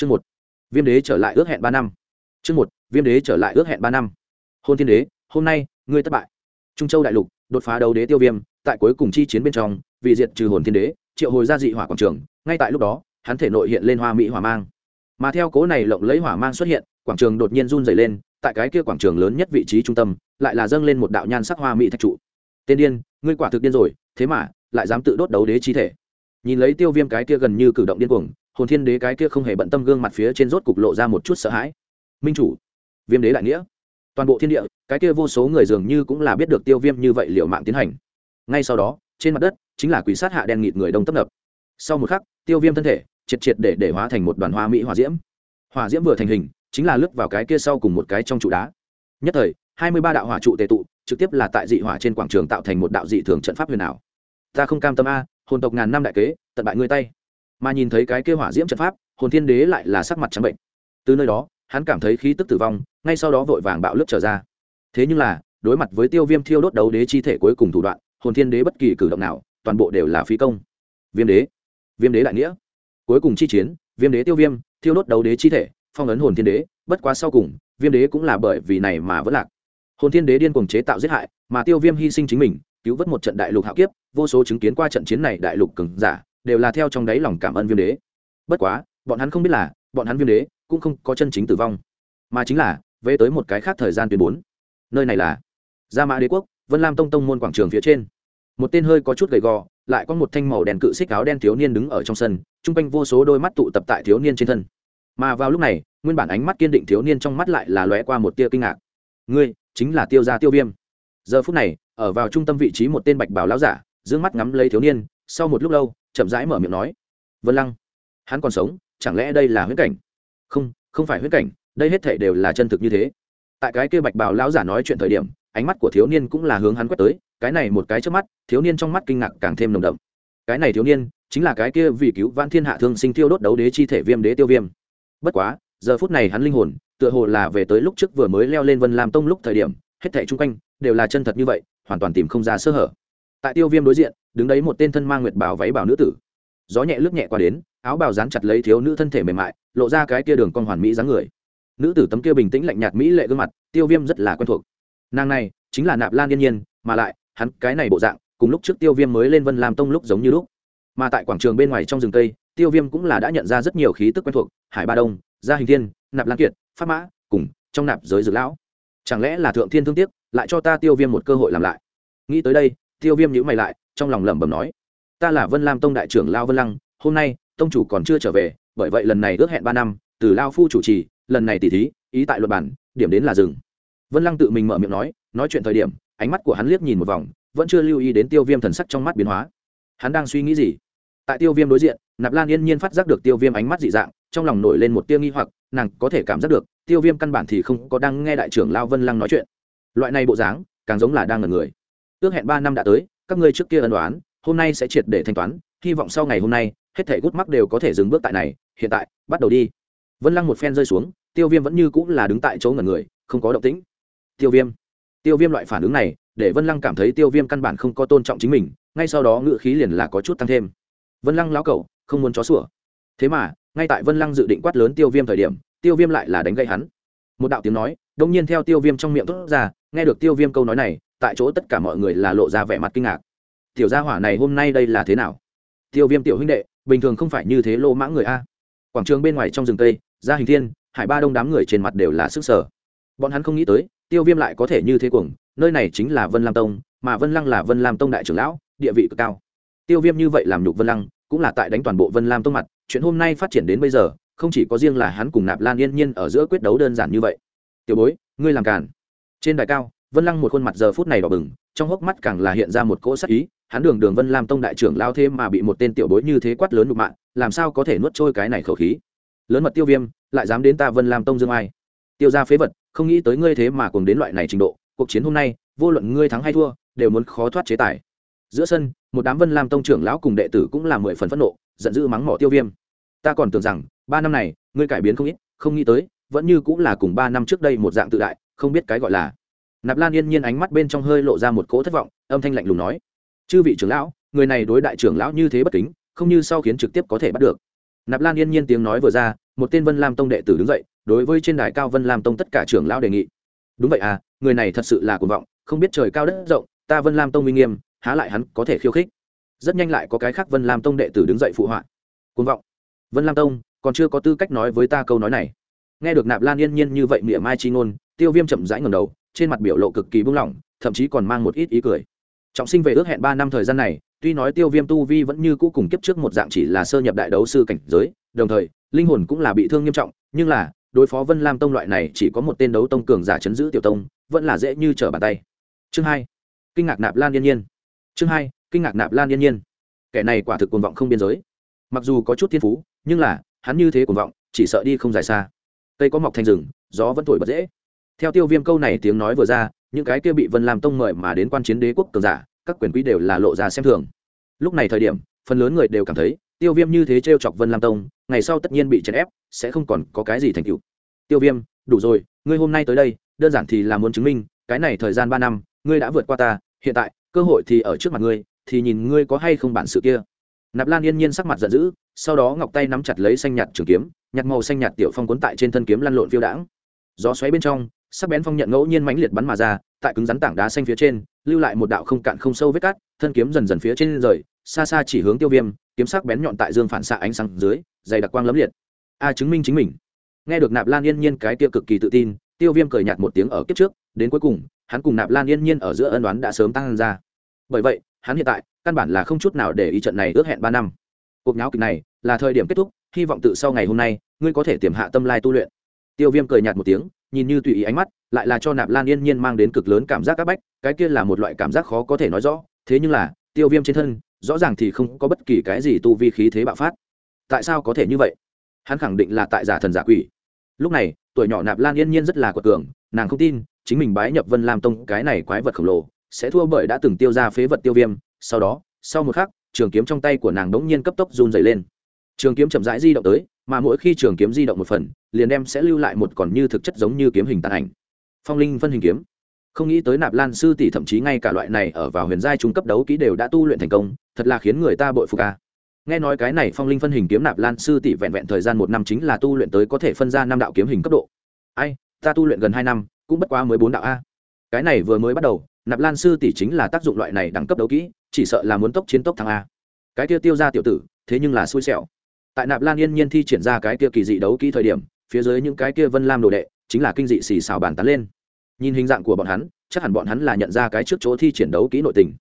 chương một. Viêm đế trở lại ước hẹn ba năm. Chương một. Viêm đế trở lại ước hẹn ba năm. Hôn thiên đế, hôm nay, ngươi thất bại. Trung châu đại lục, đột phá đấu đế tiêu viêm, tại cuối cùng chi chiến bên trong, vì diệt trừ hồn thiên đế, triệu hồi ra dị hỏa quảng trường, ngay tại lúc đó, hắn thể nội hiện lên hoa mỹ hỏa mang. Mà theo cố này lộng lấy hỏa mang xuất hiện, quảng trường đột nhiên run dày lên, tại cái kia quảng trường lớn nhất vị trí trung tâm, lại là dâng lên một đạo nhan sắc hoa mỹ thạch trụ. Tên điên, ngươi quả thực điên rồi, thế mà, lại dám tự đốt đấu đế chi thể. Nhìn lấy tiêu viêm cái kia gần như cử động điên cuồng hồn thiên đế cái kia không hề bận tâm gương mặt phía trên rốt cục lộ ra một chút sợ hãi. Minh chủ, viêm đế đại nghĩa. Toàn bộ thiên địa, cái kia vô số người dường như cũng là biết được tiêu viêm như vậy liệu mạng tiến hành. Ngay sau đó, trên mặt đất, chính là quỷ sát hạ đen nghịt người đông tấp nập. Sau một khắc, tiêu viêm thân thể, triệt triệt để để hóa thành một đoàn hoa mỹ hỏa diễm. Hỏa diễm vừa thành hình, chính là lướt vào cái kia sau cùng một cái trong trụ đá. Nhất thời, hai mươi ba đạo hỏa trụ tề tụ, trực tiếp là tại dị hỏa trên quảng trường tạo thành một đạo dị thường trận pháp huyền ảo. Ta không cam tâm a, hồn tộc ngàn năm đại kế, tận bại ngươi tay mà nhìn thấy cái kia hỏa diễm trận pháp, hồn thiên đế lại là sắc mặt trắng bệnh. Từ nơi đó, hắn cảm thấy khí tức tử vong, ngay sau đó vội vàng bạo lướt trở ra. Thế nhưng là, đối mặt với tiêu viêm thiêu đốt đấu đế chi thể cuối cùng thủ đoạn, hồn thiên đế bất kỳ cử động nào, toàn bộ đều là phí công. Viêm đế viêm đế đại nghĩa. Cuối cùng chi chiến, viêm đế tiêu viêm, thiêu đốt đấu đế chi thể, phong ấn hồn thiên đế, bất quá sau cùng, viêm đế cũng là bởi vì này mà vẫn lạc. Hồn thiên đế điên cuồng chế tạo giết hại, mà tiêu viêm hy sinh chính mình, cứu vớt một trận đại lục hạo kiếp, vô số chứng kiến qua trận chiến này đại lục cường giả đều là theo trong đáy lòng cảm ơn viêm đế. Bất quá, bọn hắn không biết là, bọn hắn viêm đế cũng không có chân chính tử vong, mà chính là, về tới một cái khác thời gian tuyến bốn. Nơi này là gia mã đế quốc, vân lam tông tông môn quảng trường phía trên. Một tên hơi có chút gầy gò, lại có một thanh màu đèn cự xích áo đen thiếu niên đứng ở trong sân, chung quanh vô số đôi mắt tụ tập tại thiếu niên trên thân. Mà vào lúc này, nguyên bản ánh mắt kiên định thiếu niên trong mắt lại là lóe qua một tia kinh ngạc. Ngươi chính là tiêu gia tiêu viêm. Giờ phút này, ở vào trung tâm vị trí một tên bạch bảo lão giả d mắt ngắm lấy thiếu niên, sau một lúc lâu chậm rãi mở miệng nói, vân lăng, hắn còn sống, chẳng lẽ đây là huyễn cảnh? Không không phải huyễn cảnh, đây hết thể đều là chân thực như thế. Tại cái kia bạch bào lão giả nói chuyện thời điểm, ánh mắt của thiếu niên cũng là hướng hắn quét tới, cái này một cái trước mắt, thiếu niên trong mắt kinh ngạc càng thêm nồng đậm. Cái này thiếu niên chính là cái kia vì cứu vãn thiên hạ thương sinh tiêu đốt đấu đế chi thể viêm đế tiêu viêm. Bất quá, giờ phút này hắn linh hồn, tựa hồ là về tới lúc trước vừa mới leo lên vân làm tông lúc thời điểm, hết thảy chung quanh đều là chân thật như vậy, hoàn toàn tìm không ra sơ hở. Tại tiêu viêm đối diện đứng đấy một tên thân mang nguyệt bảo váy bảo nữ tử. Gió nhẹ lướt nhẹ qua đến, áo bào dán chặt lấy thiếu nữ thân thể mềm mại, lộ ra cái kia đường con hoàn mỹ dáng người. Nữ tử tấm kia bình tĩnh lạnh nhạt mỹ lệ gương mặt, tiêu viêm rất là quen thuộc. Nàng này, chính là nạp lan yên nhiên, mà lại, hắn cái này bộ dạng, cùng lúc trước tiêu viêm mới lên vân làm tông lúc giống như lúc. Mà tại quảng trường bên ngoài trong rừng cây, tiêu viêm cũng là đã nhận ra rất nhiều khí tức quen thuộc, hải ba đông, gia hình thiên, nạp lan kiệt, pháp mã, cùng trong nạp giới dược lão. Chẳng lẽ là thượng thiên thương tiếc, lại cho ta tiêu viêm một cơ hội làm lại? Nghĩ tới đây, tiêu viêm nhữ mày lại trong lòng lẩm bẩm nói, ta là vân lam tông đại trưởng lao vân lăng, hôm nay tông chủ còn chưa trở về, bởi vậy lần này ước hẹn ba năm, từ lao phu chủ trì, lần này tỉ thí, ý tại luật bản, điểm đến là rừng vân lăng tự mình mở miệng nói nói chuyện thời điểm, ánh mắt của hắn liếc nhìn một vòng, vẫn chưa lưu ý đến tiêu viêm thần sắc trong mắt biến hóa. Hắn đang suy nghĩ gì? Tại tiêu viêm đối diện, nạp lan yên nhiên phát giác được tiêu viêm ánh mắt dị dạng, trong lòng nổi lên một tiêu nghi hoặc, nàng có thể cảm giác được, tiêu viêm căn bản thì không có đang nghe đại trưởng lao vân lăng nói chuyện. Loại này bộ dáng, càng giống là đang ngần người. Ước hẹn ba năm đã tới các ngươi trước kia ân đoán hôm nay sẽ triệt để thanh toán hy vọng sau ngày hôm nay hết thể gút mắc đều có thể dừng bước tại này hiện tại bắt đầu đi. Vân lăng một phen rơi xuống tiêu viêm vẫn như cũng là đứng tại chỗ ngẩn người không có động tĩnh. Tiêu viêm. Tiêu viêm loại phản ứng này để vân lăng cảm thấy tiêu viêm căn bản không có tôn trọng chính mình ngay sau đó ngự khí liền là có chút tăng thêm. Vân lăng lão cẩu, không muốn chó sủa. Thế mà ngay tại vân lăng dự định quát lớn tiêu viêm thời điểm tiêu viêm lại là đánh gây hắn. Một đạo tiếng nói đông nhiên theo tiêu viêm trong miệng thốt ra nghe được tiêu viêm câu nói này tại chỗ tất cả mọi người là lộ ra vẻ mặt kinh ngạc. Tiểu gia hỏa này hôm nay đây là thế nào? Tiêu viêm tiểu huynh đệ, bình thường không phải như thế lô mãng người a. Quảng trường bên ngoài trong rừng tây gia hình thiên, hải ba đông đám người trên mặt đều là sức sở. Bọn hắn không nghĩ tới, tiêu viêm lại có thể như thế cuồng, nơi này chính là vân lam tông, mà vân lăng là vân lam tông đại trưởng lão, địa vị cực cao. Tiêu viêm như vậy làm nhục vân lăng, cũng là tại đánh toàn bộ vân lam tông mặt, chuyện hôm nay phát triển đến bây giờ, không chỉ có riêng là hắn cùng nạp lan yên nhiên ở giữa quyết đấu đơn giản như vậy. Tiểu bối, ngươi làm càn. Trên đài cao vân lăng một khuôn mặt giờ phút này đỏ bừng, trong hốc mắt càng là hiện ra một cỗ sắc ý, hắn đường đường vân lam tông đại trưởng lao thêm mà bị một tên tiểu bối như thế quát lớn nhục mạng làm sao có thể nuốt trôi cái này khẩu khí? Lớn mật tiêu viêm, lại dám đến ta vân lam tông dương ai? Tiêu ra phế vật, không nghĩ tới ngươi thế mà cùng đến loại này trình độ, cuộc chiến hôm nay, vô luận ngươi thắng hay thua, đều muốn khó thoát chế tài. Giữa sân, một đám vân lam tông trưởng lão cùng đệ tử cũng là mười phần phẫn nộ, giận dữ mắng mỏ tiêu viêm. Ta còn tưởng rằng, ba năm này, ngươi cải biến không ít, không nghĩ tới, vẫn như cũng là cùng ba năm trước đây một dạng tự đại, không biết cái gọi là nạp lan yên nhiên ánh mắt bên trong hơi lộ ra một cỗ thất vọng, âm thanh lạnh lùng nói, chư vị trưởng lão, người này đối đại trưởng lão như thế bất kính, không như sau khiến trực tiếp có thể bắt được. Nạp lan yên nhiên tiếng nói vừa ra, một tên vân lam tông đệ tử đứng dậy, đối với trên đài cao vân lam tông tất cả trưởng lão đề nghị. Đúng vậy à người này thật sự là cuồng vọng, không biết trời cao đất rộng, ta vân lam tông uy nghiêm, há lại hắn có thể khiêu khích? Rất nhanh lại có cái khác vân lam tông đệ tử đứng dậy phụ họa. Cuồng vọng. Vân lam tông, còn chưa có tư cách nói với ta câu nói này. Nghe được nạp lan yên nhiên như vậy mỉa mai chi ngôn, tiêu viêm chậm rãi ngầm đầu trên mặt biểu lộ cực kỳ bung lỏng, thậm chí còn mang một ít ý cười. Trọng sinh về ước hẹn ba năm thời gian này, tuy nói tiêu viêm tu vi vẫn như cũ cùng kiếp trước một dạng chỉ là sơ nhập đại đấu sư cảnh giới, đồng thời, linh hồn cũng là bị thương nghiêm trọng, nhưng là, đối phó vân lam tông loại này chỉ có một tên đấu tông cường giả chấn giữ tiểu tông, vẫn là dễ như trở bàn tay. Chương hai, kinh ngạc nạp lan yên nhiên. Chương hai, kinh ngạc nạp lan yên nhiên. Kẻ này quả thực cuồng vọng không biên giới. Mặc dù có chút thiên phú, nhưng là, hắn như thế cuồng vọng, chỉ sợ đi không dài xa. Cây có mọc thành rừng, gió vẫn thổi bật dễ theo tiêu viêm câu này tiếng nói vừa ra, những cái kia bị vân lam tông mời mà đến quan chiến đế quốc cường giả, các quyền quý đều là lộ ra xem thường. Lúc này thời điểm, phần lớn người đều cảm thấy, tiêu viêm như thế t r e o chọc vân lam tông, ngày sau tất nhiên bị chèn ép, sẽ không còn có cái gì thành tựu. Tiêu viêm, đủ rồi, ngươi hôm nay tới đây, đơn giản thì là muốn chứng minh, cái này thời gian ba năm, ngươi đã vượt qua ta, hiện tại, cơ hội thì ở trước mặt ngươi, thì nhìn ngươi có hay không bản sự kia. Nạp lan yên nhiên sắc mặt giận dữ, sau đó ngọc tay nắm chặt lấy xanh nhạt trường kiếm, nhặt màu xanh nhạt tiểu phong cuốn tại trên thân kiếm lăn lộn phiêu đãng. Gió xoáy bên trong sắc bén phong nhận ngẫu nhiên mãnh liệt bắn mà ra, tại cứng rắn tảng đá xanh phía trên, lưu lại một đạo không cạn không sâu vết cát, thân kiếm dần dần phía trên rời, xa xa chỉ hướng tiêu viêm, kiếm sắc bén nhọn tại dương phản xạ ánh sáng dưới, dày đặc quang lấm liệt. A, chứng minh chính mình. Nghe được nạp lan yên nhiên cái kia cực kỳ tự tin, tiêu viêm cười nhạt một tiếng ở kiếp trước, đến cuối cùng, hắn cùng nạp lan yên nhiên ở giữa ân đoán đã sớm tăng ra. Bởi vậy, hắn hiện tại, căn bản là không chút nào để ý trận này ước hẹn ba năm. Cuộc nháo kịch này là thời điểm kết thúc, hy vọng tự sau ngày hôm nay, ngươi có thể tiềm hạ tâm lai tu luyện. Tiêu viêm cười nhạt một tiếng nhìn như tùy ý ánh mắt, lại là cho nạp lan yên nhiên mang đến cực lớn cảm giác c áp bách, cái kia là một loại cảm giác khó có thể nói rõ, thế nhưng là, tiêu viêm trên thân, rõ ràng thì không có bất kỳ cái gì tu vi khí thế bạo phát. Tại sao có thể như vậy? Hắn khẳng định là tại giả thần giả quỷ. Lúc này, tuổi nhỏ nạp lan yên nhiên rất là quật cường, nàng không tin, chính mình bái nhập vân lam tông cái này quái vật khổng lồ, sẽ thua bởi đã từng tiêu ra phế vật tiêu viêm, sau đó, sau một khắc, trường kiếm trong tay của nàng đống nhiên cấp tốc run dày lên. Trường kiếm chậm rãi di động tới, mà mỗi khi trường kiếm di động một phần liền đem sẽ lưu lại một còn như thực chất giống như kiếm hình tàn ảnh. Phong linh phân hình kiếm. Không nghĩ tới nạp lan sư tỷ thậm chí ngay cả loại này ở vào huyền giai trung cấp đấu ký đều đã tu luyện thành công, thật là khiến người ta bội phục ca nghe nói cái này phong linh phân hình kiếm nạp lan sư tỷ vẹn vẹn thời gian một năm chính là tu luyện tới có thể phân ra năm đạo kiếm hình cấp độ. Ai, ta tu luyện gần hai năm, cũng bất quá mới bốn đạo a. Cái này vừa mới bắt đầu, nạp lan sư tỷ chính là tác dụng loại này đẳng cấp đấu kỹ, chỉ sợ là muốn tốc chiến tốc thắng a. Cái kia tiêu ra tiểu tử, thế nhưng là xui xẻo. Tại nạp lan yên nhiên thi triển ra cái kia kỳ dị đấu kỹ thời điểm phía dưới những cái kia vân lam đồ đệ, chính là kinh dị xì xào bàn tán lên. Nhìn hình dạng của bọn hắn, chắc hẳn bọn hắn là nhận ra cái trước chỗ thi triển đấu kỹ nội tình.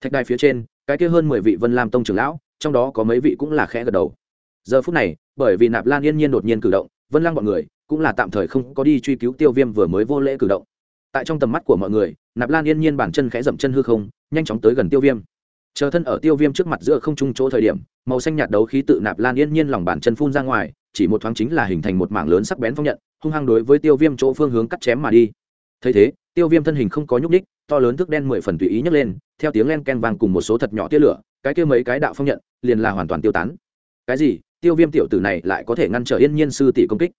Thạch đài phía trên, cái kia hơn mười vị vân lam tông trưởng lão, trong đó có mấy vị cũng là khẽ gật đầu. Giờ phút này, bởi vì nạp lan yên nhiên đột nhiên cử động, vân lăng bọn người cũng là tạm thời không có đi truy cứu tiêu viêm vừa mới vô lễ cử động. Tại trong tầm mắt của mọi người, nạp lan yên nhiên bản chân khẽ dậm chân hư không, nhanh chóng tới gần tiêu viêm. Chờ thân ở tiêu viêm trước mặt giữa không trung chỗ thời điểm, màu xanh nhạt đấu khí tự nạp lan yên nhiên lòng bản chân phun ra ngoài chỉ một thoáng chính là hình thành một mảng lớn sắc bén phong nhận hung hăng đối với tiêu viêm chỗ phương hướng cắt chém mà đi. Thấy thế tiêu viêm thân hình không có nhúc ních to lớn thức đen mười phần tùy ý nhấc lên theo tiếng len ken vang cùng một số thật nhỏ tia lửa cái kia mấy cái đạo phong nhận liền là hoàn toàn tiêu tán. Cái gì? Tiêu viêm tiểu tử này lại có thể ngăn trở yên nhiên sư tỷ công kích?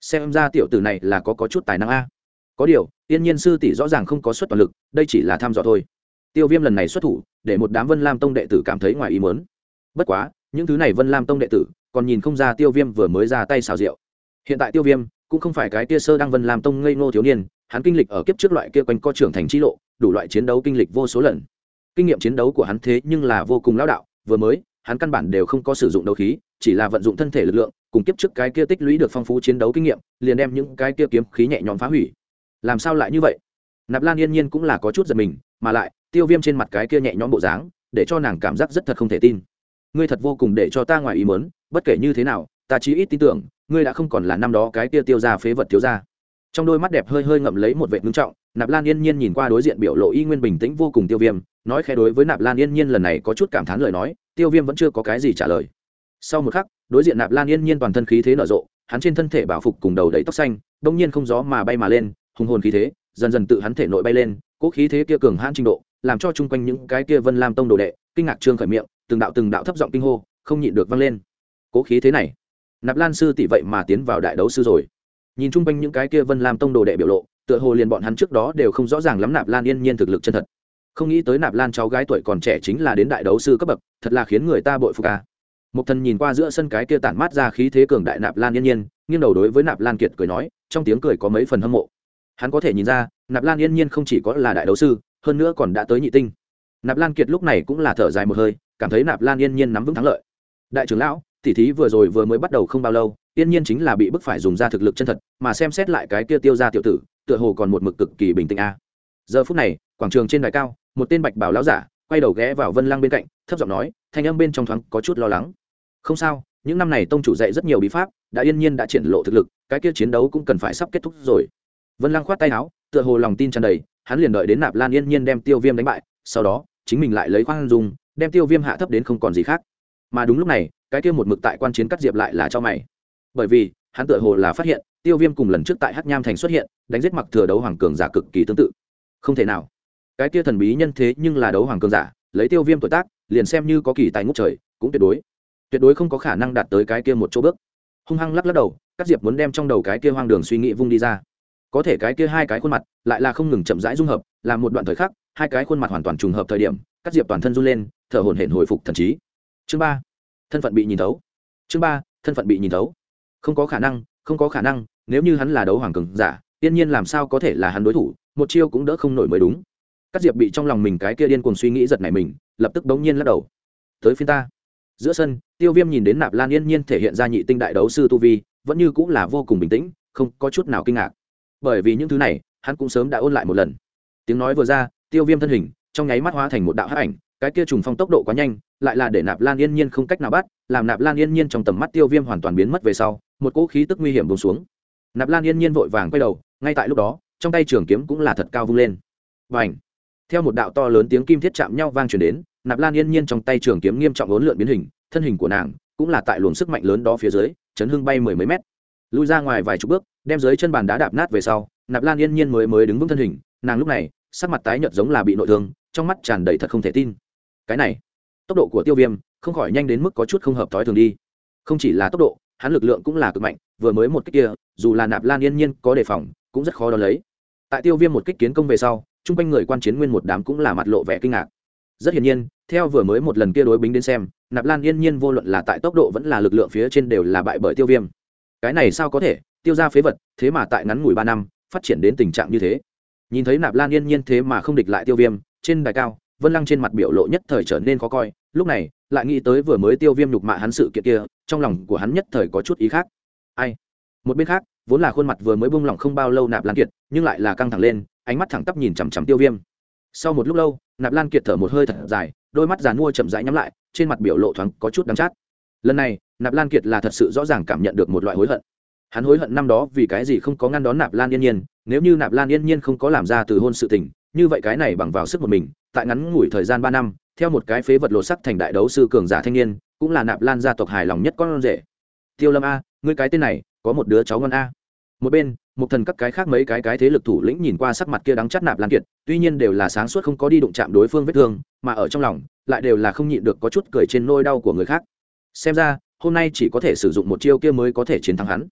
Xem ra tiểu tử này là có, có chút tài năng a. Có điều yên nhiên sư tỷ rõ ràng không có suất toàn lực đây chỉ là tham dò thôi. Tiêu viêm lần này xuất thủ để một đám vân lam tông đệ tử cảm thấy ngoài ý mớn bất quá những thứ này vân lam tông đệ tử còn nhìn không ra tiêu viêm vừa mới ra tay xào rượu. Hiện tại tiêu viêm cũng không phải cái tia sơ đang vân lam tông ngây ngô thiếu niên, hắn kinh lịch ở kiếp trước loại kia quanh co trưởng thành trí lộ, đủ loại chiến đấu kinh lịch vô số lần. Kinh nghiệm chiến đấu của hắn thế nhưng là vô cùng lão đạo, vừa mới, hắn căn bản đều không có sử dụng đấu khí, chỉ là vận dụng thân thể lực lượng, cùng kiếp trước cái kia tích lũy được phong phú chiến đấu kinh nghiệm, liền đem những cái kia kiếm khí nhẹ nhõm phá hủy. Làm sao lại như vậy? Nạp lan yên nhiên cũng là có chút giật mình, mà lại, tiêu viêm trên mặt cái kia nhẹ nhõm bộ dáng, để cho nàng cảm giác rất thật không thể tin ngươi thật vô cùng để cho ta ngoài ý mớn bất kể như thế nào, ta chỉ ít tin tưởng, ngươi đã không còn là năm đó cái kia tiêu ra phế vật thiếu ra trong đôi mắt đẹp hơi hơi ngậm lấy một vệ ngưng trọng, nạp lan yên nhiên nhìn qua đối diện biểu lộ y nguyên bình tĩnh vô cùng tiêu viêm, nói khẽ đối với nạp lan yên nhiên lần này có chút cảm thán lời nói, tiêu viêm vẫn chưa có cái gì trả lời. Sau một khắc, đối diện nạp lan yên nhiên toàn thân khí thế nở rộ, hắn trên thân thể bảo phục cùng đầu đầy tóc xanh, bỗng nhiên không gió mà bay mà lên, hùng hồn khí thế, dần dần tự hắn thể nội bay lên cỗ khí thế kia cường hãn trình độ, làm cho chung quanh những cái kia vân lam tông đồ đệ, kinh ngạc trương khởi miệng từng đạo từng đạo thấp giọng kinh hô, không nhịn được vang lên. Cố khí thế này, nạp lan sư tỷ vậy mà tiến vào đại đấu sư rồi. Nhìn chung quanh những cái kia vân lam tông đồ đệ biểu lộ, tựa hồ liền bọn hắn trước đó đều không rõ ràng lắm nạp lan yên nhiên thực lực chân thật. Không nghĩ tới nạp lan cháu gái tuổi còn trẻ chính là đến đại đấu sư cấp bậc, thật là khiến người ta bội phục à. ca một thần nhìn qua giữa sân cái kia tản mát ra khí thế cường đại nạp lan yên nhiên, nghiêng đầu đối với nạp lan kiệt cười nói, trong tiếng cười có mấy phần hâm mộ. Hắn có thể nhìn ra, nạp lan yên nhiên không chỉ có là đại đấu sư, hơn nữa còn đã tới nhị tinh nạp lan kiệt lúc này cũng là thở dài một hơi, cảm thấy nạp lan yên nhiên nắm vững thắng lợi. Đại trưởng lão, tỉ thí vừa rồi vừa mới bắt đầu không bao lâu, yên nhiên chính là bị bức phải dùng ra thực lực chân thật, mà xem xét lại cái kia tiêu ra tiểu tử, tựa hồ còn một mực cực kỳ bình tĩnh a. Giờ phút này, quảng trường trên đài cao, một tên bạch bảo lão giả, quay đầu ghé vào vân lăng bên cạnh, thấp giọng nói, thanh âm bên trong thoáng có chút lo lắng. Không sao, những năm này tông chủ dạy rất nhiều bí pháp, đã yên nhiên đã triển lộ thực lực, cái kia chiến đấu cũng cần phải sắp kết thúc rồi. Vân lăng khoát tay áo, tựa hồ lòng tin tràn đầy, hắn liền đợi đến nạp lan yên nhiên đem tiêu viêm đánh bại sau đó, chính mình lại lấy khoan dung, đem tiêu viêm hạ thấp đến không còn gì khác. Mà đúng lúc này, cái kia một mực tại quan chiến cắt diệp lại là cho mày. Bởi vì, hắn tựa hồ là phát hiện, tiêu viêm cùng lần trước tại hắc nham thành xuất hiện, đánh giết mặc thừa đấu hoàng cường giả cực kỳ tương tự. Không thể nào. Cái kia thần bí nhân thế nhưng là đấu hoàng cường giả, lấy tiêu viêm tuổi tác, liền xem như có kỳ tài ngút trời, cũng tuyệt đối. Tuyệt đối không có khả năng đạt tới cái kia một chỗ bước. Hung hăng lắc lắc đầu các diệp muốn đem trong đầu cái kia hoang đường suy nghĩ vung đi ra. Có thể cái kia hai cái khuôn mặt, lại là không ngừng chậm rãi dung hợp, là một đoạn thời khắc hai cái khuôn mặt hoàn toàn trùng hợp thời điểm các diệp toàn thân run lên, thở hổn hển hồi phục thần trí. Chương ba, thân phận bị nhìn thấu. Chương ba, thân phận bị nhìn thấu. Không có khả năng, không có khả năng, nếu như hắn là đấu hoàng cường giả tiên nhiên làm sao có thể là hắn đối thủ, một chiêu cũng đỡ không nổi mới đúng. Các diệp bị trong lòng mình cái kia điên cuồng suy nghĩ giật này mình, lập tức bỗng nhiên lắc đầu. Tới phiên ta. Giữa sân, tiêu viêm nhìn đến nạp lan yên nhiên thể hiện ra nhị tinh đại đấu sư tu vi, vẫn như cũng là vô cùng bình tĩnh, không có chút nào kinh ngạc. Bởi vì những thứ này, hắn cũng sớm đã ôn lại một lần. Tiếng nói vừa ra tiêu viêm thân hình, trong nháy mắt hóa thành một đạo hắc ảnh, cái kia trùng phong tốc độ quá nhanh, lại là để nạp lan yên nhiên không cách nào bắt, làm nạp lan yên nhiên trong tầm mắt tiêu viêm hoàn toàn biến mất về sau, một cỗ khí tức nguy hiểm bông xuống. Nạp lan yên nhiên vội vàng quay đầu, ngay tại lúc đó, trong tay trường kiếm cũng là thật cao vung lên. Và ảnh theo một đạo to lớn tiếng kim thiết chạm nhau vang chuyển đến, nạp lan yên nhiên trong tay trường kiếm nghiêm trọng ốn lượn biến hình, thân hình của nàng cũng là tại luồng sức mạnh lớn đó phía dưới, chấn hưng bay mười mấy mét. Lui ra ngoài vài chục bước, đem dưới chân bàn đá đạp nát về sau, nạp lan yên nhiên mới mới đứng vững thân hình, nàng lúc này sắc mặt tái nhợt giống là bị nội thương, trong mắt tràn đầy thật không thể tin. Cái này, tốc độ của tiêu viêm không khỏi nhanh đến mức có chút không hợp thói thường đi. Không chỉ là tốc độ, hắn lực lượng cũng là cực mạnh, vừa mới một cách kia, dù là nạp lan yên nhiên có đề phòng, cũng rất khó đo lấy. Tại tiêu viêm một kích kiến công về sau, chung quanh người quan chiến nguyên một đám cũng là mặt lộ vẻ kinh ngạc. Rất hiển nhiên, theo vừa mới một lần kia đối bính đến xem, nạp lan yên nhiên vô luận là tại tốc độ vẫn là lực lượng phía trên đều là bại bởi tiêu viêm. Cái này sao có thể? Tiêu ra phế vật, thế mà tại ngắn ngủi ba năm, phát triển đến tình trạng như thế nhìn thấy nạp lan yên nhiên thế mà không địch lại tiêu viêm, trên đài cao, vân lăng trên mặt biểu lộ nhất thời trở nên khó coi, lúc này, lại nghĩ tới vừa mới tiêu viêm nhục mạ hắn sự kiện kia, trong lòng của hắn nhất thời có chút ý khác. Ai? Một bên khác, vốn là khuôn mặt vừa mới bung lỏng không bao lâu nạp lan kiệt, nhưng lại là căng thẳng lên, ánh mắt thẳng tắp nhìn chằm chằm tiêu viêm. Sau một lúc lâu, nạp lan kiệt thở một hơi thật dài, đôi mắt giàn mua chậm rãi nhắm lại, trên mặt biểu lộ thoáng có chút đắm chát. Lần này, nạp lan kiệt là thật sự rõ ràng cảm nhận được một loại hối hận. Hắn hối hận năm đó vì cái gì không có ngăn đón nạp lan yên nhiên nếu như nạp lan yên nhiên không có làm ra từ hôn sự tình, như vậy cái này bằng vào sức một mình, tại ngắn ngủi thời gian ba năm, theo một cái phế vật lột sắc thành đại đấu sư cường giả thanh niên, cũng là nạp lan gia tộc hài lòng nhất con rể. Tiêu lâm a, ngươi cái tên này, có một đứa cháu ngon a. Một bên, một thần các cái khác mấy cái cái thế lực thủ lĩnh nhìn qua sắc mặt kia đắng chắt nạp lan kiệt, tuy nhiên đều là sáng suốt không có đi đụng chạm đối phương vết thương, mà ở trong lòng, lại đều là không nhịn được có chút cười trên nôi đau của người khác. Xem ra, hôm nay chỉ có thể sử dụng một chiêu kia mới có thể chiến thắng hắn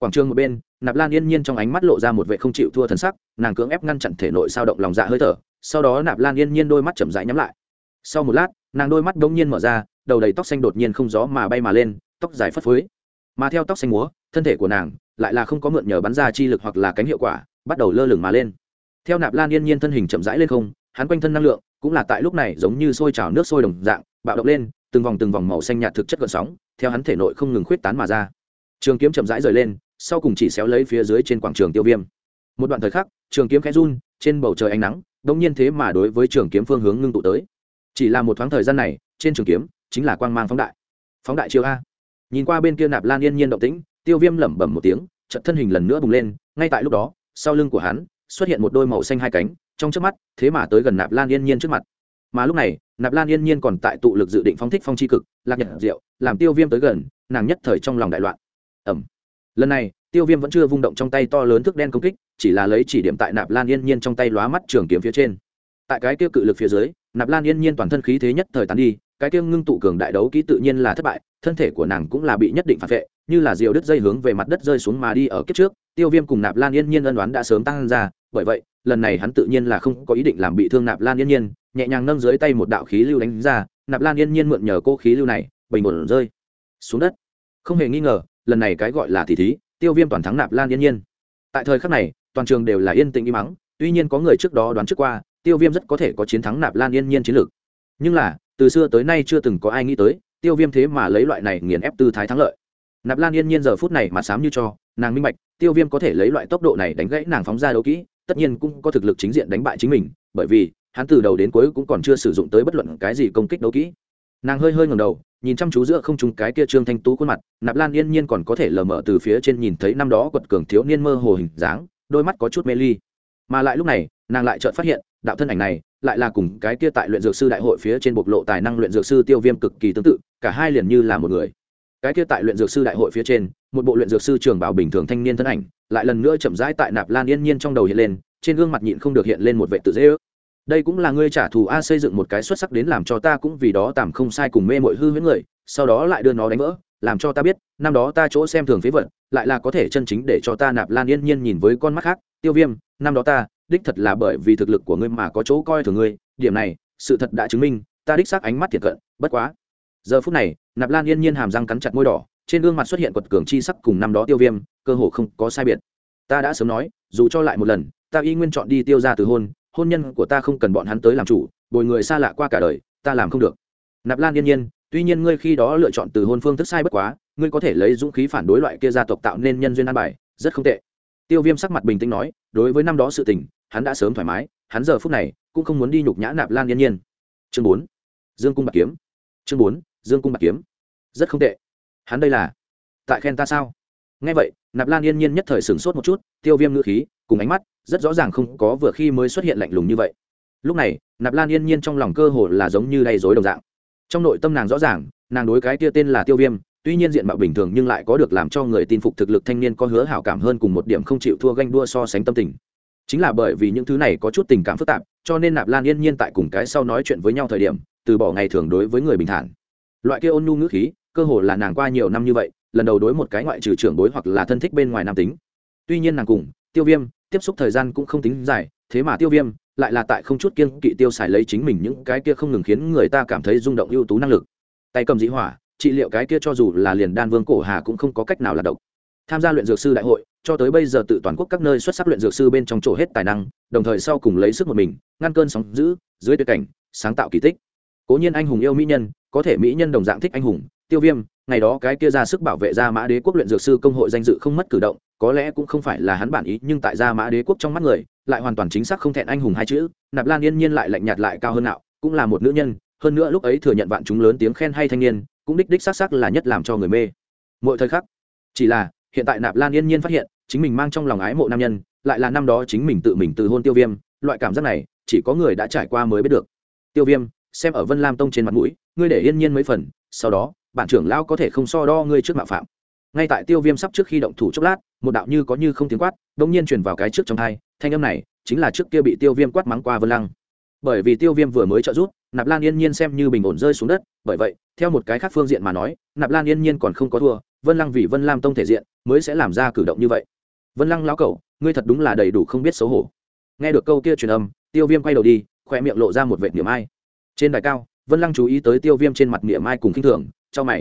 quảng trường một bên, nạp lan yên nhiên trong ánh mắt lộ ra một vệ không chịu thua thần sắc, nàng cưỡng ép ngăn chặn thể nội sao động lòng dạ hơi thở, sau đó nạp lan yên nhiên đôi mắt chậm rãi nhắm lại. Sau một lát, nàng đôi mắt đ ỗ n g nhiên mở ra, đầu đầy tóc xanh đột nhiên không gió mà bay mà lên, tóc dài phất phới. Mà theo tóc xanh múa, thân thể của nàng lại là không có mượn nhờ bắn ra chi lực hoặc là cánh hiệu quả, bắt đầu lơ lửng mà lên. Theo nạp lan yên nhiên thân hình chậm rãi lên không, hắn quanh thân năng lượng cũng là tại lúc này giống như sôi trào nước sôi đồng dạng, bạo động lên, từng vòng từng vòng màu xanh nhạt thực chất gợn sóng, theo hắn thể nội không ngừng khuyết tán mà ra. Trường kiếm chậm rãi rời lên sau cùng chỉ xéo lấy phía dưới trên quảng trường tiêu viêm. Một đoạn thời khắc, trường kiếm khẽ run, trên bầu trời ánh nắng đông nhiên thế mà đối với trường kiếm phương hướng ngưng tụ tới. Chỉ là một thoáng thời gian này, trên trường kiếm chính là quang mang phóng đại. Phóng đại chiêu a. Nhìn qua bên kia nạp lan yên nhiên động tĩnh, tiêu viêm lẩm bẩm một tiếng trận thân hình lần nữa bùng lên, ngay tại lúc đó, sau lưng của hắn xuất hiện một đôi màu xanh hai cánh, trong trước mắt, thế mà tới gần nạp lan yên nhiên trước mặt. Mà lúc này, nạp lan yên nhiên còn tại tụ lực dự định phóng thích phong c cực, lạc nhật diệu, làm tiêu viêm tới gần, nàng nhất thời trong lòng đại loạn. Ẩm lần này, tiêu viêm vẫn chưa vung động trong tay to lớn thước đen công kích, chỉ là lấy chỉ điểm tại nạp lan yên nhiên trong tay lóa mắt trường kiếm phía trên. Tại cái tiêu cự lực phía dưới, nạp lan yên nhiên toàn thân khí thế nhất thời tán đi, cái tiêu ngưng tụ cường đại đấu ký tự nhiên là thất bại, thân thể của nàng cũng là bị nhất định phản vệ, như là diều đứt dây hướng về mặt đất rơi xuống mà đi ở kiếp trước, tiêu viêm cùng nạp lan yên nhiên ân đoán đã sớm tăng ra, bởi vậy, lần này hắn tự nhiên là không có ý định làm bị thương nạp lan yên nhiên, nhẹ nhàng nâng dưới tay một đạo khí lưu đánh ra, nạp lan yên nhiên mượn nhờ cô khí lưu này, bình ổn rơi xuống đất. Không hề nghi ngờ lần này cái gọi là tỷ thí, tiêu viêm toàn thắng nạp lan yên nhiên. Tại thời khắc này, toàn trường đều là yên tĩnh im mắng tuy nhiên có người trước đó đoán trước qua, tiêu viêm rất có thể có chiến thắng nạp lan yên nhiên chiến lược. Nhưng là, từ xưa tới nay chưa từng có ai nghĩ tới, tiêu viêm thế mà lấy loại này nghiền ép tư thái thắng lợi. Nạp lan yên nhiên giờ phút này mà sám như cho, nàng minh bạch, tiêu viêm có thể lấy loại tốc độ này đánh gãy nàng phóng ra đấu kỹ, tất nhiên cũng có thực lực chính diện đánh bại chính mình, bởi vì, hắn từ đầu đến cuối cũng còn chưa sử dụng tới bất luận cái gì công kích đấu kỹ nàng hơi hơi ngầm đầu, nhìn chăm chú giữa không trung cái kia trương thanh tú khuôn mặt, nạp lan yên nhiên còn có thể lờ mờ từ phía trên nhìn thấy năm đó quật cường thiếu niên mơ hồ hình dáng, đôi mắt có chút mê ly. Mà lại lúc này, nàng lại chợt phát hiện, đạo thân ảnh này, lại là cùng cái kia tại luyện dược sư đại hội phía trên bộc lộ tài năng luyện dược sư tiêu viêm cực kỳ tương tự, cả hai liền như là một người. Cái kia tại luyện dược sư đại hội phía trên, một bộ luyện dược sư trường bảo bình thường thanh niên thân ảnh, lại lần nữa chậm rãi tại nạp lan yên nhiên trong đầu hiện lên, trên gương mặt nhịn không được hiện lên một vệ tự dễ ước đây cũng là ngươi trả thù a, xây dựng một cái xuất sắc đến làm cho ta cũng vì đó tạm không sai cùng mê mội hư huyễn người, sau đó lại đưa nó đánh vỡ, làm cho ta biết, năm đó ta chỗ xem thường phế vật, lại là có thể chân chính để cho ta nạp lan yên nhiên nhìn với con mắt khác. Tiêu viêm, năm đó ta, đích thật là bởi vì thực lực của ngươi mà có chỗ coi thường ngươi, điểm này, sự thật đã chứng minh, ta đích xác ánh mắt thiệt cận, bất quá. Giờ phút này, nạp lan yên nhiên hàm răng cắn chặt môi đỏ, trên gương mặt xuất hiện quật cường chi sắc cùng năm đó tiêu viêm, cơ hồ không có sai biệt. Ta đã sớm nói, dù cho lại một lần, ta y nguyên chọn đi tiêu ra từ hôn hôn nhân của ta không cần bọn hắn tới làm chủ, bồi người xa lạ qua cả đời, ta làm không được. Nạp lan yên nhiên, tuy nhiên ngươi khi đó lựa chọn từ hôn phương thức sai bất quá, ngươi có thể lấy dũng khí phản đối loại kia gia tộc tạo nên nhân duyên an bài, rất không tệ. Tiêu viêm sắc mặt bình tĩnh nói, đối với năm đó sự tình, hắn đã sớm thoải mái, hắn giờ phút này cũng không muốn đi nhục nhã nạp lan yên nhiên. Chương bốn, dương cung bạc kiếm. Chương bốn, dương cung bạc kiếm. Rất không tệ. Hắn đây là tại khen ta sao? Nghe vậy, nạp lan yên nhiên nhất thời sửng sốt một chút, tiêu viêm ngữ khí, cùng ánh mắt rất rõ ràng không có vừa khi mới xuất hiện lạnh lùng như vậy. Lúc này, nạp lan yên nhiên trong lòng cơ hồ là giống như đầy dối đồng dạng. Trong nội tâm nàng rõ ràng, nàng đối cái kia tên là tiêu viêm, tuy nhiên diện mạo bình thường nhưng lại có được làm cho người tin phục thực lực thanh niên có hứa hảo cảm hơn cùng một điểm không chịu thua ganh đua so sánh tâm tình. Chính là bởi vì những thứ này có chút tình cảm phức tạp, cho nên nạp lan yên nhiên tại cùng cái sau nói chuyện với nhau thời điểm, từ bỏ ngày thường đối với người bình thản. Loại kia ôn nhu ngữ khí, cơ hồ là nàng qua nhiều năm như vậy, lần đầu đối một cái ngoại trừ trưởng bối hoặc là thân thích bên ngoài nam tính. Tuy nhiên nàng cùng tiêu viêm tiếp xúc thời gian cũng không tính dài, thế mà tiêu viêm lại là tại không chút kiên kỵ tiêu xài lấy chính mình những cái kia không ngừng khiến người ta cảm thấy rung động ưu tú năng lực. Tay cầm dĩ hỏa, trị liệu cái kia cho dù là liền đan vương cổ hà cũng không có cách nào là độc. Tham gia luyện dược sư đại hội, cho tới bây giờ tự toàn quốc các nơi xuất sắc luyện dược sư bên trong chỗ hết tài năng, đồng thời sau cùng lấy sức một mình, ngăn cơn sóng giữ dưới tuyệt cảnh, sáng tạo kỳ tích. Cố nhiên anh hùng yêu mỹ nhân, có thể mỹ nhân đồng dạng thích anh hùng, tiêu viêm, ngày đó cái kia ra sức bảo vệ gia mã đế quốc luyện dược sư công hội danh dự không mất cử động có lẽ cũng không phải là hắn bản ý, nhưng tại gia mã đế quốc trong mắt người, lại hoàn toàn chính xác không thẹn anh hùng hai chữ, nạp lan yên nhiên lại lạnh nhạt lại cao hơn nạo, cũng là một nữ nhân, hơn nữa lúc ấy thừa nhận vạn chúng lớn tiếng khen hay thanh niên, cũng đích đích xác xác là nhất làm cho người mê. Mỗi thời khắc, chỉ là, hiện tại nạp lan yên nhiên phát hiện, chính mình mang trong lòng ái mộ nam nhân, lại là năm đó chính mình tự mình từ hôn tiêu viêm, loại cảm giác này, chỉ có người đã trải qua mới biết được. Tiêu viêm, xem ở vân lam tông trên mặt mũi, ngươi để yên nhiên mấy phần, sau đó, bản trưởng lão có thể không so đo ngươi trước mạo phạm ngay tại tiêu viêm sắp trước khi động thủ chốc lát, một đạo như có như không tiếng quát đ ỗ n g nhiên truyền vào cái trước trong thai, thanh âm này chính là trước kia bị tiêu viêm quát mắng qua vân lăng. Bởi vì tiêu viêm vừa mới trợ rút nạp lan yên nhiên xem như bình ổn rơi xuống đất, bởi vậy, theo một cái khác phương diện mà nói, nạp lan yên nhiên còn không có thua, vân lăng vì vân lam tông thể diện mới sẽ làm ra cử động như vậy. Vân lăng lão cẩu, ngươi thật đúng là đầy đủ không biết xấu hổ. Nghe được câu kia truyền âm, tiêu viêm quay đầu đi khoe miệng lộ ra một vệt niệm ai. Trên đài cao, vân lăng chú ý tới tiêu viêm trên mặt niệm ai cùng k i n h thường cho mày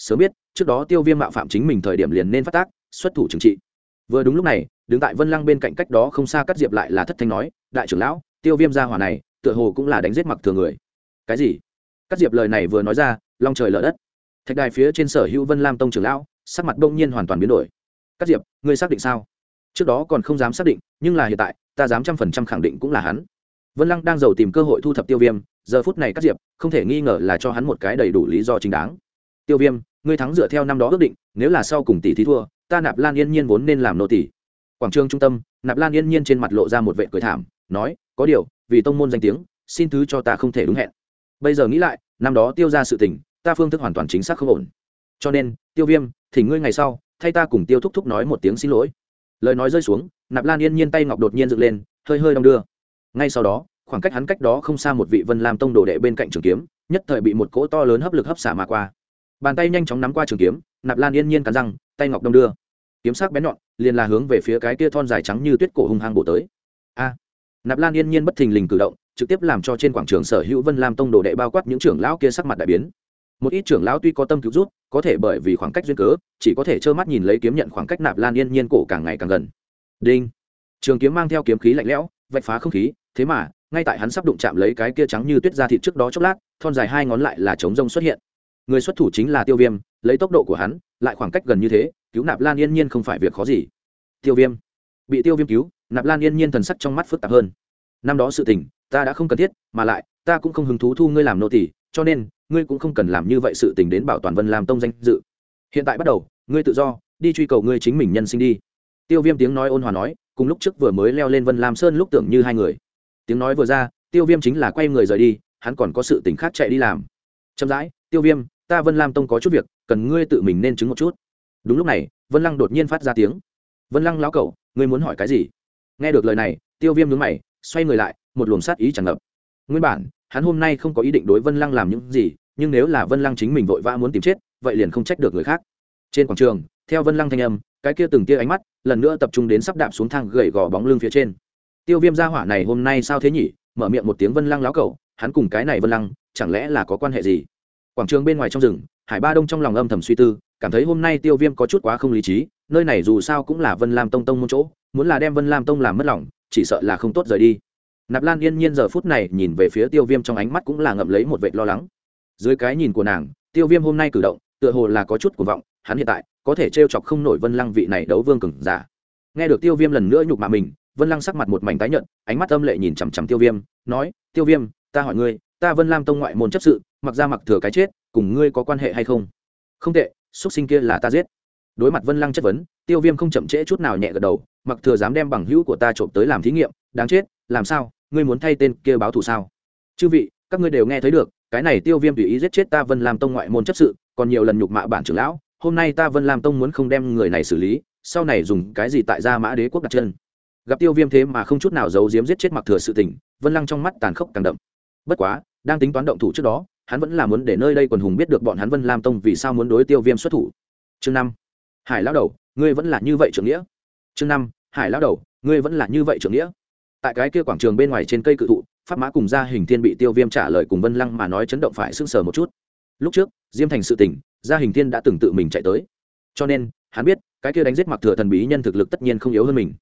sớm biết, trước đó tiêu viêm mạo phạm chính mình thời điểm liền nên phát tác, xuất thủ trừng trị. Vừa đúng lúc này, đứng tại vân lăng bên cạnh cách đó không xa cắt diệp lại là thất thanh nói, đại trưởng lão, tiêu viêm ra hỏa này, tựa hồ cũng là đánh giết mặc thường người. Cái gì? Cắt diệp lời này vừa nói ra, long trời lở đất. Thạch đài phía trên sở hữu vân lam tông trưởng lão, sắc mặt đông nhiên hoàn toàn biến đổi. Cắt diệp, ngươi xác định sao? Trước đó còn không dám xác định, nhưng là hiện tại, ta dám trăm phần trăm khẳng định cũng là hắn. Vân lăng đang giàu tìm cơ hội thu thập tiêu viêm, giờ phút này cắt diệp không thể nghi ngờ là cho hắn một cái đầy đủ lý do chính đáng. Tiêu viêm ngươi thắng dựa theo năm đó ước định, nếu là sau cùng tỷ thí thua, ta nạp lan yên nhiên vốn nên làm nô tỷ quảng trường trung tâm, nạp lan yên nhiên trên mặt lộ ra một vệ cười thảm, nói, có điều, vì tông môn danh tiếng, xin thứ cho ta không thể đúng hẹn. Bây giờ nghĩ lại, năm đó tiêu ra sự tình, ta phương thức hoàn toàn chính xác không ổn. Cho nên, tiêu viêm thì ngươi ngày sau, thay ta cùng tiêu thúc thúc nói một tiếng xin lỗi. Lời nói rơi xuống, nạp lan yên nhiên tay ngọc đột nhiên dựng lên, hơi hơi đong đưa. Ngay sau đó, khoảng cách hắn cách đó không xa một vị vân lam tông đồ đệ bên cạnh trường kiếm, nhất thời bị một cỗ to lớn hấp lực hấp xả mà qua bàn tay nhanh chóng nắm qua trường kiếm, nạp lan yên nhiên cắn răng, tay ngọc đông đưa. Kiếm sắc bén nhọn, liền là hướng về phía cái kia thon dài trắng như tuyết cổ hung hăng bổ tới. A! Nạp lan yên nhiên bất thình lình cử động, trực tiếp làm cho trên quảng trường sở hữu vân lam tông đồ đệ bao quát những trưởng lão kia sắc mặt đại biến. Một ít trưởng lão tuy có tâm cứu rút có thể bởi vì khoảng cách duyên cớ, chỉ có thể trơ mắt nhìn lấy kiếm nhận khoảng cách nạp lan yên nhiên cổ càng ngày càng gần. Đinh! Trường kiếm mang theo kiếm khí lạnh lẽo, vạch phá không khí, thế mà, ngay tại hắn sắp đụng chạm lấy cái kia trắng như tuyết ra thịt trước đó chốc lát, thon dài hai ngón lại là chống rông xuất hiện người xuất thủ chính là tiêu viêm, lấy tốc độ của hắn, lại khoảng cách gần như thế, cứu nạp lan yên nhiên không phải việc khó gì. Tiêu viêm. Bị tiêu viêm cứu, nạp lan yên nhiên thần sắc trong mắt phức tạp hơn. Năm đó sự tình, ta đã không cần thiết, mà lại, ta cũng không hứng thú thu ngươi làm nô tỷ cho nên, ngươi cũng không cần làm như vậy sự tình đến bảo toàn vân làm tông danh dự. Hiện tại bắt đầu, ngươi tự do, đi truy cầu ngươi chính mình nhân sinh đi. Tiêu viêm tiếng nói ôn hòa nói, cùng lúc trước vừa mới leo lên vân lam sơn lúc tưởng như hai người. Tiếng nói vừa ra, tiêu viêm chính là quay người rời đi, hắn còn có sự t khác chạy đi làm. Chậm rãi, tiêu viêm ta vân lam tông có chút việc cần ngươi tự mình nên chứng một chút. Đúng lúc này vân lăng đột nhiên phát ra tiếng. Vân lăng lão cậu ngươi muốn hỏi cái gì? Nghe được lời này tiêu viêm nhướng mày xoay người lại một luồng sát ý tràn ngập. Nguyên bản hắn hôm nay không có ý định đối vân lăng làm những gì nhưng nếu là vân lăng chính mình vội vã muốn tìm chết vậy liền không trách được người khác. Trên quảng trường theo vân lăng thanh âm cái kia từng tia ánh mắt lần nữa tập trung đến sắp đạp xuống thang gậy gò bóng lưng phía trên. Tiêu viêm gia hỏa này hôm nay sao thế nhỉ? Mở miệng một tiếng vân lăng láo cẩu, hắn cùng cái này vân lăng chẳng lẽ là có quan hệ gì? Quảng trường bên ngoài trong rừng, hải ba đông trong lòng âm thầm suy tư, cảm thấy hôm nay tiêu viêm có chút quá không lý trí, nơi này dù sao cũng là vân lam tông tông môn chỗ, muốn là đem vân lam tông làm mất lòng, chỉ sợ là không tốt rời đi. Nạp lan yên nhiên giờ phút này nhìn về phía tiêu viêm trong ánh mắt cũng là ngậm lấy một vệt lo lắng. Dưới cái nhìn của nàng, tiêu viêm hôm nay cử động, tựa hồ là có chút cuồng vọng, hắn hiện tại có thể t r e o chọc không nổi vân lăng vị này đấu vương cừng giả. Nghe được tiêu viêm lần nữa nhục mạ mình, vân lăng sắc mặt một mảnh tái nhợt, ánh mắt âm lệ nhìn chằm chằm tiêu viêm, nói, tiêu viêm, ta hỏi ngươi, ta vân lam tông ngoại môn chấp sự mặc ra mặc thừa cái chết, cùng ngươi có quan hệ hay không? Không tệ, xuất sinh kia là ta giết. Đối mặt vân lăng chất vấn, tiêu viêm không chậm trễ chút nào nhẹ gật đầu, mặc thừa dám đem bằng hữu của ta trộm tới làm thí nghiệm, đáng chết, làm sao, ngươi muốn thay tên kia báo thù sao? Chư vị, các ngươi đều nghe thấy được, cái này tiêu viêm tùy ý giết chết ta vân làm tông ngoại môn chấp sự, còn nhiều lần nhục mạ bản trưởng lão, hôm nay ta vân làm tông muốn không đem người này xử lý, sau này dùng cái gì tại gia mã đế quốc đặt chân? Gặp tiêu viêm thế mà không chút nào giấu giếm giết chết mặc thừa sự tình, vân lăng trong mắt tàn khốc càng đậm. Bất quá, đang tính toán động thủ trước đó hắn vẫn là muốn để nơi đây quần hùng biết được bọn hắn vân lam tông vì sao muốn đối tiêu viêm xuất thủ. Chương năm. Hải lão đầu, ngươi vẫn là như vậy trưởng nghĩa. Chương năm. Hải lão đầu, ngươi vẫn là như vậy trưởng nghĩa. Tại cái kia quảng trường bên ngoài trên cây cự thụ, pháp mã cùng gia hình thiên bị tiêu viêm trả lời cùng vân lăng mà nói chấn động phải sưng sờ một chút. Lúc trước, diêm thành sự tỉnh gia hình thiên đã từng tự mình chạy tới. Cho nên, hắn biết, cái kia đánh giết mặc thừa thần bí nhân thực lực tất nhiên không yếu hơn mình.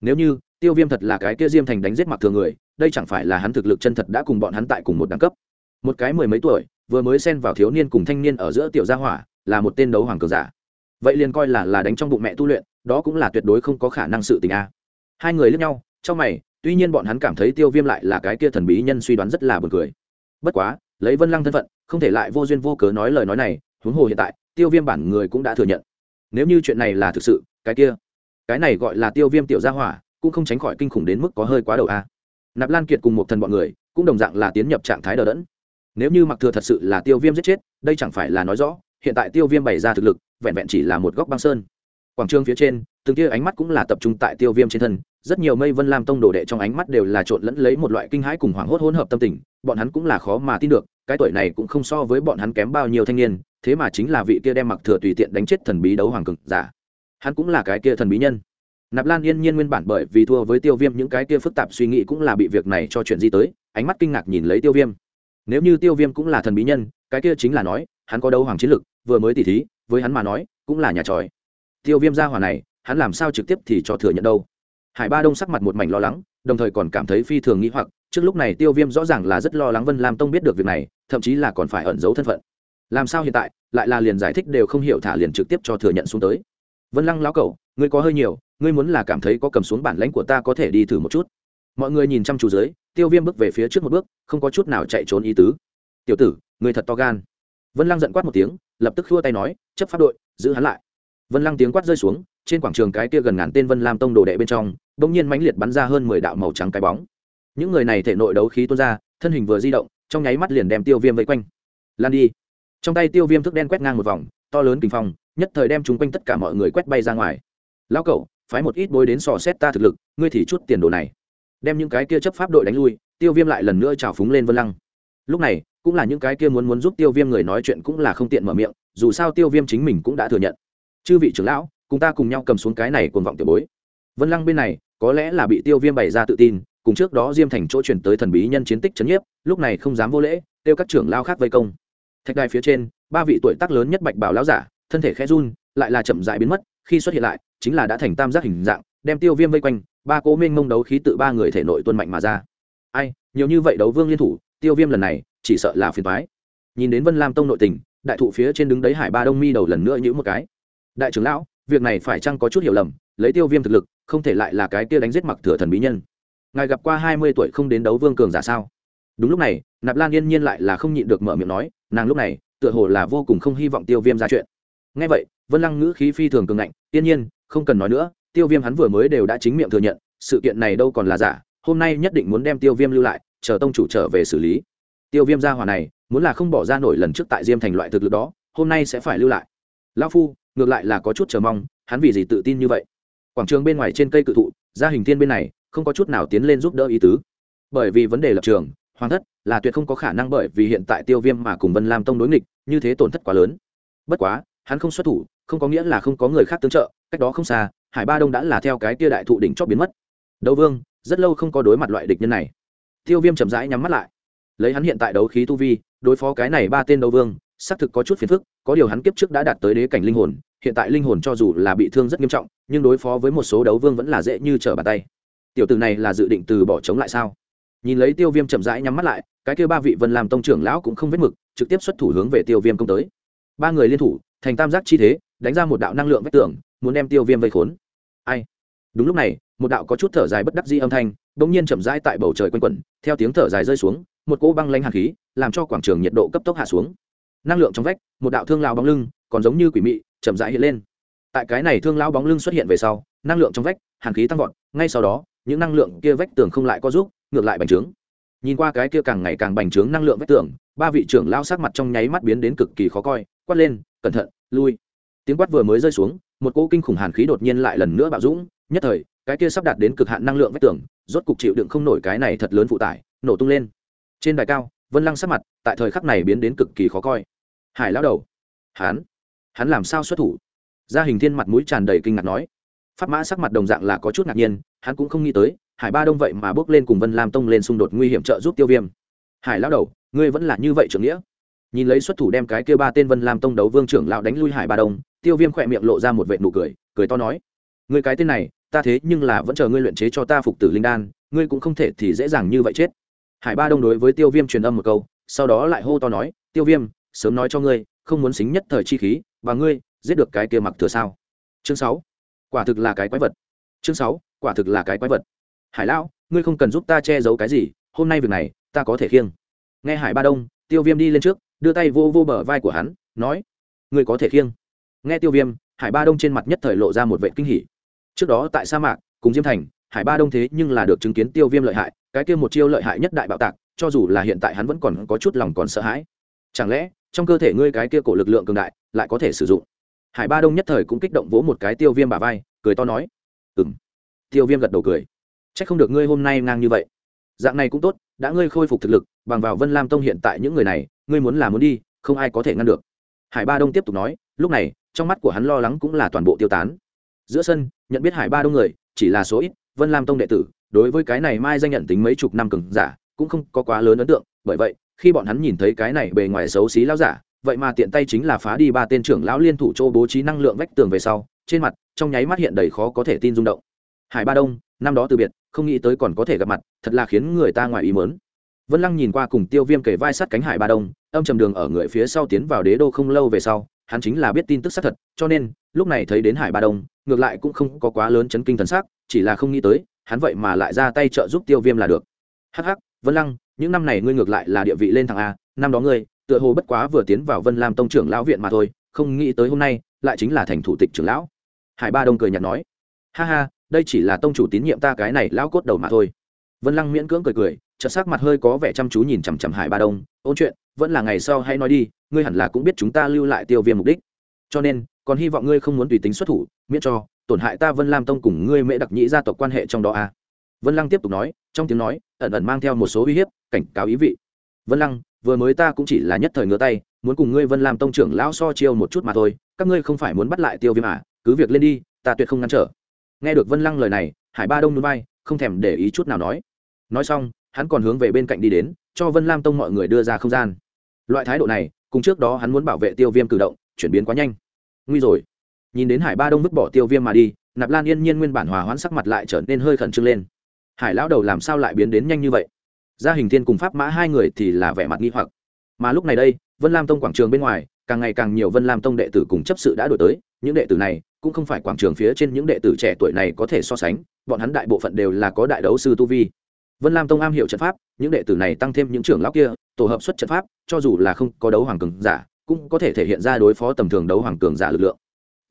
Nếu như, tiêu viêm thật là cái kia diêm thành đánh giết mặc thừa người, đây chẳng phải là hắn thực lực chân thật đã cùng bọn hắn tại cùng một đẳng cấp một cái mười mấy tuổi, vừa mới xen vào thiếu niên cùng thanh niên ở giữa tiểu gia hỏa, là một tên đấu hoàng cường giả. Vậy liền coi là là đánh trong bụng mẹ tu luyện, đó cũng là tuyệt đối không có khả năng sự tình a. Hai người lướt nhau, trong mày, tuy nhiên bọn hắn cảm thấy tiêu viêm lại là cái kia thần bí nhân suy đoán rất là buồn cười. Bất quá, lấy vân lăng thân phận, không thể lại vô duyên vô cớ nói lời nói này, huống hồ hiện tại, tiêu viêm bản người cũng đã thừa nhận. Nếu như chuyện này là thực sự, cái kia, cái này gọi là tiêu viêm tiểu gia hỏa, cũng không tránh khỏi kinh khủng đến mức có hơi quá đầu a. Nạp lan kiệt cùng một thần bọn người, cũng đồng dạng là tiến nhập trạng thái đờ đẫn nếu như mặc thừa thật sự là tiêu viêm giết chết, đây chẳng phải là nói rõ, hiện tại tiêu viêm bày ra thực lực, vẹn vẹn chỉ là một góc băng sơn. Quảng trường phía trên, từng kia ánh mắt cũng là tập trung tại tiêu viêm trên thân, rất nhiều mây vân lam tông đồ đệ trong ánh mắt đều là trộn lẫn lấy một loại kinh hãi cùng hoảng hốt hỗn hợp tâm tình, bọn hắn cũng là khó mà tin được, cái tuổi này cũng không so với bọn hắn kém bao nhiêu thanh niên, thế mà chính là vị kia đem mặc thừa tùy tiện đánh chết thần bí đấu hoàng cực giả. Hắn cũng là cái kia thần bí nhân. Nạp lan yên nhiên nguyên bản bởi vì thua với tiêu viêm những cái kia phức tạp suy nghĩ cũng là bị việc này cho chuyện gì tới, ánh mắt kinh ngạc nhìn lấy tiêu viêm nếu như tiêu viêm cũng là thần bí nhân, cái kia chính là nói, hắn có đấu hoàng chiến lực, vừa mới tỉ thí, với hắn mà nói, cũng là nhà tròi. Tiêu viêm gia hỏa này, hắn làm sao trực tiếp thì cho thừa nhận đâu? Hải ba đông sắc mặt một mảnh lo lắng, đồng thời còn cảm thấy phi thường nghĩ hoặc, trước lúc này tiêu viêm rõ ràng là rất lo lắng vân lam tông biết được việc này, thậm chí là còn phải ẩn giấu thân phận. Làm sao hiện tại, lại là liền giải thích đều không hiểu thả liền trực tiếp cho thừa nhận xuống tới. Vân lăng lão cẩu, ngươi có hơi nhiều, ngươi muốn là cảm thấy có cầm xuống bản lãnh của ta có thể đi thử một chút mọi người nhìn chăm chú dưới, tiêu viêm bước về phía trước một bước, không có chút nào chạy trốn ý tứ. Tiểu tử, người thật to gan. Vân lăng giận quát một tiếng, lập tức khua tay nói, chấp pháp đội, giữ hắn lại. Vân lăng tiếng quát rơi xuống, trên quảng trường cái kia gần ngàn tên vân lam tông đồ đệ bên trong, bỗng nhiên mãnh liệt bắn ra hơn mười đạo màu trắng cái bóng. Những người này thể nội đấu khí tuôn ra, thân hình vừa di động, trong nháy mắt liền đem tiêu viêm vây quanh. Lan đi. Trong tay tiêu viêm thức đen quét ngang một vòng, to lớn kinh phong, nhất thời đem chúng quanh tất cả mọi người quét bay ra ngoài. Lão cẩu phái một ít bối đến sò xét ta thực lực, ngươi thì chút tiền đồ này đem những cái kia chấp pháp đội đánh lui, tiêu viêm lại lần nữa trào phúng lên vân lăng. Lúc này, cũng là những cái kia muốn muốn giúp tiêu viêm người nói chuyện cũng là không tiện mở miệng, dù sao tiêu viêm chính mình cũng đã thừa nhận. Chư vị trưởng lão, cùng ta cùng nhau cầm xuống cái này cuồng vọng tiểu bối. Vân lăng bên này, có lẽ là bị tiêu viêm bày ra tự tin, cùng trước đó diêm thành chỗ chuyển tới thần bí nhân chiến tích chấn nhiếp, lúc này không dám vô lễ, kêu các trưởng lao khác vây công. Thạch đài phía trên, ba vị tuổi tác lớn nhất bạch bảo lão giả, thân thể khẽ run, lại là chậm dại biến mất, khi xuất hiện lại, chính là đã thành tam giác hình dạng, đem tiêu viêm vây quanh ba cố minh mông đấu khí tự ba người thể nội tuân mạnh mà ra. Ai, nhiều như vậy đấu vương liên thủ, tiêu viêm lần này, chỉ sợ là phiền thoái nhìn đến vân lam tông nội tình, đại thụ phía trên đứng đấy hải ba đông mi đầu lần nữa nhữ một cái. Đại trưởng lão, việc này phải chăng có chút hiểu lầm, lấy tiêu viêm thực lực, không thể lại là cái kia đánh giết mặc thừa thần bí nhân. Ngài gặp qua hai mươi tuổi không đến đấu vương cường giả sao? Đúng lúc này, nạp lan yên nhiên lại là không nhịn được mở miệng nói, nàng lúc này, tựa hồ là vô cùng không hy vọng tiêu viêm ra chuyện. Ngay vậy, vân lăng ngữ khí phi thường cường ngạnh, yên nhiên, không cần nói nữa tiêu viêm hắn vừa mới đều đã chính miệng thừa nhận, sự kiện này đâu còn là giả, hôm nay nhất định muốn đem tiêu viêm lưu lại, chờ tông chủ trở về xử lý. Tiêu viêm gia hỏa này, muốn là không bỏ ra nổi lần trước tại diêm thành loại thực lực đó, hôm nay sẽ phải lưu lại. Lão phu, ngược lại là có chút chờ mong, hắn vì gì tự tin như vậy? Quảng trường bên ngoài trên cây cự thụ gia hình thiên bên này, không có chút nào tiến lên giúp đỡ ý tứ. Bởi vì vấn đề lập trường, hoàng thất là tuyệt không có khả năng bởi vì hiện tại tiêu viêm mà cùng vân lam tông đối nghịch, như thế tổn thất quá lớn. Bất quá, hắn không xuất thủ, không có nghĩa là không có người khác tương trợ, cách đó không xa hải ba đông đã là theo cái tia đại thụ đỉnh chót biến mất. Đấu vương, rất lâu không có đối mặt loại địch nhân này. Tiêu viêm chậm rãi nhắm mắt lại. Lấy hắn hiện tại đấu khí tu vi, đối phó cái này ba tên đấu vương, xác thực có chút phiền phức, có điều hắn kiếp trước đã đạt tới đế cảnh linh hồn, hiện tại linh hồn cho dù là bị thương rất nghiêm trọng, nhưng đối phó với một số đấu vương vẫn là dễ như trở bàn tay. Tiểu tử này là dự định từ bỏ chống lại sao? Nhìn lấy tiêu viêm chậm rãi nhắm mắt lại, cái kêu ba vị vân làm tông trưởng lão cũng không vết mực, trực tiếp xuất thủ hướng về tiêu viêm công tới. Ba người liên thủ, thành tam giác chi thế, đánh ra một đạo năng lượng vách tường, muốn đem tiêu viêm vây khốn ai? Đúng lúc này, một đạo có chút thở dài bất đắc di âm thanh đ ỗ n g nhiên chậm rãi tại bầu trời quanh quẩn, theo tiếng thở dài rơi xuống, một cỗ băng lanh hạt khí, làm cho quảng trường nhiệt độ cấp tốc hạ xuống. Năng lượng trong vách, một đạo thương lao bóng lưng, còn giống như quỷ mị, chậm rãi hiện lên. Tại cái này thương lao bóng lưng xuất hiện về sau, năng lượng trong vách, hàn khí tăng vọt, ngay sau đó, những năng lượng kia vách tường không lại có giúp ngược lại bành trướng. Nhìn qua cái kia càng ngày càng bành trướng năng lượng vách tường, ba vị trưởng lao sắc mặt trong nháy mắt biến đến cực kỳ khó coi, quát lên, cẩn thận, lui. Tiếng quát vừa mới rơi xuống một cỗ kinh khủng hàn khí đột nhiên lại lần nữa bạo dũng, nhất thời, cái kia sắp đạt đến cực hạn năng lượng vách tường, rốt cục chịu đựng không nổi cái này thật lớn phụ tải, nổ tung lên. Trên đài cao, vân lăng sắc mặt, tại thời khắc này biến đến cực kỳ khó coi. Hải lao đầu, hắn hắn làm sao xuất thủ? Gia hình thiên mặt mũi tràn đầy kinh ngạc nói. Pháp mã sắc mặt đồng dạng là có chút ngạc nhiên, hắn cũng không nghĩ tới, hải ba đông vậy mà bước lên cùng vân lam tông lên xung đột nguy hiểm trợ giúp tiêu viêm. Hải lao đầu, ngươi vẫn là như vậy trưởng nghĩa nhìn lấy xuất thủ đem cái kia ba tên vân lam tông đấu vương trưởng lão đánh lui hải ba đông, tiêu viêm khỏe miệng lộ ra một vệ nụ cười cười to nói người cái tên này, ta thế nhưng là vẫn chờ ngươi luyện chế cho ta phục tử linh đan, ngươi cũng không thể thì dễ dàng như vậy chết. Hải ba đông đối với tiêu viêm truyền âm một câu, sau đó lại hô to nói, tiêu viêm, sớm nói cho ngươi, không muốn xính nhất thời chi khí, và ngươi, giết được cái kia mặc thừa sao? Chương sáu, quả thực là cái quái vật. Chương sáu, quả thực là cái quái vật. Hải lão, ngươi không cần giúp ta che giấu cái gì, hôm nay việc này, ta có thể khiêng. Nghe hải ba đông, tiêu viêm đi lên trước đưa tay vô vô bờ vai của hắn, nói, ngươi có thể khiêng. Nghe tiêu viêm, hải ba đông trên mặt nhất thời lộ ra một vệ kinh hỉ. Trước đó tại sa mạc, cùng diêm thành, hải ba đông thế nhưng là được chứng kiến tiêu viêm lợi hại, cái kia một chiêu lợi hại nhất đại bạo tạc, cho dù là hiện tại hắn vẫn còn có chút lòng còn sợ hãi. Chẳng lẽ, trong cơ thể ngươi cái kia cổ lực lượng cường đại, lại có thể sử dụng? Hải ba đông nhất thời cũng kích động vỗ một cái tiêu viêm bà vai, cười to nói ừng tiêu viêm gật đầu cười c h ắ c không được ngươi hôm nay ngang như vậy. Dạng này cũng tốt, đã ngươi khôi phục thực lực, bằng vào vân lam tông hiện tại những người này ngươi muốn là muốn đi, không ai có thể ngăn được. Hải ba đông tiếp tục nói, lúc này, trong mắt của hắn lo lắng cũng là toàn bộ tiêu tán. Giữa sân, nhận biết hải ba đông người, chỉ là số ít, vân lam tông đệ tử, đối với cái này mai danh nhận tính mấy chục năm cừng giả, cũng không có quá lớn ấn tượng, bởi vậy, khi bọn hắn nhìn thấy cái này bề ngoài xấu xí lão giả, vậy mà tiện tay chính là phá đi ba tên trưởng lão liên thủ châu bố trí năng lượng vách tường về sau, trên mặt, trong nháy mắt hiện đầy khó có thể tin rung động. Hải ba đông, năm đó từ biệt, không nghĩ tới còn có thể gặp mặt, thật là khiến người ta ngoài ý mớn vân lăng nhìn qua cùng tiêu viêm kể vai sát cánh hải ba đông, âm trầm đường ở người phía sau tiến vào đế đô không lâu về sau, hắn chính là biết tin tức xác thật, cho nên, lúc này thấy đến hải ba đông, ngược lại cũng không có quá lớn chấn kinh thần sắc, chỉ là không nghĩ tới, hắn vậy mà lại ra tay trợ giúp tiêu viêm là được. Hh vân lăng, những năm này ngươi ngược lại là địa vị lên thằng a, năm đó ngươi, tựa hồ bất quá vừa tiến vào vân lam tông trưởng lão viện mà thôi, không nghĩ tới hôm nay, lại chính là thành thủ tịch trưởng lão. Hải ba đông cười nhạt nói, ha ha, đây chỉ là tông chủ tín nhiệm ta cái này lão cốt đầu mà thôi. Vân lăng miễn cưỡng cười cười chợt sắc mặt hơi có vẻ chăm chú nhìn chằm chằm hải ba đông. Ôn chuyện, vẫn là ngày sau hay nói đi, ngươi hẳn là cũng biết chúng ta lưu lại tiêu viêm mục đích. Cho nên, còn hy vọng ngươi không muốn tùy tính xuất thủ, miễn cho, tổn hại ta vân lam tông cùng ngươi mễ đặc nhĩ gia tộc quan hệ trong đó a. À. vân lăng tiếp tục nói, trong tiếng nói, ẩn ẩn mang theo một số uy hiếp, cảnh cáo ý vị. Vân lăng, vừa mới ta cũng chỉ là nhất thời ngứa tay, muốn cùng ngươi vân lam tông trưởng lão so chiêu một chút mà thôi, các ngươi không phải muốn bắt lại tiêu viêm à cứ việc lên đi, ta tuyệt không ngăn trở. Nghe được vân lăng lời này, hải ba đông núi bay không thèm để ý chút nào nói. Nói xong hắn còn hướng về bên cạnh đi đến, cho vân lam tông mọi người đưa ra không gian. Loại thái độ này, cùng trước đó hắn muốn bảo vệ tiêu viêm cử động, chuyển biến quá nhanh. Nguy rồi. Nhìn đến hải ba đông vứt bỏ tiêu viêm mà đi, nạp lan yên nhiên nguyên bản hòa hoãn sắc mặt lại trở nên hơi khẩn trương lên. Hải lão đầu làm sao lại biến đến nhanh như vậy? Gia hình thiên cùng pháp mã hai người thì là vẻ mặt nghi hoặc. Mà lúc này đây, vân lam tông quảng trường bên ngoài, càng ngày càng nhiều vân lam tông đệ tử cùng chấp sự đã đổi tới. Những đệ tử này, cũng không phải quảng trường phía trên những đệ tử trẻ tuổi này có thể so sánh, bọn hắn đại bộ phận đều là có đại đấu sư tu vi vân lam tông am hiểu trận pháp, những đệ tử này tăng thêm những trưởng lão kia, tổ hợp xuất trận pháp, cho dù là không có đấu hoàng cường giả, cũng có thể thể hiện ra đối phó tầm thường đấu hoàng cường giả lực lượng.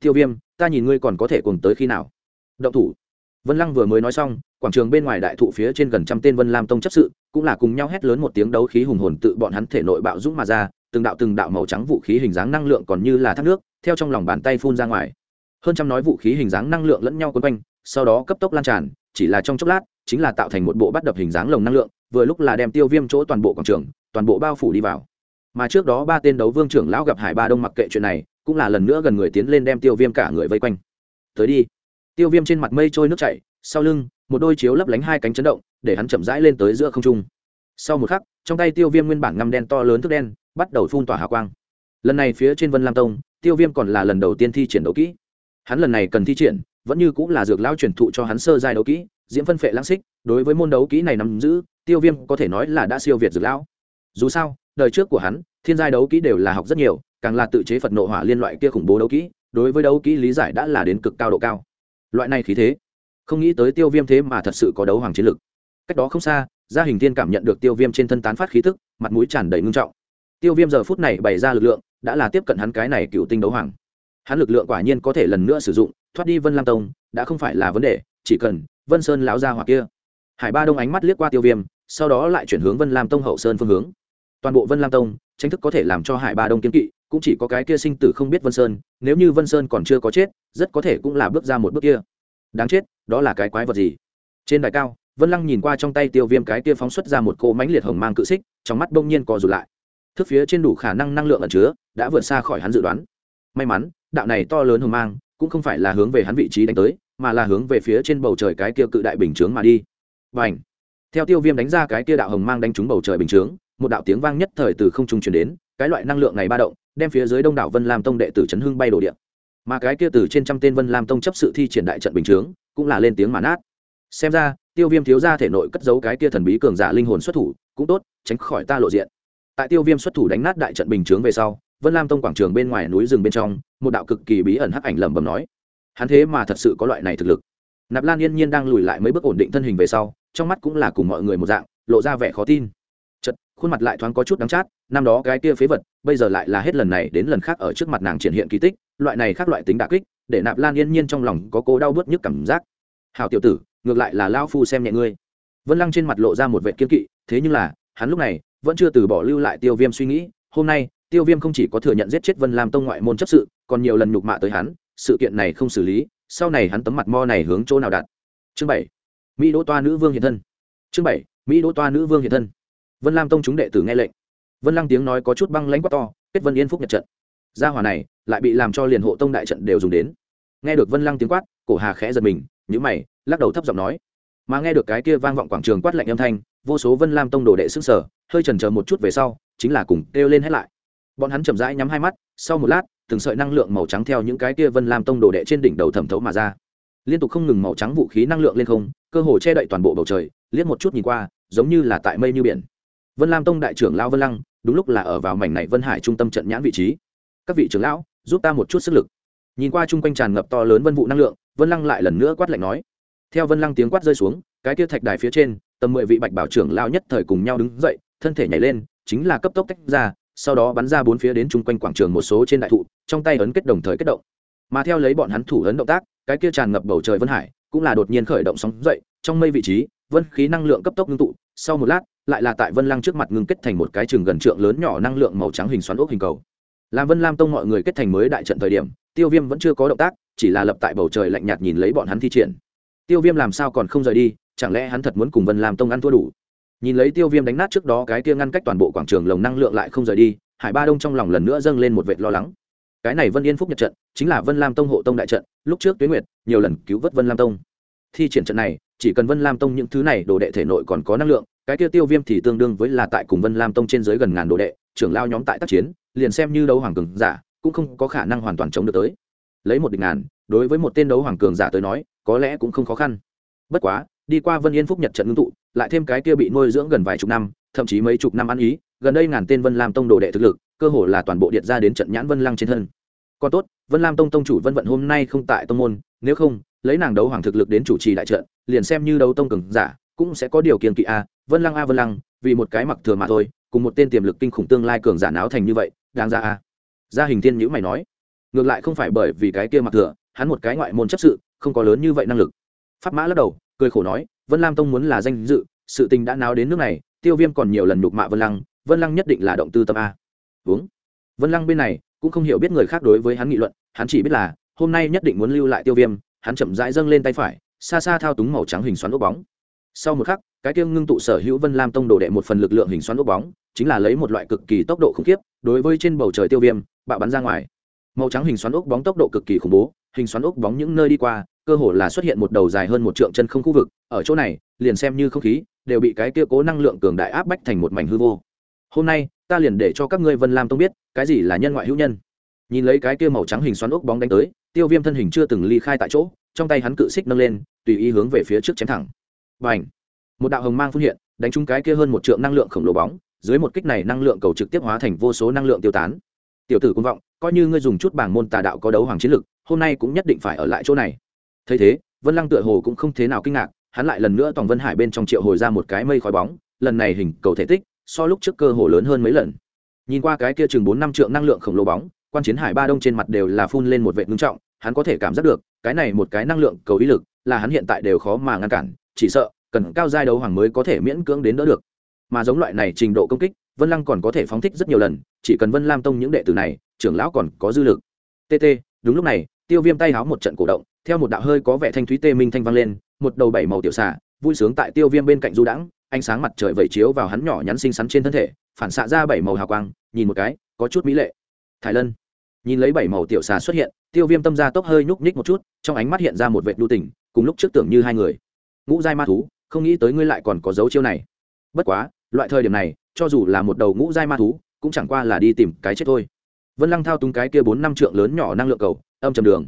Tiêu viêm, ta nhìn ngươi còn có thể cùng tới khi nào? Động thủ. Vân lăng vừa mới nói xong, quảng trường bên ngoài đại thụ phía trên gần trăm tên vân lam tông chấp sự, cũng là cùng nhau hét lớn một tiếng đấu khí hùng hồn tự bọn hắn thể nội bạo dũng mà ra, từng đạo từng đạo màu trắng vũ khí hình dáng năng lượng còn như là thác nước, theo trong lòng bàn tay phun ra ngoài. Hơn trăm nói vũ khí hình dáng năng lượng lẫn nhau quấn quanh, sau đó cấp tốc lan tràn, chỉ là trong chốc lát chính là tạo thành một bộ bắt đập hình dáng lồng năng lượng, vừa lúc là đem tiêu viêm chỗ toàn bộ quảng trường, toàn bộ bao phủ đi vào. Mà trước đó ba tên đấu vương trưởng lão gặp hải ba đông mặc kệ chuyện này, cũng là lần nữa gần người tiến lên đem tiêu viêm cả người vây quanh. Tới đi. Tiêu viêm trên mặt mây trôi nước chảy, sau lưng, một đôi chiếu lấp lánh hai cánh chấn động, để hắn chậm rãi lên tới giữa không trung. Sau một khắc, trong tay tiêu viêm nguyên bản ngăm đen to lớn thức đen, bắt đầu phun tỏa hào quang. Lần này phía trên vân lam tông, tiêu viêm còn là lần đầu tiên thi triển đấu kỹ. Hắn lần này cần thi triển, vẫn như cũng là dược lão truyền thụ cho hắn sơ giai đấu kỹ diễm phân phệ lãng xích, đối với môn đấu kỹ này nắm giữ, tiêu viêm có thể nói là đã siêu việt dược lão. Dù sao, đời trước của hắn, thiên giai đấu kỹ đều là học rất nhiều, càng là tự chế phật nộ hỏa liên loại kia khủng bố đấu kỹ, đối với đấu kỹ lý giải đã là đến cực cao độ cao. Loại này khí thế, không nghĩ tới tiêu viêm thế mà thật sự có đấu hoàng chiến lực. Cách đó không xa, gia hình thiên cảm nhận được tiêu viêm trên thân tán phát khí tức, mặt mũi tràn đầy ngưng trọng. Tiêu viêm giờ phút này bày ra lực lượng, đã là tiếp cận hắn cái này cựu tinh đấu hoàng. Hắn lực lượng quả nhiên có thể lần nữa sử dụng, thoát đi vân lam tông, đã không phải là vấn đề, chỉ cần vân sơn lão gia hỏa kia. Hải ba đông ánh mắt liếc qua tiêu viêm, sau đó lại chuyển hướng vân lam tông hậu sơn phương hướng. Toàn bộ vân lam tông, tranh thức có thể làm cho hải ba đông kiếm kỵ, cũng chỉ có cái kia sinh tử không biết vân sơn, nếu như vân sơn còn chưa có chết, rất có thể cũng là bước ra một bước kia. Đáng chết, đó là cái quái vật gì? Trên đài cao, vân lăng nhìn qua trong tay tiêu viêm cái kia phóng xuất ra một cỗ mánh liệt hồng mang cự xích, trong mắt bỗng nhiên co rụt lại. Thức phía trên đủ khả năng năng lượng ẩn chứa, đã vượt xa khỏi hắn dự đoán. May mắn, đạo này to lớn hồng mang cũng không phải là hướng về hắn vị trí đánh tới, mà là hướng về phía trên bầu trời cái kia cự đại bình chướng mà đi. Và ảnh theo tiêu viêm đánh ra cái kia đạo hồng mang đánh trúng bầu trời bình chướng, một đạo tiếng vang nhất thời từ không trung truyền đến, cái loại năng lượng này ba động, đem phía dưới đông đảo vân lam tông đệ tử trấn hưng bay đổ điện. Mà cái kia từ trên trăm tên vân lam tông chấp sự thi triển đại trận bình chướng, cũng là lên tiếng mà nát. Xem ra, tiêu viêm thiếu ra thể nội cất giấu cái kia thần bí cường giả linh hồn xuất thủ, cũng tốt, tránh khỏi ta lộ diện. Tại tiêu viêm xuất thủ đánh nát đại trận bình chướng về sau vân lam tông quảng trường bên ngoài núi rừng bên trong, một đạo cực kỳ bí ẩn hắc ảnh lẩm bẩm nói, hắn thế mà thật sự có loại này thực lực. Nạp lan yên nhiên đang lùi lại mấy bước ổn định thân hình về sau, trong mắt cũng là cùng mọi người một dạng, lộ ra vẻ khó tin. Chật khuôn mặt lại thoáng có chút đắng chát, năm đó cái kia phế vật, bây giờ lại là hết lần này đến lần khác ở trước mặt nàng triển hiện kỳ tích, loại này khác loại tính đà kích, để nạp lan yên nhiên trong lòng có cố đau bớt nhức cảm giác. Hào tiểu tử, ngược lại là lao phu xem nhẹ ngươi. Vân lăng trên mặt lộ ra một vệ kiên kỵ, thế nhưng là, hắn lúc này vẫn chưa từ bỏ lưu lại tiêu viêm suy nghĩ, hôm nay tiêu viêm không chỉ có thừa nhận giết chết vân lam tông ngoại môn chấp sự, còn nhiều lần nhục mạ tới hắn, sự kiện này không xử lý, sau này hắn tấm mặt mo này hướng chỗ nào đặt chương bảy, mỹ đỗ toa nữ vương hiện thân. Chương bảy, mỹ đỗ toa nữ vương hiện thân. Vân lam tông chúng đệ tử nghe lệnh. Vân lăng tiếng nói có chút băng lãnh quá to, kết vân yên phúc nhật trận. Gia hòa này lại bị làm cho liền hộ tông đại trận đều dùng đến. Nghe được vân lăng tiếng quát, cổ hà khẽ giật mình nhữ mày, lắc đầu thấp giọng nói. Mà nghe được cái kia vang vọng quảng trường quát lạnh âm thanh, vô số vân lam tông đồ đệ xương sở hơi chần chờ một chút về sau, chính là cùng kêu lên hết lại bọn hắn chậm rãi nhắm hai mắt, sau một lát, từng sợi năng lượng màu trắng theo những cái kia vân lam tông đồ đệ trên đỉnh đầu thẩm thấu mà ra. Liên tục không ngừng màu trắng vũ khí năng lượng lên không, cơ hồ che đậy toàn bộ bầu trời, liếc một chút nhìn qua, giống như là tại mây như biển. Vân lam tông đại trưởng lao vân lăng, đúng lúc là ở vào mảnh này vân hải trung tâm trận nhãn vị trí. Các vị trưởng lão, giúp ta một chút sức lực. Nhìn qua chung quanh tràn ngập to lớn vân vụ năng lượng, vân lăng lại lần nữa quát lạnh nói. Theo vân lăng tiếng quát rơi xuống, cái kia thạch đài phía trên, tầm mười vị bạch bảo trưởng lao nhất thời cùng nhau đứng dậy, thân thể nhảy lên, chính là cấp tốc tách ra sau đó bắn ra bốn phía đến chung quanh quảng trường một số trên đại thụ, trong tay ấn kết đồng thời kết động. Mà theo lấy bọn hắn thủ ấn động tác, cái kia tràn ngập bầu trời vân hải, cũng là đột nhiên khởi động sóng dậy, trong mây vị trí, vân khí năng lượng cấp tốc ngưng tụ, sau một lát, lại là tại vân lăng trước mặt ngưng kết thành một cái trường gần trượng lớn nhỏ năng lượng màu trắng hình xoắn ốc hình cầu. Làm vân lam tông mọi người kết thành mới đại trận thời điểm, tiêu viêm vẫn chưa có động tác, chỉ là lập tại bầu trời lạnh nhạt nhìn lấy bọn hắn thi triển. Tiêu viêm làm sao còn không rời đi, chẳng lẽ hắn thật muốn cùng vân lam tông ăn thua đủ? Nhìn lấy tiêu viêm đánh nát trước đó cái kia ngăn cách toàn bộ quảng trường lồng năng lượng lại không rời đi, hải ba đông trong lòng lần nữa dâng lên một vệt lo lắng. Cái này vân yên phúc nhật trận, chính là vân lam tông hộ tông đại trận, lúc trước tuyến nguyệt, nhiều lần cứu vớt vân lam tông. Thi triển trận này, chỉ cần vân lam tông những thứ này đồ đệ thể nội còn có năng lượng, cái kia tiêu viêm thì tương đương với là tại cùng vân lam tông trên dưới gần ngàn đồ đệ, trưởng lao nhóm tại tác chiến, liền xem như đấu hoàng cường giả, cũng không có khả năng hoàn toàn chống được tới. Lấy một địch ngàn, đối với một tên đấu hoàng cường giả tới nói, có lẽ cũng không khó khăn. Bất quá, đi qua vân yên phúc nhật trận ngưng tụ lại thêm cái kia bị nuôi dưỡng gần vài chục năm, thậm chí mấy chục năm ăn ý, gần đây ngàn tên vân lam tông đồ đệ thực lực, cơ hồ là toàn bộ điện ra đến trận nhãn vân lăng trên thân. Còn tốt, vân lam tông tông chủ vân vận hôm nay không tại tông môn, nếu không, lấy nàng đấu hoàng thực lực đến chủ trì đại trận, liền xem như đấu tông cường giả, cũng sẽ có điều kiện kỵ a, vân lăng a vân lăng, vì một cái mặc thừa mà thôi, cùng một tên tiềm lực kinh khủng tương lai cường giả náo thành như vậy, đáng ra a. Gia hình tiên nhữ mày nói, ngược lại không phải bởi vì cái kia mặc thừa, hắn một cái ngoại môn chấp sự, không có lớn như vậy năng lực. Pháp mã lắc đầu, cười khổ nói vân lam tông muốn là danh dự, sự tình đã náo đến nước này, tiêu viêm còn nhiều lần nhục mạ vân lăng vân lăng nhất định là động tư tâm a. Uống. Vân lăng bên này, cũng không hiểu biết người khác đối với hắn nghị luận, hắn chỉ biết là, hôm nay nhất định muốn lưu lại tiêu viêm, hắn chậm rãi dâng lên tay phải, xa xa thao túng màu trắng hình xoắn ốc bóng. Sau một khắc, cái tiêu ngưng tụ sở hữu vân lam tông đổ đệ một phần lực lượng hình xoắn ốc bóng, chính là lấy một loại cực kỳ tốc độ khủng khiếp, đối với trên bầu trời tiêu viêm, bạo bắn ra ngoài màu trắng hình xoắn ốc bóng tốc độ cực kỳ khủng bố, hình xoắn ốc bóng những nơi đi qua, cơ hồ là xuất hiện một đầu dài hơn một trượng chân không khu vực, ở chỗ này, liền xem như không khí, đều bị cái kia cố năng lượng cường đại áp bách thành một mảnh hư vô. Hôm nay, ta liền để cho các ngươi vân lam tông biết, cái gì là nhân ngoại hữu nhân. Nhìn lấy cái kia màu trắng hình xoắn ốc bóng đánh tới, tiêu viêm thân hình chưa từng ly khai tại chỗ, trong tay hắn cự xích nâng lên, tùy ý hướng về phía trước chém thẳng. Và ảnh một đạo hồng mang phun hiện, đánh trúng cái kia hơn một trượng năng lượng khổng lồ bóng, dưới một kích này năng lượng cầu trực tiếp hóa thành vô số năng lượng tiêu tán. Tiểu tử cung vọng coi như ngươi dùng chút bảng môn tà đạo có đấu hoàng chiến lực, hôm nay cũng nhất định phải ở lại chỗ này. Thấy thế, vân lăng tựa hồ cũng không thế nào kinh ngạc, hắn lại lần nữa toàn vân hải bên trong triệu hồi ra một cái mây khói bóng, lần này hình cầu thể tích so lúc trước cơ hồ lớn hơn mấy lần. Nhìn qua cái kia chừng bốn năm trượng năng lượng khổng lồ bóng, quan chiến hải ba đông trên mặt đều là phun lên một vệ ngưng trọng, hắn có thể cảm giác được, cái này một cái năng lượng cầu ý lực là hắn hiện tại đều khó mà ngăn cản, chỉ sợ cần cao giai đấu hoàng mới có thể miễn cưỡng đến đỡ được. Mà giống loại này trình độ công kích vân lăng còn có thể phóng thích rất nhiều lần, chỉ cần vân lam tông những đệ tử này, trưởng lão còn có dư lực. Tt đúng lúc này, tiêu viêm tay háo một trận cổ động, theo một đạo hơi có vẻ thanh thúy tê minh thanh vang lên, một đầu bảy màu tiểu xà, vui sướng tại tiêu viêm bên cạnh du đãng, ánh sáng mặt trời vẩy chiếu vào hắn nhỏ nhắn xinh xắn trên thân thể, phản xạ ra bảy màu hào quang, nhìn một cái, có chút mỹ lệ. Thái lân, nhìn lấy bảy màu tiểu xà xuất hiện, tiêu viêm tâm ra tốc hơi nhúc nhích một chút, trong ánh mắt hiện ra một vệt đu tỉnh cùng lúc trước tưởng như hai người. Ngũ giai ma thú, không nghĩ tới ngươi lại còn có dấu chiêu này. Bất quá, loại thời điểm này cho dù là một đầu ngũ giai ma thú, cũng chẳng qua là đi tìm cái chết thôi. Vân lăng thao túng cái kia bốn năm trượng lớn nhỏ năng lượng cầu, âm trầm đường.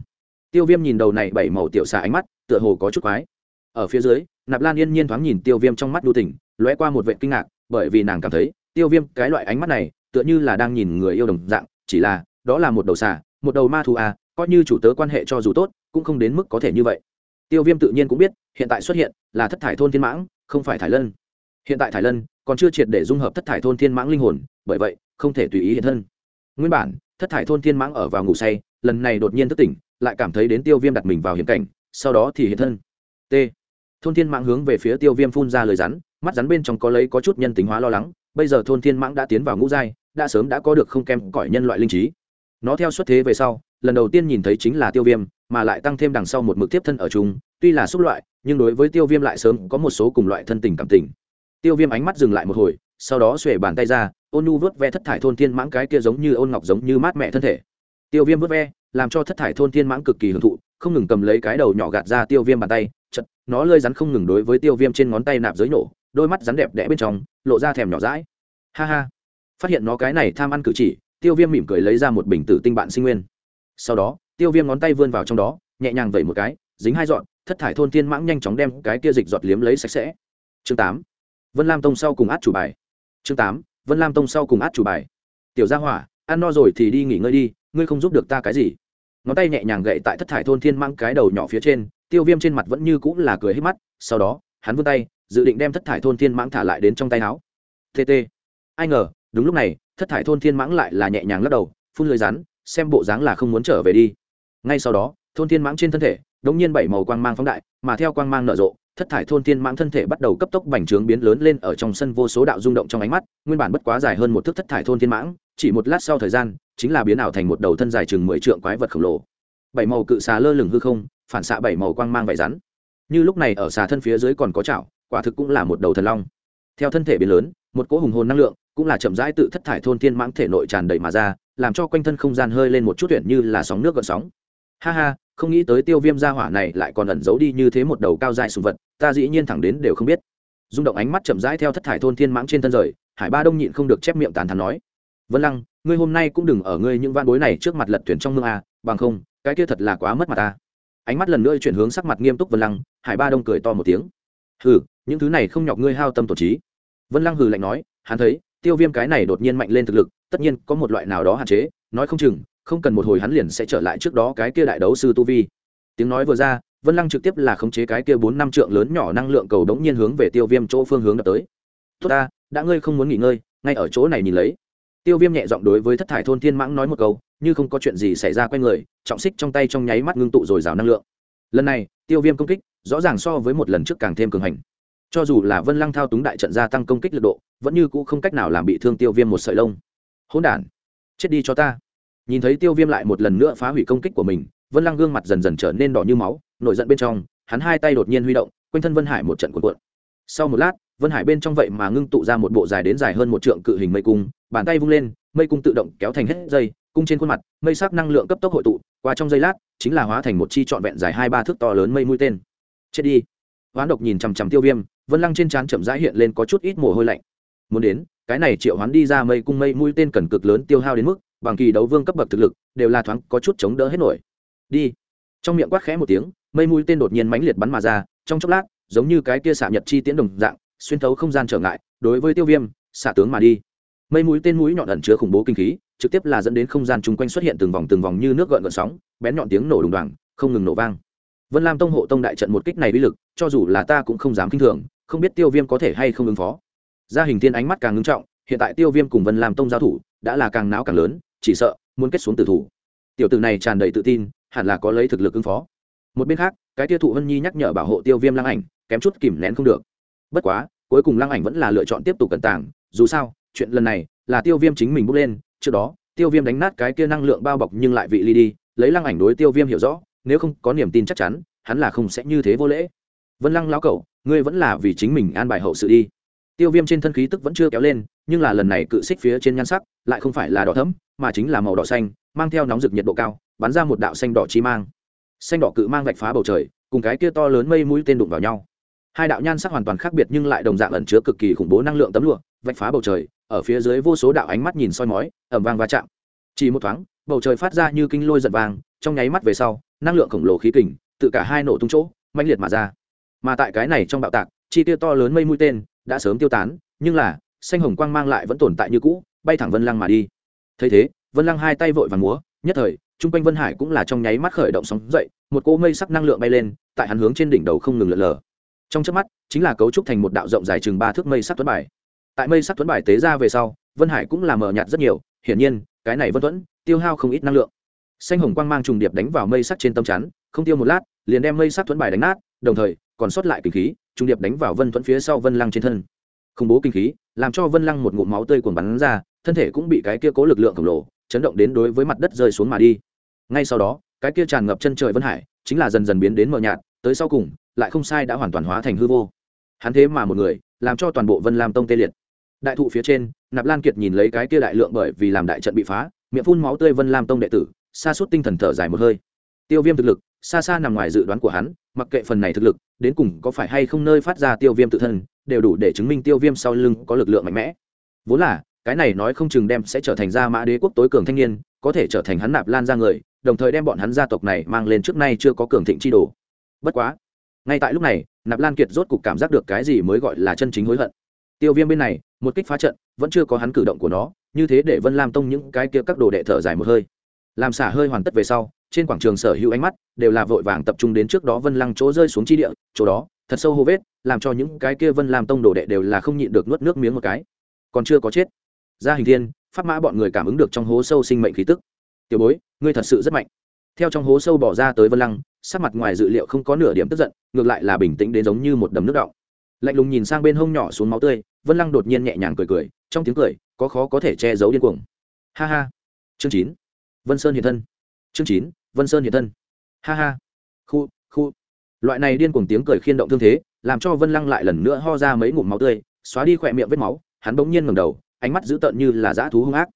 Tiêu viêm nhìn đầu này bảy màu tiểu xà ánh mắt, tựa hồ có chút quái. Ở phía dưới, nạp lan yên nhiên thoáng nhìn tiêu viêm trong mắt đu tỉnh lóe qua một vệ kinh ngạc, bởi vì nàng cảm thấy, tiêu viêm cái loại ánh mắt này, tựa như là đang nhìn người yêu đồng dạng, chỉ là, đó là một đầu xà, một đầu ma thú à coi như chủ tớ quan hệ cho dù tốt, cũng không đến mức có thể như vậy. Tiêu viêm tự nhiên cũng biết, hiện tại xuất hiện là thất thải thôn thiên mãng, không phải thải lân. Hiện tại thải lân còn chưa triệt để dung hợp thất thải thôn thiên mãng linh hồn, bởi vậy, không thể tùy ý hiện thân. Nguyên bản, thất thải thôn thiên mãng ở vào ngủ say, lần này đột nhiên thức tỉnh, lại cảm thấy đến tiêu viêm đặt mình vào hiểm cảnh, sau đó thì hiện thân. T. Thôn thiên mãng hướng về phía tiêu viêm phun ra lời rắn, mắt rắn bên trong có lấy có chút nhân tính hóa lo lắng, bây giờ thôn thiên mãng đã tiến vào ngũ giai, đã sớm đã có được không kém cỏi nhân loại linh trí. Nó theo xuất thế về sau, lần đầu tiên nhìn thấy chính là tiêu viêm, mà lại tăng thêm đằng sau một mực tiếp thân ở chung, tuy là xúc loại, nhưng đối với tiêu viêm lại sớm có một số cùng loại thân tình cảm tình tiêu viêm ánh mắt dừng lại một hồi, sau đó xuể bàn tay ra, ôn nhu vớt ve thất thải thôn thiên mãng cái kia giống như ôn ngọc giống như mát mẹ thân thể. Tiêu viêm vớt ve, làm cho thất thải thôn thiên mãng cực kỳ hưởng thụ, không ngừng cầm lấy cái đầu nhỏ gạt ra tiêu viêm bàn tay chật nó lơi rắn không ngừng đối với tiêu viêm trên ngón tay nạp giới nổ, đôi mắt rắn đẹp đẽ bên trong, lộ ra thèm nhỏ rãi ha ha. Phát hiện nó cái này tham ăn cử chỉ, tiêu viêm mỉm cười lấy ra một bình tử tinh bạn sinh nguyên. Sau đó, tiêu viêm ngón tay vươn vào trong đó, nhẹ nhàng vẩy một cái, dính hai dọn thất thải thôn thiên mãng nhanh chóng đem cái kia dịch giọt liếm lấy sạch sẽ. Chương tám vân lam tông sau cùng át chủ bài. Chương tám, vân lam tông sau cùng át chủ bài. Tiểu gia hỏa, ăn no rồi thì đi nghỉ ngơi đi, ngươi không giúp được ta cái gì? Ngón tay nhẹ nhàng gậy tại thất thải thôn thiên mãng cái đầu nhỏ phía trên, tiêu viêm trên mặt vẫn như cũng là cười hết mắt, sau đó, hắn vươn tay, dự định đem thất thải thôn thiên mãng thả lại đến trong tay áo. Tt ai ngờ, đúng lúc này, thất thải thôn thiên mãng lại là nhẹ nhàng lắc đầu, phun lưới rắn, xem bộ dáng là không muốn trở về đi. Ngay sau đó, thôn thiên mãng trên thân thể, đống nhiên bảy màu quang mang phóng đại, mà theo quang mang nở rộ thất thải thôn thiên mãng thân thể bắt đầu cấp tốc bành trướng biến lớn lên ở trong sân vô số đạo rung động trong ánh mắt, nguyên bản bất quá dài hơn một thước thất thải thôn thiên mãng, chỉ một lát sau thời gian, chính là biến ảo thành một đầu thân dài chừng mười trượng quái vật khổng lồ. Bảy màu cự xà lơ lửng hư không, phản xạ bảy màu quang mang vải rắn. Như lúc này ở xà thân phía dưới còn có chảo, quả thực cũng là một đầu thần long. Theo thân thể biến lớn, một cỗ hùng hồn năng lượng cũng là chậm rãi tự thất thải thôn thiên mãng thể nội tràn đầy mà ra, làm cho quanh thân không gian hơi lên một chút tuyển như là sóng nước gợn sóng ha ha, không nghĩ tới tiêu viêm gia hỏa này lại còn ẩn giấu đi như thế một đầu cao dài sùng vật, ta dĩ nhiên thẳng đến đều không biết. Rung động ánh mắt chậm rãi theo thất thải thôn thiên mãng trên thân rời, hải ba đông nhịn không được chép miệng tàn thắn nói. Vân lăng, ngươi hôm nay cũng đừng ở ngươi những van bối này trước mặt lật thuyền trong mương a bằng không, cái kia thật là quá mất mặt ta. Ánh mắt lần nữa chuyển hướng sắc mặt nghiêm túc vân lăng, hải ba đông cười to một tiếng. Hừ, những thứ này không nhọc ngươi hao tâm tổ trí. Vân lăng hừ lạnh nói, hắn thấy, tiêu viêm cái này đột nhiên mạnh lên thực lực, tất nhiên có một loại nào đó hạn chế, nói không chừng không cần một hồi hắn liền sẽ trở lại trước đó cái kia đại đấu sư tu vi. Tiếng nói vừa ra, vân lăng trực tiếp là khống chế cái kia bốn năm trượng lớn nhỏ năng lượng cầu đống nhiên hướng về tiêu viêm chỗ phương hướng đập tới. Tốt ta, đã ngươi không muốn nghỉ ngơi, ngay ở chỗ này nhìn lấy. Tiêu viêm nhẹ giọng đối với thất thải thôn thiên mãng nói một câu, như không có chuyện gì xảy ra q u a người, trọng xích trong tay trong nháy mắt ngưng tụ dồi dào năng lượng. Lần này, tiêu viêm công kích, rõ ràng so với một lần trước càng thêm cường hành. Cho dù là vân lăng thao túng đại trận gia tăng công kích lực độ, vẫn như cũ không cách nào làm bị thương tiêu viêm một sợi lông. Hỗn đản, chết đi cho ta nhìn thấy tiêu viêm lại một lần nữa phá hủy công kích của mình, vân lăng gương mặt dần dần trở nên đỏ như máu, nổi giận bên trong, hắn hai tay đột nhiên huy động, quanh thân vân hải một trận cuộn cuộn. Sau một lát, vân hải bên trong vậy mà ngưng tụ ra một bộ dài đến dài hơn một trượng cự hình mây cung, bàn tay vung lên, mây cung tự động kéo thành hết dây, cung trên khuôn mặt, mây sắc năng lượng cấp tốc hội tụ, qua trong giây lát, chính là hóa thành một chi trọn vẹn dài hai ba thước to lớn mây mũi tên. Chết đi. Hoán độc nhìn chằm chằm tiêu viêm, vân lăng trên trán chậm rãi hiện lên có chút ít mồ hôi lạnh. Muốn đến, cái này triệu hoán đi ra mây cung mây mũi tên cần cực lớn tiêu hao đến mức bằng kỳ đấu vương cấp bậc thực lực, đều là thoáng có chút chống đỡ hết nổi. Đi. Trong miệng quát khẽ một tiếng, mây mũi tên đột nhiên mãnh liệt bắn mà ra, trong chốc lát, giống như cái kia xạ nhật chi tiễn đồng dạng, xuyên thấu không gian trở ngại, đối với tiêu viêm, xạ tướng mà đi. Mây mũi tên mũi nhọn ẩn chứa khủng bố kinh khí, trực tiếp là dẫn đến không gian chung quanh xuất hiện từng vòng từng vòng như nước gợn gợn sóng, bén nhọn tiếng nổ đùng đoàng, không ngừng nổ vang. Vân lam tông hộ tông đại trận một kích này uy lực, cho dù là ta cũng không dám kinh thường, không biết tiêu viêm có thể hay không ứng phó. Gia hình thiên ánh mắt càng ngưng trọng, hiện tại tiêu viêm cùng vân lam tông giao thủ, đã là càng não càng lớn chỉ sợ, muốn kết xuống tử thủ. Tiểu tử này tràn đầy tự tin, hẳn là có lấy thực lực ứng phó. Một bên khác, cái tiêu thụ vân nhi nhắc nhở bảo hộ tiêu viêm lăng ảnh, kém chút kìm nén không được. Bất quá, cuối cùng lăng ảnh vẫn là lựa chọn tiếp tục cẩn tàng, dù sao, chuyện lần này là tiêu viêm chính mình bước lên, trước đó, tiêu viêm đánh nát cái kia năng lượng bao bọc nhưng lại vị ly đi, lấy lăng ảnh đối tiêu viêm hiểu rõ, nếu không có niềm tin chắc chắn, hắn là không sẽ như thế vô lễ. Vân lăng lao cẩu, ngươi vẫn là vì chính mình an bài hậu sự đi. Tiêu viêm trên thân khí tức vẫn chưa kéo lên nhưng là lần này cự xích phía trên nhan sắc lại không phải là đỏ thấm mà chính là màu đỏ xanh, mang theo nóng rực nhiệt độ cao, bắn ra một đạo xanh đỏ chi mang. Xanh đỏ cự mang vạch phá bầu trời, cùng cái kia to lớn mây mũi tên đụng vào nhau. Hai đạo nhan sắc hoàn toàn khác biệt nhưng lại đồng dạng ẩn chứa cực kỳ khủng bố năng lượng tấm lụa, vạch phá bầu trời, ở phía dưới vô số đạo ánh mắt nhìn soi mói ẩm vang va chạm. Chỉ một thoáng, bầu trời phát ra như kinh lôi giật vàng, trong nháy mắt về sau, năng lượng khổng lồ khí kình, tự cả hai nổ tung chỗ, mãnh liệt mà ra. Mà tại cái này trong bạo tạc, chi tiêu to lớn mây mũi tên đã sớm tiêu tán, nhưng là xanh hồng quang mang lại vẫn tồn tại như cũ, bay thẳng vân lăng mà đi. Thấy thế, vân lăng hai tay vội và múa, nhất thời, trung quanh vân hải cũng là trong nháy mắt khởi động sóng dậy, một cỗ mây sắc năng lượng bay lên, tại hắn hướng trên đỉnh đầu không ngừng lượn lờ. Trong trước mắt, chính là cấu trúc thành một đạo rộng dài chừng ba thước mây sắc tuấn bài. Tại mây sắc tuấn bài tế ra về sau, vân hải cũng là mờ nhạt rất nhiều, hiển nhiên, cái này vân tuấn tiêu hao không ít năng lượng. Xanh hồng quang mang trùng điệp đánh vào mây sắc trên tâm chắn, không tiêu một lát, liền đem mây sắc tuấn bài đánh nát, đồng thời, còn sót lại kinh khí, trùng điệp đánh vào vân thuẫn phía sau vân lăng trên thân khủng bố kinh khí, làm cho vân lăng một ngụm máu tươi cuồng bắn ra, thân thể cũng bị cái kia cố lực lượng khổng lồ chấn động đến đối với mặt đất rơi xuống mà đi. Ngay sau đó, cái kia tràn ngập chân trời vân hải chính là dần dần biến đến mờ nhạt, tới sau cùng, lại không sai đã hoàn toàn hóa thành hư vô. Hắn thế mà một người, làm cho toàn bộ vân lam tông tê liệt. Đại thụ phía trên, nạp lan kiệt nhìn lấy cái kia đại lượng bởi vì làm đại trận bị phá, miệng phun máu tươi vân lam tông đệ tử xa suốt tinh thần thở dài một hơi. Tiêu viêm thực lực, xa xa nằm ngoài dự đoán của hắn, mặc kệ phần này thực lực, đến cùng có phải hay không nơi phát ra tiêu viêm tự thân đều đủ để chứng minh tiêu viêm sau lưng có lực lượng mạnh mẽ. Vốn là, cái này nói không chừng đem sẽ trở thành gia mã đế quốc tối cường thanh niên, có thể trở thành hắn nạp lan ra người, đồng thời đem bọn hắn gia tộc này mang lên trước nay chưa có cường thịnh chi đồ. Bất quá, ngay tại lúc này, nạp lan kiệt rốt cục cảm giác được cái gì mới gọi là chân chính hối hận. Tiêu viêm bên này, một kích phá trận, vẫn chưa có hắn cử động của nó, như thế để vân lam tông những cái kia các đồ đệ thở dài một hơi. Làm xả hơi hoàn tất về sau, trên quảng trường sở hữu ánh mắt đều là vội vàng tập trung đến trước đó vân lăng chỗ rơi xuống chi địa, chỗ đó, thật sâu hô vết làm cho những cái kia vân làm tông đồ đệ đều là không nhịn được nuốt nước miếng một cái. Còn chưa có chết. Gia hình thiên, pháp mã bọn người cảm ứng được trong hố sâu sinh mệnh khí tức. Tiểu bối, ngươi thật sự rất mạnh. Theo trong hố sâu bỏ ra tới vân lăng, sắc mặt ngoài dự liệu không có nửa điểm tức giận, ngược lại là bình tĩnh đến giống như một đầm nước động lạnh lùng nhìn sang bên hông nhỏ xuống máu tươi, vân lăng đột nhiên nhẹ nhàng cười cười, trong tiếng cười, có khó có thể che giấu điên cuồng. Ha ha. Chương chín. Vân sơn hiện thân. Chương chín, vân sơn hiện thân. Ha ha. Khu khu. Loại này điên cuồng tiếng cười khiên động thương thế làm cho vân lăng lại lần nữa ho ra mấy ngụm máu tươi, xóa đi khỏe miệng vết máu, hắn bỗng nhiên ngầm đầu, ánh mắt dữ tợn như là dã thú hung ác.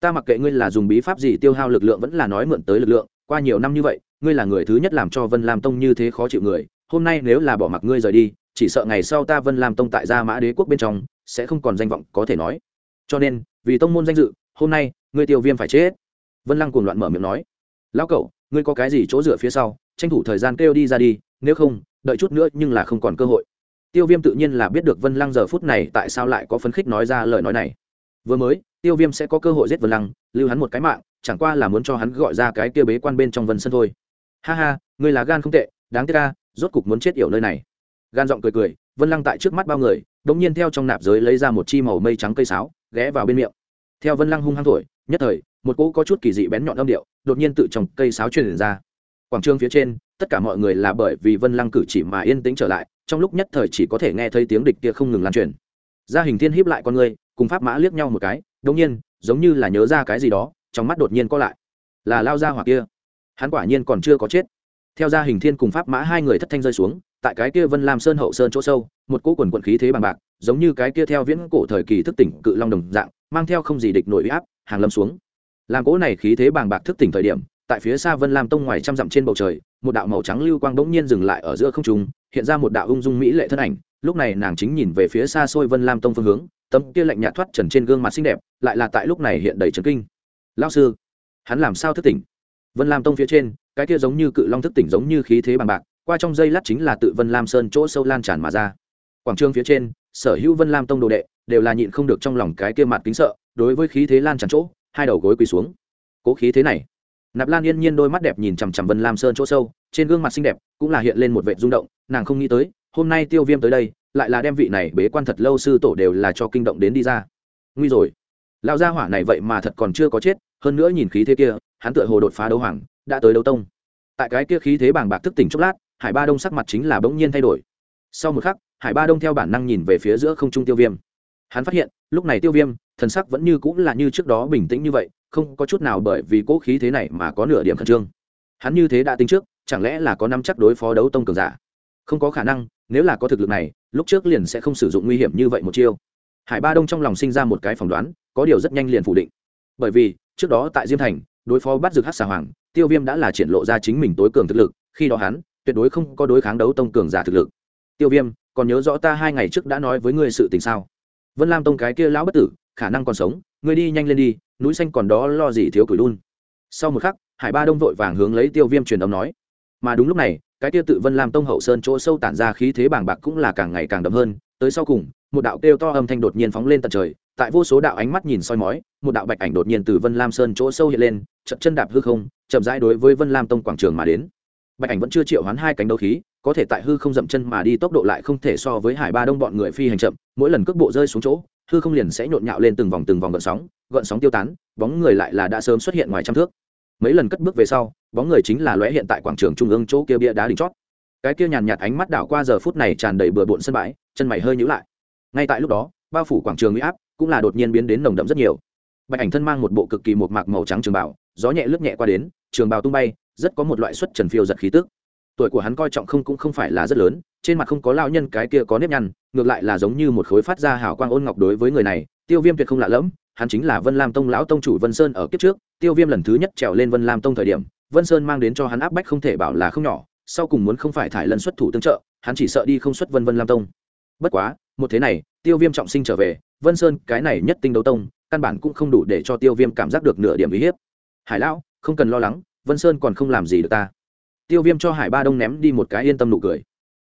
Ta mặc kệ ngươi là dùng bí pháp gì tiêu hao lực lượng vẫn là nói mượn tới lực lượng, qua nhiều năm như vậy, ngươi là người thứ nhất làm cho vân lam tông như thế khó chịu người, hôm nay nếu là bỏ mặc ngươi rời đi, chỉ sợ ngày sau ta vân lam tông tại gia mã đế quốc bên trong, sẽ không còn danh vọng có thể nói. Cho nên, vì tông môn danh dự, hôm nay, ngươi tiêu viêm phải chết. Vân lăng cuồng loạn mở miệng nói. Lão cậu, ngươi có cái gì chỗ dựa phía sau, tranh thủ thời gian kêu đi ra đi, nếu không đợi chút nữa nhưng là không còn cơ hội. Tiêu viêm tự nhiên là biết được vân lăng giờ phút này tại sao lại có phấn khích nói ra lời nói này. Vừa mới, tiêu viêm sẽ có cơ hội giết vân lăng, lưu hắn một cái mạng, chẳng qua là muốn cho hắn gọi ra cái kia bế quan bên trong vân sân thôi. Ha ha ngươi là gan không tệ, đáng tiếc ca rốt cục muốn chết yểu nơi này. Gan giọng cười cười, vân lăng tại trước mắt bao người đ ỗ n g nhiên theo trong nạp giới lấy ra một chi màu mây trắng cây sáo, ghé vào bên miệng. Theo vân lăng hung hăng thổi, nhất thời, một cỗ có chút kỳ dị bén nhọn âm điệu đột nhiên tự trong cây sáo truyền ra. Quảng trường phía trên tất cả mọi người là bởi vì vân lăng cử chỉ mà yên tĩnh trở lại, trong lúc nhất thời chỉ có thể nghe thấy tiếng địch kia không ngừng lan truyền. Gia hình thiên hiếp lại con người cùng pháp mã liếc nhau một cái đ ỗ n g nhiên, giống như là nhớ ra cái gì đó, trong mắt đột nhiên có lại. Là lao ra hoặc kia. Hắn quả nhiên còn chưa có chết. Theo gia hình thiên cùng pháp mã hai người thất thanh rơi xuống, tại cái kia vân lam sơn hậu sơn chỗ sâu, một cỗ quần quận khí thế bằng bạc, giống như cái kia theo viễn cổ thời kỳ thức tỉnh cự long đồng dạng, mang theo không gì địch nổi uy áp, hàng lâm xuống. Làm cỗ này khí thế bàng bạc thức tỉnh thời điểm, tại phía xa vân lam tông ngoài trăm dặm trên bầu trời một đạo màu trắng lưu quang bỗng nhiên dừng lại ở giữa không trung, hiện ra một đạo ung dung mỹ lệ thân ảnh. Lúc này nàng chính nhìn về phía xa xôi vân lam tông phương hướng, tấm kia lạnh nhạt thoát trần trên gương mặt xinh đẹp, lại là tại lúc này hiện đầy chấn kinh. Lão sư, hắn làm sao thức tỉnh? Vân lam tông phía trên, cái kia giống như cự long thức tỉnh giống như khí thế bằng bạc, qua trong dây lát chính là tự vân lam sơn chỗ sâu lan tràn mà ra. Quảng trường phía trên, sở hữu vân lam tông đồ đệ đều là nhịn không được trong lòng cái kia mặt kính sợ, đối với khí thế lan tràn chỗ, hai đầu gối quỳ xuống. Cố khí thế này nạp lan yên nhiên đôi mắt đẹp nhìn chằm chằm vân lam sơn chỗ sâu, trên gương mặt xinh đẹp cũng là hiện lên một vệ rung động, nàng không nghĩ tới, hôm nay tiêu viêm tới đây, lại là đem vị này bế quan thật lâu sư tổ đều là cho kinh động đến đi ra. Nguy rồi. Lão gia hỏa này vậy mà thật còn chưa có chết, hơn nữa nhìn khí thế kia, hắn tựa hồ đột phá đấu hoàng, đã tới đấu tông. Tại cái kia khí thế bàng bạc thức tỉnh chốc lát, hải ba đông sắc mặt chính là bỗng nhiên thay đổi. Sau một khắc, hải ba đông theo bản năng nhìn về phía giữa không trung tiêu viêm. Hắn phát hiện, lúc này tiêu viêm, thần sắc vẫn như cũng là như trước đó bình tĩnh như vậy không có chút nào bởi vì cố khí thế này mà có nửa điểm khẩn trương. Hắn như thế đã tính trước, chẳng lẽ là có năm chắc đối phó đấu tông cường giả? Không có khả năng, nếu là có thực lực này, lúc trước liền sẽ không sử dụng nguy hiểm như vậy một chiêu. Hải ba đông trong lòng sinh ra một cái phỏng đoán, có điều rất nhanh liền phủ định. Bởi vì, trước đó tại diêm thành, đối phó bắt dược hát xà hoàng, tiêu viêm đã là triển lộ ra chính mình tối cường thực lực, khi đó hắn, tuyệt đối không có đối kháng đấu tông cường giả thực lực. Tiêu viêm, còn nhớ rõ ta hai ngày trước đã nói với ngươi sự tình sao? Vân lam tông cái kia lão bất tử, khả năng còn sống, ngươi đi nhanh lên đi núi xanh còn đó lo gì thiếu cửi đun. Sau một khắc, hải ba đông vội vàng hướng lấy tiêu viêm truyền âm nói. Mà đúng lúc này, cái Tiêu tự vân lam tông hậu sơn chỗ sâu tản ra khí thế bàng bạc cũng là càng ngày càng đậm hơn. Tới sau cùng, một đạo kêu to âm thanh đột nhiên phóng lên tận trời. Tại vô số đạo ánh mắt nhìn soi mói, một đạo bạch ảnh đột nhiên từ vân lam sơn chỗ sâu hiện lên, chậm chân đạp hư không, chậm rãi đối với vân lam tông quảng trường mà đến. Bạch ảnh vẫn chưa triệu hoán hai cánh đấu khí, có thể tại hư không dậm chân mà đi tốc độ lại không thể so với hải ba đông bọn người phi hành chậm, mỗi lần cước bộ rơi xuống chỗ hư không liền sẽ nhộn nhạo lên từng vòng từng vòng gợn sóng gợn sóng tiêu tán, bóng người lại là đã sớm xuất hiện ngoài trăm thước. Mấy lần cất bước về sau, bóng người chính là lóe hiện tại quảng trường trung ương chỗ kia bia đá đỉnh chót. Cái kia nhàn nhạt ánh mắt đảo qua giờ phút này tràn đầy bừa bộn sân bãi, chân mày hơi nhữ lại. Ngay tại lúc đó, bao phủ quảng trường huy áp cũng là đột nhiên biến đến nồng đậm rất nhiều. Bạch ảnh thân mang một bộ cực kỳ một mạc màu trắng trường bảo gió nhẹ lướt nhẹ qua đến, trường bào tung bay, rất có một loại xuất trần phiêu giật khí tức. Tuổi của hắn coi trọng không cũng không phải là rất lớn trên mặt không có lao nhân cái kia có nếp nhăn, ngược lại là giống như một khối phát ra hào quang ôn ngọc đối với người này, tiêu viêm tuyệt không lạ lẫm, hắn chính là vân lam tông lão tông chủ vân sơn ở kiếp trước, tiêu viêm lần thứ nhất trèo lên vân lam tông thời điểm, vân sơn mang đến cho hắn áp bách không thể bảo là không nhỏ, sau cùng muốn không phải thải lân xuất thủ tương trợ, hắn chỉ sợ đi không xuất vân vân lam tông. Bất quá, một thế này, tiêu viêm trọng sinh trở về, vân sơn cái này nhất tinh đấu tông, căn bản cũng không đủ để cho tiêu viêm cảm giác được nửa điểm uy hiếp. Hải lão, không cần lo lắng, vân sơn còn không làm gì được ta. Tiêu viêm cho hải ba đông ném đi một cái yên tâm nụ cười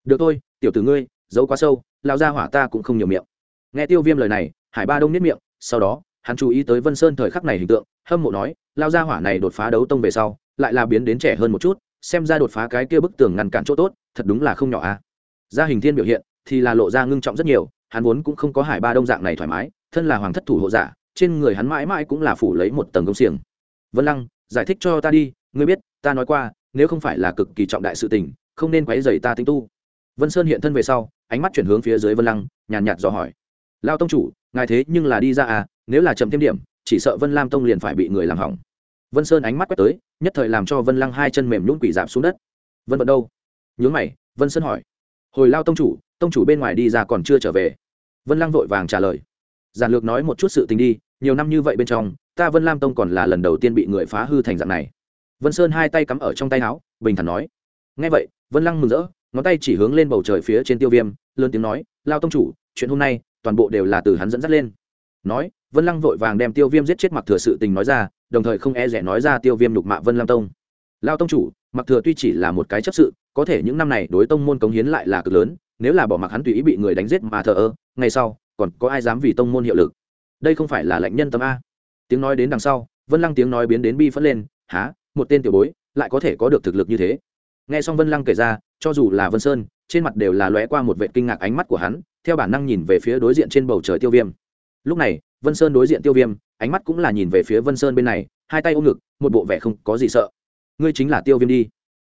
được thôi, tiểu tử ngươi, giấu quá sâu lao ra hỏa ta cũng không nhiều miệng. Nghe tiêu viêm lời này, hải ba đông nếp miệng, sau đó, hắn chú ý tới vân sơn thời khắc này hình tượng, hâm mộ nói lao ra hỏa này đột phá đấu tông về sau, lại là biến đến trẻ hơn một chút, xem ra đột phá cái kia bức tường ngăn cản chỗ tốt, thật đúng là không nhỏ à. Gia hình thiên biểu hiện thì là lộ ra ngưng trọng rất nhiều, hắn vốn cũng không có hải ba đông dạng này thoải mái, thân là hoàng thất thủ hộ giả, trên người hắn mãi mãi cũng là phủ lấy một tầng công xiềng. Vân lăng, giải thích cho ta đi, ngươi biết, ta nói qua, nếu không phải là cực kỳ trọng đại sự tình, không nên quấy dày ta tinh tu vân sơn hiện thân về sau, ánh mắt chuyển hướng phía dưới vân lăng, nhàn nhạt dò hỏi. Lao tông chủ, ngài thế nhưng là đi ra à nếu là chậm thêm điểm, chỉ sợ vân lam tông liền phải bị người làm hỏng. Vân sơn ánh mắt quét tới, nhất thời làm cho vân lăng hai chân mềm nhún quỷ dạp xuống đất. Vân vận đâu? Nhướng mày, vân sơn hỏi. Hồi lao tông chủ tông chủ bên ngoài đi ra còn chưa trở về. Vân lăng vội vàng trả lời. Giản lược nói một chút sự tình đi, nhiều năm như vậy bên trong, ta vân lam tông còn là lần đầu tiên bị người phá hư thành dạng này. Vân sơn hai tay cắm ở trong tay áo, bình thản nói. Ngay vậy, vân lăng mừng rỡ ngón tay chỉ hướng lên bầu trời phía trên tiêu viêm, lớn tiếng nói, lao tông chủ, chuyện hôm nay, toàn bộ đều là từ hắn dẫn dắt lên. Nói, vân lăng vội vàng đem tiêu viêm giết chết mặc thừa sự tình nói ra, đồng thời không e rẻ nói ra tiêu viêm lục mạ vân lam tông. Lao tông chủ, mặc thừa tuy chỉ là một cái chấp sự, có thể những năm này đối tông môn cống hiến lại là cực lớn, nếu là bỏ mặc hắn tùy ý bị người đánh giết mà thờ ơ ngay sau, còn có ai dám vì tông môn hiệu lực? Đây không phải là lệnh nhân tâm a. Tiếng nói đến đằng sau, vân lăng tiếng nói biến đến bi phất lên há một tên tiểu bối, lại có thể có được thực lực như thế? Nghe xong vân lăng kể ra cho dù là vân sơn trên mặt đều là lóe qua một vệ kinh ngạc ánh mắt của hắn theo bản năng nhìn về phía đối diện trên bầu trời tiêu viêm lúc này vân sơn đối diện tiêu viêm ánh mắt cũng là nhìn về phía vân sơn bên này hai tay ôm ngực một bộ vẻ không có gì sợ ngươi chính là tiêu viêm đi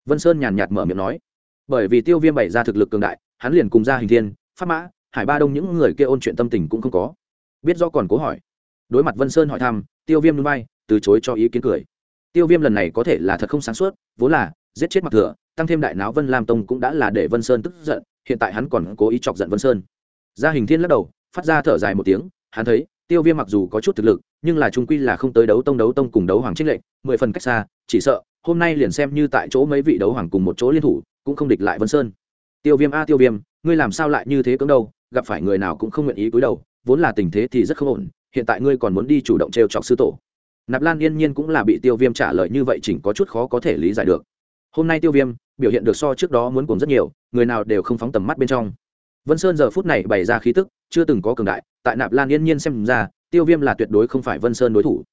vân sơn nhàn nhạt mở miệng nói bởi vì tiêu viêm bày ra thực lực cường đại hắn liền cùng ra hình thiên pháp mã hải ba đông những người kia ôn chuyện tâm tình cũng không có biết do còn cố hỏi đối mặt vân sơn hỏi thăm tiêu viêm núi bay từ chối cho ý kiến cười tiêu viêm lần này có thể là thật không sáng suốt vốn là giết chết mặc thừa, tăng thêm đại náo vân lam tông cũng đã là để vân sơn tức giận, hiện tại hắn còn cố ý chọc giận vân sơn. Gia hình thiên lắc đầu, phát ra thở dài một tiếng, hắn thấy, tiêu viêm mặc dù có chút thực lực, nhưng là trung quy là không tới đấu tông đấu tông cùng đấu hoàng trích lệnh mười phần cách xa, chỉ sợ, hôm nay liền xem như tại chỗ mấy vị đấu hoàng cùng một chỗ liên thủ, cũng không địch lại vân sơn. Tiêu viêm, a, tiêu viêm, ngươi làm sao lại như thế cứng đâu, gặp phải người nào cũng không nguyện ý cúi đầu, vốn là tình thế thì rất không ổn, hiện tại ngươi còn muốn đi chủ động trêu chọc sư tổ. Nạp lan yên nhiên cũng là bị tiêu viêm trả lời như vậy chỉnh có chút khó có thể lý giải được hôm nay tiêu viêm biểu hiện được so trước đó muốn cùng rất nhiều, người nào đều không phóng tầm mắt bên trong. Vân sơn giờ phút này bày ra khí tức, chưa từng có cường đại, tại nạp lan yên nhiên xem ra, tiêu viêm là tuyệt đối không phải vân sơn đối thủ.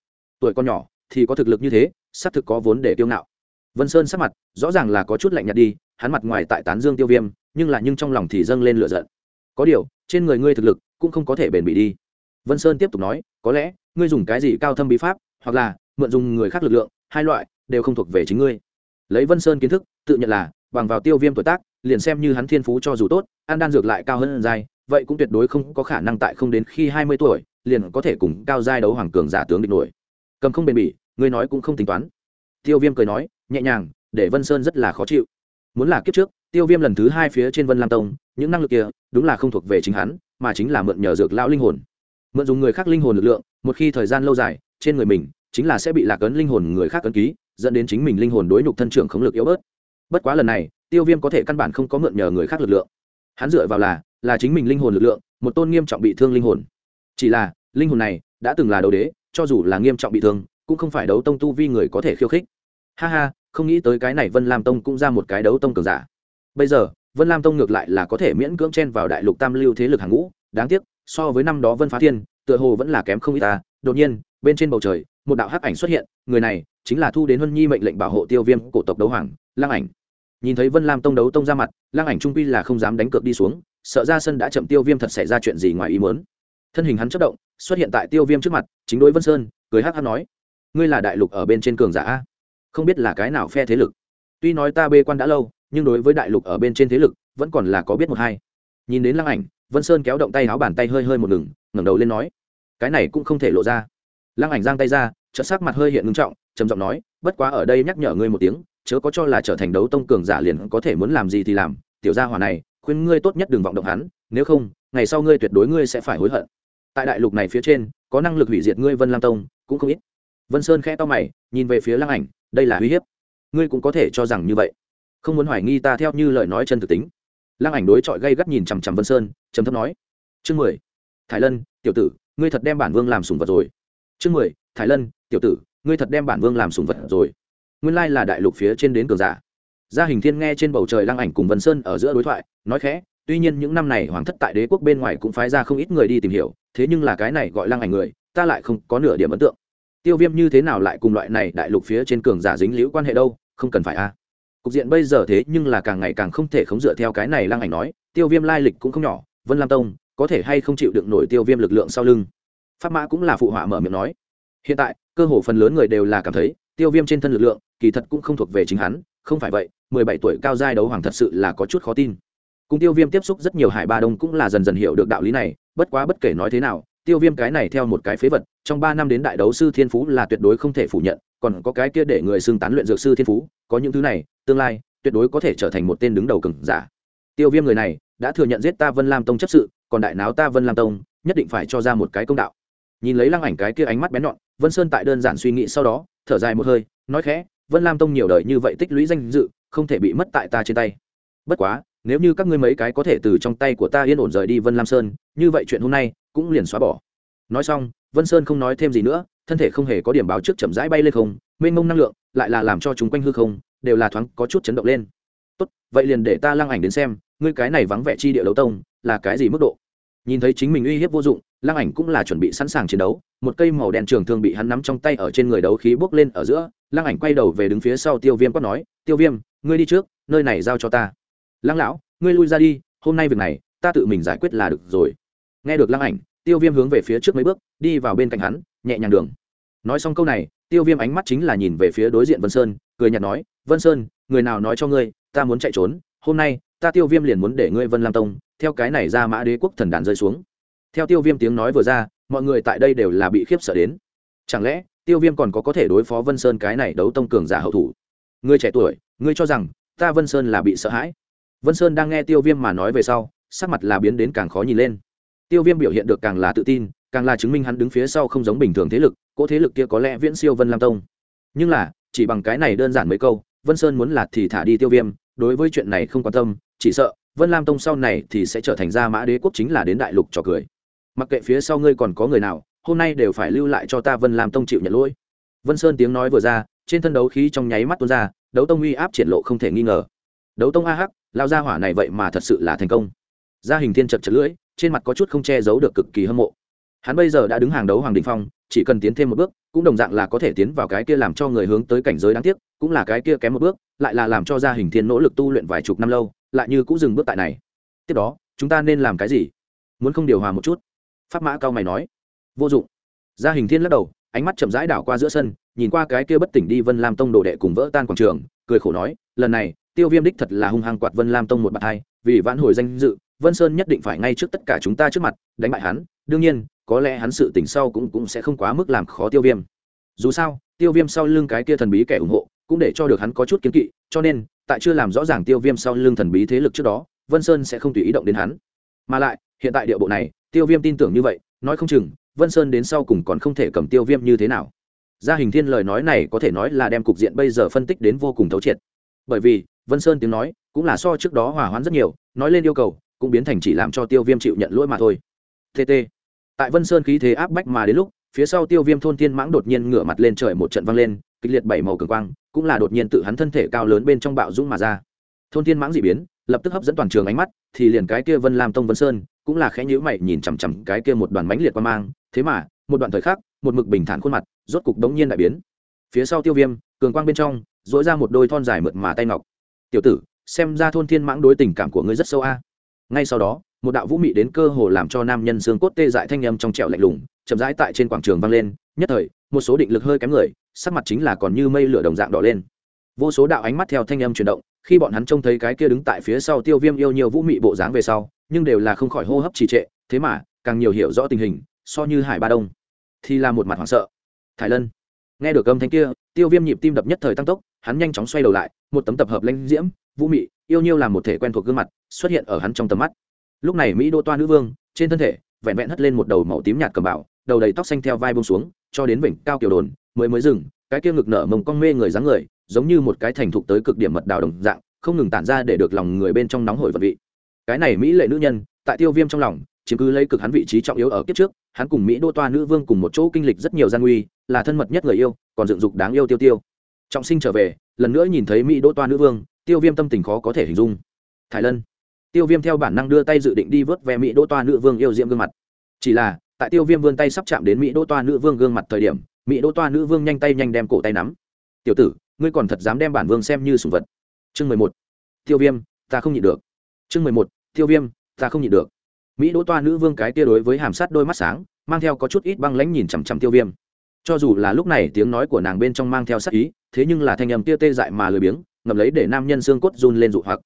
Tuổi con nhỏ thì có thực lực như thế, xác thực có vốn để tiêu ngạo. Vân sơn sắc mặt rõ ràng là có chút lạnh nhạt đi, hắn mặt ngoài tại tán dương tiêu viêm, nhưng là nhưng trong lòng thì dâng lên lửa giận. Có điều, trên người ngươi thực lực cũng không có thể bền bỉ đi. Vân sơn tiếp tục nói, có lẽ ngươi dùng cái gì cao thâm bí pháp, hoặc là mượn dùng người khác lực lượng, hai loại đều không thuộc về chính ngươi lấy vân sơn kiến thức, tự nhận là, bằng vào tiêu viêm tuổi tác, liền xem như hắn thiên phú cho dù tốt, ăn đan dược lại cao hơn giai, vậy cũng tuyệt đối không có khả năng tại không đến khi hai mươi tuổi, liền có thể cùng cao giai đấu hoàng cường giả tướng địch nổi. Cầm không bền bỉ, ngươi nói cũng không tính toán. Tiêu viêm cười nói, nhẹ nhàng, để vân sơn rất là khó chịu. Muốn là kiếp trước, tiêu viêm lần thứ hai phía trên vân lam tông, những năng lực kia, đúng là không thuộc về chính hắn, mà chính là mượn nhờ dược lão linh hồn. Mượn dùng người khác linh hồn lực lượng, một khi thời gian lâu dài, trên người mình, chính là sẽ bị lạc ấn linh hồn người khác ấn ký dẫn đến chính mình linh hồn đối nhục thân trưởng khống lực yếu bớt. Bất quá lần này, tiêu viêm có thể căn bản không có mượn nhờ người khác lực lượng. Hắn dựa vào là là chính mình linh hồn lực lượng, một tôn nghiêm trọng bị thương linh hồn. Chỉ là, linh hồn này đã từng là đấu đế, cho dù là nghiêm trọng bị thương, cũng không phải đấu tông tu vi người có thể khiêu khích. Ha ha, không nghĩ tới cái này vân lam tông cũng ra một cái đấu tông cường giả. Bây giờ, vân lam tông ngược lại là có thể miễn cưỡng chen vào đại lục tam lưu thế lực hàng ngũ. Đáng tiếc, so với năm đó vân phá thiên, tựa hồ vẫn là kém không ít ta. Đột nhiên, bên trên bầu trời, một đạo hắc ảnh xuất hiện. Người này chính là thu đến huân nhi mệnh lệnh bảo hộ tiêu viêm cổ tộc đấu hoàng lang ảnh. Nhìn thấy vân lam tông đấu tông ra mặt lang ảnh trung quy là không dám đánh cược đi xuống, sợ ra sân đã chậm tiêu viêm thật xảy ra chuyện gì ngoài ý muốn. Thân hình hắn chất động, xuất hiện tại tiêu viêm trước mặt, chính đối vân sơn, cười hắc hắc nói, ngươi là đại lục ở bên trên cường giả không biết là cái nào phe thế lực. Tuy nói ta bê quan đã lâu, nhưng đối với đại lục ở bên trên thế lực, vẫn còn là có biết một hai. Nhìn đến lăng ảnh, vân sơn kéo động tay áo bàn tay hơi hơi một ngừng, ngẩng đầu lên nói, cái này cũng không thể lộ ra. Lăng ảnh giang tay ra chợt sắc mặt hơi hiện ngưng trọng, trầm giọng nói, bất quá ở đây nhắc nhở ngươi một tiếng, chớ có cho là trở thành đấu tông cường giả liền có thể muốn làm gì thì làm, tiểu gia hỏa này, khuyên ngươi tốt nhất đừng vọng động hắn, nếu không, ngày sau ngươi tuyệt đối ngươi sẽ phải hối hận. Tại đại lục này phía trên, có năng lực hủy diệt ngươi vân lam tông, cũng không ít. Vân sơn khẽ to mày, nhìn về phía lăng ảnh, đây là uy hiếp. Ngươi cũng có thể cho rằng như vậy. Không muốn hoài nghi ta theo như lời nói chân thực tính. Lăng ảnh đối chọi gây gắt nhìn chằm chằm vân sơn, trầm thấp nói, chương mười. Thái lân, tiểu tử, ngươi thật đem bản vương làm sùng vật rồi. Chương mười thái lân, tiểu tử, ngươi thật đem bản vương làm sùng vật rồi. Nguyên lai là đại lục phía trên đến cường giả. Gia hình thiên nghe trên bầu trời lăng ảnh cùng vân sơn ở giữa đối thoại, nói khẽ, tuy nhiên những năm này hoàng thất tại đế quốc bên ngoài cũng phái ra không ít người đi tìm hiểu, thế nhưng là cái này gọi lăng ảnh người, ta lại không có nửa điểm ấn tượng. Tiêu viêm như thế nào lại cùng loại này đại lục phía trên cường giả dính liễu quan hệ đâu, không cần phải a. Cục diện bây giờ thế nhưng là càng ngày càng không thể khống dựa theo cái này lăng ảnh nói, tiêu viêm lai lịch cũng không nhỏ, vân lam tông, có thể hay không chịu đựng nổi tiêu viêm lực lượng sau lưng. Pháp mã cũng là phụ họa mở miệng nói hiện tại, cơ hồ phần lớn người đều là cảm thấy, tiêu viêm trên thân lực lượng, kỳ thật cũng không thuộc về chính hắn, không phải vậy, mười bảy tuổi cao giai đấu hoàng thật sự là có chút khó tin. Cùng tiêu viêm tiếp xúc rất nhiều hải ba đông cũng là dần dần hiểu được đạo lý này, bất quá bất kể nói thế nào, tiêu viêm cái này theo một cái phế vật, trong ba năm đến đại đấu sư thiên phú là tuyệt đối không thể phủ nhận, còn có cái kia để người xưng tán luyện dược sư thiên phú, có những thứ này, tương lai, tuyệt đối có thể trở thành một tên đứng đầu cường giả. Tiêu viêm người này, đã thừa nhận giết ta vân lam tông chấp sự, còn đại náo ta vân lam tông, nhất định phải cho ra một cái công đạo nhìn lấy lăng ảnh cái kia ánh mắt bén nhọn, vân sơn tại đơn giản suy nghĩ sau đó, thở dài một hơi, nói khẽ, vân lam tông nhiều đời như vậy tích lũy danh dự, không thể bị mất tại ta trên tay. Bất quá, nếu như các ngươi mấy cái có thể từ trong tay của ta yên ổn rời đi vân lam sơn, như vậy chuyện hôm nay cũng liền xóa bỏ. Nói xong, vân sơn không nói thêm gì nữa, thân thể không hề có điểm báo trước chậm rãi bay lên không, mênh mông năng lượng lại là làm cho chúng quanh hư không đều là thoáng có chút chấn động lên. Tốt, vậy liền để ta lăng ảnh đến xem, ngươi cái này vắng vẻ chi địa đấu tông là cái gì mức độ? Nhìn thấy chính mình uy hiếp vô dụng, lăng ảnh cũng là chuẩn bị sẵn sàng chiến đấu, một cây màu đen trường thương bị hắn nắm trong tay ở trên người đấu khí bốc lên ở giữa, lăng ảnh quay đầu về đứng phía sau tiêu viêm quát nói, tiêu viêm, ngươi đi trước, nơi này giao cho ta. Lăng lão, ngươi lui ra đi, hôm nay việc này, ta tự mình giải quyết là được rồi. Nghe được lăng ảnh, tiêu viêm hướng về phía trước mấy bước, đi vào bên cạnh hắn, nhẹ nhàng đường. Nói xong câu này, tiêu viêm ánh mắt chính là nhìn về phía đối diện vân sơn, cười nhạt nói, vân sơn, người nào nói cho ngươi, ta muốn chạy trốn, hôm nay ta tiêu viêm liền muốn để ngươi vân lam tông, theo cái này ra mã đế quốc thần đàn rơi xuống. Theo tiêu viêm tiếng nói vừa ra, mọi người tại đây đều là bị khiếp sợ đến. Chẳng lẽ, tiêu viêm còn có có thể đối phó vân sơn cái này đấu tông cường giả hậu thủ? Ngươi trẻ tuổi, ngươi cho rằng, ta vân sơn là bị sợ hãi? Vân sơn đang nghe tiêu viêm mà nói về sau, sắc mặt là biến đến càng khó nhìn lên. Tiêu viêm biểu hiện được càng là tự tin, càng là chứng minh hắn đứng phía sau không giống bình thường thế lực, cỗ thế lực kia có lẽ viễn siêu vân lam tông. Nhưng là, chỉ bằng cái này đơn giản mấy câu, vân sơn muốn lạt thì thả đi tiêu viêm, đối với chuyện này không quan tâm chỉ sợ, vân lam tông sau này thì sẽ trở thành ra mã đế quốc chính là đến đại lục trò cười. Mặc kệ phía sau ngươi còn có người nào, hôm nay đều phải lưu lại cho ta vân lam tông chịu nhận lỗi. Vân sơn tiếng nói vừa ra, trên thân đấu khí trong nháy mắt tuôn ra, đấu tông uy áp triển lộ không thể nghi ngờ. Đấu tông a hắc, lao ra hỏa này vậy mà thật sự là thành công. Gia hình thiên chật chật lưỡi, trên mặt có chút không che giấu được cực kỳ hâm mộ. Hắn bây giờ đã đứng hàng đấu hoàng đình phong, chỉ cần tiến thêm một bước, cũng đồng dạng là có thể tiến vào cái kia làm cho người hướng tới cảnh giới đáng tiếc, cũng là cái kia kém một bước, lại là làm cho gia hình thiên nỗ lực tu luyện vài chục năm lâu lại như cũng dừng bước tại này. Tiếp đó, chúng ta nên làm cái gì? Muốn không điều hòa một chút? Pháp mã cao mày nói. Vô dụng. Gia hình thiên lắc đầu, ánh mắt chậm rãi đảo qua giữa sân, nhìn qua cái kia bất tỉnh đi vân lam tông đồ đệ cùng vỡ tan quảng trường, cười khổ nói, lần này, tiêu viêm đích thật là hung hăng quạt vân lam tông một bạt hai, vì vãn hồi danh dự, vân sơn nhất định phải ngay trước tất cả chúng ta trước mặt, đánh bại hắn, đương nhiên, có lẽ hắn sự tỉnh sau cũng cũng sẽ không quá mức làm khó tiêu viêm. Dù sao, tiêu viêm sau lưng cái kia thần bí kẻ ủng hộ, cũng để cho được hắn có chút kiến kỵ, cho nên tại chưa làm rõ ràng tiêu viêm sau lưng thần bí thế lực trước đó, vân sơn sẽ không tùy ý động đến hắn. Mà lại, hiện tại địa bộ này, tiêu viêm tin tưởng như vậy, nói không chừng, vân sơn đến sau cùng còn không thể cầm tiêu viêm như thế nào. Gia hình thiên lời nói này có thể nói là đem cục diện bây giờ phân tích đến vô cùng thấu triệt. Bởi vì, vân sơn tiếng nói, cũng là so trước đó hòa hoãn rất nhiều, nói lên yêu cầu, cũng biến thành chỉ làm cho tiêu viêm chịu nhận lỗi mà thôi. Tt tại vân sơn khí thế áp bách mà đến lúc, phía sau tiêu viêm thôn tiên mãng đột nhiên ngửa mặt lên trời một trận văng lên kịch liệt bảy màu cường quang, cũng là đột nhiên tự hắn thân thể cao lớn bên trong bạo dũng mà ra. Thôn thiên mãng dị biến, lập tức hấp dẫn toàn trường ánh mắt, thì liền cái kia vân lam tông vân sơn, cũng là khẽ nhữ mày nhìn chằm chằm cái kia một đoàn mãnh liệt quan mang. Thế mà, một đoạn thời khắc, một mực bình thản khuôn mặt, rốt cục đống nhiên đại biến. Phía sau tiêu viêm, cường quang bên trong dỗi ra một đôi thon dài mượt mà tay ngọc. Tiểu tử, xem ra thôn thiên mãng đối tình cảm của ngươi rất sâu a. Ngay sau đó, một đạo vũ mị đến cơ hồ làm cho nam nhân xương cốt tê dại thanh âm trong trẻo lạnh lùng, chậm rãi tại trên quảng trường vang lên. Nhất thời, một số định lực hơi kém người sắc mặt chính là còn như mây lửa đồng dạng đỏ lên. Vô số đạo ánh mắt theo thanh âm chuyển động, khi bọn hắn trông thấy cái kia đứng tại phía sau tiêu viêm yêu nhiều vũ mị bộ dáng về sau, nhưng đều là không khỏi hô hấp trì trệ, thế mà, càng nhiều hiểu rõ tình hình, so như hải ba đông, thì là một mặt hoảng sợ. Thái lân, nghe được âm thanh kia, tiêu viêm nhịp tim đập nhất thời tăng tốc, hắn nhanh chóng xoay đầu lại, một tấm tập hợp lãnh diễm, vũ mị, yêu nhiêu làm một thể quen thuộc gương mặt, xuất hiện ở hắn trong tầm mắt. Lúc này mỹ đô toa nữ vương, trên thân thể, vẹn vẹn hất lên một đầu màu tím nhạt cầm bảo đầu đầy tóc xanh theo vai bông xuống, cho đến vịnh cao kiểu đồn mới mới dừng, cái kia ngực nở mông con mê người dáng người, giống như một cái thành thục tới cực điểm mật đào đồng dạng, không ngừng tản ra để được lòng người bên trong nóng hổi vật vị. Cái này mỹ lệ nữ nhân, tại tiêu viêm trong lòng, chiếm cứ lấy cực hắn vị trí trọng yếu ở kiếp trước, hắn cùng mỹ đô toa nữ vương cùng một chỗ kinh lịch rất nhiều gian nguy, là thân mật nhất người yêu, còn dựng dục đáng yêu tiêu tiêu. Trọng sinh trở về, lần nữa nhìn thấy mỹ đô toa nữ vương, tiêu viêm tâm tình khó có thể hình dung. Thái lân. Tiêu viêm theo bản năng đưa tay dự định đi vớt ve mỹ đô toa nữ vương yêu diễm gương mặt. Chỉ là, tại tiêu viêm vươn tay sắp chạm đến mỹ đô toa nữ vương gương mặt thời điểm mỹ Đỗ toa nữ vương nhanh tay nhanh đem cổ tay nắm. Tiểu tử, ngươi còn thật dám đem bản vương xem như sùng vật. Chương mười một. Tiêu viêm, ta không nhịn được. Chương mười một. Tiêu viêm, ta không nhịn được. Mỹ đỗ toa nữ vương cái tia đối với hàm sát đôi mắt sáng, mang theo có chút ít băng lãnh nhìn chằm chằm tiêu viêm. Cho dù là lúc này tiếng nói của nàng bên trong mang theo sắc ý, thế nhưng là thanh âm tia tê dại mà lười biếng ngầm lấy để nam nhân xương cốt run lên dụ hoặc.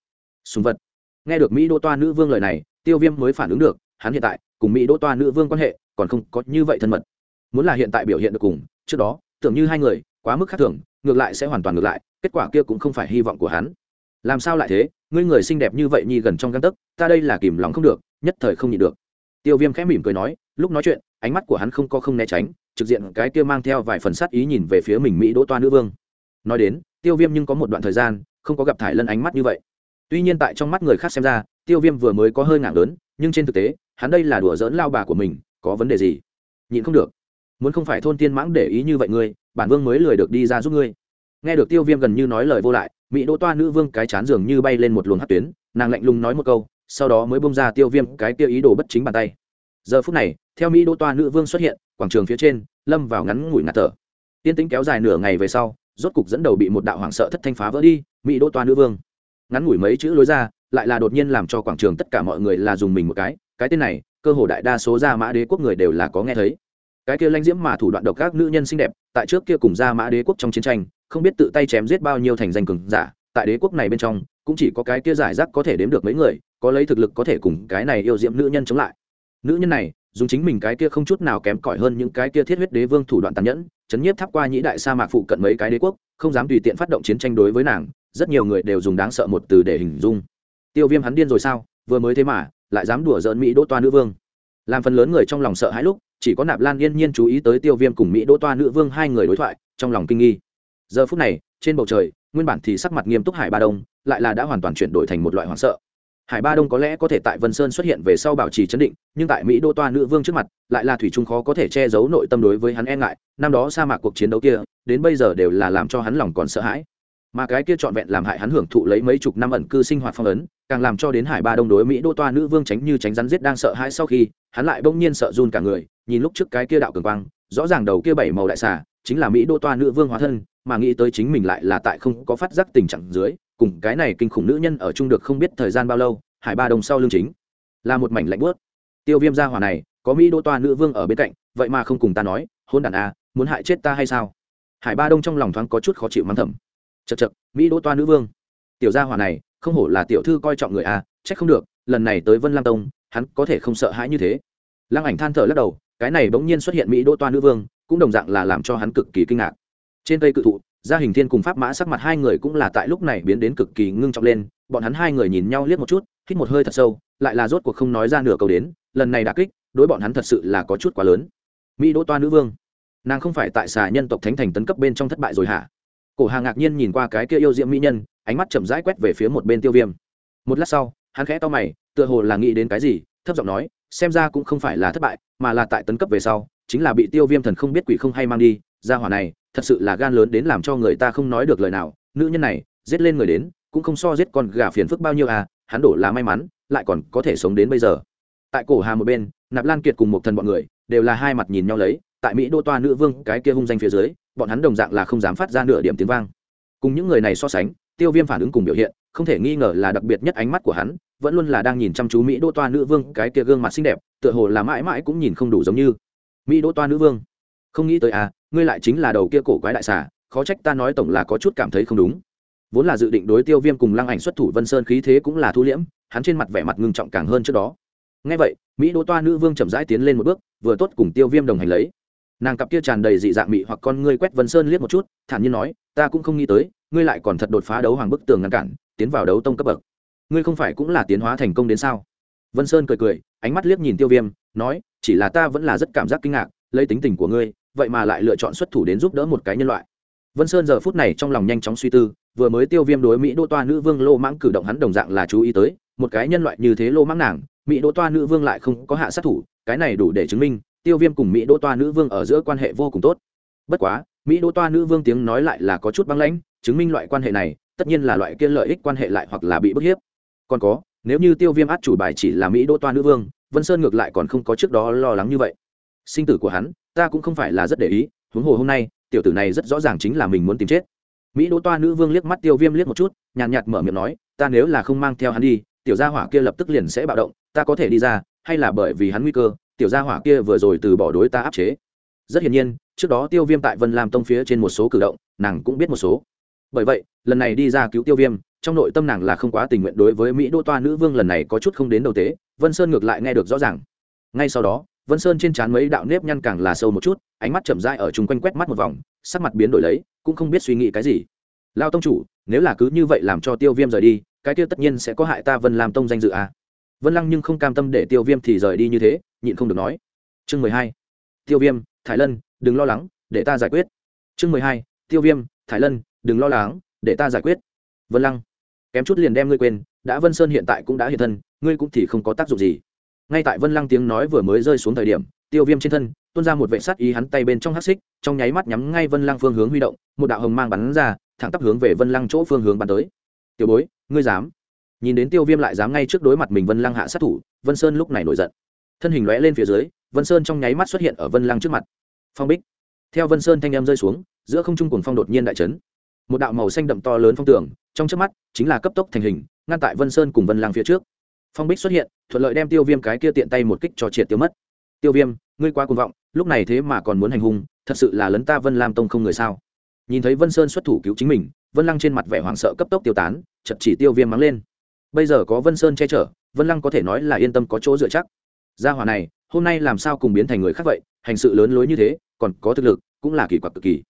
Sùng vật. Nghe được mỹ đỗ toa nữ vương lời này, tiêu viêm mới phản ứng được, hắn hiện tại cùng mỹ đỗ toa nữ vương quan hệ còn không có như vậy thân mật muốn là hiện tại biểu hiện được cùng, trước đó, tưởng như hai người, quá mức khác thường, ngược lại sẽ hoàn toàn ngược lại, kết quả kia cũng không phải hy vọng của hắn. Làm sao lại thế? Ngươi người xinh đẹp như vậy nhi gần trong găng tấc, ta đây là kìm lòng không được, nhất thời không nhịn được. Tiêu viêm khẽ mỉm cười nói, lúc nói chuyện, ánh mắt của hắn không có không né tránh, trực diện cái kia mang theo vài phần sát ý nhìn về phía mình mỹ đỗ toa nữ vương. Nói đến, tiêu viêm nhưng có một đoạn thời gian, không có gặp thải lân ánh mắt như vậy. Tuy nhiên tại trong mắt người khác xem ra, tiêu viêm vừa mới có hơi ngạc lớn, nhưng trên thực tế, hắn đây là đùa dỡn lao bà của mình, có vấn đề gì? Nhịn không được muốn không phải thôn tiên mãng để ý như vậy ngươi, bản vương mới lười được đi ra giúp ngươi. Nghe được tiêu viêm gần như nói lời vô lại, mỹ đỗ toa nữ vương cái chán dường như bay lên một luồng hát tuyến, nàng lạnh lùng nói một câu, sau đó mới bông ra tiêu viêm cái tiêu ý đồ bất chính bàn tay. Giờ phút này, theo mỹ đỗ toa nữ vương xuất hiện, quảng trường phía trên, lâm vào ngắn ngủi ngạt thở. Tiên tính kéo dài nửa ngày về sau, rốt cục dẫn đầu bị một đạo hoảng sợ thất thanh phá vỡ đi, mỹ đỗ toa nữ vương. Ngắn ngủi mấy chữ lối ra, lại là đột nhiên làm cho quảng trường tất cả mọi người là dùng mình một cái cái tên này, cơ hồ đại đa số gia mã đế quốc người đều là có nghe thấy cái kia lãnh diễm mà thủ đoạn độc các nữ nhân xinh đẹp, tại trước kia cùng gia mã đế quốc trong chiến tranh, không biết tự tay chém giết bao nhiêu thành danh cường giả, tại đế quốc này bên trong, cũng chỉ có cái kia giải rác có thể đếm được mấy người, có lấy thực lực có thể cùng cái này yêu diễm nữ nhân chống lại. Nữ nhân này, dùng chính mình cái kia không chút nào kém cỏi hơn những cái kia thiết huyết đế vương thủ đoạn tàn nhẫn, chấn nhiếp tháp qua nhĩ đại sa mạc phụ cận mấy cái đế quốc, không dám tùy tiện phát động chiến tranh đối với nàng, rất nhiều người đều dùng đáng sợ một từ để hình dung. Tiêu viêm hắn điên rồi sao, vừa mới thế mà, lại dám đùa giỡn mỹ đỗ toa nữ vương. Làm phần lớn người trong lòng sợ hãi lúc chỉ có nạp lan yên nhiên chú ý tới tiêu viêm cùng mỹ đỗ toa nữ vương hai người đối thoại, trong lòng kinh nghi. Giờ phút này, trên bầu trời, nguyên bản thì sắc mặt nghiêm túc hải ba đông, lại là đã hoàn toàn chuyển đổi thành một loại hoảng sợ. Hải ba đông có lẽ có thể tại vân sơn xuất hiện về sau bảo trì chấn định, nhưng tại mỹ đô toa nữ vương trước mặt, lại là thủy trung khó có thể che giấu nội tâm đối với hắn e ngại, năm đó sa mạc cuộc chiến đấu kia, đến bây giờ đều là làm cho hắn lòng còn sợ hãi. Mà cái kia trọn vẹn làm hại hắn hưởng thụ lấy mấy chục năm ẩn cư sinh hoạt phong ấn, càng làm cho đến hải ba đông đối mỹ đô toa nữ vương tránh như tránh rắn giết đang sợ hãi sau khi, hắn lại bỗng nhiên sợ run cả người nhìn lúc trước cái kia đạo cường quang, rõ ràng đầu kia bảy màu đại xà chính là mỹ đô toa nữ vương hóa thân, mà nghĩ tới chính mình lại là tại không có phát giác tình trạng dưới, cùng cái này kinh khủng nữ nhân ở chung được không biết thời gian bao lâu, hải ba đồng sau lưng chính là một mảnh lạnh bớt tiêu viêm gia hỏa này, có mỹ đô toa nữ vương ở bên cạnh, vậy mà không cùng ta nói, hôn đàn a muốn hại chết ta hay sao? Hải ba đông trong lòng thoáng có chút khó chịu mắng thầm. Chật chật mỹ đô toa nữ vương. Tiểu gia hỏa này, không hổ là tiểu thư coi trọng người a trách không được, lần này tới vân lam tông, hắn có thể không sợ hãi như thế. Lăng ảnh than thở lắc đầu cái này bỗng nhiên xuất hiện mỹ đỗ toa nữ vương, cũng đồng dạng là làm cho hắn cực kỳ kinh ngạc. Trên cây cự thụ, gia hình thiên cùng pháp mã sắc mặt hai người cũng là tại lúc này biến đến cực kỳ ngưng trọng lên, bọn hắn hai người nhìn nhau liếc một chút, hít một hơi thật sâu, lại là rốt cuộc không nói ra nửa câu đến, lần này đã kích, đối bọn hắn thật sự là có chút quá lớn. Mỹ đỗ toa nữ vương, nàng không phải tại xà nhân tộc thánh thành tấn cấp bên trong thất bại rồi hả? Cổ hà ngạc nhiên nhìn qua cái kia yêu diễm mỹ nhân, ánh mắt chậm rãi quét về phía một bên tiêu viêm. Một lát sau, hắn khẽ to mày, tựa hồ là nghĩ đến cái gì, thấp giọng nói xem ra cũng không phải là thất bại, mà là tại tấn cấp về sau, chính là bị tiêu viêm thần không biết quỷ không hay mang đi, ra hỏa này, thật sự là gan lớn đến làm cho người ta không nói được lời nào, nữ nhân này, giết lên người đến, cũng không so giết con gà phiền phức bao nhiêu à hắn đổ là may mắn, lại còn có thể sống đến bây giờ. Tại cổ hà một bên, nạp lan kiệt cùng một thần bọn người, đều là hai mặt nhìn nhau lấy, tại mỹ đô toa nữ vương cái kia hung danh phía dưới, bọn hắn đồng dạng là không dám phát ra nửa điểm tiếng vang. Cùng những người này so sánh, tiêu viêm phản ứng cùng biểu hiện, không thể nghi ngờ là đặc biệt nhất ánh mắt của hắn vẫn luôn là đang nhìn chăm chú mỹ đô toa nữ vương, cái kia gương mặt xinh đẹp, tựa hồ là mãi mãi cũng nhìn không đủ giống như. Mỹ đô toa nữ vương, không nghĩ tới à ngươi lại chính là đầu kia cổ quái đại xà, khó trách ta nói tổng là có chút cảm thấy không đúng. Vốn là dự định đối tiêu viêm cùng lăng ảnh xuất thủ vân sơn khí thế cũng là thu liễm, hắn trên mặt vẻ mặt ngưng trọng càng hơn trước đó. Ngay vậy, mỹ đỗ toa nữ vương chậm rãi tiến lên một bước, vừa tốt cùng tiêu viêm đồng hành lấy. Nàng cặp kia tràn đầy dị dạng mị hoặc con ngươi quét vân sơn liếc một chút, thản nhiên nói, ta cũng không nghĩ tới, ngươi lại còn thật đột phá đấu hoàng bức tường ngăn cản, tiến vào đấu tông cấp bậc ngươi không phải cũng là tiến hóa thành công đến sao? Vân sơn cười cười, ánh mắt liếc nhìn tiêu viêm, nói, chỉ là ta vẫn là rất cảm giác kinh ngạc, lấy tính tình của ngươi, vậy mà lại lựa chọn xuất thủ đến giúp đỡ một cái nhân loại. Vân sơn giờ phút này trong lòng nhanh chóng suy tư, vừa mới tiêu viêm đối mỹ đô toa nữ vương lô mãng cử động hắn đồng dạng là chú ý tới, một cái nhân loại như thế lô mãng nàng, mỹ đô toa nữ vương lại không có hạ sát thủ, cái này đủ để chứng minh, tiêu viêm cùng mỹ đô toa nữ vương ở giữa quan hệ vô cùng tốt. Bất quá, mỹ đô toa nữ vương tiếng nói lại là có chút băng lãnh, chứng minh loại quan hệ này, tất nhiên là loại kia lợi ích quan hệ lại hoặc là bị bức hiếp còn có, nếu như tiêu viêm át chủ bài chỉ là mỹ đô toa nữ vương, vân sơn ngược lại còn không có trước đó lo lắng như vậy. Sinh tử của hắn, ta cũng không phải là rất để ý, huống hồ hôm nay, tiểu tử này rất rõ ràng chính là mình muốn tìm chết. Mỹ đỗ toa nữ vương liếc mắt tiêu viêm liếc một chút, nhàn nhạt mở miệng nói, ta nếu là không mang theo hắn đi, tiểu gia hỏa kia lập tức liền sẽ bạo động, ta có thể đi ra, hay là bởi vì hắn nguy cơ, tiểu gia hỏa kia vừa rồi từ bỏ đối ta áp chế. Rất hiển nhiên, trước đó tiêu viêm tại vân lam tông phía trên một số cử động, nàng cũng biết một số. Bởi vậy, lần này đi ra cứu tiêu viêm trong nội tâm nàng là không quá tình nguyện đối với mỹ đỗ toa nữ vương lần này có chút không đến đầu tế, vân sơn ngược lại nghe được rõ ràng. Ngay sau đó, vân sơn trên trán mấy đạo nếp nhăn càng là sâu một chút, ánh mắt chậm dai ở chung quanh quét mắt một vòng, sắc mặt biến đổi lấy, cũng không biết suy nghĩ cái gì. Lao tông chủ, nếu là cứ như vậy làm cho tiêu viêm rời đi, cái tiêu tất nhiên sẽ có hại ta vân làm tông danh dự à. vân lăng nhưng không cam tâm để tiêu viêm thì rời đi như thế, nhịn không được nói. Chương mười hai. Tiêu viêm thái lân, đừng lo lắng, để ta giải quyết. Chương mười hai. Tiêu viêm thái lân, đừng lo lắng, để ta giải quyết. Vân lăng kém chút liền đem ngươi quên, đã vân sơn hiện tại cũng đã hiện thân, ngươi cũng thì không có tác dụng gì. Ngay tại vân lăng tiếng nói vừa mới rơi xuống thời điểm, tiêu viêm trên thân, tuôn ra một vệ sát ý hắn tay bên trong hắc xích, trong nháy mắt nhắm ngay vân lăng phương hướng huy động, một đạo hồng mang bắn ra, thẳng tắp hướng về vân lăng chỗ phương hướng bắn tới. Tiểu bối, ngươi dám? Nhìn đến tiêu viêm lại dám ngay trước đối mặt mình vân lăng hạ sát thủ, vân sơn lúc này nổi giận. Thân hình lóe lên phía dưới, vân sơn trong nháy mắt xuất hiện ở vân lăng trước mặt. Phong bích. Theo vân sơn thanh em rơi xuống, giữa không trung cùng phong đột nhiên đại trấn một đạo màu xanh đậm to lớn phong tường, trong trước mắt, chính là cấp tốc thành hình, ngăn tại vân sơn cùng vân lang phía trước. Phong bích xuất hiện, thuận lợi đem tiêu viêm cái kia tiện tay một kích cho triệt tiêu mất. Tiêu viêm, ngươi quá cuồng vọng, lúc này thế mà còn muốn hành hung, thật sự là lấn ta vân lam tông không người sao? Nhìn thấy vân sơn xuất thủ cứu chính mình, vân lăng trên mặt vẻ hoảng sợ cấp tốc tiêu tán chật chỉ tiêu viêm mắng lên. Bây giờ có vân sơn che chở, vân lăng có thể nói là yên tâm có chỗ dựa chắc. Gia hỏa này, hôm nay làm sao cùng biến thành người khác vậy? Hành sự lớn lối như thế, còn có thực lực, cũng là kỳ quặc cực kỳ.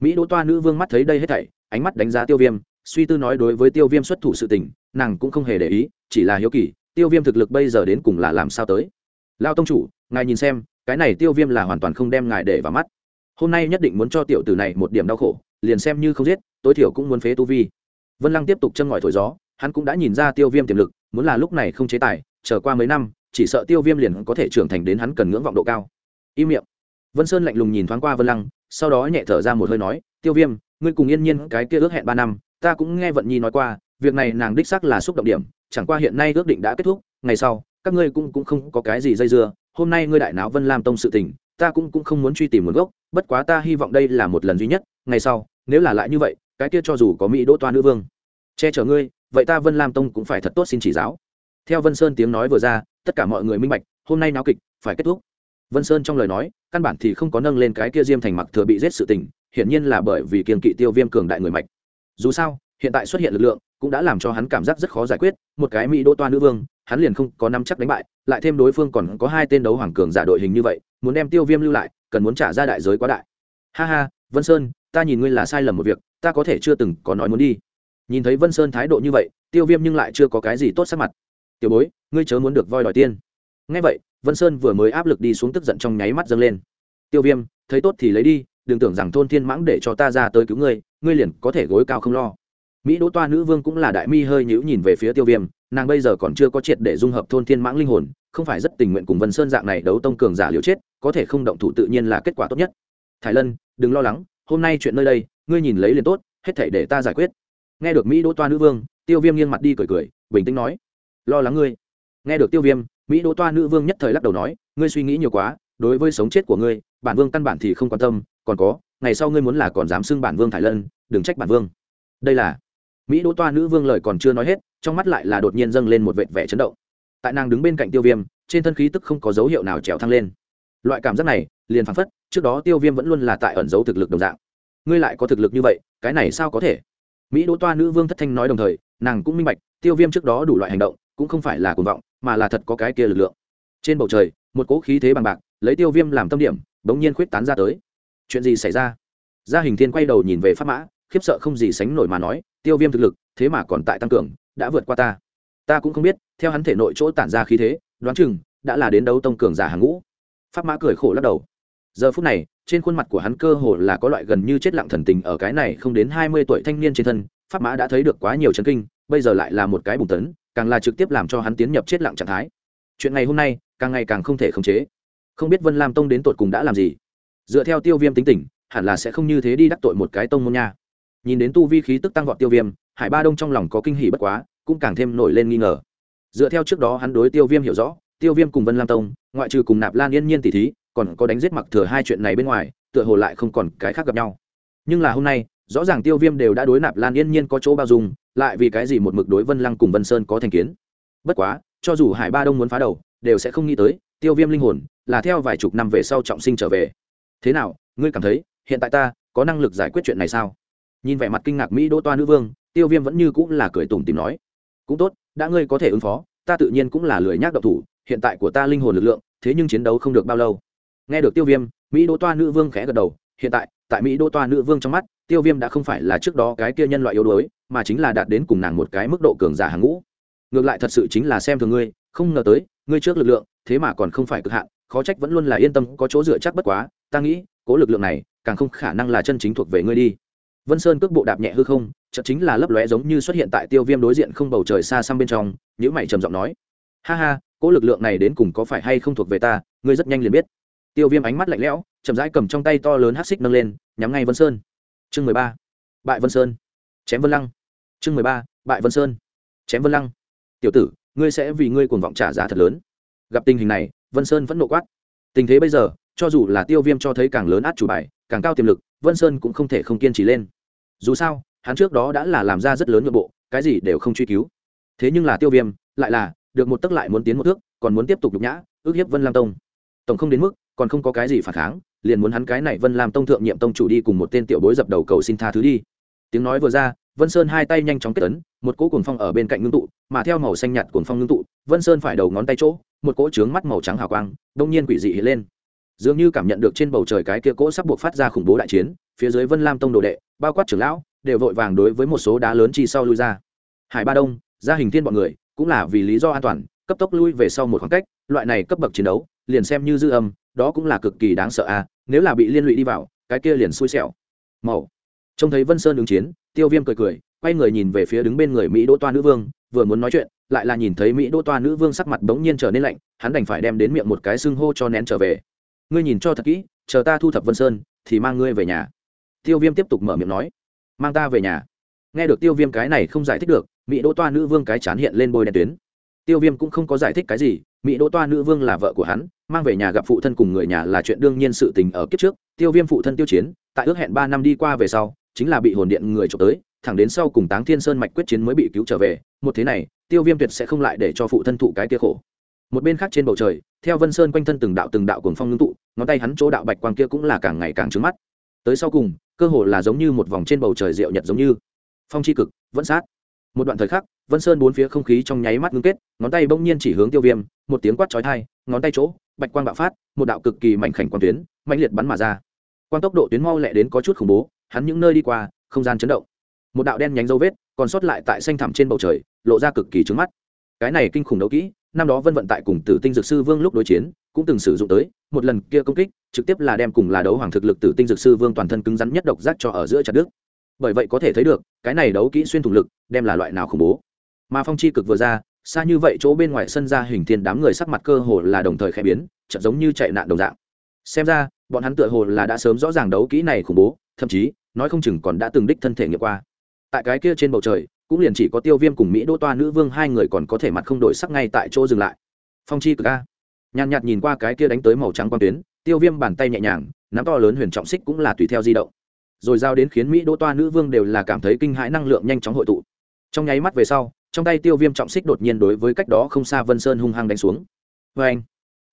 Mỹ đỗ toa nữ vương mắt thấy đây hết thảy ánh mắt đánh giá tiêu viêm, suy tư nói đối với tiêu viêm xuất thủ sự tình, nàng cũng không hề để ý, chỉ là hiếu kỳ, tiêu viêm thực lực bây giờ đến cùng là làm sao tới. Lao tông chủ, ngài nhìn xem, cái này tiêu viêm là hoàn toàn không đem ngài để vào mắt. Hôm nay nhất định muốn cho tiểu tử này một điểm đau khổ, liền xem như không giết, tối thiểu cũng muốn phế tu vi. Vân lăng tiếp tục châm ngòi thổi gió, hắn cũng đã nhìn ra tiêu viêm tiềm lực, muốn là lúc này không chế tài trở qua mấy năm, chỉ sợ tiêu viêm liền có thể trưởng thành đến hắn cần ngưỡng vọng độ cao. Im miệng. Vân sơn lạnh lùng nhìn thoáng qua vân lăng, sau đó nhẹ thở ra một hơi nói, tiêu viêm ngươi cùng yên nhiên cái kia ước hẹn ba năm, ta cũng nghe vận nhi nói qua, việc này nàng đích xác là xúc động điểm, chẳng qua hiện nay ước định đã kết thúc, ngày sau, các ngươi cũng cũng không có cái gì dây dưa, hôm nay ngươi đại náo vân lam tông sự tình, ta cũng cũng không muốn truy tìm nguồn gốc, bất quá ta hy vọng đây là một lần duy nhất, ngày sau, nếu là lại như vậy, cái kia cho dù có mỹ đỗ toa nữ vương, che chở ngươi, vậy ta vân lam tông cũng phải thật tốt xin chỉ giáo. Theo vân sơn tiếng nói vừa ra, tất cả mọi người minh bạch, hôm nay náo kịch phải kết thúc. Vân sơn trong lời nói, căn bản thì không có nâng lên cái kia diêm thành mặc thừa bị giết sự tình hiển nhiên là bởi vì kiên kỵ tiêu viêm cường đại người mạch. Dù sao, hiện tại xuất hiện lực lượng cũng đã làm cho hắn cảm giác rất khó giải quyết, một cái mỹ đỗ toa nữ vương, hắn liền không có năm chắc đánh bại, lại thêm đối phương còn có hai tên đấu hoàng cường giả đội hình như vậy, muốn đem tiêu viêm lưu lại, cần muốn trả ra đại giới quá đại. Ha ha, vân sơn, ta nhìn ngươi là sai lầm một việc, ta có thể chưa từng có nói muốn đi. Nhìn thấy vân sơn thái độ như vậy, tiêu viêm nhưng lại chưa có cái gì tốt sắc mặt. Tiểu bối, ngươi chớ muốn được voi đòi tiên. Ngay vậy, vân sơn vừa mới áp lực đi xuống tức giận trong nháy mắt dâng lên. Tiêu viêm, thấy tốt thì lấy đi đừng tưởng rằng thôn thiên mãng để cho ta ra tới cứu ngươi ngươi liền có thể gối cao không lo. Mỹ đỗ toa nữ vương cũng là đại mi hơi nhữ nhìn về phía tiêu viêm, nàng bây giờ còn chưa có triệt để dung hợp thôn thiên mãng linh hồn, không phải rất tình nguyện cùng vân sơn dạng này đấu tông cường giả liều chết, có thể không động thủ tự nhiên là kết quả tốt nhất. Thái lân, đừng lo lắng, hôm nay chuyện nơi đây, ngươi nhìn lấy liền tốt, hết thể để ta giải quyết. Nghe được mỹ đỗ toa nữ vương, tiêu viêm nghiêng mặt đi cười cười, bình tĩnh nói, lo lắng ngươi. Nghe được tiêu viêm, mỹ đỗ toa nữ vương nhất thời lắc đầu nói, ngươi suy nghĩ nhiều quá đối với sống chết của ngươi, bản vương căn bản thì không quan tâm, còn có, ngày sau ngươi muốn là còn dám xưng bản vương thải lân, đừng trách bản vương. Đây là mỹ đỗ toa nữ vương lời còn chưa nói hết, trong mắt lại là đột nhiên dâng lên một vệt vẻ chấn động. Tại nàng đứng bên cạnh tiêu viêm, trên thân khí tức không có dấu hiệu nào trèo thăng lên. Loại cảm giác này, liền phảng phất, trước đó tiêu viêm vẫn luôn là tại ẩn giấu thực lực đồng dạng. Ngươi lại có thực lực như vậy, cái này sao có thể? Mỹ đỗ toa nữ vương thất thanh nói đồng thời, nàng cũng minh bạch, tiêu viêm trước đó đủ loại hành động, cũng không phải là cuồng vọng, mà là thật có cái kia lực lượng. Trên bầu trời, một cỗ khí thế bằng bạc lấy tiêu viêm làm tâm điểm, bỗng nhiên khuyết tán ra tới. Chuyện gì xảy ra? Gia hình thiên quay đầu nhìn về pháp mã, khiếp sợ không gì sánh nổi mà nói, tiêu viêm thực lực, thế mà còn tại tăng cường, đã vượt qua ta. Ta cũng không biết, theo hắn thể nội chỗ tản ra khí thế, đoán chừng, đã là đến đấu tông cường giả hàng ngũ. Pháp mã cười khổ lắc đầu. Giờ phút này, trên khuôn mặt của hắn cơ hồ là có loại gần như chết lặng thần tình ở cái này không đến hai mươi tuổi thanh niên trên thân, pháp mã đã thấy được quá nhiều chấn kinh, bây giờ lại là một cái bùng tấn, càng là trực tiếp làm cho hắn tiến nhập chết lặng trạng thái. Chuyện ngày hôm nay, càng ngày càng không thể khống chế không biết vân lam tông đến tột cùng đã làm gì dựa theo tiêu viêm tính tình hẳn là sẽ không như thế đi đắc tội một cái tông môn nha nhìn đến tu vi khí tức tăng vọt tiêu viêm hải ba đông trong lòng có kinh hỉ bất quá cũng càng thêm nổi lên nghi ngờ dựa theo trước đó hắn đối tiêu viêm hiểu rõ tiêu viêm cùng vân lam tông ngoại trừ cùng nạp lan yên nhiên tỷ thí còn có đánh giết mặc thừa hai chuyện này bên ngoài tựa hồ lại không còn cái khác gặp nhau nhưng là hôm nay rõ ràng tiêu viêm đều đã đối nạp lan yên nhiên có chỗ bao dung lại vì cái gì một mực đối vân lăng cùng vân sơn có thành kiến bất quá cho dù hải ba đông muốn phá đầu đều sẽ không nghĩ tới tiêu viêm linh hồn là theo vài chục năm về sau trọng sinh trở về. Thế nào, ngươi cảm thấy, hiện tại ta có năng lực giải quyết chuyện này sao? Nhìn vẻ mặt kinh ngạc mỹ đỗ toa nữ vương, tiêu viêm vẫn như cũng là cười tủm tìm nói. Cũng tốt, đã ngươi có thể ứng phó, ta tự nhiên cũng là lười nhác độc thủ, hiện tại của ta linh hồn lực lượng, thế nhưng chiến đấu không được bao lâu. Nghe được tiêu viêm, mỹ đỗ toa nữ vương khẽ gật đầu, hiện tại tại mỹ đỗ toa nữ vương trong mắt, tiêu viêm đã không phải là trước đó cái kia nhân loại yếu đuối, mà chính là đạt đến cùng nàng một cái mức độ cường giả hàng ngũ. Ngược lại thật sự chính là xem thường ngươi, không ngờ tới, ngươi trước lực lượng, thế mà còn không phải cực hạn khó trách vẫn luôn là yên tâm, có chỗ dựa chắc bất quá, ta nghĩ, cố lực lượng này, càng không khả năng là chân chính thuộc về ngươi đi. Vân sơn cước bộ đạp nhẹ hư không, chợt chính là lấp lóe giống như xuất hiện tại tiêu viêm đối diện không bầu trời xa xăm bên trong nhữ mày trầm giọng nói. Ha ha, cố lực lượng này đến cùng có phải hay không thuộc về ta, ngươi rất nhanh liền biết. Tiêu viêm ánh mắt lạnh lẽo, chậm rãi cầm trong tay to lớn hát xích nâng lên, nhắm ngay vân sơn. Chương mười ba, bại vân sơn. Chém vân lăng. Chương mười ba, bại vân sơn. Chém vân lăng. Tiểu tử, ngươi sẽ vì ngươi cuồng vọng trả giá thật lớn. Gặp tình hình này vân sơn vẫn nộ quát. Tình thế bây giờ, cho dù là tiêu viêm cho thấy càng lớn át chủ bài, càng cao tiềm lực, vân sơn cũng không thể không kiên trì lên. Dù sao, hắn trước đó đã là làm ra rất lớn nội bộ, cái gì đều không truy cứu. Thế nhưng là tiêu viêm, lại là, được một tấc lại muốn tiến một thước, còn muốn tiếp tục nhục nhã, ước hiếp vân lam tông. Tổng không đến mức, còn không có cái gì phản kháng, liền muốn hắn cái này vân lam tông thượng nhiệm tông chủ đi cùng một tên tiểu bối dập đầu cầu xin tha thứ đi. Tiếng nói vừa ra, vân sơn hai tay nhanh chóng kết ấn, một cỗ cuồng phong ở bên cạnh ngưng tụ, mà theo màu xanh nhạt cuồng phong ngưng tụ, vân sơn phải đầu ngón tay chỗ một cỗ trướng mắt màu trắng hào quang, đông nhiên quỷ dị hiện lên. Dường như cảm nhận được trên bầu trời cái kia cỗ sắp buộc phát ra khủng bố đại chiến, phía dưới vân lam tông đồ đệ, bao quát trưởng lão, đều vội vàng đối với một số đá lớn chi sau lui ra. Hải ba đông, gia hình thiên bọn người, cũng là vì lý do an toàn, cấp tốc lui về sau một khoảng cách, loại này cấp bậc chiến đấu, liền xem như dư âm, đó cũng là cực kỳ đáng sợ a à. nếu là bị liên lụy đi vào, cái kia liền xui xẻo. Màu. Trông thấy vân sơn ứng chiến, tiêu viêm cười cười, quay người nhìn về phía đứng bên người mỹ đỗ toa nữ vương, vừa muốn nói chuyện lại là nhìn thấy mỹ đỗ toa nữ vương sắc mặt bỗng nhiên trở nên lạnh, hắn đành phải đem đến miệng một cái xưng hô cho nén trở về. Ngươi nhìn cho thật kỹ, chờ ta thu thập vân sơn, thì mang ngươi về nhà. Tiêu viêm tiếp tục mở miệng nói. Mang ta về nhà. Nghe được tiêu viêm cái này không giải thích được, mỹ đỗ toa nữ vương cái chán hiện lên bôi đen tuyến. Tiêu viêm cũng không có giải thích cái gì, mỹ đỗ toa nữ vương là vợ của hắn, mang về nhà gặp phụ thân cùng người nhà là chuyện đương nhiên sự tình ở kiếp trước. Tiêu viêm phụ thân tiêu chiến, tại ước hẹn ba năm đi qua về sau, chính là bị hồn điện người trộm tới, thẳng đến sau cùng táng thiên sơn mạch quyết chiến mới bị cứu trở về. Một thế này tiêu viêm tuyệt sẽ không lại để cho phụ thân thụ cái kia khổ. Một bên khác trên bầu trời, theo vân sơn quanh thân từng đạo từng đạo cuồng phong ngưng tụ, ngón tay hắn chỗ đạo bạch quang kia cũng là càng ngày càng trứng mắt. Tới sau cùng, cơ hồ là giống như một vòng trên bầu trời rượu nhật giống như. Phong c h i cực, vẫn sát. Một đoạn thời khắc, vân sơn bốn phía không khí trong nháy mắt ngưng kết, ngón tay bỗng nhiên chỉ hướng tiêu viêm, một tiếng quát trói thai ngón tay chỗ, bạch quang bạo phát, một đạo cực kỳ mảnh khảnh quang tuyến mạnh liệt bắn mà ra. Quang tốc độ tuyến mau lẹ đến có chút khủng bố, hắn những nơi đi qua, không gian chấn động. Một đạo đen nhánh dấu vết còn sót lại tại xanh thẳm trên bầu trời lộ ra cực kỳ trướng mắt. Cái này kinh khủng đấu kỹ, năm đó vân vận tại cùng tử tinh dược sư vương lúc đối chiến, cũng từng sử dụng tới, một lần kia công kích, trực tiếp là đem cùng là đấu hoàng thực lực tử tinh dược sư vương toàn thân cứng rắn nhất độc giác cho ở giữa chặt đức bởi vậy có thể thấy được, cái này đấu kỹ xuyên thủng lực, đem là loại nào khủng bố. Mà phong chi cực vừa ra, xa như vậy chỗ bên ngoài sân ra hình thiên đám người sắc mặt cơ hồ là đồng thời khẽ biến chậm giống như chạy nạn đồng dạng. Xem ra, bọn hắn tựa hồ là đã sớm rõ ràng đấu kỹ này khủng bố, thậm chí, nói không chừng còn đã từng đích thân thể nghiệm qua. Tại cái kia trên bầu trời cũng liền chỉ có tiêu viêm cùng mỹ đô toa nữ vương hai người còn có thể mặt không đổi sắc ngay tại chỗ dừng lại. Phong chi cực a. Nhàn nhạt nhìn qua cái kia đánh tới màu trắng quang tuyến, tiêu viêm bàn tay nhẹ nhàng, nắm to lớn huyền trọng xích cũng là tùy theo di động. Rồi giao đến khiến mỹ đỗ toa nữ vương đều là cảm thấy kinh hãi năng lượng nhanh chóng hội tụ. Trong nháy mắt về sau, trong tay tiêu viêm trọng xích đột nhiên đối với cách đó không xa vân sơn hung hăng đánh xuống. Vê anh,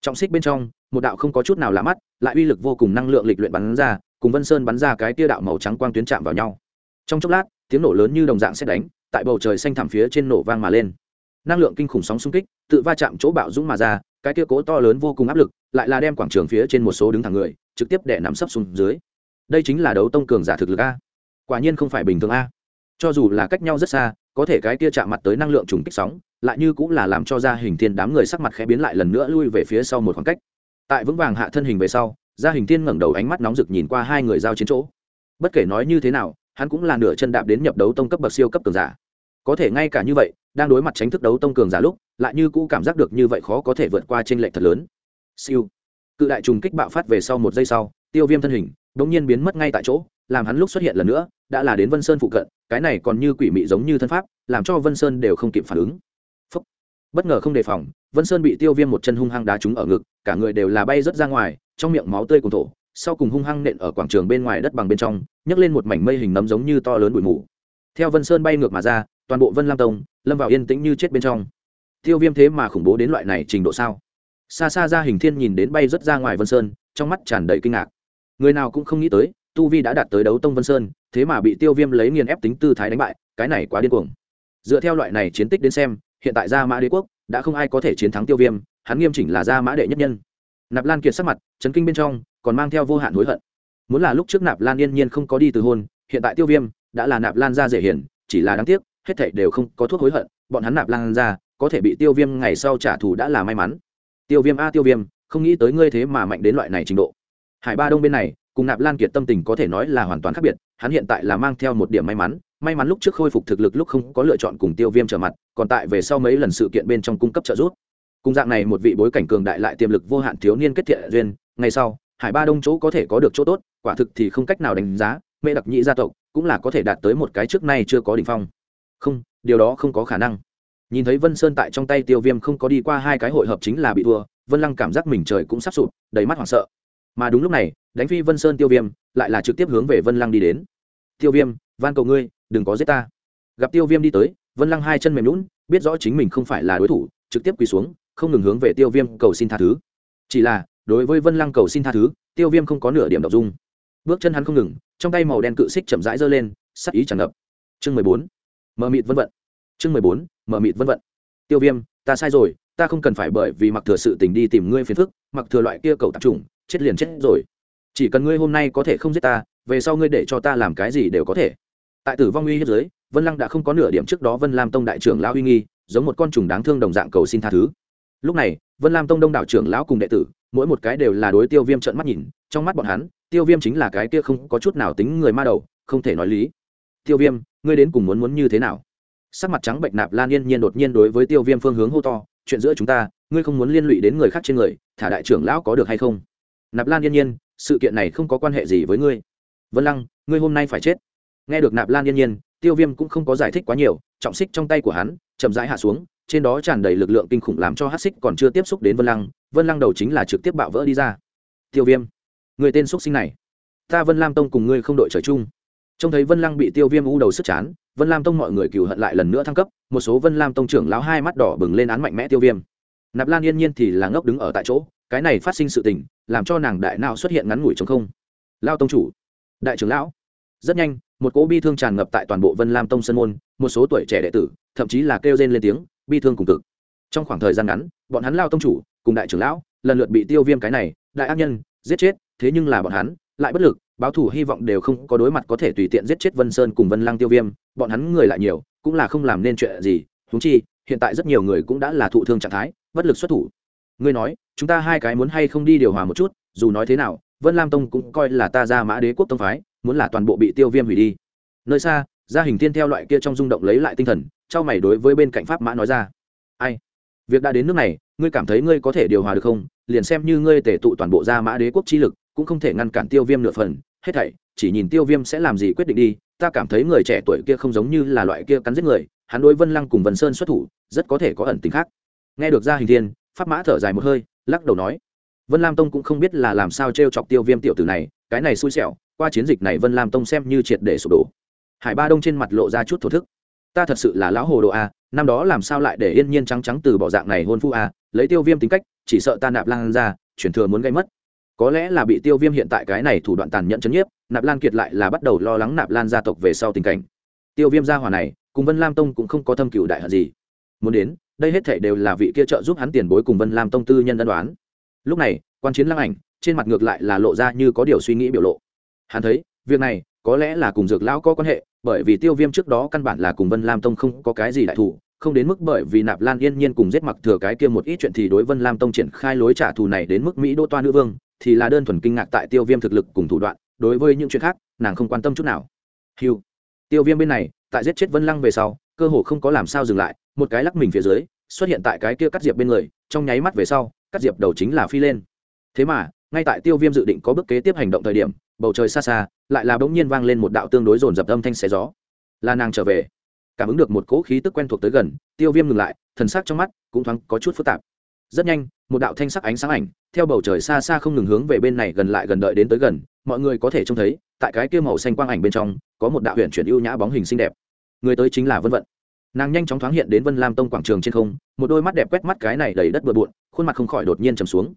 trọng xích bên trong, một đạo không có chút nào lạ mắt, lại uy lực vô cùng năng lượng lịch luyện bắn ra, cùng vân sơn bắn ra cái tia đạo màu trắng quang tuyến chạm vào nhau. Trong chốc lát, tiếng nổ lớn như đồng dạng xét đánh tại bầu trời xanh thẳm phía trên nổ vang mà lên. Năng lượng kinh khủng sóng xung kích, tự va chạm chỗ bạo dũng mà ra, cái kia cố to lớn vô cùng áp lực, lại là đem quảng trường phía trên một số đứng thẳng người, trực tiếp để nắm sấp xuống dưới. Đây chính là đấu tông cường giả thực lực a. Quả nhiên không phải bình thường a. Cho dù là cách nhau rất xa, có thể cái kia chạm mặt tới năng lượng trùng kích sóng, lại như cũng là làm cho gia hình thiên đám người sắc mặt khẽ biến lại lần nữa lui về phía sau một khoảng cách. Tại vững vàng hạ thân hình về sau, gia hình thiên ngẩng đầu ánh mắt nóng rực nhìn qua hai người giao chiến chỗ. Bất kể nói như thế nào, hắn cũng là nửa chân đạp đến nhập đấu tông cấp bậc siêu cấp cường giả có thể ngay cả như vậy, đang đối mặt tránh thức đấu tông cường giả lúc, lại như cũ cảm giác được như vậy khó có thể vượt qua t r ê n lệch thật lớn. Siêu. Cự đại trùng kích bạo phát về sau một giây sau, tiêu viêm thân hình đ ỗ n g nhiên biến mất ngay tại chỗ, làm hắn lúc xuất hiện lần nữa, đã là đến vân sơn phụ cận, cái này còn như quỷ mị giống như thân pháp, làm cho vân sơn đều không kịp phản ứng. Phúc. bất ngờ không đề phòng, vân sơn bị tiêu viêm một chân hung hăng đá trúng ở ngực, cả người đều là bay rớt ra ngoài, trong miệng máu tươi cùng thổ sau cùng hung hăng nện ở quảng trường bên ngoài đất bằng bên trong, nhấc lên một mảnh mây hình nấm giống như to lớn bụi mù. Theo vân sơn bay ngược mà ra toàn bộ vân lam tông, lâm vào yên tĩnh như chết bên trong. Tiêu viêm thế mà khủng bố đến loại này trình độ sao? Xa xa ra hình thiên nhìn đến bay rất ra ngoài vân sơn, trong mắt tràn đầy kinh ngạc. Người nào cũng không nghĩ tới, tu vi đã đạt tới đấu tông vân sơn, thế mà bị tiêu viêm lấy nghiền ép tính tư thái đánh bại, cái này quá điên cuồng. Dựa theo loại này chiến tích đến xem, hiện tại gia mã đế quốc, đã không ai có thể chiến thắng tiêu viêm, hắn nghiêm chỉnh là gia mã đệ nhất nhân. Nạp lan kiệt sắc mặt, chấn kinh bên trong, còn mang theo vô hạn hối hận. Muốn là lúc trước nạp lan yên nhiên không có đi từ hôn, hiện tại tiêu viêm, đã là nạp lan ra dễ hiển chỉ là đáng tiếc hết thảy đều không có thuốc hối hận, bọn hắn nạp lan ra, có thể bị tiêu viêm ngày sau trả thù đã là may mắn. Tiêu viêm a, tiêu viêm, không nghĩ tới ngươi thế mà mạnh đến loại này trình độ. Hải ba đông bên này, cùng nạp lan kiệt tâm tình có thể nói là hoàn toàn khác biệt, hắn hiện tại là mang theo một điểm may mắn may mắn lúc trước khôi phục thực lực lúc không có lựa chọn cùng tiêu viêm trở mặt, còn tại về sau mấy lần sự kiện bên trong cung cấp trợ giúp. Cùng dạng này một vị bối cảnh cường đại lại tiềm lực vô hạn thiếu niên kết thiện duyên, ngày sau, hải ba đông chỗ có thể có được chỗ tốt, quả thực thì không cách nào đánh giá mẹ đặc nhị gia tộc cũng là có thể đạt tới một cái trước nay chưa có đ ỉ n h phong không, điều đó không có khả năng. Nhìn thấy vân sơn tại trong tay tiêu viêm không có đi qua hai cái hội hợp chính là bị thua, vân lăng cảm giác mình trời cũng sắp sụp, đầy mắt hoảng sợ. Mà đúng lúc này, đánh phi vân sơn tiêu viêm, lại là trực tiếp hướng về vân lăng đi đến. Tiêu viêm, van cầu ngươi, đừng có giết ta. Gặp tiêu viêm đi tới, vân lăng hai chân mềm lún biết rõ chính mình không phải là đối thủ, trực tiếp quỳ xuống, không ngừng hướng về tiêu viêm cầu xin tha thứ. Chỉ là, đối với vân lăng cầu xin tha thứ, tiêu viêm không có nửa điểm đ ộ n g dung. Bước chân hắn không ngừng, trong tay màu đen cự xích chậm rãi giơ lên, sắc ý tràn ngập. Chương mười bốn mờ mịt vân vận. Chương mười bốn, mờ mịt vân vận. Tiêu viêm, ta sai rồi, ta không cần phải bởi vì mặc thừa sự tình đi tìm ngươi phiền phức, mặc thừa loại kia cầu tạp trùng chết liền chết rồi. Chỉ cần ngươi hôm nay có thể không giết ta, về sau ngươi để cho ta làm cái gì đều có thể. Tại tử vong uy hiếp giới vân lăng đã không có nửa điểm trước đó vân lam tông đại trưởng lão uy nghi, giống một con trùng đáng thương đồng dạng cầu xin tha thứ. Lúc này, vân lam tông đông đảo trưởng lão cùng đệ tử, mỗi một cái đều là đối tiêu viêm trợn mắt nhìn, trong mắt bọn hắn, tiêu viêm chính là cái kia không có chút nào tính người ma đầu, không thể nói lý. Tiêu viêm ngươi đến cùng muốn muốn như thế nào? Sắc mặt trắng bệnh nạp lan yên nhiên đột nhiên đối với tiêu viêm phương hướng hô to, chuyện giữa chúng ta, ngươi không muốn liên lụy đến người khác trên người, thả đại trưởng lão có được hay không? Nạp lan yên nhiên, sự kiện này không có quan hệ gì với ngươi. Vân lăng, ngươi hôm nay phải chết. Nghe được nạp lan yên nhiên, tiêu viêm cũng không có giải thích quá nhiều, trọng xích trong tay của hắn chậm rãi hạ xuống, trên đó tràn đầy lực lượng kinh khủng làm cho hát xích còn chưa tiếp xúc đến vân lăng vân lăng đầu chính là trực tiếp bạo vỡ đi ra. Tiêu viêm, người tên x sinh này, ta vân lam tông cùng ngươi không đội trời chung trông thấy vân lăng bị tiêu viêm u đầu sức chán, vân lam tông mọi người cừu hận lại lần nữa thăng cấp, một số vân lam tông trưởng lão hai mắt đỏ bừng lên án mạnh mẽ tiêu viêm. Nạp lan yên nhiên thì là ngốc đứng ở tại chỗ, cái này phát sinh sự tình, làm cho nàng đại nào xuất hiện ngắn ngủi chống không. Lao tông chủ, đại trưởng lão. Rất nhanh, một cỗ bi thương tràn ngập tại toàn bộ vân lam tông sân môn, một số tuổi trẻ đệ tử, thậm chí là kêu rên lên tiếng, bi thương cùng cực. Trong khoảng thời gian ngắn, bọn hắn lao tông chủ cùng đại trưởng lão lần lượt bị tiêu viêm cái này, đại ác nhân, giết chết, thế nhưng là bọn hắn lại bất lực báo thủ hy vọng đều không có đối mặt có thể tùy tiện giết chết vân sơn cùng vân lăng tiêu viêm, bọn hắn người lại nhiều, cũng là không làm nên chuyện gì húng chi, hiện tại rất nhiều người cũng đã là thụ thương trạng thái, bất lực xuất thủ. Ngươi nói, chúng ta hai cái muốn hay không đi điều hòa một chút, dù nói thế nào, vân lam tông cũng coi là ta ra mã đế quốc tông phái, muốn là toàn bộ bị tiêu viêm hủy đi. Nơi xa, gia hình tiên theo loại kia trong rung động lấy lại tinh thần trao mày đối với bên cạnh pháp mã nói ra. Ai? Việc đã đến nước này, ngươi cảm thấy ngươi có thể điều hòa được không? Liền xem như ngươi tể tụ toàn bộ gia mã đế quốc chi lực cũng không thể ngăn cản tiêu viêm nửa phần. Hết thảy, chỉ nhìn tiêu viêm sẽ làm gì quyết định đi. Ta cảm thấy người trẻ tuổi kia không giống như là loại kia cắn giết người. Hắn đối vân lăng cùng vân sơn xuất thủ, rất có thể có ẩn tính khác. Nghe được ra hình thiên, pháp mã thở dài một hơi, lắc đầu nói, vân lam tông cũng không biết là làm sao t r e o chọc tiêu viêm tiểu tử này, cái này xui xẻo, qua chiến dịch này vân lam tông xem như triệt để sụp đổ. Hải ba đông trên mặt lộ ra chút thổ thức. Ta thật sự là lão hồ đồ a, năm đó làm sao lại để yên nhiên trắng trắng từ bỏ dạng này hôn phu a, lấy tiêu viêm tính cách, chỉ sợ ta nạp lan ra chuyển thừa muốn gây mất có lẽ là bị tiêu viêm hiện tại cái này thủ đoạn tàn nhẫn chấn nhiếp, nạp lan kiệt lại là bắt đầu lo lắng nạp lan gia tộc về sau tình cảnh. Tiêu viêm gia hòa này, cùng vân lam tông cũng không có thâm cựu đại hận gì. Muốn đến, đây hết thể đều là vị kia trợ giúp hắn tiền bối cùng vân lam tông tư nhân ân đoán lúc này, quan chiến lăng ảnh, trên mặt ngược lại là lộ ra như có điều suy nghĩ biểu lộ. Hắn thấy, việc này, có lẽ là cùng dược lão có quan hệ, bởi vì tiêu viêm trước đó căn bản là cùng vân lam tông không có cái gì đại thù không đến mức bởi vì nạp lan yên nhiên cùng giết mặc thừa cái kia một ít chuyện thì đối vân lam tông triển khai lối trả thù này đến mức mỹ đô toa nữ vương thì là đơn thuần kinh ngạc tại tiêu viêm thực lực cùng thủ đoạn, đối với những chuyện khác, nàng không quan tâm chút nào. Hiu tiêu viêm bên này, tại giết chết vân lăng về sau, cơ hồ không có làm sao dừng lại, một cái lắc mình phía dưới, xuất hiện tại cái kia cắt diệp bên người, trong nháy mắt về sau, cắt diệp đầu chính là phi lên. Thế mà, ngay tại tiêu viêm dự định có bước kế tiếp hành động thời điểm, bầu trời xa xa, lại là bỗng nhiên vang lên một đạo tương đối rồn rập âm thanh xé gió. Là nàng trở về. Cảm ứng được một cỗ khí tức quen thuộc tới gần, tiêu viêm ngừng lại, thần sắc trong mắt cũng thoáng có chút phức tạp. Rất nhanh một đạo thanh sắc ánh sáng ảnh, theo bầu trời xa xa không ngừng hướng về bên này gần lại gần đợi đến tới gần, mọi người có thể trông thấy, tại cái kia màu xanh quang ảnh bên trong, có một đạo huyện chuyển ưu nhã bóng hình xinh đẹp. Người tới chính là vân vận. Nàng nhanh chóng thoáng hiện đến vân lam tông quảng trường trên không, một đôi mắt đẹp quét mắt cái này đầy đất bừa bộn, khuôn mặt không khỏi đột nhiên trầm xuống.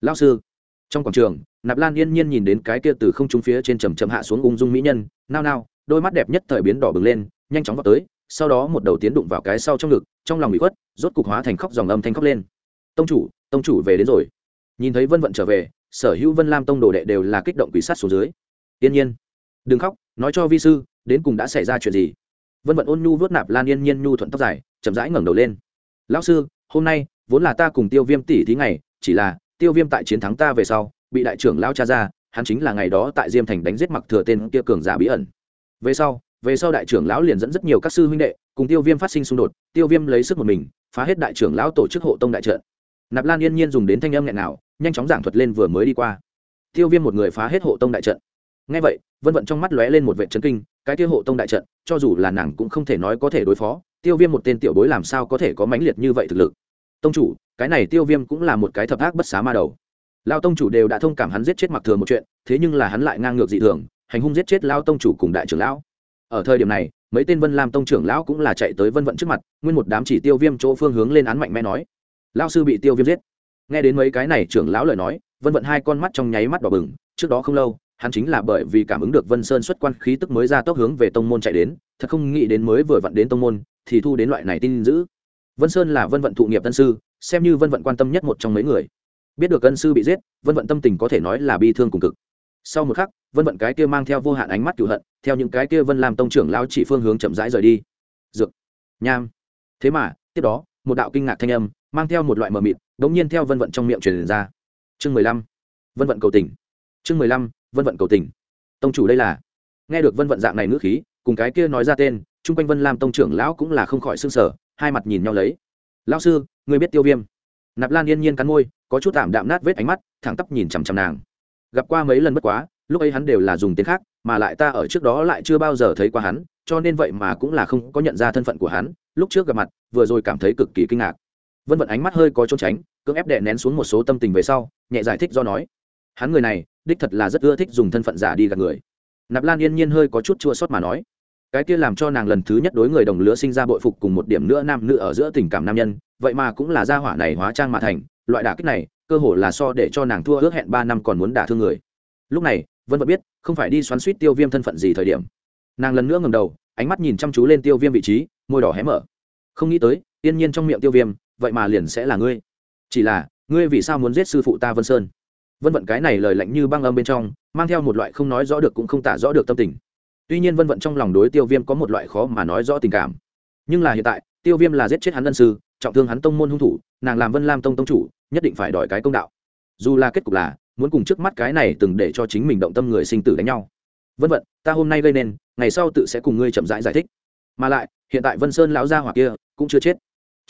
Lao sư. Trong quảng trường, nạp lan yên nhiên nhìn đến cái kia từ không trung phía trên trầm trầm hạ xuống ung dung mỹ nhân, nao nao, đôi mắt đẹp nhất thời biến đỏ bừng lên, nhanh chóng vào tới, sau đó một đầu tiến đụng vào cái sau trong ngực, trong lòng bị khuất, rốt cục hóa thành khóc dòng âm thanh khóc lên tông chủ tông chủ về đến rồi. Nhìn thấy vân vận trở về, sở hữu vân lam tông đồ đệ đều là kích động quỷ sát xuống dưới. Yên nhiên. Đừng khóc, nói cho vi sư, đến cùng đã xảy ra chuyện gì? Vân vận ôn nhu vớt nạp lan yên nhiên nhu thuận tóc dài, chậm rãi ngẩng đầu lên. Lão sư, hôm nay, vốn là ta cùng tiêu viêm tỷ thí ngày, chỉ là, tiêu viêm tại chiến thắng ta về sau, bị đại trưởng lao cha ra, hắn chính là ngày đó tại diêm thành đánh giết mặc thừa tên kia cường giả bí ẩn. Về sau về sau đại trưởng lão liền dẫn rất nhiều các sư huynh đệ, cùng tiêu viêm phát sinh xung đột, tiêu viêm lấy sức một mình, phá hết đại trưởng lão tổ chức hộ tông đại trận nạp lan yên nhiên dùng đến thanh âm nghẹn nào, nhanh chóng giảng thuật lên vừa mới đi qua. Tiêu viêm một người phá hết hộ tông đại trận. Ngay vậy, vân vận trong mắt lóe lên một vệ trấn kinh, cái Tiêu hộ tông đại trận, cho dù là nàng cũng không thể nói có thể đối phó, tiêu viêm một tên tiểu bối làm sao có thể có mãnh liệt như vậy thực lực. Tông chủ, cái này tiêu viêm cũng là một cái thập ác bất xá ma đầu. Lao tông chủ đều đã thông cảm hắn giết chết mặc thường một chuyện, thế nhưng là hắn lại ngang ngược dị thường, hành hung giết chết lao tông chủ cùng đại trưởng lão. Ở thời điểm này, mấy tên vân lam tông trưởng lão cũng là chạy tới vân vận trước mặt, nguyên một đám chỉ tiêu viêm chỗ phương hướng lên án mạnh mẽ nói lao sư bị tiêu viêm giết. Nghe đến mấy cái này, trưởng lão lời nói, vân vận hai con mắt trong nháy mắt đỏ bừng. Trước đó không lâu, hắn chính là bởi vì cảm ứng được vân sơn xuất quan khí tức mới ra tốc hướng về tông môn chạy đến, thật không nghĩ đến mới vừa vặn đến tông môn, thì thu đến loại này tin dữ. Vân sơn là vân vận thụ nghiệp tân sư, xem như vân vận quan tâm nhất một trong mấy người. Biết được ân sư bị giết, vân vận tâm tình có thể nói là bi thương cùng cực. Sau một khắc, vân vận cái kia mang theo vô hạn ánh mắt cựu hận, theo những cái kia vân làm tông trưởng lao chỉ phương hướng chậm rãi rời đi. Dược. Nham. Thế mà, tiếp đó, một đạo kinh ngạc thanh âm mang theo một loại mờ mịt đ n g nhiên theo vân vận trong miệng truyền ra. Chương mười lăm, vân vận cầu tỉnh chương mười lăm, vân vận cầu tỉnh tông chủ đây là. Nghe được vân vận dạng này ngữ khí, cùng cái kia nói ra tên, chung quanh vân lam tông trưởng lão cũng là không khỏi s ư n g sở hai mặt nhìn nhau lấy. Lão sư, người biết tiêu viêm. Nạp lan yên nhiên cắn môi, có chút tạm đạm nát vết ánh mắt, thẳng tắp nhìn chằm chằm nàng. Gặp qua mấy lần bất quá, lúc ấy hắn đều là dùng tên khác, mà lại ta ở trước đó lại chưa bao giờ thấy qua hắn, cho nên vậy mà cũng là không có nhận ra thân phận của hắn, lúc trước gặp mặt, vừa rồi cảm thấy cực kỳ kinh ngạc vân vận ánh mắt hơi có trốn tránh, cưỡng ép đệ nén xuống một số tâm tình về sau, nhẹ giải thích do nói, hắn người này, đích thật là rất ưa thích dùng thân phận giả đi gặp người. Nạp lan yên nhiên hơi có chút chua sót mà nói, cái kia làm cho nàng lần thứ nhất đối người đồng lứa sinh ra bội phục cùng một điểm nữa nam nữ ở giữa tình cảm nam nhân, vậy mà cũng là gia hỏa này hóa trang mà thành, loại đả kích này, cơ hồ là so để cho nàng thua ước hẹn ba năm còn muốn đả thương người. Lúc này, vân vẫn biết, không phải đi xoắn suýt tiêu viêm thân phận gì thời điểm. Nàng lần nữa ngầm đầu, ánh mắt nhìn chăm chú lên tiêu viêm vị trí, môi đỏ hé mở. Không nghĩ tới, yên nhiên trong miệng tiêu viêm vậy mà liền sẽ là ngươi. Chỉ là ngươi vì sao muốn giết sư phụ ta vân sơn? Vân vận cái này lời lạnh như băng âm bên trong mang theo một loại không nói rõ được cũng không tả rõ được tâm tình. Tuy nhiên vân vận trong lòng đối tiêu viêm có một loại khó mà nói rõ tình cảm. Nhưng là hiện tại tiêu viêm là giết chết hắn ân sư trọng thương hắn tông môn hung thủ nàng làm vân lam tông tông chủ nhất định phải đòi cái công đạo. Dù là kết cục là muốn cùng trước mắt cái này từng để cho chính mình động tâm người sinh tử đánh nhau. Vân vận ta hôm nay gây nên ngày sau tự sẽ cùng ngươi chậm rãi giải, giải thích. Mà lại hiện tại vân sơn lão gia hỏa kia cũng chưa chết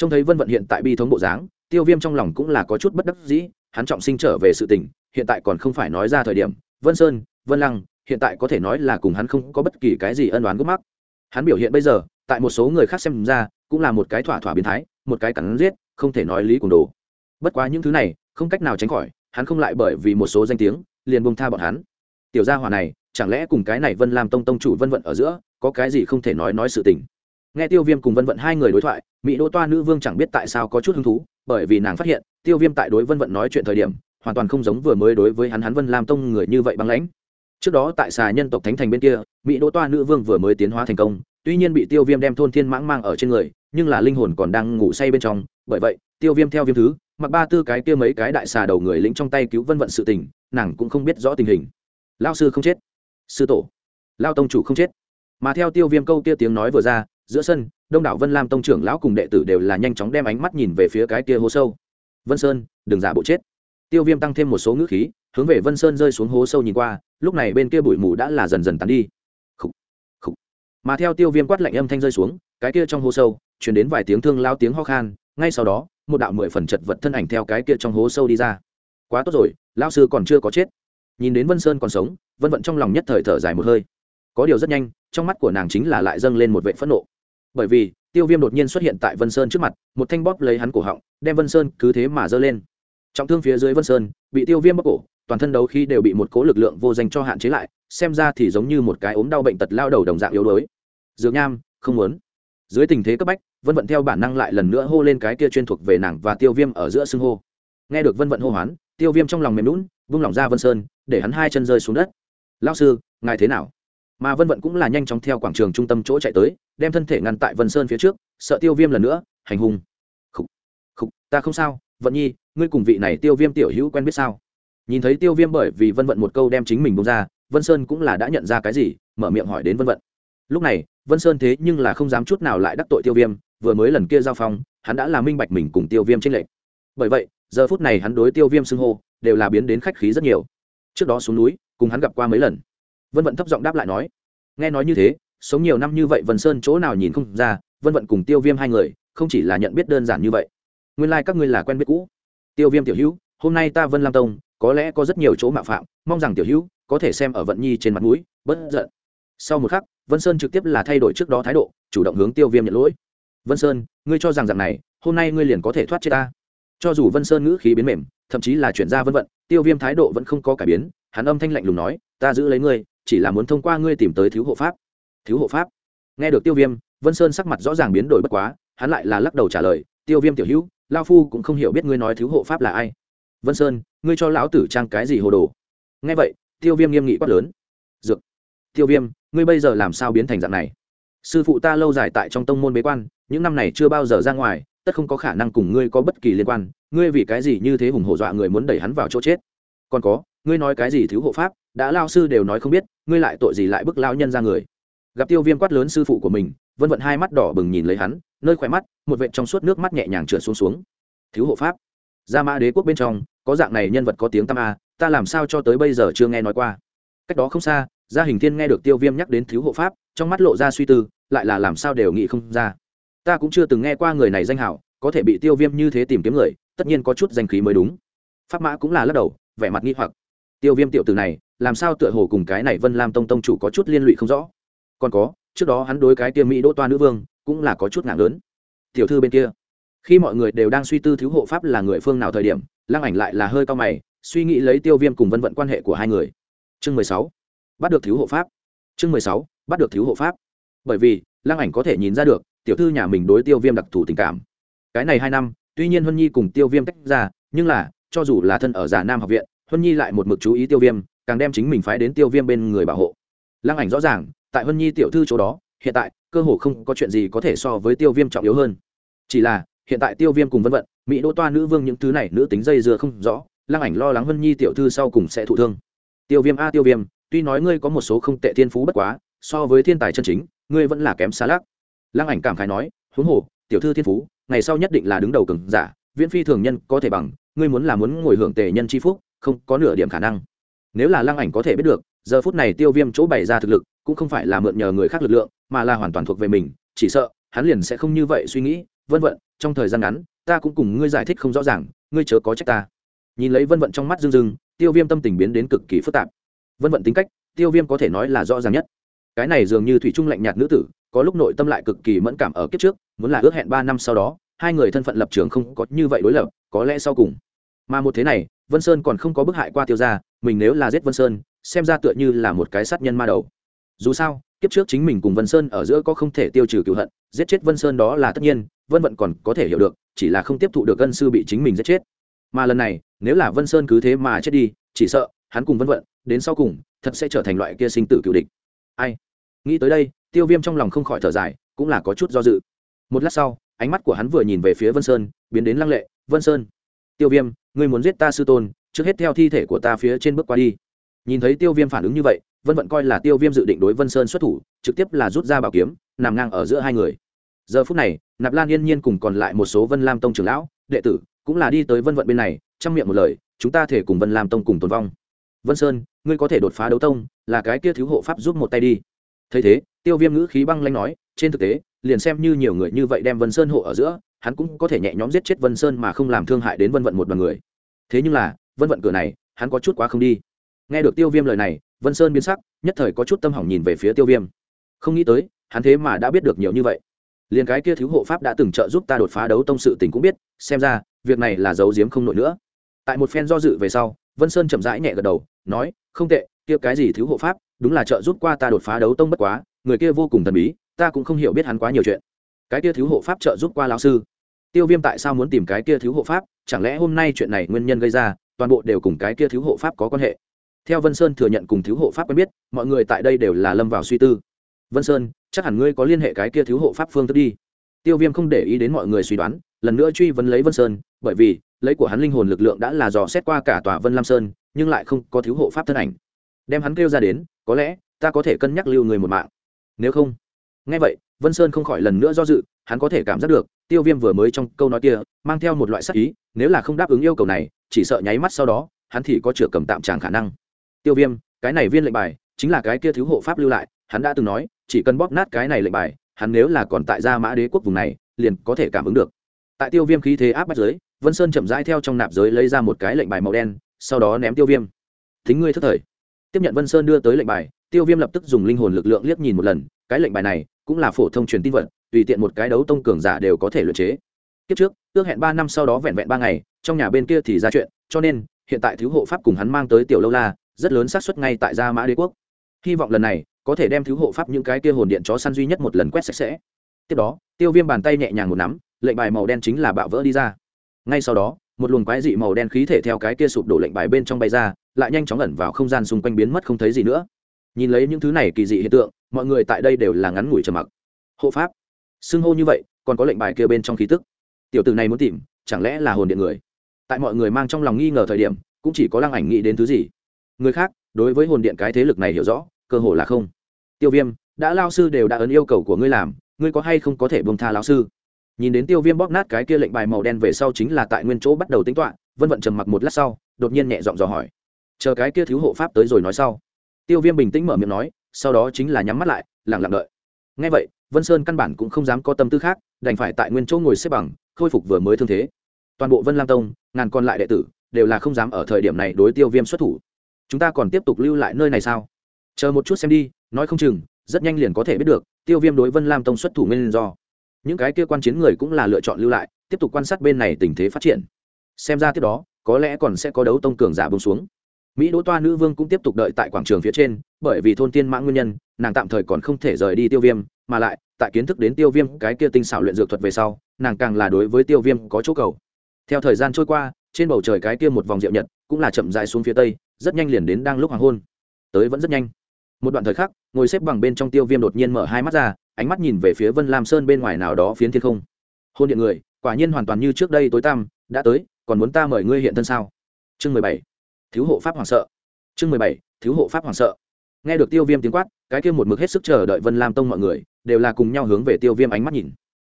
trông thấy vân vận hiện tại bi thống bộ dáng, tiêu viêm trong lòng cũng là có chút bất đắc dĩ, hắn trọng sinh trở về sự tình, hiện tại còn không phải nói ra thời điểm. Vân sơn, vân lăng, hiện tại có thể nói là cùng hắn không có bất kỳ cái gì ân đoán gốc mắc. Hắn biểu hiện bây giờ, tại một số người khác xem ra, cũng là một cái thỏa thỏa biến thái, một cái cắn giết, không thể nói lý cùng đồ. Bất quá những thứ này, không cách nào tránh khỏi, hắn không lại bởi vì một số danh tiếng, liền bông tha bọn hắn. Tiểu gia hỏa này, chẳng lẽ cùng cái này vân làm tông tông chủ vân vận ở giữa, có cái gì không thể nói nói sự tình? Nghe tiêu viêm cùng vân vận hai người đối thoại, mỹ đỗ toa nữ vương chẳng biết tại sao có chút hứng thú, bởi vì nàng phát hiện, tiêu viêm tại đối vân vận nói chuyện thời điểm, hoàn toàn không giống vừa mới đối với hắn hắn vân làm tông người như vậy băng lãnh. Trước đó tại xà nhân tộc thánh thành bên kia, mỹ đỗ toa nữ vương vừa mới tiến hóa thành công, tuy nhiên bị tiêu viêm đem thôn thiên mãng mang ở trên người, nhưng là linh hồn còn đang ngủ say bên trong, bởi vậy, tiêu viêm theo viêm thứ, mặc ba tư cái kia mấy cái đại xà đầu người lĩnh trong tay cứu vân vận sự tình, nàng cũng không biết rõ tình hình. Lao sư không chết. Sư tổ. Lao tông chủ không chết. Mà theo tiêu viêm câu kia tiếng nói vừa ra giữa sân đông đảo vân lam tông trưởng lão cùng đệ tử đều là nhanh chóng đem ánh mắt nhìn về phía cái kia hố sâu. Vân sơn đừng giả bộ chết. Tiêu viêm tăng thêm một số ngữ khí hướng về vân sơn rơi xuống hố sâu nhìn qua lúc này bên kia bụi mù đã là dần dần tắn đi. Khủ, khủ. mà theo tiêu viêm quát lạnh âm thanh rơi xuống cái kia trong hố sâu chuyển đến vài tiếng thương lao tiếng ho khan ngay sau đó một đạo mười phần chật vật thân ảnh theo cái kia trong hố sâu đi ra. Quá tốt rồi lao sư còn chưa có chết. Nhìn đến vân sơn còn sống vân vận trong lòng nhất thời thở dài một hơi. Có điều rất nhanh trong mắt của nàng chính là lại dâng lên một vệ phẫn nộ bởi vì, tiêu viêm đột nhiên xuất hiện tại vân sơn trước mặt, một thanh bóp lấy hắn cổ họng, đem vân sơn cứ thế mà giơ lên. Trọng thương phía dưới vân sơn, bị tiêu viêm bóp cổ, toàn thân đấu khi đều bị một cố lực lượng vô danh cho hạn chế lại, xem ra thì giống như một cái ốm đau bệnh tật lao đầu đồng dạng yếu đuối. Dược nham, không muốn. Dưới tình thế cấp bách, vân vận theo bản năng lại lần nữa hô lên cái kia chuyên thuộc về nàng và tiêu viêm ở giữa xưng hô. Nghe được vân vận hô hoán, tiêu viêm trong lòng mềm lún vung lỏng ra vân sơn, để hắn hai chân rơi xuống đất. Lao sư, ngài thế nào? Mà vân vận cũng là nhanh chóng theo quảng trường trung tâm chỗ chạy tới, đem thân thể ngăn tại vân sơn phía trước, sợ tiêu viêm lần nữa, hành hung. Khúc khúc ta không sao, vận nhi, ngươi cùng vị này tiêu viêm tiểu hữu quen biết sao? Nhìn thấy tiêu viêm bởi vì vân vận một câu đem chính mình bông ra, vân sơn cũng là đã nhận ra cái gì, mở miệng hỏi đến vân vận. Lúc này, vân sơn thế nhưng là không dám chút nào lại đắc tội tiêu viêm, vừa mới lần kia giao phong, hắn đã là minh bạch mình cùng tiêu viêm tranh lệch. Bởi vậy, giờ phút này hắn đối tiêu viêm xưng hô, đều là biến đến khách khí rất nhiều. Trước đó xuống núi, cùng hắn gặp qua mấy lần vân vận thấp giọng đáp lại nói nghe nói như thế sống nhiều năm như vậy vân sơn chỗ nào nhìn không ra vân vận cùng tiêu viêm hai người không chỉ là nhận biết đơn giản như vậy nguyên lai、like、các ngươi là quen biết cũ tiêu viêm tiểu hữu hôm nay ta vân lam tông có lẽ có rất nhiều chỗ mạo phạm mong rằng tiểu hữu có thể xem ở vận nhi trên mặt mũi bất giận sau một khắc vân sơn trực tiếp là thay đổi trước đó thái độ chủ động hướng tiêu viêm nhận lỗi vân sơn ngươi cho rằng rằng này hôm nay ngươi liền có thể thoát chết ta cho dù vân sơn ngữ khí biến mềm thậm chí là chuyển ra vân vận tiêu viêm thái độ vẫn không có cải biến hắn âm thanh lạnh lùng nói ta giữ lấy ngươi chỉ là muốn thông qua ngươi tìm tới thiếu hộ pháp. Thiếu hộ pháp? Nghe được tiêu viêm, vân sơn sắc mặt rõ ràng biến đổi bất quá, hắn lại là lắc đầu trả lời, tiêu viêm tiểu hữu lao phu cũng không hiểu biết ngươi nói thiếu hộ pháp là ai. Vân sơn, ngươi cho lão tử trang cái gì hồ đồ? Nghe vậy, tiêu viêm nghiêm nghị quát lớn. Dược. Tiêu viêm, ngươi bây giờ làm sao biến thành dạng này? Sư phụ ta lâu dài tại trong tông môn bế quan, những năm này chưa bao giờ ra ngoài, tất không có khả năng cùng ngươi có bất kỳ liên quan, ngươi vì cái gì như thế hùng hổ dọa người muốn đẩy hắn vào chỗ chết? Còn có, ngươi nói cái gì thiếu hộ pháp? Đã lao sư đều nói không biết, ngươi lại tội gì lại bức lao nhân ra người. Gặp tiêu viêm quát lớn sư phụ của mình, vân vận hai mắt đỏ bừng nhìn lấy hắn, nơi khỏe mắt, một vệ trong suốt nước mắt nhẹ nhàng trượt xuống xuống. Thiếu hộ pháp, gia mã đế quốc bên trong, có dạng này nhân vật có tiếng tam a, ta làm sao cho tới bây giờ chưa nghe nói qua. Cách đó không xa, gia hình thiên nghe được tiêu viêm nhắc đến thiếu hộ pháp, trong mắt lộ ra suy tư, lại là làm sao đều nghĩ không ra. Ta cũng chưa từng nghe qua người này danh hảo, có thể bị tiêu viêm như thế tìm kiếm người, tất nhiên có chút danh khí mới đúng. Pháp mã cũng là lắc đầu, vẻ mặt nghi hoặc. Tiêu viêm tiểu từ này làm sao tựa hồ cùng cái này vân lam tông tông chủ có chút liên lụy không rõ. Còn có, trước đó hắn đối cái tiêu mỹ đỗ toa nữ vương cũng là có chút nặng lớn. Tiểu thư bên kia, khi mọi người đều đang suy tư thiếu hộ pháp là người phương nào thời điểm, lăng ảnh lại là hơi cao mày, suy nghĩ lấy tiêu viêm cùng vân vận quan hệ của hai người. Chương mười sáu, bắt được thiếu hộ pháp. Chương mười sáu, bắt được thiếu hộ pháp. Bởi vì, lăng ảnh có thể nhìn ra được, tiểu thư nhà mình đối tiêu viêm đặc thù tình cảm. Cái này hai năm, tuy nhiên huân nhi cùng tiêu viêm tách ra, nhưng là, cho dù là thân ở giả nam học viện, huân nhi lại một mực chú ý tiêu viêm càng đem chính mình phái đến tiêu viêm bên người bảo hộ. Lăng ảnh rõ ràng, tại hân nhi tiểu thư chỗ đó, hiện tại, cơ hồ không có chuyện gì có thể so với tiêu viêm trọng yếu hơn. Chỉ là, hiện tại tiêu viêm cùng vân vận, mỹ đỗ toa nữ vương những thứ này nữ tính dây dưa không rõ, lăng ảnh lo lắng hân nhi tiểu thư sau cùng sẽ thụ thương. Tiêu viêm a, tiêu viêm, tuy nói ngươi có một số không tệ thiên phú bất quá, so với thiên tài chân chính, ngươi vẫn là kém xa lắc. Lăng ảnh cảm khái nói, huống hồ, tiểu thư thiên phú, ngày sau nhất định là đứng đầu cường giả, viễn phi thường nhân có thể bằng, ngươi muốn là muốn ngồi hưởng tề nhân c h i phúc, không có nửa điểm khả năng nếu là lăng ảnh có thể biết được, giờ phút này tiêu viêm chỗ bày ra thực lực, cũng không phải là mượn nhờ người khác lực lượng, mà là hoàn toàn thuộc về mình, chỉ sợ, hắn liền sẽ không như vậy suy nghĩ. Vân vận, trong thời gian ngắn, ta cũng cùng ngươi giải thích không rõ ràng, ngươi chớ có trách ta. Nhìn lấy vân vận trong mắt rưng rưng, tiêu viêm tâm tình biến đến cực kỳ phức tạp. Vân vận tính cách, tiêu viêm có thể nói là rõ ràng nhất. Cái này dường như thủy trung lạnh nhạt nữ tử, có lúc nội tâm lại cực kỳ mẫn cảm ở kiếp trước, muốn là ước hẹn ba năm sau đó, hai người thân phận lập trường không có như vậy đối lập, có lẽ sau cùng mà một thế này vân sơn còn không có bức hại qua tiêu gia, mình nếu là giết vân sơn xem ra tựa như là một cái sát nhân ma đầu. Dù sao kiếp trước chính mình cùng vân sơn ở giữa có không thể tiêu trừ cựu hận giết chết vân sơn đó là tất nhiên vân vận còn có thể hiểu được chỉ là không tiếp thụ được ân sư bị chính mình giết chết. Mà lần này nếu là vân sơn cứ thế mà chết đi chỉ sợ hắn cùng vân vận đến sau cùng thật sẽ trở thành loại kia sinh tử cựu địch. Ai? Nghĩ tới đây tiêu viêm trong lòng không khỏi thở dài cũng là có chút do dự. Một lát sau ánh mắt của hắn vừa nhìn về phía vân sơn biến đến lăng lệ vân sơn. Tiêu viêm ngươi muốn giết ta sư tôn, trước hết theo thi thể của ta phía trên bước qua đi. Nhìn thấy tiêu viêm phản ứng như vậy, vân vận coi là tiêu viêm dự định đối vân sơn xuất thủ, trực tiếp là rút ra bảo kiếm, nằm ngang ở giữa hai người. Giờ phút này, nạp lan yên nhiên cùng còn lại một số vân lam tông trưởng lão, đệ tử, cũng là đi tới vân vận bên này trong miệng một lời, chúng ta thể cùng vân lam tông cùng tồn vong. Vân sơn, ngươi có thể đột phá đấu tông, là cái kia thiếu hộ pháp giúp một tay đi. Thấy thế, tiêu viêm ngữ khí băng lanh nói, trên thực tế, liền xem như nhiều người như vậy đem vân sơn hộ ở giữa hắn cũng có thể nhẹ nhõm giết chết vân sơn mà không làm thương hại đến vân vận một đoàn người. Thế nhưng là, vân vận cửa này, hắn có chút quá không đi. Nghe được tiêu viêm lời này, vân sơn biến sắc, nhất thời có chút tâm hỏng nhìn về phía tiêu viêm. Không nghĩ tới, hắn thế mà đã biết được nhiều như vậy. Liền cái kia thiếu hộ pháp đã từng trợ giúp ta đột phá đấu tông sự tình cũng biết, xem ra, việc này là giấu giếm không nổi nữa. Tại một phen do dự về sau, vân sơn chậm rãi nhẹ gật đầu, nói, không tệ, kia cái gì thiếu hộ pháp, đúng là trợ giúp qua ta đột phá đấu tông bất quá, người kia vô cùng thần bí, ta cũng không hiểu biết hắn quá nhiều chuyện cái kia thiếu hộ pháp trợ giúp qua lão sư. Tiêu viêm tại sao muốn tìm cái kia thiếu hộ pháp? Chẳng lẽ hôm nay chuyện này nguyên nhân gây ra, toàn bộ đều cùng cái kia thiếu hộ pháp có quan hệ? Theo vân sơn thừa nhận cùng thiếu hộ pháp quen biết, mọi người tại đây đều là lâm vào suy tư. Vân sơn, chắc hẳn ngươi có liên hệ cái kia thiếu hộ pháp phương thức đi. Tiêu viêm không để ý đến mọi người suy đoán, lần nữa truy vấn lấy vân sơn, bởi vì, lấy của hắn linh hồn lực lượng đã là dò xét qua cả tòa vân lam sơn, nhưng lại không có thiếu hộ pháp thân ảnh. Đem hắn kêu ra đến, có lẽ, ta có thể cân nhắc lưu người một mạng. Nếu không, nghe vậy vân sơn không khỏi lần nữa do dự, hắn có thể cảm giác được, tiêu viêm vừa mới trong câu nói kia, mang theo một loại sắc ý, nếu là không đáp ứng yêu cầu này, chỉ sợ nháy mắt sau đó, hắn thì có chữa cầm tạm tràng khả năng. Tiêu viêm, cái này viên lệnh bài, chính là cái kia thiếu hộ pháp lưu lại, hắn đã từng nói, chỉ cần bóp nát cái này lệnh bài, hắn nếu là còn tại gia mã đế quốc vùng này, liền có thể cảm ứng được. Tại tiêu viêm khí thế áp bắt giới vân sơn chậm rãi theo trong nạp giới lấy ra một cái lệnh bài màu đen, sau đó ném tiêu viêm. Thính ngươi thất thời. Tiếp nhận vân sơn đưa tới lệnh bài, tiêu viêm lập tức dùng linh hồn lực lượng liếc nhìn một lần, cái lệnh bài này cũng là phổ thông truyền tin vật, tùy tiện một cái đấu tông cường giả đều có thể luyện chế. Kiếp trước, ước hẹn ba năm sau đó vẹn vẹn ba ngày, trong nhà bên kia thì ra chuyện, cho nên, hiện tại thiếu hộ pháp cùng hắn mang tới tiểu lâu la, rất lớn xác suất ngay tại gia mã đế quốc. Hy vọng lần này, có thể đem thiếu hộ pháp những cái kia hồn điện chó săn duy nhất một lần quét sạch sẽ. Tiếp đó, tiêu viêm bàn tay nhẹ nhàng một nắm, lệnh bài màu đen chính là bạo vỡ đi ra. Ngay sau đó, một luồng quái dị màu đen khí thể theo cái kia sụp đổ lệnh bài bên trong bay ra, lại nhanh chóng ẩn vào không gian xung quanh biến mất không thấy gì nữa. Nhìn lấy những thứ này kỳ dị hiện tượng mọi người tại đây đều là ngắn ngủi trầm mặc. Hộ pháp, xưng hô như vậy, còn có lệnh bài kia bên trong khí tức. Tiểu tử này muốn tìm, chẳng lẽ là hồn điện người? Tại mọi người mang trong lòng nghi ngờ thời điểm, cũng chỉ có lăng ảnh nghĩ đến thứ gì. Người khác, đối với hồn điện cái thế lực này hiểu rõ, cơ hồ là không. Tiêu viêm, đã lao sư đều đã ấn yêu cầu của ngươi làm, ngươi có hay không có thể bông tha lao sư? Nhìn đến tiêu viêm bóp nát cái kia lệnh bài màu đen về sau chính là tại nguyên chỗ bắt đầu tính toạ vân vận trầm mặc một lát sau, đột nhiên nhẹ giọng dò hỏi. Chờ cái kia thiếu hộ pháp tới rồi nói sau. Tiêu viêm bình tĩnh mở miệng nói sau đó chính là nhắm mắt lại lẳng lặng đợi. Ngay vậy, vân sơn căn bản cũng không dám có tâm tư khác, đành phải tại nguyên chỗ ngồi xếp bằng, khôi phục vừa mới thương thế. Toàn bộ vân lam tông, ngàn còn lại đệ tử, đều là không dám ở thời điểm này đối tiêu viêm xuất thủ. Chúng ta còn tiếp tục lưu lại nơi này sao? Chờ một chút xem đi, nói không chừng, rất nhanh liền có thể biết được, tiêu viêm đối vân lam tông xuất thủ nguyên do. Những cái kia quan chiến người cũng là lựa chọn lưu lại, tiếp tục quan sát bên này tình thế phát triển. Xem ra tiếp đó, có lẽ còn sẽ có đấu tông cường giả bông xuống mỹ đỗ toa nữ vương cũng tiếp tục đợi tại quảng trường phía trên, bởi vì thôn tiên mã nguyên nhân, nàng tạm thời còn không thể rời đi tiêu viêm, mà lại, tại kiến thức đến tiêu viêm cái kia tinh xảo luyện dược thuật về sau, nàng càng là đối với tiêu viêm có chỗ cầu. Theo thời gian trôi qua, trên bầu trời cái kia một vòng diệu nhật cũng là chậm dài xuống phía tây, rất nhanh liền đến đang lúc hoàng hôn. Tới vẫn rất nhanh. Một đoạn thời khắc, ngồi xếp bằng bên trong tiêu viêm đột nhiên mở hai mắt ra, ánh mắt nhìn về phía vân lam sơn bên ngoài nào đó phiến thiên không. Hôn điện người, quả nhiên hoàn toàn như trước đây tối tăm, đã tới, còn muốn ta mời ngươi hiện thân sao? Chương mười bảy thiếu hộ pháp hoàng sợ. Chương mười bảy, thiếu hộ pháp hoàng sợ. Nghe được tiêu viêm tiếng quát, cái kia một mực hết sức chờ đợi vân lam tông mọi người, đều là cùng nhau hướng về tiêu viêm ánh mắt nhìn.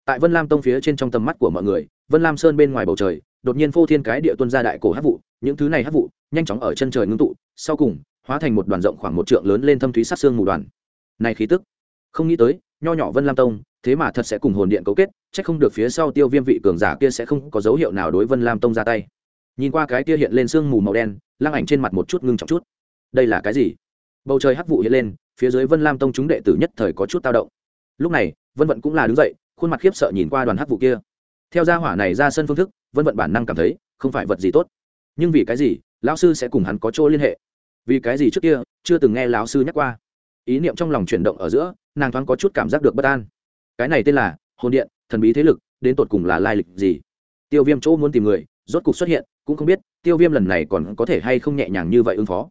Tại vân lam tông phía trên trong tầm mắt của mọi người, vân lam sơn bên ngoài bầu trời, đột nhiên phô thiên cái địa tuân ra đại cổ hát vụ, những thứ này hát vụ, nhanh chóng ở chân trời ngưng tụ, sau cùng, hóa thành một đoàn rộng khoảng một trượng lớn lên thâm thúy sát xương mù đoàn. Này khí tức, không nghĩ tới, nho nhỏ vân lam tông, thế mà thật sẽ cùng hồn điện cấu kết c h ắ c không được phía sau tiêu viêm vị cường giả kia sẽ không có dấu hiệu nào đối vân lam tông ra tay. Nhìn qua cái kia hiện lên sương mù màu đen lăng ảnh trên mặt một chút ngưng trọng chút. Đây là cái gì? Bầu trời hắc vụ hiện lên, phía dưới vân lam tông chúng đệ tử nhất thời có chút tao động. Lúc này, vân vận cũng là đứng dậy, khuôn mặt khiếp sợ nhìn qua đoàn hắc vụ kia. Theo gia hỏa này ra sân phương thức, vân vận bản năng cảm thấy không phải vật gì tốt. Nhưng vì cái gì, lão sư sẽ cùng hắn có chỗ liên hệ? Vì cái gì trước kia, chưa từng nghe lão sư nhắc qua? Ý niệm trong lòng chuyển động ở giữa, nàng thoáng có chút cảm giác được bất an. Cái này tên là hồn điện, thần bí thế lực, đến tột cùng là lai lịch gì? Tiêu viêm chỗ muốn tìm người, rốt cục xuất hiện, cũng không biết tiêu viêm lần này còn có thể hay không nhẹ nhàng như vậy ứng phó?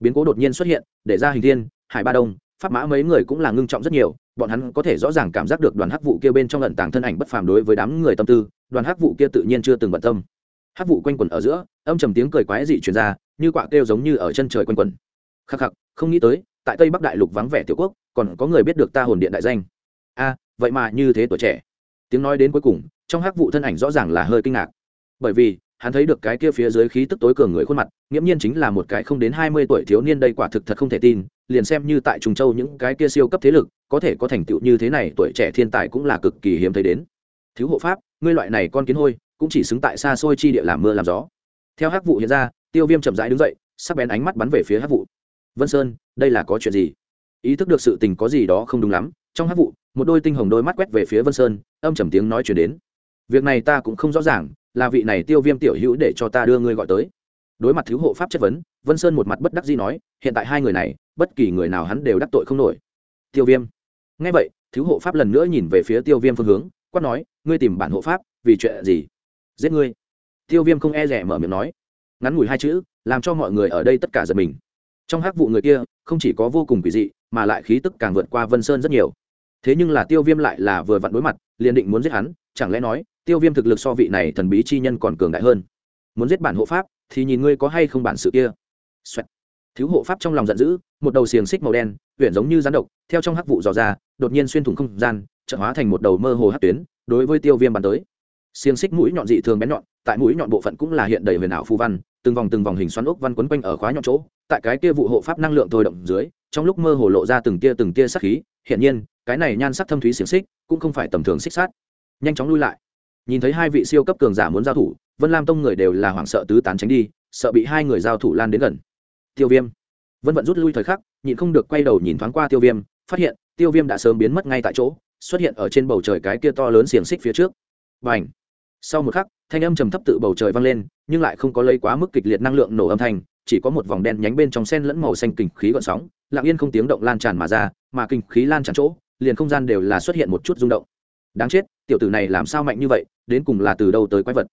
Biến cố đột nhiên xuất hiện, để ra hình thiên, hải ba đông, pháp mã mấy người cũng là ngưng trọng rất nhiều, bọn hắn có thể rõ ràng cảm giác được đoàn hắc vụ kia bên trong lận tàng thân ảnh bất phàm đối với đám người tâm tư, đoàn hắc vụ kia tự nhiên chưa từng bận tâm. Hắc vụ quanh quẩn ở giữa, âm trầm tiếng cười quái dị truyền ra, như quạ kêu giống như ở chân trời quanh quẩn. Khắc khắc, không nghĩ tới, tại tây bắc đại lục vắng vẻ tiểu quốc, còn có người biết được ta hồn điện đại danh. A, vậy mà như thế tuổi trẻ. Tiếng nói đến cuối cùng, trong hắc vụ thân ảnh rõ ràng là hơi kinh ngạc. Bởi vì hắn thấy được cái kia phía dưới khí tức tối cường người khuôn mặt, nghiễm nhiên chính là một cái không đến hai mươi tuổi thiếu niên đây quả thực thật không thể tin, liền xem như tại trùng châu những cái kia siêu cấp thế lực, có thể có thành tựu như thế này, tuổi trẻ thiên tài cũng là cực kỳ hiếm thấy đến. Thiếu hộ pháp, ngươi loại này con kiến hôi, cũng chỉ xứng tại xa xôi chi địa làm mưa làm gió. Theo hắc vụ hiện ra, tiêu viêm chậm rãi đứng dậy, sắc bén ánh mắt bắn về phía hắc vụ vân sơn, đây là có chuyện gì? Ý thức được sự tình có gì đó không đúng lắm, trong hắc vụ một đôi tinh hồng đôi mắt quét về phía vân sơn, âm trầm tiếng nói chuyển đến. Việc này ta cũng không rõ ràng là vị này tiêu viêm tiểu hữu để cho ta đưa ngươi gọi tới. Đối mặt thiếu hộ pháp chất vấn, vân sơn một mặt bất đắc dĩ nói, hiện tại hai người này, bất kỳ người nào hắn đều đắc tội không nổi. Tiêu viêm. Ngay vậy, thiếu hộ pháp lần nữa nhìn về phía tiêu viêm phương hướng, quát nói, ngươi tìm bản hộ pháp, vì chuyện gì? Giết ngươi. Tiêu viêm không e rẻ mở miệng nói. Ngắn ngủi hai chữ, làm cho mọi người ở đây tất cả giật mình. Trong hắc vụ người kia, không chỉ có vô cùng quỷ dị, mà lại khí tức càng vượt qua vân sơn rất nhiều. Thế nhưng là tiêu viêm lại là vừa vặn đối mặt, liền định muốn giết hắn, chẳng lẽ nói tiêu viêm thực lực so vị này thần bí chi nhân còn cường đại hơn. Muốn giết bản hộ pháp, thì nhìn ngươi có hay không bản sự kia、Xoẹt. thiếu hộ pháp trong lòng giận dữ, một đầu xiềng xích màu đen huyện giống như rắn độc, theo trong hắc vụ dò ra, đột nhiên xuyên thủng không gian trợ hóa thành một đầu mơ hồ hắc tuyến, đối với tiêu viêm bắn tới. Xiềng xích mũi nhọn dị thường bén nhọn, tại mũi nhọn bộ phận cũng là hiện đầy huyền ảo phù văn, từng vòng từng vòng hình xoắn ốc văn quấn quanh ở khóa nhọn chỗ, tại cái kia vụ hộ pháp năng lượng thôi động dưới, trong lúc mơ hồ lộ ra từng tia từng tia sắc khí, hiển nhiên, cái này nhan sắc thâm thúy xiềng xích cũng không phải tầm thường xích sát nhanh chóng lui lại nhìn thấy hai vị siêu cấp cường giả muốn giao thủ, vân lam tông người đều là hoảng sợ tứ tán tránh đi, sợ bị hai người giao thủ lan đến gần. Tiêu viêm. Vân vận rút lui thời khắc, nhịn không được quay đầu nhìn thoáng qua tiêu viêm, phát hiện, tiêu viêm đã sớm biến mất ngay tại chỗ, xuất hiện ở trên bầu trời cái kia to lớn xiềng xích phía trước. Và ảnh sau một khắc, thanh âm trầm thấp tự bầu trời vang lên, nhưng lại không có lấy quá mức kịch liệt năng lượng nổ âm thanh, chỉ có một vòng đen nhánh bên trong sen lẫn màu xanh kình khí gợn sóng, lặng yên không tiếng động lan tràn mà ra, mà kình khí lan tràn chỗ, liền không gian đều là xuất hiện một chút rung động. Đáng chết! Tiểu tử này làm sao mạnh như vậy, đến cùng là từ đâu tới quái vật?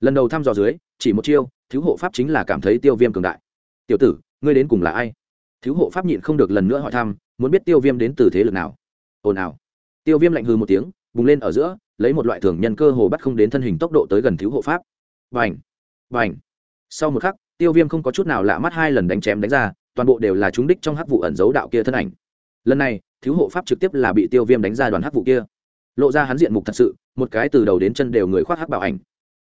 Lần đầu thăm dò dưới, chỉ một chiêu, thiếu hộ pháp chính là cảm thấy tiêu viêm cường đại. Tiểu tử, ngươi đến cùng là ai? Thiếu hộ pháp nhịn không được lần nữa hỏi thăm, muốn biết tiêu viêm đến từ thế lực nào. Ồn ào. Tiêu viêm lạnh hư một tiếng, bùng lên ở giữa, lấy một loại thường nhân cơ hồ bắt không đến thân hình tốc độ tới gần thiếu hộ pháp. Vành vành sau một khắc, tiêu viêm không có chút nào lạ mắt hai lần đánh chém đánh ra, toàn bộ đều là trúng đích trong hắc vụ ẩn giấu đạo kia thân ảnh. Lần này, thiếu hộ pháp trực tiếp là bị tiêu viêm đánh ra đoàn hắc vụ kia lộ ra hắn diện mục thật sự, một cái từ đầu đến chân đều người khoác hắc bảo ảnh.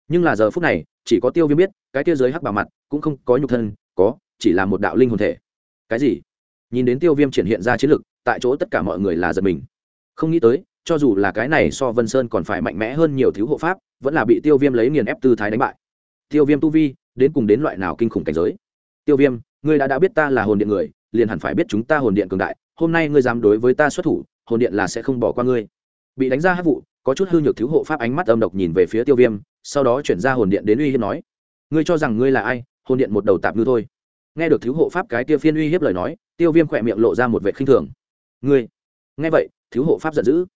Nhưng là giờ phút này, chỉ có tiêu viêm biết, cái kia dưới hắc bảo mặt cũng không có nhục thân, có, chỉ là một đạo linh hồn thể. Cái gì? Nhìn đến tiêu viêm triển hiện ra chiến lực, tại chỗ tất cả mọi người là giật mình. Không nghĩ tới, cho dù là cái này so vân sơn còn phải mạnh mẽ hơn nhiều thiếu hộ pháp, vẫn là bị tiêu viêm lấy nghiền ép tư thái đánh bại. Tiêu viêm tu vi, đến cùng đến loại nào kinh khủng cảnh giới? Tiêu viêm, ngươi đã đã biết ta là hồn điện người, liền hẳn phải biết chúng ta hồn điện cường đại, hôm nay ngươi dám đối với ta xuất thủ, hồn điện là sẽ không bỏ qua ngươi bị đánh ra hát vụ, có chút hư nhược thiếu hộ pháp ánh mắt âm độc nhìn về phía tiêu viêm, sau đó chuyển ra hồn điện đến uy hiếp nói, ngươi cho rằng ngươi là ai? Hồn điện một đầu tạp ngư thôi. Nghe được thiếu hộ pháp cái tiêu phiên uy hiếp lời nói, tiêu viêm khỏe miệng lộ ra một vệ khinh thường. Ngươi? Nghe vậy, thiếu hộ pháp giận dữ.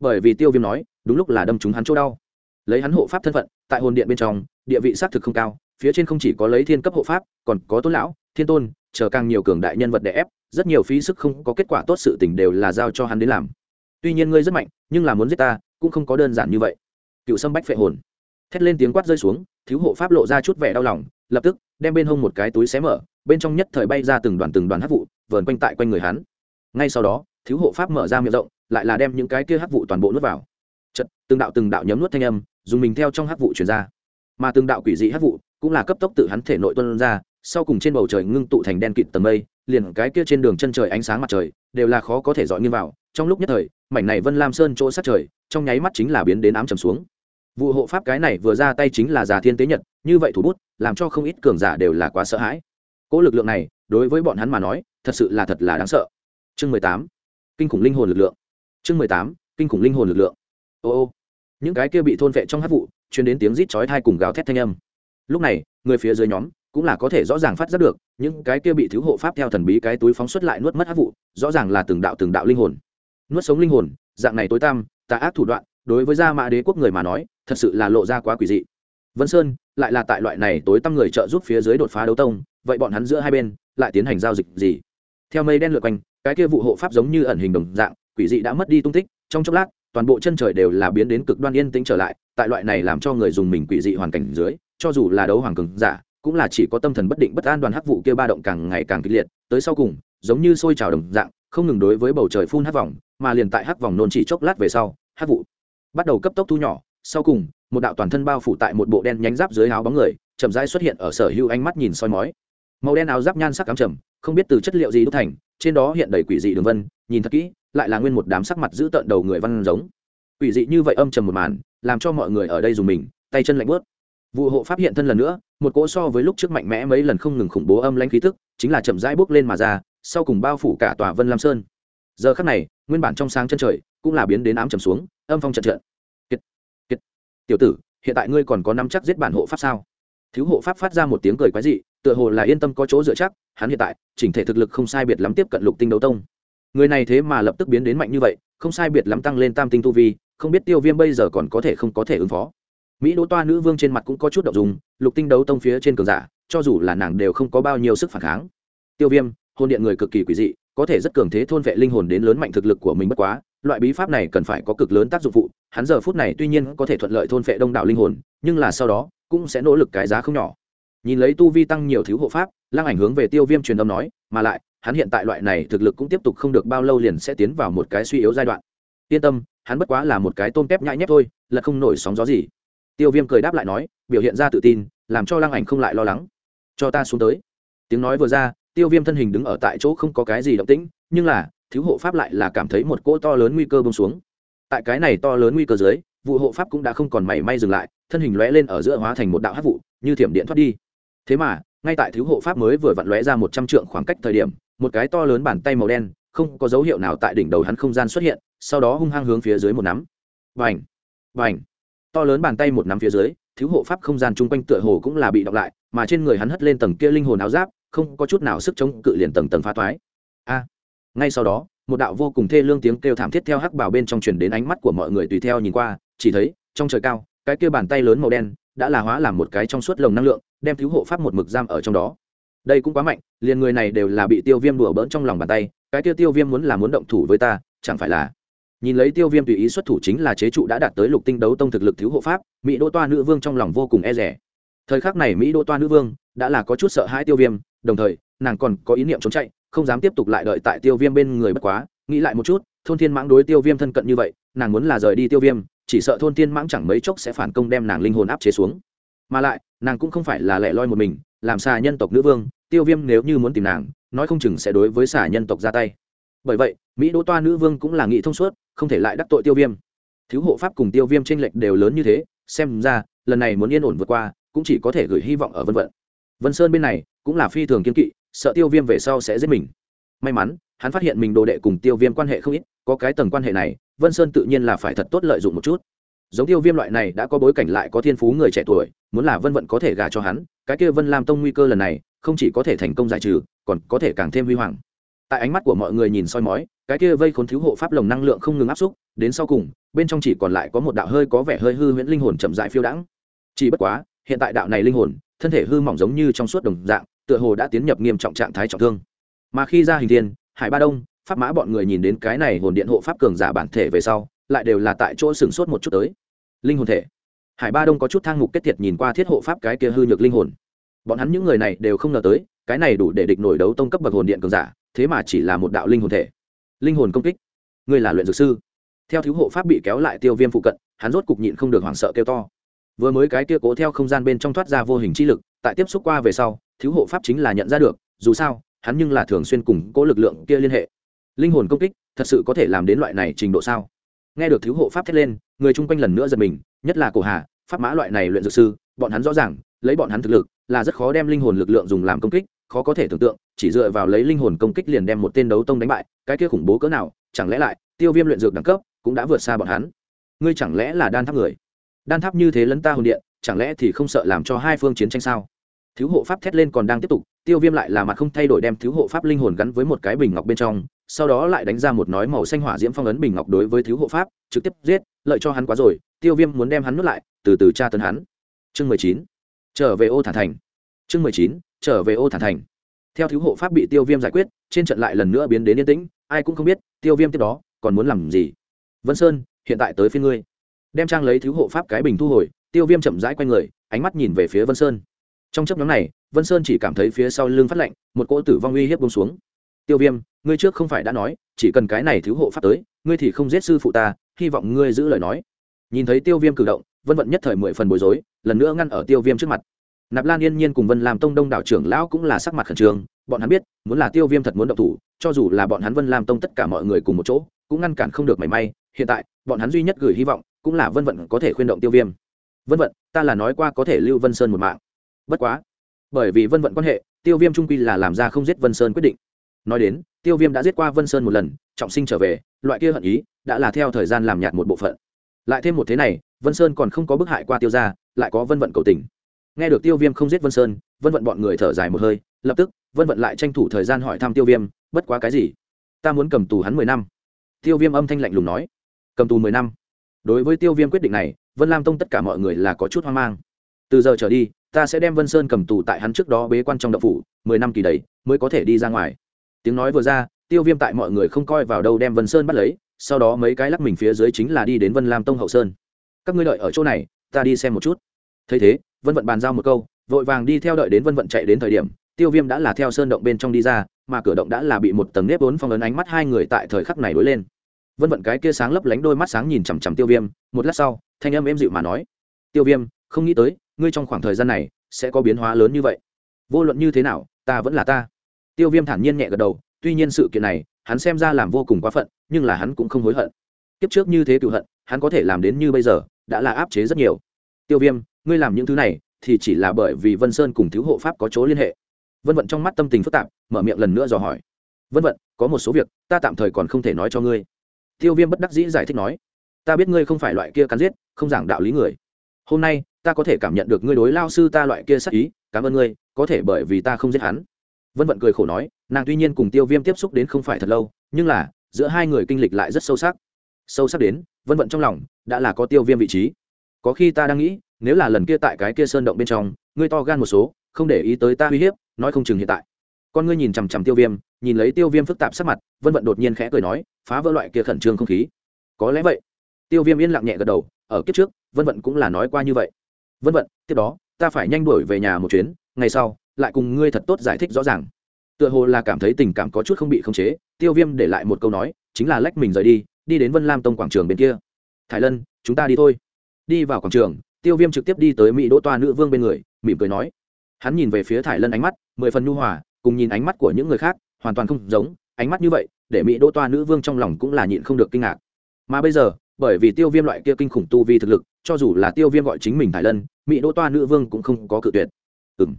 Bởi vì tiêu viêm nói, đúng lúc là đâm chúng hắn chỗ đau. Lấy hắn hộ pháp thân phận, tại hồn điện bên trong, địa vị xác thực không cao, phía trên không chỉ có lấy thiên cấp hộ pháp, còn có tôn lão, thiên tôn, chờ càng nhiều cường đại nhân vật để ép, rất nhiều phí sức không có kết quả tốt sự tình đều là giao cho hắn đến làm tuy nhiên ngươi rất mạnh, nhưng là muốn giết ta, cũng không có đơn giản như vậy. Cựu sâm bách phệ hồn. Thét lên tiếng quát rơi xuống, thiếu hộ pháp lộ ra chút vẻ đau lòng, lập tức, đem bên hông một cái túi xé mở, bên trong nhất thời bay ra từng đoàn từng đoàn hát vụ, vờn quanh tại quanh người hắn. Ngay sau đó, thiếu hộ pháp mở ra miệng rộng, lại là đem những cái kia hát vụ toàn bộ nuốt vào. Chật từng đạo từng đạo nhấm nuốt thanh âm, dùng mình theo trong hát vụ truyền ra. Mà từng đạo quỷ dị hát vụ, cũng là cấp tốc tự hắn thể nội tuân ra, sau cùng trên bầu trời ngưng tụ thành đen kịt tầng mây, liền cái kia trên đường chân trời ánh sáng mặt trời, đều là khó có thể dọi nghiêng vào. Trong lúc nhất thời mảnh này vân lam sơn chỗ sát trời, trong nháy mắt chính là biến đến ám trầm xuống. Vụ hộ pháp cái này vừa ra tay chính là già thiên tế nhật, như vậy thủ bút, làm cho không ít cường giả đều là quá sợ hãi. Cỗ lực lượng này, đối với bọn hắn mà nói, thật sự là thật là đáng sợ. Chương mười tám, kinh khủng linh hồn lực lượng. Chương mười tám, kinh khủng linh hồn lực lượng. Ô ô. Những cái kia bị thôn vệ trong hát vụ chuyến đến tiếng rít chói thai cùng gào thét thanh âm. Lúc này, người phía dưới nhóm cũng là có thể rõ ràng phát giác được, những cái kia bị thiếu hộ pháp theo thần bí cái túi phóng xuất lại nuốt mất hát vụ, rõ ràng là từng đạo từng đạo linh hồn nuốt sống linh hồn, dạng này tối tăm, tà ác thủ đoạn, đối với gia mã đế quốc người mà nói, thật sự là lộ ra quá quỷ dị. Vân sơn lại là tại loại này tối tăm người trợ giúp phía dưới đột phá đấu tông, vậy bọn hắn giữa hai bên lại tiến hành giao dịch gì? Theo mây đen lượt quanh, cái kia vụ hộ pháp giống như ẩn hình đồng dạng, quỷ dị đã mất đi tung tích, trong chốc lát, toàn bộ chân trời đều là biến đến cực đoan yên tĩnh trở lại, tại loại này làm cho người dùng mình quỷ dị hoàn cảnh dưới, cho dù là đấu hoàng cường giả, cũng là chỉ có tâm thần bất định bất an đoàn hắc vụ kia ba động càng ngày càng kịch liệt, tới sau cùng, giống như sôi trào đồng dạng, không ngừng đối với bầu trời phun hắc vòng mà liền tại hắc vòng nôn chỉ chốc lát về sau, hắc vụ bắt đầu cấp tốc thu nhỏ. Sau cùng, một đạo toàn thân bao phủ tại một bộ đen nhánh giáp dưới áo bóng người, chậm rãi xuất hiện ở sở hữu ánh mắt nhìn soi mói. Màu đen áo giáp nhan sắc cám trầm, không biết từ chất liệu gì đúc thành, trên đó hiện đầy quỷ dị đường vân, nhìn thật kỹ, lại là nguyên một đám sắc mặt giữ tợn đầu người văn giống. Quỷ dị như vậy âm trầm một màn, làm cho mọi người ở đây dùng mình, tay chân lạnh bớt vụ hộ pháp hiện thân lần nữa, một cỗ so với lúc trước mạnh mẽ mấy lần không ngừng khủng bố âm lãnh khí tức, chính là chậm rãi bước lên mà ra, sau cùng bao phủ cả tòa vân lam sơn giờ khắc này nguyên bản trong sáng chân trời cũng là biến đến ám trầm xuống âm phong trận trận. Kiệt, kiệt. tiểu tử hiện tại ngươi còn có năm chắc giết bản hộ pháp sao? Thiếu hộ pháp phát ra một tiếng cười quái dị tựa hồ là yên tâm có chỗ dựa chắc hắn hiện tại chỉnh thể thực lực không sai biệt lắm tiếp cận lục tinh đấu tông. Người này thế mà lập tức biến đến mạnh như vậy không sai biệt lắm tăng lên tam tinh tu vi không biết tiêu viêm bây giờ còn có thể không có thể ứng phó. Mỹ đỗ toa nữ vương trên mặt cũng có chút đậu dùng lục tinh đấu tông phía trên cường giả cho dù là nàng đều không có bao nhiêu sức phản kháng. Tiêu viêm hôn điện người cực kỳ quỷ dị có thể rất cường thế thôn vệ linh hồn đến lớn mạnh thực lực của mình bất quá, loại bí pháp này cần phải có cực lớn tác dụng phụ, hắn giờ phút này tuy nhiên có thể thuận lợi thôn vệ đông đảo linh hồn, nhưng là sau đó, cũng sẽ nỗ lực cái giá không nhỏ. Nhìn lấy tu vi tăng nhiều thiếu hộ pháp, lăng ảnh hướng về tiêu viêm truyền âm nói, mà lại, hắn hiện tại loại này thực lực cũng tiếp tục không được bao lâu liền sẽ tiến vào một cái suy yếu giai đoạn. Yên tâm, hắn bất quá là một cái tôm tép nhãi nhép thôi, là không nổi sóng gió gì. Tiêu viêm cười đáp lại nói, biểu hiện ra tự tin, làm cho lăng ảnh không lại lo lắng. Cho ta xuống tới. Tiếng nói vừa ra tiêu viêm thân hình đứng ở tại chỗ không có cái gì động tĩnh, nhưng là, thiếu hộ pháp lại là cảm thấy một cỗ to lớn nguy cơ bông xuống. Tại cái này to lớn nguy cơ dưới, vụ hộ pháp cũng đã không còn mảy may dừng lại, thân hình lóe lên ở giữa hóa thành một đạo hát vụ, như thiểm điện thoát đi. Thế mà, ngay tại thiếu hộ pháp mới vừa vặn lóe ra một trăm trượng khoảng cách thời điểm, một cái to lớn bàn tay màu đen, không có dấu hiệu nào tại đỉnh đầu hắn không gian xuất hiện, sau đó hung hăng hướng phía dưới một nắm. Vành vành to lớn bàn tay một nắm phía dưới, thiếu hộ pháp không gian chung quanh tựa hồ cũng là bị đọc lại, mà trên người hắn hất lên tầng kia linh hồn áo giáp không có chút nào sức chống cự liền tầng tầng phá toái a, ngay sau đó, một đạo vô cùng thê lương tiếng kêu thảm thiết theo hắc bảo bên trong truyền đến ánh mắt của mọi người tùy theo nhìn qua, chỉ thấy, trong trời cao, cái kia bàn tay lớn màu đen đã là hóa làm một cái trong suốt lồng năng lượng, đem thiếu hộ pháp một mực giam ở trong đó. Đây cũng quá mạnh, liền người này đều là bị tiêu viêm đùa bỡn trong lòng bàn tay, cái kia tiêu viêm muốn là muốn động thủ với ta, chẳng phải là? Nhìn lấy tiêu viêm tùy ý xuất thủ chính là chế trụ đã đạt tới lục tinh đấu tông thực lực thiếu hộ pháp, mỹ đô toa nữ vương trong lòng vô cùng e rẻ thời khắc này mỹ đô toa nữ vương đã là có chút sợ hãi tiêu viêm đồng thời, nàng còn có ý niệm trốn chạy, không dám tiếp tục lại đợi tại tiêu viêm bên người bất quá. Nghĩ lại một chút, thôn thiên mãng đối tiêu viêm thân cận như vậy, nàng muốn là rời đi tiêu viêm, chỉ sợ thôn thiên mãng chẳng mấy chốc sẽ phản công đem nàng linh hồn áp chế xuống. Mà lại, nàng cũng không phải là lẻ loi một mình, làm xà nhân tộc nữ vương, tiêu viêm nếu như muốn tìm nàng, nói không chừng sẽ đối với xà nhân tộc ra tay. Bởi vậy, mỹ đỗ toa nữ vương cũng là nghị thông suốt, không thể lại đắc tội tiêu viêm. Thiếu hộ pháp cùng tiêu viêm tranh lệch đều lớn như thế, xem ra, lần này muốn yên ổn vượt qua, cũng chỉ có thể gửi hy vọng ở vân vận. Vân sơn bên này cũng là phi thường kiên kỵ, sợ tiêu viêm về sau sẽ giết mình. May mắn, hắn phát hiện mình đồ đệ cùng tiêu viêm quan hệ không ít, có cái tầng quan hệ này, vân sơn tự nhiên là phải thật tốt lợi dụng một chút. Giống tiêu viêm loại này đã có bối cảnh lại có thiên phú người trẻ tuổi, muốn là vân vận có thể gả cho hắn, cái kia vân lam tông nguy cơ lần này, không chỉ có thể thành công giải trừ, còn có thể càng thêm huy hoàng. Tại ánh mắt của mọi người nhìn soi mói, cái kia vây khốn thiếu hộ pháp lồng năng lượng không ngừng áp xúc, đến sau cùng, bên trong chỉ còn lại có một đạo hơi có vẻ hơi hư huyễn linh hồn chậm dại phiêu đãng. Chỉ bất quá, hiện tại đạo này linh hồn, thân thể hư mỏng giống như trong suốt đồng dạng tựa hồ đã tiến nhập nghiêm trọng trạng thái trọng thương. Mà khi ra hình thiên, hải ba đông, pháp mã bọn người nhìn đến cái này hồn điện hộ pháp cường giả bản thể về sau, lại đều là tại chỗ sừng sốt một chút tới. Linh hồn thể. Hải ba đông có chút thang mục kết thiệt nhìn qua thiết hộ pháp cái kia hư nhược linh hồn. Bọn hắn những người này đều không ngờ tới, cái này đủ để địch nổi đấu tông cấp bậc hồn điện cường giả, thế mà chỉ là một đạo linh hồn thể. Linh hồn công kích. Ngươi là luyện dược sư. Theo thiếu hộ pháp bị kéo lại tiêu viêm phụ cận, hắn rốt cục nhịn không được hoảng sợ kêu to. Vừa mới cái kia cố theo không gian bên trong thoát ra vô hình chi lực, tại tiếp xúc qua về sau thiếu hộ pháp chính là nhận ra được, dù sao, hắn nhưng là thường xuyên cùng cố lực lượng kia liên hệ. Linh hồn công kích, thật sự có thể làm đến loại này trình độ sao? Nghe được thiếu hộ pháp thét lên, người chung quanh lần nữa giật mình, nhất là cổ hà, pháp mã loại này luyện dược sư, bọn hắn rõ ràng, lấy bọn hắn thực lực, là rất khó đem linh hồn lực lượng dùng làm công kích, khó có thể tưởng tượng, chỉ dựa vào lấy linh hồn công kích liền đem một tên đấu tông đánh bại, cái kia khủng bố cỡ nào, chẳng lẽ lại, tiêu viêm luyện dược đẳng cấp, cũng đã vượt xa bọn hắn? Ngươi chẳng lẽ là đan tháp người? Đan tháp như thế lấn ta hồn điện, chẳng lẽ thì không sợ làm cho hai phương chiến tranh sao? Thiếu hộ pháp thét lên còn đang tiếp tục, tiêu viêm lại là mặt không thay đổi đem thiếu hộ pháp linh hồn gắn với một cái bình ngọc bên trong, sau đó lại đánh ra một nói màu xanh hỏa diễm phong ấn bình ngọc đối với thiếu hộ pháp, trực tiếp giết, lợi cho hắn quá rồi, tiêu viêm muốn đem hắn nuốt lại, từ từ tra tấn hắn. Chương mười chín, trở về ô thản thành. Chương mười chín, trở về ô thản thành. Theo thiếu hộ pháp bị tiêu viêm giải quyết, trên trận lại lần nữa biến đến yên tĩnh, ai cũng không biết, tiêu viêm tiếp đó, còn muốn làm gì? Vân sơn, hiện tại tới phía ngươi. Đem trang lấy thiếu hộ pháp cái bình thu hồi, tiêu viêm chậm rãi q u a y người, ánh mắt nhìn về phía vân sơn trong chấp nhóm này, vân sơn chỉ cảm thấy phía sau lưng phát lạnh, một cỗ tử vong uy hiếp bông xuống. Tiêu viêm, ngươi trước không phải đã nói, chỉ cần cái này thiếu hộ pháp tới, ngươi thì không giết sư phụ ta, hy vọng ngươi giữ lời nói. Nhìn thấy tiêu viêm cử động, vân vận nhất thời mười phần bối rối, lần nữa ngăn ở tiêu viêm trước mặt. Nạp lan yên nhiên cùng vân làm tông đông đảo trưởng lão cũng là sắc mặt khẩn trương, bọn hắn biết, muốn là tiêu viêm thật muốn động thủ, cho dù là bọn hắn vân làm tông tất cả mọi người cùng một chỗ, cũng ngăn cản không được mảy may, hiện tại, bọn hắn duy nhất gửi hy vọng, cũng là vân vận có thể khuyên động tiêu viêm. Vân vận, ta là nói qua có thể lưu vân sơn một mạng bất quá, bởi vì vân vận quan hệ, tiêu viêm trung quy là làm ra không giết vân sơn quyết định. Nói đến, tiêu viêm đã giết qua vân sơn một lần, trọng sinh trở về, loại kia hận ý đã là theo thời gian làm nhạt một bộ phận. Lại thêm một thế này, vân sơn còn không có bức hại qua tiêu ra lại có vân vận cầu tình. Nghe được tiêu viêm không giết vân sơn, vân vận bọn người thở dài một hơi, lập tức, vân vận lại tranh thủ thời gian hỏi thăm tiêu viêm, bất quá cái gì? Ta muốn cầm tù hắn mười năm. Tiêu viêm âm thanh lạnh lùng nói, cầm tù mười năm? Đối với tiêu viêm quyết định này, vân lam tông tất cả mọi người là có chút hoang mang. Từ giờ trở đi ta sẽ đem vân sơn cầm tù tại hắn trước đó bế quan trong đậu phủ, mười năm kỳ đầy, mới có thể đi ra ngoài. Tiếng nói vừa ra, tiêu viêm tại mọi người không coi vào đâu đem vân sơn bắt lấy, sau đó mấy cái lắc mình phía dưới chính là đi đến vân lam tông hậu sơn. Các ngươi đợi ở chỗ này, ta đi xem một chút. Thấy thế, vân vận bàn giao một câu, vội vàng đi theo đợi đến vân vận chạy đến thời điểm, tiêu viêm đã là theo sơn động bên trong đi ra, mà cửa động đã là bị một tầng nếp vốn phong ấn ánh mắt hai người tại thời khắc này đối lên. Vân vận cái kia sáng lấp lánh đôi mắt sáng nhìn chằm chằm tiêu viêm, một lát sau, thanh âm êm dịu mà nói, tiêu viêm, không nghĩ tới ngươi trong khoảng thời gian này sẽ có biến hóa lớn như vậy. Vô luận như thế nào, ta vẫn là ta. Tiêu viêm thản nhiên nhẹ gật đầu, tuy nhiên sự kiện này, hắn xem ra làm vô cùng quá phận, nhưng là hắn cũng không hối hận. Kiếp trước như thế cựu hận, hắn có thể làm đến như bây giờ, đã là áp chế rất nhiều. Tiêu viêm, ngươi làm những thứ này thì chỉ là bởi vì vân sơn cùng thiếu hộ pháp có chỗ liên hệ. Vân vận trong mắt tâm tình phức tạp, mở miệng lần nữa dò hỏi. Vân vận, có một số việc, ta tạm thời còn không thể nói cho ngươi. Tiêu viêm bất đắc dĩ giải thích nói. Ta biết ngươi không phải loại kia cắn giết, không giảng đạo lý người hôm nay ta có thể cảm nhận được ngươi đối lao sư ta loại kia sắc ý, cảm ơn ngươi, có thể bởi vì ta không giết hắn. Vân vận cười khổ nói, nàng tuy nhiên cùng tiêu viêm tiếp xúc đến không phải thật lâu, nhưng là, giữa hai người kinh lịch lại rất sâu sắc. Sâu sắc đến, vân vận trong lòng đã là có tiêu viêm vị trí. Có khi ta đang nghĩ, nếu là lần kia tại cái kia sơn động bên trong, ngươi to gan một số, không để ý tới ta uy hiếp, nói không chừng hiện tại. Con ngươi nhìn chằm chằm tiêu viêm, nhìn lấy tiêu viêm phức tạp sắc mặt, vân vận đột nhiên khẽ cười nói, phá vỡ loại kia khẩn trương không khí. Có lẽ vậy. Tiêu viêm yên lặng nhẹ gật đầu, ở kiếp trước vân vận cũng là nói qua như vậy. Vân vận, tiếp đó, ta phải nhanh đuổi về nhà một chuyến, ngày sau, lại cùng ngươi thật tốt giải thích rõ ràng. Tựa hồ là cảm thấy tình cảm có chút không bị khống chế, tiêu viêm để lại một câu nói, chính là lách mình rời đi đi đến vân lam tông quảng trường bên kia. Thái lân, chúng ta đi thôi. Đi vào quảng trường, tiêu viêm trực tiếp đi tới mỹ đỗ toa nữ vương bên người, mỉm cười nói. Hắn nhìn về phía thải lân ánh mắt, mười phần nhu hòa, cùng nhìn ánh mắt của những người khác, hoàn toàn không giống, ánh mắt như vậy, để mỹ đỗ toa nữ vương trong lòng cũng là nhịn không được kinh ngạc. Mà bây giờ bởi vì tiêu viêm loại kia kinh khủng tu vi thực lực, cho dù là tiêu viêm gọi chính mình thải lân, mỹ đỗ toa nữ vương cũng không có cự tuyệt. Ừ m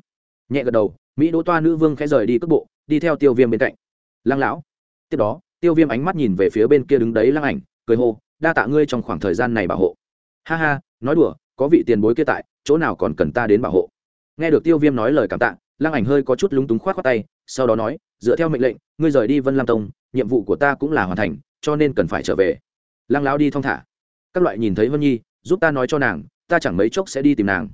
nhẹ gật đầu, mỹ đỗ toa nữ vương khẽ rời đi cước bộ, đi theo tiêu viêm bên cạnh. Lăng lão. Tiếp đó, tiêu viêm ánh mắt nhìn về phía bên kia đứng đấy lăng ảnh, cười hô, đa tạ ngươi trong khoảng thời gian này bảo hộ. Ha ha, nói đùa, có vị tiền bối kia tại, chỗ nào còn cần ta đến bảo hộ? Nghe được tiêu viêm nói lời cảm tạ, lăng ảnh hơi có chút lúng túng k h o á t khoác tay, sau đó nói, dựa theo mệnh lệnh, ngươi rời đi vân lam tông, nhiệm vụ của ta cũng là hoàn thành, cho nên cần phải trở về lăng lão đi thong thả. Các loại nhìn thấy vân nhi, giúp ta nói cho nàng, ta chẳng mấy chốc sẽ đi tìm nàng.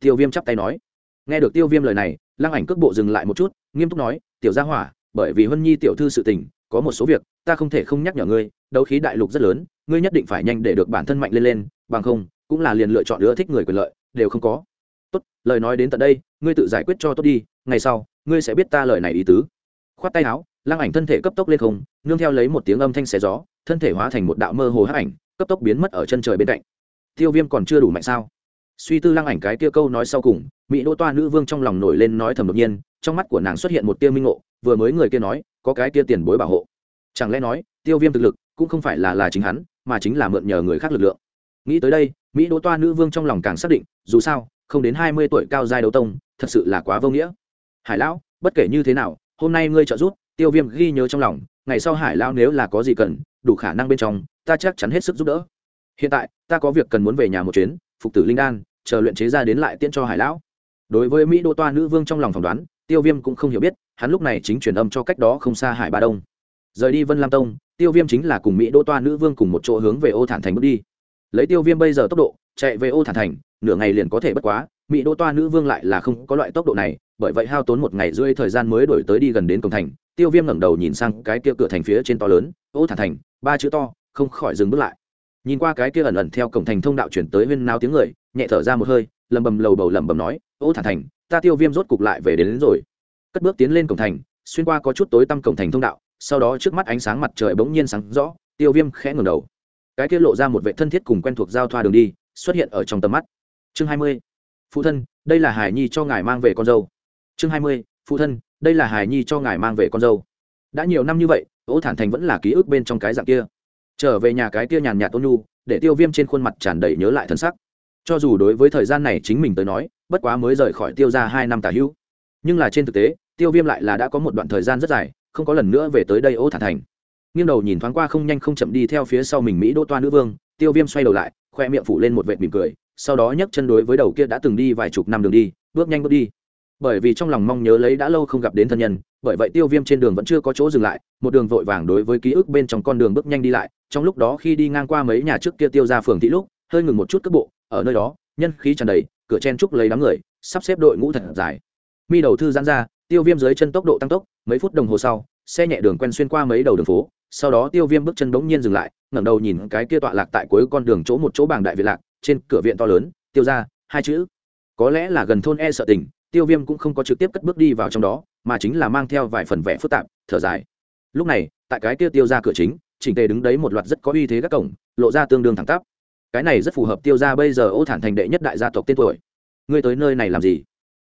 Tiêu viêm chắp tay nói. Nghe được tiêu viêm lời này, lăng ảnh cước bộ dừng lại một chút, nghiêm túc nói, tiểu gia hỏa, bởi vì vân nhi tiểu thư sự tình, có một số việc, ta không thể không nhắc nhở ngươi, đấu khí đại lục rất lớn, ngươi nhất định phải nhanh để được bản thân mạnh lên lên, bằng không, cũng là liền lựa chọn ưa thích người quyền lợi, đều không có. Tốt, lời nói đến tận đây, ngươi tự giải quyết cho tốt đi, ngày sau, ngươi sẽ biết ta lời này ý tứ. Khoát tay áo, lăng ảnh thân thể cấp tốc lên không, nương theo lấy một tiếng âm thanh xé gió thân thể hóa thành một đạo mơ hồ hắc ảnh, cấp tốc biến mất ở chân trời bên cạnh. Tiêu viêm còn chưa đủ mạnh sao? Suy tư lăng ảnh cái kia câu nói sau cùng, mỹ đỗ toa nữ vương trong lòng nổi lên nói thầm đột nhiên, trong mắt của nàng xuất hiện một tia minh ngộ, vừa mới người kia nói, có cái kia tiền bối bảo hộ. Chẳng lẽ nói, tiêu viêm thực lực cũng không phải là là chính hắn, mà chính là mượn nhờ người khác lực lượng. Nghĩ tới đây, mỹ đỗ toa nữ vương trong lòng càng xác định, dù sao, không đến hai mươi tuổi cao giai đấu tông, thật sự là quá vô nghĩa. Hải lão, bất kể như thế nào, hôm nay ngươi trợ giúp, tiêu viêm ghi nhớ trong lòng, ngày sau hải lão nếu là có gì cần đủ khả năng bên trong, ta chắc chắn hết sức giúp đỡ. Hiện tại, ta có việc cần muốn về nhà một chuyến, phục tử linh đan, chờ luyện chế ra đến lại tiễn cho hải lão. Đối với mỹ đô toa nữ vương trong lòng phỏng đoán, tiêu viêm cũng không hiểu biết, hắn lúc này chính truyền âm cho cách đó không xa hải ba đông. Rời đi vân lam tông, tiêu viêm chính là cùng mỹ đô toa nữ vương cùng một chỗ hướng về ô thản thành bước đi. Lấy tiêu viêm bây giờ tốc độ, chạy về ô thản thành, nửa ngày liền có thể bất quá, mỹ đô toa nữ vương lại là không có loại tốc độ này, bởi vậy hao tốn một ngày rưỡi thời gian mới đổi tới đi gần đến cổng thành tiêu viêm ngẩng đầu nhìn sang cái kia cửa thành phía trên to lớn ô thản thành ba chữ to không khỏi dừng bước lại. Nhìn qua cái kia ẩn ẩn theo cổng thành thông đạo chuyển tới huyên nao tiếng người nhẹ thở ra một hơi lầm bầm lầu bầu lầm bầm nói ô thản thành ta tiêu viêm rốt cục lại về đến, đến rồi. Cất bước tiến lên cổng thành xuyên qua có chút tối tăm cổng thành thông đạo sau đó trước mắt ánh sáng mặt trời bỗng nhiên sáng rõ tiêu viêm khẽ ngẩng đầu. Cái kia lộ ra một vệ thân thiết cùng quen thuộc giao thoa đường đi xuất hiện ở trong tầm mắt. Chương hai mươi. Phụ thân đây là hải nhi cho ngài mang về con dâu. Chương hai mươi. Phụ thân đây là hải nhi cho ngài mang về con dâu. Đã nhiều năm như vậy ô thản thành vẫn là ký ức bên trong cái dạng kia. Trở về nhà cái kia nhàn nhạt ôn nhu, để tiêu viêm trên khuôn mặt tràn đầy nhớ lại thân sắc. Cho dù đối với thời gian này chính mình tới nói, bất quá mới rời khỏi tiêu ra hai năm tả hữu. Nhưng là trên thực tế, tiêu viêm lại là đã có một đoạn thời gian rất dài, không có lần nữa về tới đây ô thản thành. Nghiêng đầu nhìn thoáng qua không nhanh không chậm đi theo phía sau mình mỹ đỗ toa nữ vương, tiêu viêm xoay đầu lại, khoe miệng phủ lên một vệt mỉm cười, sau đó nhấc chân đối với đầu kia đã từng đi vài chục năm đường đi, bước nhanh bước đi bởi vì trong lòng mong nhớ lấy đã lâu không gặp đến thân nhân, bởi vậy tiêu viêm trên đường vẫn chưa có chỗ dừng lại, một đường vội vàng đối với ký ức bên trong con đường bước nhanh đi lại, trong lúc đó khi đi ngang qua mấy nhà trước kia tiêu ra phường thị lúc, hơi ngừng một chút cước bộ, ở nơi đó, nhân khí tràn đầy, cửa chen trúc lấy đám người, sắp xếp đội ngũ thật dài. Mi đầu thư giãn ra, tiêu viêm dưới chân tốc độ tăng tốc, mấy phút đồng hồ sau, xe nhẹ đường quen xuyên qua mấy đầu đường phố, sau đó tiêu viêm bước chân bỗng nhiên dừng lại, ngẩng đầu nhìn cái kia tọa lạc tại cuối con đường chỗ một chỗ bảng đại việt lạc, trên cửa viện to lớn, tiêu ra, hai chữ. Có lẽ là gần thôn e sợ tình tiêu viêm cũng không có trực tiếp cất bước đi vào trong đó, mà chính là mang theo vài phần vẽ phức tạp, thở dài. Lúc này, tại cái kia tiêu ra cửa chính, chỉnh tề đứng đấy một loạt rất có uy thế các cổng, lộ ra tương đương thẳng tắp. Cái này rất phù hợp tiêu ra bây giờ ô thản thành đệ nhất đại gia tộc tên tuổi. Ngươi tới nơi này làm gì?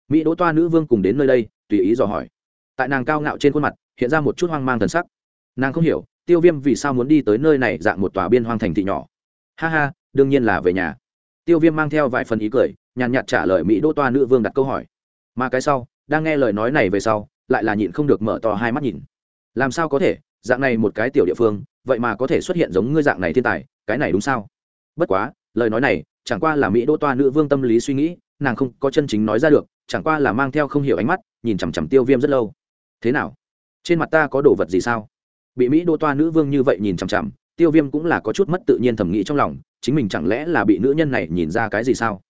Mỹ đỗ toa nữ vương cùng đến nơi đây, tùy ý dò hỏi. Tại nàng cao ngạo trên khuôn mặt, hiện ra một chút hoang mang thần sắc. Nàng không hiểu, tiêu viêm vì sao muốn đi tới nơi này dạng một tòa biên hoang thành thị nhỏ. Ha ha, đương nhiên là về nhà. Tiêu viêm mang theo vài phần ý cười, nhàn nhạt trả lời mỹ đỗ toa nữ vương đặt câu hỏi mà cái sau, đang nghe lời nói này về sau, lại là nhịn không được mở to hai mắt nhìn. Làm sao có thể? Dạng này một cái tiểu địa phương, vậy mà có thể xuất hiện giống ngươi dạng này thiên tài, cái này đúng sao? Bất quá, lời nói này, chẳng qua là mỹ đỗ toa nữ vương tâm lý suy nghĩ, nàng không có chân chính nói ra được, chẳng qua là mang theo không hiểu ánh mắt, nhìn chằm chằm tiêu viêm rất lâu. Thế nào? Trên mặt ta có đồ vật gì sao? Bị mỹ đỗ toa nữ vương như vậy nhìn chằm chằm, tiêu viêm cũng là có chút mất tự nhiên thầm nghĩ trong lòng, chính mình chẳng lẽ là bị nữ nhân này nhìn ra cái gì sao?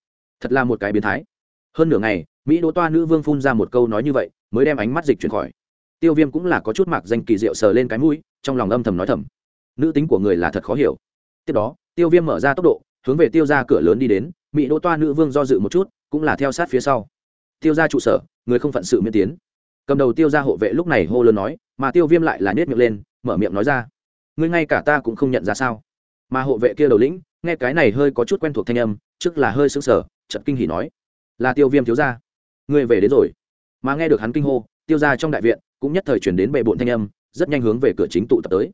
Thật là một cái biến thái. Hơn nửa ngày mỹ đỗ toa nữ vương phun ra một câu nói như vậy, mới đem ánh mắt dịch chuyển khỏi. Tiêu viêm cũng là có chút mặc danh kỳ diệu sờ lên cái mũi, trong lòng âm thầm nói thầm. Nữ tính của người là thật khó hiểu. Tiếp đó, tiêu viêm mở ra tốc độ, hướng về tiêu ra cửa lớn đi đến, mỹ đỗ toa nữ vương do dự một chút, cũng là theo sát phía sau. Tiêu ra trụ sở, người không phận sự miễn tiến. Cầm đầu tiêu ra hộ vệ lúc này hô lớn nói, mà tiêu viêm lại là nết miệng lên, mở miệng nói ra. Ngươi ngay cả ta cũng không nhận ra sao? Mà hộ vệ kia đầu lĩnh, nghe cái này hơi có chút quen thuộc thanh âm, trước là hơi sững sờ chật kinh hỉ nói. Là tiêu viêm thiếu gia ngươi về đến rồi. Mà nghe được hắn kinh hô, tiêu ra trong đại viện, cũng nhất thời chuyển đến bệ bộn thanh âm, rất nhanh hướng về cửa chính tụ tập tới.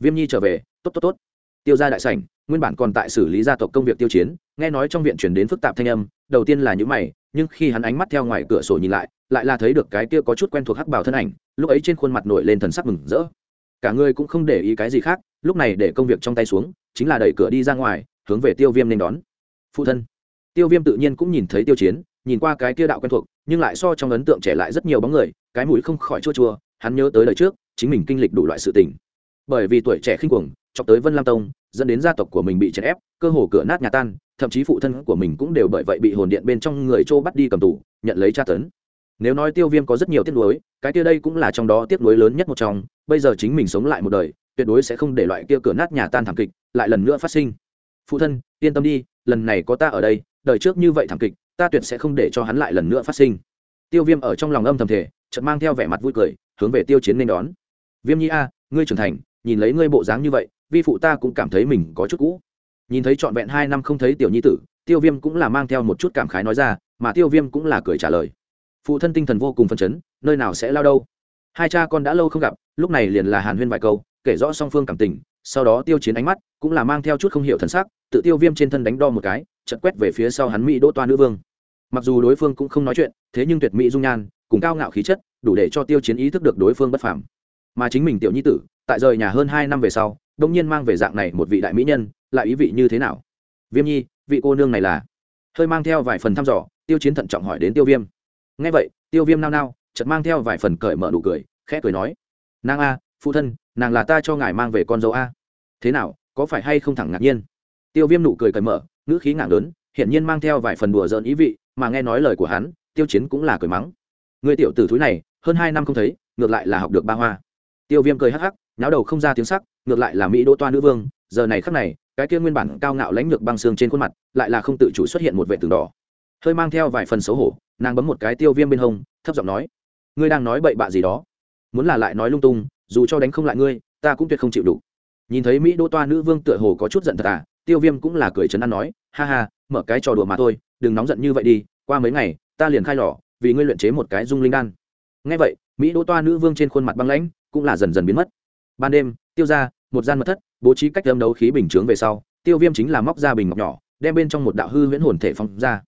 Viêm nhi trở về, tốt tốt tốt. Tiêu ra đại sảnh, nguyên bản còn tại xử lý gia tộc công việc tiêu chiến, nghe nói trong viện chuyển đến phức tạp thanh âm, đầu tiên là những mày, nhưng khi hắn ánh mắt theo ngoài cửa sổ nhìn lại lại là thấy được cái kia có chút quen thuộc hắc bảo thân ảnh, lúc ấy trên khuôn mặt nổi lên thần sắc mừng rỡ. Cả người cũng không để ý cái gì khác, lúc này để công việc trong tay xuống, chính là đẩy cửa đi ra ngoài, hướng về tiêu viêm nên đón. Phụ thân. Tiêu viêm tự nhiên cũng nhìn thấy tiêu chiến, nhìn qua cái kia đạo quen thuộc nhưng lại so trong ấn tượng trẻ lại rất nhiều bóng người, cái mũi không khỏi chua chua, hắn nhớ tới đời trước, chính mình kinh lịch đủ loại sự tình. Bởi vì tuổi trẻ khinh cuồng, chọc tới vân lam tông, dẫn đến gia tộc của mình bị chèn ép, cơ hồ cửa nát nhà tan, thậm chí phụ thân của mình cũng đều bởi vậy bị hồn điện bên trong người châu bắt đi cầm tù, nhận lấy tra tấn. Nếu nói tiêu viêm có rất nhiều tiếc nuối, cái kia đây cũng là trong đó tiếc nuối lớn nhất một trong, bây giờ chính mình sống lại một đời, tuyệt đối sẽ không để loại kia cửa nát nhà tan thảm kịch lại lần nữa phát sinh. Phụ thân, yên tâm đi, lần này có ta ở đây, đời trước như vậy thảm kịch ta tuyệt sẽ không để cho hắn lại lần nữa phát sinh. Tiêu viêm ở trong lòng âm thầm thể chợt mang theo vẻ mặt vui cười, hướng về tiêu chiến nên đón. Viêm nhi a, ngươi trưởng thành, nhìn lấy ngươi bộ dáng như vậy, vi phụ ta cũng cảm thấy mình có chút cũ. Nhìn thấy trọn vẹn hai năm không thấy tiểu nhi tử, tiêu viêm cũng là mang theo một chút cảm khái nói ra, mà tiêu viêm cũng là cười trả lời. Phụ thân tinh thần vô cùng phấn chấn, nơi nào sẽ lao đâu? Hai cha con đã lâu không gặp, lúc này liền là hàn huyên vài câu, kể rõ song phương cảm tình, sau đó tiêu chiến ánh mắt cũng là mang theo chút không hiểu thần sắc, tự tiêu viêm trên thân đánh đo một cái chật quét về phía sau hắn mỹ đỗ toa nữ vương mặc dù đối phương cũng không nói chuyện, thế nhưng tuyệt mỹ dung nhan, cùng cao ngạo khí chất, đủ để cho tiêu chiến ý thức được đối phương bất phàm. Mà chính mình tiểu nhi tử, tại rời nhà hơn hai năm về sau, đông nhiên mang về dạng này một vị đại mỹ nhân, lại ý vị như thế nào? Viêm nhi, vị cô nương này là? Hơi mang theo vài phần thăm dò, tiêu chiến thận trọng hỏi đến tiêu viêm. Ngay vậy, tiêu viêm nao nao, chợt mang theo vài phần cởi mở nụ cười, khẽ cười nói, nàng a, phụ thân, nàng là ta cho ngài mang về con dâu a. Thế nào, có phải hay không thẳng ngạc nhiên? Tiêu viêm nụ cười cởi mở, ngữ khí ngạc lớn, hiển nhiên mang theo vài phần đùa giỡn ý vị mà nghe nói lời của hắn, tiêu chiến cũng là cười mắng. Người tiểu tử thúi này, hơn hai năm không thấy, ngược lại là học được ba hoa. Tiêu viêm cười hắc hắc, nháo đầu không ra tiếng sắc, ngược lại là mỹ đỗ toa nữ vương, giờ này khắc này, cái kia nguyên bản cao ngạo lãnh lược băng xương trên khuôn mặt, lại là không tự chủ xuất hiện một vệ tường đỏ. Hơi mang theo vài phần xấu hổ, nàng bấm một cái tiêu viêm bên hông, thấp giọng nói, ngươi đang nói bậy bạ gì đó? Muốn là lại nói lung tung, dù cho đánh không lại ngươi, ta cũng tuyệt không chịu đủ. Nhìn thấy mỹ đỗ toa nữ vương tựa hồ có chút giận thật à tiêu viêm cũng là cười chấn an nói, ha ha, mở cái trò đùa mà thôi đừng nóng giận như vậy đi, qua mấy ngày, ta liền khai lò, vì ngươi luyện chế một cái dung linh đan. Ngay vậy, mỹ đỗ toa nữ vương trên khuôn mặt băng lãnh, cũng là dần dần biến mất. Ban đêm, tiêu ra một gian mật thất, bố trí cách âm đấu khí bình chướng về sau, tiêu viêm chính là móc ra bình ngọc nhỏ, đem bên trong một đạo hư huyễn hồn thể phong ra.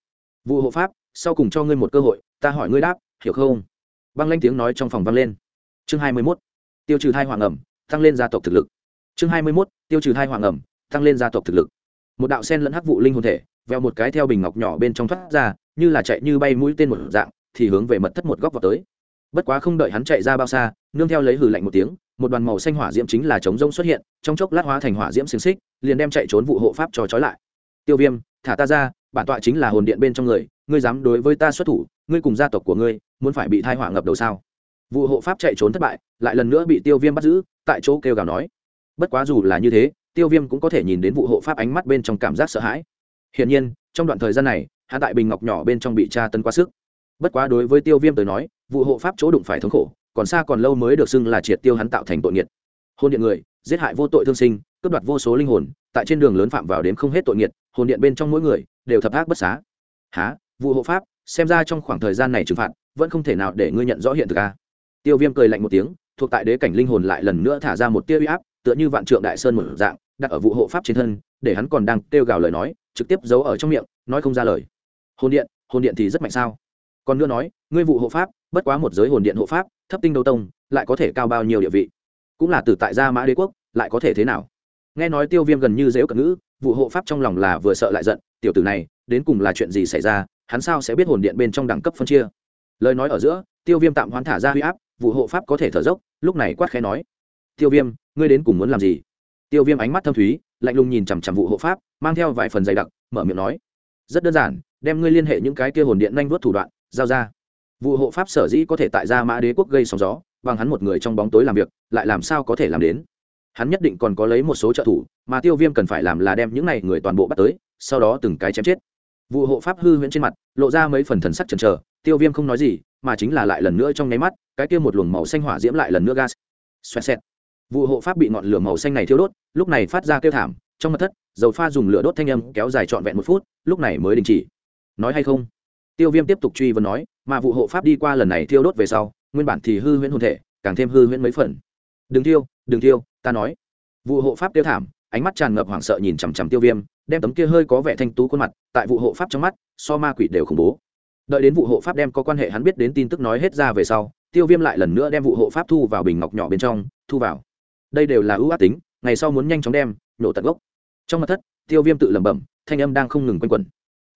Vụ hộ pháp, sau cùng cho ngươi một cơ hội, ta hỏi ngươi đáp, hiểu không? Băng lanh tiếng nói trong phòng vang lên. Chương hai mươi mốt, tiêu trừ thai hoàng ẩm, tăng lên gia tộc thực lực. Chương hai mươi mốt, tiêu trừ thai hoàng ẩm, tăng lên gia tộc thực lực. Một đạo sen lẫn hắc vụ linh hồn thể veo một cái theo bình ngọc nhỏ bên trong thoát ra, như là chạy như bay mũi tên một dạng, thì hướng về mật thất một góc vào tới. Bất quá không đợi hắn chạy ra bao xa, nương theo lấy hừ lạnh một tiếng, một đoàn màu xanh hỏa diễm chính là chống rông xuất hiện, trong chốc lát hóa thành hỏa diễm xiềng xích, liền đem chạy trốn vụ hộ pháp cho trói lại. Tiêu viêm, thả ta ra, bản tọa chính là hồn điện bên trong người, ngươi dám đối với ta xuất thủ, ngươi cùng gia tộc của ngươi, muốn phải bị thai hỏa ngập đầu sao? Vụ hộ pháp chạy trốn thất bại, lại lần nữa bị tiêu viêm bắt giữ, tại chỗ kêu gào nói. Bất quá dù là như thế, tiêu viêm cũng có thể nhìn đến vụ hộ pháp ánh mắt bên trong cảm giác sợ hãi hiển nhiên, trong đoạn thời gian này, hạ tại bình ngọc nhỏ bên trong bị tra tấn quá sức. Bất quá đối với tiêu viêm tới nói, vụ hộ pháp chỗ đụng phải thống khổ, còn xa còn lâu mới được xưng là triệt tiêu hắn tạo thành tội nghiệt. Hôn điện người, giết hại vô tội thương sinh, cướp đoạt vô số linh hồn, tại trên đường lớn phạm vào đến không hết tội nghiệt hồn điện bên trong mỗi người, đều thập ác bất xá. Há, vụ hộ pháp, xem ra trong khoảng thời gian này trừng phạt, vẫn không thể nào để ngươi nhận rõ hiện thực a tiêu viêm cười lạnh một tiếng, thuộc tại đế cảnh linh hồn lại lần nữa thả ra một tia uy áp, tựa như vạn trượng đại sơn một dạng, đặt ở vụ hộ pháp trên thân, để hắn còn đang kêu gào lời nói trực tiếp giấu ở trong miệng, nói không ra lời. Hồn điện hồn điện thì rất mạnh sao? Còn nữa nói, ngươi vụ hộ pháp, bất quá một giới hồn điện hộ pháp, thấp tinh đầu tông, lại có thể cao bao nhiêu địa vị? Cũng là từ tại gia mã đế quốc, lại có thể thế nào? Nghe nói tiêu viêm gần như dễu cận ngữ, vụ hộ pháp trong lòng là vừa sợ lại giận, tiểu tử này, đến cùng là chuyện gì xảy ra, hắn sao sẽ biết hồn điện bên trong đẳng cấp phân chia? Lời nói ở giữa, tiêu viêm tạm hoán thả ra huy áp, vụ hộ pháp có thể thở dốc, lúc này quát khẽ nói. Tiêu viêm, ngươi đến cùng muốn làm gì? Tiêu viêm ánh mắt thâm thúy lạnh lùng nhìn chằm chằm vụ hộ pháp, mang theo vài phần dày đặc, mở miệng nói, rất đơn giản, đem ngươi liên hệ những cái kia hồn điện nhanh vớt thủ đoạn, giao ra. Vụ hộ pháp sở dĩ có thể tại gia mã đế quốc gây sóng gió, bằng hắn một người trong bóng tối làm việc, lại làm sao có thể làm đến? Hắn nhất định còn có lấy một số trợ thủ, mà tiêu viêm cần phải làm là đem những này người toàn bộ bắt tới, sau đó từng cái chém chết. Vụ hộ pháp hư huyễn trên mặt, lộ ra mấy phần thần sắc chần chờ, tiêu viêm không nói gì, mà chính là lại lần nữa trong nháy mắt, cái kia một luồng màu xanh hỏa diễm lại lần nữa gas. Xoẹt xẹt vụ hộ pháp bị ngọn lửa màu xanh này thiêu đốt, lúc này phát ra kêu thảm, trong mặt thất, dầu pha dùng lửa đốt thanh âm kéo dài trọn vẹn một phút, lúc này mới đình chỉ. Nói hay không? Tiêu viêm tiếp tục truy vấn nói, mà vụ hộ pháp đi qua lần này thiêu đốt về sau, nguyên bản thì hư huyễn hồn thể, càng thêm hư huyễn mấy phần. Đừng thiêu đừng thiêu, ta nói. Vụ hộ pháp tiêu thảm, ánh mắt tràn ngập hoảng sợ nhìn chằm chằm tiêu viêm, đem tấm kia hơi có vẻ thanh tú khuôn mặt, tại vụ hộ pháp trong mắt, so ma quỷ đều khủng bố. Đợi đến vụ hộ pháp đem có quan hệ hắn biết đến tin tức nói hết ra về sau, tiêu viêm lại lần nữa đem vụ hộ pháp thu vào bình ngọc nhỏ bên trong, thu vào đây đều là ưu ác tính, ngày sau muốn nhanh chóng đem, nhổ tận gốc. Trong mặt thất, tiêu viêm tự lẩm bẩm, thanh âm đang không ngừng quanh quẩn.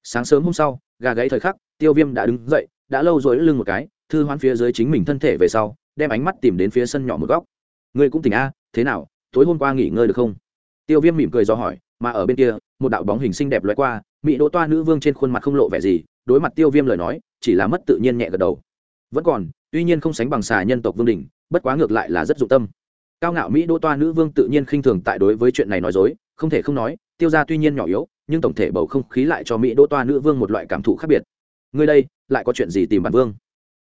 Sáng sớm hôm sau, gà gáy thời khắc, tiêu viêm đã đứng dậy, đã lâu rồi lưng một cái, thư hoán phía dưới chính mình thân thể về sau, đem ánh mắt tìm đến phía sân nhỏ một góc. Ngươi cũng tỉnh a, thế nào, tối hôm qua nghỉ ngơi được không? Tiêu viêm mỉm cười do hỏi, mà ở bên kia, một đạo bóng hình xinh đẹp lóe qua, mỹ đỗ toa nữ vương trên khuôn mặt không lộ vẻ gì, đối mặt tiêu viêm lời nói, chỉ là mất tự nhiên nhẹ gật đầu. Vẫn còn, tuy nhiên không sánh bằng xà nhân tộc vương đình bất quá ngược lại là rất dụng tâm cao ngạo mỹ đỗ toa nữ vương tự nhiên khinh thường tại đối với chuyện này nói dối, không thể không nói, tiêu ra tuy nhiên nhỏ yếu, nhưng tổng thể bầu không khí lại cho mỹ đỗ toa nữ vương một loại cảm thụ khác biệt. Ngươi đây, lại có chuyện gì tìm bản vương?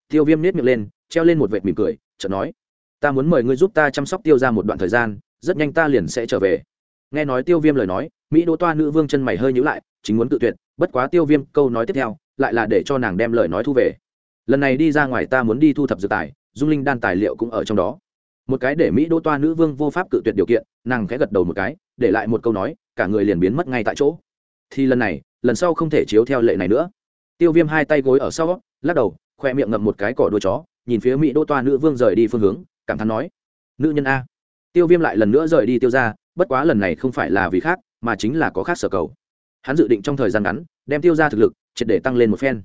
Tiêu viêm nết miệng lên, treo lên một vệt mỉm cười, chợt nói, ta muốn mời ngươi giúp ta chăm sóc tiêu ra một đoạn thời gian, rất nhanh ta liền sẽ trở về. Nghe nói tiêu viêm lời nói, mỹ đỗ toa nữ vương chân mày hơi nhữ lại, chính muốn tự tuyệt, bất quá tiêu viêm câu nói tiếp theo, lại là để cho nàng đem lời nói thu về. Lần này đi ra ngoài ta muốn đi thu thập dược tài, dung linh đan tài liệu cũng ở trong đó một cái để mỹ đô toa nữ vương vô pháp cự tuyệt điều kiện, nàng khẽ gật đầu một cái, để lại một câu nói, cả người liền biến mất ngay tại chỗ. Thì lần này, lần sau không thể chiếu theo lệ này nữa. Tiêu viêm hai tay gối ở sau, lắc đầu, khoe miệng ngậm một cái cỏ đuôi chó, nhìn phía mỹ đô toa nữ vương rời đi phương hướng, cảm thán nói, nữ nhân a. Tiêu viêm lại lần nữa rời đi tiêu ra, bất quá lần này không phải là vì khác, mà chính là có khác sở cầu. Hắn dự định trong thời gian ngắn, đem tiêu ra thực lực, triệt để tăng lên một phen.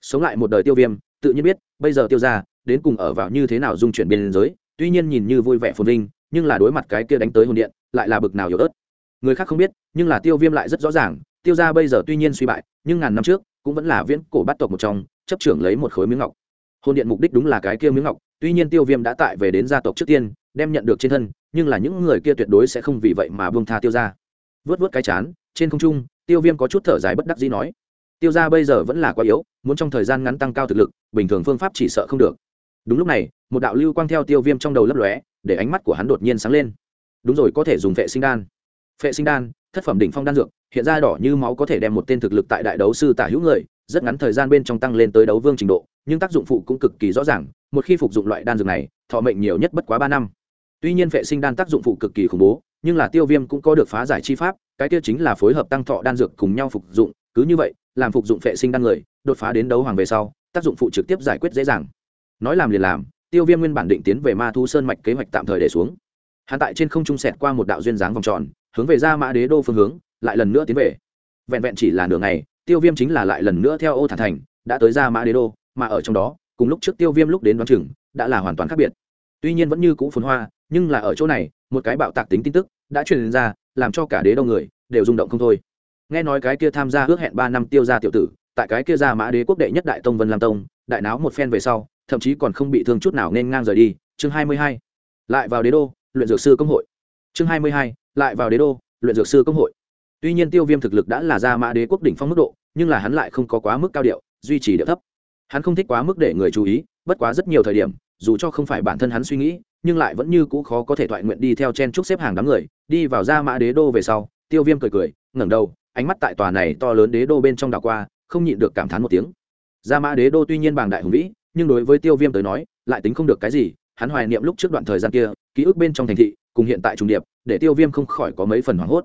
Sống lại một đời tiêu viêm, tự nhiên biết, bây giờ tiêu ra, đến cùng ở vào như thế nào dung chuyển biên giới tuy nhiên nhìn như vui vẻ phồn vinh, nhưng là đối mặt cái kia đánh tới hồn điện, lại là bực nào yếu ớt. Người khác không biết, nhưng là tiêu viêm lại rất rõ ràng, tiêu ra bây giờ tuy nhiên suy bại, nhưng ngàn năm trước cũng vẫn là viễn cổ bắt tộc một trong, chấp trưởng lấy một khối miếng ngọc. Hồn điện mục đích đúng là cái kia miếng ngọc, tuy nhiên tiêu viêm đã tại về đến gia tộc trước tiên, đem nhận được trên thân, nhưng là những người kia tuyệt đối sẽ không vì vậy mà buông tha tiêu ra vớt vớt cái chán, trên không trung, tiêu viêm có chút thở dài bất đắc dĩ nói, tiêu ra bây giờ vẫn là quá yếu, muốn trong thời gian ngắn tăng cao thực lực, bình thường phương pháp chỉ sợ không được đúng lúc này, một đạo lưu quang theo tiêu viêm trong đầu lấp lóe, để ánh mắt của hắn đột nhiên sáng lên. Đúng rồi, có thể dùng vệ sinh đan. Vệ sinh đan, thất phẩm đỉnh phong đan dược, hiện ra đỏ như máu có thể đem một tên thực lực tại đại đấu sư tả hữu người, rất ngắn thời gian bên trong tăng lên tới đấu vương trình độ, nhưng tác dụng phụ cũng cực kỳ rõ ràng, một khi phục dụng loại đan dược này, thọ mệnh nhiều nhất bất quá ba năm. Tuy nhiên vệ sinh đan tác dụng phụ cực kỳ khủng bố, nhưng là tiêu viêm cũng có được phá giải chi pháp, cái tiêu chính là phối hợp tăng thọ đan dược cùng nhau phục dụng, cứ như vậy, làm phục dụng vệ sinh đan người, đột phá đến đấu hoàng về sau, tác dụng phụ trực tiếp giải quyết dễ dàng nói làm liền làm, tiêu viêm nguyên bản định tiến về ma thu sơn mạch kế hoạch tạm thời để xuống. Hắn tại trên không trung sẹt qua một đạo duyên dáng vòng tròn, hướng về ra mã đế đô phương hướng, lại lần nữa tiến về. Vẹn vẹn chỉ là nửa ngày, tiêu viêm chính là lại lần nữa theo ô thản thành, đã tới ra mã đế đô, mà ở trong đó, cùng lúc trước tiêu viêm lúc đến đoán chừng, đã là hoàn toàn khác biệt. Tuy nhiên vẫn như cũ phồn hoa, nhưng là ở chỗ này, một cái bạo tạc tính tin tức đã truyền ra, làm cho cả đế đô người đều rung động không thôi. Nghe nói cái kia tham gia ước hẹn ba năm tiêu gia tiểu tử, tại cái kia ra mã đế quốc đệ nhất đại tông vân lam tông, đại náo một phen về sau thậm chí còn không bị thương chút nào nên ngang rời đi. Chương hai mươi hai, lại vào đế đô, luyện dược sư công hội. Chương hai mươi hai, lại vào đế đô, luyện dược sư công hội. Tuy nhiên tiêu viêm thực lực đã là ra mã đế quốc đỉnh phong mức độ, nhưng là hắn lại không có quá mức cao điệu, duy trì điệu thấp. Hắn không thích quá mức để người chú ý, bất quá rất nhiều thời điểm, dù cho không phải bản thân hắn suy nghĩ, nhưng lại vẫn như cũ khó có thể thoại nguyện đi theo chen trúc xếp hàng đám người, đi vào ra mã đế đô về sau, tiêu viêm cười cười, ngẩng đầu, ánh mắt tại tòa này to lớn đế đô bên trong đảo qua, không nhịn được cảm thán một tiếng. Ra mã đế đô tuy nhiên bàng đại hùng vĩ nhưng đối với tiêu viêm tới nói, lại tính không được cái gì, hắn hoài niệm lúc trước đoạn thời gian kia, ký ức bên trong thành thị, cùng hiện tại trùng điệp, để tiêu viêm không khỏi có mấy phần hoảng hốt.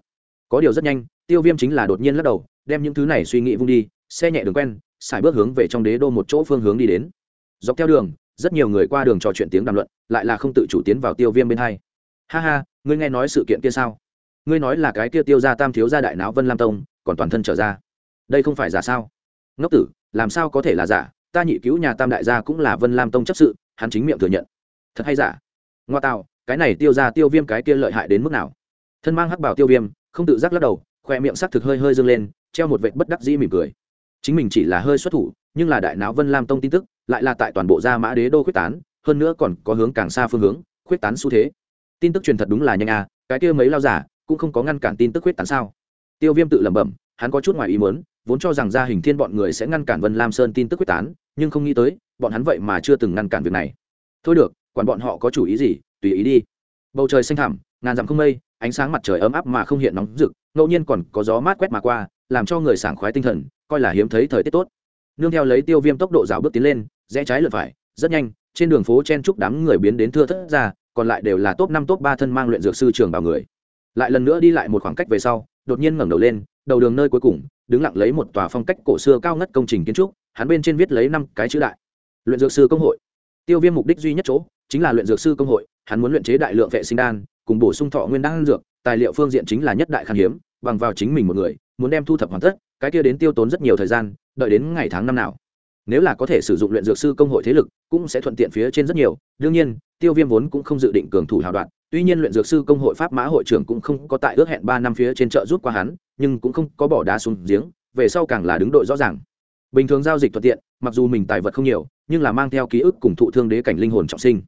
Có điều rất nhanh, tiêu viêm chính là đột nhiên lắc đầu, đem những thứ này suy nghĩ vung đi, xe nhẹ đường quen, xài bước hướng về trong đế đô một chỗ phương hướng đi đến. Dọc theo đường, rất nhiều người qua đường trò chuyện tiếng đàm luận, lại là không tự chủ tiến vào tiêu viêm bên hai. Ha ha, ngươi nghe nói sự kiện kia sao? Ngươi nói là cái kia tiêu ra tam thiếu gia đại não vân lam tông, còn toàn thân trở ra. Đây không phải giả sao? Ngốc tử, làm sao có thể là giả? Ta nhị cứu nhà tam đại gia cũng là vân lam tông chấp sự hắn chính miệng thừa nhận thật hay giả ngoa tạo cái này tiêu ra tiêu viêm cái kia lợi hại đến mức nào thân mang hắc bảo tiêu viêm không tự giác lắc đầu khoe miệng sắc thực hơi hơi dâng lên treo một vệt bất đắc dĩ mỉm cười chính mình chỉ là hơi xuất thủ nhưng là đại não vân lam tông tin tức lại là tại toàn bộ gia mã đế đô quyết tán hơn nữa còn có hướng càng xa phương hướng quyết tán xu thế tin tức truyền thật đúng là nhanh à cái kia mấy lao giả cũng không có ngăn cản tin tức quyết tán sao? Tiêu viêm tự lẩm bẩm hắn có chút ngoài ý muốn, vốn cho rằng gia hình thiên bọn người sẽ ngăn cản vân lam sơn tin tức quyết tán, nhưng không nghĩ tới, bọn hắn vậy mà chưa từng ngăn cản việc này. Thôi được, quản bọn họ có chủ ý gì, tùy ý đi. Bầu trời xanh thẳm, ngàn dặm không mây, ánh sáng mặt trời ấm áp mà không hiện nóng rực, ngẫu nhiên còn có gió mát quét mà qua, làm cho người sảng khoái tinh thần, coi là hiếm thấy thời tiết tốt. Nương theo lấy tiêu viêm tốc độ rào bước tiến lên, rẽ trái lượt phải, rất nhanh, trên đường phố chen chúc đám người biến đến thưa thất ra, còn lại đều là top năm, top ba thân mang luyện dược sư trường bảo người. Lại lần nữa đi lại một khoảng cách về sau, đột nhiên ngẩng đầu lên đầu đường nơi cuối cùng, đứng lặng lấy một tòa phong cách cổ xưa cao ngất công trình kiến trúc, hắn bên trên viết lấy năm cái chữ đại. Luyện dược sư công hội. Tiêu viêm mục đích duy nhất chỗ, chính là luyện dược sư công hội, hắn muốn luyện chế đại lượng vệ sinh đan, cùng bổ sung thọ nguyên đan dược, tài liệu phương diện chính là nhất đại khan hiếm, bằng vào chính mình một người, muốn đem thu thập hoàn tất, cái kia đến tiêu tốn rất nhiều thời gian, đợi đến ngày tháng năm nào. Nếu là có thể sử dụng luyện dược sư công hội thế lực, cũng sẽ thuận tiện phía trên rất nhiều, đương nhiên, tiêu viêm vốn cũng không dự định cường thủ hào đoạn tuy nhiên luyện dược sư công hội pháp mã hội trưởng cũng không có tại ước hẹn ba năm phía trên chợ rút qua hắn, nhưng cũng không có bỏ đá xuống giếng, về sau càng là đứng đội rõ ràng. Bình thường giao dịch thuận tiện, mặc dù mình tài vật không nhiều, nhưng là mang theo ký ức cùng thụ thương đế cảnh linh hồn trọng sinh.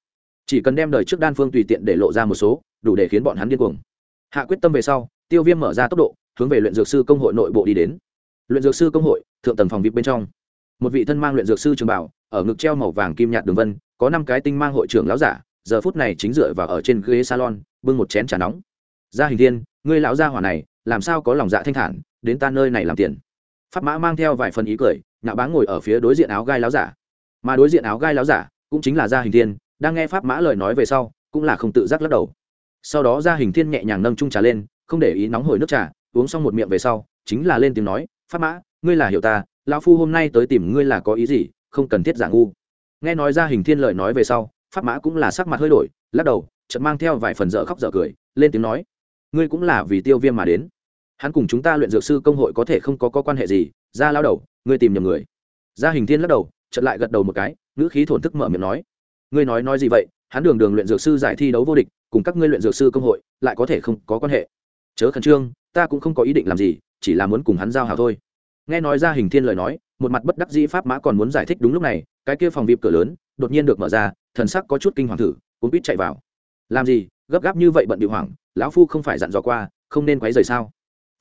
Chỉ cần đem đời trước đan phương tùy tiện để lộ ra một số, đủ để khiến bọn hắn điên cuồng. Hạ quyết tâm về sau, tiêu viêm mở ra tốc độ, hướng về luyện dược sư công hội nội bộ đi đến. Luyện dược sư công hội, thượng tầng phòng vip bên trong. Một vị thân mang luyện dược sư trường bảo, ở ngực treo màu vàng kim nhạt đường vân, có năm cái tinh mang hội trưởng lão giả giờ phút này chính dựa vào ở trên ghế salon, bưng một chén trà nóng. Gia hình thiên, ngươi lão gia hỏa này, làm sao có lòng dạ thanh thản, đến ta nơi này làm tiền? Pháp mã mang theo vài phần ý cười, nhạo báng ngồi ở phía đối diện áo gai láo giả. Mà đối diện áo gai láo giả cũng chính là gia hình thiên, đang nghe pháp mã lời nói về sau, cũng là không tự giác lắc đầu. Sau đó gia hình thiên nhẹ nhàng nâng trung trà lên, không để ý nóng hổi nước trà, uống xong một miệng về sau, chính là lên tiếng nói, pháp mã, ngươi là hiểu ta, lão phu hôm nay tới tìm ngươi là có ý gì, không cần thiết giả ngu. Nghe nói gia hình thiên lời nói về sau pháp mã cũng là sắc mặt hơi đổi lắc đầu chợt mang theo vài phần dở khóc dở cười lên tiếng nói ngươi cũng là vì tiêu viêm mà đến. Hắn cùng chúng ta luyện dược sư công hội có thể không có, có quan hệ gì? Ra lao đầu ngươi tìm nhầm người. Gia hình thiên lắc đầu chợt lại gật đầu một cái ngữ khí thổn thức mở miệng nói ngươi nói nói gì vậy? Hắn đường đường luyện dược sư giải thi đấu vô địch cùng các ngươi luyện dược sư công hội lại có thể không có quan hệ. Chớ khẩn trương ta cũng không có ý định làm gì chỉ là muốn cùng hắn giao hảo thôi. Nghe nói ra hình thiên lời nói một mặt bất đắc dĩ pháp mã còn muốn giải thích đúng lúc này cái kia phòng vip cửa lớn đột nhiên được mở ra, thần sắc có chút kinh hoàng thử, cuốn biết chạy vào. Làm gì? Gấp gáp như vậy bận bị hoảng, lão phu không phải dặn dò qua, không nên quấy rời sao?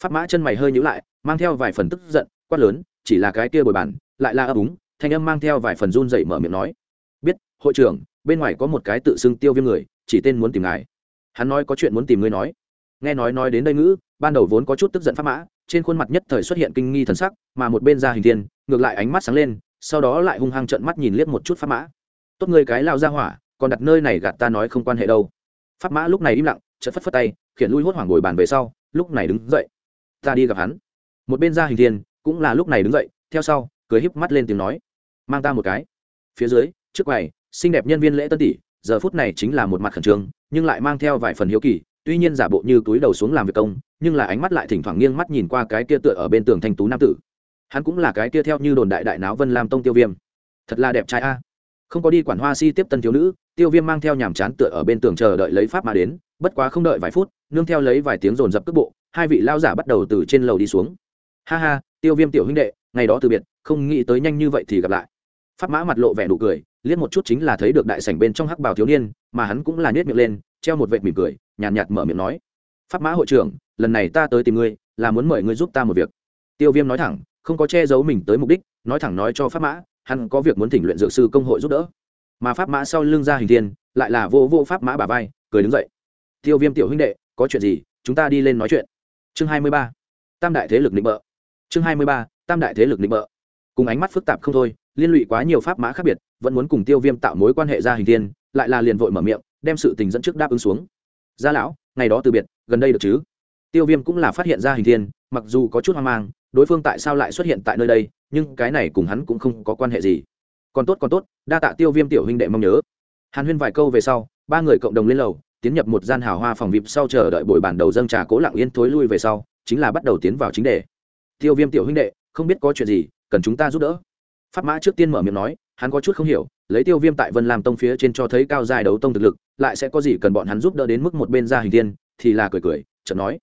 Pháp mã chân mày hơi nhíu lại, mang theo vài phần tức giận, quát lớn, chỉ là cái kia bồi bàn, lại là ấp úng, thanh âm mang theo vài phần run dậy mở miệng nói. Biết, hội trưởng, bên ngoài có một cái tự xưng tiêu viêm người, chỉ tên muốn tìm ngài. Hắn nói có chuyện muốn tìm ngươi nói. Nghe nói nói đến đây ngữ, ban đầu vốn có chút tức giận pháp mã, trên khuôn mặt nhất thời xuất hiện kinh nghi thần sắc, mà một bên ra hình thiên, ngược lại ánh mắt sáng lên, sau đó lại hung hăng trận mắt nhìn liếc một chút pháp mã tốt người cái lao ra hỏa, còn đặt nơi này gạt ta nói không quan hệ đâu. Pháp mã lúc này im lặng, chợt phất phất tay, khiển lui hốt hoảng ngồi bàn về sau, lúc này đứng dậy. Ta đi gặp hắn. Một bên ra hình thiên, cũng là lúc này đứng dậy, theo sau, cười híp mắt lên tiếng nói. Mang ta một cái. Phía dưới, trước quầy, xinh đẹp nhân viên lễ tân tỷ, giờ phút này chính là một mặt khẩn trương, nhưng lại mang theo vài phần hiếu kỳ, tuy nhiên giả bộ như túi đầu xuống làm việc công, nhưng là ánh mắt lại thỉnh thoảng nghiêng mắt nhìn qua cái kia tựa ở bên tường thanh tú nam tử. Hắn cũng là cái kia theo như đồn đại đại náo vân lam tông tiêu viêm. Thật là đẹp trai a không có đi quản hoa si tiếp tân thiếu nữ tiêu viêm mang theo nhàm chán tựa ở bên tường chờ đợi lấy pháp mà đến bất quá không đợi vài phút nương theo lấy vài tiếng rồn rập cước bộ hai vị lao giả bắt đầu từ trên lầu đi xuống. Ha ha tiêu viêm tiểu huynh đệ ngày đó từ biệt không nghĩ tới nhanh như vậy thì gặp lại. Pháp mã mặt lộ vẻ nụ cười liếc một chút chính là thấy được đại sảnh bên trong hắc bào thiếu niên mà hắn cũng là nhét miệng lên treo một vệt mỉm cười nhàn nhạt, nhạt mở miệng nói. Pháp mã hội trưởng lần này ta tới tìm ngươi là muốn mời ngươi giúp ta một việc. Tiêu viêm nói thẳng không có che giấu mình tới mục đích nói thẳng nói cho pháp mã hắn có việc muốn thỉnh luyện dược sư công hội giúp đỡ. Mà pháp mã sau lưng ra hình thiên, lại là vô vô pháp mã bà vai, cười đứng dậy. Tiêu viêm tiểu huynh đệ, có chuyện gì, chúng ta đi lên nói chuyện. Chương hai mươi ba, tam đại thế lực định bợ. Chương hai mươi ba, tam đại thế lực định bợ. Cùng ánh mắt phức tạp không thôi, liên lụy quá nhiều pháp mã khác biệt, vẫn muốn cùng tiêu viêm tạo mối quan hệ ra hình thiên, lại là liền vội mở miệng, đem sự tình dẫn trước đáp ứng xuống. Gia lão, ngày đó từ biệt, gần đây được chứ? Tiêu viêm cũng là phát hiện ra hình thiên, mặc dù có chút hoang mang đối phương tại sao lại xuất hiện tại nơi đây, nhưng cái này cùng hắn cũng không có quan hệ gì. Còn tốt còn tốt, đa tạ tiêu viêm tiểu huynh đệ mong nhớ. Hàn huyên vài câu về sau, ba người cộng đồng lên lầu, tiến nhập một gian hào hoa phòng vịp sau chờ đợi buổi bản đầu dâng trà cố lặng yên thối lui về sau, chính là bắt đầu tiến vào chính đề. Tiêu viêm tiểu huynh đệ, không biết có chuyện gì, cần chúng ta giúp đỡ. Pháp mã trước tiên mở miệng nói, hắn có chút không hiểu, lấy tiêu viêm tại vân làm tông phía trên cho thấy cao dài đấu tông thực lực, lại sẽ có gì cần bọn hắn giúp đỡ đến mức một bên ra hình tiên thì là cười cười, chợt nói.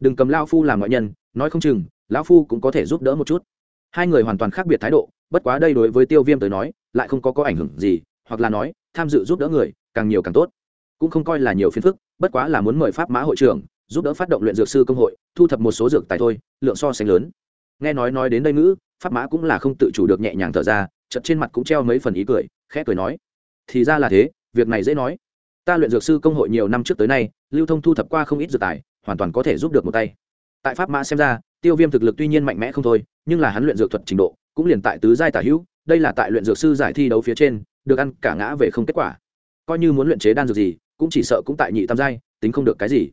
Đừng cầm lao phu làm ngoại nhân, nói không chừng lão phu cũng có thể giúp đỡ một chút. Hai người hoàn toàn khác biệt thái độ, bất quá đây đối với tiêu viêm tới nói, lại không có có ảnh hưởng gì, hoặc là nói, tham dự giúp đỡ người, càng nhiều càng tốt. Cũng không coi là nhiều phiền phức, bất quá là muốn mời pháp mã hội trưởng, giúp đỡ phát động luyện dược sư công hội, thu thập một số dược tài thôi, lượng so sánh lớn. Nghe nói nói đến đây ngữ, pháp mã cũng là không tự chủ được nhẹ nhàng thở ra chật trên mặt cũng treo mấy phần ý cười, khẽ cười nói, thì ra là thế, việc này dễ nói. Ta luyện dược sư công hội nhiều năm trước tới nay, lưu thông thu thập qua không ít dược tài, hoàn toàn có thể giúp được một tay. Tại pháp mã xem ra tiêu viêm thực lực tuy nhiên mạnh mẽ không thôi, nhưng là hắn luyện dược thuật trình độ, cũng liền tại tứ giai tả hữu, đây là tại luyện dược sư giải thi đấu phía trên, được ăn cả ngã về không kết quả. Coi như muốn luyện chế đan dược gì, cũng chỉ sợ cũng tại nhị tam giai, tính không được cái gì.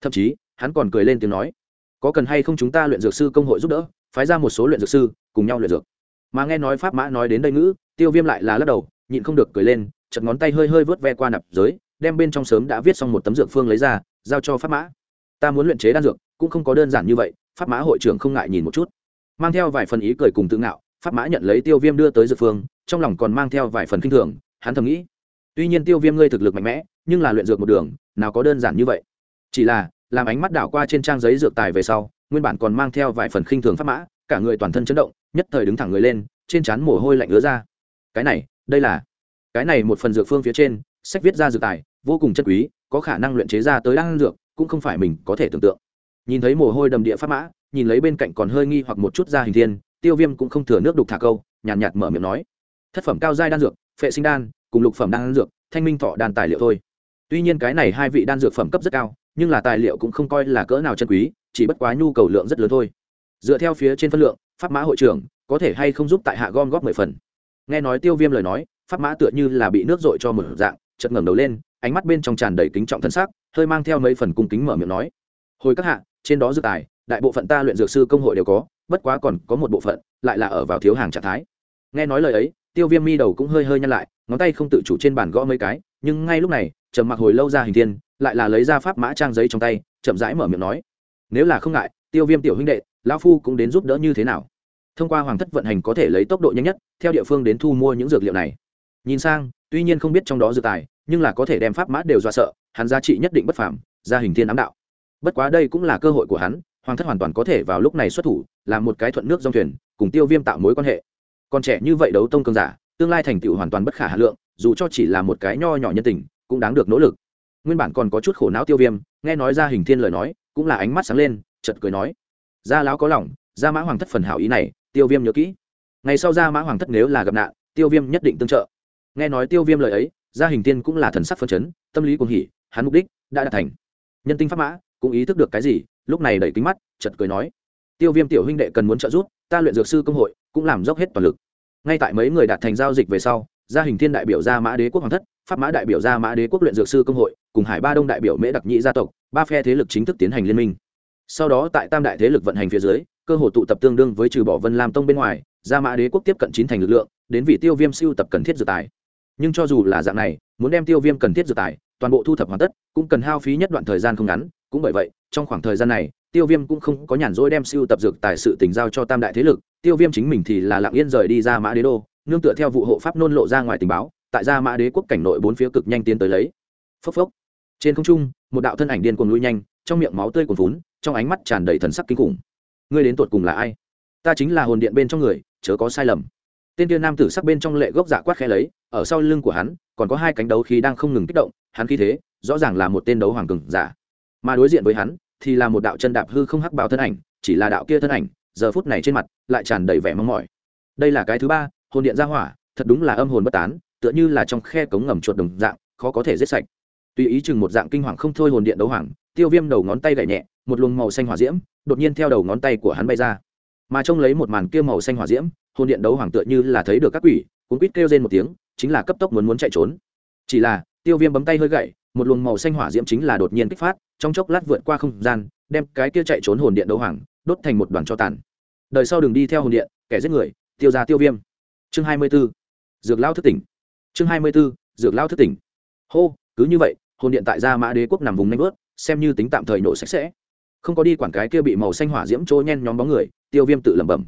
Thậm chí, hắn còn cười lên tiếng nói, có cần hay không chúng ta luyện dược sư công hội giúp đỡ, phái ra một số luyện dược sư, cùng nhau luyện dược. Mà nghe nói pháp mã nói đến đây ngữ, tiêu viêm lại là lắc đầu, nhịn không được cười lên chật ngón tay hơi hơi vớt ve qua nạp giới, đem bên trong sớm đã viết xong một tấm dược phương lấy ra, giao cho pháp mã. Ta muốn luyện chế đan dược, cũng không có đơn giản như vậy pháp mã hội trưởng không ngại nhìn một chút. Mang theo vài phần ý cười cùng tự ngạo, pháp mã nhận lấy tiêu viêm đưa tới dược phương, trong lòng còn mang theo vài phần k i n h thường, hắn thầm nghĩ, tuy nhiên tiêu viêm ngươi thực lực mạnh mẽ, nhưng là luyện dược một đường, nào có đơn giản như vậy. Chỉ là, làm ánh mắt đảo qua trên trang giấy dược tài về sau, nguyên bản còn mang theo vài phần khinh thường pháp mã, cả người toàn thân chấn động, nhất thời đứng thẳng người lên, trên trán mồ hôi lạnh ứa ra. Cái này, đây là, cái này một phần dược phương phía trên, sách viết ra dược tài, vô cùng chất quý, có khả năng luyện chế ra tới đan dược, cũng không phải mình có thể tưởng tượng nhìn thấy mồ hôi đầm địa pháp mã nhìn lấy bên cạnh còn hơi nghi hoặc một chút ra hình thiên tiêu viêm cũng không thừa nước đục thả câu nhàn nhạt, nhạt mở miệng nói. Thất phẩm cao giai đan dược phệ sinh đan cùng lục phẩm đan dược thanh minh thọ đan tài liệu thôi. Tuy nhiên cái này hai vị đan dược phẩm cấp rất cao nhưng là tài liệu cũng không coi là cỡ nào chân quý chỉ bất quá nhu cầu lượng rất lớn thôi. Dựa theo phía trên phân lượng pháp mã hội trưởng có thể hay không giúp tại hạ gom góp mười phần. Nghe nói tiêu viêm lời nói pháp mã tựa như là bị nước dội cho một dạng chật ngẩng đầu lên ánh mắt bên trong tràn đầy kính trọng thân xác hơi mang theo mấy phần cung kính mở miệng nói. Hồi các hạ trên đó dược tài, đại bộ phận ta luyện dược sư công hội đều có, bất quá còn có một bộ phận lại là ở vào thiếu hàng trạng thái. Nghe nói lời ấy, tiêu viêm mi đầu cũng hơi hơi nhăn lại, ngón tay không tự chủ trên bàn gõ mấy cái, nhưng ngay lúc này, trầm mặc hồi lâu ra hình thiên, lại là lấy ra pháp mã trang giấy trong tay, chậm rãi mở miệng nói, nếu là không ngại, tiêu viêm tiểu huynh đệ, lão phu cũng đến giúp đỡ như thế nào? Thông qua hoàng thất vận hành có thể lấy tốc độ nhanh nhất, theo địa phương đến thu mua những dược liệu này. Nhìn sang, tuy nhiên không biết trong đó dược tài, nhưng là có thể đem pháp mã đều do sợ, hắn giá trị nhất định bất phàm, ra hình thiên ám đạo bất quá đây cũng là cơ hội của hắn, hoàng thất hoàn toàn có thể vào lúc này xuất thủ làm một cái thuận nước dòng thuyền, cùng tiêu viêm tạo mối quan hệ. Còn trẻ như vậy đấu tông cường giả, tương lai thành tựu hoàn toàn bất khả hà lượng, dù cho chỉ là một cái nho nhỏ nhân tình, cũng đáng được nỗ lực. Nguyên bản còn có chút khổ não tiêu viêm, nghe nói ra hình thiên lời nói, cũng là ánh mắt sáng lên chật cười nói, gia lão có lòng, gia mã hoàng thất phần hảo ý này, tiêu viêm nhớ kỹ. Ngày sau gia mã hoàng thất nếu là gặp nạn, tiêu viêm nhất định tương trợ. Nghe nói tiêu viêm lời ấy, gia hình tiên cũng là thần sắc phân chấn, tâm lý cuồng hỉ, hắn mục đích đã đạt thành. Nhân tinh pháp mã cũng ý thức được cái gì, lúc này đẩy kính mắt chật cười nói, tiêu viêm tiểu huynh đệ cần muốn trợ giúp, ta luyện dược sư công hội, cũng làm dốc hết toàn lực. Ngay tại mấy người đạt thành giao dịch về sau, gia hình thiên đại biểu gia mã đế quốc hoàng thất, pháp mã đại biểu gia mã đế quốc luyện dược sư công hội, cùng hải ba đông đại biểu mễ đặc nhị gia tộc, ba phe thế lực chính thức tiến hành liên minh. Sau đó tại tam đại thế lực vận hành phía dưới, cơ hội tụ tập tương đương với trừ bỏ vân lam tông bên ngoài, gia mã đế quốc tiếp cận chín thành lực lượng, đến vị tiêu viêm siêu tập cần thiết dược tài. Nhưng cho dù là dạng này, muốn đem tiêu viêm cần thiết dược tài, toàn bộ thu thập hoàn tất, cũng cần hao phí nhất đoạn thời gian không ngắn cũng bởi vậy, trong khoảng thời gian này, tiêu viêm cũng không có nhàn rỗi đem siêu tập dược tài sự tình giao cho tam đại thế lực. Tiêu viêm chính mình thì là lặng yên rời đi ra mã đế đô, nương tựa theo vụ hộ pháp nôn lộ ra ngoài tình báo, tại gia mã đế quốc cảnh nội bốn phía cực nhanh tiến tới lấy. Phốc phốc. Trên không trung, một đạo thân ảnh điên cuồng lui nhanh, trong miệng máu tươi cuồn vốn trong ánh mắt tràn đầy thần sắc kinh khủng. Ngươi đến tột cùng là ai? Ta chính là hồn điện bên trong người, chớ có sai lầm. Tên tiên nam tử sắc bên trong lệ gốc dạ quát khẽ lấy, ở sau lưng của hắn, còn có hai cánh đấu khí đang không ngừng kích động, hắn khí thế, rõ ràng là một tên đấu hoàng cường giả mà đối diện với hắn thì là một đạo chân đạp hư không hắc bào thân ảnh, chỉ là đạo kia thân ảnh, giờ phút này trên mặt lại tràn đầy vẻ mong mỏi. Đây là cái thứ ba, hồn điện ra hỏa, thật đúng là âm hồn bất tán, tựa như là trong khe cống ngầm chuột đồng dạng, khó có thể giết sạch. Tùy ý chừng một dạng kinh hoàng không thôi hồn điện đấu hoàng, tiêu viêm đầu ngón tay gậy nhẹ, một luồng màu xanh hỏa diễm, đột nhiên theo đầu ngón tay của hắn bay ra. Mà trông lấy một màn kia màu xanh hỏa diễm, hồn điện đấu hoàng tựa như là thấy được các quỷ, cuốn quýt kêu lên một tiếng, chính là cấp tốc muốn muốn chạy trốn. Chỉ là, tiêu viêm bấm tay hơi gậy, một luồng màu xanh hỏa diễm chính là đột nhiên kích phát trong chốc lát vượt qua không gian, đem cái kia chạy trốn hồn điện đấu hoàng, đốt thành một đoàn cho tàn. Đời sau đường đi theo hồn điện, kẻ giết người, tiêu ra tiêu viêm. Chương hai mươi b ố dược lao thức tỉnh. Chương hai mươi b ố dược lao thức tỉnh. Hô, cứ như vậy, hồn điện tại gia mã đế quốc nằm vùng nanh vớt, xem như tính tạm thời nổ sạch sẽ. Không có đi quản cái kia bị màu xanh hỏa diễm trôi nhen nhóm bóng người, tiêu viêm tự lẩm bẩm.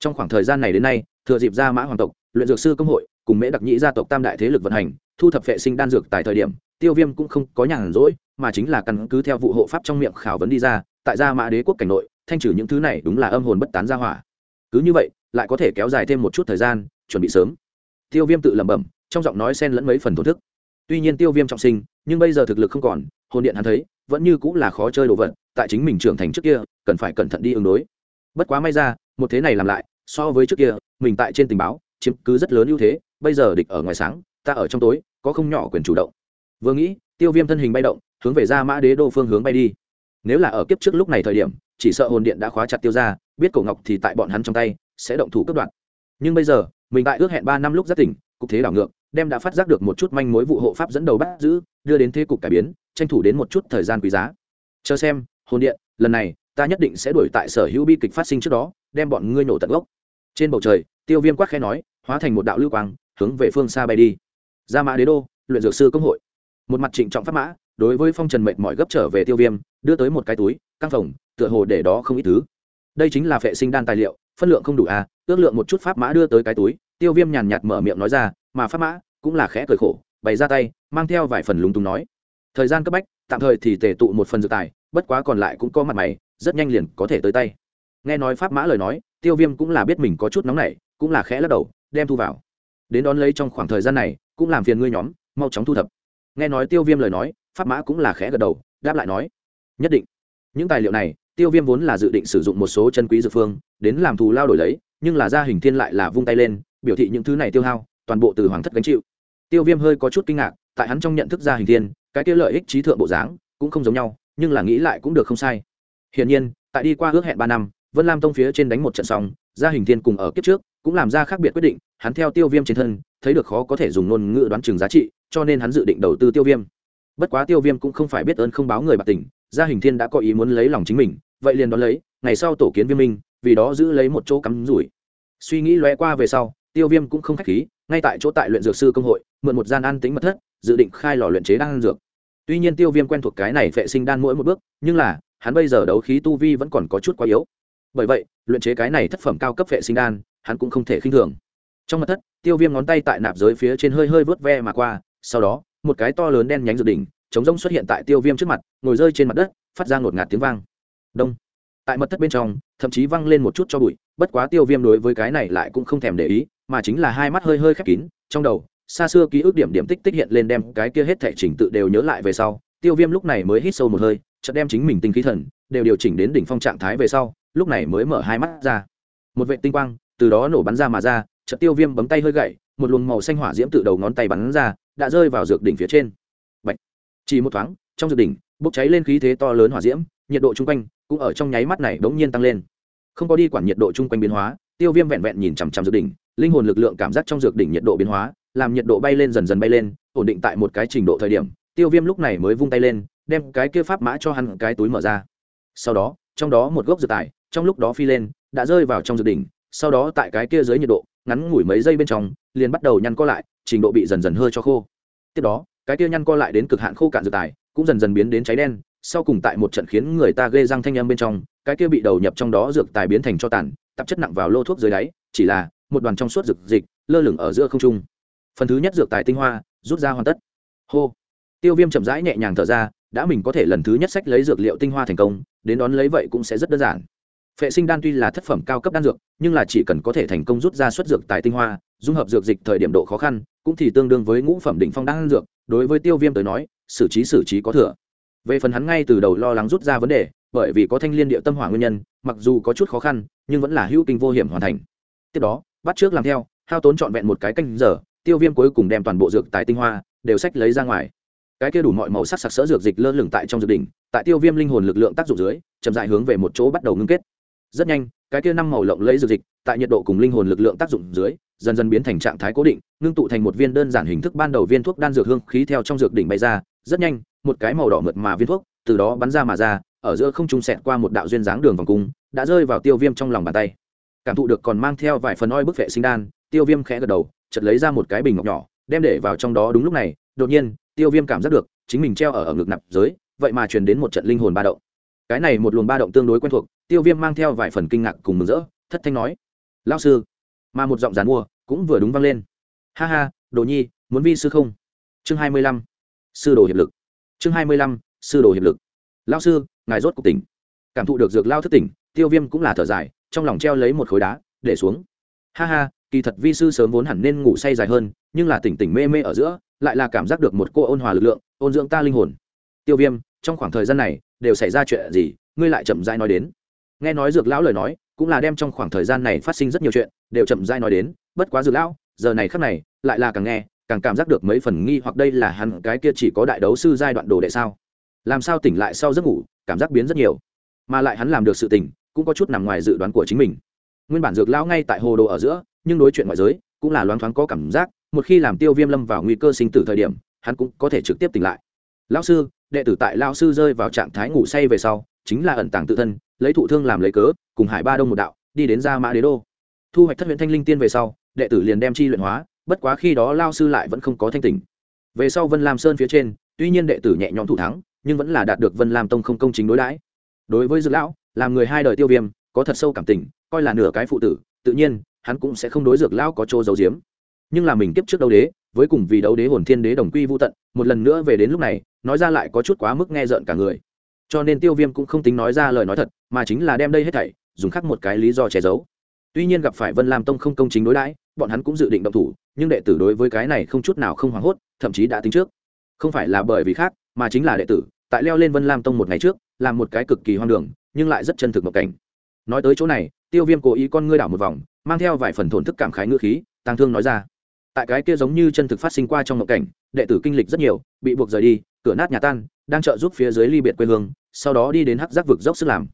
Trong khoảng thời gian này đến nay, thừa dịp gia mã hoàng tộc, luyện dược sư công hội, cùng mễ đặc nhĩ gia tộc tam đại thế lực vận hành, thu thập vệ sinh đan dược tại thời điểm, tiêu viêm cũng không có nhàn rỗi mà chính là căn cứ theo vụ hộ pháp trong miệng khảo vấn đi ra, tại gia mã đế quốc cảnh nội, thanh trừ những thứ này đúng là âm hồn bất tán ra hỏa. Cứ như vậy, lại có thể kéo dài thêm một chút thời gian, chuẩn bị sớm. Tiêu viêm tự lẩm bẩm, trong giọng nói xen lẫn mấy phần thổn thức. Tuy nhiên tiêu viêm trọng sinh, nhưng bây giờ thực lực không còn, hồn điện hắn thấy, vẫn như cũng là khó chơi đồ vật, tại chính mình trưởng thành trước kia, cần phải cẩn thận đi ứng đối. Bất quá may ra, một thế này làm lại, so với trước kia, mình tại trên tình báo, chiếm cứ rất lớn ưu thế, bây giờ địch ở ngoài sáng, ta ở trong tối, có không nhỏ quyền chủ động. Vừa nghĩ, tiêu viêm thân hình bay động hướng về ra mã đế đô phương hướng bay đi. Nếu là ở kiếp trước lúc này thời điểm, chỉ sợ hồn điện đã khóa chặt tiêu ra biết cổ ngọc thì tại bọn hắn trong tay, sẽ động thủ cướp đoạt. Nhưng bây giờ, mình tại ước hẹn ba năm lúc giác tỉnh, cục thế đảo ngược, đem đã phát giác được một chút manh mối vụ hộ pháp dẫn đầu bắt giữ, đưa đến thế cục cải biến, tranh thủ đến một chút thời gian quý giá. Chờ xem, hồn điện, lần này, ta nhất định sẽ đuổi tại sở hữu bi kịch phát sinh trước đó, đem bọn ngươi nổ tận gốc. Trên bầu trời, tiêu viêm quát khẽ nói, hóa thành một đạo lưu quang, hướng về phương xa bay đi. Ra mã đế đô, luyện dược sư công hội. Một mặt trịnh trọng pháp mã đối với phong trần mệnh mọi gấp trở về tiêu viêm, đưa tới một cái túi, căng phòng tựa hồ để đó không ít thứ. Đây chính là vệ sinh đan tài liệu, phân lượng không đủ à ước lượng một chút pháp mã đưa tới cái túi, tiêu viêm nhàn nhạt mở miệng nói ra, mà pháp mã cũng là khẽ cười khổ, bày ra tay, mang theo vài phần lúng túng nói. Thời gian cấp bách, tạm thời thì tề tụ một phần dự tài, bất quá còn lại cũng có mặt mày, rất nhanh liền có thể tới tay. Nghe nói pháp mã lời nói, tiêu viêm cũng là biết mình có chút nóng nảy, cũng là khẽ lắc đầu, đem thu vào. Đến đón lấy trong khoảng thời gian này, cũng làm phiền ngươi nhóm, mau chóng thu thập. Nghe nói tiêu viêm lời nói pháp mã cũng là khẽ gật đầu, đáp lại nói, nhất định. Những tài liệu này, tiêu viêm vốn là dự định sử dụng một số chân quý dược phương, đến làm thù lao đổi lấy, nhưng là gia hình thiên lại là vung tay lên, biểu thị những thứ này tiêu hao, toàn bộ từ hoàng thất gánh chịu. Tiêu viêm hơi có chút kinh ngạc, tại hắn trong nhận thức gia hình thiên, cái kia lợi ích trí thượng bộ dáng cũng không giống nhau, nhưng là nghĩ lại cũng được không sai. Hiển nhiên, tại đi qua ước hẹn ba năm, vân lam tông phía trên đánh một trận xong, gia hình thiên cùng ở kiếp trước cũng làm ra khác biệt quyết định, hắn theo tiêu viêm trên thân, thấy được khó có thể dùng ngôn ngữ đoán chừng giá trị, cho nên hắn dự định đầu tư tiêu viêm bất quá tiêu viêm cũng không phải biết ơn không báo người bạc tình, gia hình thiên đã có ý muốn lấy lòng chính mình, vậy liền đón lấy, ngày sau tổ kiến viêm minh, vì đó giữ lấy một chỗ cắm rủi. Suy nghĩ lóe qua về sau, tiêu viêm cũng không k h á c h khí, ngay tại chỗ tại luyện dược sư công hội, mượn một gian an tính mật thất, dự định khai lò luyện chế đan dược. Tuy nhiên tiêu viêm quen thuộc cái này vệ sinh đan mỗi một bước, nhưng là, hắn bây giờ đấu khí tu vi vẫn còn có chút quá yếu. Bởi vậy, luyện chế cái này thất phẩm cao cấp vệ sinh đan, hắn cũng không thể khinh thường. Trong mật thất, tiêu viêm ngón tay tại nạp giới phía trên hơi hơi vớt ve mà qua, sau đó một cái to lớn đen nhánh dự đỉnh, chống rông xuất hiện tại tiêu viêm trước mặt, ngồi rơi trên mặt đất, phát ra ngột ngạt tiếng vang. Đông. Tại mật thất bên trong, thậm chí văng lên một chút cho bụi, bất quá tiêu viêm đối với cái này lại cũng không thèm để ý, mà chính là hai mắt hơi hơi khép kín, trong đầu, xa xưa ký ức điểm điểm tích tích hiện lên đem cái kia hết thể chỉnh tự đều nhớ lại về sau, tiêu viêm lúc này mới hít sâu một hơi, chợt đem chính mình tinh khí thần, đều điều chỉnh đến đỉnh phong trạng thái về sau, lúc này mới mở hai mắt ra. Một vệ tinh quang, từ đó nổ bắn ra mà ra, chợt tiêu viêm bấm tay hơi gậy, một luồng màu xanh hỏa diễm tự đầu ngón tay bắn ra đã rơi vào dược đỉnh phía trên. Bạch. chỉ một thoáng, trong dược đỉnh, bốc cháy lên khí thế to lớn hỏa diễm, nhiệt độ chung quanh cũng ở trong nháy mắt này đống nhiên tăng lên. Không có đi quản nhiệt độ chung quanh biến hóa, tiêu viêm vẹn vẹn nhìn chằm chằm dược đỉnh, linh hồn lực lượng cảm giác trong dược đỉnh nhiệt độ biến hóa, làm nhiệt độ bay lên dần dần bay lên, ổn định tại một cái trình độ thời điểm, tiêu viêm lúc này mới vung tay lên, đem cái kia pháp mã cho hắn cái túi mở ra. Sau đó, trong đó một gốc dược tài, trong lúc đó phi lên, đã rơi vào trong dược đỉnh, sau đó tại cái kia dưới nhiệt độ, ngắn ngủi mấy giây bên trong, liền bắt đầu nhăn co lại trình độ bị dần dần hơi cho khô. Tiếp đó, cái kia nhăn co lại đến cực hạn khô cạn dược tài cũng dần dần biến đến cháy đen, sau cùng tại một trận khiến người ta ghê răng thanh âm bên trong, cái kia bị đầu nhập trong đó dược tài biến thành cho tàn, tạp chất nặng vào lô thuốc dưới đáy, chỉ là một đoàn trong suốt dược dịch lơ lửng ở giữa không trung. Phần thứ nhất dược tài tinh hoa, rút ra hoàn tất. Hô. Tiêu viêm chậm rãi nhẹ nhàng thở ra, đã mình có thể lần thứ nhất sách lấy dược liệu tinh hoa thành công, đến đón lấy vậy cũng sẽ rất đơn giản. Phệ sinh đan tuy là thất phẩm cao cấp đan dược, nhưng là chỉ cần có thể thành công rút ra xuất dược tài tinh hoa dung hợp dược dịch thời điểm độ khó khăn, cũng thì tương đương với ngũ phẩm đỉnh phong đan dược, đối với tiêu viêm tới nói, xử trí xử trí có thừa. Về phần hắn ngay từ đầu lo lắng rút ra vấn đề, bởi vì có thanh liên địa tâm hỏa nguyên nhân, mặc dù có chút khó khăn, nhưng vẫn là hữu kinh vô hiểm hoàn thành. Tiếp đó, bắt trước làm theo, hao tốn trọn vẹn một cái canh giờ, tiêu viêm cuối cùng đem toàn bộ dược tài tinh hoa, đều sách lấy ra ngoài. Cái kia đủ mọi màu sắc sặc sỡ dược dịch lơ lửng tại trong dược đỉnh, tại tiêu viêm linh hồn lực lượng tác dụng dưới, chậm dại hướng về một chỗ bắt đầu ngưng kết. Rất nhanh, cái kia năm màu lộng lấy dược dịch tại nhiệt độ cùng linh hồn lực lượng tác dụng dưới, dần dần biến thành trạng thái cố định, ngưng tụ thành một viên đơn giản hình thức ban đầu viên thuốc đan dược hương khí theo trong dược đỉnh bay ra, rất nhanh, một cái màu đỏ mượt mà viên thuốc, từ đó bắn ra mà ra, ở giữa không trung sẹt qua một đạo duyên dáng đường vòng cung, đã rơi vào tiêu viêm trong lòng bàn tay. Cảm thụ được còn mang theo vài phần oi bức vệ sinh đan, tiêu viêm khẽ gật đầu chật lấy ra một cái bình ngọc nhỏ, đem để vào trong đó đúng lúc này, đột nhiên, tiêu viêm cảm giác được, chính mình treo ở ở ngực nạp giới, vậy mà truyền đến một trận linh hồn ba động. Cái này một luồng ba động tương đối quen thuộc, tiêu viêm mang theo vài phần kinh ngạc cùng mừng rỡ, thất thanh nói lao sư. Mà một giọng dàn mua cũng vừa đúng vang lên. Ha ha, đồ nhi, muốn vi sư không? Chương hai mươi lăm. Sư đồ hiệp lực. Chương hai mươi lăm, sư đồ hiệp lực. Lao sư, ngài rốt cuộc tỉnh. Cảm thụ được dược lao thức tỉnh, tiêu viêm cũng là thở dài, trong lòng treo lấy một khối đá, để xuống. Ha ha, kỳ thật vi sư sớm vốn hẳn nên ngủ say dài hơn, nhưng là tỉnh tỉnh mê mê ở giữa, lại là cảm giác được một cô ôn hòa lực lượng, ôn dưỡng ta linh hồn. Tiêu viêm, trong khoảng thời gian này, đều xảy ra chuyện gì, ngươi lại chậm rãi nói đến. Nghe nói dược lão lời nói cũng là đem trong khoảng thời gian này phát sinh rất nhiều chuyện, đều chậm rãi nói đến, bất quá dược lão, giờ này khắc này, lại là càng nghe, càng cảm giác được mấy phần nghi hoặc đây là hắn cái kia chỉ có đại đấu sư giai đoạn đồ đệ sao. Làm sao tỉnh lại sau giấc ngủ, cảm giác biến rất nhiều. Mà lại hắn làm được sự tỉnh, cũng có chút nằm ngoài dự đoán của chính mình. Nguyên bản dược lão ngay tại hồ đồ ở giữa, nhưng đối chuyện ngoại giới, cũng là loáng thoáng có cảm giác, một khi làm tiêu viêm lâm vào nguy cơ sinh tử thời điểm, hắn cũng có thể trực tiếp tỉnh lại. Lão sư, đệ tử tại lão sư rơi vào trạng thái ngủ say về sau chính là ẩn tàng tự thân, lấy thụ thương làm lấy cớ, cùng hải ba đông một đạo, đi đến gia mã đế đô. Thu hoạch thất huyện thanh linh tiên về sau, đệ tử liền đem chi luyện hóa, bất quá khi đó lao sư lại vẫn không có thanh tỉnh. Về sau vân lam sơn phía trên, tuy nhiên đệ tử nhẹ nhõm thủ thắng, nhưng vẫn là đạt được vân lam tông không công chính đối đãi. Đối với dược lão, làm người hai đời tiêu viêm, có thật sâu cảm tình, coi là nửa cái phụ tử, tự nhiên, hắn cũng sẽ không đối dược lão có chỗ giấu giếm. Nhưng là mình kiếp trước đấu đế, với cùng vì đấu đế hồn thiên đế đồng quy vô tận, một lần nữa về đến lúc này, nói ra lại có chút quá mức nghe rợn cả người cho nên tiêu viêm cũng không tính nói ra lời nói thật, mà chính là đem đây hết thảy, dùng khắc một cái lý do che giấu. Tuy nhiên gặp phải vân lam tông không công chính đối đãi, bọn hắn cũng dự định động thủ, nhưng đệ tử đối với cái này không chút nào không hoảng hốt, thậm chí đã tính trước. Không phải là bởi vì khác, mà chính là đệ tử, tại leo lên vân lam tông một ngày trước, làm một cái cực kỳ hoang đường, nhưng lại rất chân thực một cảnh. Nói tới chỗ này, tiêu viêm cố ý con ngươi đảo một vòng, mang theo vài phần thổn thức cảm khái ngữ khí tăng thương nói ra. Tại cái kia giống như chân thực phát sinh qua trong mộng cảnh, đệ tử kinh lịch rất nhiều, bị buộc rời đi, cửa nát nhà tan, đang trợ giúp phía dưới ly biệt quê hương sau đó đi đến hắc giác vực dốc sức làm.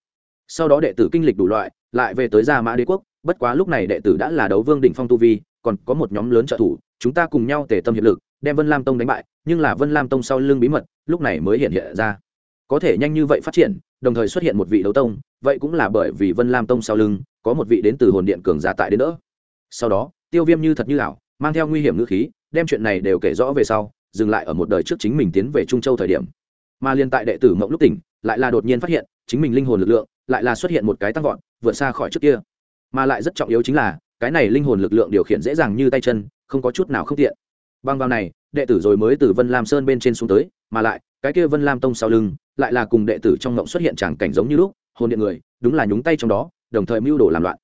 Sau đó đệ tử kinh lịch đủ loại, lại về tới gia mã đế quốc, bất quá lúc này đệ tử đã là đấu vương đỉnh phong tu vi, còn có một nhóm lớn trợ thủ, chúng ta cùng nhau tề tâm hiệp lực, đem vân lam tông đánh bại, nhưng là vân lam tông sau lưng bí mật, lúc này mới hiện hiện ra. Có thể nhanh như vậy phát triển, đồng thời xuất hiện một vị đấu tông, vậy cũng là bởi vì vân lam tông sau lưng, có một vị đến từ hồn điện cường giả tại đến nữa sau đó, tiêu viêm như thật như ảo, mang theo nguy hiểm ngữ khí, đem chuyện này đều kể rõ về sau, dừng lại ở một đời trước chính mình tiến về trung châu thời điểm mà liên tại đệ tử mộng lúc tỉnh, lại là đột nhiên phát hiện, chính mình linh hồn lực lượng, lại là xuất hiện một cái tăng vọt, vượt xa khỏi trước kia. Mà lại rất trọng yếu chính là, cái này linh hồn lực lượng điều khiển dễ dàng như tay chân, không có chút nào không tiện. Bằng vào này, đệ tử rồi mới từ vân lam sơn bên trên xuống tới, mà lại, cái kia vân lam tông sau lưng, lại là cùng đệ tử trong ngộng xuất hiện tràng cảnh giống như lúc, hồn điện người, đúng là nhúng tay trong đó, đồng thời mưu đồ làm loạn.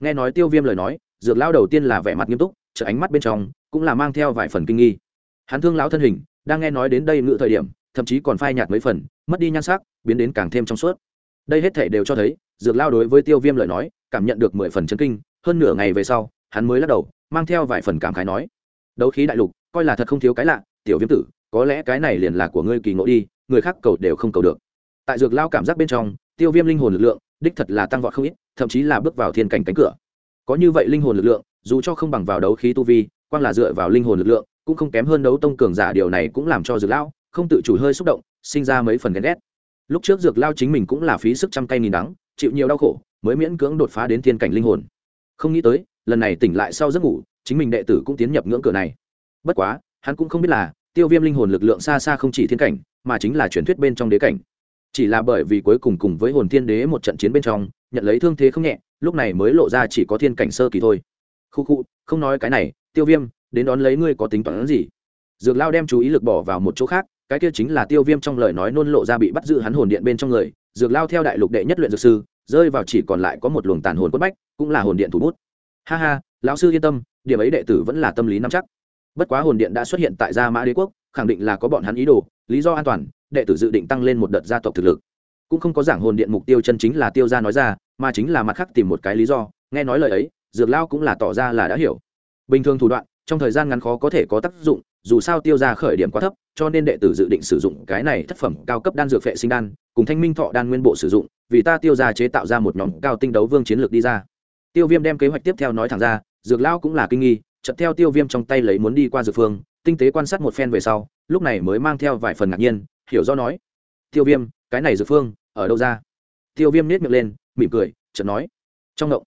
Nghe nói tiêu viêm lời nói, dược lao đầu tiên là vẻ mặt nghiêm túc chợ ánh mắt bên trong cũng là mang theo vài phần kinh nghi. Hắn thương lão thân hình, đang nghe nói đến đây ngự thời điểm thậm chí còn phai nhạt mấy phần, mất đi nhan sắc, biến đến càng thêm trong suốt. Đây hết thể đều cho thấy, dược lao đối với tiêu viêm lời nói, cảm nhận được mười phần chấn kinh, hơn nửa ngày về sau, hắn mới lắc đầu, mang theo vài phần cảm khái nói, đấu khí đại lục, coi là thật không thiếu cái lạ, tiểu viêm tử, có lẽ cái này liền là của ngươi kỳ ngộ đi, người khác cầu đều không cầu được. Tại dược lao cảm giác bên trong, tiêu viêm linh hồn lực lượng, đích thật là tăng vọt không ít, thậm chí là bước vào thiên cảnh cánh cửa. Có như vậy linh hồn lực lượng, dù cho không bằng vào đấu khí tu vi, quang là dựa vào linh hồn lực lượng, cũng không kém hơn đấu tông cường giả, điều này cũng làm cho dược lao không tự chủ hơi xúc động, sinh ra mấy phần ghen ghét. Lúc trước dược lao chính mình cũng là phí sức trăm cây nghìn đắng, chịu nhiều đau khổ, mới miễn cưỡng đột phá đến thiên cảnh linh hồn. Không nghĩ tới, lần này tỉnh lại sau giấc ngủ, chính mình đệ tử cũng tiến nhập ngưỡng cửa này. Bất quá, hắn cũng không biết là, tiêu viêm linh hồn lực lượng xa xa không chỉ thiên cảnh, mà chính là truyền thuyết bên trong đế cảnh. Chỉ là bởi vì cuối cùng cùng với hồn thiên đế một trận chiến bên trong, nhận lấy thương thế không nhẹ, lúc này mới lộ ra chỉ có thiên cảnh sơ kỳ thôi. Khu khu, không nói cái này, tiêu viêm, đến đón lấy ngươi có tính toán gì? Dược lao đem chú ý lực bỏ vào một chỗ khác cái kia chính là tiêu viêm trong lời nói nôn lộ ra bị bắt giữ hắn hồn điện bên trong người, dược lao theo đại lục đệ nhất luyện dược sư, rơi vào chỉ còn lại có một luồng tàn hồn quất bách, cũng là hồn điện thủ bút. Ha ha, lão sư yên tâm, điểm ấy đệ tử vẫn là tâm lý nắm chắc. Bất quá hồn điện đã xuất hiện tại gia mã đế quốc, khẳng định là có bọn hắn ý đồ, lý do an toàn, đệ tử dự định tăng lên một đợt gia tộc thực lực. Cũng không có giảng hồn điện mục tiêu chân chính là tiêu ra nói ra, mà chính là mặt khác tìm một cái lý do, nghe nói lời ấy, dược lao cũng là tỏ ra là đã hiểu. Bình thường thủ đoạn, trong thời gian ngắn khó có thể có tác dụng dù sao tiêu ra khởi điểm quá thấp, cho nên đệ tử dự định sử dụng cái này thất phẩm cao cấp đan dược vệ sinh đan, cùng thanh minh thọ đan nguyên bộ sử dụng, vì ta tiêu ra chế tạo ra một nhóm cao tinh đấu vương chiến lược đi ra. Tiêu viêm đem kế hoạch tiếp theo nói thẳng ra, dược lao cũng là kinh nghi chật theo tiêu viêm trong tay lấy muốn đi qua dược phương, tinh tế quan sát một phen về sau, lúc này mới mang theo vài phần ngạc nhiên, hiểu do nói, tiêu viêm, cái này dược phương, ở đâu ra? Tiêu viêm nết miệng lên, mỉm cười, chợt nói, trong động.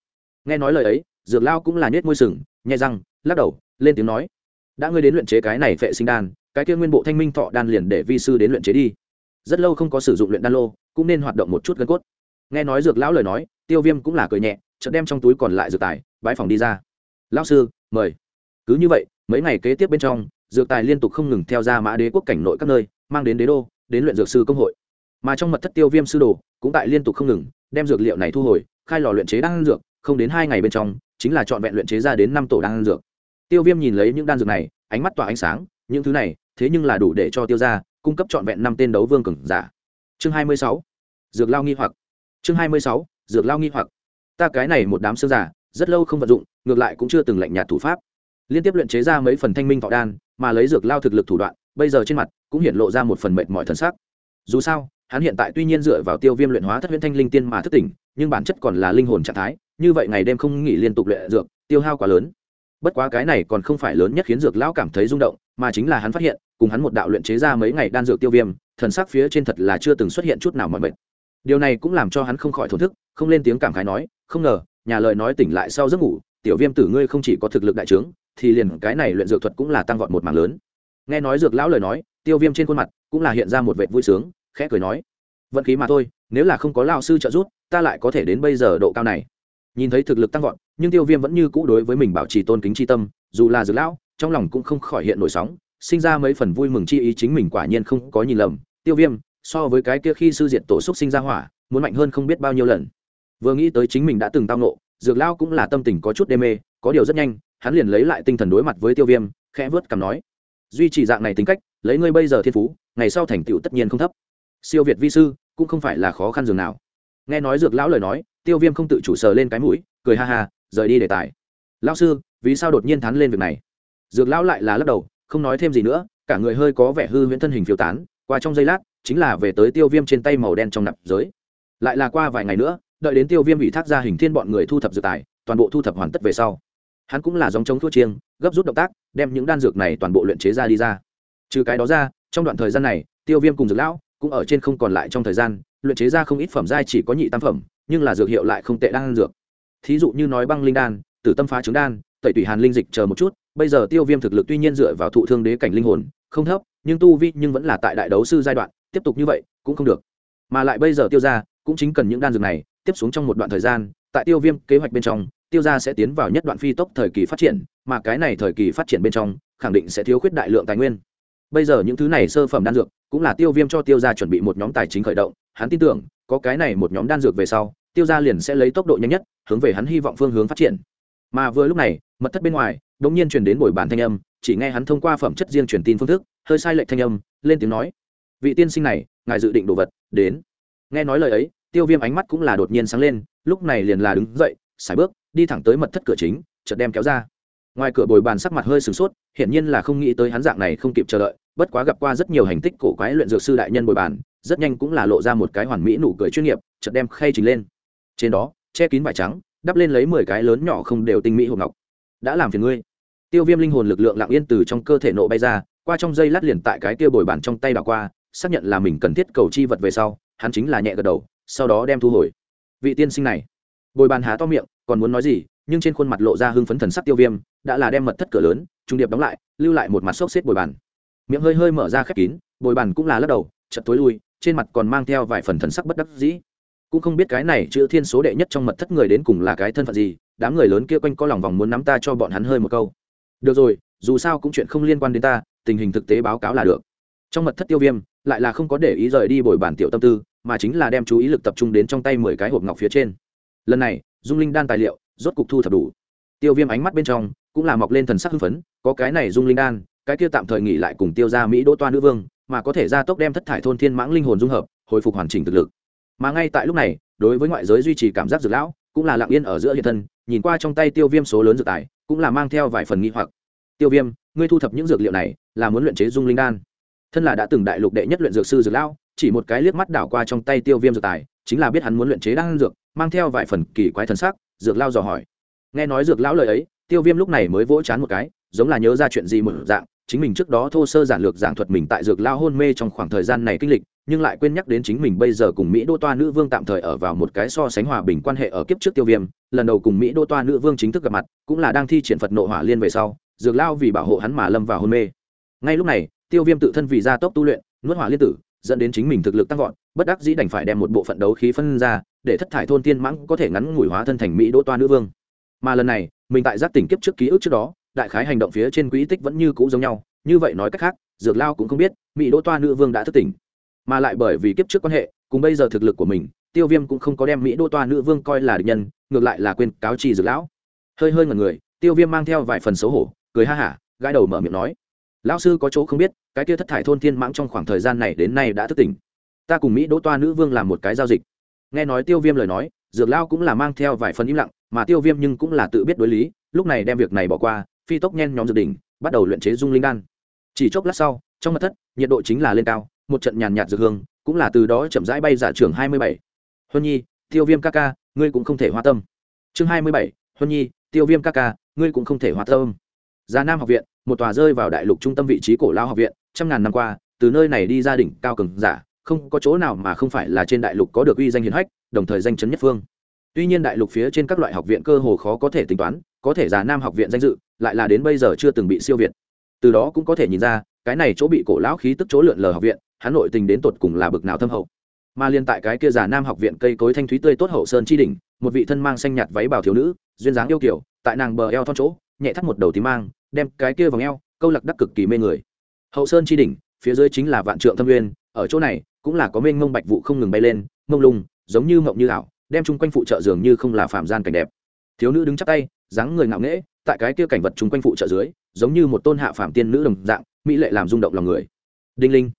Nghe nói lời ấy, dược lao cũng là nết môi sừng nhai răng, lắc đầu, lên tiếng nói đã ngươi đến luyện chế cái này vệ sinh đan, cái kia nguyên bộ thanh minh thọ đan liền để vi sư đến luyện chế đi. Rất lâu không có sử dụng luyện đan lô, cũng nên hoạt động một chút gân cốt. Nghe nói dược lão lời nói, tiêu viêm cũng là cười nhẹ, chợt đem trong túi còn lại dược tài, bãi phòng đi ra. Lão sư, mời. Cứ như vậy, mấy ngày kế tiếp bên trong, dược tài liên tục không ngừng theo ra mã đế quốc cảnh nội các nơi, mang đến đế đô, đến luyện dược sư công hội. Mà trong mật thất tiêu viêm sư đồ, cũng tại liên tục không ngừng, đem dược liệu này thu hồi, khai lò luyện chế đan dược, không đến hai ngày bên trong, chính là trọn vẹn luyện chế ra đến năm tổ đan dược tiêu viêm nhìn lấy những đan dược này, ánh mắt tỏa ánh sáng, những thứ này, thế nhưng là đủ để cho tiêu ra cung cấp trọn vẹn năm tên đấu vương cường giả. Chương hai mươi sáu, dược lao nghi hoặc. Chương hai mươi sáu, dược lao nghi hoặc. Ta cái này một đám xương giả rất lâu không vận dụng, ngược lại cũng chưa từng lạnh nhạt thủ pháp. Liên tiếp luyện chế ra mấy phần thanh minh thọ đan, mà lấy dược lao thực lực thủ đoạn, bây giờ trên mặt cũng hiện lộ ra một phần mệt mỏi thân xác dù sao, hắn hiện tại tuy nhiên dựa vào tiêu viêm luyện hóa thất huyễn thanh linh tiên mà thức tỉnh, nhưng bản chất còn là linh hồn trạng thái, như vậy ngày đêm không nghỉ liên tục luyện dược, tiêu hao quá lớn bất quá cái này còn không phải lớn nhất khiến dược lão cảm thấy rung động, mà chính là hắn phát hiện, cùng hắn một đạo luyện chế ra mấy ngày đan dược tiêu viêm, thần sắc phía trên thật là chưa từng xuất hiện chút nào mọi mệt. Điều này cũng làm cho hắn không khỏi thổn thức, không lên tiếng cảm khái nói, không ngờ, nhà lời nói tỉnh lại sau giấc ngủ, tiểu viêm tử ngươi không chỉ có thực lực đại trướng, thì liền cái này luyện dược thuật cũng là tăng vọt một mảng lớn. Nghe nói dược lão lời nói, tiêu viêm trên khuôn mặt cũng là hiện ra một vệt vui sướng, khẽ cười nói, vận khí mà thôi, nếu là không có lao sư trợ giúp, ta lại có thể đến bây giờ độ cao này nhìn thấy thực lực tăng vọt, nhưng tiêu viêm vẫn như cũ đối với mình bảo trì tôn kính c h i tâm, dù là dược lão, trong lòng cũng không khỏi hiện nổi sóng, sinh ra mấy phần vui mừng chi ý chính mình quả nhiên không có nhìn lầm. Tiêu viêm, so với cái kia khi sư diện tổ xúc sinh ra hỏa, muốn mạnh hơn không biết bao nhiêu lần. Vừa nghĩ tới chính mình đã từng tao nộ dược lão cũng là tâm tình có chút đê mê, có điều rất nhanh, hắn liền lấy lại tinh thần đối mặt với tiêu viêm, khẽ vớt cằm nói, duy trì dạng này tính cách, lấy ngươi bây giờ thiên phú, ngày sau thành tựu tất nhiên không thấp. Siêu việt vi sư, cũng không phải là khó khăn dường nào. Nghe nói dược lão lời nói tiêu viêm không tự chủ sờ lên cái mũi, cười ha ha, rời đi đề tài. Lão sư, vì sao đột nhiên thắn lên việc này? Dược lão lại là lắc đầu, không nói thêm gì nữa, cả người hơi có vẻ hư huyễn thân hình phiêu tán, qua trong giây lát, chính là về tới tiêu viêm trên tay màu đen trong nạp giới. Lại là qua vài ngày nữa, đợi đến tiêu viêm bị thác ra hình thiên bọn người thu thập dược tài, toàn bộ thu thập hoàn tất về sau. Hắn cũng là dòng chống thua chiêng, gấp rút động tác, đem những đan dược này toàn bộ luyện chế ra đi ra. Trừ cái đó ra, trong đoạn thời gian này, tiêu viêm cùng dược lão cũng ở trên không còn lại trong thời gian, luyện chế ra không ít phẩm giai chỉ có nhị tam phẩm nhưng là dược hiệu lại không tệ đan dược. Thí dụ như nói băng linh đan, tử tâm phá trứng đan, tẩy tủy hàn linh dịch chờ một chút, bây giờ tiêu viêm thực lực tuy nhiên dựa vào thụ thương đế cảnh linh hồn, không thấp, nhưng tu vi nhưng vẫn là tại đại đấu sư giai đoạn, tiếp tục như vậy, cũng không được. Mà lại bây giờ tiêu ra cũng chính cần những đan dược này, tiếp xuống trong một đoạn thời gian, tại tiêu viêm kế hoạch bên trong, tiêu ra sẽ tiến vào nhất đoạn phi tốc thời kỳ phát triển, mà cái này thời kỳ phát triển bên trong, khẳng định sẽ thiếu khuyết đại lượng tài nguyên. Bây giờ những thứ này sơ phẩm đan dược, cũng là tiêu viêm cho tiêu ra chuẩn bị một nhóm tài chính khởi động, hắn tin tưởng có cái này một nhóm đan dược về sau, tiêu ra liền sẽ lấy tốc độ nhanh nhất, hướng về hắn hy vọng phương hướng phát triển. Mà vừa lúc này, mật thất bên ngoài đ ỗ n g nhiên truyền đến bồi bàn thanh âm, chỉ nghe hắn thông qua phẩm chất riêng truyền tin phương thức, hơi sai lệch thanh âm, lên tiếng nói, vị tiên sinh này, ngài dự định đồ vật, đến. Nghe nói lời ấy, tiêu viêm ánh mắt cũng là đột nhiên sáng lên, lúc này liền là đứng dậy xài bước, đi thẳng tới mật thất cửa chính, chợt đem kéo ra. Ngoài cửa bồi bàn sắc mặt hơi sửng sốt, hiển nhiên là không nghĩ tới hắn dạng này không kịp chờ đợi, bất quá gặp qua rất nhiều hành tích cổ quái luyện dược sư đại nhân bồi bàn rất nhanh cũng là lộ ra một cái hoàn mỹ nụ cười chuyên nghiệp, chợt đem khay trình lên. Trên đó, che kín vải trắng, đắp lên lấy mười cái lớn nhỏ không đều tinh mỹ hộp ngọc. Đã làm phiền ngươi. Tiêu viêm linh hồn lực lượng lặng yên từ trong cơ thể nộ bay ra, qua trong dây lát liền tại cái kia bồi bàn trong tay đảo qua, xác nhận là mình cần thiết cầu chi vật về sau, hắn chính là nhẹ gật đầu, sau đó đem thu hồi. Vị tiên sinh này. Bồi bàn há to miệng, còn muốn nói gì, nhưng trên khuôn mặt lộ ra hưng phấn thần sắc tiêu viêm, đã là đem mật thất cửa lớn, trung điệp đóng lại, lưu lại một mặt xốc xếp bồi bàn. Miệng hơi hơi mở ra khép kín, bồi bàn cũng là lắc đầu chật tối lui trên mặt còn mang theo vài phần thần sắc bất đắc dĩ. Cũng không biết cái này chữ thiên số đệ nhất trong mật thất người đến cùng là cái thân phận gì, đám người lớn kia quanh co lòng vòng muốn nắm ta cho bọn hắn hơi một câu. Được rồi, dù sao cũng chuyện không liên quan đến ta, tình hình thực tế báo cáo là được. Trong mật thất tiêu viêm, lại là không có để ý rời đi bồi bản tiểu tâm tư, mà chính là đem chú ý lực tập trung đến trong tay mười cái hộp ngọc phía trên. Lần này, dung linh đan tài liệu, rốt cục thu thập đủ. Tiêu viêm ánh mắt bên trong, cũng là mọc lên thần sắc hưng phấn, có cái này dung linh đan, cái kia tạm thời nghỉ lại cùng tiêu ra mỹ đỗ toa nữ vương mà có thể ra tốc đem thất thải thôn thiên mãng linh hồn dung hợp, hồi phục hoàn chỉnh thực lực. Mà ngay tại lúc này, đối với ngoại giới duy trì cảm giác dược lão, cũng là lặng yên ở giữa hiện thân, nhìn qua trong tay tiêu viêm số lớn dược tài, cũng là mang theo vài phần nghi hoặc. Tiêu viêm, ngươi thu thập những dược liệu này, là muốn luyện chế dung linh đan? Thân là đã từng đại lục đệ nhất luyện dược sư dược lão, chỉ một cái liếc mắt đảo qua trong tay tiêu viêm dược tài, chính là biết hắn muốn luyện chế đan dược, mang theo vài phần kỳ quái thần sắc, dược lao dò hỏi. Nghe nói dược lão lời ấy, tiêu viêm lúc này mới vỗ chán một cái, giống là nhớ ra chuyện gì một dạng chính mình trước đó thô sơ giản lược giảng thuật mình tại dược lao hôn mê trong khoảng thời gian này kinh lịch, nhưng lại quên nhắc đến chính mình bây giờ cùng mỹ đô toa nữ vương tạm thời ở vào một cái so sánh hòa bình quan hệ ở kiếp trước tiêu viêm, lần đầu cùng mỹ đô toa nữ vương chính thức gặp mặt, cũng là đang thi triển phật nộ hỏa liên về sau, dược lao vì bảo hộ hắn mà lâm vào hôn mê. Ngay lúc này, tiêu viêm tự thân vì gia tốc tu luyện, nuốt hỏa liên tử, dẫn đến chính mình thực lực tăng vọt, bất đắc dĩ đành phải đem một bộ phận đấu khí phân ra, để thất thải thôn tiên mãng có thể ngắn ngủi hóa thân thành mỹ đô toa nữ vương. Mà lần này, mình tại giác tỉnh kiếp trước ký ức trước đó đại khái hành động phía trên quỹ tích vẫn như cũ giống nhau, như vậy nói cách khác, dược lao cũng không biết, mỹ đỗ toa nữ vương đã thức tỉnh. Mà lại bởi vì kiếp trước quan hệ, cùng bây giờ thực lực của mình, tiêu viêm cũng không có đem mỹ đỗ toa nữ vương coi là địch nhân, ngược lại là quên cáo trì dược lão. Hơi hơi ngần người, tiêu viêm mang theo vài phần xấu hổ, cười ha hả, gãi đầu mở miệng nói, lão sư có chỗ không biết, cái kia thất thải thôn thiên mãng trong khoảng thời gian này đến nay đã thức tỉnh. Ta cùng mỹ đỗ toa nữ vương làm một cái giao dịch. Nghe nói tiêu viêm lời nói, dược lao cũng là mang theo vài phần im lặng, mà tiêu viêm nhưng cũng là tự biết đối lý, lúc này đem việc này bỏ qua phi tốc nhen nhóm dự đỉnh bắt đầu luyện chế dung linh đan. Chỉ chốc lát sau, trong mặt thất, nhiệt độ chính là lên cao, một trận nhàn nhạt dược hương, cũng là từ đó chậm rãi bay giả trường hai mươi bảy. Huân nhi, tiêu viêm ca ca, ngươi cũng không thể hoa tâm. Chương hai mươi bảy, huân nhi, tiêu viêm ca ca, ngươi cũng không thể hoa tâm. Già nam học viện, một tòa rơi vào đại lục trung tâm vị trí cổ lao học viện, trăm ngàn năm qua, từ nơi này đi ra đỉnh cao cường giả, không có chỗ nào mà không phải là trên đại lục có được uy danh hiền hách, đồng thời danh chấn nhất phương. Tuy nhiên đại lục phía trên các loại học viện cơ hồ khó có thể tính toán có thể già nam học viện danh dự, lại là đến bây giờ chưa từng bị siêu việt. Từ đó cũng có thể nhìn ra, cái này chỗ bị cổ lão khí tức chỗ lượn lờ học viện hắn nội tình đến tột cùng là bực nào thâm hậu. Mà liên tại cái kia già nam học viện cây cối thanh thúy tươi tốt hậu sơn chi đỉnh, một vị thân mang xanh nhạt váy bảo thiếu nữ, duyên dáng yêu kiểu tại nàng bờ eo thon chỗ, nhẹ thắt một đầu tím mang, đem cái kia vòng eo, câu lạc đắc cực kỳ mê người. Hậu sơn chi đỉnh, phía dưới chính là vạn trượng thâm nguyên, ở chỗ này cũng là có mênh mông bạch vụ không ngừng bay lên, mông lung, giống như mộng như ảo, đem chung quanh phụ trợ dường như không là phạm gian cảnh đẹp. Thiếu nữ đứng chắc tay dáng người ngạo nghễ, tại cái kia cảnh vật chung quanh phụ trợ dưới, giống như một tôn hạ phàm tiên nữ đồng dạng, mỹ lệ làm rung động lòng người. Đinh linh.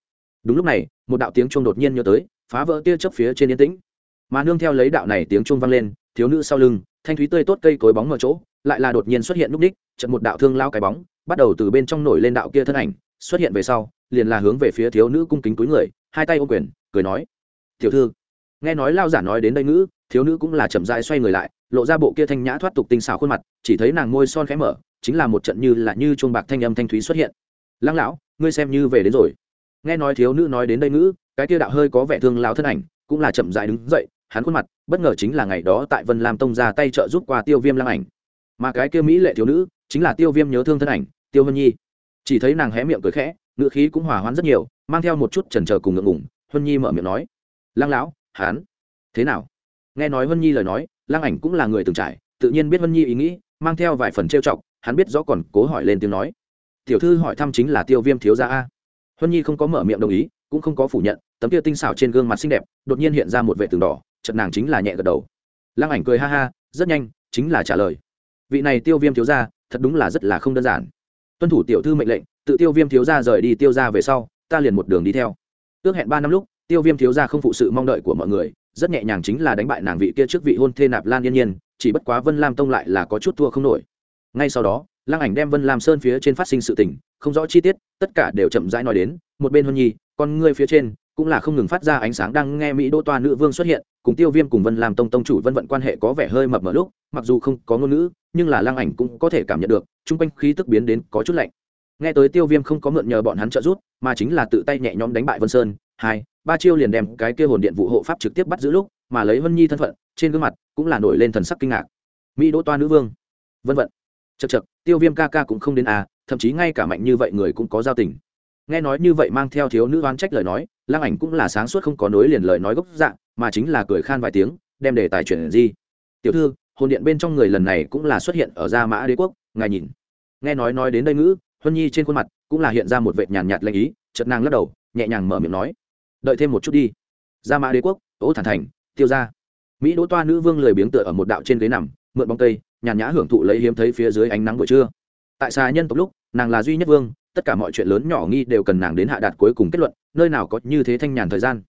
Đúng lúc này, một đạo tiếng chuông đột nhiên nhớ tới, phá vỡ tia chớp phía trên yên tĩnh. Mà nương theo lấy đạo này tiếng chuông vang lên, thiếu nữ sau lưng, thanh thúy tươi tốt cây cối bóng ở chỗ, lại là đột nhiên xuất hiện núp đích trận một đạo thương lao cái bóng, bắt đầu từ bên trong nổi lên đạo kia thân ảnh, xuất hiện về sau, liền là hướng về phía thiếu nữ cung kính túi người, hai tay ô quyền, cười nói, tiểu thư. Nghe nói lao giả nói đến đây ngữ, thiếu nữ cũng là chậm rãi xoay người lại lộ ra bộ kia thanh nhã thoát tục tinh xảo khuôn mặt, chỉ thấy nàng môi son khẽ mở, chính là một trận như là như chuông bạc thanh âm thanh thúy xuất hiện. Lăng lão, ngươi xem như về đến rồi. Nghe nói thiếu nữ nói đến đây ngữ, cái kia đạo hơi có vẻ thương lão thân ảnh, cũng là chậm rãi đứng dậy, hắn khuôn mặt, bất ngờ chính là ngày đó tại vân lam tông ra tay trợ giúp qua tiêu viêm lăng ảnh. Mà cái kia mỹ lệ thiếu nữ, chính là tiêu viêm nhớ thương thân ảnh, tiêu hân nhi. Chỉ thấy nàng hé miệng cười khẽ, ngữ khí cũng hòa hoãn rất nhiều, mang theo một chút chần chờ cùng ngượng ngủng huân nhi mở miệng nói, lăng lão hán thế nào? Nghe nói huân nhi lời nói lăng ảnh cũng là người từng trải, tự nhiên biết vân nhi ý nghĩ, mang theo vài phần trêu chọc, hắn biết rõ còn cố hỏi lên tiếng nói. Tiểu thư hỏi thăm chính là tiêu viêm thiếu gia a. Huân nhi không có mở miệng đồng ý, cũng không có phủ nhận, tấm kia tinh xảo trên gương mặt xinh đẹp, đột nhiên hiện ra một vệ tường đỏ chật nàng chính là nhẹ gật đầu. Lăng ảnh cười ha ha, rất nhanh, chính là trả lời. Vị này tiêu viêm thiếu gia, thật đúng là rất là không đơn giản. Tuân thủ tiểu thư mệnh lệnh, tự tiêu viêm thiếu gia rời đi tiêu ra về sau, ta liền một đường đi theo. Ước hẹn ba năm lúc, tiêu viêm thiếu gia không phụ sự mong đợi của mọi người rất nhẹ nhàng chính là đánh bại nàng vị kia trước vị hôn thê nạp lan yên nhiên, chỉ bất quá vân lam tông lại là có chút thua không nổi. Ngay sau đó, lăng ảnh đem vân lam sơn phía trên phát sinh sự tình, không rõ chi tiết, tất cả đều chậm rãi nói đến, một bên hôn nhi, con ngươi phía trên cũng là không ngừng phát ra ánh sáng đang nghe mỹ đô toa nữ vương xuất hiện, cùng tiêu viêm cùng vân làm tông tông chủ vân vận quan hệ có vẻ hơi mập mờ lúc, mặc dù không có ngôn ngữ, nhưng là lăng ảnh cũng có thể cảm nhận được, chung quanh khí tức biến đến có chút lạnh. Nghe tới tiêu viêm không có mượn nhờ bọn hắn trợ giúp, mà chính là tự tay nhẹ nhõm đánh bại vân sơn hai, ba chiêu liền đem cái kia hồn điện vụ hộ pháp trực tiếp bắt giữ lúc, mà lấy vân nhi thân phận, trên gương mặt cũng là nổi lên thần sắc kinh ngạc. Mỹ đỗ toa nữ vương. Vân vận. Chật chật tiêu viêm ca ca cũng không đến à thậm chí ngay cả mạnh như vậy người cũng có giao tình. Nghe nói như vậy mang theo thiếu nữ oán trách lời nói, lăng ảnh cũng là sáng suốt không có nối liền lời nói gốc dạng mà chính là cười khan vài tiếng, đem đề tài chuyển di. Tiểu thư, hồn điện bên trong người lần này cũng là xuất hiện ở gia mã đế quốc, ngài nhìn. Nghe nói nói đến đây ngữ huân nhi trên khuôn mặt cũng là hiện ra một vệt nhàn nhạt lanh ý chật nàng lắc đầu, nhẹ nhàng mở miệng nói đợi thêm một chút đi. Gia mã đế quốc ố thản thành, tiêu ra mỹ đỗ toa nữ vương lười biếng tựa ở một đạo trên ghế nằm, mượn bóng cây, nhàn nhã hưởng thụ lấy hiếm thấy phía dưới ánh nắng buổi trưa. Tại xa nhân tộc lúc, nàng là duy nhất vương, tất cả mọi chuyện lớn nhỏ nghi đều cần nàng đến hạ đạt cuối cùng kết luận, nơi nào có như thế thanh nhàn thời gian.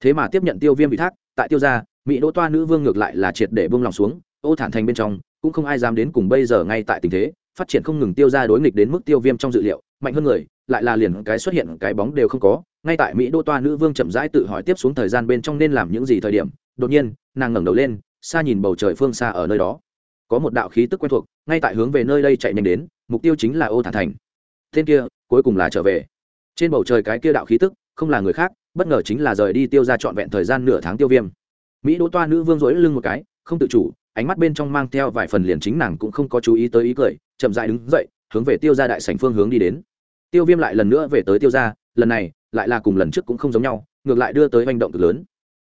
Thế mà tiếp nhận tiêu viêm bị thác, tại tiêu gia, mỹ đỗ toa nữ vương ngược lại là triệt để buông lòng xuống ô thản thành bên trong, cũng không ai dám đến cùng bây giờ ngay tại tình thế, phát triển không ngừng tiêu ra đối nghịch đến mức tiêu viêm trong dự liệu, mạnh hơn người, lại là liền cái xuất hiện cái bóng đều không có ngay tại mỹ đỗ toa nữ vương chậm rãi tự hỏi tiếp xuống thời gian bên trong nên làm những gì thời điểm, đột nhiên, nàng ngẩng đầu lên, xa nhìn bầu trời phương xa ở nơi đó. Có một đạo khí tức quen thuộc, ngay tại hướng về nơi đây chạy nhanh đến, mục tiêu chính là ô thản thành. Tên kia, cuối cùng là trở về. Trên bầu trời cái kia đạo khí tức, không là người khác, bất ngờ chính là rời đi tiêu ra trọn vẹn thời gian nửa tháng tiêu viêm. Mỹ đỗ toa nữ vương dối lưng một cái, không tự chủ, ánh mắt bên trong mang theo vài phần liền chính nàng cũng không có chú ý tới ý cười, chậm dại đứng dậy, hướng về tiêu ra đại sảnh phương hướng đi đến. Tiêu viêm lại lần nữa về tới tiêu ra lần này lại là cùng lần trước cũng không giống nhau ngược lại đưa tới hành động cực lớn.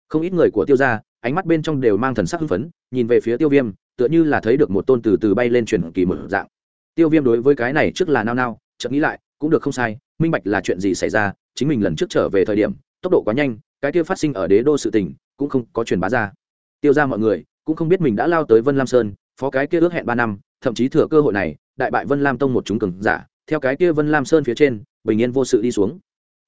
Không ít người của tiêu gia, ánh mắt bên trong đều mang thần sắc hưng phấn nhìn về phía tiêu viêm tựa như là thấy được một tôn từ từ bay lên truyền kỳ một dạng. Tiêu viêm đối với cái này trước là nao nao chợt nghĩ lại cũng được không sai minh bạch là chuyện gì xảy ra chính mình lần trước trở về thời điểm tốc độ quá nhanh cái kia phát sinh ở đế đô sự tình cũng không có truyền bá ra. Tiêu ra mọi người cũng không biết mình đã lao tới vân lam sơn phó cái kia ước hẹn ba năm thậm chí thừa cơ hội này đại bại vân lam tông một chúng cường giả theo cái kia vân lam sơn phía trên bình yên vô sự đi xuống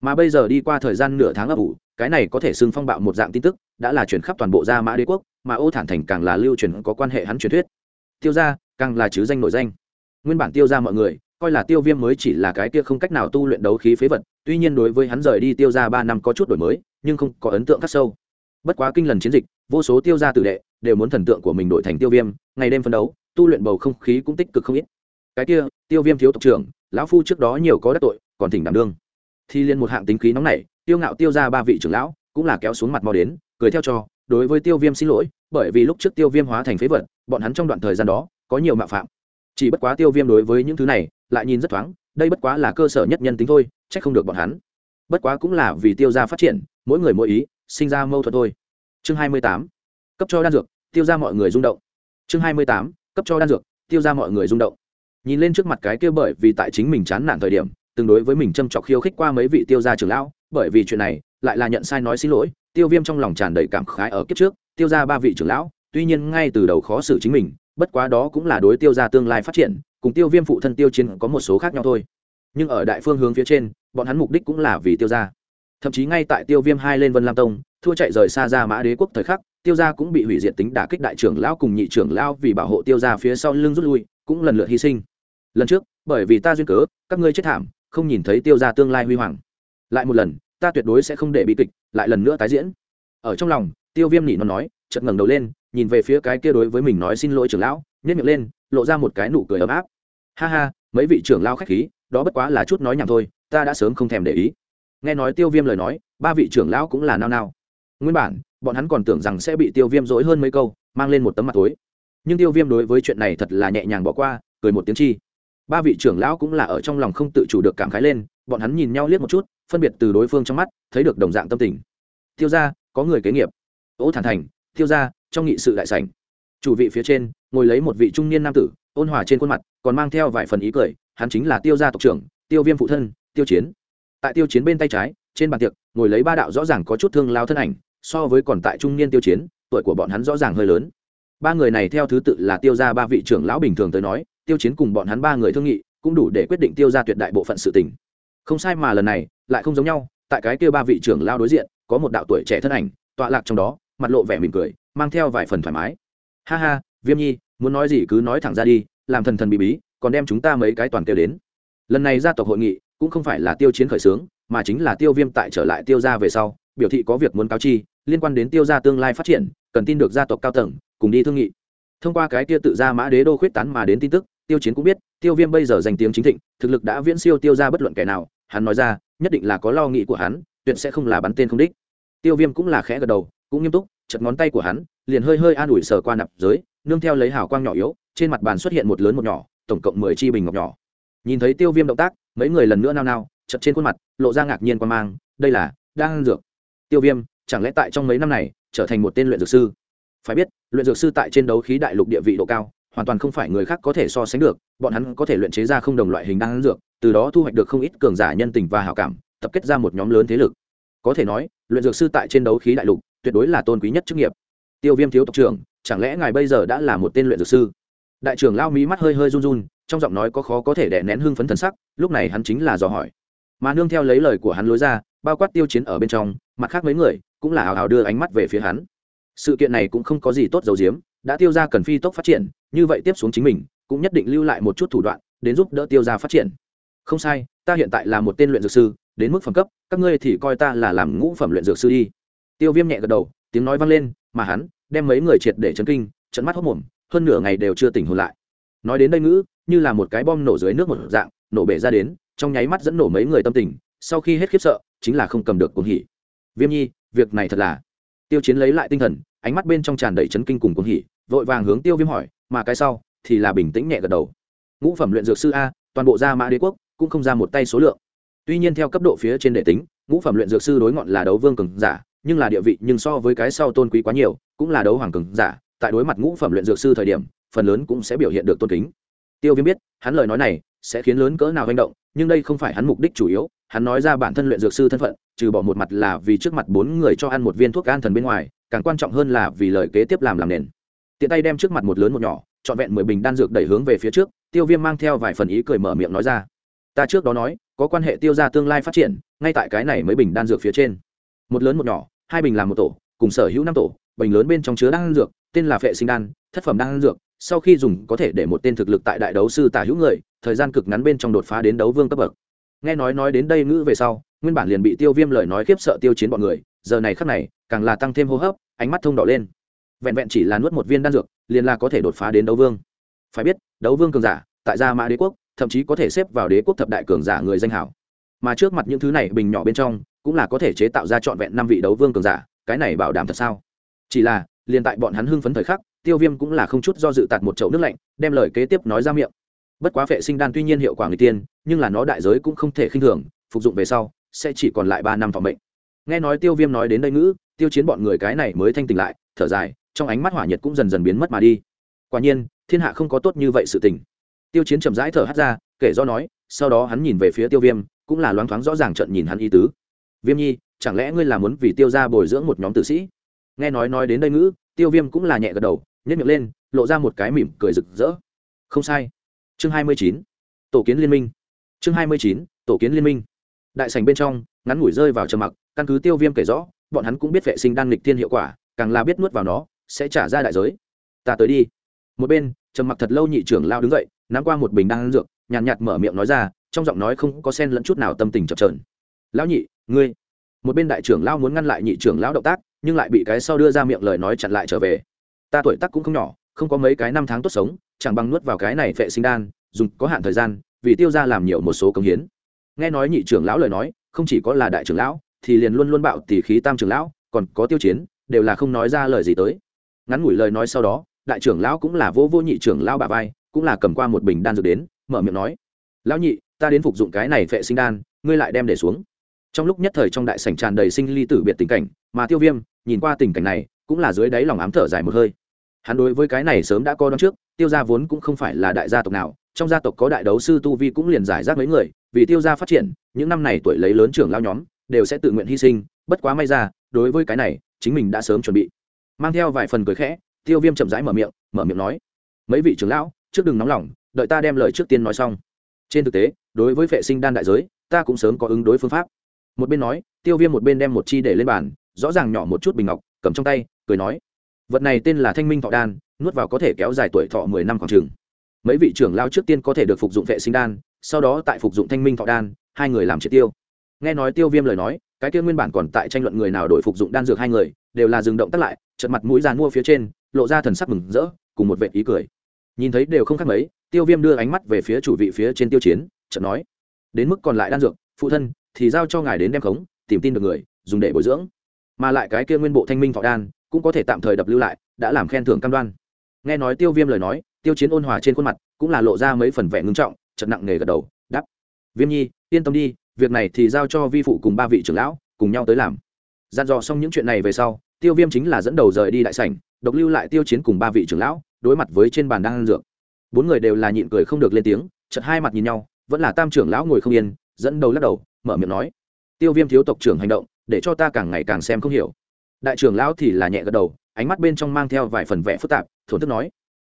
mà bây giờ đi qua thời gian nửa tháng ấp ủ, cái này có thể xưng phong bạo một dạng tin tức, đã là chuyển khắp toàn bộ gia mã đế quốc, mà ô thản thành càng là lưu truyền có quan hệ hắn truyền thuyết. Tiêu ra càng là chứ danh nội danh. Nguyên bản tiêu ra mọi người, coi là tiêu viêm mới chỉ là cái kia không cách nào tu luyện đấu khí phế vật, tuy nhiên đối với hắn rời đi tiêu ra ba năm có chút đổi mới, nhưng không có ấn tượng khắc sâu. Bất quá kinh lần chiến dịch, vô số tiêu gia tử đệ đều muốn thần tượng của mình đổi thành tiêu viêm, ngày đêm phân đấu, tu luyện bầu không khí cũng tích cực không ít. Cái kia, tiêu viêm thiếu tộc trưởng, lão phu trước đó nhiều có đắc tội, còn thỉnh đảm đương thì liên một hạng tính khí nóng này tiêu ngạo tiêu ra ba vị trưởng lão, cũng là kéo xuống mặt mò đến, cười theo cho, đối với tiêu viêm xin lỗi, bởi vì lúc trước tiêu viêm hóa thành phế vật, bọn hắn trong đoạn thời gian đó, có nhiều mạo phạm. Chỉ bất quá tiêu viêm đối với những thứ này, lại nhìn rất thoáng, đây bất quá là cơ sở nhất nhân tính thôi c h ắ c không được bọn hắn. Bất quá cũng là vì tiêu g i a phát triển, mỗi người mỗi ý, sinh ra mâu thuẫn thôi. Chương hai mươi tám, cấp cho đan dược, tiêu ra mọi người rung động. Chương hai mươi tám, cấp cho đan dược, tiêu ra mọi người rung động. Nhìn lên trước mặt cái kia bởi vì tại chính mình chán nản thời điểm từng đối với mình châm chọc khiêu khích qua mấy vị tiêu gia trưởng lão, bởi vì chuyện này lại là nhận sai nói xin lỗi, tiêu viêm trong lòng tràn đầy cảm khái ở kiếp trước, tiêu gia ba vị trưởng lão, tuy nhiên ngay từ đầu khó xử chính mình, bất quá đó cũng là đối tiêu gia tương lai phát triển, cùng tiêu viêm phụ thân tiêu chiến có một số khác nhau thôi nhưng ở đại phương hướng phía trên, bọn hắn mục đích cũng là vì tiêu gia. thậm chí ngay tại tiêu viêm hai lên vân lam tông, thua chạy rời xa ra mã đế quốc thời khắc, tiêu gia cũng bị hủy diệt tính đả kích đại trưởng lão cùng nhị trưởng lão vì bảo hộ tiêu gia phía sau lưng rút lui, cũng lần lượt hy sinh lần trước, bởi vì ta duyên cớ, các ngươi chết thảm không nhìn thấy tiêu ra tương lai huy hoàng. Lại một lần, ta tuyệt đối sẽ không để bị kịch lại lần nữa tái diễn. Ở trong lòng, tiêu viêm nỉ nó nói, chợt ngẩng đầu lên, nhìn về phía cái kia đối với mình nói xin lỗi trưởng lão nhét miệng lên, lộ ra một cái nụ cười ấm áp. Ha ha, mấy vị trưởng lao khách khí, đó bất quá là chút nói nhảm thôi, ta đã sớm không thèm để ý. Nghe nói tiêu viêm lời nói, ba vị trưởng lão cũng là nao nao. Nguyên bản, bọn hắn còn tưởng rằng sẽ bị tiêu viêm dối hơn mấy câu, mang lên một tấm mặt tối. Nhưng tiêu viêm đối với chuyện này thật là nhẹ nhàng bỏ qua, cười một tiếng chi ba vị trưởng lão cũng là ở trong lòng không tự chủ được cảm khái lên, bọn hắn nhìn nhau liếc một chút, phân biệt từ đối phương trong mắt, thấy được đồng dạng tâm tình. Tiêu ra có người kế nghiệp. Ô thản thành, tiêu ra trong nghị sự đại sảnh. Chủ vị phía trên, ngồi lấy một vị trung niên nam tử, ôn hòa trên khuôn mặt, còn mang theo vài phần ý cười, hắn chính là tiêu gia tộc trưởng, tiêu viêm phụ thân, tiêu chiến. Tại tiêu chiến bên tay trái, trên bàn tiệc, ngồi lấy ba đạo rõ ràng có chút thương lao thân ảnh, so với còn tại trung niên tiêu chiến, tuổi của bọn hắn rõ ràng hơi lớn. Ba người này theo thứ tự là tiêu gia ba vị trưởng lão bình thường tới nói tiêu chiến cùng bọn hắn ba người thương nghị, cũng đủ để quyết định tiêu gia tuyệt đại bộ phận sự tình. Không sai mà lần này, lại không giống nhau, tại cái kia ba vị trưởng lao đối diện, có một đạo tuổi trẻ thân ảnh, tọa lạc trong đó, mặt lộ vẻ mỉm cười, mang theo vài phần thoải mái. Ha ha, viêm nhi, muốn nói gì cứ nói thẳng ra đi, làm thần thần bí bí, còn đem chúng ta mấy cái toàn kêu đến. Lần này gia tộc hội nghị, cũng không phải là tiêu chiến khởi xướng, mà chính là tiêu viêm tại trở lại tiêu gia về sau, biểu thị có việc muốn cáo chi, liên quan đến tiêu gia tương lai phát triển, cần tin được gia tộc cao tầng, cùng đi thương nghị. Thông qua cái kia tự ra mã đế đô khuyết tán mà đến tin tức tiêu chiến cũng biết, tiêu viêm bây giờ danh tiếng chính thịnh, thực lực đã viễn siêu tiêu ra bất luận kẻ nào, hắn nói ra, nhất định là có lo nghĩ của hắn, tuyệt sẽ không là bắn tên không đích. Tiêu viêm cũng là khẽ gật đầu, cũng nghiêm túc, chật ngón tay của hắn, liền hơi hơi an ủi sờ qua nạp giới, nương theo lấy hào quang nhỏ yếu, trên mặt bàn xuất hiện một lớn một nhỏ, tổng cộng mười chi bình ngọc nhỏ. Nhìn thấy tiêu viêm động tác, mấy người lần nữa nao nao, chật trên khuôn mặt, lộ ra ngạc nhiên quan mang, đây là đang dược. Tiêu viêm, chẳng lẽ tại trong mấy năm này, trở thành một tên luyện dược sư? Phải biết, luyện dược sư tại trên đấu khí đại lục địa vị độ cao hoàn toàn không phải người khác có thể so sánh được, bọn hắn có thể luyện chế ra không đồng loại hình đan dược, từ đó thu hoạch được không ít cường giả nhân tình và hảo cảm, tập kết ra một nhóm lớn thế lực. Có thể nói, luyện dược sư tại trên đấu khí đại lục, tuyệt đối là tôn quý nhất chức nghiệp. Tiêu viêm thiếu tộc trưởng, chẳng lẽ ngài bây giờ đã là một tên luyện dược sư? Đại trưởng lao mí mắt hơi hơi run run, trong giọng nói có khó có thể đè nén hưng phấn thần sắc, lúc này hắn chính là dò hỏi. Mà nương theo lấy lời của hắn lối ra, bao quát tiêu chiến ở bên trong, mặt khác mấy người cũng là hào hào đưa ánh mắt về phía hắn. Sự kiện này cũng không có gì tốt dầu diếm đã tiêu ra cần phi tốc phát triển, như vậy tiếp xuống chính mình cũng nhất định lưu lại một chút thủ đoạn đến giúp đỡ tiêu ra phát triển. Không sai, ta hiện tại là một tên luyện dược sư, đến mức phẩm cấp, các ngươi thì coi ta là làm ngũ phẩm luyện dược sư đi. Tiêu viêm nhẹ gật đầu, tiếng nói vang lên, mà hắn đem mấy người triệt để chấn kinh, trận mắt hốc mồm, hơn nửa ngày đều chưa tỉnh hồn lại. Nói đến đây ngữ, như là một cái bom nổ dưới nước một dạng, nổ bể ra đến, trong nháy mắt dẫn nổ mấy người tâm tình, sau khi hết khiếp sợ, chính là không cầm được cuồng hỉ. Viêm nhi, việc này thật là. Tiêu chiến lấy lại tinh thần ánh mắt bên trong tràn đầy chấn kinh cùng cuồng hỉ, vội vàng hướng tiêu viêm hỏi, mà cái sau? Thì là bình tĩnh nhẹ gật đầu. Ngũ phẩm luyện dược sư a, toàn bộ gia mã đế quốc cũng không ra một tay số lượng. Tuy nhiên theo cấp độ phía trên đệ tính, ngũ phẩm luyện dược sư đối ngọn là đấu vương cường giả, nhưng là địa vị nhưng so với cái sau tôn quý quá nhiều, cũng là đấu hoàng cường giả, tại đối mặt ngũ phẩm luyện dược sư thời điểm, phần lớn cũng sẽ biểu hiện được tôn kính. Tiêu viêm biết, hắn lời nói này sẽ khiến lớn cỡ nào hành động, nhưng đây không phải hắn mục đích chủ yếu, hắn nói ra bản thân luyện dược sư thân phận, trừ bỏ một mặt là vì trước mặt bốn người cho ăn một viên thuốc an thần bên ngoài càng quan trọng hơn là vì lời kế tiếp làm làm nền. Tiện tay đem trước mặt một lớn một nhỏ, trọn vẹn mười bình đan dược đẩy hướng về phía trước, tiêu viêm mang theo vài phần ý cười mở miệng nói ra. Ta trước đó nói, có quan hệ tiêu ra tương lai phát triển, ngay tại cái này mới bình đan dược phía trên. Một lớn một nhỏ, hai bình làm một tổ, cùng sở hữu năm tổ, bình lớn bên trong chứa đan dược, tên là phệ sinh đan, thất phẩm đan dược, sau khi dùng có thể để một tên thực lực tại đại đấu sư tả hữu người, thời gian cực ngắn bên trong đột phá đến đấu vương cấp bậc. Nghe nói nói đến đây ngữ về sau, nguyên bản liền bị tiêu viêm lời nói khiếp sợ tiêu chiến bọn người giờ này khắc này, càng là tăng thêm hô hấp, ánh mắt thông đỏ lên. Vẹn vẹn chỉ là nuốt một viên đan dược, liền là có thể đột phá đến đấu vương. Phải biết, đấu vương cường giả, tại gia mã đế quốc, thậm chí có thể xếp vào đế quốc thập đại cường giả người danh hảo. Mà trước mặt những thứ này bình nhỏ bên trong, cũng là có thể chế tạo ra trọn vẹn năm vị đấu vương cường giả, cái này bảo đảm thật sao? Chỉ là, liền tại bọn hắn hưng phấn thời khắc, tiêu viêm cũng là không chút do dự tạt một chậu nước lạnh, đem lời kế tiếp nói ra miệng. Bất quá vệ sinh đan tuy nhiên hiệu quả người tiên, nhưng là nó đại giới cũng không thể khinh thường, phục dụng về sau, sẽ chỉ còn lại ba năm phòng bệnh nghe nói tiêu viêm nói đến đây ngữ, tiêu chiến bọn người cái này mới thanh tỉnh lại, thở dài, trong ánh mắt hỏa nhiệt cũng dần dần biến mất mà đi. Quả nhiên, thiên hạ không có tốt như vậy sự tình. Tiêu chiến chậm rãi thở hắt ra, kể do nói, sau đó hắn nhìn về phía tiêu viêm, cũng là loáng thoáng rõ ràng trận nhìn hắn y tứ. Viêm nhi, chẳng lẽ ngươi là muốn vì tiêu ra bồi dưỡng một nhóm tử sĩ? Nghe nói nói đến đây ngữ, tiêu viêm cũng là nhẹ gật đầu nhét miệng lên, lộ ra một cái mỉm cười rực rỡ. Không sai. Chương hai mươi chín, tổ kiến liên minh. Chương hai mươi chín, tổ kiến liên minh. Đại sành bên trong ngắn ngủi rơi vào trầm mặc căn cứ tiêu viêm kể rõ bọn hắn cũng biết vệ sinh đan lịch thiên hiệu quả càng là biết nuốt vào nó sẽ trả ra đại giới. Ta tới đi. Một bên trầm mặc thật lâu nhị trưởng lao đứng dậy nắm qua một bình đan dược nhàn nhạt, nhạt mở miệng nói ra trong giọng nói không có sen lẫn chút nào tâm tình chập trờn lão nhị ngươi. Một bên đại trưởng lao muốn ngăn lại nhị trưởng lão động tác nhưng lại bị cái sau đưa ra miệng lời nói chặn lại trở về. Ta tuổi tác cũng không nhỏ không có mấy cái năm tháng tốt sống chẳng bằng nuốt vào cái này phệ sinh đan dùng có hạn thời gian vì tiêu ra làm nhiều một số công hiến. Nghe nói nhị trưởng lão lời nói không chỉ có là đại trưởng lão, thì liền luôn luôn bạo tỉ khí tam trưởng lão, còn có tiêu chiến, đều là không nói ra lời gì tới. Ngắn ngủi lời nói sau đó, đại trưởng lão cũng là vô vô nhị trưởng lão bà vai, cũng là cầm qua một bình đan dược đến, mở miệng nói, lão nhị, ta đến phục dụng cái này phệ sinh đan, ngươi lại đem để xuống. Trong lúc nhất thời trong đại sảnh tràn đầy sinh ly tử biệt tình cảnh, mà tiêu viêm, nhìn qua tình cảnh này, cũng là dưới đáy lòng ám thở dài một hơi. Hắn đối với cái này sớm đã có đón trước tiêu gia vốn cũng không phải là đại gia tộc nào, trong gia tộc có đại đấu sư tu vi cũng liền giải rác mấy người, vì tiêu gia phát triển, những năm này tuổi lấy lớn trưởng lao nhóm, đều sẽ tự nguyện hy sinh, bất quá may ra, đối với cái này, chính mình đã sớm chuẩn bị. Mang theo vài phần cười khẽ, tiêu viêm chậm rãi mở miệng mở miệng nói, mấy vị trưởng lão, trước đừng nóng lòng, đợi ta đem lời trước tiên nói xong. Trên thực tế, đối với vệ sinh đan đại giới, ta cũng sớm có ứng đối phương pháp. Một bên nói, tiêu viêm một bên đem một chi để lên bàn, rõ ràng nhỏ một chút bình ngọc, cầm trong tay, cười nói, vật này tên là thanh minh thọ đan nuốt vào có thể kéo dài tuổi thọ mười năm khoảng trường mấy vị trưởng lao trước tiên có thể được phục dụng vệ sinh đan, sau đó tại phục dụng thanh minh thọ đan, hai người làm triệt tiêu. Nghe nói tiêu viêm lời nói, cái kia nguyên bản còn tại tranh luận người nào đổi phục dụng đan dược hai người, đều là dừng động tắt lại trận mặt mũi giàn mua phía trên, lộ ra thần sắc mừng rỡ, cùng một vệ ý cười. Nhìn thấy đều không khác mấy, tiêu viêm đưa ánh mắt về phía chủ vị phía trên tiêu chiến trận nói, đến mức còn lại đan dược, phụ thân, thì giao cho ngài đến đem khống, tìm tin được người, dùng để bồi dưỡng. Mà lại cái kia nguyên bộ thanh minh thọ đan, cũng có thể tạm thời đập lưu lại, đã làm khen thưởng cam đoan nghe nói tiêu viêm lời nói, tiêu chiến ôn hòa trên khuôn mặt cũng là lộ ra mấy phần vẻ ngưng trọng chật nặng nề gật đầu đắp viêm nhi, yên tâm đi, việc này thì giao cho vi phụ cùng ba vị trưởng lão, cùng nhau tới làm. Dặn dò xong những chuyện này về sau, tiêu viêm chính là dẫn đầu rời đi đại sảnh, độc lưu lại tiêu chiến cùng ba vị trưởng lão, đối mặt với trên bàn đang ăn dược. Bốn người đều là nhịn cười không được lên tiếng chật hai mặt nhìn nhau, vẫn là tam trưởng lão ngồi không yên, dẫn đầu lắc đầu, mở miệng nói. Tiêu viêm thiếu tộc trưởng hành động, để cho ta càng ngày càng xem không hiểu. Đại trưởng lão thì là nhẹ gật đầu ánh mắt bên trong mang theo vài phần vẽ phức tạp, thổn thức nói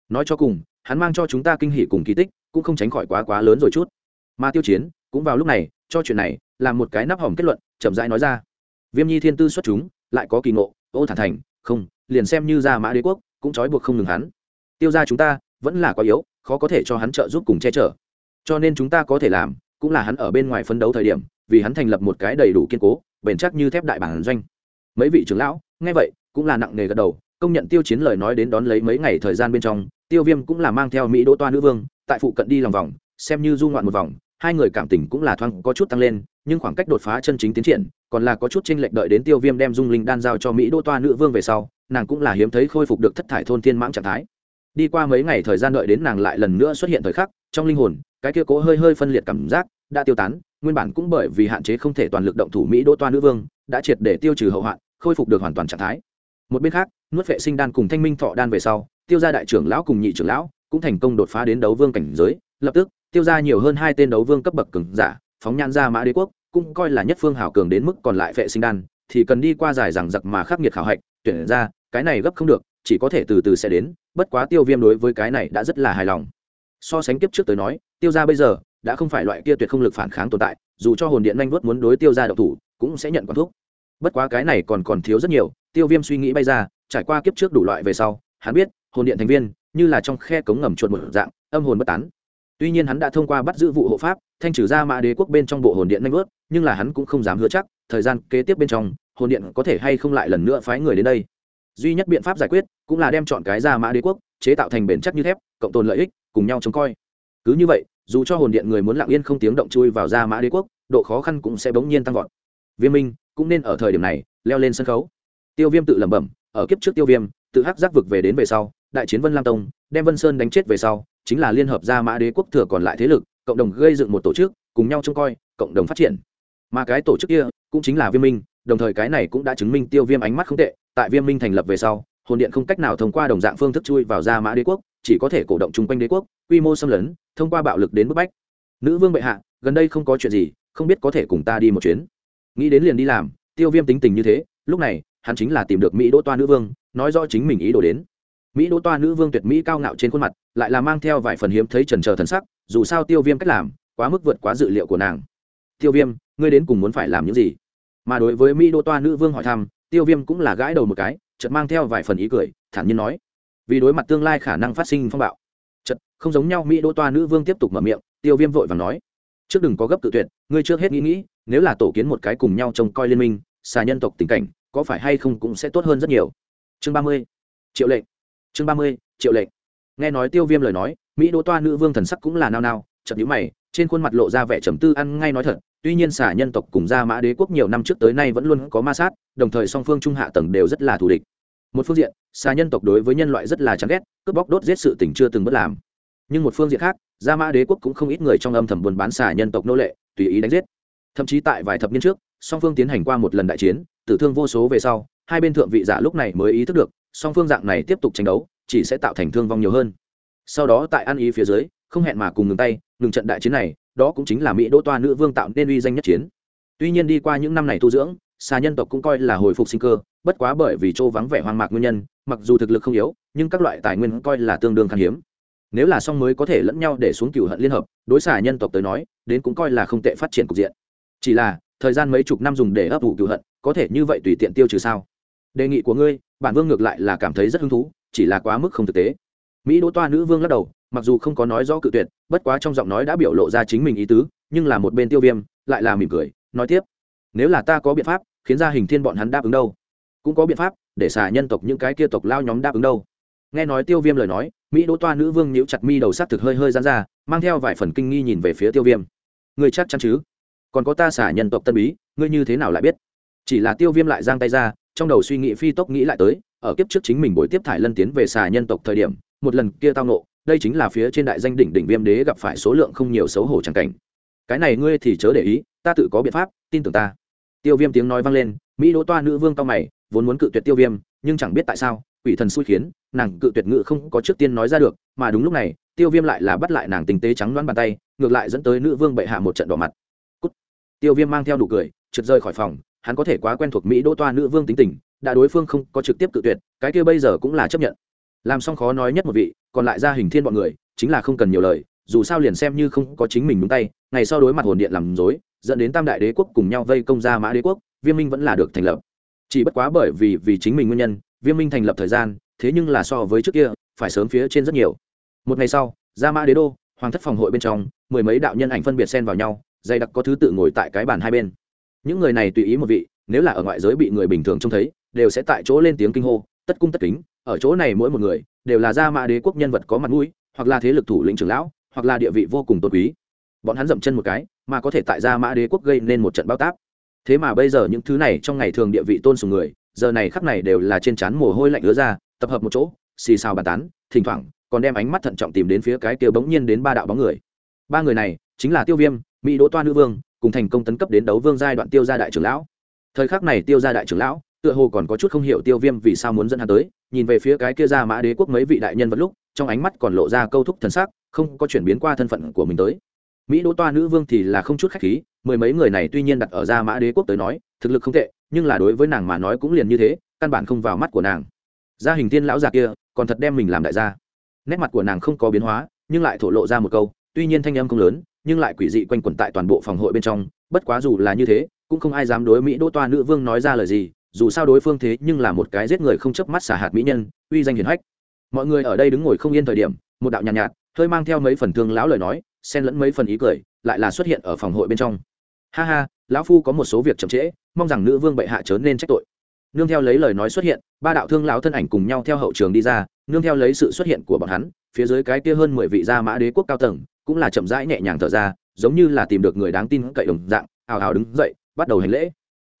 nói cho cùng, hắn mang cho chúng ta kinh hỉ cùng kỳ tích, cũng không tránh khỏi quá quá lớn rồi chút. Mà tiêu chiến, cũng vào lúc này, cho chuyện này là một cái nắp hỏng kết luận, chậm rãi nói ra. Viêm nhi thiên tư xuất chúng, lại có kỳ ngộ, ô thản thành, không, liền xem như ra mã đế quốc, cũng trói buộc không ngừng hắn. Tiêu ra chúng ta, vẫn là quá yếu, khó có thể cho hắn trợ giúp cùng che chở. Cho nên chúng ta có thể làm, cũng là hắn ở bên ngoài phấn đấu thời điểm, vì hắn thành lập một cái đầy đủ kiên cố, bền chắc như thép đại bản doanh. Mấy vị trưởng lão, nghe vậy cũng là nặng nề gật đầu, công nhận tiêu chiến lời nói đến đón lấy mấy ngày thời gian bên trong, tiêu viêm cũng là mang theo mỹ đỗ toa nữ vương, tại phụ cận đi lòng vòng, xem như du ngoạn một vòng, hai người cảm tình cũng là thoáng có chút tăng lên, nhưng khoảng cách đột phá chân chính tiến triển, còn là có chút tranh lệch đợi đến tiêu viêm đem dung linh đan giao cho mỹ đỗ toa nữ vương về sau, nàng cũng là hiếm thấy khôi phục được thất thải thôn thiên mãng trạng thái. Đi qua mấy ngày thời gian đợi đến nàng lại lần nữa xuất hiện thời khắc, trong linh hồn, cái kia cố hơi hơi phân liệt cảm giác đã tiêu tán, nguyên bản cũng bởi vì hạn chế không thể toàn lực động thủ mỹ đỗ toa nữ vương, đã triệt để tiêu trừ hậu hoạn, khôi phục được hoàn toàn trạng thái một bên khác, nuốt vệ sinh đan cùng thanh minh thọ đan về sau, tiêu gia đại trưởng lão cùng nhị trưởng lão cũng thành công đột phá đến đấu vương cảnh giới. Lập tức, tiêu ra nhiều hơn hai tên đấu vương cấp bậc cường giả, phóng nhan ra mã đế quốc, cũng coi là nhất phương hảo cường đến mức còn lại vệ sinh đan, thì cần đi qua dài rằng giặc mà khắc nghiệt khảo hạch, tuyển ra, cái này gấp không được, chỉ có thể từ từ sẽ đến, bất quá tiêu viêm đối với cái này đã rất là hài lòng. So sánh kiếp trước tới nói, tiêu ra bây giờ, đã không phải loại kia tuyệt không lực phản kháng tồn tại, dù cho hồn điện nhanh vuốt muốn đối tiêu ra độc thủ, cũng sẽ nhận quán thuốc bất quá cái này còn còn thiếu rất nhiều, tiêu viêm suy nghĩ bay ra, trải qua kiếp trước đủ loại về sau, hắn biết, hồn điện thành viên, như là trong khe cống ngầm chuột một dạng, âm hồn bất tán. Tuy nhiên hắn đã thông qua bắt giữ vụ hộ pháp, thanh trừ ra mã đế quốc bên trong bộ hồn điện nanh vớt, nhưng là hắn cũng không dám hứa chắc, thời gian kế tiếp bên trong, hồn điện có thể hay không lại lần nữa phái người đến đây. Duy nhất biện pháp giải quyết, cũng là đem chọn cái ra mã đế quốc, chế tạo thành bền chắc như thép, cộng tồn lợi ích, cùng nhau chống coi. Cứ như vậy, dù cho hồn điện người muốn lặng yên không tiếng động chui vào ra mã đế quốc, độ khó khăn cũng sẽ bỗng nhiên tăng vọt. Viêm minh cũng nên ở thời điểm này, leo lên sân khấu. Tiêu viêm tự lẩm bẩm, ở kiếp trước tiêu viêm, tự hắc giác vực về đến về sau, đại chiến vân lam tông, đem vân sơn đánh chết về sau, chính là liên hợp gia mã đế quốc thừa còn lại thế lực, cộng đồng gây dựng một tổ chức, cùng nhau trông coi, cộng đồng phát triển. Mà cái tổ chức kia, cũng chính là viêm minh, đồng thời cái này cũng đã chứng minh tiêu viêm ánh mắt không tệ, tại viêm minh thành lập về sau, hồn điện không cách nào thông qua đồng dạng phương thức chui vào gia mã đế quốc, chỉ có thể cổ động chung quanh đế quốc, quy mô xâm lấn, thông qua bạo lực đến bức bách. Nữ vương bệ hạ, gần đây không có chuyện gì, không biết có thể cùng ta đi một chuyến nghĩ đến liền đi làm, tiêu viêm tính tình như thế, lúc này, hắn chính là tìm được mỹ đỗ toa nữ vương, nói rõ chính mình ý đồ đến. Mỹ đỗ toa nữ vương tuyệt mỹ cao ngạo trên khuôn mặt, lại là mang theo vài phần hiếm thấy trần trờ thần sắc, dù sao tiêu viêm cách làm, quá mức vượt quá dự liệu của nàng. Tiêu viêm, ngươi đến cùng muốn phải làm những gì? Mà đối với mỹ đỗ toa nữ vương hỏi thăm, tiêu viêm cũng là gãi đầu một cái, chợt mang theo vài phần ý cười, thản nhiên nói. Vì đối mặt tương lai khả năng phát sinh phong bạo. Chợt, không giống nhau, mỹ đỗ toa nữ vương tiếp tục mở miệng, tiêu viêm vội và nói trước đừng có gấp tự tuyệt, ngươi trước hết nghĩ nghĩ, nếu là tổ kiến một cái cùng nhau trông coi liên minh, xà nhân tộc tình cảnh, có phải hay không cũng sẽ tốt hơn rất nhiều. Chương ba mươi, triệu lệnh. Chương ba mươi, triệu lệnh. Nghe nói tiêu viêm lời nói, mỹ đỗ toa nữ vương thần sắc cũng là nao nao chậm nhữ mày, trên khuôn mặt lộ ra vẻ trầm tư ăn ngay nói thật, tuy nhiên xả nhân tộc cùng gia mã đế quốc nhiều năm trước tới nay vẫn luôn có ma sát, đồng thời song phương trung hạ tầng đều rất là thù địch. Một phương diện, xà nhân tộc đối với nhân loại rất là chán ghét, cướp bóc đốt giết sự tình chưa từng bất làm nhưng một phương diện khác, gia mã đế quốc cũng không ít người trong âm thầm buôn bán xà nhân tộc nô lệ, tùy ý đánh giết. Thậm chí tại vài thập niên trước, song phương tiến hành qua một lần đại chiến, tử thương vô số về sau, hai bên thượng vị giả lúc này mới ý thức được, song phương dạng này tiếp tục tranh đấu, chỉ sẽ tạo thành thương vong nhiều hơn. Sau đó tại ăn ý phía dưới, không hẹn mà cùng ngừng tay, ngừng trận đại chiến này, đó cũng chính là mỹ đỗ toa nữ vương tạo nên uy danh nhất chiến. Tuy nhiên đi qua những năm này tu dưỡng, xà nhân tộc cũng coi là hồi phục sinh cơ, bất quá bởi vì châu vắng vẻ hoang mạc nguyên nhân, mặc dù thực lực không yếu, nhưng các loại tài nguyên coi là tương đương khan hiếm nếu là song mới có thể lẫn nhau để xuống cửu hận liên hợp, đối xả nhân tộc tới nói, đến cũng coi là không tệ phát triển cục diện. Chỉ là, thời gian mấy chục năm dùng để ấp ủ cửu hận, có thể như vậy tùy tiện tiêu trừ sao? Đề nghị của ngươi, bản vương ngược lại là cảm thấy rất hứng thú, chỉ là quá mức không thực tế. Mỹ đỗ toa nữ vương lắc đầu, mặc dù không có nói rõ cự tuyệt, bất quá trong giọng nói đã biểu lộ ra chính mình ý tứ, nhưng là một bên tiêu viêm, lại là mỉm cười, nói tiếp. Nếu là ta có biện pháp, khiến ra hình thiên bọn hắn đáp ứng đâu? Cũng có biện pháp, để xả nhân tộc những cái kia tộc lao nhóm đáp ứng đâu? Nghe nói tiêu viêm lời nói mỹ đỗ toa nữ vương nhíu chặt mi đầu s á thực hơi hơi dán ra, mang theo vài phần kinh nghi nhìn về phía tiêu viêm. Ngươi chắc chắn chứ? Còn có ta xả nhân tộc tân bí, ngươi như thế nào lại biết? Chỉ là tiêu viêm lại giang tay ra, trong đầu suy nghĩ phi tốc nghĩ lại tới, ở kiếp trước chính mình buổi tiếp thải lân tiến về xà nhân tộc thời điểm, một lần kia tao nộ đây chính là phía trên đại danh đỉnh đỉnh viêm đế gặp phải số lượng không nhiều xấu hổ chẳng cảnh. Cái này ngươi thì chớ để ý, ta tự có biện pháp, tin tưởng ta. Tiêu viêm tiếng nói vang lên, mỹ đỗ toa nữ vương cao mày, vốn muốn cự tuyệt tiêu viêm, nhưng chẳng biết tại sao, quỷ thần xui khiến nàng cự tuyệt ngự không có trước tiên nói ra được, mà đúng lúc này, tiêu viêm lại là bắt lại nàng tình tế trắng đoán bàn tay, ngược lại dẫn tới nữ vương bệ hạ một trận đỏ mặt. Cút. tiêu viêm mang theo đủ cười, trượt rơi khỏi phòng, hắn có thể quá quen thuộc mỹ đỗ toa nữ vương tính tình, đã đối phương không có trực tiếp cự tuyệt, cái kia bây giờ cũng là chấp nhận. Làm xong khó nói nhất một vị, còn lại ra hình thiên bọn người, chính là không cần nhiều lời, dù sao liền xem như không có chính mình đúng tay, ngày sau đối mặt hồn điện làm dối dẫn đến tam đại đế quốc cùng nhau vây công ra mã đế quốc, viêm minh vẫn là được thành lập. Chỉ bất quá bởi vì vì chính mình nguyên nhân, viêm minh thành lập thời gian thế nhưng là so với trước kia, phải sớm phía trên rất nhiều. Một ngày sau ra mã đế đô, hoàng thất phòng hội bên trong, mười mấy đạo nhân ảnh phân biệt xen vào nhau, dày đặc có thứ tự ngồi tại cái bàn hai bên. Những người này tùy ý một vị, nếu là ở ngoại giới bị người bình thường trông thấy, đều sẽ tại chỗ lên tiếng kinh hô, tất cung tất kính, ở chỗ này mỗi một người, đều là gia mã đế quốc nhân vật có mặt mũi, hoặc là thế lực thủ lĩnh trưởng lão, hoặc là địa vị vô cùng tôn quý. Bọn hắn dậm chân một cái, mà có thể tại gia mã đế quốc gây nên một trận bao táp. Thế mà bây giờ những thứ này trong ngày thường địa vị tôn sùng người, giờ này khắp này đều là trên trán mồ hôi lạnh ứa ra tập hợp một chỗ, xì xào bàn tán, thỉnh thoảng còn đem ánh mắt thận trọng tìm đến phía cái kia bỗng nhiên đến ba đạo bóng người. Ba người này chính là tiêu viêm, mỹ đỗ toa nữ vương, cùng thành công tấn cấp đến đấu vương giai đoạn tiêu gia đại trưởng lão. Thời khắc này tiêu gia đại trưởng lão tựa hồ còn có chút không hiểu tiêu viêm vì sao muốn dẫn hắn tới, nhìn về phía cái kia ra mã đế quốc mấy vị đại nhân vật lúc, trong ánh mắt còn lộ ra câu thúc thần sắc, không có chuyển biến qua thân phận của mình tới. Mỹ đỗ toa nữ vương thì là không chút khách khí, mười mấy người này tuy nhiên đặt ở ra mã đế quốc tới nói, thực lực không tệ, nhưng là đối với nàng mà nói cũng liền như thế, căn bản không vào mắt của nàng gia hình tiên lão già kia còn thật đem mình làm đại gia. Nét mặt của nàng không có biến hóa nhưng lại thổ lộ ra một câu tuy nhiên thanh âm không lớn nhưng lại quỷ dị quanh quẩn tại toàn bộ phòng hội bên trong bất quá dù là như thế cũng không ai dám đối mỹ đỗ toa nữ vương nói ra lời gì dù sao đối phương thế nhưng là một cái giết người không chớp mắt xả hạt mỹ nhân uy danh hiển hách. Mọi người ở đây đứng ngồi không yên thời điểm một đạo nhàn nhạt, nhạt hơi mang theo mấy phần thương lão lời nói xen lẫn mấy phần ý cười lại là xuất hiện ở phòng hội bên trong. Ha ha lão phu có một số việc chậm trễ mong rằng nữ vương bệ hạ chớ nên trách tội nương theo lấy lời nói xuất hiện, ba đạo thương lão thân ảnh cùng nhau theo hậu trường đi ra, nương theo lấy sự xuất hiện của bọn hắn, phía dưới cái kia hơn mười vị gia mã đế quốc cao tầng, cũng là chậm rãi nhẹ nhàng thở ra, giống như là tìm được người đáng tin cậy đồng dạng hào hào đứng dậy, bắt đầu hành lễ.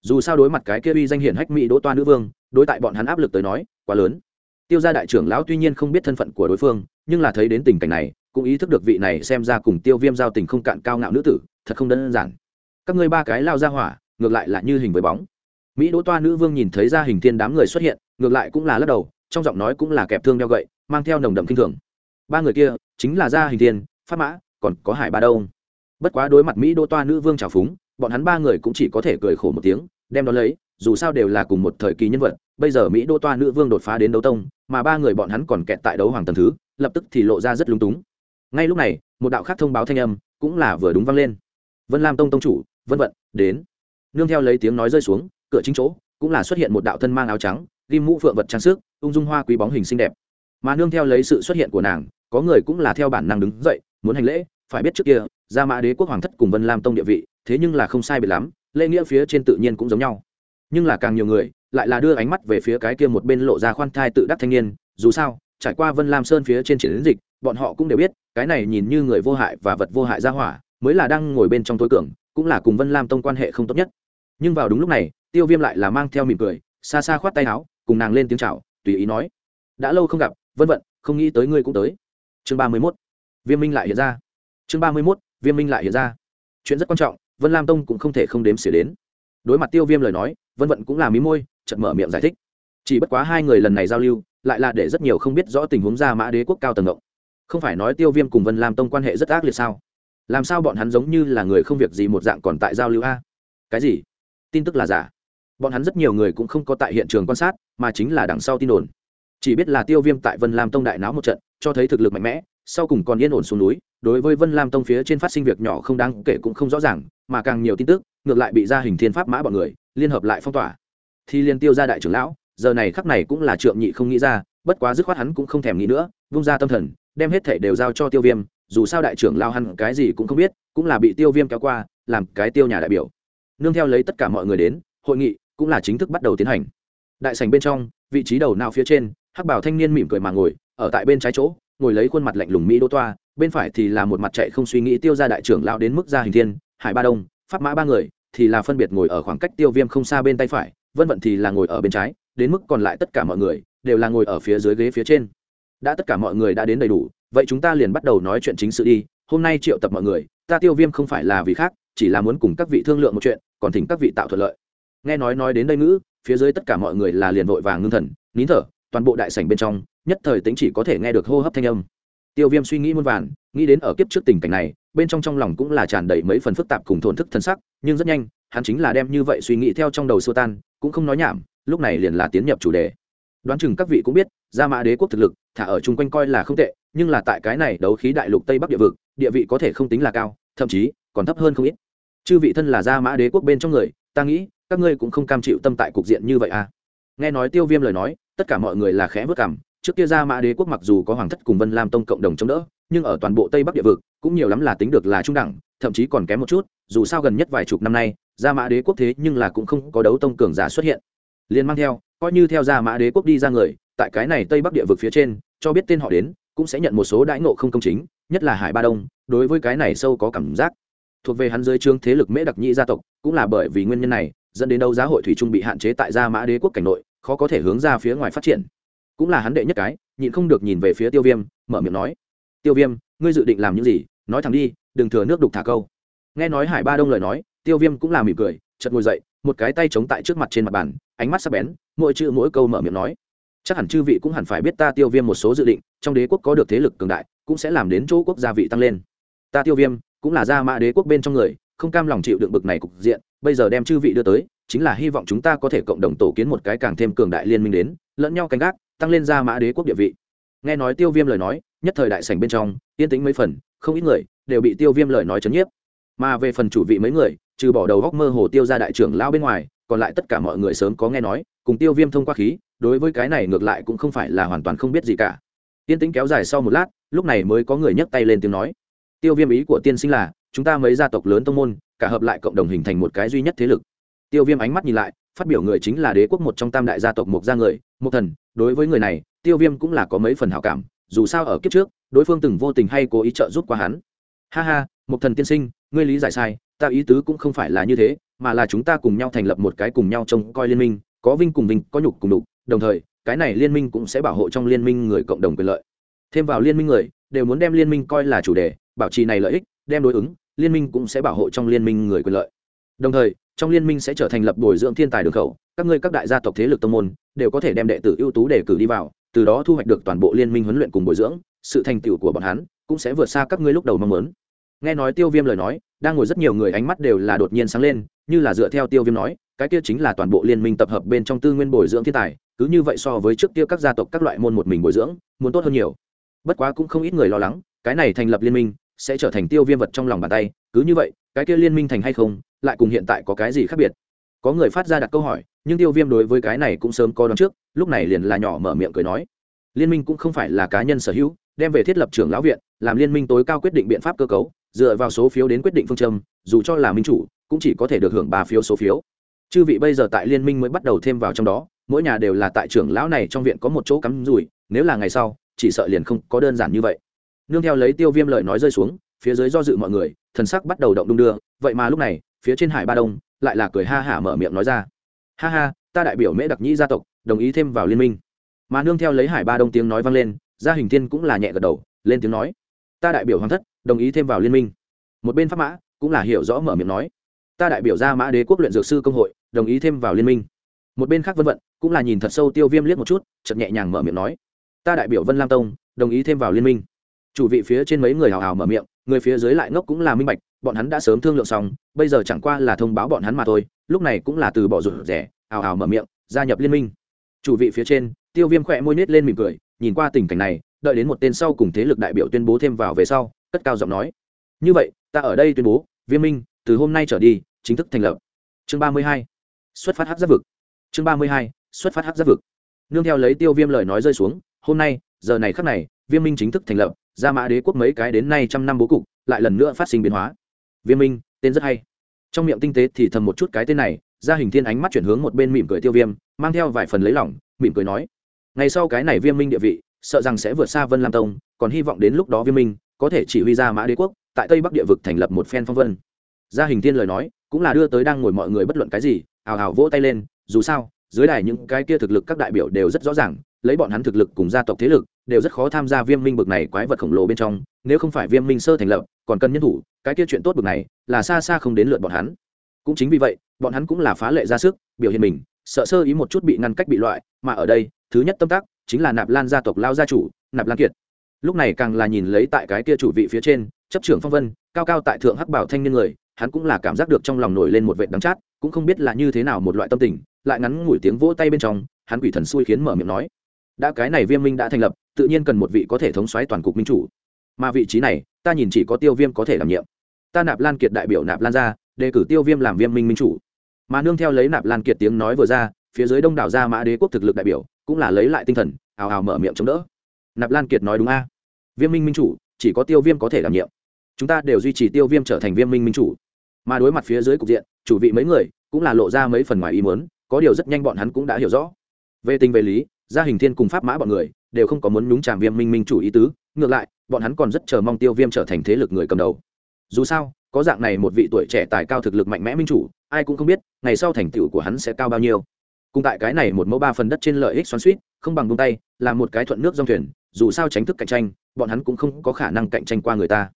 Dù sao đối mặt cái kia uy danh hiển hách mỹ đỗ toa nữ vương, đối tại bọn hắn áp lực tới nói, quá lớn. Tiêu gia đại trưởng lão tuy nhiên không biết thân phận của đối phương, nhưng là thấy đến tình cảnh này, cũng ý thức được vị này xem ra cùng tiêu viêm giao tình không cạn cao ngạo nữ tử, thật không đơn giản. Các ngươi ba cái lao ra hỏa, ngược lại là như hình với bóng mỹ đỗ toa nữ vương nhìn thấy ra hình thiên đám người xuất hiện, ngược lại cũng là lắc đầu, trong giọng nói cũng là kẹp thương đeo gậy, mang theo nồng đậm kinh thường. Ba người kia, chính là gia hình thiên phát mã, còn có hải ba đông bất quá đối mặt mỹ đỗ toa nữ vương trào phúng, bọn hắn ba người cũng chỉ có thể cười khổ một tiếng, đem đón lấy, dù sao đều là cùng một thời kỳ nhân vật, bây giờ mỹ Đỗ toa nữ vương đột phá đến đấu tông, mà ba người bọn hắn còn kẹt tại đấu hoàng tầm thứ, lập tức thì lộ ra rất lúng túng. Ngay lúc này, một đạo khác thông báo thanh âm cũng là vừa đúng vang lên. Vân lam tông tông chủ, vân vận, đến. Nương theo lấy tiếng nói rơi xuống cửa chính chỗ, cũng là xuất hiện một đạo thân mang áo trắng ghim mũ phượng vật trang sức, ung dung hoa quý bóng hình xinh đẹp. Mà nương theo lấy sự xuất hiện của nàng, có người cũng là theo bản năng đứng dậy, muốn hành lễ, phải biết trước kia, gia mã đế quốc hoàng thất cùng vân lam tông địa vị, thế nhưng là không sai biệt lắm, lễ nghĩa phía trên tự nhiên cũng giống nhau. Nhưng là càng nhiều người, lại là đưa ánh mắt về phía cái kia một bên lộ ra khoan thai tự đắc thanh niên, dù sao, trải qua vân lam sơn phía trên triển dịch, bọn họ cũng đều biết, cái này nhìn như người vô hại và vật vô hại ra hỏa, mới là đang ngồi bên trong tối cường, cũng là cùng vân lam tông quan hệ không tốt nhất. Nhưng vào đúng lúc này tiêu viêm lại là mang theo mỉm cười, xa xa khoát tay áo, cùng nàng lên tiếng chào, tùy ý nói, đã lâu không gặp, vân vận, không nghĩ tới ngươi cũng tới. Chương ba mươi mốt, viêm minh lại hiện ra. Chương ba mươi mốt, viêm minh lại hiện ra. Chuyện rất quan trọng, vân lam tông cũng không thể không đếm xỉa đến. Đối mặt tiêu viêm lời nói, vân vận cũng là mí môi chật mở miệng giải thích. Chỉ bất quá hai người lần này giao lưu, lại là để rất nhiều không biết rõ tình huống ra mã đế quốc cao tầng ngộng. Không phải nói tiêu viêm cùng vân lam tông quan hệ rất ác liệt sao? Làm sao bọn hắn giống như là người không việc gì một dạng còn tại giao lưu a? Cái gì? Tin tức là giả bọn hắn rất nhiều người cũng không có tại hiện trường quan sát, mà chính là đằng sau tin đồn. Chỉ biết là tiêu viêm tại vân lam tông đại náo một trận, cho thấy thực lực mạnh mẽ, sau cùng còn yên ổn xuống núi, đối với vân lam tông phía trên phát sinh việc nhỏ không đáng kể cũng không rõ ràng, mà càng nhiều tin tức, ngược lại bị gia hình thiên pháp mã bọn người, liên hợp lại phong tỏa. Thì liên tiêu ra đại trưởng lão, giờ này khắc này cũng là trượng nhị không nghĩ ra, bất quá dứt khoát hắn cũng không thèm nghĩ nữa, vung ra tâm thần, đem hết thể đều giao cho tiêu viêm, dù sao đại trưởng lao hắn cái gì cũng không biết, cũng là bị tiêu viêm kéo qua, làm cái tiêu nhà đại biểu. Nương theo lấy tất cả mọi người đến, hội nghị cũng là chính thức bắt đầu tiến hành. Đại sành bên trong, vị trí đầu nào phía trên, hắc bảo thanh niên mỉm cười mà ngồi, ở tại bên trái chỗ, ngồi lấy khuôn mặt lạnh lùng mỹ đô toa, bên phải thì là một mặt chạy không suy nghĩ tiêu ra đại trưởng lao đến mức ra hình thiên, hải ba đông, pháp mã ba người, thì là phân biệt ngồi ở khoảng cách tiêu viêm không xa bên tay phải, vân vận thì là ngồi ở bên trái, đến mức còn lại tất cả mọi người, đều là ngồi ở phía dưới ghế phía trên. Đã tất cả mọi người đã đến đầy đủ, vậy chúng ta liền bắt đầu nói chuyện chính sự đi, hôm nay triệu tập mọi người, ta tiêu viêm không phải là vì khác, chỉ là muốn cùng các vị thương lượng một chuyện, còn thỉnh các vị tạo thuận lợi nghe nói nói đến đây ngữ, phía dưới tất cả mọi người là liền vội vàng ngưng thần, nín thở, toàn bộ đại sảnh bên trong, nhất thời tính chỉ có thể nghe được hô hấp thanh âm. Tiêu viêm suy nghĩ muôn vàn, nghĩ đến ở kiếp trước tình cảnh này, bên trong trong lòng cũng là tràn đầy mấy phần phức tạp cùng thổn thức thân sắc, nhưng rất nhanh, hắn chính là đem như vậy suy nghĩ theo trong đầu xua tan, cũng không nói nhảm, lúc này liền là tiến nhập chủ đề. Đoán chừng các vị cũng biết, gia mã đế quốc thực lực, thả ở chung quanh coi là không tệ, nhưng là tại cái này đấu khí đại lục tây bắc địa vực, địa vị có thể không tính là cao, thậm chí còn thấp hơn không ít. Chư vị thân là gia mã đế quốc bên trong người, ta nghĩ các ngươi cũng không cam chịu tâm tại cục diện như vậy à? Nghe nói tiêu viêm lời nói, tất cả mọi người là khẽ vất cảm. Trước kia gia mã đế quốc mặc dù có hoàng thất cùng vân lam tông cộng đồng chống đỡ, nhưng ở toàn bộ tây bắc địa vực, cũng nhiều lắm là tính được là trung đẳng, thậm chí còn kém một chút, dù sao gần nhất vài chục năm nay, gia mã đế quốc thế nhưng là cũng không có đấu tông cường giả xuất hiện. Liền mang theo, coi như theo gia mã đế quốc đi ra người, tại cái này tây bắc địa vực phía trên, cho biết tên họ đến, cũng sẽ nhận một số đãi ngộ không công chính, nhất là hải ba đông, đối với cái này sâu có cảm giác. Thuộc về hắn dưới trương thế lực mễ đặc nhĩ gia tộc, cũng là bởi vì nguyên nhân này dẫn đến đâu giá hội thủy trung bị hạn chế tại gia mã đế quốc cảnh nội, khó có thể hướng ra phía ngoài phát triển. Cũng là hắn đệ nhất cái, nhịn không được nhìn về phía tiêu viêm, mở miệng nói, tiêu viêm, ngươi dự định làm những gì? Nói thẳng đi, đừng thừa nước đục thả câu. Nghe nói hải ba đông lời nói, tiêu viêm cũng là mỉm cười chật ngồi dậy, một cái tay chống tại trước mặt trên mặt bàn, ánh mắt sắc bén, mỗi chữ mỗi câu mở miệng nói, chắc hẳn chư vị cũng hẳn phải biết ta tiêu viêm một số dự định, trong đế quốc có được thế lực cường đại, cũng sẽ làm đến chỗ quốc gia vị tăng lên. Ta tiêu viêm, cũng là gia mã đế quốc bên trong người không cam lòng chịu đựng bực này cục diện, bây giờ đem chư vị đưa tới, chính là hy vọng chúng ta có thể cộng đồng tổ kiến một cái càng thêm cường đại liên minh đến, lẫn nhau canh gác, tăng lên gia mã đế quốc địa vị. Nghe nói tiêu viêm lời nói, nhất thời đại sảnh bên trong, yên tĩnh mấy phần, không ít người đều bị tiêu viêm lời nói chấn nhiếp. Mà về phần chủ vị mấy người, trừ bỏ đầu góc mơ hồ tiêu ra đại trưởng lao bên ngoài, còn lại tất cả mọi người sớm có nghe nói, cùng tiêu viêm thông qua khí, đối với cái này ngược lại cũng không phải là hoàn toàn không biết gì cả. Tiên tĩnh kéo dài sau một lát, lúc này mới có người nhấc tay lên tiếng nói. Tiêu viêm ý của tiên sinh là chúng ta mấy gia tộc lớn tông môn, cả hợp lại cộng đồng hình thành một cái duy nhất thế lực. Tiêu viêm ánh mắt nhìn lại, phát biểu người chính là đế quốc một trong tam đại gia tộc mộc gia người mộc thần, đối với người này, tiêu viêm cũng là có mấy phần hảo cảm, dù sao ở kiếp trước, đối phương từng vô tình hay cố ý trợ giúp qua hắn. Ha ha mộc thần tiên sinh, ngươi lý giải sai, ta ý tứ cũng không phải là như thế, mà là chúng ta cùng nhau thành lập một cái cùng nhau trông coi liên minh, có vinh cùng vinh, có nhục cùng đục đồng thời, cái này liên minh cũng sẽ bảo hộ trong liên minh người cộng đồng quyền lợi. Thêm vào liên minh người, đều muốn đem liên minh coi là chủ đề, bảo trì này lợi ích, đem đối ứng liên minh cũng sẽ bảo hộ trong liên minh người quyền lợi. Đồng thời, trong liên minh sẽ trở thành lập bồi dưỡng thiên tài đường khẩu, các ngươi các đại gia tộc thế lực tông môn đều có thể đem đệ tử ưu tú đề cử đi vào, từ đó thu hoạch được toàn bộ liên minh huấn luyện cùng bồi dưỡng, sự thành tựu của bọn hắn cũng sẽ vượt xa các ngươi lúc đầu mong muốn. Nghe nói tiêu viêm lời nói, đang ngồi rất nhiều người ánh mắt đều là đột nhiên sáng lên, như là dựa theo tiêu viêm nói, cái kia chính là toàn bộ liên minh tập hợp bên trong tư nguyên bồi dưỡng thiên tài, cứ như vậy so với trước kia các gia tộc các loại môn một mình bồi dưỡng, muốn tốt hơn nhiều. Bất quá cũng không ít người lo lắng, cái này thành lập liên minh sẽ trở thành tiêu viêm vật trong lòng bàn tay, cứ như vậy, cái kia liên minh thành hay không, lại cùng hiện tại có cái gì khác biệt? Có người phát ra đặt câu hỏi, nhưng tiêu viêm đối với cái này cũng sớm có đón trước, lúc này liền là nhỏ mở miệng cười nói. Liên minh cũng không phải là cá nhân sở hữu, đem về thiết lập trưởng lão viện, làm liên minh tối cao quyết định biện pháp cơ cấu, dựa vào số phiếu đến quyết định phương châm, dù cho là minh chủ, cũng chỉ có thể được hưởng ba phiếu số phiếu. Chư vị bây giờ tại liên minh mới bắt đầu thêm vào trong đó, mỗi nhà đều là tại trưởng lão này trong viện có một chỗ cắm rủi, nếu là ngày sau, chỉ sợ liền không có đơn giản như vậy nương theo lấy tiêu viêm lời nói rơi xuống, phía dưới do dự mọi người, thần sắc bắt đầu động đung đưa, vậy mà lúc này, phía trên hải ba đông, lại là cười ha hả mở miệng nói ra. Ha ha, ta đại biểu mễ đặc nhĩ gia tộc, đồng ý thêm vào liên minh. Mà nương theo lấy hải ba đông tiếng nói vang lên, gia hình thiên cũng là nhẹ gật đầu, lên tiếng nói. Ta đại biểu hoàng thất, đồng ý thêm vào liên minh. Một bên pháp mã, cũng là hiểu rõ mở miệng nói. Ta đại biểu gia mã đế quốc luyện dược sư công hội, đồng ý thêm vào liên minh. Một bên khác vân vận, cũng là nhìn thật sâu tiêu viêm liếc một chút chật nhẹ nhàng mở miệng nói. Ta đại biểu vân lam tông, đồng ý thêm vào liên minh chủ vị phía trên mấy người hào hào mở miệng, người phía dưới lại ngốc cũng là minh bạch, bọn hắn đã sớm thương lượng xong, bây giờ chẳng qua là thông báo bọn hắn mà thôi, lúc này cũng là từ bỏ rụt rẻ hào hào mở miệng, gia nhập liên minh. Chủ vị phía trên, tiêu viêm khỏe môi nết lên mỉm cười, nhìn qua tình cảnh này, đợi đến một tên sau cùng thế lực đại biểu tuyên bố thêm vào về sau, cất cao giọng nói, như vậy, ta ở đây tuyên bố, viêm minh, từ hôm nay trở đi, chính thức thành lập. Chương ba mươi hai, xuất phát hát giáp vực. Chương ba mươi hai, xuất phát hát giáp vực. Nương theo lấy tiêu viêm lời nói rơi xuống, hôm nay, giờ này khắc này, viêm minh chính thức thành lập gia mã đế quốc mấy cái đến nay trăm năm bố cục, lại lần nữa phát sinh biến hóa. Viêm minh, tên rất hay. Trong miệng tinh tế thì thầm một chút cái tên này, gia hình thiên ánh mắt chuyển hướng một bên mỉm cười tiêu viêm, mang theo vài phần lấy lỏng mỉm cười nói, ngày sau cái này viêm minh địa vị, sợ rằng sẽ vượt xa vân lam tông, còn hy vọng đến lúc đó viêm minh có thể chỉ huy ra mã đế quốc, tại tây bắc địa vực thành lập một phen phong vân. Gia hình thiên lời nói, cũng là đưa tới đang ngồi mọi người bất luận cái gì ào ào vỗ tay lên, dù sao, dưới đài những cái kia thực lực các đại biểu đều rất rõ ràng, lấy bọn hắn thực lực cùng gia tộc thế lực đều rất khó tham gia viêm minh bực này quái vật khổng lồ bên trong, nếu không phải viêm minh sơ thành lập, còn cần nhân thủ, cái kia chuyện tốt bực này là xa xa không đến lượt bọn hắn. Cũng chính vì vậy, bọn hắn cũng là phá lệ ra sức, biểu hiện mình, sợ sơ ý một chút bị ngăn cách bị loại, mà ở đây, thứ nhất tâm tác chính là nạp lan gia tộc lao gia chủ, nạp lan kiệt. Lúc này càng là nhìn lấy tại cái kia chủ vị phía trên, chấp trưởng phong vân, cao cao tại thượng hắc bảo thanh niên người, hắn cũng là cảm giác được trong lòng nổi lên một vệ đắng chát, cũng không biết là như thế nào một loại tâm tình, lại ngắn ngủi tiếng vỗ tay bên trong, hắn quỷ thần xui khiến mở miệng nói đã cái này viêm minh đã thành lập, tự nhiên cần một vị có thể thống xoáy toàn cục minh chủ. Mà vị trí này, ta nhìn chỉ có tiêu viêm có thể đảm nhiệm. Ta nạp lan kiệt đại biểu nạp lan ra, đề cử tiêu viêm làm viêm minh minh chủ. Mà nương theo lấy nạp lan kiệt tiếng nói vừa ra, phía dưới đông đảo gia mã đế quốc thực lực đại biểu, cũng là lấy lại tinh thần, ào ào mở miệng chống đỡ. Nạp lan kiệt nói đúng a. Viêm minh minh chủ, chỉ có tiêu viêm có thể đảm nhiệm. Chúng ta đều duy trì tiêu viêm trở thành viêm minh minh chủ. Mà đối mặt phía dưới cục diện, chủ vị mấy người, cũng là lộ ra mấy phần ngoài ý muốn, có điều rất nhanh bọn hắn cũng đã hiểu rõ. Về tình về lý gia hình thiên cùng pháp mã bọn người đều không có muốn nhúng chàm viêm minh minh chủ ý tứ, ngược lại, bọn hắn còn rất chờ mong tiêu viêm trở thành thế lực người cầm đầu. Dù sao, có dạng này một vị tuổi trẻ tài cao thực lực mạnh mẽ minh chủ, ai cũng không biết ngày sau thành tựu của hắn sẽ cao bao nhiêu. Cùng tại cái này một mẫu ba phần đất trên lợi ích xoắn suýt không bằng bông tay, là một cái thuận nước dòng thuyền, dù sao tránh thức cạnh tranh, bọn hắn cũng không có khả năng cạnh tranh qua người ta.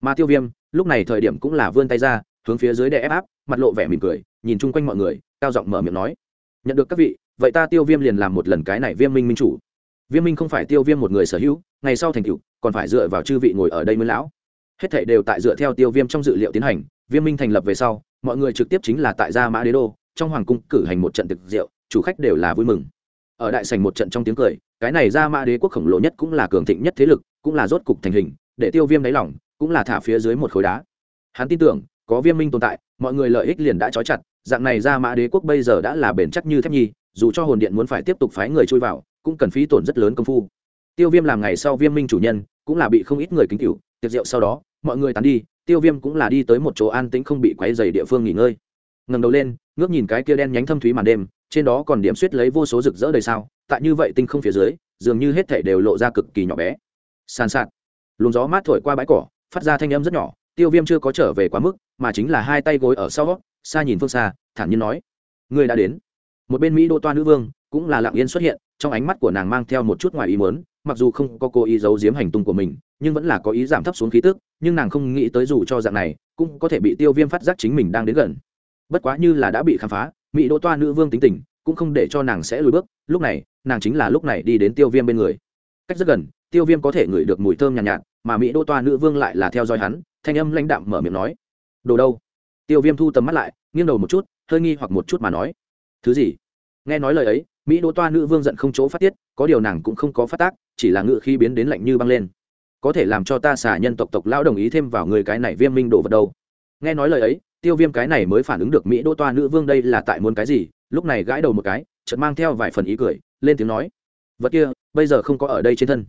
Mà tiêu viêm, lúc này thời điểm cũng là vươn tay ra, hướng phía dưới đè ép áp, mặt lộ vẻ mỉm cười, nhìn chung quanh mọi người, cao giọng mở miệng nói, nhận được các vị vậy ta tiêu viêm liền làm một lần cái này viêm minh minh chủ. Viêm minh không phải tiêu viêm một người sở hữu, ngày sau thành cựu còn phải dựa vào chư vị ngồi ở đây mới lão. Hết thảy đều tại dựa theo tiêu viêm trong dự liệu tiến hành, viêm minh thành lập về sau, mọi người trực tiếp chính là tại gia mã đế đô, trong hoàng cung cử hành một trận thực rượu, chủ khách đều là vui mừng. Ở đại sành một trận trong tiếng cười, cái này gia mã đế quốc khổng lồ nhất cũng là cường thịnh nhất thế lực, cũng là rốt cục thành hình, để tiêu viêm đáy lỏng cũng là thả phía dưới một khối đá. Hắn tin tưởng, có viêm minh tồn tại, mọi người lợi ích liền đã trói chặt, dạng này gia mã đế quốc bây giờ đã là bền chắc như thép nhi dù cho hồn điện muốn phải tiếp tục phái người chui vào, cũng cần phí tổn rất lớn công phu. Tiêu viêm làm ngày sau viêm minh chủ nhân, cũng là bị không ít người kính cựu tiệc rượu sau đó, mọi người tán đi, tiêu viêm cũng là đi tới một chỗ an tĩnh không bị quáy dày địa phương nghỉ ngơi. Ngầm đầu lên, ngước nhìn cái kia đen nhánh thâm thúy màn đêm, trên đó còn điểm suýt lấy vô số rực rỡ đời sao, tại như vậy tinh không phía dưới, dường như hết thể đều lộ ra cực kỳ nhỏ bé. Sàn sạt. Luồng gió mát thổi qua bãi cỏ, phát ra thanh âm rất nhỏ, tiêu viêm chưa có trở về quá mức, mà chính là hai tay gối ở sau xa nhìn phương xa, thản nhiên nói người đã đến một bên mỹ đô toa nữ vương cũng là lặng yên xuất hiện trong ánh mắt của nàng mang theo một chút ngoài ý mớn mặc dù không có cố ý giấu giếm hành tung của mình nhưng vẫn là có ý giảm thấp xuống khí tức nhưng nàng không nghĩ tới dù cho dạng này cũng có thể bị tiêu viêm phát giác chính mình đang đến gần bất quá như là đã bị khám phá mỹ đỗ toa nữ vương tính tình cũng không để cho nàng sẽ lùi bước lúc này nàng chính là lúc này đi đến tiêu viêm bên người cách rất gần tiêu viêm có thể ngửi được mùi thơm nhàn nhạt, nhạt mà mỹ đỗ toa nữ vương lại là theo dõi hắn thanh âm lãnh đạm mở miệng nói đồ đâu tiêu viêm thu tầm mắt lại nghiêng đầu một chút hơi nghi hoặc một chút mà nói thứ gì nghe nói lời ấy, mỹ đỗ toa nữ vương giận không chỗ phát tiết, có điều nàng cũng không có phát tác, chỉ là ngự khi biến đến lạnh như băng lên. Có thể làm cho ta xả nhân tộc tộc lão đồng ý thêm vào người cái này viêm minh đồ vật đâu. Nghe nói lời ấy, tiêu viêm cái này mới phản ứng được mỹ đỗ toa nữ vương đây là tại muốn cái gì, lúc này gãi đầu một cái, chợt mang theo vài phần ý cười, lên tiếng nói. Vật kia, bây giờ không có ở đây trên thân.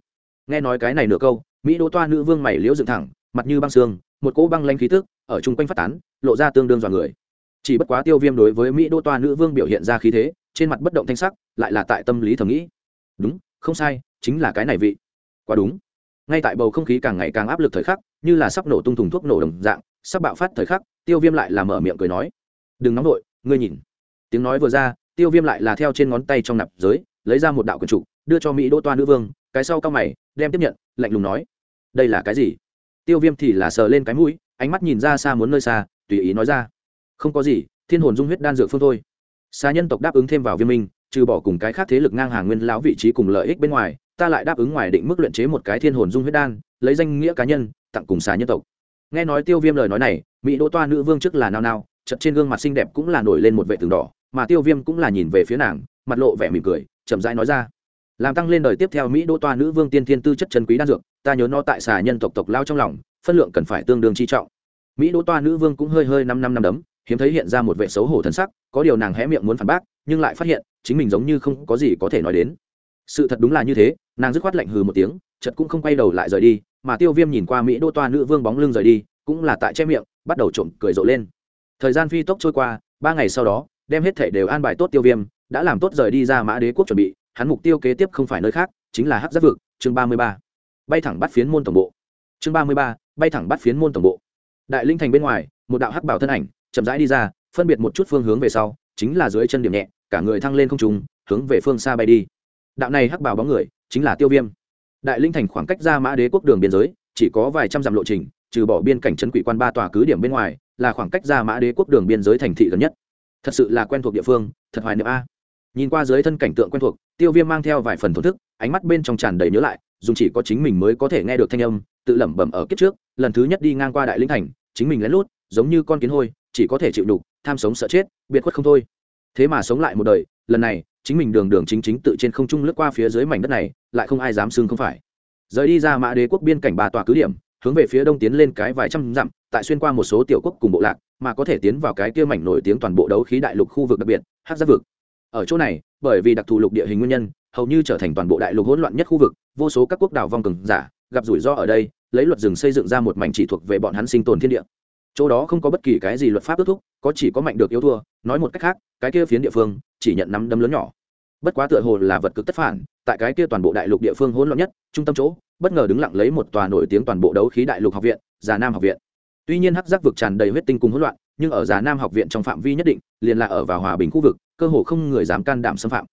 Nghe nói cái này nửa câu, mỹ đỗ toa nữ vương mày liễu dựng thẳng, mặt như băng xương, một cỗ băng lanh khí tức, ở chung quanh phát tán, lộ ra tương đương dọa người. Chỉ bất quá tiêu viêm đối với mỹ đỗ toa nữ vương biểu hiện ra khí thế trên mặt bất động thanh sắc, lại là tại tâm lý thầm nghĩ. Đúng, không sai, chính là cái này vị. Quá đúng. Ngay tại bầu không khí càng ngày càng áp lực thời khắc, như là sắp nổ tung thùng thuốc nổ đồng dạng, sắp bạo phát thời khắc, tiêu viêm lại là mở miệng cười nói. Đừng nóng vội, ngươi nhìn. Tiếng nói vừa ra, tiêu viêm lại là theo trên ngón tay trong nạp giới, lấy ra một đạo quần trục, đưa cho mỹ đỗ toa nữ vương, cái sau cao mày, đem tiếp nhận, lạnh lùng nói. Đây là cái gì? Tiêu viêm thì là sờ lên cái mũi, ánh mắt nhìn ra xa muốn nơi xa, tùy ý nói ra. Không có gì, thiên hồn dung huyết đan dược phương thôi xa nhân tộc đáp ứng thêm vào viêm minh, trừ bỏ cùng cái khác thế lực ngang hàng nguyên lão vị trí cùng lợi ích bên ngoài, ta lại đáp ứng ngoài định mức luyện chế một cái thiên hồn dung huyết đan, lấy danh nghĩa cá nhân, tặng cùng xà nhân tộc. Nghe nói tiêu viêm lời nói này, mỹ đỗ toa nữ vương trước là nao nao chật trên gương mặt xinh đẹp cũng là nổi lên một vệ tường đỏ, mà tiêu viêm cũng là nhìn về phía nàng, mặt lộ vẻ mỉm cười, chậm rãi nói ra. Làm tăng lên đời tiếp theo mỹ đỗ toa nữ vương tiên thiên tư chất chân quý đan dược, ta nhớ nó tại xà nhân tộc tộc lao trong lòng, phân lượng cần phải tương đương chi trọng. Mỹ đỗ toa nữ vương cũng hơi hơi năm năm năm đấm hiếm thấy hiện ra một vệ xấu hổ thân sắc, có điều nàng hé miệng muốn phản bác, nhưng lại phát hiện, chính mình giống như không có gì có thể nói đến. Sự thật đúng là như thế, nàng dứt khoát lạnh hừ một tiếng chật cũng không quay đầu lại rời đi, mà tiêu viêm nhìn qua mỹ đô toa nữ vương bóng lưng rời đi, cũng là tại che miệng, bắt đầu trộm cười rộ lên. Thời gian phi tốc trôi qua, ba ngày sau đó, đem hết thể đều an bài tốt tiêu viêm, đã làm tốt rời đi ra mã đế quốc chuẩn bị, hắn mục tiêu kế tiếp không phải nơi khác, chính là hắc giáp vực, chương ba mươi ba. Bay thẳng bắt phiến môn tổng bộ. Chương ba mươi ba, bay thẳng bắt phiến môn tổng bộ. Đại linh thành bên ngoài, một đạo hắc bảo thân ảnh chậm rãi đi ra, phân biệt một chút phương hướng về sau, chính là dưới chân điểm nhẹ, cả người thăng lên không trùng hướng về phương xa bay đi. Đạo này hắc bảo bóng người, chính là tiêu viêm. Đại linh thành khoảng cách ra mã đế quốc đường biên giới, chỉ có vài trăm dặm lộ trình, trừ bỏ biên cảnh trấn quỷ quan ba tòa cứ điểm bên ngoài, là khoảng cách ra mã đế quốc đường biên giới thành thị gần nhất. Thật sự là quen thuộc địa phương, thật hoài niệm a. Nhìn qua dưới thân cảnh tượng quen thuộc, tiêu viêm mang theo vài phần thổn thức, ánh mắt bên trong tràn đầy nhớ lại dùng chỉ có chính mình mới có thể nghe được thanh âm, tự lẩm bẩm ở kiếp trước, lần thứ nhất đi ngang qua đại linh thành, chính mình lén lút, giống như con kiến hôi chỉ có thể chịu đục tham sống sợ chết, biệt khuất không thôi. Thế mà sống lại một đời, lần này, chính mình đường đường chính chính tự trên không trung lướt qua phía dưới mảnh đất này, lại không ai dám xưng không phải. Rời đi ra mã đế quốc biên cảnh ba tòa cứ điểm, hướng về phía đông tiến lên cái vài trăm dặm, tại xuyên qua một số tiểu quốc cùng bộ lạc, mà có thể tiến vào cái kia mảnh nổi tiếng toàn bộ đấu khí đại lục khu vực đặc biệt hát giáp vực. Ở chỗ này, bởi vì đặc thù lục địa hình nguyên nhân, hầu như trở thành toàn bộ đại lục hỗn loạn nhất khu vực, vô số các quốc đảo vong cường giả, gặp rủi ro ở đây, lấy luật rừng xây dựng ra một mảnh chỉ thuộc về bọn hắn sinh tồn thiên địa chỗ đó không có bất kỳ cái gì luật pháp ước thúc, có chỉ có mạnh được yếu thua, nói một cách khác, cái kia phiến địa phương, chỉ nhận năm đấm lớn nhỏ. Bất quá tựa hồ là vật cực tất phản, tại cái kia toàn bộ đại lục địa phương hỗn loạn nhất, trung tâm chỗ, bất ngờ đứng lặng lấy một tòa nổi tiếng toàn bộ đấu khí đại lục học viện, già nam học viện. Tuy nhiên hắc giác vực tràn đầy huyết tinh cùng hỗn loạn, nhưng ở già nam học viện trong phạm vi nhất định, liền là ở vào hòa bình khu vực, cơ hồ không người dám can đảm xâm phạm.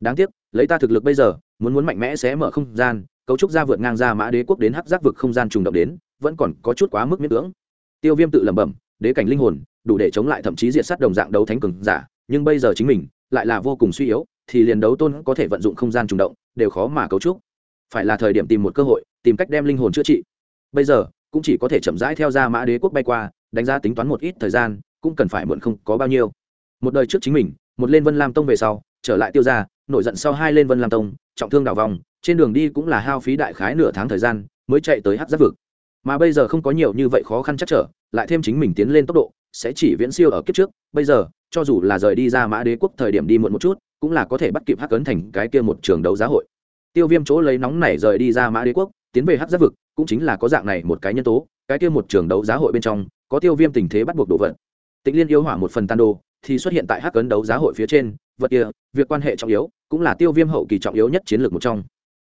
Đáng tiếc, lấy ta thực lực bây giờ, muốn muốn mạnh mẽ sẽ mở không gian, cấu trúc ra vượt ngang ra mã đế quốc đến hắc giác vực không gian trùng động đến, vẫn còn có chút quá mức miễn cưỡng tiêu viêm tự lẩm bẩm, đế cảnh linh hồn, đủ để chống lại thậm chí diệt sát đồng dạng đấu thánh cường giả, nhưng bây giờ chính mình lại là vô cùng suy yếu, thì liền đấu tôn có thể vận dụng không gian trùng động, đều khó mà cấu trúc. Phải là thời điểm tìm một cơ hội, tìm cách đem linh hồn chữa trị. Bây giờ, cũng chỉ có thể chậm rãi theo ra mã đế quốc bay qua, đánh giá tính toán một ít thời gian, cũng cần phải muộn không có bao nhiêu. Một đời trước chính mình, một lên vân lam tông về sau, trở lại tiêu ra nổi giận sau hai lên vân lam tông, trọng thương đảo vòng, trên đường đi cũng là hao phí đại khái nửa tháng thời gian, mới chạy tới hát giáp vực mà bây giờ không có nhiều như vậy khó khăn chắc trở, lại thêm chính mình tiến lên tốc độ, sẽ chỉ viễn siêu ở kiếp trước. Bây giờ, cho dù là rời đi ra mã đế quốc thời điểm đi muộn một chút, cũng là có thể bắt kịp hắc ấn thành cái kia một trường đấu giá hội. Tiêu viêm chỗ lấy nóng này rời đi ra mã đế quốc, tiến về hắc giáp vực, cũng chính là có dạng này một cái nhân tố, cái kia một trường đấu giá hội bên trong, có tiêu viêm tình thế bắt buộc đồ vật tịnh liên yêu hỏa một phần tan đồ, thì xuất hiện tại hắc ấn đấu giá hội phía trên, vật kia, việc quan hệ trọng yếu, cũng là tiêu viêm hậu kỳ trọng yếu nhất chiến lược một trong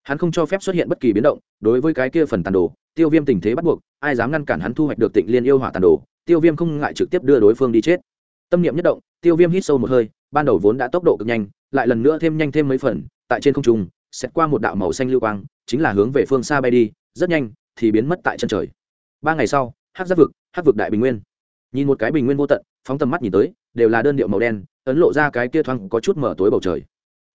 hắn không cho phép xuất hiện bất kỳ biến động, đối với cái kia phần tàn đồ, tiêu viêm tình thế bắt buộc, ai dám ngăn cản hắn thu hoạch được tịnh liên yêu hỏa tàn đồ, tiêu viêm không ngại trực tiếp đưa đối phương đi chết. Tâm niệm nhất động, tiêu viêm hít sâu một hơi, ban đầu vốn đã tốc độ cực nhanh, lại lần nữa thêm nhanh thêm mấy phần, tại trên không trung xét qua một đạo màu xanh lưu quang, chính là hướng về phương xa bay đi, rất nhanh, thì biến mất tại chân trời. Ba ngày sau hát giáp vực hát vực đại bình nguyên. Nhìn một cái bình nguyên vô tận, phóng tầm mắt nhìn tới, đều là đơn điệu màu đen, ấn lộ ra cái kia thoáng có chút mở tối bầu trời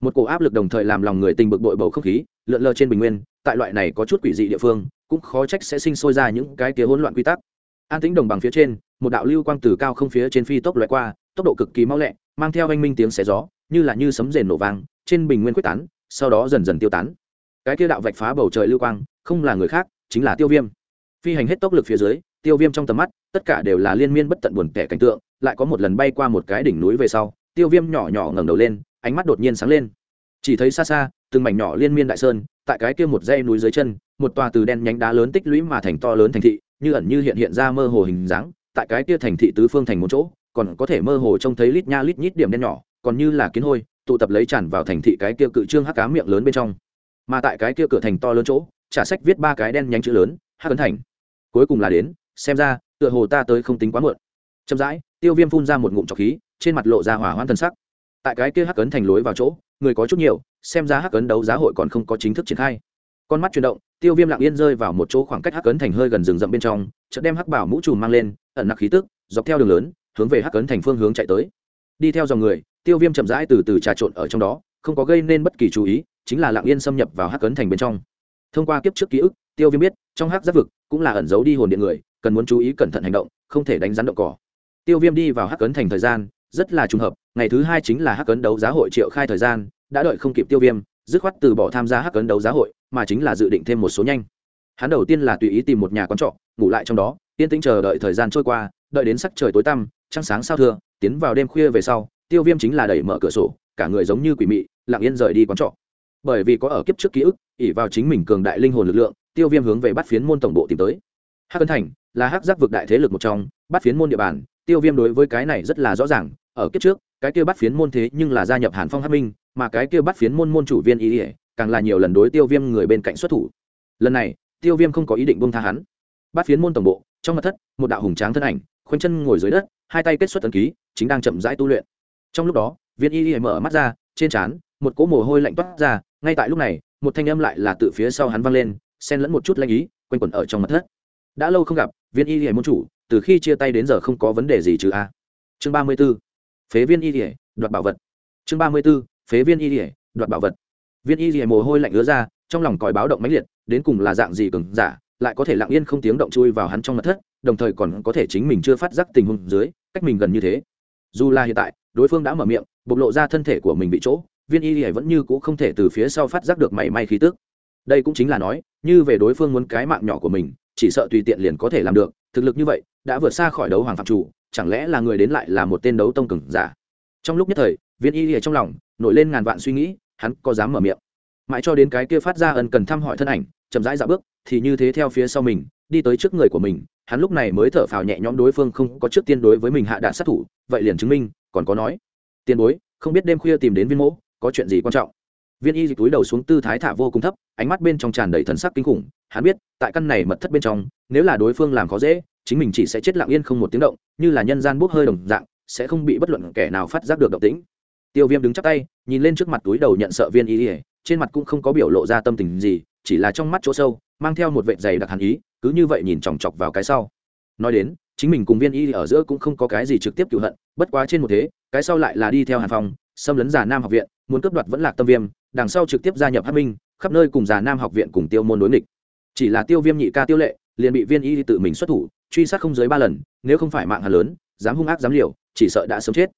một cổ áp lực đồng thời làm lòng người tình bực bội bầu không khí, lượn lờ trên bình nguyên, tại loại này có chút quỷ dị địa phương, cũng khó trách sẽ sinh sôi ra những cái kia hỗn loạn quy tắc. An tĩnh đồng bằng phía trên, một đạo lưu quang từ cao không phía trên phi tốc loại qua, tốc độ cực kỳ mau lẹ, mang theo anh minh tiếng xé gió, như là như sấm rền nổ vang, trên bình nguyên quyết tán, sau đó dần dần tiêu tán. Cái kia đạo vạch phá bầu trời lưu quang, không là người khác, chính là tiêu viêm. Phi hành hết tốc lực phía dưới, tiêu viêm trong tầm mắt, tất cả đều là liên miên bất tận buồn tẻ cảnh tượng, lại có một lần bay qua một cái đỉnh núi về sau, tiêu viêm nhỏ nhỏ ngẩng đầu lên ánh mắt đột nhiên sáng lên. Chỉ thấy xa xa, từng mảnh nhỏ liên miên đại sơn, tại cái kia một dây núi dưới chân, một tòa từ đen nhánh đá lớn tích lũy mà thành to lớn thành thị, như ẩn như hiện hiện ra mơ hồ hình dáng, tại cái kia thành thị tứ phương thành một chỗ, còn có thể mơ hồ trông thấy lít nha lít nhít điểm đen nhỏ, còn như là kiến hôi, tụ tập lấy tràn vào thành thị cái kia cự trương hắc cá miệng lớn bên trong. Mà tại cái kia cửa thành to lớn chỗ trả sách viết ba cái đen nhánh chữ lớn, hắc ấn thành. Cuối cùng là đến, xem ra, tựa hồ ta tới không tính quá muộn. Chậm rãi, tiêu viêm phun ra một ngụm trọc khí, trên mặt lộ ra hỏa hoãn thần sắc tại cái kia hắc ấn thành lối vào chỗ, người có chút nhiều, xem ra hắc ấn đấu giá hội còn không có chính thức triển khai. Con mắt chuyển động, tiêu viêm lặng yên rơi vào một chỗ khoảng cách hắc ấn thành hơi gần rừng rậm bên trong, chợt đem hắc bảo mũ trùm mang lên, ẩn nặc khí tức, dọc theo đường lớn, hướng về hắc ấn thành phương hướng chạy tới. Đi theo dòng người, tiêu viêm chậm rãi từ từ trà trộn ở trong đó, không có gây nên bất kỳ chú ý, chính là lặng yên xâm nhập vào hắc ấn thành bên trong. Thông qua kiếp trước ký ức, tiêu viêm biết, trong hắc giáp vực cũng là ẩn giấu đi hồn điện người, cần muốn chú ý cẩn thận hành động, không thể đánh rắn động cỏ. Tiêu viêm đi vào hắc ấn thành thời gian rất là trùng hợp, ngày thứ hai chính là hắc cấn đấu giá hội triệu khai thời gian, đã đợi không kịp tiêu viêm, dứt khoát từ bỏ tham gia hắc cấn đấu giá hội, mà chính là dự định thêm một số nhanh. Hắn đầu tiên là tùy ý tìm một nhà quán trọ, ngủ lại trong đó, yên tĩnh chờ đợi thời gian trôi qua, đợi đến sắc trời tối tăm, trăng sáng sao thưa, tiến vào đêm khuya về sau, tiêu viêm chính là đẩy mở cửa sổ, cả người giống như quỷ mị, lặng yên rời đi quán trọ. Bởi vì có ở kiếp trước ký ức ỉ vào chính mình cường đại linh hồn lực lượng, tiêu viêm hướng về bắt phiến môn tổng bộ tìm tới. Hắc cấn thành là hắc giác vực đại thế lực một trong bắt phiến môn địa bàn, tiêu viêm đối với cái này rất là rõ ràng ở kiếp trước, cái kia bắt phiến môn thế nhưng là gia nhập hàn phong hát minh, mà cái kia bắt phiến môn môn chủ viên ý ỉa càng là nhiều lần đối tiêu viêm người bên cạnh xuất thủ. Lần này, tiêu viêm không có ý định buông tha hắn. Bắt phiến môn tổng bộ, trong mặt thất, một đạo hùng tráng thân ảnh, khoanh chân ngồi dưới đất, hai tay kết xuất tấn ký, chính đang chậm rãi tu luyện. Trong lúc đó, viên y y mở mắt ra, trên trán, một cỗ mồ hôi lạnh toát ra, ngay tại lúc này, một thanh âm lại là từ phía sau hắn vang lên, xen lẫn một chút lanh ý, quanh quẩn ở trong mặt thất. Đã lâu không gặp, viên y y môn chủ, từ khi chia tay đến giờ không có vấn đề gì chứ a. Chương ba mươi b ố phế viên y y đoạt bảo vật. Chương ba mươi b ố phế viên y y đoạt bảo vật. Viên y y mồ hôi lạnh ứa ra, trong lòng còi báo động mãnh liệt, đến cùng là dạng gì cứng giả, lại có thể lặng yên không tiếng động chui vào hắn trong mặt thất, đồng thời còn có thể chính mình chưa phát giác tình huống dưới, cách mình gần như thế. Dù là hiện tại, đối phương đã mở miệng, bộc lộ ra thân thể của mình bị chỗ, viên y y vẫn như c ũ không thể từ phía sau phát giác được mảy may khí tức. Đây cũng chính là nói, như về đối phương muốn cái mạng nhỏ của mình, chỉ sợ tùy tiện liền có thể làm được, thực lực như vậy, đã vượt xa khỏi đấu hoàng phạm chủ chẳng lẽ là người đến lại là một tên đấu tông cường giả? Trong lúc nhất thời, viên y lìa trong lòng, nổi lên ngàn vạn suy nghĩ, hắn có dám mở miệng. Mãi cho đến cái kia phát ra ân cần thăm hỏi thân ảnh, chậm rãi dạo bước, thì như thế theo phía sau mình, đi tới trước người của mình, hắn lúc này mới thở phào nhẹ nhõm đối phương không có trước tiên đối với mình hạ đạn sát thủ, vậy liền chứng minh, còn có nói, tiền bối, không biết đêm khuya tìm đến viên mỗ, có chuyện gì quan trọng? Viên y dịch túi đầu xuống tư thái thả vô cùng thấp, ánh mắt bên trong tràn đầy thần sắc kinh khủng, hắn biết, tại căn này mật thất bên trong, nếu là đối phương làm khó dễ chính mình chỉ sẽ chết lặng yên không một tiếng động, như là nhân gian bốc hơi đồng dạng, sẽ không bị bất luận kẻ nào phát giác được động tĩnh. Tiêu viêm đứng chắp tay, nhìn lên trước mặt túi đầu nhận sợ viên y ỉa trên mặt cũng không có biểu lộ ra tâm tình gì, chỉ là trong mắt chỗ sâu, mang theo một vệ dày đặc hàn ý, cứ như vậy nhìn chòng chọc vào cái sau. Nói đến, chính mình cùng viên y ở giữa cũng không có cái gì trực tiếp cựu hận, bất quá trên một thế, cái sau lại là đi theo hàn phong, xâm lấn già nam học viện, muốn cướp đoạt vẫn lạc tâm viêm, đằng sau trực tiếp gia nhập hát minh, khắp nơi cùng già nam học viện cùng tiêu môn đối nghịch. Chỉ là tiêu viêm nhị ca tiêu lệ, liền bị viên y tự mình xuất thủ truy sát không dưới ba lần, nếu không phải mạng hà lớn, dám hung ác dám liều, chỉ sợ đã sớm chết.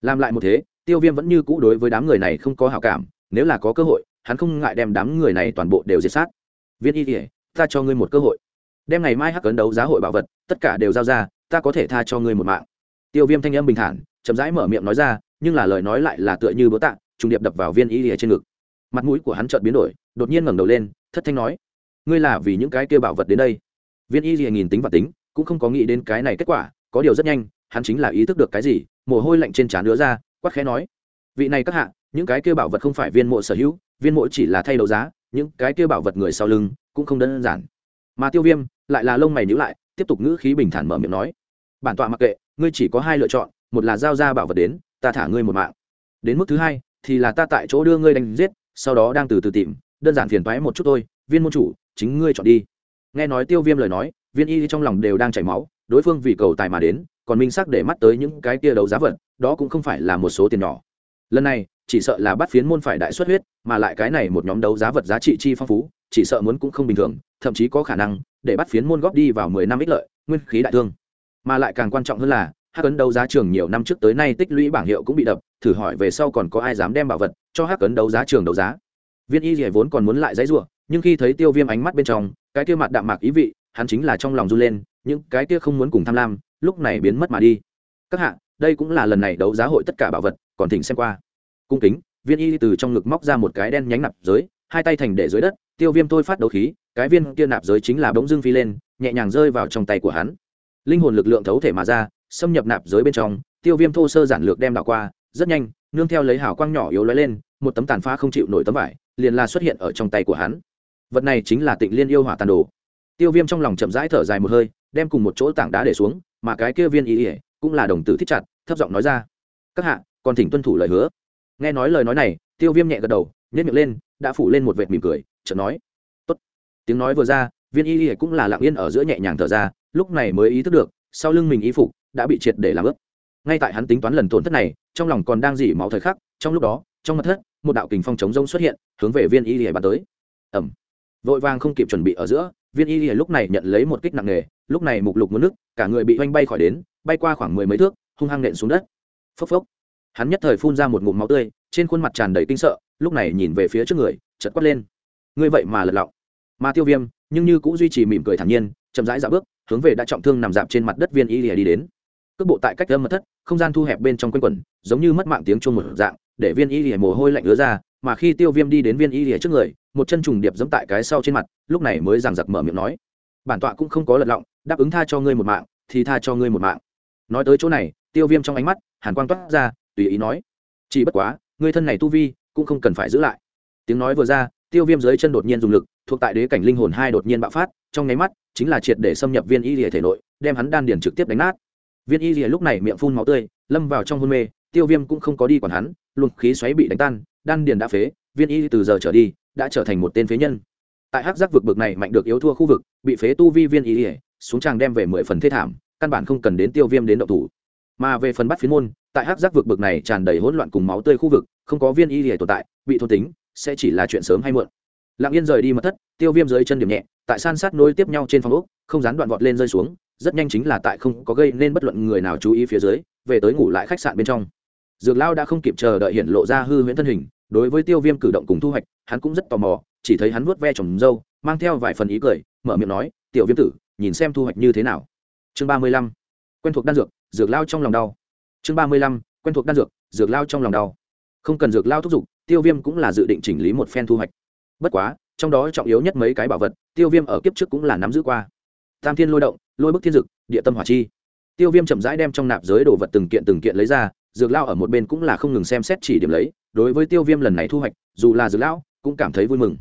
Làm lại một thế, tiêu viêm vẫn như cũ đối với đám người này không có hảo cảm, nếu là có cơ hội, hắn không ngại đem đám người này toàn bộ đều diệt sát. Viên y kỉa ta cho ngươi một cơ hội. Đem ngày mai hắc cấn đấu giá hội bảo vật, tất cả đều giao ra, ta có thể tha cho ngươi một mạng. Tiêu viêm thanh âm bình thản, chậm rãi mở miệng nói ra, nhưng là lời nói lại là tựa như bố tạ, trùng điệp đập vào viên y lìa trên ngực. Mặt mũi của hắn chợt biến đổi, đột nhiên ngẩng đầu lên, thất thanh nói, ngươi là vì những cái kia bảo vật đến đây? Viên y lìa nghìn tính và tính cũng không có nghĩ đến cái này kết quả, có điều rất nhanh, hắn chính là ý thức được cái gì, mồ hôi lạnh trên trán đứa ra quát khẽ nói, vị này các hạ, những cái kia bảo vật không phải viên mộ sở hữu, viên mộ chỉ là thay đấu giá, những cái kia bảo vật người sau lưng cũng không đơn giản. Mà tiêu viêm lại là lông mày nhữ lại, tiếp tục ngữ khí bình thản mở miệng nói, bản tọa mặc kệ, ngươi chỉ có hai lựa chọn, một là giao ra bảo vật đến, ta thả ngươi một mạng. Đến mức thứ hai, thì là ta tại chỗ đưa ngươi đánh giết, sau đó đang từ từ tìm, đơn giản phiền toái một chút thôi, viên môn chủ, chính ngươi chọn đi. Nghe nói tiêu viêm lời nói viên y trong lòng đều đang chảy máu, đối phương vì cầu tài mà đến, còn minh sắc để mắt tới những cái kia đấu giá vật, đó cũng không phải là một số tiền nhỏ. Lần này, chỉ sợ là bắt phiến môn phải đại xuất huyết, mà lại cái này một nhóm đấu giá vật giá trị chi phong phú, chỉ sợ muốn cũng không bình thường, thậm chí có khả năng, để bắt phiến môn góp đi vào mười năm ích lợi, nguyên khí đại thương. Mà lại càng quan trọng hơn là, hắc ấn đấu giá trường nhiều năm trước tới nay tích lũy bảng hiệu cũng bị đập, thử hỏi về sau còn có ai dám đem bảo vật cho hắc ấn đấu giá trường đấu giá. Viên y dẻ vốn còn muốn lại dãy ruộng nhưng khi thấy tiêu viêm ánh mắt bên trong, cái kia mặt đạm mạc ý vị hắn chính là trong lòng run lên, những cái kia không muốn cùng tham lam, lúc này biến mất mà đi. Các hạ, đây cũng là lần này đấu giá hội tất cả bảo vật, còn thỉnh xem qua. Cung kính, viên y từ trong ngực móc ra một cái đen nhánh nạp giới, hai tay thành để dưới đất, tiêu viêm thôi phát đấu khí, cái viên kia nạp giới chính là bỗng dưng phi lên, nhẹ nhàng rơi vào trong tay của hắn. Linh hồn lực lượng thấu thể mà ra, xâm nhập nạp giới bên trong, tiêu viêm thô sơ giản lược đem đảo qua, rất nhanh, nương theo lấy hào quang nhỏ yếu lóe lên, một tấm tàn phá không chịu nổi tấm vải, liền là xuất hiện ở trong tay của hắn. Vật này chính là tịnh liên yêu hỏa tàn đồ tiêu viêm trong lòng chậm rãi thở dài một hơi, đem cùng một chỗ tảng đá để xuống, mà cái kia viên ý ỉa cũng là đồng tử thích chặt, thấp giọng nói ra, các hạ, còn thỉnh tuân thủ lời hứa. Nghe nói lời nói này, tiêu viêm nhẹ gật đầu nhét miệng lên, đã phủ lên một vệt mỉm cười, chợt nói, tốt. Tiếng nói vừa ra, viên y ỉa cũng là lặng yên ở giữa nhẹ nhàng thở ra, lúc này mới ý thức được, sau lưng mình y phục đã bị triệt để làm ướp ngay tại hắn tính toán lần tổn thất này, trong lòng còn đang dỉ máu thời khắc, trong lúc đó, trong mặt thất, một đạo kình phong chống rông xuất hiện, hướng về viên y ỉa bắn tới. Ẩm vội vàng không kịp chuẩn bị ở giữa viên y Lìa lúc này nhận lấy một kích nặng nề, lúc này mục lục muốn nước cả người bị oanh bay khỏi đến, bay qua khoảng mười mấy thước, hung hăng nện xuống đất. Phốc phốc. Hắn nhất thời phun ra một ngụm máu tươi, trên khuôn mặt tràn đầy kinh sợ, lúc này nhìn về phía trước người chật quát lên. Ngươi vậy mà lật lọng. Mà tiêu viêm, nhưng như cũng duy trì mỉm cười thản nhiên, chậm rãi dạo bước, hướng về đã trọng thương nằm dạp trên mặt đất viên y lìa đi đến. Cước bộ tại cách âm mật thất, không gian thu hẹp bên trong quanh quẩn, giống như mất mạng tiếng chuông một dạng, để viên y lìa mồ hôi lạnh ứa ra, mà khi tiêu viêm đi đến viên y lìa trước người một chân trùng điệp giẫm tại cái sau trên mặt, lúc này mới giằng giặc mở miệng nói, bản tọa cũng không có lật lọng, đáp ứng tha cho ngươi một mạng, thì tha cho ngươi một mạng. Nói tới chỗ này, tiêu viêm trong ánh mắt, hàn quang toát ra, tùy ý nói, chỉ bất quá, ngươi thân này tu vi, cũng không cần phải giữ lại. Tiếng nói vừa ra, tiêu viêm dưới chân đột nhiên dùng lực, thuộc tại đế cảnh linh hồn hai đột nhiên bạo phát, trong nháy mắt, chính là triệt để xâm nhập viên y lìa thể nội, đem hắn đan điền trực tiếp đánh nát. Viên y lìa lúc này miệng phun máu tươi, lâm vào trong hôn mê, tiêu viêm cũng không có đi còn hắn, luồng khí xoáy bị đánh tan, đan điền đã phế, viên y từ giờ trở đi đã trở thành một tên phế nhân. Tại hắc giác vực bực này mạnh được yếu thua khu vực, bị phế tu vi viên y ỉa, xuống tràng đem về mười phần thê thảm, căn bản không cần đến tiêu viêm đến động thủ. Mà về phần bắt phiến môn, tại hắc giác vực bực này tràn đầy hỗn loạn cùng máu tươi khu vực, không có viên y ỉa tồn tại, bị thôn tính, sẽ chỉ là chuyện sớm hay muộn. Lặng yên rời đi mật thất, tiêu viêm dưới chân điểm nhẹ, tại san sát nối tiếp nhau trên phòng úc không dán đoạn vọt lên rơi xuống, rất nhanh chính là tại không có gây nên bất luận người nào chú ý phía dưới, về tới ngủ lại khách sạn bên trong. Dược lao đã không kịp chờ đợi hiện lộ ra hư huyễn thân hình, đối với tiêu viêm cử động cùng thu hoạch hắn cũng rất tò mò, chỉ thấy hắn vuốt ve trồng dâu, mang theo vài phần ý cười, mở miệng nói, tiểu viêm tử, nhìn xem thu hoạch như thế nào. Chương ba mươi lăm. Quen thuộc đan dược dược lao trong lòng đau. Chương ba mươi lăm, quen thuộc đan dược dược lao trong lòng đau. Không cần dược lao thúc giục, tiêu viêm cũng là dự định chỉnh lý một phen thu hoạch. Bất quá, trong đó trọng yếu nhất mấy cái bảo vật, tiêu viêm ở kiếp trước cũng là nắm giữ qua. Tam thiên lôi động, lôi bức thiên dực, địa tâm hỏa chi. Tiêu viêm chậm rãi đem trong nạp giới đồ vật từng kiện từng kiện lấy ra, dược lao ở một bên cũng là không ngừng xem xét chỉ điểm lấy, đối với tiêu viêm lần này thu hoạch, dù là dược lão cũng cảm thấy vui mừng.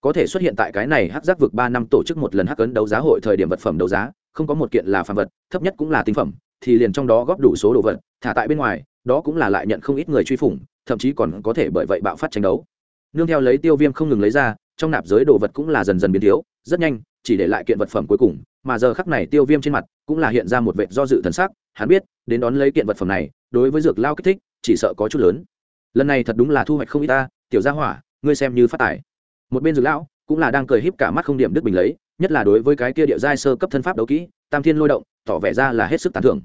Có thể xuất hiện tại cái này hắc giác vực ba năm tổ chức một lần hắc ấn đấu giá hội thời điểm vật phẩm đấu giá, không có một kiện là phàm vật, thấp nhất cũng là tinh phẩm, thì liền trong đó góp đủ số đồ vật, thả tại bên ngoài, đó cũng là lại nhận không ít người truy phủng, thậm chí còn có thể bởi vậy bạo phát tranh đấu. Nương theo lấy tiêu viêm không ngừng lấy ra, trong nạp giới đồ vật cũng là dần dần biến thiếu, rất nhanh, chỉ để lại kiện vật phẩm cuối cùng, mà giờ khắc này tiêu viêm trên mặt cũng là hiện ra một vẻ do dự thần sắc, hắn biết, đến đón lấy kiện vật phẩm này, đối với dược lao kích thích, chỉ sợ có chút lớn. Lần này thật đúng là thu hoạch không ít ta, tiểu gia hỏa ngươi xem như phát tài. Một bên dược lão cũng là đang cười híp cả mắt không điểm đức bình lấy, nhất là đối với cái kia địa giai sơ cấp thân pháp đấu kỹ, tam thiên lôi động, tỏ vẻ ra là hết sức tán thưởng.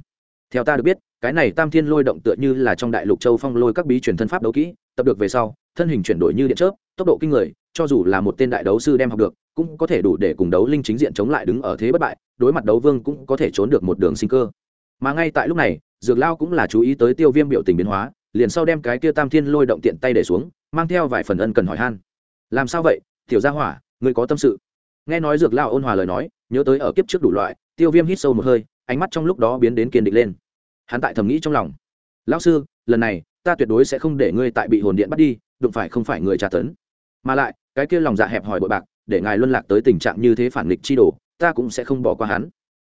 Theo ta được biết, cái này tam thiên lôi động tựa như là trong đại lục châu phong lôi các bí truyền thân pháp đấu kỹ, tập được về sau, thân hình chuyển đổi như điện chớp, tốc độ kinh người, cho dù là một tên đại đấu sư đem học được, cũng có thể đủ để cùng đấu linh chính diện chống lại đứng ở thế bất bại, đối mặt đấu vương cũng có thể trốn được một đường sinh cơ. Mà ngay tại lúc này, dược lao cũng là chú ý tới tiêu viêm biểu tình biến hóa, liền sau đem cái kia tam thiên lôi động tiện tay để xuống mang theo vài phần ân cần hỏi han. Làm sao vậy, tiểu gia hỏa người có tâm sự? Nghe nói dược lao ôn hòa lời nói, nhớ tới ở kiếp trước đủ loại, tiêu viêm hít sâu một hơi, ánh mắt trong lúc đó biến đến kiên định lên. Hắn tại thầm nghĩ trong lòng. Lão sư, lần này, ta tuyệt đối sẽ không để ngươi tại bị hồn điện bắt đi, đụng phải không phải người tra tấn. Mà lại, cái kia lòng dạ hẹp hòi bội bạc, để ngài luân lạc tới tình trạng như thế phản nghịch chi đồ, ta cũng sẽ không bỏ qua hắn.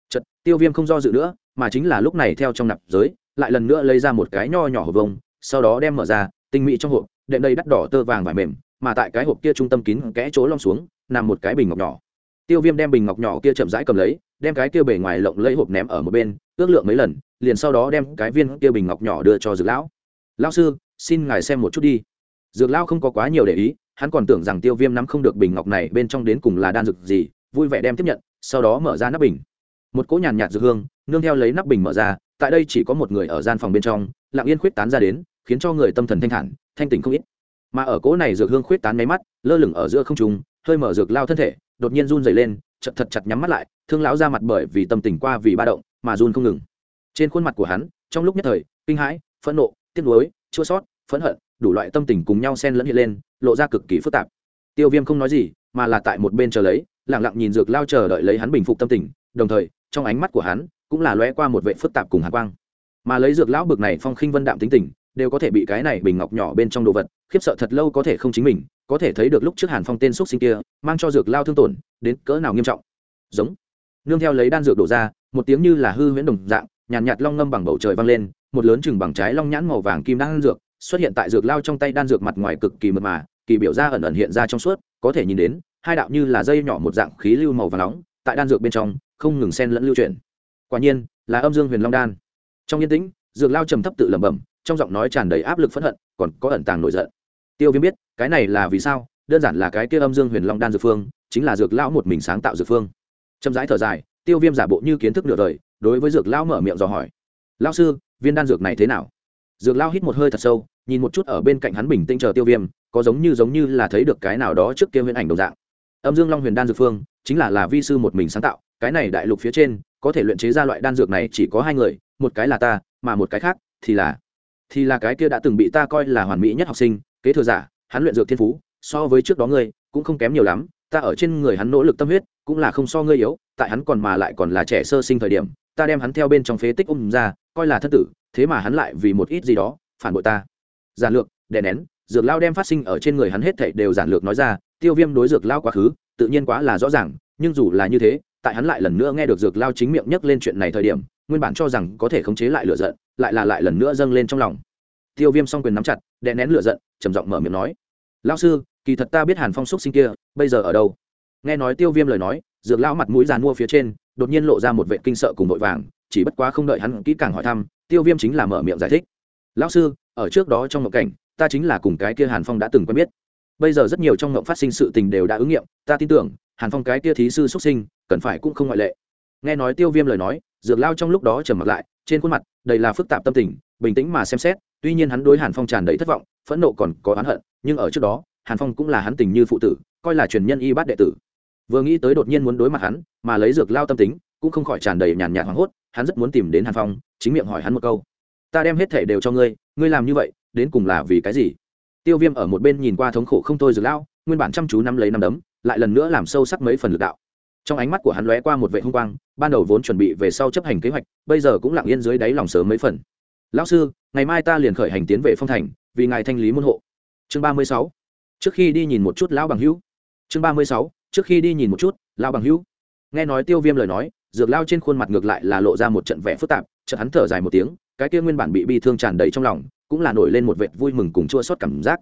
Chật tiêu viêm không do dự nữa, mà chính là lúc này theo trong nạp giới, lại lần nữa lấy ra một cái nho nhỏ hộp vông, sau đó đem mở ra, tinh mỹ trong hộp đệm đầy đắt đỏ tơ vàng vải mềm, mà tại cái hộp kia trung tâm kín kẽ chỗ lom xuống, nằm một cái bình ngọc nhỏ. Tiêu viêm đem bình ngọc nhỏ kia chậm rãi cầm lấy, đem cái kia bề ngoài lộng lấy hộp ném ở một bên, ước lượng mấy lần, liền sau đó đem cái viên kia bình ngọc nhỏ đưa cho dược lão. Lão sư, xin ngài xem một chút đi. Dược lão không có quá nhiều để ý, hắn còn tưởng rằng tiêu viêm nắm không được bình ngọc này bên trong đến cùng là đan dược gì, vui vẻ đem tiếp nhận, sau đó mở ra nắp bình. Một cỗ nhàn nhạt dược hương, nương theo lấy nắp bình mở ra, tại đây chỉ có một người ở gian phòng bên trong, lặng yên khuyết tán ra đến khiến cho người tâm thần thanh thản, thanh tỉnh không ít. Mà ở cỗ này dược hương khuyết tán máy mắt, lơ lửng ở giữa không trung, hơi mở dược lao thân thể, đột nhiên run dày lên chật thật chặt nhắm mắt lại, thương lão ra mặt bởi vì tâm tình qua vì ba động mà run không ngừng. Trên khuôn mặt của hắn, trong lúc nhất thời, kinh hãi, phẫn nộ, tiếc nuối, chua sót, phẫn hận, đủ loại tâm tình cùng nhau xen lẫn hiện lên, lộ ra cực kỳ phức tạp. Tiêu viêm không nói gì, mà là tại một bên chờ lấy lẳng lặng nhìn dược lao chờ đợi lấy hắn bình phục tâm tình, đồng thời, trong ánh mắt của hắn cũng là lóe qua một vệ phức tạp cùng hàn quang. Mà lấy dược lão bực này phong khinh vân đạm tính tình đều có thể bị cái này bình ngọc nhỏ bên trong đồ vật khiếp sợ thật lâu có thể không chính mình có thể thấy được lúc trước hàn phong tên xúc sinh kia mang cho dược lao thương tổn đến cỡ nào nghiêm trọng. Giống. Nương theo lấy đan dược đổ ra một tiếng như là hư huyễn đồng dạng nhàn nhạt, nhạt long ngâm bằng bầu trời vang lên một lớn chừng bằng trái long nhãn màu vàng kim đan dược xuất hiện tại dược lao trong tay đan dược mặt ngoài cực kỳ mật mà kỳ biểu ra ẩn ẩn hiện ra trong suốt có thể nhìn đến hai đạo như là dây nhỏ một dạng khí lưu màu vàng nóng tại đan dược bên trong không ngừng xen lẫn lưu chuyển. Quả nhiên là âm dương huyền long đan. Trong yên tĩnh dược lao trầm thấp tự lẩm bẩm trong giọng nói tràn đầy áp lực phẫn hận, còn có ẩn tàng nổi giận. Tiêu viêm biết, cái này là vì sao? Đơn giản là cái kia âm dương huyền long đan dược phương, chính là dược lão một mình sáng tạo dược phương. Chậm rãi thở dài, tiêu viêm giả bộ như kiến thức nửa đời, đối với dược lão mở miệng dò hỏi. Lão sư, viên đan dược này thế nào? Dược lão hít một hơi thật sâu, nhìn một chút ở bên cạnh hắn bình tĩnh chờ tiêu viêm, có giống như giống như là thấy được cái nào đó trước kia huyền ảnh đồng dạng. Âm dương long huyền đan dược phương, chính là là vi sư một mình sáng tạo, cái này đại lục phía trên, có thể luyện chế ra loại đan dược này chỉ có hai người, một cái là ta, mà một cái khác thì là thì là cái kia đã từng bị ta coi là hoàn mỹ nhất học sinh, kế thừa giả, hắn luyện dược thiên phú, so với trước đó ngươi, cũng không kém nhiều lắm, ta ở trên người hắn nỗ lực tâm huyết, cũng là không so ngươi yếu, tại hắn còn mà lại còn là trẻ sơ sinh thời điểm, ta đem hắn theo bên trong phế tích ung ra, coi là thất tử, thế mà hắn lại vì một ít gì đó, phản bội ta. Giản lược, đè nén, dược lao đem phát sinh ở trên người hắn hết thảy đều giản lược nói ra, tiêu viêm đối dược lao quá khứ, tự nhiên quá là rõ ràng, nhưng dù là như thế, tại hắn lại lần nữa nghe được dược lao chính miệng nhắc lên chuyện này thời điểm nguyên bản cho rằng có thể khống chế lại lửa giận, lại là lại lần nữa dâng lên trong lòng. Tiêu viêm song quyền nắm chặt, đè nén lửa giận, trầm giọng mở miệng nói, Lão sư, kỳ thật ta biết hàn phong xúc sinh kia, bây giờ ở đâu? Nghe nói tiêu viêm lời nói, dược lão mặt mũi giàn mua phía trên, đột nhiên lộ ra một vệ kinh sợ cùng vội vàng, chỉ bất quá không đợi hắn kỹ càng hỏi thăm, tiêu viêm chính là mở miệng giải thích, lão sư, ở trước đó trong ngộ cảnh, ta chính là cùng cái kia hàn phong đã từng quen biết. Bây giờ rất nhiều trong ngộng phát sinh sự tình đều đã ứng nghiệm, ta tin tưởng, hàn phong cái kia thí sư xuất sinh, cần phải cũng không ngoại lệ. Nghe nói tiêu viêm lời nói dược lao trong lúc đó trầm mặt lại, trên khuôn mặt đầy là phức tạp tâm tình, bình tĩnh mà xem xét, tuy nhiên hắn đối hàn phong tràn đầy thất vọng, phẫn nộ còn có oán hận, nhưng ở trước đó, hàn phong cũng là hắn tình như phụ tử, coi là truyền nhân y bát đệ tử. Vừa nghĩ tới đột nhiên muốn đối mặt hắn, mà lấy dược lao tâm tính, cũng không khỏi tràn đầy nhàn nhạt hoảng hốt, hắn rất muốn tìm đến hàn phong, chính miệng hỏi hắn một câu. Ta đem hết thể đều cho ngươi ngươi làm như vậy, đến cùng là vì cái gì? Tiêu viêm ở một bên nhìn qua thống khổ không thôi dược lao, nguyên bản chăm chú nắm lấy nắm đấm, lại lần nữa làm sâu sắc mấy phần lực đạo trong ánh mắt của hắn lóe qua một vệ hung quang, ban đầu vốn chuẩn bị về sau chấp hành kế hoạch, bây giờ cũng lặng yên dưới đáy lòng sớm mấy phần. Lão sư, ngày mai ta liền khởi hành tiến về phong thành, vì ngài thanh lý môn hộ. Chương ba mươi sáu. Trước khi đi nhìn một chút lão bằng hữu. Chương ba mươi sáu. Trước khi đi nhìn một chút lão bằng hữu. Nghe nói tiêu viêm lời nói, dược lao trên khuôn mặt ngược lại là lộ ra một trận vẻ phức tạp, chợt hắn thở dài một tiếng, cái kia nguyên bản bị bi thương tràn đầy trong lòng, cũng là nổi lên một vệt vui mừng cùng chua xót cảm giác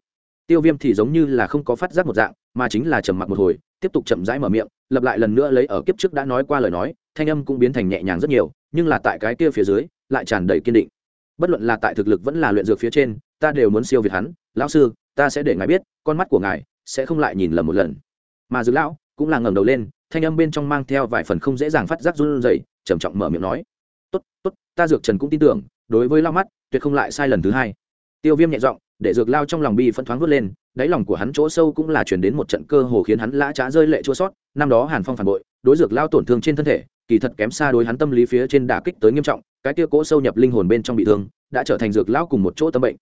tiêu viêm thì giống như là không có phát giác một dạng, mà chính là trầm mặc một hồi, tiếp tục chậm rãi mở miệng lập lại lần nữa lấy ở kiếp trước đã nói qua lời nói, thanh âm cũng biến thành nhẹ nhàng rất nhiều, nhưng là tại cái kia phía dưới, lại tràn đầy kiên định. Bất luận là tại thực lực vẫn là luyện dược phía trên, ta đều muốn siêu việt hắn, lão sư, ta sẽ để ngài biết, con mắt của ngài sẽ không lại nhìn lầm một lần. Mà dư lão cũng là ngẩng đầu lên, thanh âm bên trong mang theo vài phần không dễ dàng phát giác run rẩy, trầm trọng mở miệng nói, tốt tốt, ta dược trần cũng tin tưởng, đối với lao mắt, tuyệt không lại sai lần thứ hai. Tiêu viêm nhẹ giọng để dược lao trong lòng bi phân thoáng vớt lên, đáy lòng của hắn chỗ sâu cũng là chuyển đến một trận cơ hồ khiến hắn lã trá rơi lệ chua sót. Năm đó hàn phong phản bội, đối dược lao tổn thương trên thân thể, kỳ thật kém xa đối hắn tâm lý phía trên đả kích tới nghiêm trọng, cái kia cỗ sâu nhập linh hồn bên trong bị thương, đã trở thành dược lao cùng một chỗ tâm bệnh.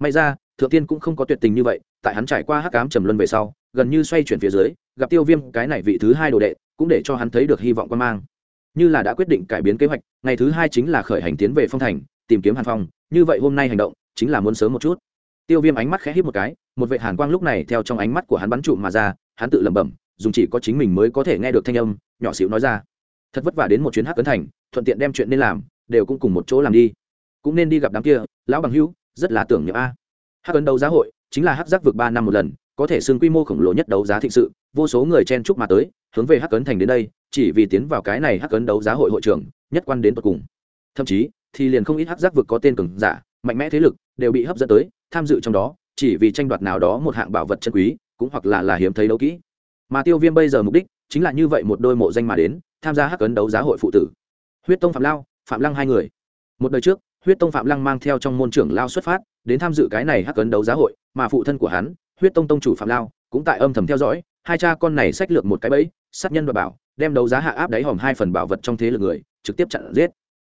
May ra, thượng tiên cũng không có tuyệt tình như vậy, tại hắn trải qua hắc cám trầm luân về sau, gần như xoay chuyển phía dưới, gặp tiêu viêm, cái này vị thứ hai đồ đệ, cũng để cho hắn thấy được hy vọng quan mang. Như là đã quyết định cải biến kế hoạch, ngày thứ hai chính là khởi hành tiến về phong thành, tìm kiếm hàn phong, như vậy hôm nay hành động, chính là muốn sớm một chút tiêu viêm ánh mắt khẽ hít một cái, một vệ hàn quang lúc này theo trong ánh mắt của hắn bắn trụm mà ra, hắn tự lẩm bẩm dùng chỉ có chính mình mới có thể nghe được thanh âm, nhỏ xíu nói ra. Thật vất vả đến một chuyến hắc cấn thành, thuận tiện đem chuyện nên làm, đều cũng cùng một chỗ làm đi. Cũng nên đi gặp đám kia, lão bằng hữu, rất là tưởng nhớ a. Hắc cấn đấu giá hội, chính là hắc giác vượt ba năm một lần, có thể xưng quy mô khổng lồ nhất đấu giá thịnh sự, vô số người chen chúc mà tới, hướng về hắc cấn thành đến đây, chỉ vì tiến vào cái này hắc cấn đấu giá hội hội trưởng, nhất quan đến tận cùng. Thậm chí, thì liền không ít hắc giác vực có tên cường giả, mạnh mẽ thế lực, đều bị hấp dẫn tới tham dự trong đó, chỉ vì tranh đoạt nào đó một hạng bảo vật chân quý, cũng hoặc là là hiếm thấy đấu kỹ. Mà tiêu viêm bây giờ mục đích chính là như vậy một đôi mộ danh mà đến, tham gia hắc ấn đấu giá hội phụ tử. Huyết tông phạm lao, phạm lăng hai người. Một đời trước, huyết tông phạm lăng mang theo trong môn trưởng lao xuất phát, đến tham dự cái này hắc ấn đấu giá hội, mà phụ thân của hắn, huyết tông tông chủ phạm lao, cũng tại âm thầm theo dõi, hai cha con này sách lược một cái bẫy, sát nhân và bảo, đem đấu giá hạ áp đáy hòm hai phần bảo vật trong thế lực người, trực tiếp chặn giết.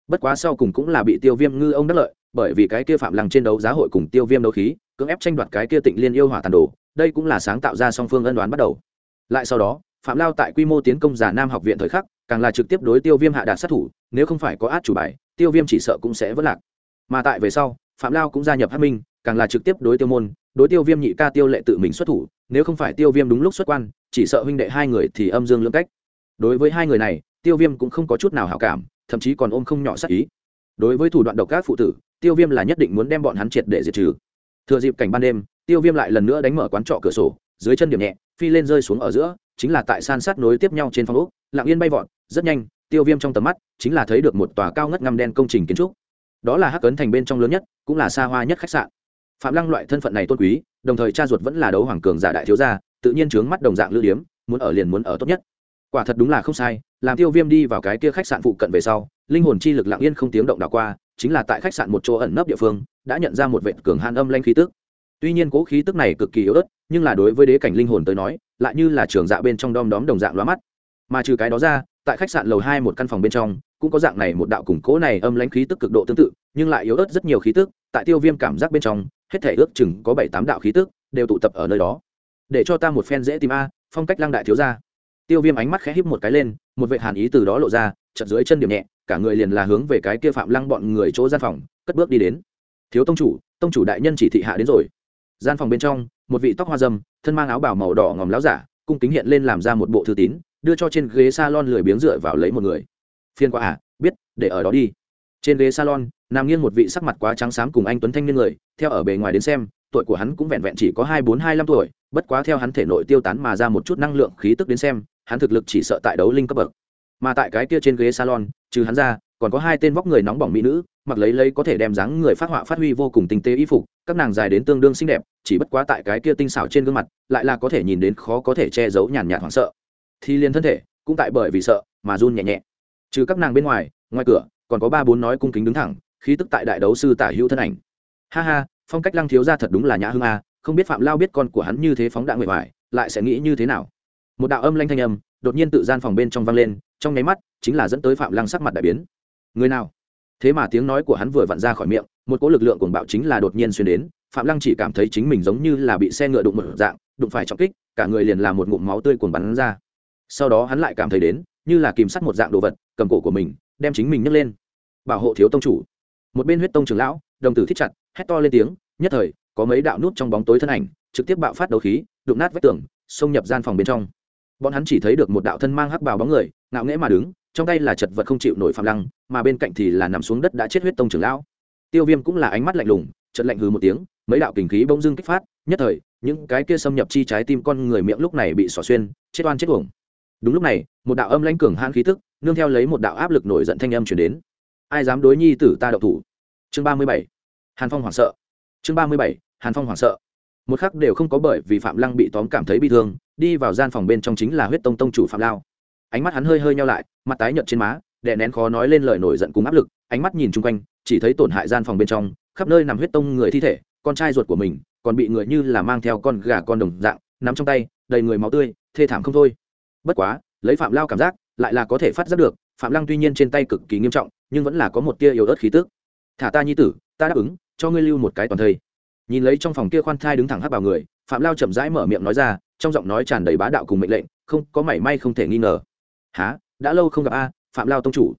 Bất quá sau cùng cũng là bị tiêu viêm ngư ông đắc lợi bởi vì cái kia phạm lăng trên đấu giá hội cùng tiêu viêm đấu khí, cưỡng ép tranh đoạt cái kia tịnh liên yêu hỏa tàn đồ, đây cũng là sáng tạo ra song phương ân đoán bắt đầu. Lại sau đó, phạm lao tại quy mô tiến công giả nam học viện thời khắc, càng là trực tiếp đối tiêu viêm hạ đạt sát thủ, nếu không phải có át chủ bài, tiêu viêm chỉ sợ cũng sẽ vất lạc. Mà tại về sau, phạm lao cũng gia nhập hát minh, càng là trực tiếp đối tiêu môn, đối tiêu viêm nhị ca tiêu lệ tự mình xuất thủ, nếu không phải tiêu viêm đúng lúc xuất quan, chỉ sợ huynh đệ hai người thì âm dương lưỡng cách. Đối với hai người này, tiêu viêm cũng không có chút nào hảo cảm, thậm chí còn ôm không nhỏ sát ý. Đối với thủ đoạn độc các phụ tử tiêu viêm là nhất định muốn đem bọn hắn triệt để diệt trừ. Thừa dịp cảnh ban đêm, tiêu viêm lại lần nữa đánh mở quán trọ cửa sổ, dưới chân điểm nhẹ, phi lên rơi xuống ở giữa, chính là tại san sát nối tiếp nhau trên phòng úc lạng yên bay vọt, rất nhanh, tiêu viêm trong tầm mắt chính là thấy được một tòa cao ngất ngăm đen công trình kiến trúc. Đó là hắc cấn thành bên trong lớn nhất, cũng là xa hoa nhất khách sạn. Phạm lăng loại thân phận này tôn quý, đồng thời cha ruột vẫn là đấu hoàng cường giả đại thiếu gia, tự nhiên trướng mắt đồng dạng lưu điếm, muốn ở liền muốn ở tốt nhất. Quả thật đúng là không sai, làm tiêu viêm đi vào cái kia khách sạn phụ cận về sau, linh hồn chi lực lặng yên không tiếng động đảo qua chính là tại khách sạn một chỗ ẩn nấp địa phương, đã nhận ra một vệ cường hàn âm lanh khí tức. Tuy nhiên cố khí tức này cực kỳ yếu ớt, nhưng là đối với đế cảnh linh hồn tới nói, lại như là trường dạ bên trong đom đóm đồng dạng lóa mắt. Mà trừ cái đó ra, tại khách sạn lầu hai một căn phòng bên trong, cũng có dạng này một đạo củng cố này âm lãnh khí tức cực độ tương tự, nhưng lại yếu ớt rất nhiều khí tức, tại tiêu viêm cảm giác bên trong, hết thể ước chừng có bảy tám đạo khí tức đều tụ tập ở nơi đó. Để cho ta một phen dễ tìm a, phong cách lăng đại thiếu ra tiêu viêm ánh mắt khẽ híp một cái lên, một vệ hàn ý từ đó lộ ra chật dưới chân điểm nhẹ cả người liền là hướng về cái kia phạm lăng bọn người chỗ gian phòng, cất bước đi đến. Thiếu tông chủ tông chủ đại nhân chỉ thị hạ đến rồi. Gian phòng bên trong, một vị tóc hoa dâm, thân mang áo bào màu đỏ ngòm láo giả, cung kính hiện lên làm ra một bộ thư tín, đưa cho trên ghế salon lười biếng dựa vào lấy một người. Phiên quả à biết, để ở đó đi. Trên ghế salon, nằm nghiêng một vị sắc mặt quá trắng xám cùng anh tuấn thanh niên người, theo ở bề ngoài đến xem, tuổi của hắn cũng vẹn vẹn chỉ có hai bốn, hai năm tuổi, bất quá theo hắn thể nội tiêu tán mà ra một chút năng lượng khí tức đến xem, hắn thực lực chỉ sợ tại đấu linh cấp bậc mà tại cái kia trên ghế salon, trừ hắn ra, còn có hai tên vóc người nóng bỏng mỹ nữ, mặc lấy lấy có thể đem dáng người phát họa phát huy vô cùng tinh tế y phục, các nàng dài đến tương đương xinh đẹp, chỉ bất quá tại cái kia tinh xảo trên gương mặt, lại là có thể nhìn đến khó có thể che giấu nhàn nhạt hoảng sợ. Thì liền thân thể, cũng tại bởi vì sợ, mà run nhẹ nhẹ. Trừ các nàng bên ngoài ngoài cửa, còn có ba bốn nói cung kính đứng thẳng, khí tức tại đại đấu sư tả hữu thân ảnh. Ha ha, phong cách lăng thiếu ra thật đúng là nhã hương a, không biết phạm lao biết con của hắn như thế phóng đạn nguyện hoài lại sẽ nghĩ như thế nào? Một đạo âm lanh thanh âm đột nhiên tự gian phòng bên trong vang lên, trong nháy mắt, chính là dẫn tới phạm lăng sắc mặt đại biến. Người nào? Thế mà tiếng nói của hắn vừa vặn ra khỏi miệng, một cỗ lực lượng cuồng bạo chính là đột nhiên xuyên đến, phạm lăng chỉ cảm thấy chính mình giống như là bị xe ngựa đụng một dạng, đụng phải trọng kích, cả người liền làm một ngụm máu tươi cuồng bắn ra. Sau đó hắn lại cảm thấy đến, như là kìm sắt một dạng đồ vật, cầm cổ của mình, đem chính mình nhấc lên. Bảo hộ thiếu tông chủ. Một bên huyết tông trưởng lão, đồng tử thích chặt, hét to lên tiếng, nhất thời, có mấy đạo nút trong bóng tối thân ảnh, trực tiếp bạo phát đấu khí, đụng nát vách tường, xông nhập gian phòng bên trong bọn hắn chỉ thấy được một đạo thân mang hắc bào bóng người, ngạo nghễ mà đứng, trong tay là chật vật không chịu nổi phạm lăng, mà bên cạnh thì là nằm xuống đất đã chết huyết tông trưởng lão. Tiêu viêm cũng là ánh mắt lạnh lùng chật lạnh hừ một tiếng, mấy đạo kình khí bỗng dưng kích phát, nhất thời, những cái kia xâm nhập chi trái tim con người miệng lúc này bị xỏ xuyên, chết oan chết uổng. Đúng lúc này, một đạo âm lãnh cường hãn khí tức, nương theo lấy một đạo áp lực nổi giận thanh âm chuyển đến. Ai dám đối nhi tử ta đậu thủ? Chương ba mươi bảy. Hàn phong hoảng sợ. Chương ba mươi bảy. Hàn phong hoảng sợ. Một khắc đều không có bởi vì phạm lăng bị tóm cảm thấy bị thương đi vào gian phòng bên trong chính là huyết tông tông chủ phạm lao. Ánh mắt hắn hơi hơi nhau lại, mặt tái nhợt trên má, đè nén khó nói lên lời nổi giận cùng áp lực, ánh mắt nhìn chung quanh, chỉ thấy tổn hại gian phòng bên trong, khắp nơi nằm huyết tông người thi thể, con trai ruột của mình, còn bị người như là mang theo con gà con đồng dạng, nắm trong tay, đầy người máu tươi, thê thảm không thôi. Bất quá, lấy phạm lao cảm giác, lại là có thể phát giác được, phạm lăng tuy nhiên trên tay cực kỳ nghiêm trọng, nhưng vẫn là có một tia yếu ớt khí tức. Thả ta nhi tử, ta đáp ứng, cho ngươi lưu một cái toàn thây. Nhìn lấy trong phòng kia khoan thai đứng thẳng hắt vào người phạm lao chậm rãi mở miệng nói ra, trong giọng nói tràn đầy bá đạo cùng mệnh lệnh, không có mảy may không thể nghi ngờ. Há đã lâu không gặp a, phạm lao tông chủ.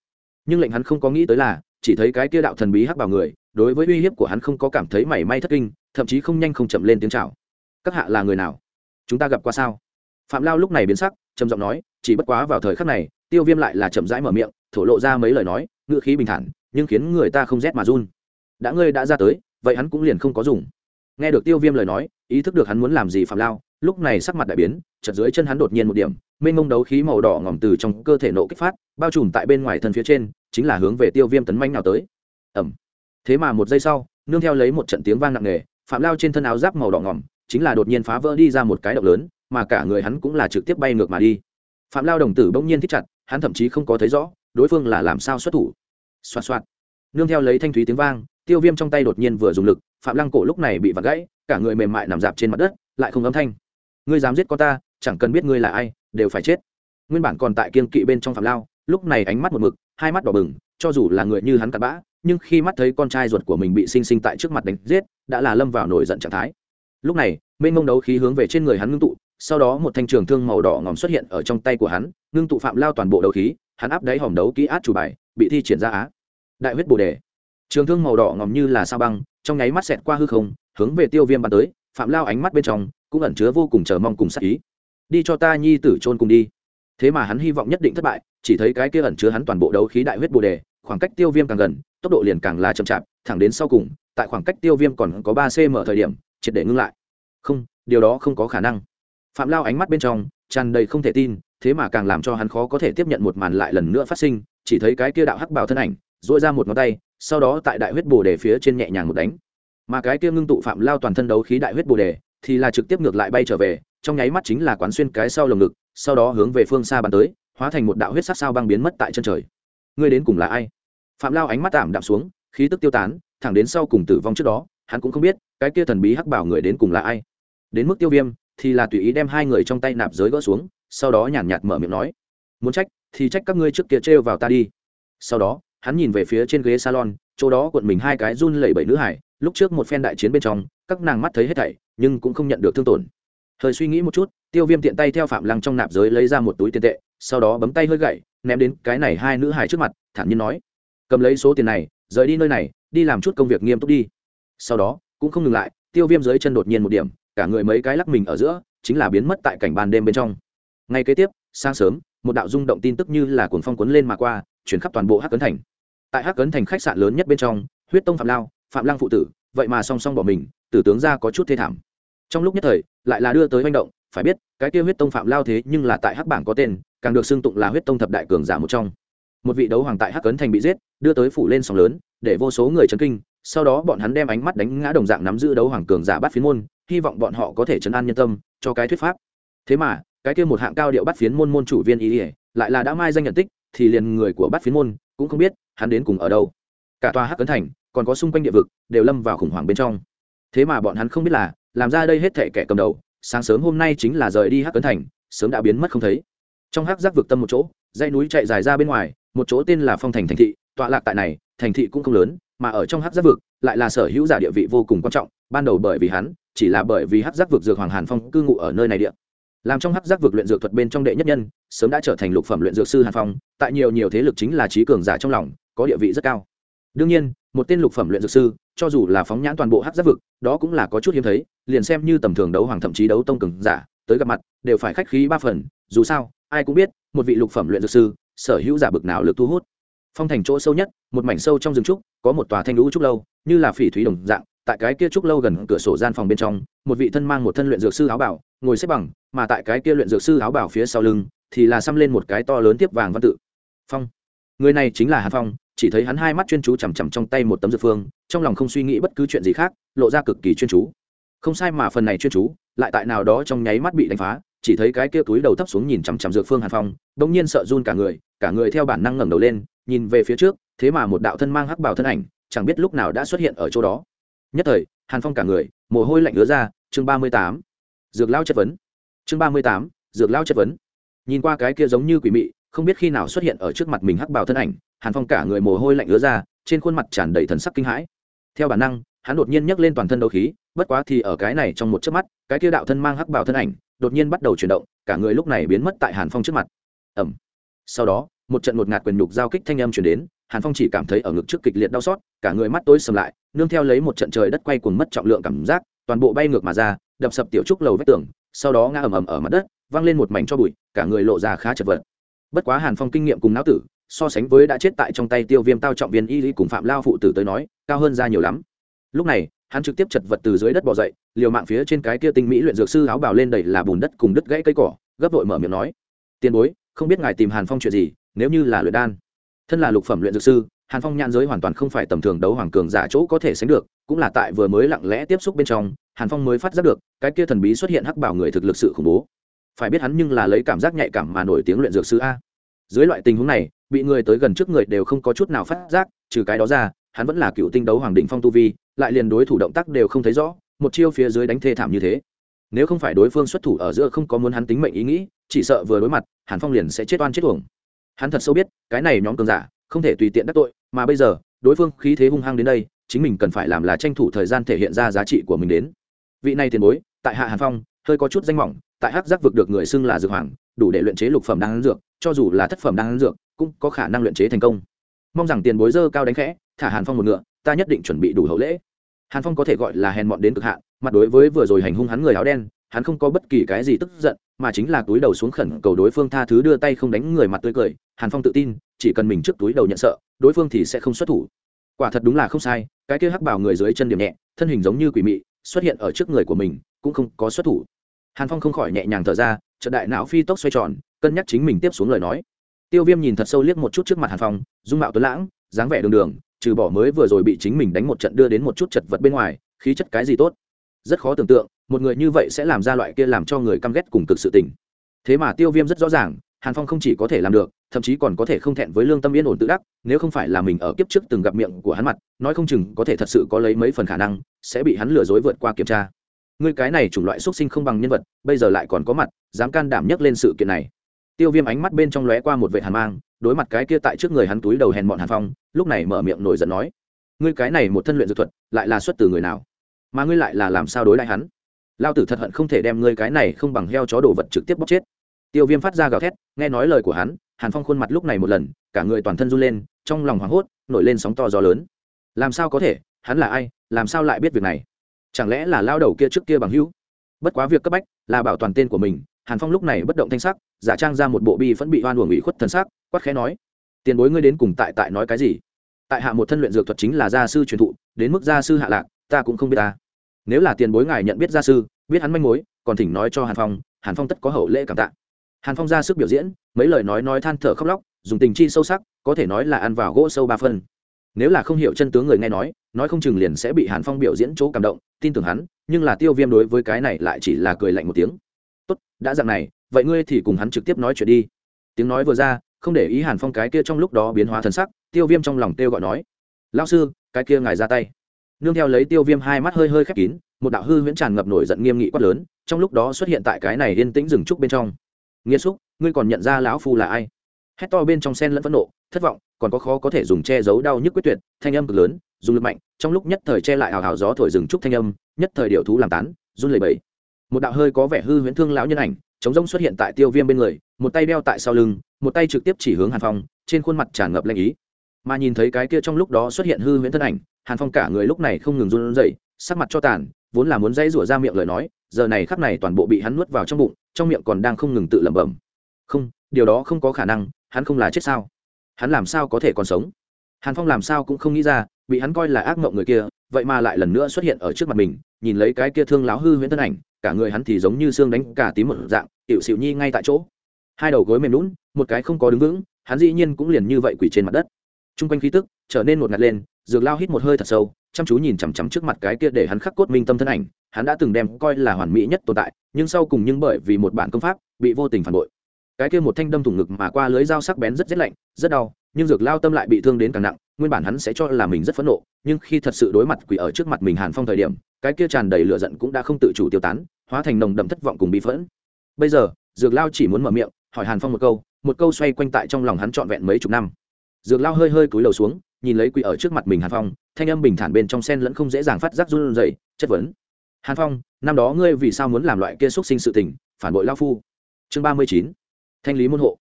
Nhưng lệnh hắn không có nghĩ tới là, chỉ thấy cái kia đạo thần bí hắc bảo người, đối với uy hiếp của hắn không có cảm thấy mảy may thất kinh, thậm chí không nhanh không chậm lên tiếng chào. Các hạ là người nào? Chúng ta gặp qua sao? Phạm lao lúc này biến sắc, trầm giọng nói, chỉ bất quá vào thời khắc này, tiêu viêm lại là chậm rãi mở miệng, thổ lộ ra mấy lời nói ngựa khí bình thản, nhưng khiến người ta không rét mà run. Đã ngươi đã ra tới, vậy hắn cũng liền không có dùng. Nghe được tiêu viêm lời nói ý thức được hắn muốn làm gì phạm lao, lúc này sắc mặt đại biến chật dưới chân hắn đột nhiên một điểm, mênh mông đấu khí màu đỏ ngỏm từ trong cơ thể nộ kích phát, bao trùm tại bên ngoài thân phía trên, chính là hướng về tiêu viêm tấn manh nào tới. Ẩm thế mà một giây sau, nương theo lấy một trận tiếng vang nặng nề, phạm lao trên thân áo giáp màu đỏ ngỏm, chính là đột nhiên phá vỡ đi ra một cái động lớn, mà cả người hắn cũng là trực tiếp bay ngược mà đi. Phạm lao đồng tử bỗng nhiên thích chặt, hắn thậm chí không có thấy rõ, đối phương là làm sao xuất thủ. Xoạt xoạt. Nương theo lấy thanh thúy tiếng vang, tiêu viêm trong tay đột nhiên vừa dùng lực, phạm lăng cổ lúc này bị vặt gãy cả người mềm mại nằm dạp trên mặt đất, lại không âm thanh. Ngươi dám giết con ta, chẳng cần biết ngươi là ai, đều phải chết. Nguyên bản còn tại kiên kỵ bên trong phạm lao, lúc này ánh mắt một mực, hai mắt đỏ bừng, cho dù là người như hắn cặn bã, nhưng khi mắt thấy con trai ruột của mình bị sinh sinh tại trước mặt đánh giết, đã là lâm vào nổi giận trạng thái. Lúc này, mênh mông đấu khí hướng về trên người hắn ngưng tụ, sau đó một thanh trường thương màu đỏ ngòm xuất hiện ở trong tay của hắn, ngưng tụ phạm lao toàn bộ đấu khí, hắn áp đáy hòm đấu kỹ át chủ bài, bị thi triển ra á. Đại huyết bồ đề. Trường thương màu đỏ ngòm như là sao băng, trong nháy mắt xẹt qua hư không hướng về tiêu viêm bắn tới, phạm lao ánh mắt bên trong cũng ẩn chứa vô cùng chờ mong cùng sắc ý. Đi cho ta nhi tử trôn cùng đi. Thế mà hắn hy vọng nhất định thất bại, chỉ thấy cái kia ẩn chứa hắn toàn bộ đấu khí đại huyết bồ đề, khoảng cách tiêu viêm càng gần, tốc độ liền càng là chậm chạp, thẳng đến sau cùng, tại khoảng cách tiêu viêm còn có ba cm thời điểm, triệt để ngưng lại. Không, điều đó không có khả năng. Phạm lao ánh mắt bên trong tràn đầy không thể tin, thế mà càng làm cho hắn khó có thể tiếp nhận một màn lại lần nữa phát sinh, chỉ thấy cái kia đạo hắc bào thân ảnh dội ra một ngón tay, sau đó tại đại huyết bồ đề phía trên nhẹ nhàng một đánh mà cái kia ngưng tụ phạm lao toàn thân đấu khí đại huyết bồ đề, thì là trực tiếp ngược lại bay trở về, trong nháy mắt chính là quán xuyên cái sau lồng ngực, sau đó hướng về phương xa bắn tới, hóa thành một đạo huyết sát sao băng biến mất tại chân trời. Ngươi đến cùng là ai? Phạm lao ánh mắt tạm đạm xuống, khí tức tiêu tán, thẳng đến sau cùng tử vong trước đó, hắn cũng không biết, cái kia thần bí hắc bảo người đến cùng là ai. Đến mức tiêu viêm, thì là tùy ý đem hai người trong tay nạp giới gỡ xuống, sau đó nhàn nhạt mở miệng nói, muốn trách, thì trách các ngươi trước kia trêu vào ta đi. Sau đó, hắn nhìn về phía trên ghế salon chỗ đó cuộn mình hai cái run lẩy bẩy nữ hải, lúc trước một phen đại chiến bên trong, các nàng mắt thấy hết thảy, nhưng cũng không nhận được thương tổn. Thời suy nghĩ một chút, tiêu viêm tiện tay theo phạm lăng trong nạp giới lấy ra một túi tiền tệ, sau đó bấm tay hơi gậy, ném đến cái này hai nữ hải trước mặt, thản nhiên nói, cầm lấy số tiền này, rời đi nơi này, đi làm chút công việc nghiêm túc đi. Sau đó, cũng không ngừng lại, tiêu viêm dưới chân đột nhiên một điểm, cả người mấy cái lắc mình ở giữa, chính là biến mất tại cảnh ban đêm bên trong. Ngay kế tiếp, sáng sớm, một đạo rung động tin tức như là cuồng phong cuốn lên mà qua, chuyển khắp toàn bộ hắc cấn thành tại hắc cấn thành khách sạn lớn nhất bên trong, huyết tông phạm lao, phạm lăng phụ tử, vậy mà song song bỏ mình, tử tướng ra có chút thê thảm. Trong lúc nhất thời, lại là đưa tới manh động, phải biết, cái kia huyết tông phạm lao thế nhưng là tại hắc bảng có tên, càng được xưng tụng là huyết tông thập đại cường giả một trong. Một vị đấu hoàng tại hắc cấn thành bị giết, đưa tới phủ lên sóng lớn, để vô số người chấn kinh, sau đó bọn hắn đem ánh mắt đánh ngã đồng dạng nắm giữ đấu hoàng cường giả bắt phiến môn, hy vọng bọn họ có thể chấn an nhân tâm, cho cái thuyết pháp. Thế mà, cái kia một hạng cao điệu bắt phiến môn môn chủ viên ý ỉa lại là đã mai danh nhận tích, thì liền người của bắt phiến môn cũng không biết hắn đến cùng ở đâu? Cả tòa hắc cấn thành, còn có xung quanh địa vực, đều lâm vào khủng hoảng bên trong. Thế mà bọn hắn không biết là, làm ra đây hết thệ kẻ cầm đầu, sáng sớm hôm nay chính là rời đi hắc cấn thành, sớm đã biến mất không thấy. Trong hắc giác vực tâm một chỗ, dãy núi chạy dài ra bên ngoài, một chỗ tên là phong thành thành thị, tọa lạc tại này, thành thị cũng không lớn, mà ở trong hắc giác vực, lại là sở hữu giả địa vị vô cùng quan trọng, ban đầu bởi vì hắn, chỉ là bởi vì hắc giác vực dược hoàng hàn phong cư ngụ ở nơi này địa làm trong hắc giác vực luyện dược thuật bên trong đệ nhất nhân, sớm đã trở thành lục phẩm luyện dược sư hàn phong, tại nhiều nhiều thế lực chính là trí cường giả trong lòng, có địa vị rất cao. Đương nhiên, một tên lục phẩm luyện dược sư, cho dù là phóng nhãn toàn bộ hắc giác vực, đó cũng là có chút hiếm thấy, liền xem như tầm thường đấu hoàng thậm chí đấu tông cường giả, tới gặp mặt, đều phải khách khí ba phần, dù sao, ai cũng biết, một vị lục phẩm luyện dược sư, sở hữu giả bực nào lực thu hút. Phong thành chỗ sâu nhất, một mảnh sâu trong rừng trúc, có một tòa thanh lũ trúc lâu, như là phỉ thúy đồng dạng tại cái kia trúc lâu gần cửa sổ gian phòng bên trong, một vị thân mang một thân luyện dược sư áo bảo, ngồi xếp bằng, mà tại cái kia luyện dược sư áo bảo phía sau lưng, thì là xăm lên một cái to lớn tiếp vàng văn tự. Phong. Người này chính là hàn phong, chỉ thấy hắn hai mắt chuyên chú chằm chằm trong tay một tấm dược phương, trong lòng không suy nghĩ bất cứ chuyện gì khác, lộ ra cực kỳ chuyên chú. Không sai mà phần này chuyên chú, lại tại nào đó trong nháy mắt bị đánh phá, chỉ thấy cái kia túi đầu thấp xuống nhìn chằm chằm dược phương hàn phong, bỗng nhiên sợ run cả người cả người theo bản năng ngẩng đầu lên, nhìn về phía trước, thế mà một đạo thân mang hắc bảo thân ảnh, chẳng biết lúc nào đã xuất hiện ở chỗ đó nhất thời, hàn phong cả người, mồ hôi lạnh ứa ra, chương ba mươi tám, dược lao chất vấn. Chương ba mươi tám, dược lao chất vấn. Nhìn qua cái kia giống như quỷ mị, không biết khi nào xuất hiện ở trước mặt mình hắc bào thân ảnh, hàn phong cả người mồ hôi lạnh ứa ra, trên khuôn mặt tràn đầy thần sắc kinh hãi. Theo bản năng, hắn đột nhiên nhấc lên toàn thân đấu khí, bất quá thì ở cái này trong một chớp mắt, cái kia đạo thân mang hắc bào thân ảnh, đột nhiên bắt đầu chuyển động, cả người lúc này biến mất tại hàn phong trước mặt. Ẩm sau đó, một trận một ngạt quyền nhục giao kích thanh âm chuyển đến hàn phong chỉ cảm thấy ở ngực trước kịch liệt đau xót, cả người mắt tối sầm lại, nương theo lấy một trận trời đất quay cuồng mất trọng lượng cảm giác, toàn bộ bay ngược mà ra, đập sập tiểu trúc lầu vách tường, sau đó ngã ầm ầm ở mặt đất văng lên một mảnh cho bụi, cả người lộ ra khá chật vật. Bất quá hàn phong kinh nghiệm cùng não tử, so sánh với đã chết tại trong tay tiêu viêm tao trọng viên y lý cùng phạm lao phụ tử tới nói, cao hơn ra nhiều lắm. Lúc này, hắn trực tiếp chật vật từ dưới đất bỏ dậy, liều mạng phía trên cái kia tinh mỹ luyện dược sư áo bào lên đầy là bùn đất cùng đứt gãy cây cỏ, gấp vội mở miệng nói, tiền bối, không biết ngài tìm hàn phong chuyện gì, nếu như là luyện đan thân là lục phẩm luyện dược sư, hàn phong nhãn giới hoàn toàn không phải tầm thường đấu hoàng cường giả chỗ có thể sánh được, cũng là tại vừa mới lặng lẽ tiếp xúc bên trong, hàn phong mới phát giác được, cái kia thần bí xuất hiện hắc bảo người thực lực sự khủng bố. Phải biết hắn nhưng là lấy cảm giác nhạy cảm mà nổi tiếng luyện dược sư a. Dưới loại tình huống này, bị người tới gần trước người đều không có chút nào phát giác, trừ cái đó ra, hắn vẫn là cựu tinh đấu hoàng định phong tu vi, lại liền đối thủ động tác đều không thấy rõ, một chiêu phía dưới đánh thê thảm như thế. Nếu không phải đối phương xuất thủ ở giữa không có muốn hắn tính mệnh ý nghĩ, chỉ sợ vừa đối mặt, hàn phong liền sẽ chết oan chết tuồng hắn thật sâu biết, cái này nhóm cường giả, không thể tùy tiện đắc tội, mà bây giờ, đối phương khí thế hung hăng đến đây, chính mình cần phải làm là tranh thủ thời gian thể hiện ra giá trị của mình đến. Vị này tiền bối, tại hạ hàn phong, hơi có chút danh mỏng, tại hắc giác vực được người xưng là dược hoàng, đủ để luyện chế lục phẩm đan dược, cho dù là thất phẩm đan dược, cũng có khả năng luyện chế thành công. Mong rằng tiền bối dơ cao đánh khẽ, thả hàn phong một ngựa, ta nhất định chuẩn bị đủ hậu lễ. Hàn phong có thể gọi là hèn mọn đến cực hạn, mặt đối với vừa rồi hành hung hắn người áo đen hắn không có bất kỳ cái gì tức giận, mà chính là túi đầu xuống khẩn cầu đối phương tha thứ đưa tay không đánh người mặt tươi cười. Hàn phong tự tin, chỉ cần mình trước túi đầu nhận sợ, đối phương thì sẽ không xuất thủ. Quả thật đúng là không sai, cái kia hắc bảo người dưới chân điểm nhẹ, thân hình giống như quỷ mị, xuất hiện ở trước người của mình, cũng không có xuất thủ. Hàn phong không khỏi nhẹ nhàng thở ra trận đại não phi tốc xoay tròn, cân nhắc chính mình tiếp xuống lời nói. Tiêu viêm nhìn thật sâu liếc một chút trước mặt hàn phong, dung mạo tuấn lãng, dáng vẻ đường đường, trừ bỏ mới vừa rồi bị chính mình đánh một trận đưa đến một chút chật vật bên ngoài, khí chất cái gì tốt? Rất khó tưởng tượng một người như vậy sẽ làm ra loại kia làm cho người căm ghét cùng cực sự tình. Thế mà tiêu viêm rất rõ ràng, hàn phong không chỉ có thể làm được, thậm chí còn có thể không thẹn với lương tâm yên ổn tự đắc, nếu không phải là mình ở kiếp trước từng gặp miệng của hắn mặt, nói không chừng có thể thật sự có lấy mấy phần khả năng, sẽ bị hắn lừa dối vượt qua kiểm tra. Ngươi cái này chủng loại xuất sinh không bằng nhân vật, bây giờ lại còn có mặt, dám can đảm nhắc lên sự kiện này. Tiêu viêm ánh mắt bên trong lóe qua một vệ hàn mang, đối mặt cái kia tại trước người hắn túi đầu hèn bọn hàn phong, lúc này mở miệng nổi giận nói, ngươi cái này một thân luyện dược thuật, lại là xuất từ người nào? Mà ngươi lại là làm sao đối lại hắn? Lao tử thật hận không thể đem ngươi cái này không bằng heo chó đồ vật trực tiếp bóc chết. Tiêu viêm phát ra gào thét, nghe nói lời của hắn, hàn phong khuôn mặt lúc này một lần, cả người toàn thân run lên, trong lòng hoảng hốt, nổi lên sóng to gió lớn. Làm sao có thể, hắn là ai, làm sao lại biết việc này? Chẳng lẽ là lao đầu kia trước kia bằng hữu? Bất quá việc cấp bách là bảo toàn tên của mình, hàn phong lúc này bất động thanh sắc, giả trang ra một bộ bi vẫn bị oan uổng ủy khuất thân sắc, quát khẽ nói, tiền bối ngươi đến cùng tại tại nói cái gì? Tại hạ một thân luyện dược thuật chính là gia sư truyền thụ, đến mức gia sư hạ lạc, ta cũng không biết ta nếu là tiền bối ngài nhận biết gia sư, biết hắn manh mối, còn thỉnh nói cho hàn phong hàn phong tất có hậu lễ cảm tạ. Hàn phong ra sức biểu diễn, mấy lời nói nói than thở khóc lóc, dùng tình chi sâu sắc, có thể nói là ăn vào gỗ sâu ba phân. Nếu là không hiểu chân tướng người nghe nói nói không chừng liền sẽ bị hàn phong biểu diễn chỗ cảm động, tin tưởng hắn, nhưng là tiêu viêm đối với cái này lại chỉ là cười lạnh một tiếng. Tốt, đã dặn này, vậy ngươi thì cùng hắn trực tiếp nói chuyện đi. Tiếng nói vừa ra, không để ý hàn phong cái kia trong lúc đó biến hóa thần sắc, tiêu viêm trong lòng tiêu gọi nói lao sư, cái kia ngài ra tay nương theo lấy tiêu viêm hai mắt hơi hơi khép kín, một đạo hư huyễn tràn ngập nổi giận nghiêm nghị quát lớn, trong lúc đó xuất hiện tại cái này yên tĩnh rừng trúc bên trong. Nghiêm xúc, ngươi còn nhận ra lão phu là ai? Hét to bên trong sen lẫn phẫn nộ, thất vọng, còn có khó có thể dùng che giấu đau nhức quyết tuyệt, thanh âm cực lớn, dùng lực mạnh, trong lúc nhất thời che lại hào hào gió thổi rừng trúc thanh âm, nhất thời điệu thú làm tán, run lẩy bẩy. Một đạo hơi có vẻ hư huyễn thương lão nhân ảnh, chống rông xuất hiện tại tiêu viêm bên người, một tay đeo tại sau lưng, một tay trực tiếp chỉ hướng hàn phong, trên khuôn mặt tràn ngập lanh ý mà nhìn thấy cái kia trong lúc đó xuất hiện hư huyễn thân ảnh, hàn phong cả người lúc này không ngừng run rẩy, sắc mặt cho tàn, vốn là muốn dãy rủa ra miệng lời nói, giờ này khắp này toàn bộ bị hắn nuốt vào trong bụng, trong miệng còn đang không ngừng tự lẩm bẩm. Không, điều đó không có khả năng, hắn không là chết sao? Hắn làm sao có thể còn sống? Hàn phong làm sao cũng không nghĩ ra, bị hắn coi là ác mộng người kia, vậy mà lại lần nữa xuất hiện ở trước mặt mình, nhìn lấy cái kia thương láo hư huyễn thân ảnh, cả người hắn thì giống như xương đánh cả tím một dạng, tiểu xịu nhi ngay tại chỗ. Hai đầu gối mềm lún một cái không có đứng vững, hắn dĩ nhiên cũng liền như vậy quỳ trên mặt đất t r u n g quanh khí tức trở nên một ngạt lên, dược lao hít một hơi thật sâu, chăm chú nhìn chằm chằm trước mặt cái kia để hắn khắc cốt minh tâm thân ảnh. Hắn đã từng đem coi là hoàn mỹ nhất tồn tại, nhưng sau cùng nhưng bởi vì một bản công pháp, bị vô tình phản bội. Cái kia một thanh đâm thủng ngực mà qua lưới dao sắc bén rất rét lạnh, rất đau, nhưng dược lao tâm lại bị thương đến càng nặng, nguyên bản hắn sẽ cho là mình rất phẫn nộ, nhưng khi thật sự đối mặt quỷ ở trước mặt mình hàn phong thời điểm, cái kia tràn đầy lửa giận cũng đã không tự chủ tiêu tán, hóa thành nồng đậm thất vọng cùng bị phẫn. Bây giờ, dược lao chỉ muốn mở miệng, hỏi hàn phong một câu một câu xoay quanh tại trong lòng hắn trọn vẹn mấy chục năm dược lao hơi hơi cúi đầu xuống, nhìn lấy quỷ ở trước mặt mình hàn phong, thanh âm bình thản bên trong sen lẫn không dễ dàng phát giác run rẩy, chất vấn. Hàn phong, năm đó ngươi vì sao muốn làm loại kia xúc sinh sự tình, phản bội lao phu? Chương ba mươi chín, thanh lý môn hộ.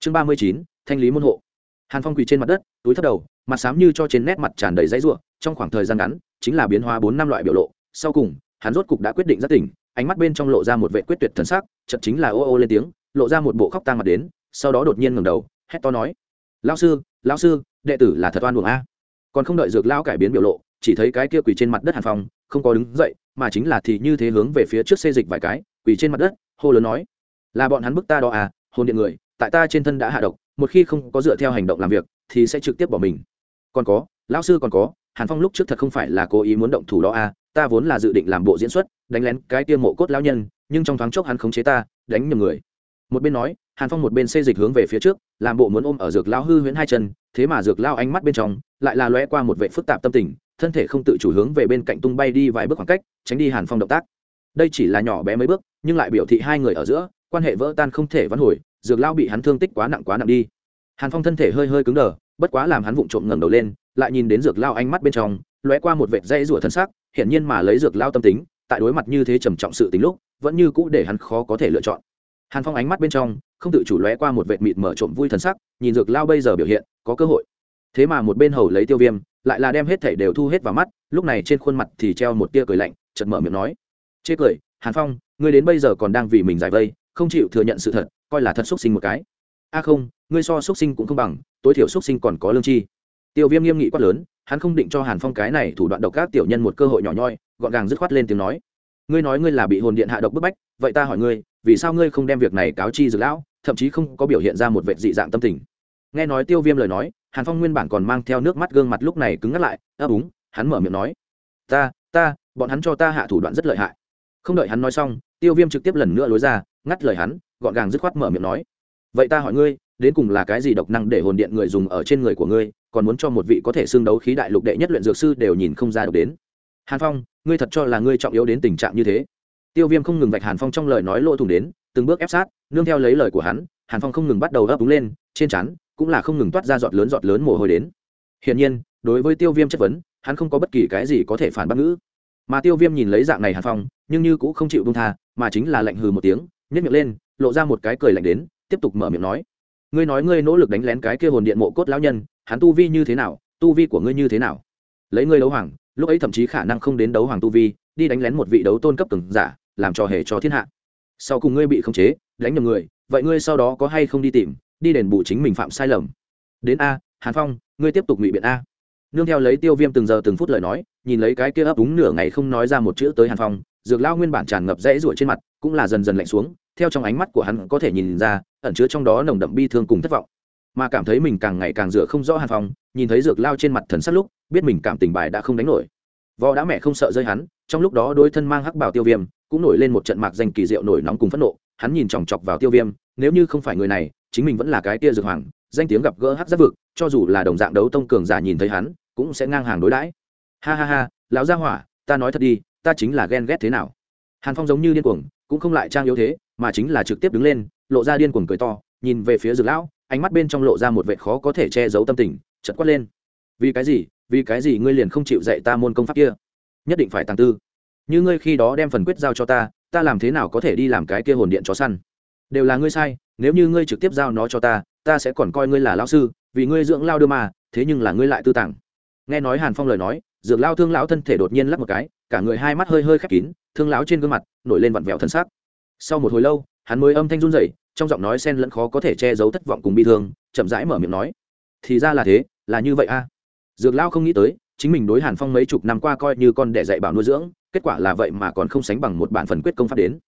Chương ba mươi chín, thanh lý môn hộ. Hàn phong quỳ trên mặt đất, túi thấp đầu, mặt xám như cho trên nét mặt tràn đầy giấy ruộng trong khoảng thời gian ngắn, chính là biến hóa bốn năm loại biểu lộ. Sau cùng, hắn rốt cục đã quyết định ra tỉnh, ánh mắt bên trong lộ ra một vệ quyết tuyệt thần sắc chật chính là ô ô lên tiếng, lộ ra một bộ khóc tang mặt đến, sau đó đột nhiên ngẩng đầu, hét to nói, lão sư lão sư, đệ tử là thật oan buồng a. Còn không đợi dược lão cải biến biểu lộ, chỉ thấy cái kia quỳ trên mặt đất hàn phong, không có đứng dậy, mà chính là thì như thế hướng về phía trước xê dịch vài cái, quỳ trên mặt đất, hô lớn nói, là bọn hắn bức ta đó à hồn điện người, tại ta trên thân đã hạ độc, một khi không có dựa theo hành động làm việc, thì sẽ trực tiếp bỏ mình. Còn có, lão sư còn có, hàn phong lúc trước thật không phải là cố ý muốn động thủ đó à ta vốn là dự định làm bộ diễn xuất, đánh lén cái tiêu mộ cốt lão nhân, nhưng trong thoáng chốc hắn khống chế ta, đánh nhầm người. Một bên nói hàn phong một bên xây dịch hướng về phía trước, làm bộ muốn ôm ở dược lao hư huyễn hai chân, thế mà dược lao ánh mắt bên trong lại là lóe qua một vệ phức tạp tâm tình, thân thể không tự chủ hướng về bên cạnh tung bay đi vài bước khoảng cách, tránh đi hàn phong động tác. Đây chỉ là nhỏ bé mấy bước, nhưng lại biểu thị hai người ở giữa, quan hệ vỡ tan không thể vãn hồi, dược lao bị hắn thương tích quá nặng quá nặng đi. Hàn phong thân thể hơi hơi cứng đờ, bất quá làm hắn vụng trộm ngẩng đầu lên, lại nhìn đến dược lao ánh mắt bên trong, lóe qua một vệt dây rủa thân xác hiển nhiên mà lấy dược lao tâm tính, tại đối mặt như thế trầm trọng sự tính lúc, vẫn như cũ để hắn khó có thể lựa chọn hàn phong ánh mắt bên trong, không tự chủ lóe qua một vệt mịt mở trộm vui thần sắc, nhìn dược lao bây giờ biểu hiện, có cơ hội. Thế mà một bên hầu lấy tiêu viêm, lại là đem hết thảy đều thu hết vào mắt, lúc này trên khuôn mặt thì treo một tia cười lạnh, chợt mở miệng nói. Chê cười, hàn phong, ngươi đến bây giờ còn đang vì mình giải vây, không chịu thừa nhận sự thật, coi là thật xúc sinh một cái. A à không, ngươi so xúc sinh cũng không bằng, tối thiểu xúc sinh còn có lương chi. Tiêu viêm nghiêm nghị quát lớn, hắn không định cho hàn phong cái này thủ đoạn độc các tiểu nhân một cơ hội nhỏ nhoi, gọn gàng dứt khoát lên tiếng nói. Ngươi nói ngươi là bị hồn điện hạ độc bức bách vậy ta hỏi ngươi, vì sao ngươi không đem việc này cáo chi dược lão, thậm chí không có biểu hiện ra một vệ dị dạng tâm tình? Nghe nói tiêu viêm lời nói, hàn phong nguyên bản còn mang theo nước mắt gương mặt lúc này cứng ngắt lại ấp úng hắn mở miệng nói. Ta ta, bọn hắn cho ta hạ thủ đoạn rất lợi hại. Không đợi hắn nói xong, tiêu viêm trực tiếp lần nữa lối ra, ngắt lời hắn, gọn gàng dứt khoát mở miệng nói. Vậy ta hỏi ngươi, đến cùng là cái gì độc năng để hồn điện người dùng ở trên người của ngươi, còn muốn cho một vị có thể xương đấu khí đại lục đệ nhất luyện dược sư đều nhìn không ra được đến? Hàn phong, ngươi thật cho là ngươi trọng yếu đến tình trạng như thế? Tiêu viêm không ngừng vạch hàn phong trong lời nói lỗ thủng đến, từng bước ép sát, nương theo lấy lời của hắn, hàn phong không ngừng bắt đầu ấp úng lên, trên chắn cũng là không ngừng toát ra giọt lớn giọt lớn mồ hôi đến. Hiển nhiên, đối với tiêu viêm chất vấn, hắn không có bất kỳ cái gì có thể phản bác ngữ. Mà tiêu viêm nhìn lấy dạng này hàn phong, nhưng như cũng không chịu bông tha, mà chính là lạnh hừ một tiếng nhét miệng lên, lộ ra một cái cười lạnh đến, tiếp tục mở miệng nói. Ngươi nói ngươi nỗ lực đánh lén cái kia hồn điện mộ cốt lão nhân, hắn tu vi như thế nào, tu vi của ngươi như thế nào? Lấy ngươi đấu hoàng, lúc ấy thậm chí khả năng không đến đấu hoàng tu vi đi đánh lén một vị đấu tôn cấp cường giả, làm trò hề cho thiên hạ. Sau cùng ngươi bị khống chế, đánh nhầm người, vậy ngươi sau đó có hay không đi tìm, đi đền bù chính mình phạm sai lầm? Đến a, hàn phong, ngươi tiếp tục ngụy biện a. Nương theo lấy tiêu viêm từng giờ từng phút lời nói, nhìn lấy cái kia ấp úng nửa ngày không nói ra một chữ tới hàn phong, dược lao nguyên bản tràn ngập rẽ ruổi trên mặt, cũng là dần dần lạnh xuống, theo trong ánh mắt của hắn có thể nhìn ra, ẩn chứa trong đó nồng đậm bi thương cùng thất vọng. Mà cảm thấy mình càng ngày càng dựa không rõ hàn phong, nhìn thấy dược lao trên mặt thần sắc lúc, biết mình cảm tình bài đã không đánh nổi vò đã mẹ không sợ rơi hắn, trong lúc đó đôi thân mang hắc bảo tiêu viêm, cũng nổi lên một trận mạc danh kỳ diệu nổi nóng cùng phẫn nộ. Hắn nhìn chòng chọc vào tiêu viêm, nếu như không phải người này, chính mình vẫn là cái tia dược hoàng, danh tiếng gặp gỡ hắc giáp vực, cho dù là đồng dạng đấu tông cường giả nhìn thấy hắn, cũng sẽ ngang hàng đối đãi. Ha ha ha, lão gia hỏa, ta nói thật đi, ta chính là ghen ghét thế nào? Hàn phong giống như điên cuồng, cũng không lại trang yếu thế, mà chính là trực tiếp đứng lên, lộ ra điên cuồng cười to, nhìn về phía dược lão, ánh mắt bên trong lộ ra một vệ khó có thể che giấu tâm tình chật quát lên. Vì cái gì? Vì cái gì ngươi liền không chịu dạy ta môn công pháp kia? Nhất định phải tăng tư. Như ngươi khi đó đem phần quyết giao cho ta ta làm thế nào có thể đi làm cái kia hồn điện chó săn? Đều là ngươi sai, nếu như ngươi trực tiếp giao nó cho ta ta sẽ còn coi ngươi là lao sư, vì ngươi dưỡng lao đưa mà, thế nhưng là ngươi lại tư tàng. Nghe nói hàn phong lời nói, dược lao thương lão thân thể đột nhiên lắc một cái, cả người hai mắt hơi hơi khép kín, thương lão trên gương mặt nổi lên vặn vẹo thân xác. Sau một hồi lâu, hắn mới âm thanh run rẩy, trong giọng nói sen lẫn khó có thể che giấu thất vọng cùng bi thương, chậm rãi mở miệng nói, thì ra là thế, là như vậy a dược lao không nghĩ tới, chính mình đối hàn phong mấy chục năm qua coi như con đẻ dạy bảo nuôi dưỡng, kết quả là vậy mà còn không sánh bằng một bản phần quyết công pháp đến.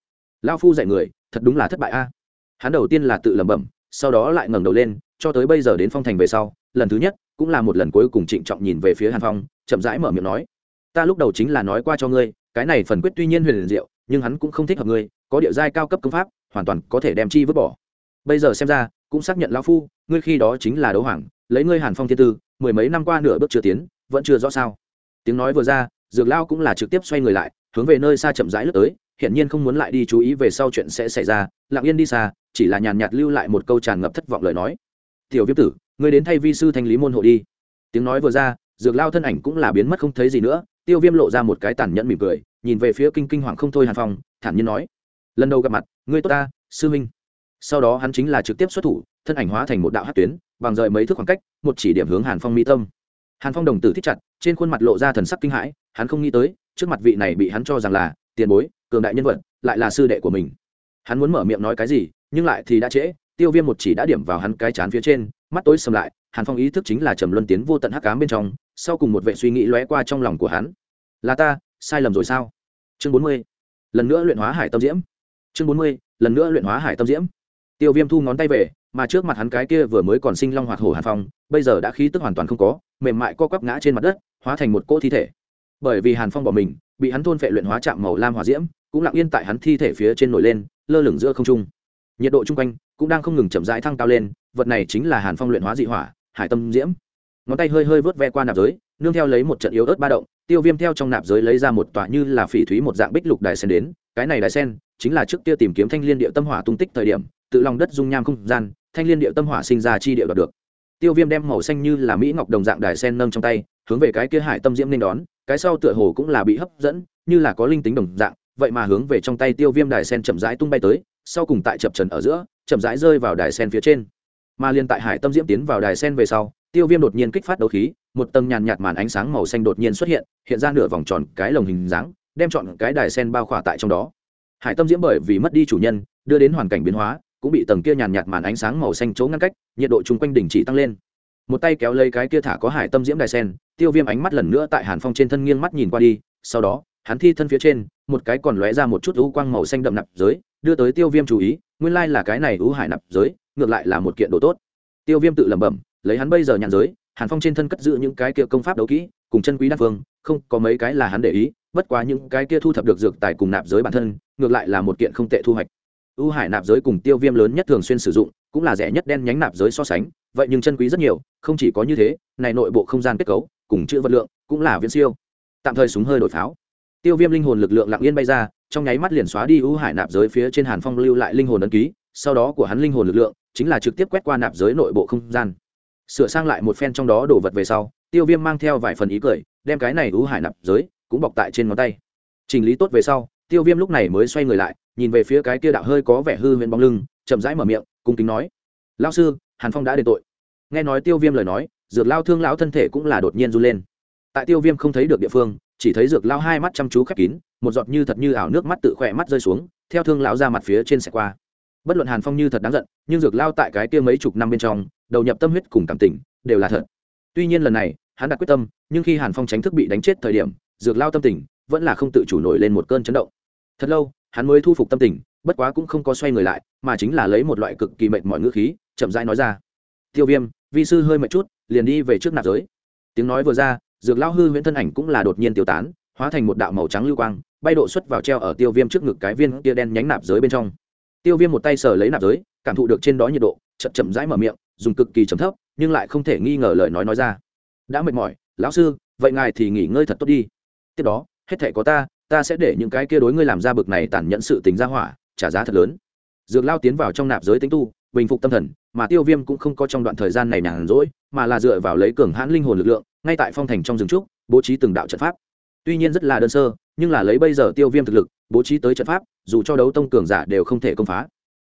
Lao phu dạy người, thật đúng là thất bại a. Hắn đầu tiên là tự lẩm bẩm, sau đó lại ngẩng đầu lên, cho tới bây giờ đến phong thành về sau, lần thứ nhất, cũng là một lần cuối cùng trịnh trọng nhìn về phía hàn phong, chậm rãi mở miệng nói, ta lúc đầu chính là nói qua cho ngươi, cái này phần quyết tuy nhiên huyền diệu, nhưng hắn cũng không thích hợp ngươi, có địa giai cao cấp công pháp, hoàn toàn có thể đem chi vứt bỏ. Bây giờ xem ra, cũng xác nhận lão phu, ngươi khi đó chính là đấu hoàng, lấy ngươi hàn phong thiên tư mười mấy năm qua nửa bước chưa tiến, vẫn chưa rõ sao. Tiếng nói vừa ra, dược lao cũng là trực tiếp xoay người lại, hướng về nơi xa chậm rãi lướt tới, hiển nhiên không muốn lại đi chú ý về sau chuyện sẽ xảy ra, lặng yên đi xa, chỉ là nhàn nhạt lưu lại một câu tràn ngập thất vọng lời nói. Tiểu viêm tử, ngươi đến thay vi sư thanh lý môn hộ đi. Tiếng nói vừa ra, dược lao thân ảnh cũng là biến mất không thấy gì nữa, tiêu viêm lộ ra một cái tàn nhẫn mỉm cười, nhìn về phía kinh kinh hoàng không thôi hàn phong, thản nhiên nói, lần đầu gặp mặt, ngươi tốt ta, sư minh. Sau đó hắn chính là trực tiếp xuất thủ thân ảnh hóa thành một đạo hát tuyến, bằng rời mấy thước khoảng cách, một chỉ điểm hướng hàn phong mỹ tâm. Hàn phong đồng tử thích chặt, trên khuôn mặt lộ ra thần sắc kinh hãi, hắn không nghĩ tới, trước mặt vị này bị hắn cho rằng là tiền bối, cường đại nhân vật, lại là sư đệ của mình. Hắn muốn mở miệng nói cái gì, nhưng lại thì đã trễ, tiêu viêm một chỉ đã điểm vào hắn cái chán phía trên, mắt tối sầm lại, hàn phong ý thức chính là trầm luân tiến vô tận hắc cám bên trong, sau cùng một vệ suy nghĩ lóe qua trong lòng của hắn. Là ta, sai lầm rồi sao? Chương bốn mươi. Lần nữa luyện hóa hải tâm diễm. Chương bốn mươi, lần nữa luyện hóa hải tâm diễm. Tiêu viêm thu ngón tay về mà trước mặt hắn cái kia vừa mới còn sinh long hoạt hổ hàn phong, bây giờ đã khí tức hoàn toàn không có, mềm mại co quắp ngã trên mặt đất, hóa thành một cỗ thi thể. Bởi vì hàn phong bỏ mình, bị hắn thôn phệ luyện hóa chạm màu lam hỏa diễm, cũng lặng yên tại hắn thi thể phía trên nổi lên, lơ lửng giữa không trung. Nhiệt độ chung quanh cũng đang không ngừng chậm rãi thăng cao lên, vật này chính là hàn phong luyện hóa dị hỏa, hải tâm diễm. Ngón tay hơi hơi vớt ve qua nạp giới, nương theo lấy một trận yếu ớt ba động, tiêu viêm theo trong nạp giới lấy ra một tòa như là phỉ thúy một dạng bích lục đài sen đến, cái này đài sen chính là trước kia tìm kiếm thanh liên địa tâm hỏa tung tích thời điểm, tự lòng đất dung nham không gian thanh liên địa tâm hỏa sinh ra chi địa đoạt được. Tiêu viêm đem màu xanh như là mỹ ngọc đồng dạng đài sen nâng trong tay, hướng về cái kia hải tâm diễm nên đón, cái sau tựa hồ cũng là bị hấp dẫn, như là có linh tính đồng dạng, vậy mà hướng về trong tay tiêu viêm đài sen chậm rãi tung bay tới, sau cùng tại chập trần ở giữa, chậm rãi rơi vào đài sen phía trên. Mà liên tại hải tâm diễm tiến vào đài sen về sau, tiêu viêm đột nhiên kích phát đấu khí, một tầng nhàn nhạt màn ánh sáng màu xanh đột nhiên xuất hiện hiện ra nửa vòng tròn cái lồng hình dáng, đem chọn cái đài sen bao khỏa tại trong đó. Hải tâm diễm bởi vì mất đi chủ nhân, đưa đến hoàn cảnh biến hóa cũng bị tầng kia nhàn nhạt màn ánh sáng màu xanh chỗ ngăn cách, nhiệt độ chung quanh đỉnh chỉ tăng lên. Một tay kéo lấy cái kia thả có hải tâm diễm đài sen, tiêu viêm ánh mắt lần nữa tại hàn phong trên thân nghiêng mắt nhìn qua đi, sau đó, hắn thi thân phía trên, một cái còn lóe ra một chút ưu quang màu xanh đậm nạp giới, đưa tới tiêu viêm chú ý, nguyên lai là cái này ưu hải nạp giới, ngược lại là một kiện đồ tốt. Tiêu viêm tự lẩm bẩm, lấy hắn bây giờ nhàn giới, hàn phong trên thân cất giữ những cái kia công pháp đấu kỹ, cùng chân quý đa phương, không có mấy cái là hắn để ý, bất quá những cái kia thu thập được dược tài cùng nạp giới bản thân, ngược lại là một kiện không tệ thu hoạch ưu hải nạp giới cùng tiêu viêm lớn nhất thường xuyên sử dụng, cũng là rẻ nhất đen nhánh nạp giới so sánh, vậy nhưng chân quý rất nhiều, không chỉ có như thế, này nội bộ không gian kết cấu, cùng chữ vật lượng, cũng là viên siêu. Tạm thời súng hơi đổi pháo. Tiêu viêm linh hồn lực lượng lặng yên bay ra, trong nháy mắt liền xóa đi ưu hải nạp giới phía trên hàn phong lưu lại linh hồn ấn ký, sau đó của hắn linh hồn lực lượng, chính là trực tiếp quét qua nạp giới nội bộ không gian. Sửa sang lại một phen trong đó đổ vật về sau, tiêu viêm mang theo vài phần ý cười, đem cái này ưu hải nạp giới cũng bọc tại trên ngón tay. Chỉnh lý tốt về sau, tiêu viêm lúc này mới xoay người lại nhìn về phía cái kia đạo hơi có vẻ hư huyễn bóng lưng, chậm rãi mở miệng, cung kính nói lao sư, hàn phong đã đền tội. Nghe nói tiêu viêm lời nói, dược lao thương lão thân thể cũng là đột nhiên run lên. Tại tiêu viêm không thấy được địa phương, chỉ thấy dược lao hai mắt chăm chú khép kín, một giọt như thật như ảo nước mắt tự khỏe mắt rơi xuống, theo thương lão ra mặt phía trên sẽ qua. Bất luận hàn phong như thật đáng giận, nhưng dược lao tại cái kia mấy chục năm bên trong, đầu nhập tâm huyết cùng cảm tình, đều là thật. Tuy nhiên lần này, hắn đã quyết tâm, nhưng khi hàn phong tránh thức bị đánh chết thời điểm, dược lao tâm tình vẫn là không tự chủ nổi lên một cơn chấn động. Thật lâu hắn mới thu phục tâm tình, bất quá cũng không có xoay người lại, mà chính là lấy một loại cực kỳ mệt mọi ngữ khí, chậm rãi nói ra. Tiêu viêm, vi sư hơi mệt chút, liền đi về trước nạp giới. Tiếng nói vừa ra, dược lao hư huyễn thân ảnh cũng là đột nhiên tiêu tán, hóa thành một đạo màu trắng lưu quang, bay độ xuất vào treo ở tiêu viêm trước ngực cái viên kia đen nhánh nạp giới bên trong. Tiêu viêm một tay sờ lấy nạp giới, cảm thụ được trên đó nhiệt độ, chậm chậm rãi mở miệng, dùng cực kỳ chấm thấp, nhưng lại không thể nghi ngờ lời nói nói ra. Đã mệt mỏi, lão sư, vậy ngài thì nghỉ ngơi thật tốt đi. Tiếp đó, hết thể có ta ta sẽ để những cái kia đối ngươi làm ra bực này tàn nhẫn sự tình ra hỏa, trả giá thật lớn. Dược lao tiến vào trong nạp giới tính tu, bình phục tâm thần, mà tiêu viêm cũng không có trong đoạn thời gian này nhàn rỗi, mà là dựa vào lấy cường hãn linh hồn lực lượng, ngay tại phong thành trong rừng trúc, bố trí từng đạo trận pháp. Tuy nhiên rất là đơn sơ, nhưng là lấy bây giờ tiêu viêm thực lực, bố trí tới trận pháp, dù cho đấu tông cường giả đều không thể công phá.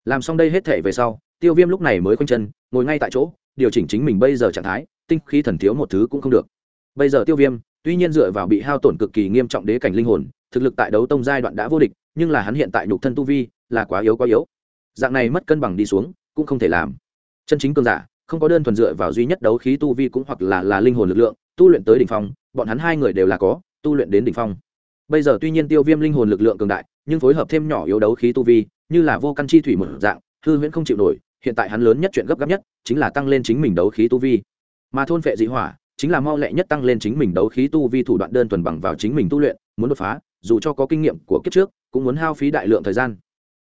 Làm xong đây hết thể về sau, tiêu viêm lúc này mới khoanh chân, ngồi ngay tại chỗ, điều chỉnh chính mình bây giờ trạng thái, tinh khí thần thiếu một thứ cũng không được. Bây giờ tiêu viêm, tuy nhiên dựa vào bị hao tổn cực kỳ nghiêm trọng đế cảnh linh hồn thực lực tại đấu tông giai đoạn đã vô địch, nhưng là hắn hiện tại nhục thân tu vi là quá yếu quá yếu. Dạng này mất cân bằng đi xuống, cũng không thể làm. Chân chính cường giả, không có đơn thuần dựa vào duy nhất đấu khí tu vi cũng hoặc là là linh hồn lực lượng, tu luyện tới đỉnh phong, bọn hắn hai người đều là có, tu luyện đến đỉnh phong. Bây giờ tuy nhiên tiêu viêm linh hồn lực lượng cường đại, nhưng phối hợp thêm nhỏ yếu đấu khí tu vi, như là vô căn chi thủy một dạng, hư huyễn không chịu nổi, hiện tại hắn lớn nhất chuyện gấp gáp nhất, chính là tăng lên chính mình đấu khí tu vi. Mà thôn vệ dị hỏa, chính là mau lẹ nhất tăng lên chính mình đấu khí tu vi thủ đoạn đơn thuần bằng vào chính mình tu luyện, muốn đột phá dù cho có kinh nghiệm của kiếp trước, cũng muốn hao phí đại lượng thời gian.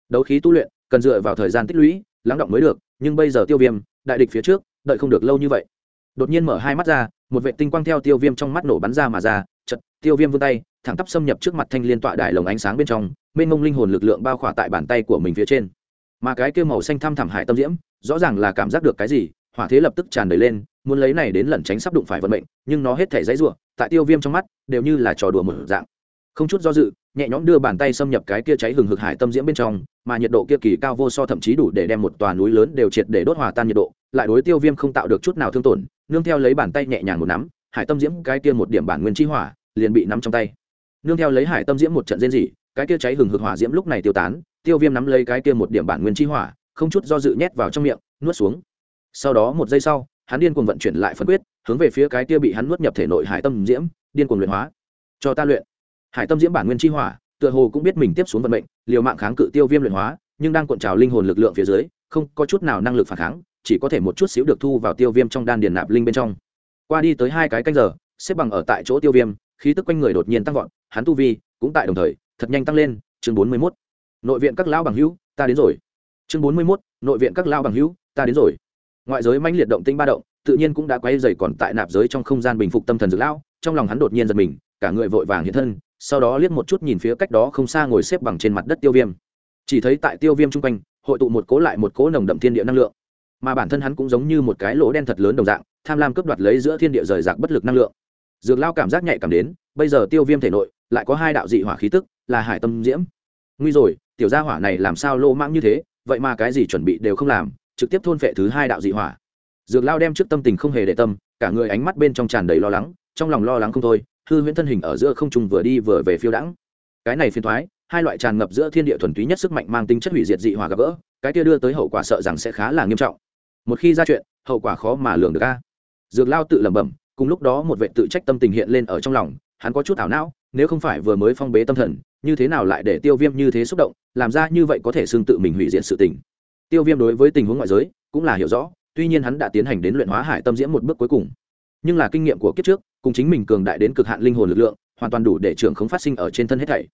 Đấu khí tu luyện, cần dựa vào thời gian tích lũy, lắng động mới được, nhưng bây giờ tiêu viêm, đại địch phía trước, đợi không được lâu như vậy. Đột nhiên mở hai mắt ra, một vệ tinh quang theo tiêu viêm trong mắt nổ bắn ra mà ra chật tiêu viêm vươn tay, thẳng tắp xâm nhập trước mặt thanh liên tọa đại lồng ánh sáng bên trong, mênh mông linh hồn lực lượng bao khỏa tại bàn tay của mình phía trên. Mà cái kia màu xanh thăm thẳm hải tâm diễm, rõ ràng là cảm giác được cái gì, hỏa thế lập tức tràn đầy lên, muốn lấy này đến lẩn tránh sắp đụng phải vận mệnh, nhưng nó hết thể dãy ruộng tại tiêu viêm trong mắt, đều như là trò đùa mở dạng không chút do dự, nhẹ nhõm đưa bàn tay xâm nhập cái kia cháy hừng hực hải tâm diễm bên trong, mà nhiệt độ kia kỳ cao vô so thậm chí đủ để đem một tòa núi lớn đều triệt để đốt hòa tan nhiệt độ, lại đối tiêu viêm không tạo được chút nào thương tổn, nương theo lấy bàn tay nhẹ nhàng một nắm, hải tâm diễm cái kia một điểm bản nguyên chi hỏa, liền bị nắm trong tay. Nương theo lấy hải tâm diễm một trận rên rỉ, cái kia cháy hừng hực hỏa diễm lúc này tiêu tán, tiêu viêm nắm lấy cái kia một điểm bản nguyên chi hỏa, không chút do dự nhét vào trong miệng, nuốt xuống. Sau đó một giây sau, hắn điên cuồng vận chuyển lại phân quyết, hướng về phía cái kia bị hắn nuốt nhập thể nội hải tâm diễm, điên cuồng luyện hóa. Cho ta luyện hải tâm diễm bản nguyên chi hỏa, tựa hồ cũng biết mình tiếp xuống vận mệnh, liều mạng kháng cự tiêu viêm luyện hóa, nhưng đang cuộn trào linh hồn lực lượng phía dưới, không có chút nào năng lực phản kháng, chỉ có thể một chút xíu được thu vào tiêu viêm trong đan điền nạp linh bên trong. Qua đi tới hai cái canh giờ, xếp bằng ở tại chỗ tiêu viêm, khí tức quanh người đột nhiên tăng vọt, hắn tu vi cũng tại đồng thời, thật nhanh tăng lên, chương bốn mươi mốt. Nội viện các lão bằng hữu, ta đến rồi. Chương bốn mươi mốt, nội viện các lão bằng hữu, ta đến rồi. Ngoại giới manh liệt động tinh ba động, tự nhiên cũng đã quay dày còn tại nạp giới trong không gian bình phục tâm thần dược lão, trong lòng hắn đột nhiên giật mình, cả người vội vàng hiện thân sau đó liếc một chút nhìn phía cách đó không xa ngồi xếp bằng trên mặt đất tiêu viêm. Chỉ thấy tại tiêu viêm chung quanh, hội tụ một cố lại một cố nồng đậm thiên địa năng lượng. Mà bản thân hắn cũng giống như một cái lỗ đen thật lớn đồng dạng, tham lam cướp đoạt lấy giữa thiên địa rời rạc bất lực năng lượng. Dược lao cảm giác nhạy cảm đến, bây giờ tiêu viêm thể nội lại có hai đạo dị hỏa khí tức, là hải tâm diễm. Nguy rồi, tiểu gia hỏa này làm sao lô mãng như thế, vậy mà cái gì chuẩn bị đều không làm, trực tiếp thôn phệ thứ hai đạo dị hỏa. Dược lao đem trước tâm tình không hề để tâm, cả người ánh mắt bên trong tràn đầy lo lắng, trong lòng lo lắng không thôi hư huyễn thân hình ở giữa không trung vừa đi vừa về phiêu đãng. Cái này phiền thoái, hai loại tràn ngập giữa thiên địa thuần túy nhất sức mạnh mang tính chất hủy diệt dị hỏa gặp gỡ, cái kia đưa tới hậu quả sợ rằng sẽ khá là nghiêm trọng. Một khi ra chuyện, hậu quả khó mà lường được a. Dược lao tự lẩm bẩm, cùng lúc đó một vệ tự trách tâm tình hiện lên ở trong lòng, hắn có chút ảo não, nếu không phải vừa mới phong bế tâm thần, như thế nào lại để tiêu viêm như thế xúc động, làm ra như vậy có thể xương tự mình hủy diệt sự tình. Tiêu viêm đối với tình huống ngoại giới cũng là hiểu rõ, tuy nhiên hắn đã tiến hành đến luyện hóa hải tâm diễm một bước cuối cùng nhưng là kinh nghiệm của kiếp trước, cùng chính mình cường đại đến cực hạn linh hồn lực lượng, hoàn toàn đủ để trưởng không phát sinh ở trên thân hết thảy.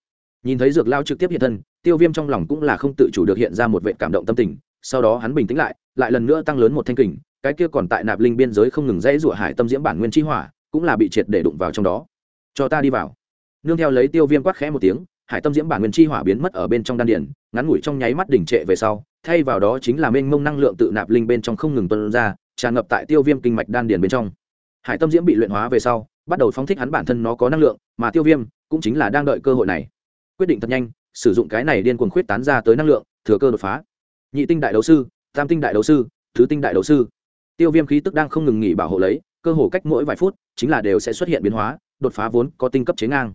Nhìn thấy dược lao trực tiếp hiện thân, tiêu viêm trong lòng cũng là không tự chủ được hiện ra một vệ cảm động tâm tình, sau đó hắn bình tĩnh lại lại lần nữa tăng lớn một thanh kình, cái kia còn tại nạp linh biên giới không ngừng dãy rủa hải tâm diễm bản nguyên chi hỏa, cũng là bị triệt để đụng vào trong đó. Cho ta đi vào. Nương theo lấy tiêu viêm quát khẽ một tiếng, hải tâm diễm bản nguyên chi hỏa biến mất ở bên trong đan điển ngắn ngủi trong nháy mắt đỉnh trệ về sau, thay vào đó chính là mênh mông năng lượng tự nạp linh bên trong không ngừng tuân ra, tràn ngập tại tiêu viêm kinh mạch đan điển bên trong hải tâm diễm bị luyện hóa về sau bắt đầu phóng thích hắn bản thân nó có năng lượng mà tiêu viêm cũng chính là đang đợi cơ hội này. Quyết định thật nhanh sử dụng cái này điên cuồng khuyết tán ra tới năng lượng thừa cơ đột phá. Nhị tinh đại đấu sư tam tinh đại đấu sư thứ tinh đại đấu sư. Tiêu viêm khí tức đang không ngừng nghỉ bảo hộ lấy cơ hồ cách mỗi vài phút chính là đều sẽ xuất hiện biến hóa đột phá vốn có tinh cấp chế ngang.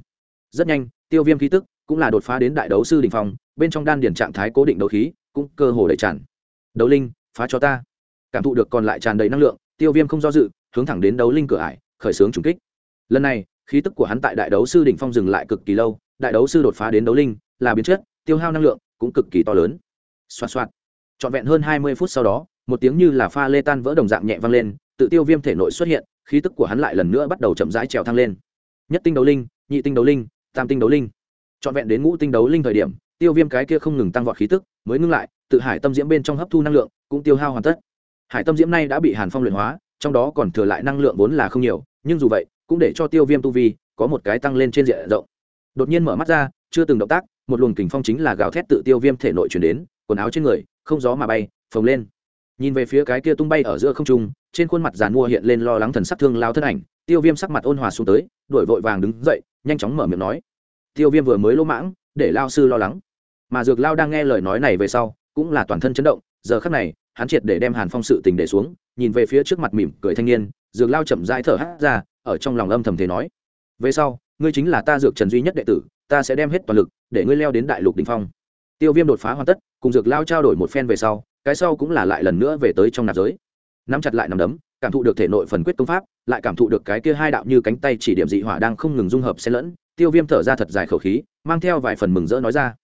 Rất nhanh tiêu viêm khí tức cũng là đột phá đến đại đấu sư đình phòng, bên trong đan điển trạng thái cố định đấu khí cũng cơ hồ đầy tràn. Đấu linh phá cho ta. Cảm thụ được còn lại tràn đầy năng lượng tiêu viêm không do dự hướng thẳng đến đấu linh cửa ải, khởi xướng trùng kích. Lần này, khí tức của hắn tại đại đấu sư đỉnh phong dừng lại cực kỳ lâu, đại đấu sư đột phá đến đấu linh, là biến chất, tiêu hao năng lượng cũng cực kỳ to lớn. Xoạt xoạt. Trọn vẹn hơn hai mươi phút sau đó, một tiếng như là pha lê tan vỡ đồng dạng nhẹ vang lên, tự tiêu viêm thể nội xuất hiện, khí tức của hắn lại lần nữa bắt đầu chậm rãi trèo thăng lên. Nhất tinh đấu linh, nhị tinh đấu linh, tam tinh đấu linh. Trọn vẹn đến ngũ tinh đấu linh thời điểm, tiêu viêm cái kia không ngừng tăng vọt khí tức, mới ngưng lại, tự hải tâm diễm bên trong hấp thu năng lượng, cũng tiêu hao hoàn tất. Hải tâm diễm này đã bị hàn phong luyện hóa trong đó còn thừa lại năng lượng vốn là không nhiều, nhưng dù vậy, cũng để cho tiêu viêm tu vi có một cái tăng lên trên diện rộng. Đột nhiên mở mắt ra, chưa từng động tác, một luồng kình phong chính là gào thét tự tiêu viêm thể nội chuyển đến, quần áo trên người, không gió mà bay, phồng lên. Nhìn về phía cái kia tung bay ở giữa không trung, trên khuôn mặt giàn mua hiện lên lo lắng thần sắc thương lao thân ảnh, tiêu viêm sắc mặt ôn hòa xuống tới, đuổi vội vàng đứng dậy, nhanh chóng mở miệng nói. Tiêu viêm vừa mới lỗ mãng, để lao sư lo lắng. Mà dược lao đang nghe lời nói này về sau, cũng là toàn thân chấn động giờ khắc này, hắn triệt để đem hàn phong sự tình để xuống, nhìn về phía trước mặt mỉm cười thanh niên, dược lao chậm rãi thở hát ra, ở trong lòng âm thầm thế nói, về sau, ngươi chính là ta dược trần duy nhất đệ tử, ta sẽ đem hết toàn lực để ngươi leo đến đại lục đình phong. Tiêu viêm đột phá hoàn tất, cùng dược lao trao đổi một phen về sau, cái sau cũng là lại lần nữa về tới trong nạp giới. Nắm chặt lại nằm đấm, cảm thụ được thể nội phần quyết công pháp, lại cảm thụ được cái kia hai đạo như cánh tay chỉ điểm dị hỏa đang không ngừng dung hợp xen lẫn, tiêu viêm thở ra thật dài khẩu khí, mang theo vài phần mừng rỡ nói ra,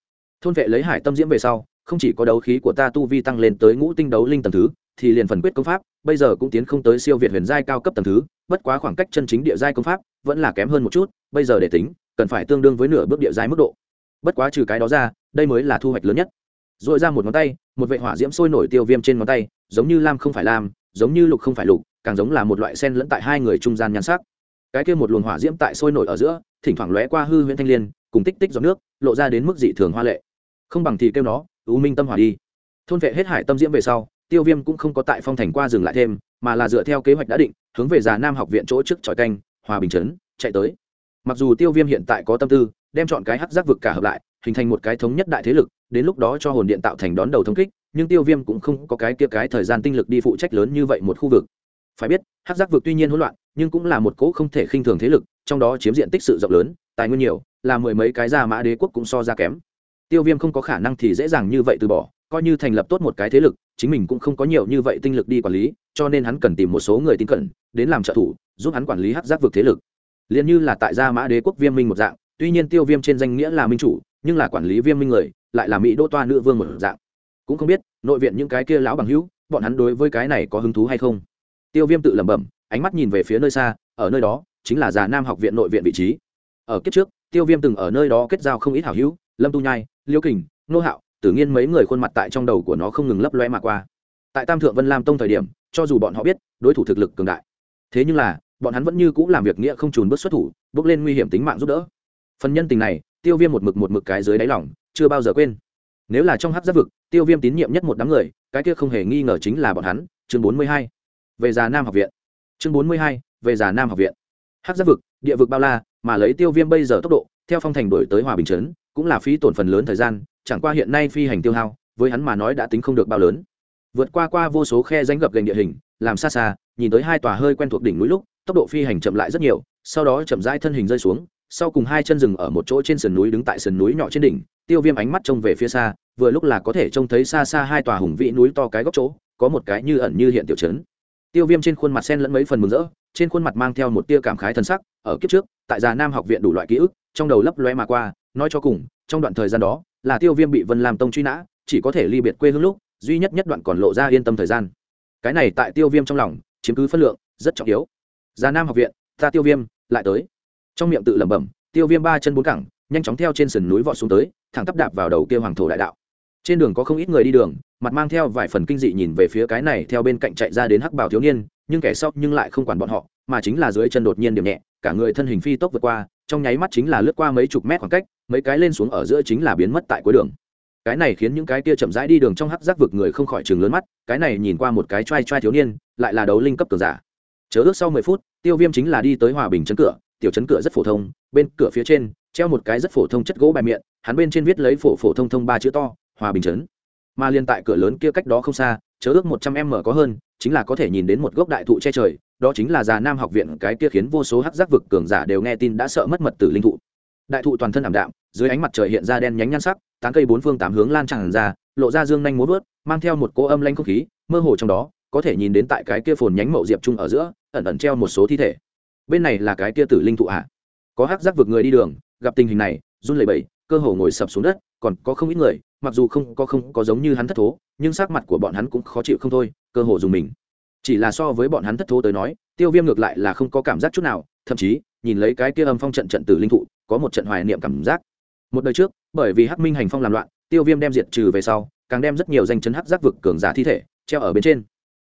thôn vệ lấy hải tâm diễm về sau không chỉ có đấu khí của ta tu vi tăng lên tới ngũ tinh đấu linh tầng thứ, thì liền phần quyết công pháp, bây giờ cũng tiến không tới siêu việt huyền giai cao cấp tầng thứ, bất quá khoảng cách chân chính địa giai công pháp vẫn là kém hơn một chút, bây giờ để tính, cần phải tương đương với nửa bước địa giai mức độ. Bất quá trừ cái đó ra, đây mới là thu hoạch lớn nhất. Dội ra một ngón tay, một vệ hỏa diễm sôi nổi tiêu viêm trên ngón tay, giống như lam không phải lam, giống như lục không phải lục, càng giống là một loại sen lẫn tại hai người trung gian nhan sắc. Cái kia một luồng hỏa diễm tại sôi nổi ở giữa, thỉnh thoảng lóe qua hư huyễn thanh liên, cùng tích tích giọt nước, lộ ra đến mức dị thường hoa lệ. Không bằng thì kêu nó u minh tâm hỏa đi. Thôn vệ hết hải tâm diễm về sau, tiêu viêm cũng không có tại phong thành qua dừng lại thêm, mà là dựa theo kế hoạch đã định, hướng về già nam học viện chỗ trước tròi canh, hòa bình chấn chạy tới. Mặc dù tiêu viêm hiện tại có tâm tư, đem chọn cái hắc giác vực cả hợp lại, hình thành một cái thống nhất đại thế lực, đến lúc đó cho hồn điện tạo thành đón đầu thống kích, nhưng tiêu viêm cũng không có cái kia cái thời gian tinh lực đi phụ trách lớn như vậy một khu vực. Phải biết, hắc giác vực tuy nhiên hỗn loạn, nhưng cũng là một cỗ không thể khinh thường thế lực, trong đó chiếm diện tích sự rộng lớn, tài nguyên nhiều, là mười mấy cái gia mã đế quốc cũng so ra kém tiêu viêm không có khả năng thì dễ dàng như vậy từ bỏ, coi như thành lập tốt một cái thế lực, chính mình cũng không có nhiều như vậy tinh lực đi quản lý, cho nên hắn cần tìm một số người tin cẩn, đến làm trợ thủ, giúp hắn quản lý hát giác vực thế lực. Liền như là tại gia mã đế quốc viêm minh một dạng, tuy nhiên tiêu viêm trên danh nghĩa là minh chủ, nhưng là quản lý viêm minh người, lại là mỹ Đỗ toa nữ vương một dạng. Cũng không biết, nội viện những cái kia lão bằng hữu, bọn hắn đối với cái này có hứng thú hay không? Tiêu viêm tự lẩm bẩm, ánh mắt nhìn về phía nơi xa, ở nơi đó, chính là già nam học viện nội viện vị trí. Ở kiếp trước, tiêu viêm từng ở nơi đó kết giao không ít hảo hữu, lâm tu nhai liêu kình, nô hạo tự nhiên mấy người khuôn mặt tại trong đầu của nó không ngừng lấp loe mà qua. Tại tam thượng vân lam tông thời điểm, cho dù bọn họ biết, đối thủ thực lực cường đại. Thế nhưng là, bọn hắn vẫn như c ũ làm việc nghĩa không trùn bước xuất thủ, bước lên nguy hiểm tính mạng giúp đỡ. Phần nhân tình này, tiêu viêm một mực một mực cái dưới đáy lỏng chưa bao giờ quên. Nếu là trong hát giáp vực, tiêu viêm tín nhiệm nhất một đám người, cái kia không hề nghi ngờ chính là bọn hắn. Chương bốn mươi hai, về già nam học viện. Chương bốn mươi hai, về già nam học viện. Hát giáp vực, địa vực bao la, mà lấy tiêu viêm bây giờ tốc độ theo phong thành đổi tới hòa bình chấn cũng là phí tổn phần lớn thời gian, chẳng qua hiện nay phi hành tiêu hao, với hắn mà nói đã tính không được bao lớn. Vượt qua qua vô số khe danh gập gành địa hình, làm xa xa, nhìn tới hai tòa hơi quen thuộc đỉnh núi lúc, tốc độ phi hành chậm lại rất nhiều, sau đó chậm rãi thân hình rơi xuống, sau cùng hai chân rừng ở một chỗ trên sườn núi đứng tại sườn núi nhỏ trên đỉnh, tiêu viêm ánh mắt trông về phía xa, vừa lúc là có thể trông thấy xa xa hai tòa hùng vĩ núi to cái góc chỗ, có một cái như ẩn như hiện tiểu chấn tiêu viêm trên khuôn mặt sen lẫn mấy phần mừng rỡ, trên khuôn mặt mang theo một tia cảm khái thân sắc ở kiếp trước, tại già nam học viện đủ loại ký ức, trong đầu lấp loe mà qua, nói cho cùng, trong đoạn thời gian đó, là tiêu viêm bị vân làm tông truy nã, chỉ có thể ly biệt quê hương lúc, duy nhất nhất đoạn còn lộ ra yên tâm thời gian. Cái này tại tiêu viêm trong lòng, chiếm cứ phân lượng, rất trọng yếu. Già nam học viện, ta tiêu viêm, lại tới. Trong miệng tự lẩm bẩm, tiêu viêm ba chân bốn cẳng, nhanh chóng theo trên sườn núi vọt xuống tới, thẳng tắp đạp vào đầu kia hoàng thổ đại đạo. Trên đường có không ít người đi đường, mặt mang theo vài phần kinh dị nhìn về phía cái này theo bên cạnh chạy ra đến hắc bảo thiếu niên, nhưng kẻ sóc nhưng lại không quản bọn họ mà chính là dưới chân đột nhiên điểm nhẹ, cả người thân hình phi tốc vượt qua, trong nháy mắt chính là lướt qua mấy chục mét khoảng cách, mấy cái lên xuống ở giữa chính là biến mất tại cuối đường. Cái này khiến những cái kia chậm rãi đi đường trong hắc giác vực người không khỏi chừng lớn mắt, cái này nhìn qua một cái trai trai thiếu niên, lại là đấu linh cấp cường giả. Chớ ước sau mười phút, tiêu viêm chính là đi tới hòa bình chấn cửa, tiểu chấn cửa rất phổ thông, bên cửa phía trên, treo một cái rất phổ thông chất gỗ bài miệng, hắn bên trên viết lấy phổ phổ thông thông ba chữ to, hòa bình chấn. Mà liên tại cửa lớn kia cách đó không xa chớ ước một trăm m có hơn, chính là có thể nhìn đến một gốc đại thụ che trời đó chính là già nam học viện, cái kia khiến vô số hắc giác vực cường giả đều nghe tin đã sợ mất mật tử linh thụ. Đại thụ toàn thân ảm đạm, dưới ánh mặt trời hiện ra đen nhánh nhan sắc, tán cây bốn phương tám hướng lan tràn ra, lộ ra dương nhanh múa vớt mang theo một cỗ âm lanh không khí, mơ hồ trong đó, có thể nhìn đến tại cái kia phồn nhánh mậu diệp trung ở giữa, ẩn ẩn treo một số thi thể. Bên này là cái kia tử linh thụ à có hắc giác vực người đi đường, gặp tình hình này, run lẩy bẩy, cơ hồ ngồi sập xuống đất, còn có không ít người, mặc dù không có không có giống như hắn thất thố, nhưng sắc mặt của bọn hắn cũng khó chịu không thôi, cơ hồ dùng mình chỉ là so với bọn hắn thất thố tới nói, tiêu viêm ngược lại là không có cảm giác chút nào, thậm chí, nhìn lấy cái kia âm phong trận trận tử linh thụ, có một trận hoài niệm cảm giác. Một đời trước, bởi vì hắc minh hành phong làm loạn, tiêu viêm đem diệt trừ về sau, càng đem rất nhiều danh chấn hắc giác vực cường giả thi thể, treo ở bên trên.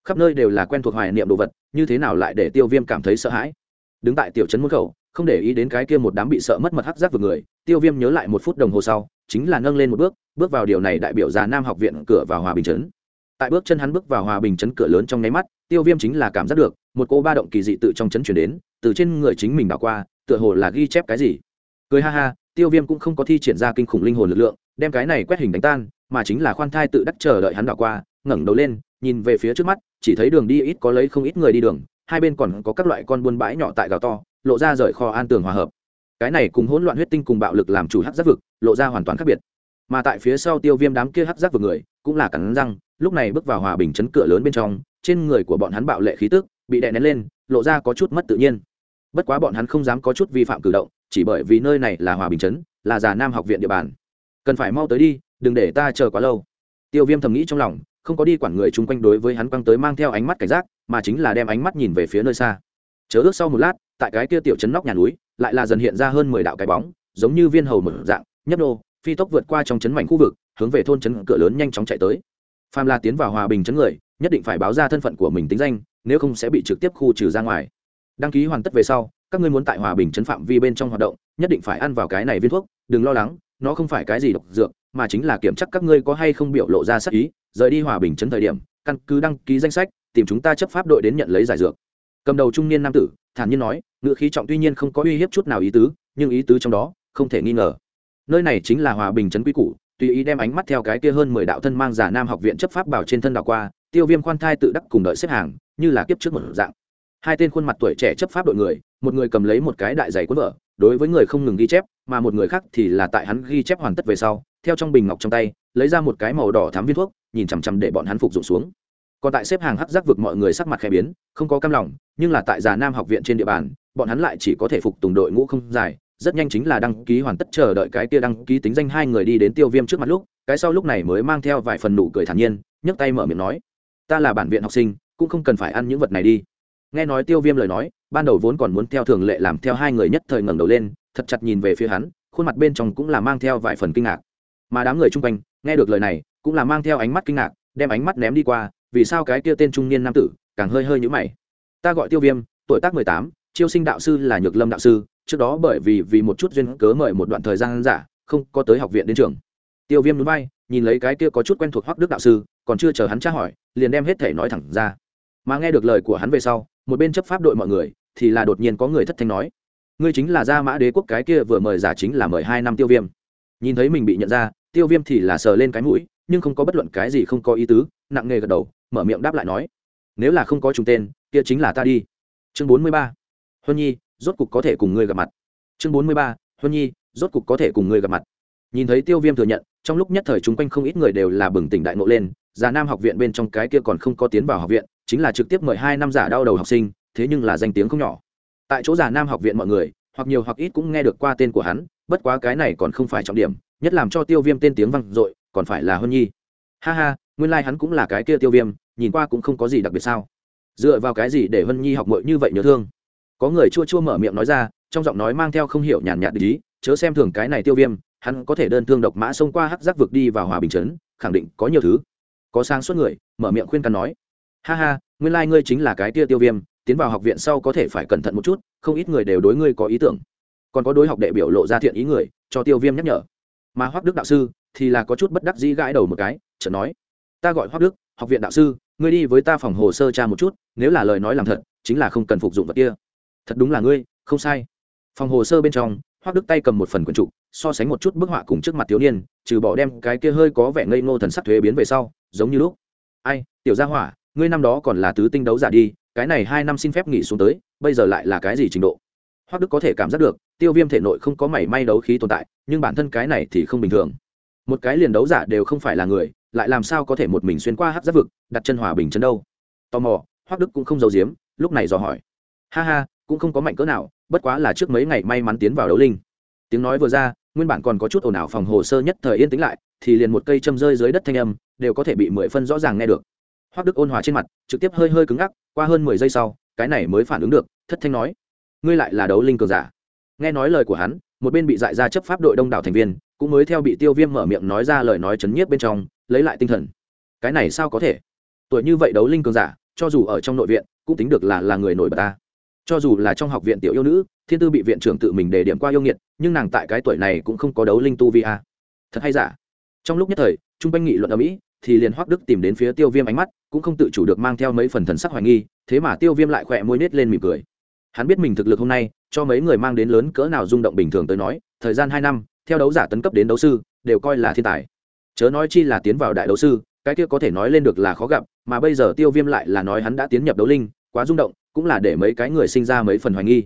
Khắp nơi đều là quen thuộc hoài niệm đồ vật, như thế nào lại để tiêu viêm cảm thấy sợ hãi? Đứng tại tiểu trấn môn khẩu, không để ý đến cái kia một đám bị sợ mất mật hắc giác vực người, tiêu viêm nhớ lại một phút đồng hồ sau, chính là nâng lên một bước bước vào điều này đại biểu già nam học viện cửa vào hòa bình trấn tại bước chân hắn bước vào hòa bình chấn cửa lớn trong nháy mắt, tiêu viêm chính là cảm giác được, một cô ba động kỳ dị tự trong chấn chuyển đến, từ trên người chính mình đảo qua, tựa hồ là ghi chép cái gì. Cười ha ha, tiêu viêm cũng không có thi triển ra kinh khủng linh hồn lực lượng, đem cái này quét hình đánh tan, mà chính là khoan thai tự đắc chờ đợi hắn đảo qua, ngẩng đầu lên, nhìn về phía trước mắt, chỉ thấy đường đi ít có lấy không ít người đi đường, hai bên còn có các loại con buôn bãi nhỏ tại gào to, lộ ra rời kho an tường hòa hợp. Cái này cùng hỗn loạn huyết tinh cùng bạo lực làm chủ hắc giác vực, lộ ra hoàn toàn khác biệt. Mà tại phía sau tiêu viêm đám kia hắc giác vực người, cũng là cắn răng lúc này bước vào hòa bình chấn cửa lớn bên trong, trên người của bọn hắn bạo lệ khí tức, bị đè nén lên, lộ ra có chút mất tự nhiên. Bất quá bọn hắn không dám có chút vi phạm cử động, chỉ bởi vì nơi này là hòa bình chấn, là già nam học viện địa bàn. Cần phải mau tới đi, đừng để ta chờ quá lâu. Tiêu viêm thầm nghĩ trong lòng, không có đi quản người chung quanh đối với hắn quăng tới mang theo ánh mắt cảnh giác, mà chính là đem ánh mắt nhìn về phía nơi xa. Chớ ước sau một lát, tại cái kia tiểu chấn nóc nhà núi, lại là dần hiện ra hơn mười đạo cái bóng, giống như viên hầu mở dạng, nhấp nô, phi tốc vượt qua trong chấn mảnh khu vực, hướng về thôn chấn cửa lớn nhanh chóng chạy tới phàm la tiến vào hòa bình chấn người, nhất định phải báo ra thân phận của mình tính danh, nếu không sẽ bị trực tiếp khu trừ ra ngoài. Đăng ký hoàn tất về sau, các ngươi muốn tại hòa bình chấn phạm vi bên trong hoạt động, nhất định phải ăn vào cái này viên thuốc, đừng lo lắng, nó không phải cái gì độc dược, mà chính là kiểm chắc các ngươi có hay không biểu lộ ra sắc ý, rời đi hòa bình chấn thời điểm, căn cứ đăng ký danh sách, tìm chúng ta chấp pháp đội đến nhận lấy giải dược. Cầm đầu trung niên nam tử, thản nhiên nói, ngữ khí trọng tuy nhiên không có uy hiếp chút nào ý tứ, nhưng ý tứ trong đó, không thể nghi ngờ. Nơi này chính là hòa bình Trấn quy củ tùy ý đem ánh mắt theo cái kia hơn mười đạo thân mang giả nam học viện chấp pháp bảo trên thân đảo qua, tiêu viêm khoan thai tự đắc cùng đợi xếp hàng, như là kiếp trước một dạng. Hai tên khuôn mặt tuổi trẻ chấp pháp đội người, một người cầm lấy một cái đại giày cuốn vợ, đối với người không ngừng ghi chép, mà một người khác thì là tại hắn ghi chép hoàn tất về sau, theo trong bình ngọc trong tay, lấy ra một cái màu đỏ thám viên thuốc, nhìn chằm chằm để bọn hắn phục dụng xuống. Còn tại xếp hàng hắc giác vực mọi người sắc mặt khẽ biến, không có cam lòng, nhưng là tại già nam học viện trên địa bàn, bọn hắn lại chỉ có thể phục tùng đội ngũ không dài rất nhanh chính là đăng ký hoàn tất chờ đợi cái kia đăng ký tính danh hai người đi đến tiêu viêm trước mặt lúc, cái sau lúc này mới mang theo vài phần nụ cười thản nhiên, nhấc tay mở miệng nói, ta là bản viện học sinh, cũng không cần phải ăn những vật này đi. Nghe nói tiêu viêm lời nói, ban đầu vốn còn muốn theo thường lệ làm theo hai người nhất thời ngẩng đầu lên, thật chặt nhìn về phía hắn, khuôn mặt bên trong cũng là mang theo vài phần kinh ngạc. Mà đám người chung quanh, nghe được lời này, cũng là mang theo ánh mắt kinh ngạc, đem ánh mắt ném đi qua, vì sao cái kia tên trung niên nam tử càng hơi hơi nhũ mày. Ta gọi tiêu viêm, tuổi tác mười tám, chiêu sinh đạo sư là nhược lâm đạo sư trước đó bởi vì vì một chút duyên cớ mời một đoạn thời gian giả, không có tới học viện đến trường. Tiêu viêm núi bay, nhìn lấy cái kia có chút quen thuộc hoắc đức đạo sư, còn chưa chờ hắn tra hỏi, liền đem hết thể nói thẳng ra. Mà nghe được lời của hắn về sau, một bên chấp pháp đội mọi người, thì là đột nhiên có người thất thanh nói, ngươi chính là gia mã đế quốc cái kia vừa mời giả chính là mời hai năm tiêu viêm. Nhìn thấy mình bị nhận ra, tiêu viêm thì là sờ lên cái mũi, nhưng không có bất luận cái gì không có ý tứ, nặng nề gật đầu, mở miệng đáp lại nói, nếu là không có trùng tên, kia chính là ta đi. Chương bốn mươi ba. Huân nhi rốt cục có thể cùng ngươi gặp mặt. Chương bốn mươi ba, huân nhi, rốt cục có thể cùng ngươi gặp mặt. Nhìn thấy tiêu viêm thừa nhận, trong lúc nhất thời chúng quanh không ít người đều là bừng tỉnh đại ngộ lên, già nam học viện bên trong cái kia còn không có tiến vào học viện, chính là trực tiếp mời hai năm giả đau đầu học sinh, thế nhưng là danh tiếng không nhỏ. Tại chỗ già nam học viện mọi người, hoặc nhiều hoặc ít cũng nghe được qua tên của hắn, bất quá cái này còn không phải trọng điểm, nhất làm cho tiêu viêm tên tiếng vang dội, còn phải là huân nhi. Ha ha, nguyên lai、like、hắn cũng là cái kia tiêu viêm, nhìn qua cũng không có gì đặc biệt sao. Dựa vào cái gì để huân nhi học mội như vậy nhớ thương? Có người chua chua mở miệng nói ra, trong giọng nói mang theo không hiểu nhàn nhạt ý, chớ xem thường cái này tiêu viêm, hắn có thể đơn thương độc mã xông qua hắc giác vực đi vào hòa bình chấn khẳng định có nhiều thứ. Có sang suốt người, mở miệng khuyên can nói. Ha ha, nguyên lai、like、ngươi chính là cái tia tiêu viêm, tiến vào học viện sau có thể phải cẩn thận một chút, không ít người đều đối ngươi có ý tưởng. Còn có đối học đệ biểu lộ ra thiện ý người, cho tiêu viêm nhắc nhở. Mà hoác đức đạo sư thì là có chút bất đắc dĩ gãi đầu một cái, chợt nói. Ta gọi hoác đức, học viện đạo sư, ngươi đi với ta phòng hồ sơ cha một chút, nếu là lời nói làm thật, chính là không cần phục dụng vật kia thật đúng là ngươi, không sai. Phòng hồ sơ bên trong hoác đức tay cầm một phần quần trục, so sánh một chút bức họa cùng trước mặt thiếu niên, trừ bỏ đem cái kia hơi có vẻ ngây ngô thần sắc thuế biến về sau, giống như lúc. Ai, tiểu gia hỏa, ngươi năm đó còn là tứ tinh đấu giả đi, cái này hai năm xin phép nghỉ xuống tới, bây giờ lại là cái gì trình độ? Hoác đức có thể cảm giác được, tiêu viêm thể nội không có mảy may đấu khí tồn tại, nhưng bản thân cái này thì không bình thường. Một cái liền đấu giả đều không phải là người, lại làm sao có thể một mình xuyên qua hát giáp vực, đặt chân hòa bình chân đâu? Tò mò hoác đức cũng không giấu giếm, lúc này dò hỏi. Ha ha cũng không có mạnh cỡ nào, bất quá là trước mấy ngày may mắn tiến vào đấu linh. Tiếng nói vừa ra, nguyên bản còn có chút ồn ào phòng hồ sơ nhất thời yên tĩnh lại, thì liền một cây châm rơi dưới đất thanh âm, đều có thể bị mười phân rõ ràng nghe được. Hoác đức ôn hòa trên mặt, trực tiếp hơi hơi cứng ngắc, qua hơn mười giây sau, cái này mới phản ứng được, thất thanh nói, ngươi lại là đấu linh cường giả. Nghe nói lời của hắn, một bên bị dại ra chấp pháp đội đông đảo thành viên, cũng mới theo bị tiêu viêm mở miệng nói ra lời nói chấn nhiếp bên trong, lấy lại tinh thần. Cái này sao có thể? Tuổi như vậy đấu linh cường giả, cho dù ở trong nội viện, cũng tính được là là người nổi bật ta cho dù là trong học viện tiểu yêu nữ, thiên tư bị viện trưởng tự mình đề điểm qua yêu nghiệt, nhưng nàng tại cái tuổi này cũng không có đấu linh tu vi a thật hay giả? Trong lúc nhất thời, trung quanh nghị luận ở mỹ, thì liền hoắc đức tìm đến phía tiêu viêm ánh mắt, cũng không tự chủ được mang theo mấy phần thần sắc hoài nghi, thế mà tiêu viêm lại khỏe môi nết lên mỉm cười. Hắn biết mình thực lực hôm nay, cho mấy người mang đến lớn cỡ nào rung động bình thường tới nói, thời gian hai năm, theo đấu giả tấn cấp đến đấu sư, đều coi là thiên tài. Chớ nói chi là tiến vào đại đấu sư, cái kia có thể nói lên được là khó gặp, mà bây giờ tiêu viêm lại là nói hắn đã tiến nhập đấu linh, quá rung động cũng là để mấy cái người sinh ra mấy phần hoài nghi.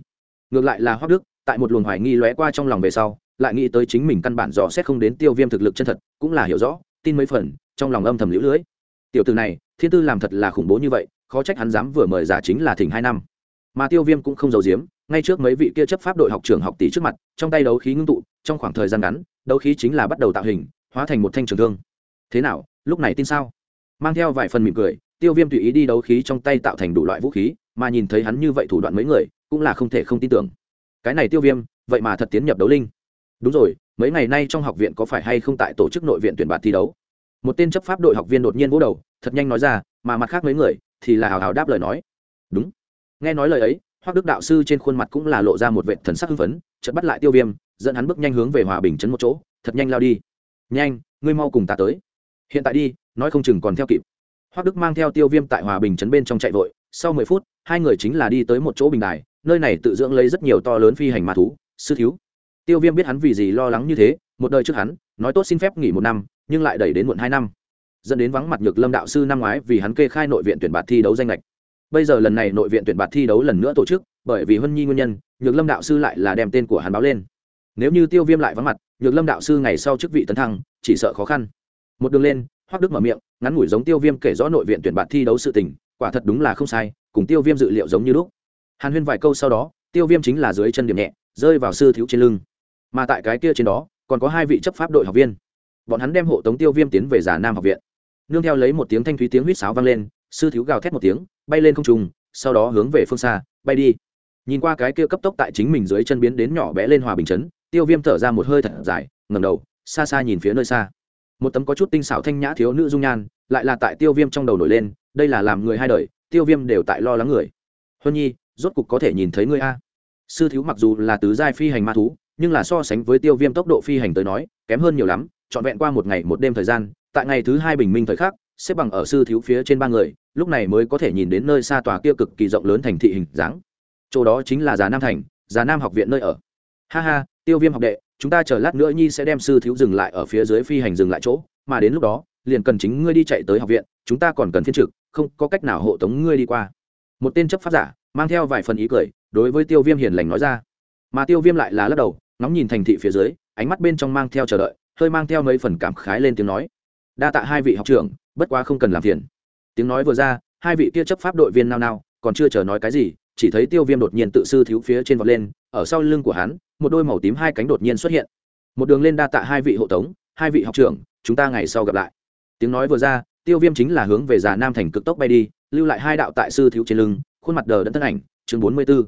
Ngược lại là hoác đức, tại một luồng hoài nghi lóe qua trong lòng về sau, lại nghĩ tới chính mình căn bản dò xét không đến tiêu viêm thực lực chân thật, cũng là hiểu rõ, tin mấy phần, trong lòng âm thầm lũ lưỡi tiểu từ này, thiên tư làm thật là khủng bố như vậy, khó trách hắn dám vừa mời giả chính là thỉnh hai năm. Mà tiêu viêm cũng không giàu giếm, ngay trước mấy vị kia chấp pháp đội học trưởng học tỷ trước mặt, trong tay đấu khí ngưng tụ, trong khoảng thời gian ngắn, đấu khí chính là bắt đầu tạo hình, hóa thành một thanh trường thương. Thế nào, lúc này tin sao? Mang theo vài phần mỉm cười, tiêu viêm tùy ý đi đấu khí trong tay tạo thành đủ loại vũ khí mà nhìn thấy hắn như vậy thủ đoạn mấy người, cũng là không thể không tin tưởng. Cái này tiêu viêm, vậy mà thật tiến nhập đấu linh. Đúng rồi, mấy ngày nay trong học viện có phải hay không tại tổ chức nội viện tuyển bạt thi đấu? Một tên chấp pháp đội học viên đột nhiên vỗ đầu, thật nhanh nói ra, mà mặt khác mấy người thì là hào hào đáp lời nói. Đúng. Nghe nói lời ấy hoác đức đạo sư trên khuôn mặt cũng là lộ ra một vệ thần sắc hưng phấn, chợt bắt lại tiêu viêm, dẫn hắn bước nhanh hướng về hòa bình chấn một chỗ, thật nhanh lao đi. Nhanh, ngươi mau cùng ta tới. Hiện tại đi, nói không chừng còn theo kịp. Hoác đức mang theo tiêu viêm tại hòa bình chấn bên trong chạy vội sau mười phút, hai người chính là đi tới một chỗ bình đài, nơi này tự dưỡng lấy rất nhiều to lớn phi hành ma thú, sư thiếu. Tiêu viêm biết hắn vì gì lo lắng như thế, một đời trước hắn, nói tốt xin phép nghỉ một năm, nhưng lại đẩy đến muộn hai năm. Dẫn đến vắng mặt nhược lâm đạo sư năm ngoái vì hắn kê khai nội viện tuyển bạt thi đấu danh lệch bây giờ lần này nội viện tuyển bạt thi đấu lần nữa tổ chức, bởi vì huân nhi nguyên nhân, nhược lâm đạo sư lại là đem tên của hắn báo lên. Nếu như tiêu viêm lại vắng mặt, nhược lâm đạo sư ngày sau chức vị tấn thăng, chỉ sợ khó khăn. Một đường lên hoác đức mở miệng, ngắn ngủi giống tiêu viêm kể rõ nội viện tuyển bạt thi đấu sự tình quả thật đúng là không sai, cùng tiêu viêm dự liệu giống như lúc. Hàn huyên vài câu sau đó, tiêu viêm chính là dưới chân điểm nhẹ, rơi vào sư thiếu trên lưng. Mà tại cái kia trên đó, còn có hai vị chấp pháp đội học viên. Bọn hắn đem hộ tống tiêu viêm tiến về giả nam học viện. Nương theo lấy một tiếng thanh thúy tiếng huýt sáo vang lên, sư thiếu gào thét một tiếng, bay lên không trùng sau đó hướng về phương xa, bay đi. Nhìn qua cái kia cấp tốc tại chính mình dưới chân biến đến nhỏ bé lên hòa bình chấn, tiêu viêm thở ra một hơi thật dài ngầm đầu, xa xa nhìn phía nơi xa. Một tấm có chút tinh xảo thanh nhã thiếu nữ dung nhan, lại là tại tiêu viêm trong đầu nổi lên đây là làm người hai đời, tiêu viêm đều tại lo lắng người. Huân nhi, rốt cục có thể nhìn thấy ngươi a. Sư thiếu mặc dù là tứ giai phi hành ma thú, nhưng là so sánh với tiêu viêm tốc độ phi hành tới nói, kém hơn nhiều lắm, trọn vẹn qua một ngày một đêm thời gian, tại ngày thứ hai bình minh thời khắc, xếp bằng ở sư thiếu phía trên ba người, lúc này mới có thể nhìn đến nơi xa tòa kia cực kỳ rộng lớn thành thị hình dáng. Chỗ đó chính là già nam thành, già nam học viện nơi ở. Ha ha, tiêu viêm học đệ, chúng ta chờ lát nữa nhi sẽ đem sư thiếu dừng lại ở phía dưới phi hành dừng lại chỗ, mà đến lúc đó, liền cần chính ngươi đi chạy tới học viện, chúng ta còn cần phiên trực không có cách nào hộ tống ngươi đi qua. Một tên chấp pháp giả, mang theo vài phần ý cười, đối với tiêu viêm hiền lành nói ra. Mà tiêu viêm lại là lắc đầu, ngóng nhìn thành thị phía dưới, ánh mắt bên trong mang theo chờ đợi, hơi mang theo mấy phần cảm khái lên tiếng nói. Đa tạ hai vị học trưởng, bất quá không cần làm phiền. Tiếng nói vừa ra, hai vị kia chấp pháp đội viên nao nao, còn chưa chờ nói cái gì, chỉ thấy tiêu viêm đột nhiên tự sư thiếu phía trên vọt lên, ở sau lưng của hắn, một đôi màu tím hai cánh đột nhiên xuất hiện. Một đường lên đa tạ hai vị hộ tống, hai vị học trưởng, chúng ta ngày sau gặp lại. Tiếng nói vừa ra tiêu viêm chính là hướng về già nam thành cực tốc bay đi, lưu lại hai đạo tại sư thiếu trên lưng, khuôn mặt đờ đẫn thân ảnh, chương bốn mươi b ố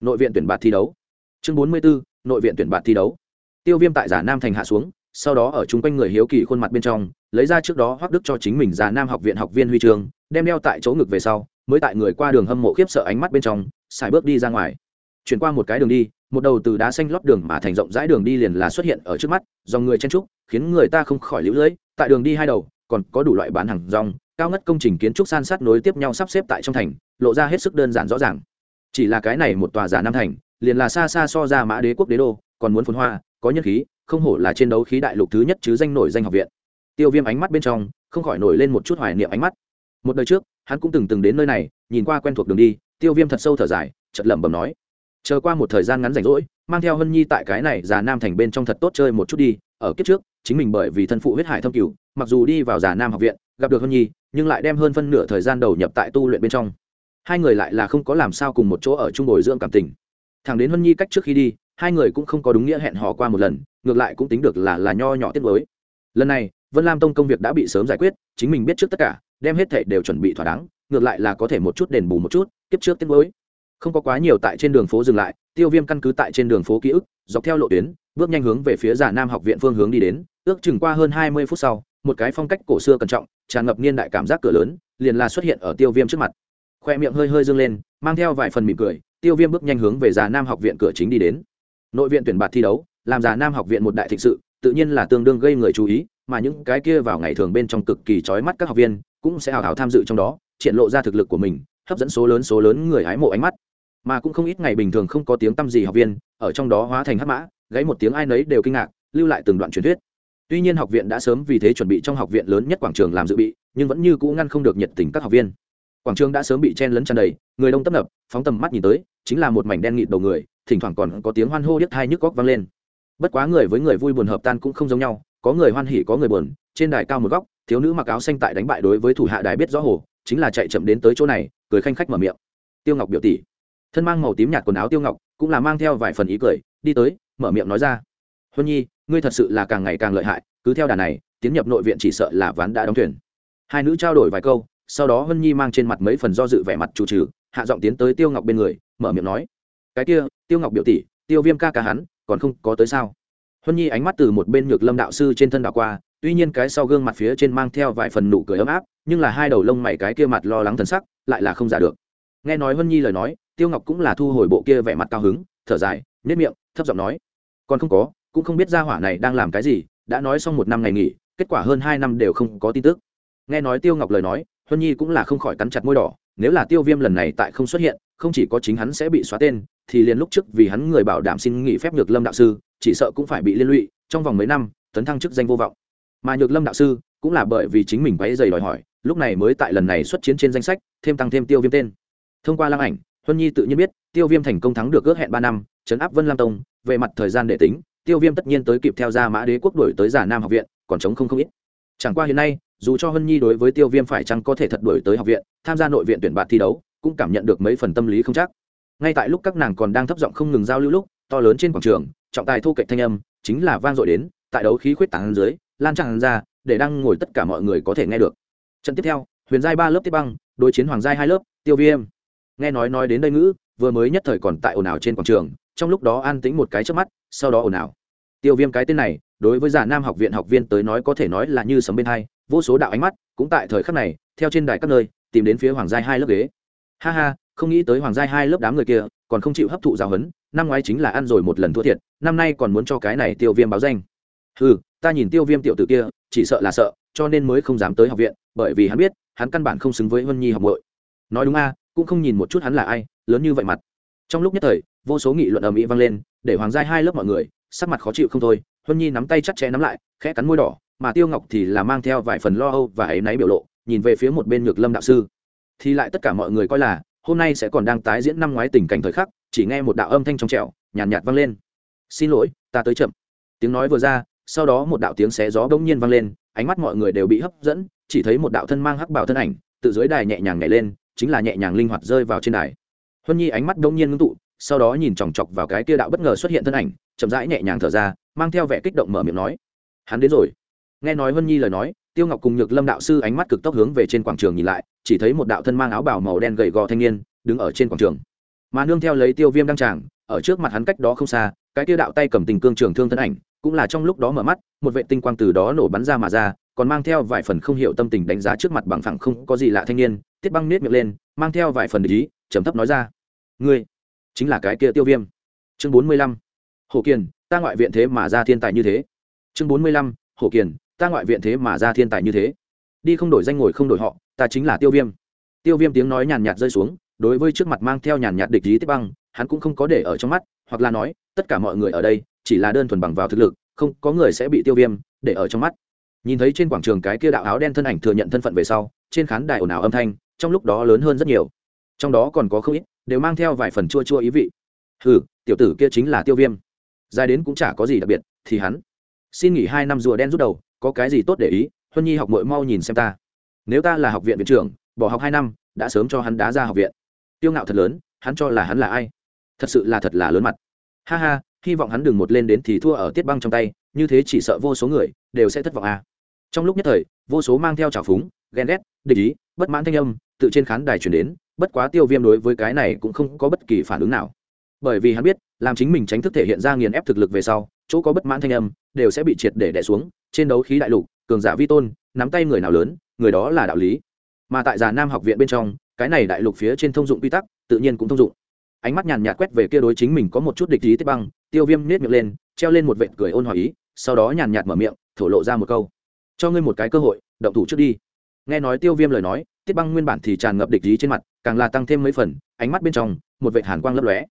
nội viện tuyển bạt thi đấu. Chương bốn mươi b ố nội viện tuyển bạt thi đấu. Tiêu viêm tại giả nam thành hạ xuống, sau đó ở chung quanh người hiếu kỳ khuôn mặt bên trong, lấy ra trước đó hoác đức cho chính mình giả nam học viện học viên huy trường đem đeo tại chỗ ngực về sau, mới tại người qua đường hâm mộ khiếp sợ ánh mắt bên trong, xài bước đi ra ngoài. Chuyển qua một cái đường đi, một đầu từ đá xanh lót đường mà thành rộng rãi đường đi liền là xuất hiện ở trước mắt, dòng người chen trúc khiến người ta không khỏi lũ lưỡi tại đường đi hai đầu còn có đủ loại bán hàng rong, cao ngất công trình kiến trúc san sát nối tiếp nhau sắp xếp tại trong thành, lộ ra hết sức đơn giản rõ ràng. Chỉ là cái này một tòa giả nam thành, liền là xa xa so ra mã đế quốc đế đô, còn muốn phồn hoa, có nhân khí, không hổ là trên đấu khí đại lục thứ nhất chứ danh nổi danh học viện. Tiêu viêm ánh mắt bên trong, không khỏi nổi lên một chút hoài niệm ánh mắt. Một đời trước, hắn cũng từng từng đến nơi này, nhìn qua quen thuộc đường đi, tiêu viêm thật sâu thở dài chật lẩm bẩm nói, chờ qua một thời gian ngắn rảnh rỗi, mang theo hân nhi tại cái này già nam thành bên trong thật tốt chơi một chút đi, ở kiếp trước, chính mình bởi vì thân phụ huyết hải thâm cửu mặc dù đi vào già nam học viện, gặp được hân nhi, nhưng lại đem hơn phân nửa thời gian đầu nhập tại tu luyện bên trong. Hai người lại là không có làm sao cùng một chỗ ở chung bồi dưỡng cảm tình. Thằng đến hân nhi cách trước khi đi, hai người cũng không có đúng nghĩa hẹn hò qua một lần, ngược lại cũng tính được là là nho nhỏ tiết mới. Lần này, vân lam tông công việc đã bị sớm giải quyết, chính mình biết trước tất cả, đem hết thể đều chuẩn bị thỏa đáng, ngược lại là có thể một chút đền bù một chút, kiếp trước tiết mới. Không có quá nhiều tại trên đường phố dừng lại, tiêu viêm căn cứ tại trên đường phố ký ức, dọc theo lộ tuyến, bước nhanh hướng về phía giả nam học viện phương hướng đi đến, ước chừng qua hơn hai mươi phút sau một cái phong cách cổ xưa cẩn trọng, tràn ngập niên đại cảm giác cửa lớn, liền là xuất hiện ở tiêu viêm trước mặt. Khoe miệng hơi hơi dâng lên, mang theo vài phần mỉm cười, tiêu viêm bước nhanh hướng về già nam học viện cửa chính đi đến. Nội viện tuyển bạt thi đấu, làm già nam học viện một đại thịnh sự, tự nhiên là tương đương gây người chú ý, mà những cái kia vào ngày thường bên trong cực kỳ trói mắt các học viên, cũng sẽ hào hào tham dự trong đó, triển lộ ra thực lực của mình, hấp dẫn số lớn số lớn người hái mộ ánh mắt. Mà cũng không ít ngày bình thường không có tiếng tăm gì học viên, ở trong đó hóa thành hắc mã gáy một tiếng ai nấy đều kinh ngạc, lưu lại từng đoạn truyền thuyết tuy nhiên học viện đã sớm vì thế chuẩn bị trong học viện lớn nhất quảng trường làm dự bị, nhưng vẫn như cũ ngăn không được nhiệt tình các học viên. Quảng trường đã sớm bị chen lấn tràn đầy, người đông tấp nập, phóng tầm mắt nhìn tới, chính là một mảnh đen nghịt đầu người, thỉnh thoảng còn có tiếng hoan hô điếc thai nhức góc vang lên. Bất quá người với người vui buồn hợp tan cũng không giống nhau, có người hoan hỉ, có người buồn, trên đài cao một góc, thiếu nữ mặc áo xanh tại đánh bại đối với thủ hạ đài biết rõ hồ, chính là chạy chậm đến tới chỗ này, cười khanh khách mở miệng. Tiêu ngọc biểu tỷ. Thân mang màu tím nhạt quần áo tiêu ngọc, cũng là mang theo vài phần ý cười, đi tới, mở miệng nói ra. Huân nhi ngươi thật sự là càng ngày càng lợi hại, cứ theo đà này, tiến nhập nội viện chỉ sợ là ván đã đóng thuyền. Hai nữ trao đổi vài câu, sau đó hân nhi mang trên mặt mấy phần do dự vẻ mặt chủ trừ, hạ giọng tiến tới tiêu ngọc bên người, mở miệng nói, cái kia, tiêu ngọc biểu tỷ, tiêu viêm ca ca hắn, còn không có tới sao? Hân nhi ánh mắt từ một bên nhược lâm đạo sư trên thân đảo qua, tuy nhiên cái sau gương mặt phía trên mang theo vài phần nụ cười ấm áp, nhưng là hai đầu lông mày cái kia mặt lo lắng thần sắc, lại là không giả được. Nghe nói hân nhi lời nói, tiêu ngọc cũng là thu hồi bộ kia vẻ mặt cao hứng, thở dài nếp miệng, thấp giọng nói, còn không có cũng không biết gia hỏa này đang làm cái gì, đã nói xong một năm ngày nghỉ, kết quả hơn hai năm đều không có tin tức. Nghe nói tiêu ngọc lời nói, huân nhi cũng là không khỏi cắn chặt môi đỏ, nếu là tiêu viêm lần này tại không xuất hiện, không chỉ có chính hắn sẽ bị xóa tên, thì liền lúc trước vì hắn người bảo đảm xin nghỉ phép nhược lâm đạo sư, chỉ sợ cũng phải bị liên lụy, trong vòng mấy năm, tấn thăng chức danh vô vọng. Mà nhược lâm đạo sư cũng là bởi vì chính mình quấy dày đòi hỏi, lúc này mới tại lần này xuất chiến trên danh sách, thêm tăng thêm tiêu viêm tên. Thông qua lăng ảnh, huân nhi tự nhiên biết, tiêu viêm thành công thắng được ước hẹn ba năm, chấn áp vân lam tông, về mặt thời gian để tính tiêu viêm tất nhiên tới kịp theo ra mã đế quốc đổi tới giả nam học viện, còn chống không không ít. Chẳng qua hiện nay, dù cho hân nhi đối với tiêu viêm phải chăng có thể thật đổi tới học viện, tham gia nội viện tuyển bạn thi đấu, cũng cảm nhận được mấy phần tâm lý không chắc. Ngay tại lúc các nàng còn đang thấp giọng không ngừng giao lưu lúc, to lớn trên quảng trường, trọng tài thu cạnh thanh âm, chính là vang dội đến, tại đấu khí khuyết tảng dưới, lan tràn ra, để đang ngồi tất cả mọi người có thể nghe được. Trận tiếp theo, huyền giai ba lớp tiếp băng, đối chiến hoàng giai hai lớp, tiêu viêm. Nghe nói nói đến đây ngữ, vừa mới nhất thời còn tại ồn ào trên quảng trường trong lúc đó an tĩnh một cái trước mắt, sau đó ồn ào. Tiêu viêm cái tên này, đối với giả nam học viện học viên tới nói có thể nói là như sấm bên hai, vô số đạo ánh mắt, cũng tại thời khắc này, theo trên đài các nơi, tìm đến phía hoàng giai hai lớp ghế. Ha ha, không nghĩ tới hoàng giai hai lớp đám người kia, còn không chịu hấp thụ giáo huấn, năm ngoái chính là ăn rồi một lần thua thiệt, năm nay còn muốn cho cái này tiêu viêm báo danh. Ừ ta nhìn tiêu viêm tiểu tử kia, chỉ sợ là sợ, cho nên mới không dám tới học viện, bởi vì hắn biết, hắn căn bản không xứng với huân nhi học bội nói đúng a, cũng không nhìn một chút hắn là ai, lớn như vậy mặt. Trong lúc nhất thời vô số nghị luận ầm ĩ vang lên để hoàng giai hai lớp mọi người sắc mặt khó chịu không thôi huân nhi nắm tay chặt chẽ nắm lại khẽ cắn môi đỏ mà tiêu ngọc thì là mang theo vài phần lo âu và áy náy biểu lộ nhìn về phía một bên nhược lâm đạo sư. Thì lại tất cả mọi người coi là hôm nay sẽ còn đang tái diễn năm ngoái tình cảnh thời khắc chỉ nghe một đạo âm thanh trong trẻo nhàn nhạt, nhạt vang lên. Xin lỗi ta tới chậm. Tiếng nói vừa ra sau đó một đạo tiếng xé gió bỗng nhiên vang lên ánh mắt mọi người đều bị hấp dẫn chỉ thấy một đạo thân mang hắc bảo thân ảnh từ dưới đài nhẹ nhàng nhảy lên chính là nhẹ nhàng linh hoạt rơi vào trên đài. Huân nhi ánh mắt bỗng nhiên ngưng tụ sau đó nhìn chòng chọc vào cái kia đạo bất ngờ xuất hiện thân ảnh, chậm rãi nhẹ nhàng thở ra, mang theo vẻ kích động mở miệng nói, hắn đến rồi. Nghe nói vân nhi lời nói, tiêu ngọc cùng nhược lâm đạo sư ánh mắt cực tốc hướng về trên quảng trường nhìn lại, chỉ thấy một đạo thân mang áo bào màu đen gầy gò thanh niên, đứng ở trên quảng trường. Mà nương theo lấy tiêu viêm đăng tràng, ở trước mặt hắn cách đó không xa, cái tiêu đạo tay cầm tình cương trường thương thân ảnh, cũng là trong lúc đó mở mắt, một vệ tinh quang từ đó nổ bắn ra mà ra, còn mang theo vài phần không hiểu tâm tình đánh giá trước mặt bằng phẳng không có gì lạ thanh niên, tiết băng nết miệng lên, mang theo vài phần ý, trầm thấp nói ra, ngươi chính là cái kia tiêu viêm. Chương bốn mươi lăm hồ kiền, ta ngoại viện thế mà ra thiên tài như thế. Chương bốn mươi lăm hồ kiền, ta ngoại viện thế mà ra thiên tài như thế. Đi không đổi danh ngồi không đổi họ, ta chính là tiêu viêm. Tiêu viêm tiếng nói nhàn nhạt rơi xuống, đối với trước mặt mang theo nhàn nhạt địch lý tiếp băng, hắn cũng không có để ở trong mắt, hoặc là nói, tất cả mọi người ở đây, chỉ là đơn thuần bằng vào thực lực, không có người sẽ bị tiêu viêm để ở trong mắt. Nhìn thấy trên quảng trường cái kia đạo áo đen thân ảnh thừa nhận thân phận về sau, trên khán đài ồn ào âm thanh, trong lúc đó lớn hơn rất nhiều trong đó còn có không ít, đều mang theo vài phần chua chua ý vị. Hừ, tiểu tử kia chính là tiêu viêm. Dài đến cũng chả có gì đặc biệt, thì hắn. Xin nghỉ hai năm rùa đen rút đầu, có cái gì tốt để ý, huân nhi học mội mau nhìn xem ta. Nếu ta là học viện viện trưởng, bỏ học hai năm, đã sớm cho hắn đá ra học viện. Tiêu ngạo thật lớn, hắn cho là hắn là ai? Thật sự là thật là lớn mặt. Ha ha, hy vọng hắn đừng một lên đến thì thua ở tiết băng trong tay, như thế chỉ sợ vô số người đều sẽ thất vọng à. trong lúc nhất thời, vô số mang theo trào phúng, ghen ghét, địch ý, bất mãn thanh âm tự trên khán đài chuyển đến bất quá tiêu viêm đối với cái này cũng không có bất kỳ phản ứng nào. Bởi vì hắn biết, làm chính mình tránh thức thể hiện ra nghiền ép thực lực về sau, chỗ có bất mãn thanh âm, đều sẽ bị triệt để đẻ xuống, trên đấu khí đại lục, cường giả vi tôn, nắm tay người nào lớn, người đó là đạo lý. Mà tại già nam học viện bên trong, cái này đại lục phía trên thông dụng quy tắc, tự nhiên cũng thông dụng. Ánh mắt nhàn nhạt quét về kia đối chính mình có một chút địch ý tiếp băng, tiêu viêm nết miệng lên, treo lên một vệt cười ôn hòa ý, sau đó nhàn nhạt mở miệng, thổ lộ ra một câu. Cho ngươi một cái cơ hội, động thủ trước đi nghe nói tiêu viêm lời nói, tiết băng nguyên bản thì tràn ngập địch ý trên mặt, càng là tăng thêm mấy phần, ánh mắt bên trong, một vệt hàn quang lấp lóe.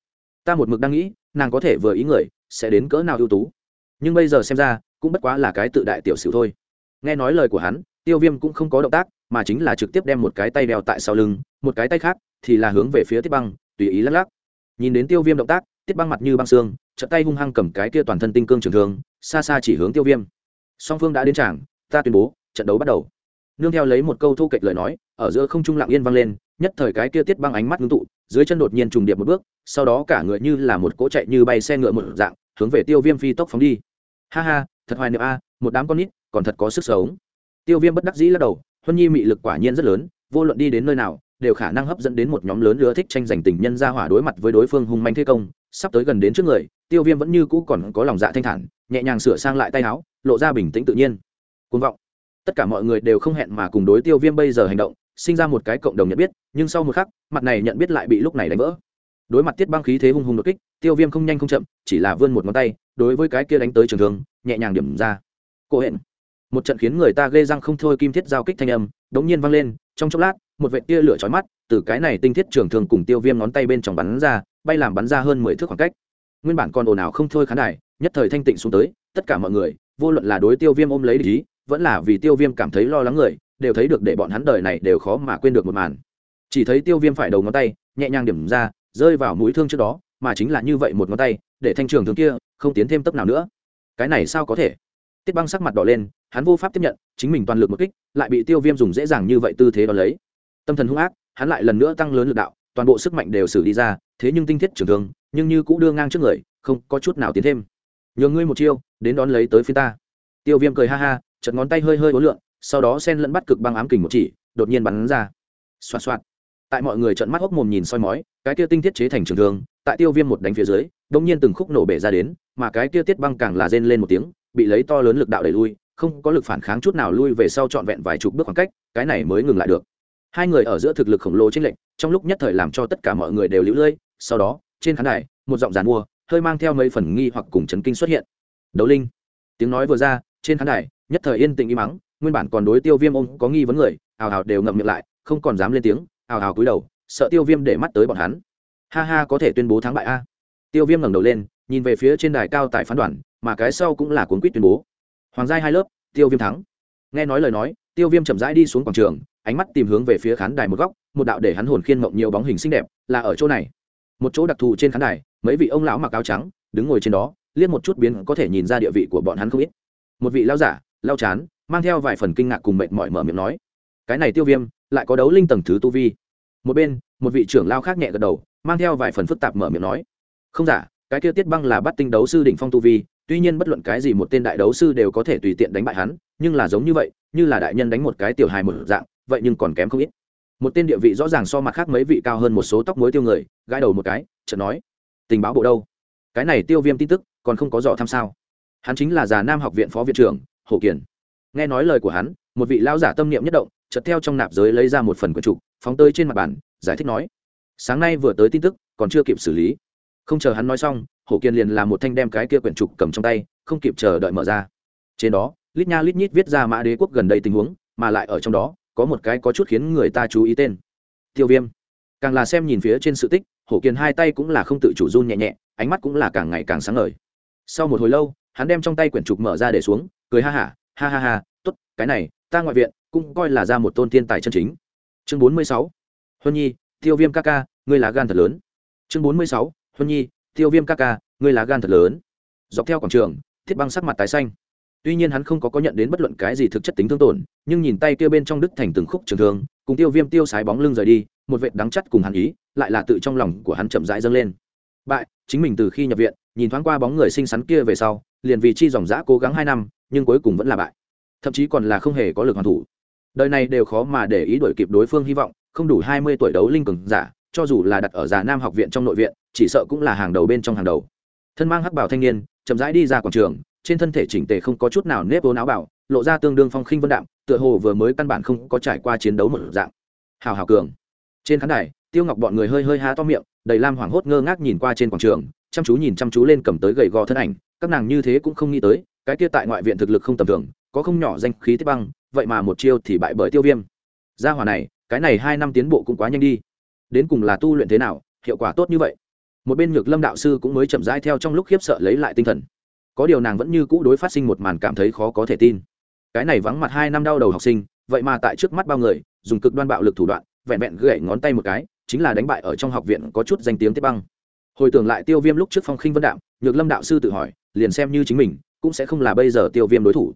Ta một mực đang nghĩ, nàng có thể vừa ý người, sẽ đến cỡ nào ưu tú. Nhưng bây giờ xem ra, cũng bất quá là cái tự đại tiểu sử thôi. Nghe nói lời của hắn, tiêu viêm cũng không có động tác, mà chính là trực tiếp đem một cái tay đeo tại sau lưng, một cái tay khác thì là hướng về phía tiết băng, tùy ý lắc lắc. Nhìn đến tiêu viêm động tác, tiết băng mặt như băng xương, chợt tay hung hăng cầm cái kia toàn thân tinh cương trường thương, xa xa chỉ hướng tiêu viêm. Song phương đã đến tràng, ta tuyên bố, trận đấu bắt đầu nương theo lấy một câu thu kệch lời nói, ở giữa không trung lặng yên vang lên, nhất thời cái kia tiết băng ánh mắt ngưng tụ, dưới chân đột nhiên trùng điệp một bước, sau đó cả người như là một cỗ chạy như bay xe ngựa một dạng, hướng về tiêu viêm phi tốc phóng đi. Ha ha, thật hoài niệm a, một đám con nít còn thật có sức sống. Tiêu viêm bất đắc dĩ lắc đầu, huân nhi mị lực quả nhiên rất lớn, vô luận đi đến nơi nào, đều khả năng hấp dẫn đến một nhóm lớn lứa thích tranh giành tình nhân ra hỏa đối mặt với đối phương hung manh thế công. Sắp tới gần đến trước người, tiêu viêm vẫn như cũ còn có lòng dạ thanh thản, nhẹ nhàng sửa sang lại tay áo, lộ ra bình tĩnh tự nhiên. Côn vọng tất cả mọi người đều không hẹn mà cùng đối tiêu viêm bây giờ hành động, sinh ra một cái cộng đồng nhận biết, nhưng sau một khắc, mặt này nhận biết lại bị lúc này đánh vỡ. Đối mặt tiết băng khí thế hung hùng đột kích, tiêu viêm không nhanh không chậm, chỉ là vươn một ngón tay, đối với cái kia đánh tới trường thương, nhẹ nhàng điểm ra. Cô hẹn. Một trận khiến người ta ghê răng không thôi kim thiết giao kích thanh âm, đống nhiên vang lên, trong chốc lát, một vệ tia lửa chói mắt, từ cái này tinh thiết trường thường cùng tiêu viêm ngón tay bên trong bắn ra, bay làm bắn ra hơn mười thước khoảng cách. Nguyên bản còn ồn ào không thôi khán đài, nhất thời thanh tịnh xuống tới, tất cả mọi người, vô luận là đối tiêu viêm ôm lấy lý vẫn là vì tiêu viêm cảm thấy lo lắng người, đều thấy được để bọn hắn đời này đều khó mà quên được một màn. Chỉ thấy tiêu viêm phải đầu ngón tay, nhẹ nhàng điểm ra, rơi vào mũi thương trước đó, mà chính là như vậy một ngón tay, để thanh trường thương kia không tiến thêm tấp nào nữa. Cái này sao có thể? Tiết băng sắc mặt đỏ lên, hắn vô pháp tiếp nhận, chính mình toàn lực một kích, lại bị tiêu viêm dùng dễ dàng như vậy tư thế đón lấy. Tâm thần hung ác, hắn lại lần nữa tăng lớn lực đạo, toàn bộ sức mạnh đều xử đi ra, thế nhưng tinh thiết trường thương, nhưng như cũng đưa ngang trước người, không có chút nào tiến thêm. Nhường ngươi một chiêu, đến đón lấy tới phía ta. Tiêu viêm cười ha ha chật ngón tay hơi hơi uốn lượng sau đó sen lẫn bắt cực băng ám kình một chỉ, đột nhiên bắn ra. Xoạt xoạt. Tại mọi người trận mắt hốc mồm nhìn soi mói, cái kia tinh thiết chế thành trường thương, tại tiêu viêm một đánh phía dưới, đông nhiên từng khúc nổ bể ra đến, mà cái kia tiết băng càng là rên lên một tiếng, bị lấy to lớn lực đạo đẩy lui, không có lực phản kháng chút nào lui về sau trọn vẹn vài chục bước khoảng cách, cái này mới ngừng lại được. Hai người ở giữa thực lực khổng lồ chênh lệch, trong lúc nhất thời làm cho tất cả mọi người đều lũ lưỡi sau đó, trên khán đài, một giọng giàn mua, hơi mang theo mấy phần nghi hoặc cùng chấn kinh xuất hiện. Đấu linh. Tiếng nói vừa ra, trên khán đài nhất thời yên tĩnh im mắng nguyên bản còn đối tiêu viêm ôm có nghi vấn người ào ào đều ngậm miệng lại, không còn dám lên tiếng ào ào cúi đầu, sợ tiêu viêm để mắt tới bọn hắn. Ha ha, có thể tuyên bố thắng bại a. Tiêu viêm ngẩng đầu lên, nhìn về phía trên đài cao tại phán đoàn, mà cái sau cũng là cuốn quýt tuyên bố. Hoàng giai hai lớp, tiêu viêm thắng. Nghe nói lời nói, tiêu viêm chậm rãi đi xuống quảng trường, ánh mắt tìm hướng về phía khán đài một góc, một đạo để hắn hồn khiên mộng nhiều bóng hình xinh đẹp, là ở chỗ này. Một chỗ đặc thù trên khán đài, mấy vị ông lão mặc áo trắng, đứng ngồi trên đó, liếc một chút biến có thể nhìn ra địa vị của bọn hắn không ít. Một vị lao giả lao chán, mang theo vài phần kinh ngạc cùng mệt mỏi mở miệng nói, cái này tiêu viêm, lại có đấu linh tầng thứ tu vi. Một bên, một vị trưởng lao khác nhẹ gật đầu, mang theo vài phần phức tạp mở miệng nói, không giả, cái kia tiết băng là bắt tinh đấu sư đỉnh phong tu vi, tuy nhiên bất luận cái gì một tên đại đấu sư đều có thể tùy tiện đánh bại hắn, nhưng là giống như vậy, như là đại nhân đánh một cái tiểu hài một dạng, vậy nhưng còn kém không ít. Một tên địa vị rõ ràng so mặt khác mấy vị cao hơn một số tóc mối tiêu người, gãi đầu một cái, chợt nói, tình báo bộ đâu? Cái này tiêu viêm tin tức, còn không có dò tham sao? Hắn chính là già nam học viện phó viện trưởng hồ kiền. Nghe nói lời của hắn, một vị lão giả tâm niệm nhất động, chợt theo trong nạp giới lấy ra một phần quyển trục, phóng tơi trên mặt bàn, giải thích nói, sáng nay vừa tới tin tức, còn chưa kịp xử lý. Không chờ hắn nói xong hổ kiên liền làm một thanh đem cái kia quyển trục cầm trong tay, không kịp chờ đợi mở ra. Trên đó, lít nha lít nhít viết ra mã đế quốc gần đây tình huống, mà lại ở trong đó, có một cái có chút khiến người ta chú ý tên. Tiêu viêm. Càng là xem nhìn phía trên sự tích hổ kiên hai tay cũng là không tự chủ run nhẹ nhẹ, ánh mắt cũng là càng ngày càng sáng ngời. Sau một hồi lâu, hắn đem trong tay quyển trục mở ra để xuống cười ha hả ha, ha ha ha t ố t cái này ta ngoại viện cũng coi là ra một tôn tiên tài chân chính. Chương bốn mươi sáu huân nhi tiêu viêm ca ca ngươi là gan thật lớn. Chương bốn mươi sáu huân nhi tiêu viêm ca ca ngươi là gan thật lớn. Dọc theo quảng trường thiết băng sắc mặt tái xanh. Tuy nhiên hắn không có có nhận đến bất luận cái gì thực chất tính thương tổn nhưng nhìn tay kia bên trong đứt thành từng khúc trường thương cùng tiêu viêm tiêu sái bóng lưng rời đi một vệt đắng chắt cùng hắn ý lại là tự trong lòng của hắn chậm rãi dâng lên. Bại chính mình từ khi nhập viện nhìn thoáng qua bóng người xinh xắn kia về sau liền vì chi dòng dã cố gắng hai năm nhưng cuối cùng vẫn là bại. Thậm chí còn là không hề có lực hoàn thủ. Đời này đều khó mà để ý đổi kịp đối phương hy vọng, không đủ hai mươi tuổi đấu linh cường giả, cho dù là đặt ở già nam học viện trong nội viện, chỉ sợ cũng là hàng đầu bên trong hàng đầu. Thân mang hắc bảo thanh niên, chậm rãi đi ra quảng trường, trên thân thể chỉnh tề không có chút nào nếp vốn áo bảo lộ ra tương đương phong khinh vân đạm, tựa hồ vừa mới căn bản không có trải qua chiến đấu một dạng. Hào hào cường. Trên khán đài, tiêu ngọc bọn người hơi hơi há to miệng, đầy lam hoảng hốt ngơ ngác nhìn qua trên quảng trường, chăm chú nhìn chăm chú lên cầm tới gầy gò thân ảnh, các nàng như thế cũng không nghĩ tới cái kia tại ngoại viện thực lực không tầm thường, có không nhỏ danh khí tiếp băng, vậy mà một chiêu thì bại bởi tiêu viêm. Gia hỏa này, cái này hai năm tiến bộ cũng quá nhanh đi. Đến cùng là tu luyện thế nào, hiệu quả tốt như vậy? Một bên nhược lâm đạo sư cũng mới chậm rãi theo trong lúc khiếp sợ lấy lại tinh thần. Có điều nàng vẫn như cũ đối phát sinh một màn cảm thấy khó có thể tin. Cái này vắng mặt hai năm đau đầu học sinh, vậy mà tại trước mắt bao người, dùng cực đoan bạo lực thủ đoạn, vẹn vẹn gậy ngón tay một cái, chính là đánh bại ở trong học viện có chút danh tiếng tiếp băng. Hồi tưởng lại tiêu viêm lúc trước phong khinh vân đạm nhược lâm đạo sư tự hỏi, liền xem như chính mình cũng sẽ không là bây giờ tiêu viêm đối thủ.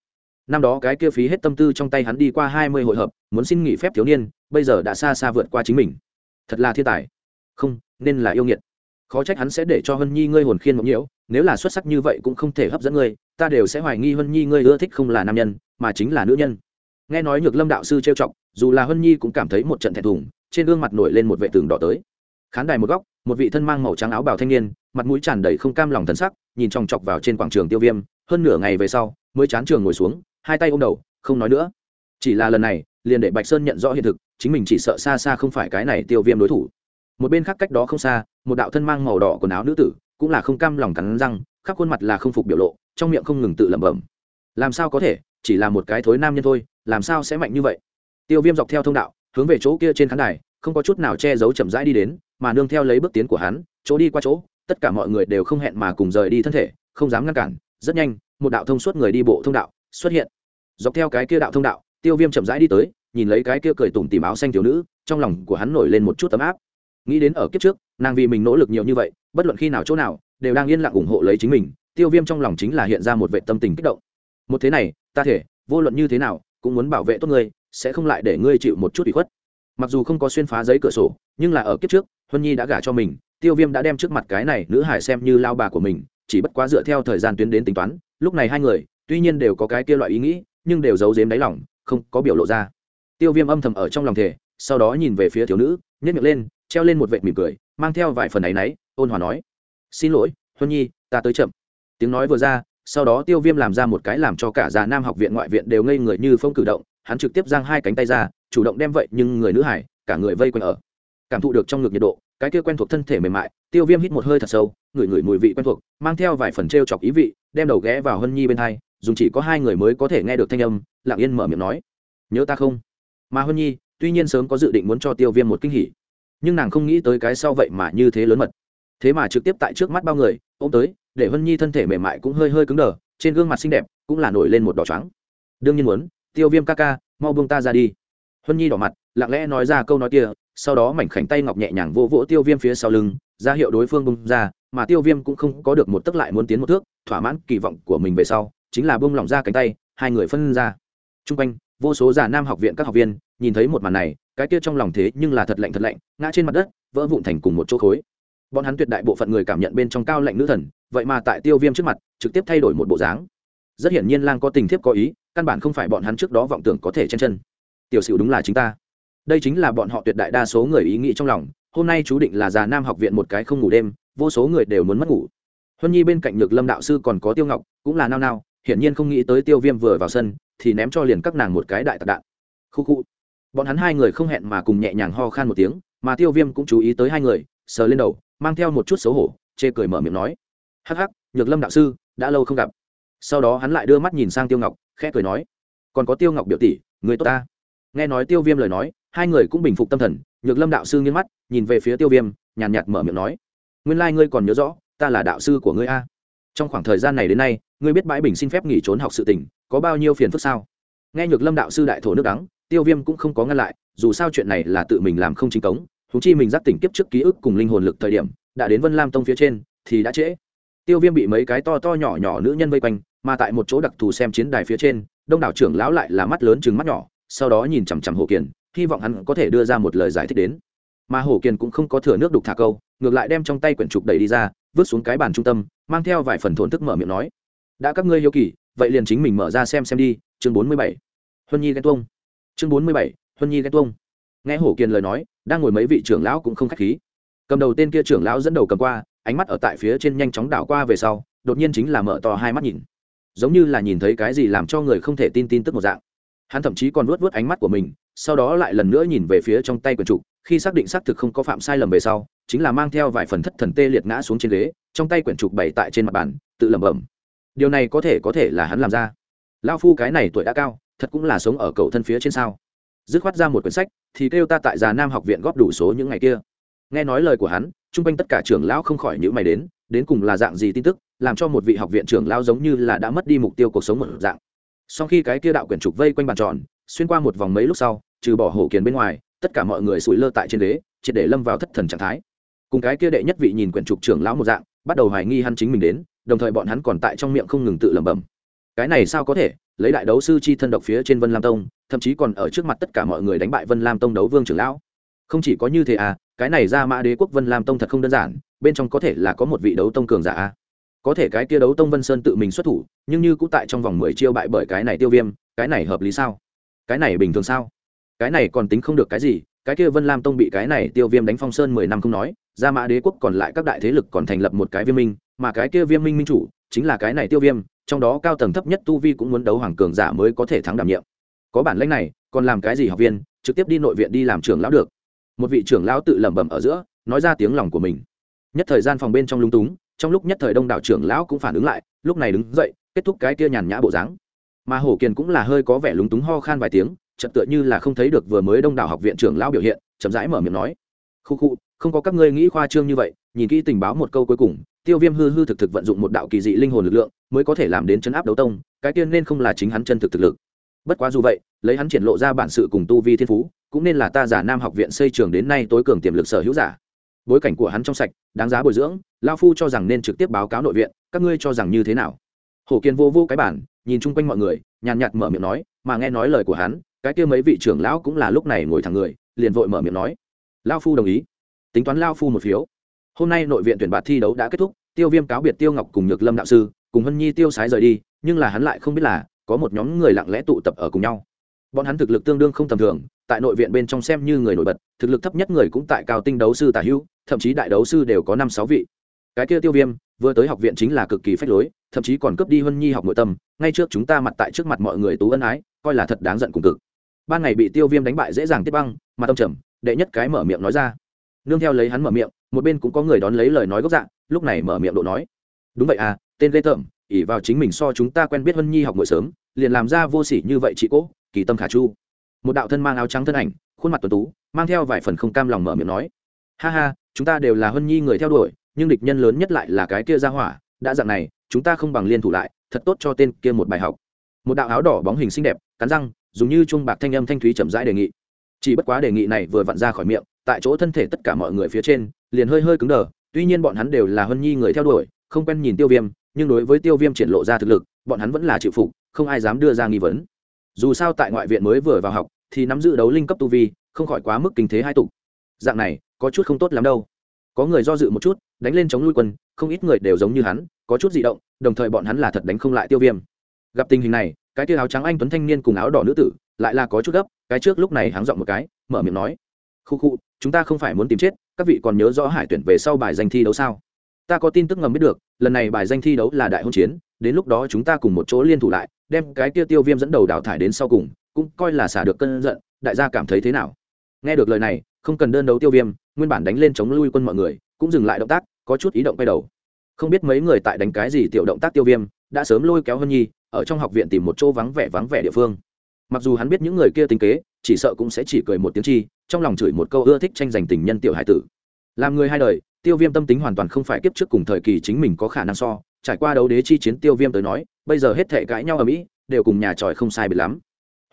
Năm đó cái kia phí hết tâm tư trong tay hắn đi qua hai mươi hội hợp, muốn xin nghỉ phép thiếu niên, bây giờ đã xa xa vượt qua chính mình. Thật là thiên tài. Không, nên là yêu nghiệt. Khó trách hắn sẽ để cho hân nhi ngươi hồn khiên mộng nhiễu, nếu là xuất sắc như vậy cũng không thể hấp dẫn ngươi, ta đều sẽ hoài nghi hân nhi ngươi ưa thích không là nam nhân, mà chính là nữ nhân. Nghe nói nhược lâm đạo sư trêu chọc, dù là hân nhi cũng cảm thấy một trận thẹn thùng, trên gương mặt nổi lên một vệ tường đỏ tới. Khán đài một góc, một vị thân mang màu trắng áo bào thanh niên, mặt mũi tràn đầy không cam lòng thân sắc nhìn chòng chọc vào trên quảng trường tiêu viêm, hơn nửa ngày về sau, mới chán trường ngồi xuống, hai tay ôm đầu, không nói nữa. Chỉ là lần này, liền để bạch sơn nhận rõ hiện thực, chính mình chỉ sợ xa xa không phải cái này tiêu viêm đối thủ. Một bên khác cách đó không xa, một đạo thân mang màu đỏ quần áo nữ tử, cũng là không cam lòng cắn răng, khắp khuôn mặt là không phục biểu lộ, trong miệng không ngừng tự lẩm bẩm. Làm sao có thể, chỉ là một cái thối nam nhân thôi, làm sao sẽ mạnh như vậy? Tiêu viêm dọc theo thông đạo, hướng về chỗ kia trên khán đài, không có chút nào che giấu chậm rãi đi đến, mà nương theo lấy bước tiến của hắn, chỗ đi qua chỗ tất cả mọi người đều không hẹn mà cùng rời đi thân thể, không dám ngăn cản. Rất nhanh, một đạo thông suốt người đi bộ thông đạo xuất hiện. Dọc theo cái kia đạo thông đạo, tiêu viêm chậm rãi đi tới, nhìn lấy cái kia cười tủm tìm áo xanh thiếu nữ, trong lòng của hắn nổi lên một chút tấm áp. Nghĩ đến ở kiếp trước, nàng vì mình nỗ lực nhiều như vậy, bất luận khi nào chỗ nào, đều đang yên lặng ủng hộ lấy chính mình, tiêu viêm trong lòng chính là hiện ra một vệ tâm tình kích động. Một thế này, ta thể, vô luận như thế nào, cũng muốn bảo vệ tốt ngươi, sẽ không lại để ngươi chịu một chút bị khuất. Mặc dù không có xuyên phá giấy cửa sổ, nhưng là ở kiếp trước, huân nhi đã gả cho mình tiêu viêm đã đem trước mặt cái này nữ hải xem như lao bà của mình, chỉ bất quá dựa theo thời gian tuyến đến tính toán, lúc này hai người, tuy nhiên đều có cái kia loại ý nghĩ, nhưng đều giấu giếm đáy lòng, không có biểu lộ ra. Tiêu viêm âm thầm ở trong lòng thể sau đó nhìn về phía thiếu nữ nhét miệng lên, treo lên một vệt mỉm cười, mang theo vài phần áy náy, ôn hòa nói, xin lỗi, huân nhi, ta tới chậm. Tiếng nói vừa ra, sau đó tiêu viêm làm ra một cái làm cho cả già nam học viện ngoại viện đều ngây người như phong cử động, hắn trực tiếp giang hai cánh tay ra, chủ động đem vậy, nhưng người nữ hải, cả người vây quanh ở. Cảm thụ được trong ngực nhiệt độ cái kia quen thuộc thân thể mềm mại, tiêu viêm hít một hơi thật sâu, ngửi ngửi mùi vị quen thuộc, mang theo vài phần t r e o chọc ý vị, đem đầu ghé vào hân nhi bên hai, dùng chỉ có hai người mới có thể nghe được thanh âm, lặng yên mở miệng nói. Nhớ ta không? Mà hân nhi, tuy nhiên sớm có dự định muốn cho tiêu viêm một kinh hỉ, nhưng nàng không nghĩ tới cái sau vậy mà như thế lớn mật. Thế mà trực tiếp tại trước mắt bao người ô m tới, để hân nhi thân thể mềm mại cũng hơi hơi cứng đờ, trên gương mặt xinh đẹp cũng là nổi lên một đỏ trắng đương nhiên muốn, tiêu viêm ca ca, mau buông ta ra đi. Hân nhi đỏ mặt lặng lẽ nói ra câu nói kia, sau đó mảnh khảnh tay ngọc nhẹ nhàng vỗ vỗ tiêu viêm phía sau lưng, ra hiệu đối phương bung ra, mà tiêu viêm cũng không có được một tấc lại muốn tiến một thước, thỏa mãn kỳ vọng của mình về sau, chính là bung lỏng ra cánh tay, hai người phân ra. T r u n g quanh, vô số già nam học viện các học viên, nhìn thấy một màn này, cái kia trong lòng thế nhưng là thật lạnh thật lạnh, ngã trên mặt đất, vỡ vụn thành cùng một chỗ khối. Bọn hắn tuyệt đại bộ phận người cảm nhận bên trong cao lạnh nữ thần, vậy mà tại tiêu viêm trước mặt, trực tiếp thay đổi một bộ dáng. Rất hiển nhiên lang có tình thiếp có ý, căn bản không phải bọn hắn trước đó vọng tưởng có thể chen chân. Tiểu sửu đúng là chính ta đây chính là bọn họ tuyệt đại đa số người ý nghĩ trong lòng, hôm nay chú định là già nam học viện một cái không ngủ đêm, vô số người đều muốn mất ngủ. Huân nhi bên cạnh nhược lâm đạo sư còn có tiêu ngọc, cũng là nao nao, hiển nhiên không nghĩ tới tiêu viêm vừa vào sân, thì ném cho liền các nàng một cái đại tạc đạn. Khu khu. Bọn hắn hai người không hẹn mà cùng nhẹ nhàng ho khan một tiếng, mà tiêu viêm cũng chú ý tới hai người, sờ lên đầu, mang theo một chút xấu hổ, chê cười mở miệng nói. Hắc hắc, nhược lâm đạo sư, đã lâu không gặp. Sau đó hắn lại đưa mắt nhìn sang tiêu ngọc, khẽ cười nói. Còn có tiêu ngọc biểu tỷ, người tốt ta. Nghe nói tiêu viêm lời nói hai người cũng bình phục tâm thần nhược lâm đạo sư nghiêng mắt nhìn về phía tiêu viêm nhàn nhạt, nhạt mở miệng nói nguyên lai、like、ngươi còn nhớ rõ ta là đạo sư của ngươi a. Trong khoảng thời gian này đến nay ngươi biết bãi bình xin phép nghỉ trốn học sự tỉnh có bao nhiêu phiền phức sao? Nghe nhược lâm đạo sư đại thổ nước đắng tiêu viêm cũng không có ngăn lại dù sao chuyện này là tự mình làm không chính cống thú chi mình giác tỉnh kiếp trước ký ức cùng linh hồn lực thời điểm đã đến vân lam tông phía trên thì đã trễ. Tiêu viêm bị mấy cái to to nhỏ nhỏ nữ nhân vây quanh mà tại một chỗ đặc thù xem chiến đài phía trên đông đảo trưởng lão lại là mắt lớn chừng mắt nhỏ sau đó nhìn chằm chằm hồ kiền hy vọng hắn có thể đưa ra một lời giải thích đến. Mà hồ kiền cũng không có thừa nước đục thả câu, ngược lại đem trong tay quyển trục đẩy đi ra, vứt xuống cái bàn trung tâm, mang theo vài phần thổn thức mở miệng nói. Đã các ngươi hiếu kỳ, vậy liền chính mình mở ra xem xem đi, chương bốn mươi bảy. Huân nhi ghen tuông. Chương bốn mươi bảy, huân nhi ghen tuông. Nghe hổ kiền lời nói, đang ngồi mấy vị trưởng lão cũng không k h á c h khí. Cầm đầu tên kia trưởng lão dẫn đầu cầm qua, ánh mắt ở tại phía trên nhanh chóng đảo qua về sau, đột nhiên chính là mở to hai mắt nhìn. Giống như là nhìn thấy cái gì làm cho người không thể tin tin tức một dạng hắn thậm chí còn vuốt vớt ánh mắt của mình, sau đó lại lần nữa nhìn về phía trong tay quần trục, khi xác định xác thực không có phạm sai lầm về sau, chính là mang theo vài phần thất thần tê liệt ngã xuống trên ghế, trong tay quyển trục bày tại trên mặt bàn, tự lẩm bẩm. Điều này có thể có thể là hắn làm ra. Lao phu cái này tuổi đã cao, thật cũng là sống ở cầu thân phía trên sao? Dứt khoát ra một quyển sách, thì kêu ta tại già nam học viện góp đủ số những ngày kia. Nghe nói lời của hắn, chung quanh tất cả trưởng lão không khỏi những mày đến đến cùng là dạng gì tin tức, làm cho một vị học viện trưởng lão giống như là đã mất đi mục tiêu cuộc sống một dạng sau khi cái kia đạo quyển trục vây quanh bàn tròn, xuyên qua một vòng mấy lúc sau, trừ bỏ hổ kiền bên ngoài, tất cả mọi người sủi lơ tại trên ghế, triệt để lâm vào thất thần trạng thái. Cùng cái kia đệ nhất vị nhìn quyển trục trưởng lão một dạng, bắt đầu hoài nghi hắn chính mình đến, đồng thời bọn hắn còn tại trong miệng không ngừng tự lẩm bẩm. Cái này sao có thể, lấy đại đấu sư chi thân độc phía trên vân lam tông, thậm chí còn ở trước mặt tất cả mọi người đánh bại vân lam tông đấu vương trưởng lão. Không chỉ có như thế à cái này ra mã đế quốc vân lam tông thật không đơn giản, bên trong có thể là có một vị đấu tông cường giả à có thể cái kia đấu tông vân sơn tự mình xuất thủ, nhưng như cũng tại trong vòng mười chiêu bại bởi cái này tiêu viêm, cái này hợp lý sao? Cái này bình thường sao? Cái này còn tính không được cái gì, cái kia vân lam tông bị cái này tiêu viêm đánh phong sơn mười năm không nói, gia mã đế quốc còn lại các đại thế lực còn thành lập một cái viêm minh, mà cái kia viêm minh minh chủ chính là cái này tiêu viêm, trong đó cao tầng thấp nhất tu vi cũng muốn đấu hoàng cường giả mới có thể thắng đảm nhiệm. Có bản lãnh này, còn làm cái gì học viên, trực tiếp đi nội viện đi làm trưởng lão được. Một vị trưởng lão tự lẩm bẩm ở giữa, nói ra tiếng lòng của mình. Nhất thời gian phòng bên trong lung túng trong lúc nhất thời đông đảo trưởng lão cũng phản ứng lại, lúc này đứng dậy, kết thúc cái kia nhàn nhã bộ dáng. Mà hổ kiền cũng là hơi có vẻ lúng túng ho khan vài tiếng, chợt tựa như là không thấy được vừa mới đông đảo học viện trưởng lão biểu hiện, chậm rãi mở miệng nói, khu khu, không có các ngươi nghĩ khoa trương như vậy, nhìn kỹ tình báo một câu cuối cùng, tiêu viêm hư hư thực thực vận dụng một đạo kỳ dị linh hồn lực lượng, mới có thể làm đến chấn áp đấu tông, cái tiên nên không là chính hắn chân thực thực lực. Bất quá dù vậy, lấy hắn triển lộ ra bản sự cùng tu vi thiên phú, cũng nên là ta giả nam học viện xây trường đến nay tối cường tiềm lực sở hữu giả. Bối cảnh của hắn trong sạch, đáng giá bồi dưỡng lao phu cho rằng nên trực tiếp báo cáo nội viện, các ngươi cho rằng như thế nào? Hổ kiên vô vô cái bản, nhìn chung quanh mọi người, nhàn nhạt mở miệng nói, mà nghe nói lời của hắn, cái kia mấy vị trưởng lão cũng là lúc này ngồi thẳng người, liền vội mở miệng nói. Lao phu đồng ý. Tính toán lao phu một phiếu. Hôm nay nội viện tuyển bạt thi đấu đã kết thúc, tiêu viêm cáo biệt tiêu ngọc cùng nhược lâm đạo sư, cùng hân nhi tiêu sái rời đi, nhưng là hắn lại không biết là, có một nhóm người lặng lẽ tụ tập ở cùng nhau. Bọn hắn thực lực tương đương không tầm thường, tại nội viện bên trong xem như người nổi bật, thực lực thấp nhất người cũng tại cao tinh đấu sư tả hữu, thậm chí đại đấu sư đều có năm sáu vị cái kia tiêu viêm, vừa tới học viện chính là cực kỳ phách lối, thậm chí còn cướp đi Huân nhi học nội tâm, ngay trước chúng ta mặt tại trước mặt mọi người tú ân ái, coi là thật đáng giận cùng cực. Ban ngày bị tiêu viêm đánh bại dễ dàng tiếp băng, mà tâm trầm, đệ nhất cái mở miệng nói ra. Nương theo lấy hắn mở miệng, một bên cũng có người đón lấy lời nói gốc dạng lúc này mở miệng độ nói. Đúng vậy à tên lê tởm ỉ vào chính mình so chúng ta quen biết Huân nhi học ngồi sớm, liền làm ra vô sỉ như vậy chị cố, kỳ tâm khả chu. Một đạo thân mang áo trắng thân ảnh, khuôn mặt tuần tú, mang theo vài phần không cam lòng mở miệng nói. Ha ha, chúng ta đều là Huân nhi người theo đuổi nhưng địch nhân lớn nhất lại là cái kia ra hỏa, đã dạng này, chúng ta không bằng liên thủ lại, thật tốt cho tên kia một bài học. Một đạo áo đỏ bóng hình xinh đẹp, cắn răng, dùng như chuông bạc thanh âm thanh thúy chậm rãi đề nghị. Chỉ bất quá đề nghị này vừa vặn ra khỏi miệng, tại chỗ thân thể tất cả mọi người phía trên, liền hơi hơi cứng đờ, tuy nhiên bọn hắn đều là hân nhi người theo đuổi, không quen nhìn tiêu viêm, nhưng đối với tiêu viêm triển lộ ra thực lực, bọn hắn vẫn là chịu phục, không ai dám đưa ra nghi vấn. Dù sao tại ngoại viện mới vừa vào học, thì nắm giữ đấu linh cấp tu vi, không khỏi quá mức kinh thế hai tục. Dạng này, có chút không tốt lắm đâu có người do dự một chút, đánh lên chống lui quân, không ít người đều giống như hắn, có chút di động, đồng thời bọn hắn là thật đánh không lại tiêu viêm. Gặp tình hình này, cái tia áo trắng anh tuấn thanh niên cùng áo đỏ nữ tử, lại là có chút gấp, cái trước lúc này háng dọn một cái, mở miệng nói, khu khu, chúng ta không phải muốn tìm chết, các vị còn nhớ rõ hải tuyển về sau bài danh thi đấu sao? Ta có tin tức ngầm biết được, lần này bài danh thi đấu là đại hôn chiến, đến lúc đó chúng ta cùng một chỗ liên thủ lại, đem cái kia tiêu viêm dẫn đầu đào thải đến sau cùng, cũng coi là xả được cơn giận, đại gia cảm thấy thế nào? Nghe được lời này không cần đơn đấu tiêu viêm, nguyên bản đánh lên chống lui quân mọi người, cũng dừng lại động tác, có chút ý động quay đầu. Không biết mấy người tại đánh cái gì tiểu động tác tiêu viêm, đã sớm lôi kéo hân nhi, ở trong học viện tìm một chỗ vắng vẻ vắng vẻ địa phương. Mặc dù hắn biết những người kia tính kế, chỉ sợ cũng sẽ chỉ cười một tiếng chi, trong lòng chửi một câu ưa thích tranh giành tình nhân tiểu hải tử. Làm người hai đời, tiêu viêm tâm tính hoàn toàn không phải kiếp trước cùng thời kỳ chính mình có khả năng so, trải qua đấu đế chi chiến tiêu viêm tới nói, bây giờ hết thể cãi nhau ở mỹ, đều cùng nhà tròi không sai bị lắm.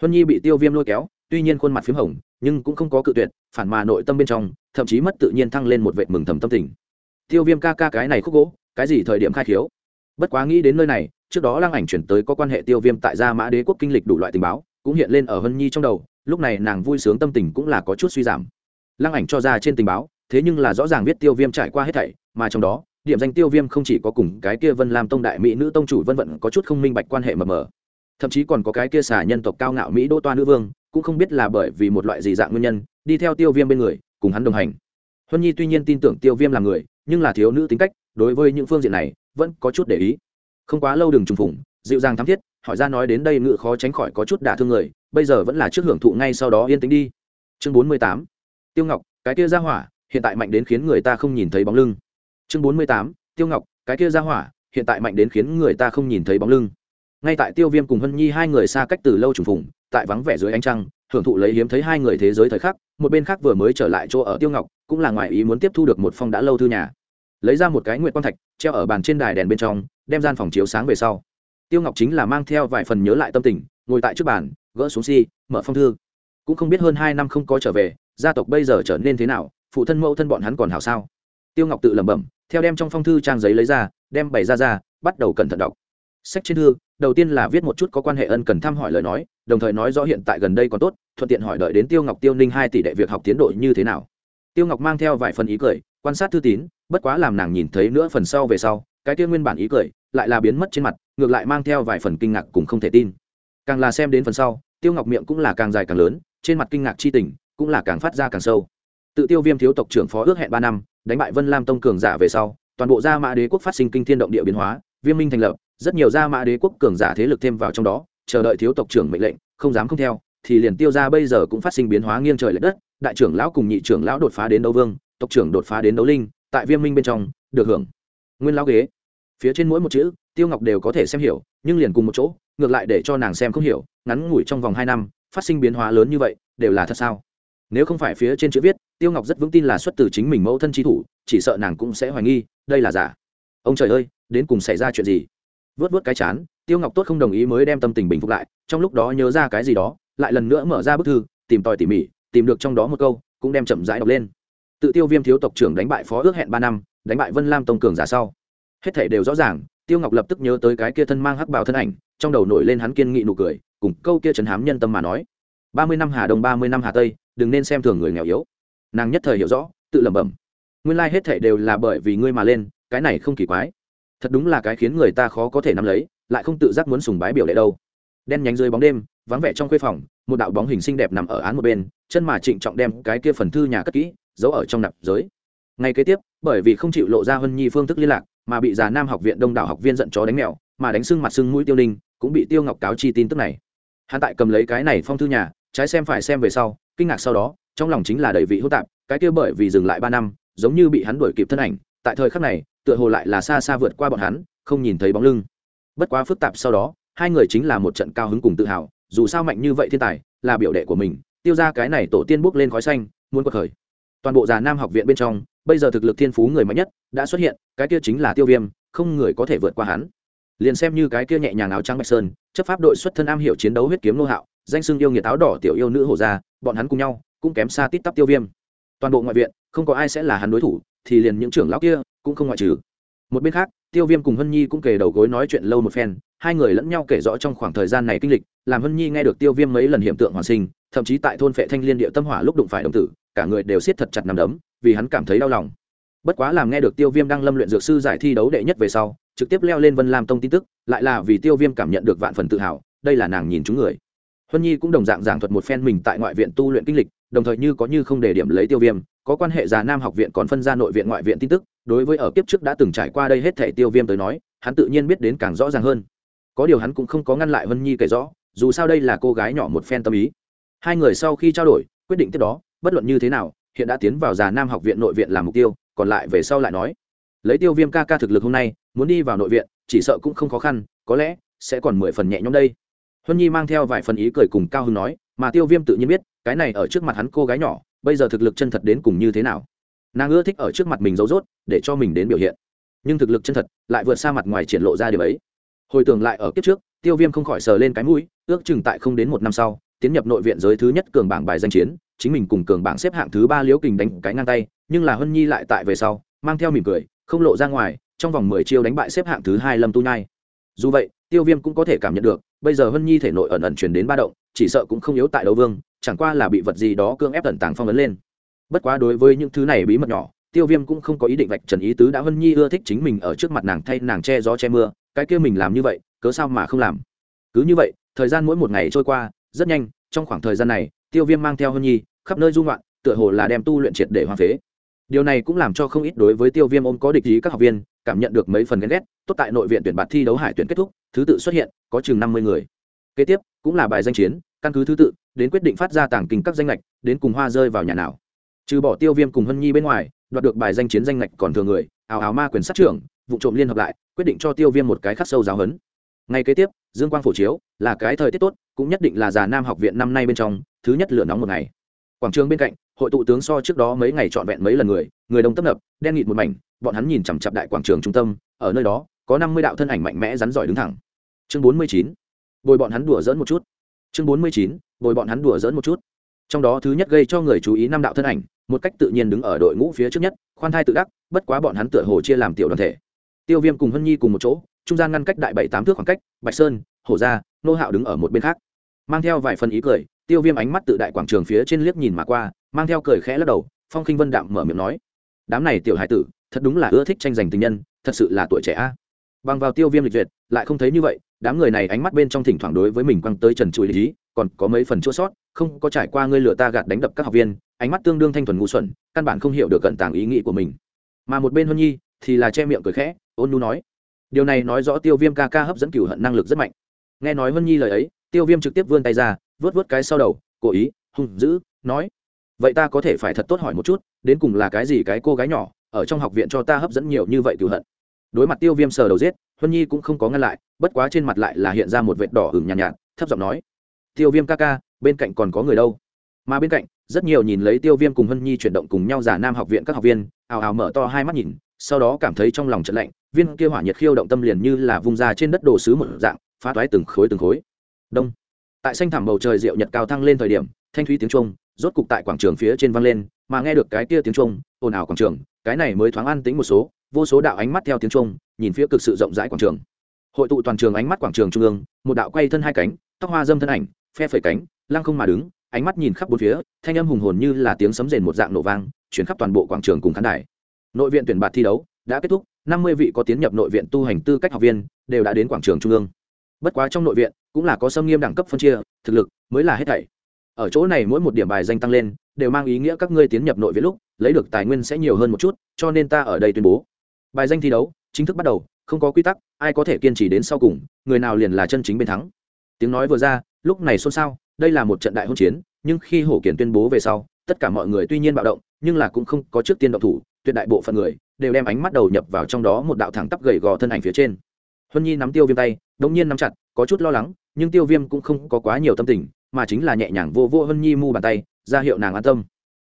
Huân nhi bị tiêu viêm lôi kéo, tuy nhiên khuôn mặt p h í m hồng nhưng cũng không có cự tuyệt, phản mà nội tâm bên trong, thậm chí mất tự nhiên thăng lên một vệ mừng thầm tâm tình. Tiêu viêm ca ca cái này khúc gỗ, cái gì thời điểm khai khiếu? Bất quá nghĩ đến nơi này, trước đó lăng ảnh chuyển tới có quan hệ tiêu viêm tại gia mã đế quốc kinh lịch đủ loại tình báo, cũng hiện lên ở hân nhi trong đầu, lúc này nàng vui sướng tâm tình cũng là có chút suy giảm. Lăng ảnh cho ra trên tình báo, thế nhưng là rõ ràng biết tiêu viêm trải qua hết thảy, mà trong đó, điểm danh tiêu viêm không chỉ có cùng cái kia vân lam tông đại mỹ nữ tông chủ vân vận có chút không minh bạch quan hệ mờ mờ. Thậm chí còn có cái kia xả nhân tộc cao ngạo mỹ đô toa nữ vương cũng không biết là bởi vì một loại gì dạng nguyên nhân, đi theo tiêu viêm bên người, cùng hắn đồng hành. Huân nhi tuy nhiên tin tưởng tiêu viêm là người, nhưng là thiếu nữ tính cách, đối với những phương diện này, vẫn có chút để ý. Không quá lâu đừng trùng phủng dịu dàng thắm thiết, hỏi ra nói đến đây ngự khó tránh khỏi có chút đả thương người, bây giờ vẫn là trước hưởng thụ ngay sau đó yên tĩnh đi. Chương bốn mươi tám. Tiêu ngọc, cái kia ra hỏa, hiện tại mạnh đến khiến người ta không nhìn thấy bóng lưng. Chương bốn mươi tám. Tiêu ngọc, cái kia ra hỏa, hiện tại mạnh đến khiến người ta không nhìn thấy bóng lưng. Ngay tại tiêu viêm cùng hân nhi hai người xa cách từ lâu trùng phùng tại vắng vẻ dưới ánh trăng, hưởng thụ lấy hiếm thấy hai người thế giới thời khắc, một bên khác vừa mới trở lại chỗ ở tiêu ngọc, cũng là ngoài ý muốn tiếp thu được một phong đã lâu thư nhà. Lấy ra một cái nguyện quang thạch, treo ở bàn trên đài đèn bên trong, đem gian phòng chiếu sáng về sau. Tiêu ngọc chính là mang theo vài phần nhớ lại tâm tình, ngồi tại trước bàn, gỡ xuống si, mở phong thư. Cũng không biết hơn hai năm không có trở về, gia tộc bây giờ trở nên thế nào, phụ thân mẫu thân bọn hắn còn hảo sao? Tiêu ngọc tự lẩm bẩm, theo đem trong phong thư trang giấy lấy ra, đem bày ra ra, bắt đầu cẩn thận đọc. Sách trên thư đầu tiên là viết một chút có quan hệ ân cần thăm hỏi lời nói, đồng thời nói rõ hiện tại gần đây còn tốt, thuận tiện hỏi đợi đến tiêu ngọc tiêu ninh hai tỷ đệ việc học tiến độ như thế nào. Tiêu ngọc mang theo vài phần ý cười, quan sát thư tín, bất quá làm nàng nhìn thấy nữa phần sau về sau, cái kia nguyên bản ý cười, lại là biến mất trên mặt, ngược lại mang theo vài phần kinh ngạc cùng không thể tin. Càng là xem đến phần sau, tiêu ngọc miệng cũng là càng dài càng lớn, trên mặt kinh ngạc chi tình cũng là càng phát ra càng sâu. Tự tiêu viêm thiếu tộc trưởng phó ước hẹn ba năm, đánh bại vân lam tông cường giả về sau, toàn bộ gia mã đế quốc phát sinh kinh thiên động địa biến hóa, viêm minh thành lập rất nhiều gia mã đế quốc cường giả thế lực thêm vào trong đó, chờ đợi thiếu tộc trưởng mệnh lệnh, không dám không theo, thì liền tiêu ra bây giờ cũng phát sinh biến hóa nghiêng trời l ệ đất, đại trưởng lão cùng nhị trưởng lão đột phá đến đấu vương, tộc trưởng đột phá đến đấu linh, tại viêm minh bên trong, được hưởng. Nguyên lão ghế. Phía trên mỗi một chữ, tiêu ngọc đều có thể xem hiểu, nhưng liền cùng một chỗ, ngược lại để cho nàng xem không hiểu, ngắn ngủi trong vòng hai năm, phát sinh biến hóa lớn như vậy, đều là thật sao? Nếu không phải phía trên chữ viết, tiêu ngọc rất vững tin là xuất từ chính mình mẫu thân chi thủ, chỉ sợ nàng cũng sẽ hoài nghi, đây là giả. Ông trời ơi, đến cùng xảy ra chuyện gì? Vớt vớt cái chán, tiêu ngọc tốt không đồng ý mới đem tâm tình bình phục lại, trong lúc đó nhớ ra cái gì đó, lại lần nữa mở ra bức thư, tìm tòi tỉ mỉ, tìm được trong đó một câu, cũng đem chậm rãi đọc lên. Tự tiêu viêm thiếu tộc trưởng đánh bại phó ước hẹn ba năm, đánh bại vân lam tông cường giả sau. Hết thể đều rõ ràng, tiêu ngọc lập tức nhớ tới cái kia thân mang hắc bào thân ảnh, trong đầu nổi lên hắn kiên nghị nụ cười, cùng câu kia trấn hám nhân tâm mà nói. Ba mươi năm hà đông, ba mươi năm hà tây, đừng nên xem thường người nghèo yếu. Nàng nhất thời hiểu rõ, tự lẩm bẩm. Nguyên lai hết thể đều là bởi vì ngươi mà lên, cái này không kỳ quái thật đúng là cái khiến người ta khó có thể nắm lấy, lại không tự giác muốn sùng bái biểu đệ đâu. Đen nhánh dưới bóng đêm, vắng vẻ trong khuê phòng, một đạo bóng hình xinh đẹp nằm ở án một bên, chân mà trịnh trọng đem cái kia phần thư nhà cất kỹ, giấu ở trong nạp giới. Ngay kế tiếp, bởi vì không chịu lộ ra hân nhi phương thức liên lạc, mà bị già nam học viện đông đảo học viên giận chó đánh mèo, mà đánh sưng mặt sưng mũi tiêu ninh, cũng bị tiêu ngọc cáo chi tin tức này. Hắn tại cầm lấy cái này phong thư nhà, trái xem phải xem về sau, kinh ngạc sau đó, trong lòng chính là đầy vị hỗn tạp, cái kia bởi vì dừng lại ba năm, giống như bị hắn đuổi kịp thân ảnh, tại thời khắc này tựa hồ lại là xa xa vượt qua bọn hắn, không nhìn thấy bóng lưng. Bất quá phức tạp sau đó, hai người chính là một trận cao hứng cùng tự hào, dù sao mạnh như vậy thiên tài, là biểu đệ của mình, tiêu ra cái này tổ tiên bước lên khói xanh, muốn quật khởi. Toàn bộ già nam học viện bên trong, bây giờ thực lực thiên phú người mạnh nhất đã xuất hiện, cái kia chính là tiêu viêm, không người có thể vượt qua hắn. Liền xem như cái kia nhẹ nhàng áo trắng bạch sơn, chấp pháp đội xuất thân am hiểu chiến đấu huyết kiếm nô hạo, danh xưng yêu nghiệt áo đỏ tiểu yêu nữ hổ gia, bọn hắn cùng nhau, cũng kém xa tít tắp tiêu viêm. Toàn bộ ngoại viện, không có ai sẽ là hắn đối thủ thì liền những trưởng lão kia cũng không ngoại trừ. Một bên khác, tiêu viêm cùng hân nhi cũng kề đầu gối nói chuyện lâu một phen, hai người lẫn nhau kể rõ trong khoảng thời gian này kinh lịch, làm hân nhi nghe được tiêu viêm mấy lần hiện tượng hoàn sinh, thậm chí tại thôn phệ thanh liên địa tâm hỏa lúc đụng phải đồng tử, cả người đều siết thật chặt nằm đấm, vì hắn cảm thấy đau lòng. Bất quá làm nghe được tiêu viêm đang lâm luyện dược sư giải thi đấu đệ nhất về sau, trực tiếp leo lên vân lam tông tin tức, lại là vì tiêu viêm cảm nhận được vạn phần tự hào, đây là nàng nhìn chúng người. Huân nhi cũng đồng dạng giảng thuật một phen mình tại ngoại viện tu luyện kinh lịch đồng thời như có như không để điểm lấy tiêu viêm, có quan hệ già nam học viện còn phân ra nội viện ngoại viện tin tức, đối với ở kiếp trước đã từng trải qua đây hết thẻ tiêu viêm tới nói, hắn tự nhiên biết đến càng rõ ràng hơn. Có điều hắn cũng không có ngăn lại huân nhi kể rõ, dù sao đây là cô gái nhỏ một phen tâm ý. Hai người sau khi trao đổi, quyết định tiếp đó, bất luận như thế nào, hiện đã tiến vào già nam học viện nội viện làm mục tiêu, còn lại về sau lại nói. Lấy tiêu viêm ca ca thực lực hôm nay, muốn đi vào nội viện, chỉ sợ cũng không khó khăn, có lẽ sẽ còn mười phần nhẹ nhõm đây. Huân nhi mang theo vài phần ý cười cùng cao hưng nói, mà tiêu viêm tự nhiên biết cái này ở trước mặt hắn cô gái nhỏ, bây giờ thực lực chân thật đến cùng như thế nào? Nàng ưa thích ở trước mặt mình giấu dốt để cho mình đến biểu hiện. Nhưng thực lực chân thật lại vượt xa mặt ngoài triển lộ ra điều ấy. Hồi tưởng lại ở kiếp trước, tiêu viêm không khỏi sờ lên cái mũi, ước chừng tại không đến một năm sau, tiến nhập nội viện giới thứ nhất cường bảng bài danh chiến, chính mình cùng cường bảng xếp hạng thứ ba liễu kình đánh cái ngang tay, nhưng là hân nhi lại tại về sau, mang theo mỉm cười, không lộ ra ngoài, trong vòng mười chiêu đánh bại xếp hạng thứ hai lâm tu nhai. Dù vậy, tiêu viêm cũng có thể cảm nhận được, bây giờ hân nhi thể nội ẩn ẩn chuyển đến ba động chỉ sợ cũng không yếu tại đấu vương, chẳng qua là bị vật gì đó cương ép tận tàng phong ấn lên. Bất quá đối với những thứ này bí mật nhỏ, tiêu viêm cũng không có ý định vạch trần ý tứ đã hân nhi ưa thích chính mình ở trước mặt nàng thay nàng che gió che mưa, cái kia mình làm như vậy, cớ sao mà không làm? Cứ như vậy, thời gian mỗi một ngày trôi qua, rất nhanh, trong khoảng thời gian này, tiêu viêm mang theo hân nhi khắp nơi dung loạn tựa hồ là đem tu luyện triệt để hoang phế. Điều này cũng làm cho không ít đối với tiêu viêm ôm có địch ý các học viên, cảm nhận được mấy phần ghen ghét. Tốt tại nội viện tuyển bạt thi đấu hải tuyển kết thúc, thứ tự xuất hiện, có chừng năm mươi người kế tiếp, cũng là bài danh chiến, căn cứ thứ tự, đến quyết định phát ra tàng kinh các danh lệch đến cùng hoa rơi vào nhà nào. Trừ bỏ tiêu viêm cùng hân nhi bên ngoài, đoạt được bài danh chiến danh lệch còn thừa người ảo ảo ma quyền sát trưởng, vụ trộm liên hợp lại, quyết định cho tiêu viêm một cái khắc sâu giáo hấn ngay kế tiếp, dương quang phổ chiếu, là cái thời tiết tốt, cũng nhất định là già nam học viện năm nay bên trong, thứ nhất lửa nóng một ngày. Quảng trường bên cạnh, hội tụ tướng so trước đó mấy ngày trọn vẹn mấy lần người người đông tấp nập, đen nghịt một mảnh, bọn hắn nhìn chằm chặp đại quảng trường trung tâm, ở nơi đó, có năm mươi đạo thân ảnh mạnh mẽ rắn giỏi đứng thẳng. Chương bốn mươi chín bồi bọn hắn đùa dỡn một chút. Chương bốn mươi chín, bồi bọn hắn đùa dỡn một chút. Trong đó thứ nhất gây cho người chú ý năm đạo thân ảnh, một cách tự nhiên đứng ở đội ngũ phía trước nhất, khoan thai tự đắc, bất quá bọn hắn tựa hồ chia làm tiểu đoàn thể. Tiêu viêm cùng hân nhi cùng một chỗ, trung gian ngăn cách đại bảy tám thước khoảng cách, bạch sơn, hổ gia, nô hạo đứng ở một bên khác. Mang theo vài phần ý cười, tiêu viêm ánh mắt tự đại quảng trường phía trên liếc nhìn mà qua, mang theo cười khẽ lắc đầu, phong khinh vân đạm mở miệng nói, đám này tiểu hải tử, thật đúng là ưa thích tranh giành tình nhân, thật sự là tuổi trẻ a. Bằng vào tiêu viêm lịch duyệt, lại không thấy như vậy đám người này ánh mắt bên trong thỉnh thoảng đối với mình quăng tới trần trụi lý, còn có mấy phần chua sót, không có trải qua ngươi lừa ta gạt đánh đập các học viên, ánh mắt tương đương thanh thuần ngu xuẩn, căn bản không hiểu được cận tàng ý nghĩ của mình. Mà một bên huân nhi thì là che miệng cười khẽ, ôn nu nói, điều này nói rõ tiêu viêm ca ca hấp dẫn cửu hận năng lực rất mạnh. Nghe nói huân nhi lời ấy, tiêu viêm trực tiếp vươn tay ra vớt vớt cái sau đầu, cố ý, hung dữ, nói, vậy ta có thể phải thật tốt hỏi một chút, đến cùng là cái gì cái cô gái nhỏ, ở trong học viện cho ta hấp dẫn nhiều như vậy cửu hận? Đối mặt tiêu viêm sờ đầu giết huân nhi cũng không có ngăn lại bất quá trên mặt lại là hiện ra một vệt đỏ hừng nhàn nhạt, nhạt thấp giọng nói tiêu viêm ca ca bên cạnh còn có người đâu? Mà bên cạnh rất nhiều nhìn lấy tiêu viêm cùng hân nhi chuyển động cùng nhau giả nam học viện các học viên ào ào mở to hai mắt nhìn sau đó cảm thấy trong lòng trận lạnh viên kia hỏa nhiệt khiêu động tâm liền như là vung ra trên đất đồ sứ một dạng phá toái từng khối từng khối. Đông. Tại xanh thảm bầu trời rượu nhật cao thăng lên thời điểm thanh thúy tiếng trung rốt cục tại quảng trường phía trên vang lên mà nghe được cái kia tiếng trung ồn ào quảng trường cái này mới thoáng an tính một số vô số đạo ánh mắt theo tiếng trung, nhìn phía cực sự rộng rãi quảng trường. Hội tụ toàn trường ánh mắt quảng trường trung ương, một đạo quay thân hai cánh, tóc hoa dâm thân ảnh, phe phẩy cánh, lăng không mà đứng, ánh mắt nhìn khắp bốn phía, thanh âm hùng hồn như là tiếng sấm rền một dạng nổ vang, chuyển khắp toàn bộ quảng trường cùng khán đài. Nội viện tuyển bạt thi đấu đã kết thúc, năm mươi vị có tiến nhập nội viện tu hành tư cách học viên đều đã đến quảng trường trung ương. Bất quá trong nội viện, cũng là có sâm nghiêm đẳng cấp phân chia, thực lực mới là hết thảy. Ở chỗ này mỗi một điểm bài danh tăng lên, đều mang ý nghĩa các ngươi tiến nhập nội viện lúc, lấy được tài nguyên sẽ nhiều hơn một chút, cho nên ta ở đây tuyên bố bài danh thi đấu chính thức bắt đầu, không có quy tắc, ai có thể kiên trì đến sau cùng, người nào liền là chân chính bên thắng. Tiếng nói vừa ra, lúc này xôn xao, đây là một trận đại hôn chiến, nhưng khi hổ kiển tuyên bố về sau, tất cả mọi người tuy nhiên bạo động, nhưng là cũng không có trước tiên động thủ, tuyệt đại bộ phận người đều đem ánh mắt đầu nhập vào trong đó một đạo thẳng tắp gầy gò thân ảnh phía trên. Huân nhi nắm tiêu viêm tay, đống nhiên nắm chặt, có chút lo lắng, nhưng tiêu viêm cũng không có quá nhiều tâm tình, mà chính là nhẹ nhàng vô vô huân nhi mu bàn tay, ra hiệu nàng an tâm.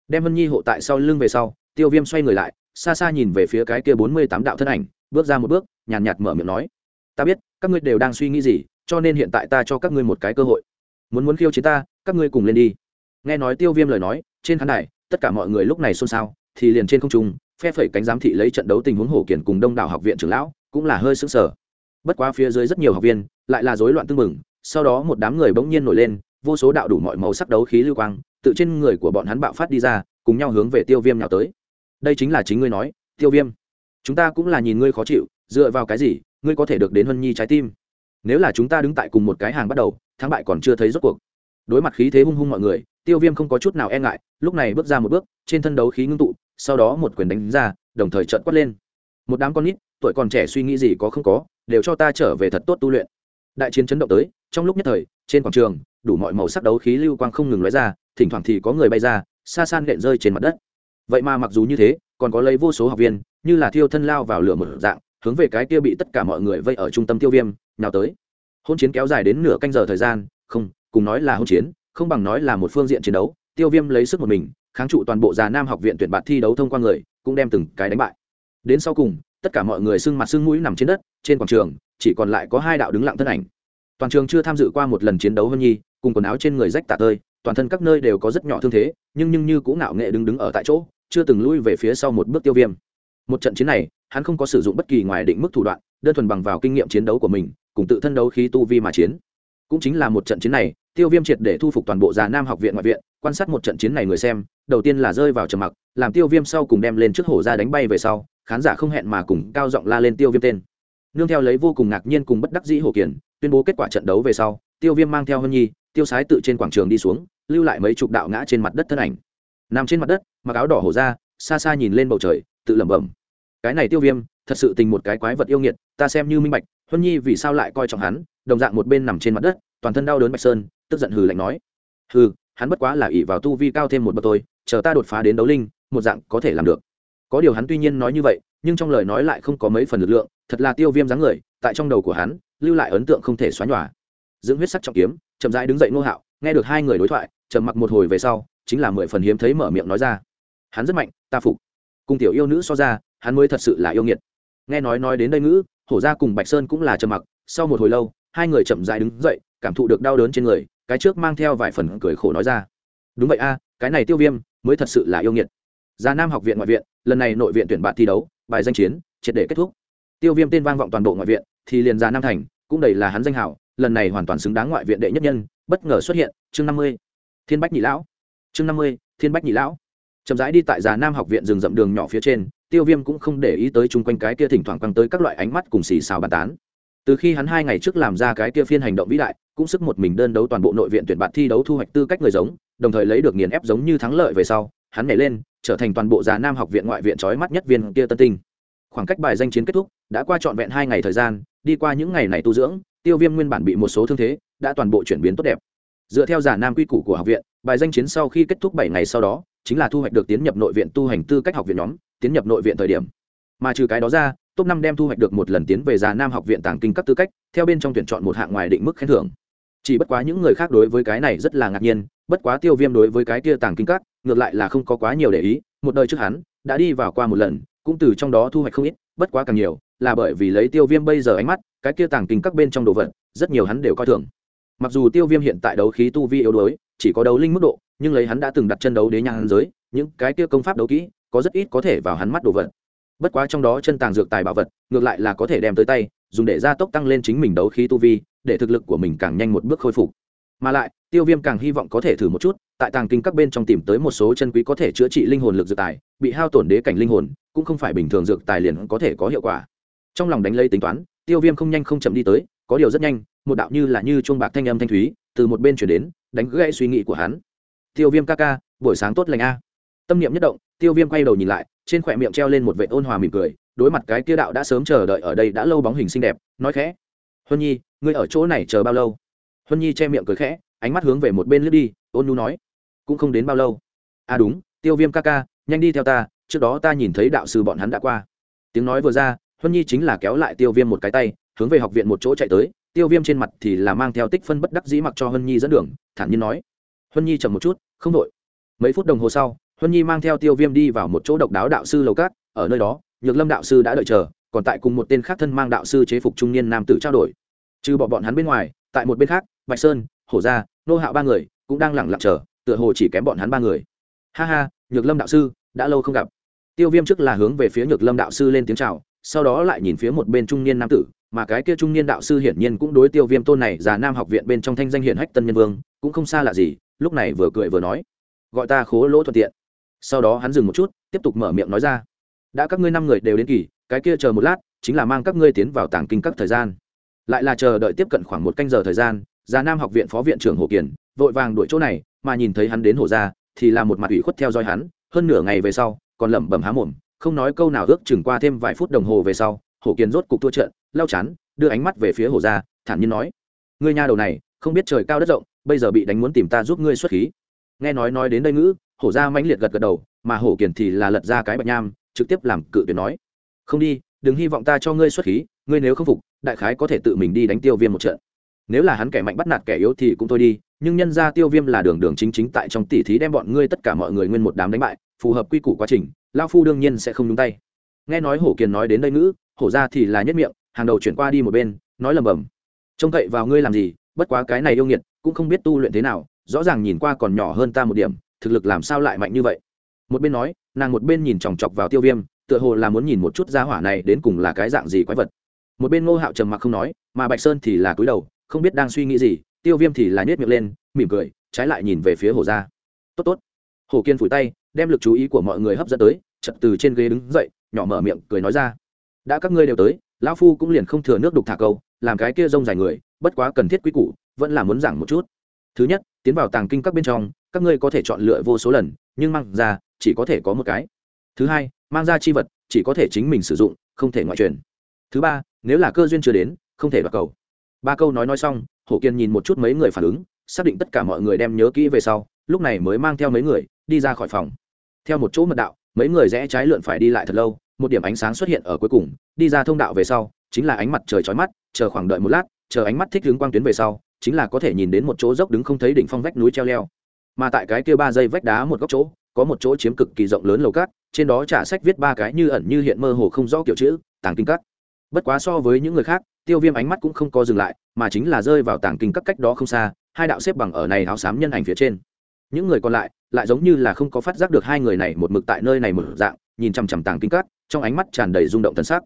Đem huân nhi hộ tại sau lưng về sau, tiêu viêm xoay người lại xa xa nhìn về phía cái kia bốn mươi tám đạo thân ảnh bước ra một bước nhàn nhạt, mở miệng nói. Ta biết các ngươi đều đang suy nghĩ gì cho nên hiện tại ta cho các ngươi một cái cơ hội. Muốn muốn khiêu chiến ta các ngươi cùng lên đi. Nghe nói tiêu viêm lời nói trên khán đài tất cả mọi người lúc này xôn xao thì liền trên không trung phe phẩy cánh giám thị lấy trận đấu tình huống hổ kiển cùng đông đảo học viện trưởng lão cũng là hơi sững sờ. Bất quá phía dưới rất nhiều học viên lại là rối loạn tưng mừng sau đó một đám người bỗng nhiên nổi lên vô số đạo đủ mọi màu sắc đấu khí lưu quang tự trên người của bọn hắn bạo phát đi ra cùng nhau hướng về tiêu viêm nào tới đây chính là chính ngươi nói, tiêu viêm. Chúng ta cũng là nhìn ngươi khó chịu, dựa vào cái gì, ngươi có thể được đến huân nhi trái tim? Nếu là chúng ta đứng tại cùng một cái hàng bắt đầu, thắng bại còn chưa thấy rốt cuộc. Đối mặt khí thế hung hung mọi người, tiêu viêm không có chút nào e ngại, lúc này bước ra một bước, trên thân đấu khí ngưng tụ, sau đó một quyền đánh ra, đồng thời trợn quất lên. Một đám con nít, tuổi còn trẻ suy nghĩ gì có không có, đều cho ta trở về thật tốt tu luyện. Đại chiến chấn động tới, trong lúc nhất thời, trên quảng trường, đủ mọi màu sắc đấu khí lưu quang không ngừng lóe ra, thỉnh thoảng thì có người bay ra, xa san nện rơi trên mặt đất vậy mà mặc dù như thế, còn có lấy vô số học viên, như là thiêu thân lao vào lửa một dạng, hướng về cái kia bị tất cả mọi người vây ở trung tâm tiêu viêm nào tới. Hôn chiến kéo dài đến nửa canh giờ thời gian, không, cùng nói là hôn chiến, không bằng nói là một phương diện chiến đấu, tiêu viêm lấy sức một mình, kháng trụ toàn bộ già nam học viện tuyển bạt thi đấu thông qua người, cũng đem từng cái đánh bại. Đến sau cùng, tất cả mọi người sưng mặt sưng mũi nằm trên đất, trên quảng trường, chỉ còn lại có hai đạo đứng lặng thân ảnh. Toàn trường chưa tham dự qua một lần chiến đấu hơn nhi, cùng quần áo trên người rách tả tơi, toàn thân các nơi đều có rất nhỏ thương thế, nhưng nhưng như cũng ngạo nghệ đứng đứng ở tại chỗ chưa từng lui về phía sau một bước tiêu viêm. Một trận chiến này, hắn không có sử dụng bất kỳ ngoài định mức thủ đoạn, đơn thuần bằng vào kinh nghiệm chiến đấu của mình, cùng tự thân đấu khí tu vi mà chiến. Cũng chính là một trận chiến này, tiêu viêm triệt để thu phục toàn bộ già nam học viện ngoại viện, quan sát một trận chiến này người xem, đầu tiên là rơi vào trầm mặc, làm tiêu viêm sau cùng đem lên trước hổ ra đánh bay về sau, khán giả không hẹn mà cùng cao giọng la lên tiêu viêm tên. Nương theo lấy vô cùng ngạc nhiên cùng bất đắc dĩ hổ kiển, tuyên bố kết quả trận đấu về sau, tiêu viêm mang theo hân nhi, tiêu sái tự trên quảng trường đi xuống, lưu lại mấy chục đạo ngã trên mặt đất thân ảnh nằm trên mặt đất, mặc áo đỏ hổ ra, xa xa nhìn lên bầu trời, tự lẩm bẩm. Cái này tiêu viêm, thật sự tình một cái quái vật yêu nghiệt, ta xem như minh bạch, huân nhi vì sao lại coi trọng hắn, đồng dạng một bên nằm trên mặt đất, toàn thân đau đớn bạch sơn, tức giận hừ lạnh nói. Hừ, hắn bất quá là ỷ vào tu vi cao thêm một bậc tôi chờ ta đột phá đến đấu linh, một dạng có thể làm được. Có điều hắn tuy nhiên nói như vậy, nhưng trong lời nói lại không có mấy phần lực lượng, thật là tiêu viêm dáng người, tại trong đầu của hắn, lưu lại ấn tượng không thể xóa nhòa. Dưỡng huyết sắc trọng kiếm, chậm rãi đứng dậy nô hạo, nghe được hai người đối thoại, trầm mặc một hồi về sau chính là mười phần hiếm thấy mở miệng nói ra. Hắn rất mạnh, ta phục. Cùng tiểu yêu nữ so ra, hắn mới thật sự là yêu nghiệt. Nghe nói nói đến đây ngữ, hổ ra cùng bạch sơn cũng là trầm mặc. Sau một hồi lâu, hai người chậm dại đứng dậy, cảm thụ được đau đớn trên người, cái trước mang theo vài phần cười khổ nói ra. Đúng vậy a, cái này tiêu viêm mới thật sự là yêu nghiệt. Già nam học viện ngoại viện, lần này nội viện tuyển bạn thi đấu, bài danh chiến, triệt để kết thúc. Tiêu viêm tên vang vọng toàn bộ ngoại viện, thì liền già nam thành, cũng đầy là hắn danh hảo lần này hoàn toàn xứng đáng ngoại viện đệ nhất nhân, bất ngờ xuất hiện, chương năm mươi. Thiên bách nhị lão chương năm mươi, thiên bách nhị lão. Chậm rãi đi tại già nam học viện rừng rậm đường nhỏ phía trên, tiêu viêm cũng không để ý tới chung quanh cái kia thỉnh thoảng quăng tới các loại ánh mắt cùng xì xào bàn tán. Từ khi hắn hai ngày trước làm ra cái kia phiên hành động vĩ đại, cũng sức một mình đơn đấu toàn bộ nội viện tuyển bạn thi đấu thu hoạch tư cách người giống, đồng thời lấy được nghiền ép giống như thắng lợi về sau, hắn nhảy lên, trở thành toàn bộ già nam học viện ngoại viện trói mắt nhất viên kia tân tinh. Khoảng cách bài danh chiến kết thúc, đã qua trọn vẹn hai ngày thời gian, đi qua những ngày này tu dưỡng, tiêu viêm nguyên bản bị một số thương thế, đã toàn bộ chuyển biến tốt đẹp. Dựa theo giả nam quy củ của học viện bài danh chiến sau khi kết thúc bảy ngày sau đó, chính là thu hoạch được tiến nhập nội viện tu hành tư cách học viện nhóm, tiến nhập nội viện thời điểm. Mà trừ cái đó ra, top năm đem thu hoạch được một lần tiến về già nam học viện tàng kinh các tư cách, theo bên trong tuyển chọn một hạng ngoài định mức khen thưởng. Chỉ bất quá những người khác đối với cái này rất là ngạc nhiên, bất quá tiêu viêm đối với cái kia tàng kinh các, ngược lại là không có quá nhiều để ý, một đời trước hắn, đã đi vào qua một lần, cũng từ trong đó thu hoạch không ít, bất quá càng nhiều, là bởi vì lấy tiêu viêm bây giờ ánh mắt, cái kia tàng kinh các bên trong đồ vật, rất nhiều hắn đều coi thường mặc dù tiêu viêm hiện tại đấu khí tu vi yếu đuối, chỉ có đấu linh mức độ, nhưng lấy hắn đã từng đặt chân đấu đế nhang giới, những cái kia công pháp đấu kỹ, có rất ít có thể vào hắn mắt đồ vật. Bất quá trong đó chân tàng dược tài bảo vật, ngược lại là có thể đem tới tay, dùng để gia tốc tăng lên chính mình đấu khí tu vi, để thực lực của mình càng nhanh một bước khôi phục. Mà lại, tiêu viêm càng hy vọng có thể thử một chút, tại tàng kinh các bên trong tìm tới một số chân quý có thể chữa trị linh hồn lực dược tài, bị hao tổn đế cảnh linh hồn, cũng không phải bình thường dược tài liền có thể có hiệu quả. Trong lòng đánh lấy tính toán, tiêu viêm không nhanh không chậm đi tới, có điều rất nhanh một đạo như là như chuông bạc thanh âm thanh thúy từ một bên chuyển đến, đánh gãy suy nghĩ của hắn. Tiêu viêm ca ca, buổi sáng tốt lành a. Tâm niệm nhất động, tiêu viêm quay đầu nhìn lại, trên khỏe miệng treo lên một vệ ôn hòa mỉm cười, đối mặt cái kia đạo đã sớm chờ đợi ở đây đã lâu bóng hình xinh đẹp, nói khẽ. Huân nhi, ngươi ở chỗ này chờ bao lâu? Huân nhi che miệng cười khẽ, ánh mắt hướng về một bên lướt đi, ôn nhu nói. Cũng không đến bao lâu. À đúng, tiêu viêm ca ca, nhanh đi theo ta, trước đó ta nhìn thấy đạo sư bọn hắn đã qua. Tiếng nói vừa ra, huân nhi chính là kéo lại tiêu viêm một cái tay, hướng về học viện một chỗ chạy tới tiêu viêm trên mặt thì là mang theo tích phân bất đắc dĩ mặc cho hân nhi dẫn đường, thản nhiên nói. Hân nhi chậm một chút, không đội mấy phút đồng hồ sau hân nhi mang theo tiêu viêm đi vào một chỗ độc đáo đạo sư lầu cát. Ở nơi đó, nhược lâm đạo sư đã đợi chờ, còn tại cùng một tên khác thân mang đạo sư chế phục trung niên nam tử trao đổi. Trừ bỏ bọn hắn bên ngoài, tại một bên khác, bạch sơn, hổ gia, nô hạo ba người cũng đang lẳng lặng chờ, tựa hồ chỉ kém bọn hắn ba người. Ha ha, nhược lâm đạo sư, đã lâu không gặp. Tiêu viêm trước là hướng về phía nhược lâm đạo sư lên tiếng chào, sau đó lại nhìn phía một bên trung niên nam tử mà cái kia trung niên đạo sư hiển nhiên cũng đối tiêu viêm tôn này già nam học viện bên trong thanh danh hiển hách tân nhân vương, cũng không xa lạ gì, lúc này vừa cười vừa nói, gọi ta khố lỗ thuận tiện. Sau đó hắn dừng một chút, tiếp tục mở miệng nói ra, đã các ngươi năm người đều đến kỳ, cái kia chờ một lát, chính là mang các ngươi tiến vào tàng kinh các thời gian. Lại là chờ đợi tiếp cận khoảng một canh giờ thời gian, già nam học viện phó viện trưởng hồ kiển vội vàng đuổi chỗ này, mà nhìn thấy hắn đến hồ ra thì là một mặt ủy khuất theo dõi hắn, hơn nửa ngày về sau, còn lẩm bẩm há mồm, không nói câu nào ước chừng qua thêm vài phút đồng hồ về sau, hồ kiền rốt cục thua trận lau chán, đưa ánh mắt về phía hồ gia, thản nhiên nói, ngươi nhà đầu này, không biết trời cao đất rộng, bây giờ bị đánh muốn tìm ta giúp ngươi xuất khí. Nghe nói nói đến đây ngữ hổ gia mãnh liệt gật gật đầu, mà hổ kiền thì là lật ra cái bạch nham, trực tiếp làm cự tuyệt nói, không đi, đừng hy vọng ta cho ngươi xuất khí, ngươi nếu không phục, đại khái có thể tự mình đi đánh tiêu viêm một trận. Nếu là hắn kẻ mạnh bắt nạt kẻ yếu thì cũng thôi đi, nhưng nhân ra tiêu viêm là đường đường chính chính tại trong tỉ thí đem bọn ngươi tất cả mọi người nguyên một đám đánh bại, phù hợp quy củ quá trình lao phu đương nhiên sẽ không nhúng tay. Nghe nói hổ kiền nói đến đây ngữ hổ ra thì là nhất miệng hàng đầu chuyển qua đi một bên, nói lầm bầm. Trông cậy vào ngươi làm gì, bất quá cái này yêu nghiệt, cũng không biết tu luyện thế nào, rõ ràng nhìn qua còn nhỏ hơn ta một điểm, thực lực làm sao lại mạnh như vậy? Một bên nói, nàng một bên nhìn chòng chọc vào tiêu viêm, tựa hồ là muốn nhìn một chút gia hỏa này đến cùng là cái dạng gì quái vật. Một bên ngô hạo trầm mặc không nói, mà bạch sơn thì là cúi đầu, không biết đang suy nghĩ gì, tiêu viêm thì là nhét miệng lên, mỉm cười, trái lại nhìn về phía hồ gia. Tốt tốt. Hồ kiên phủi tay, đem lực chú ý của mọi người hấp dẫn tới chật từ trên ghế đứng dậy, nhỏ mở miệng, cười nói ra, đã các ngươi đều tới lão phu cũng liền không thừa nước đục thả câu, làm cái kia rông dài người, bất quá cần thiết quy củ, vẫn là muốn giảng một chút. Thứ nhất, tiến vào tàng kinh các bên trong, các ngươi có thể chọn lựa vô số lần, nhưng mang ra, chỉ có thể có một cái. Thứ hai, mang ra chi vật, chỉ có thể chính mình sử dụng, không thể ngoại truyền. Thứ ba, nếu là cơ duyên chưa đến, không thể đoạt cầu. Ba câu nói nói xong, hổ kiên nhìn một chút mấy người phản ứng, xác định tất cả mọi người đem nhớ kỹ về sau, lúc này mới mang theo mấy người, đi ra khỏi phòng. Theo một chỗ mật đạo, mấy người rẽ trái lượn phải đi lại thật lâu một điểm ánh sáng xuất hiện ở cuối cùng, đi ra thông đạo về sau, chính là ánh mặt trời chói mắt, chờ khoảng đợi một lát, chờ ánh mắt thích hướng quang tuyến về sau, chính là có thể nhìn đến một chỗ dốc đứng không thấy đỉnh phong vách núi treo leo. Mà tại cái kia ba dây vách đá một góc chỗ, có một chỗ chiếm cực kỳ rộng lớn lầu cát, trên đó trả sách viết ba cái như ẩn như hiện mơ hồ không rõ kiểu chữ, tàng kinh cắt bất quá so với những người khác, tiêu viêm ánh mắt cũng không có dừng lại, mà chính là rơi vào tàng kinh các cách đó không xa, hai đạo xếp bằng ở này áo xám nhân ảnh phía trên. Những người còn lại lại giống như là không có phát giác được hai người này một mực tại nơi này một dạng nhìn chằm chằm tàng kinh cát trong ánh mắt tràn đầy rung động thân sắc.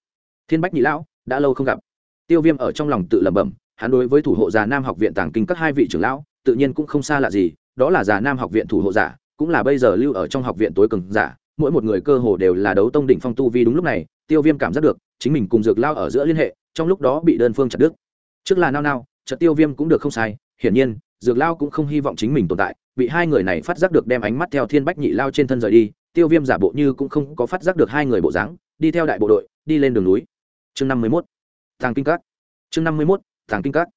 Thiên bách nhị lão, đã lâu không gặp. Tiêu viêm ở trong lòng tự lẩm bẩm, hắn đối với thủ hộ già nam học viện tàng kinh các hai vị trưởng lão, tự nhiên cũng không xa lạ gì, đó là già nam học viện thủ hộ giả, cũng là bây giờ lưu ở trong học viện tối cường giả, mỗi một người cơ hồ đều là đấu tông đỉnh phong tu vi đúng lúc này, tiêu viêm cảm giác được, chính mình cùng dược lao ở giữa liên hệ, trong lúc đó bị đơn phương chặt đứt. Trước là nao nao, chợt tiêu viêm cũng được không sai, hiển nhiên, dược lao cũng không hy vọng chính mình tồn tại, bị hai người này phát giác được đem ánh mắt theo thiên bách nhị lao trên thân rời đi tiêu viêm giả bộ như cũng không có phát giác được hai người bộ dáng, đi theo đại bộ đội, đi lên đường núi. Chương năm mươi mốt. Thàng kinh các. Chương năm mươi mốt thàng kinh các.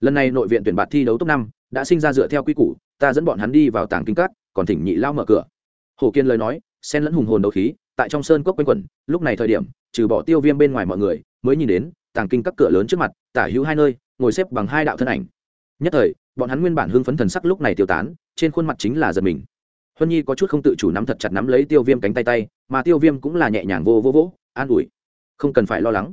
Lần này nội viện tuyển bạt thi đấu top năm, đã sinh ra dựa theo quy củ, ta dẫn bọn hắn đi vào tàng kinh các, còn thỉnh nhị lao mở cửa. Hồ kiên lời nói, xen lẫn hùng hồn đấu khí, tại trong sơn cốc quanh quẩn, lúc này thời điểm, trừ bỏ tiêu viêm bên ngoài mọi người, mới nhìn đến, tàng kinh các cửa lớn trước mặt, tả hữu hai nơi, ngồi xếp bằng hai đạo thân ảnh. Nhất thời, bọn hắn nguyên bản hưng phấn thần sắc lúc này tiêu tán, trên khuôn mặt chính là giật mình huân nhi có chút không tự chủ nắm thật chặt nắm lấy tiêu viêm cánh tay tay mà tiêu viêm cũng là nhẹ nhàng vô vô vỗ an ủi. Không cần phải lo lắng.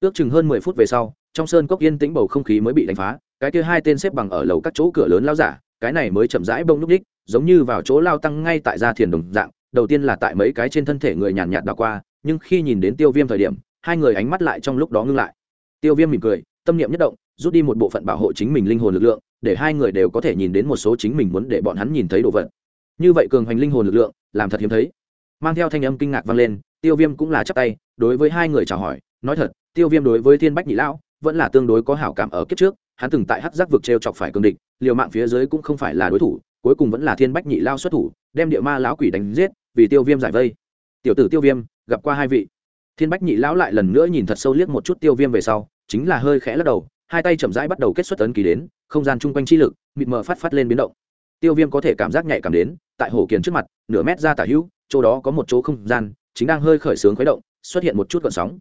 Ước chừng hơn mười phút về sau trong sơn cốc yên tĩnh bầu không khí mới bị đánh phá cái kia hai tên xếp bằng ở lầu các chỗ cửa lớn lao giả cái này mới chậm rãi bông núp ních, giống như vào chỗ lao tăng ngay tại gia thiền đồng dạng đầu tiên là tại mấy cái trên thân thể người nhàn nhạt đào qua nhưng khi nhìn đến tiêu viêm thời điểm hai người ánh mắt lại trong lúc đó ngưng lại. Tiêu viêm mỉm cười tâm niệm nhất động rút đi một bộ phận bảo hộ chính mình linh hồn lực lượng để hai người đều có thể nhìn đến một số chính mình muốn để bọn hắn nhìn thấy đồ vật như vậy cường hoành linh hồn lực lượng, làm thật hiếm thấy. Mang theo thanh âm kinh ngạc vang lên, tiêu viêm cũng là chắp tay, đối với hai người chào hỏi, nói thật, tiêu viêm đối với thiên bách nhị lão, vẫn là tương đối có hảo cảm ở kiếp trước, hắn từng tại hắc giác vực t r e o chọc phải cường địch, liều mạng phía dưới cũng không phải là đối thủ, cuối cùng vẫn là thiên bách nhị lao xuất thủ, đem địa ma lão quỷ đánh giết, vì tiêu viêm giải vây. Tiểu tử tiêu viêm, gặp qua hai vị. Thiên bách nhị lão lại lần nữa nhìn thật sâu liếc một chút tiêu viêm về sau, chính là hơi khẽ lắc đầu, hai tay chậm rãi bắt đầu kết xuất tấn kỳ đến, không gian chung quanh chi lực, mịt mờ phát phát lên biến động. Tiêu viêm có thể cảm giác nhạy cảm đến tại hồ kiền trước mặt, nửa mét ra tả hữu, chỗ đó có một chỗ không gian, chính đang hơi khởi sướng khuấy động, xuất hiện một chút gợn sóng.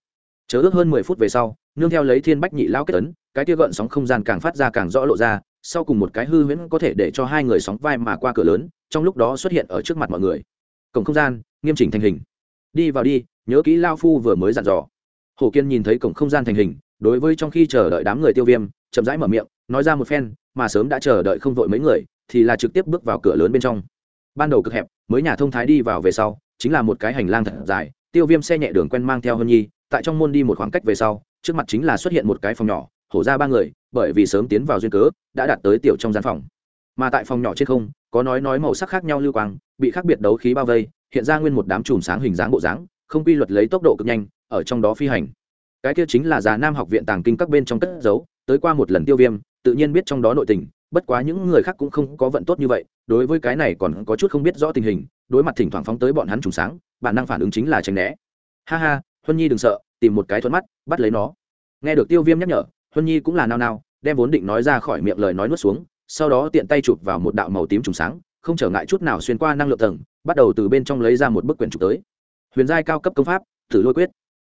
Chớ ước hơn mười phút về sau, nương theo lấy thiên bách nhị lao kết tấn cái kia gợn sóng không gian càng phát ra càng rõ lộ ra, sau cùng một cái hư huyễn có thể để cho hai người sóng vai mà qua cửa lớn, trong lúc đó xuất hiện ở trước mặt mọi người. Cổng không gian, nghiêm chỉnh thành hình. Đi vào đi, nhớ kỹ lao phu vừa mới dặn dò. Hồ kiên nhìn thấy cổng không gian thành hình, đối với trong khi chờ đợi đám người tiêu viêm, chậm rãi mở miệng, nói ra một phen, mà sớm đã chờ đợi không vội mấy người, thì là trực tiếp bước vào cửa lớn bên trong ban đầu cực hẹp, mới nhà thông thái đi vào về sau, chính là một cái hành lang thật dài, tiêu viêm xe nhẹ đường quen mang theo Hân nhi, tại trong môn đi một khoảng cách về sau, trước mặt chính là xuất hiện một cái phòng nhỏ, hổ ra ba người, bởi vì sớm tiến vào duyên cớ, đã đạt tới tiểu trong gian phòng. Mà tại phòng nhỏ trên không, có nói nói màu sắc khác nhau lưu quang, bị khác biệt đấu khí bao vây, hiện ra nguyên một đám chùm sáng hình dáng bộ dáng, không quy luật lấy tốc độ cực nhanh, ở trong đó phi hành. Cái kia chính là già nam học viện tàng kinh các bên trong cất giấu, tới qua một lần tiêu viêm, tự nhiên biết trong đó nội tình bất quá những người khác cũng không có vận tốt như vậy, đối với cái này còn có chút không biết rõ tình hình, đối mặt thỉnh thoảng phóng tới bọn hắn trùng sáng, bản năng phản ứng chính là tránh né. Ha ha, huân nhi đừng sợ, tìm một cái thuận mắt, bắt lấy nó. Nghe được tiêu viêm nhắc nhở, huân nhi cũng là nao nao, đem vốn định nói ra khỏi miệng lời nói nuốt xuống, sau đó tiện tay chụp vào một đạo màu tím trùng sáng, không trở ngại chút nào xuyên qua năng lượng tầng, bắt đầu từ bên trong lấy ra một bức quyển trục tới. Huyền giai cao cấp công pháp, thử lôi quyết.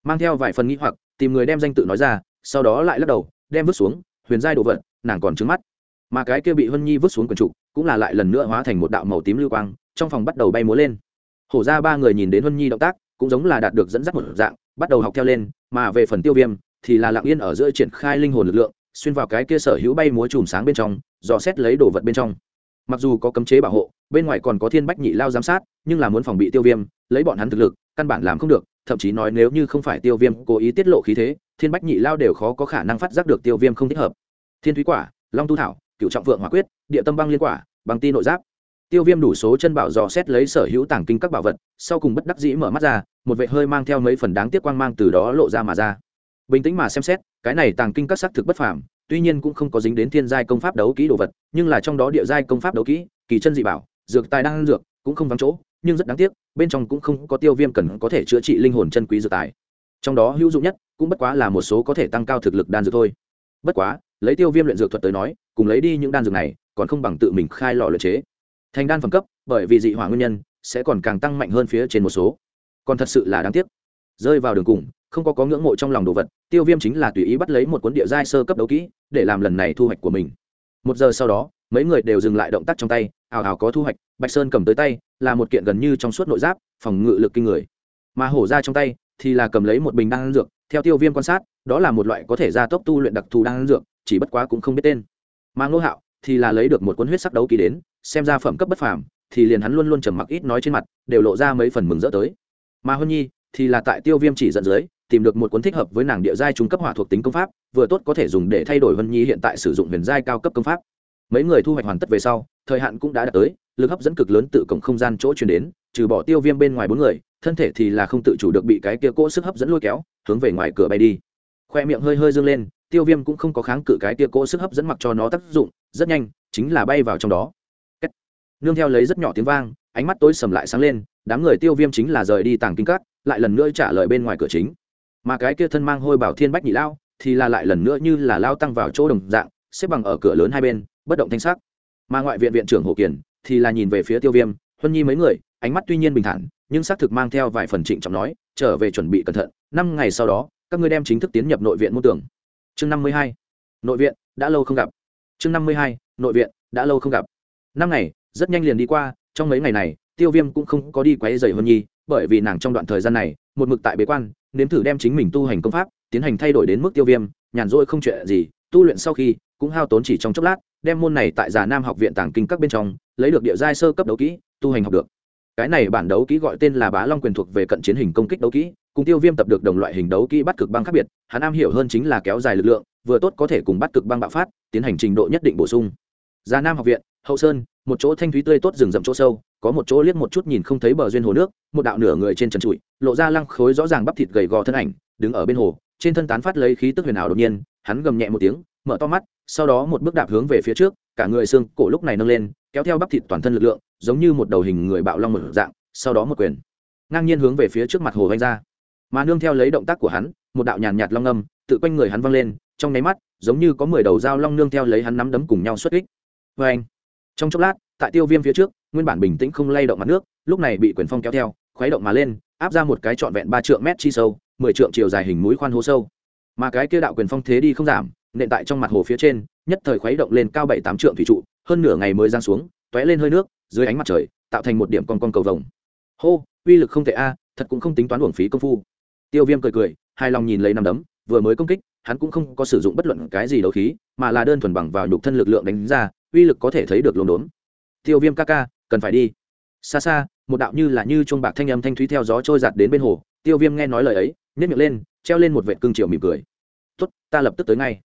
Mang theo vài phần nghĩ hoặc, tìm người đem danh tự nói ra, sau đó lại lắc đầu, đem vứt xuống, huyền giai đồ vật, nàng còn trứng mắt mà cái kia bị hân nhi vứt xuống quần trụ cũng là lại lần nữa hóa thành một đạo màu tím lưu quang, trong phòng bắt đầu bay múa lên. Hổ ra ba người nhìn đến hân nhi động tác, cũng giống là đạt được dẫn dắt một dạng, bắt đầu học theo lên, mà về phần tiêu viêm, thì là lặng yên ở giữa triển khai linh hồn lực lượng, xuyên vào cái kia sở hữu bay múa chùm sáng bên trong, dò xét lấy đồ vật bên trong. Mặc dù có cấm chế bảo hộ, bên ngoài còn có thiên bách nhị lao giám sát, nhưng là muốn phòng bị tiêu viêm, lấy bọn hắn thực lực, căn bản làm không được, thậm chí nói nếu như không phải tiêu viêm cố ý tiết lộ khí thế, thiên bách nhị lao đều khó có khả năng phát giác được tiêu viêm không thích hợp. Thiên thúy quả, long tu thảo cựu trọng vượng hỏa quyết, địa tâm băng liên quả bằng ti nội giáp. Tiêu viêm đủ số chân bảo dò xét lấy sở hữu tàng kinh các bảo vật, sau cùng bất đắc dĩ mở mắt ra, một vệ hơi mang theo mấy phần đáng tiếc quang mang từ đó lộ ra mà ra. Bình tĩnh mà xem xét, cái này tàng kinh các xác thực bất phàm, tuy nhiên cũng không có dính đến thiên giai công pháp đấu kỹ đồ vật, nhưng là trong đó địa giai công pháp đấu kỹ, kỳ chân dị bảo, dược tài đang dược, cũng không vắng chỗ, nhưng rất đáng tiếc, bên trong cũng không có tiêu viêm cần có thể chữa trị linh hồn chân quý dược tài. Trong đó hữu dụng nhất, cũng bất quá là một số có thể tăng cao thực lực đan dược thôi. Bất quá, lấy tiêu viêm luyện dược thuật tới nói cùng lấy đi những đan dược này, còn không bằng tự mình khai lò luyện chế. Thành đan phẩm cấp, bởi vì dị hỏa nguyên nhân, sẽ còn càng tăng mạnh hơn phía trên một số. Còn thật sự là đáng tiếc. Rơi vào đường cùng, không có có ngưỡng mộ trong lòng đồ vật, tiêu viêm chính là tùy ý bắt lấy một cuốn địa giai sơ cấp đấu kỹ, để làm lần này thu hoạch của mình. Một giờ sau đó, mấy người đều dừng lại động tác trong tay, ào ào có thu hoạch, bạch sơn cầm tới tay, là một kiện gần như trong suốt nội giáp, phòng ngự lực kinh người. Mà hổ ra trong tay, thì là cầm lấy một bình đan dược, theo tiêu viêm quan sát, đó là một loại có thể gia tốc tu luyện đặc thù đan dược, chỉ bất quá cũng không biết tên mà ngô hạo thì là lấy được một cuốn huyết sắc đấu ký đến, xem ra phẩm cấp bất phàm, thì liền hắn luôn luôn trầm mặc ít nói trên mặt, đều lộ ra mấy phần mừng rỡ tới. Mà huân nhi thì là tại tiêu viêm chỉ dẫn dưới, tìm được một cuốn thích hợp với nàng địa giai trung cấp hỏa thuộc tính công pháp, vừa tốt có thể dùng để thay đổi huân nhi hiện tại sử dụng huyền giai cao cấp công pháp. Mấy người thu hoạch hoàn tất về sau, thời hạn cũng đã đạt tới, lực hấp dẫn cực lớn tự cổng không gian chỗ chuyển đến, trừ bỏ tiêu viêm bên ngoài bốn người, thân thể thì là không tự chủ được bị cái kia cỗ sức hấp dẫn lôi kéo, hướng về ngoài cửa bay đi. Khoe miệng hơi hơi dương lên tiêu viêm cũng không có kháng cự cái kia cỗ sức hấp dẫn mặc cho nó tác dụng, rất nhanh, chính là bay vào trong đó. Kết. nương theo lấy rất nhỏ tiếng vang, ánh mắt tối sầm lại sáng lên, đám người tiêu viêm chính là rời đi tàng kinh cắt lại lần nữa trả lời bên ngoài cửa chính. Mà cái kia thân mang hôi bảo thiên bách nhị lao, thì là lại lần nữa như là lao tăng vào chỗ đồng dạng, xếp bằng ở cửa lớn hai bên, bất động thanh sắc. Mà ngoại viện viện trưởng hồ kiển thì là nhìn về phía tiêu viêm, huân nhi mấy người, ánh mắt tuy nhiên bình thản, nhưng xác thực mang theo vài phần trịnh trọng nói, trở về chuẩn bị cẩn thận, năm ngày sau đó, các ngươi đem chính thức tiến nhập nội viện môn tưởng chương năm mươi hai, nội viện, đã lâu không gặp. Chương năm mươi hai, nội viện, đã lâu không gặp. Năm ngày, rất nhanh liền đi qua, trong mấy ngày này, tiêu viêm cũng không có đi quấy dày huân nhi, bởi vì nàng trong đoạn thời gian này, một mực tại bế quan, nếm thử đem chính mình tu hành công pháp, tiến hành thay đổi đến mức tiêu viêm, nhàn rỗi không chuyện gì, tu luyện sau khi, cũng hao tốn chỉ trong chốc lát, đem môn này tại già nam học viện tàng kinh các bên trong, lấy được địa giai sơ cấp đấu kỹ, tu hành học được cái này bản đấu kỹ gọi tên là bá long quyền thuộc về cận chiến hình công kích đấu kỹ, cùng tiêu viêm tập được đồng loại hình đấu kỹ bắt cực băng khác biệt, hắn am hiểu hơn chính là kéo dài lực lượng, vừa tốt có thể cùng bắt cực băng bạo phát, tiến hành trình độ nhất định bổ sung. Già nam học viện, hậu sơn, một chỗ thanh thúy tươi tốt rừng rậm chỗ sâu, có một chỗ liếc một chút nhìn không thấy bờ duyên hồ nước, một đạo nửa người trên trần trụi, lộ ra lăng khối rõ ràng bắp thịt gầy gò thân ảnh, đứng ở bên hồ, trên thân tán phát lấy khí tức huyền ảo đột nhiên, hắn gầm nhẹ một tiếng, mở to mắt, sau đó một bước đạp hướng về phía trước, cả người xương cổ lúc này nâng lên, kéo theo bắp thịt toàn thân lực lượng giống như một đầu hình người bạo long một dạng, sau đó một quyền. Ngang nhiên hướng về phía trước mặt hồ vanh ra. Mà nương theo lấy động tác của hắn, một đạo nhàn nhạt long âm, tự quanh người hắn văng lên, trong nháy mắt, giống như có mười đầu dao long nương theo lấy hắn nắm đấm cùng nhau xuất kích. Vê anh trong chốc lát, tại tiêu viêm phía trước, nguyên bản bình tĩnh không lay động mặt nước, lúc này bị quyền phong kéo theo, khuấy động mà lên, áp ra một cái trọn vẹn ba trượng mét chi sâu, mười trượng chiều dài hình mũi khoan hố sâu. Mà cái kia đạo quyền phong thế đi không giảm, nện tại trong mặt hồ phía trên, nhất thời khuấy động lên cao bảy tám trượng thủy trụ, hơn nửa ngày mới giang xuống t ó é lên hơi nước, dưới ánh mặt trời, tạo thành một điểm con con cầu vồng. Hô, uy lực không tệ a, thật cũng không tính toán uổng phí công phu. Tiêu viêm cười cười, hài lòng nhìn lấy nằm đấm, vừa mới công kích, hắn cũng không có sử dụng bất luận cái gì đấu khí, mà là đơn thuần bằng vào nhục thân lực lượng đánh ra, uy lực có thể thấy được lồn đốn tiêu viêm ca ca, cần phải đi. Xa xa, một đạo như là như chuông bạc thanh âm thanh thúy theo gió trôi giạt đến bên hồ, tiêu viêm nghe nói lời ấy nhét miệng lên, treo lên một vệ cương chiều mỉm cười. Tốt, ta lập tức tới ngay.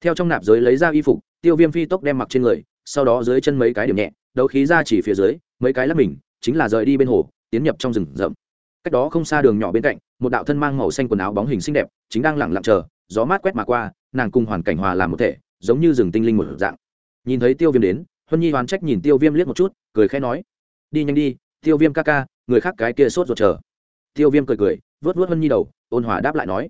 Theo trong nạp giới lấy ra y phục, tiêu viêm phi tốc đem mặc trên người, sau đó dưới chân mấy cái điểm nhẹ đấu khí ra chỉ phía dưới, mấy cái lắp mình, chính là rời đi bên hồ, tiến nhập trong rừng rậm. Cách đó không xa đường nhỏ bên cạnh, một đạo thân mang màu xanh quần áo bóng hình xinh đẹp, chính đang lẳng lặng chờ, gió mát quét mà qua, nàng cùng hoàn cảnh hòa làm một thể, giống như rừng tinh linh một dạng. Nhìn thấy tiêu viêm đến, huân nhi hoàn trách nhìn tiêu viêm liếc một chút, cười khẽ nói, đi nhanh đi, tiêu viêm ca ca, người khác cái kia sốt ruột chờ. Tiêu viêm cười cười vớt vớt huân nhi đầu, ôn hòa đáp lại nói,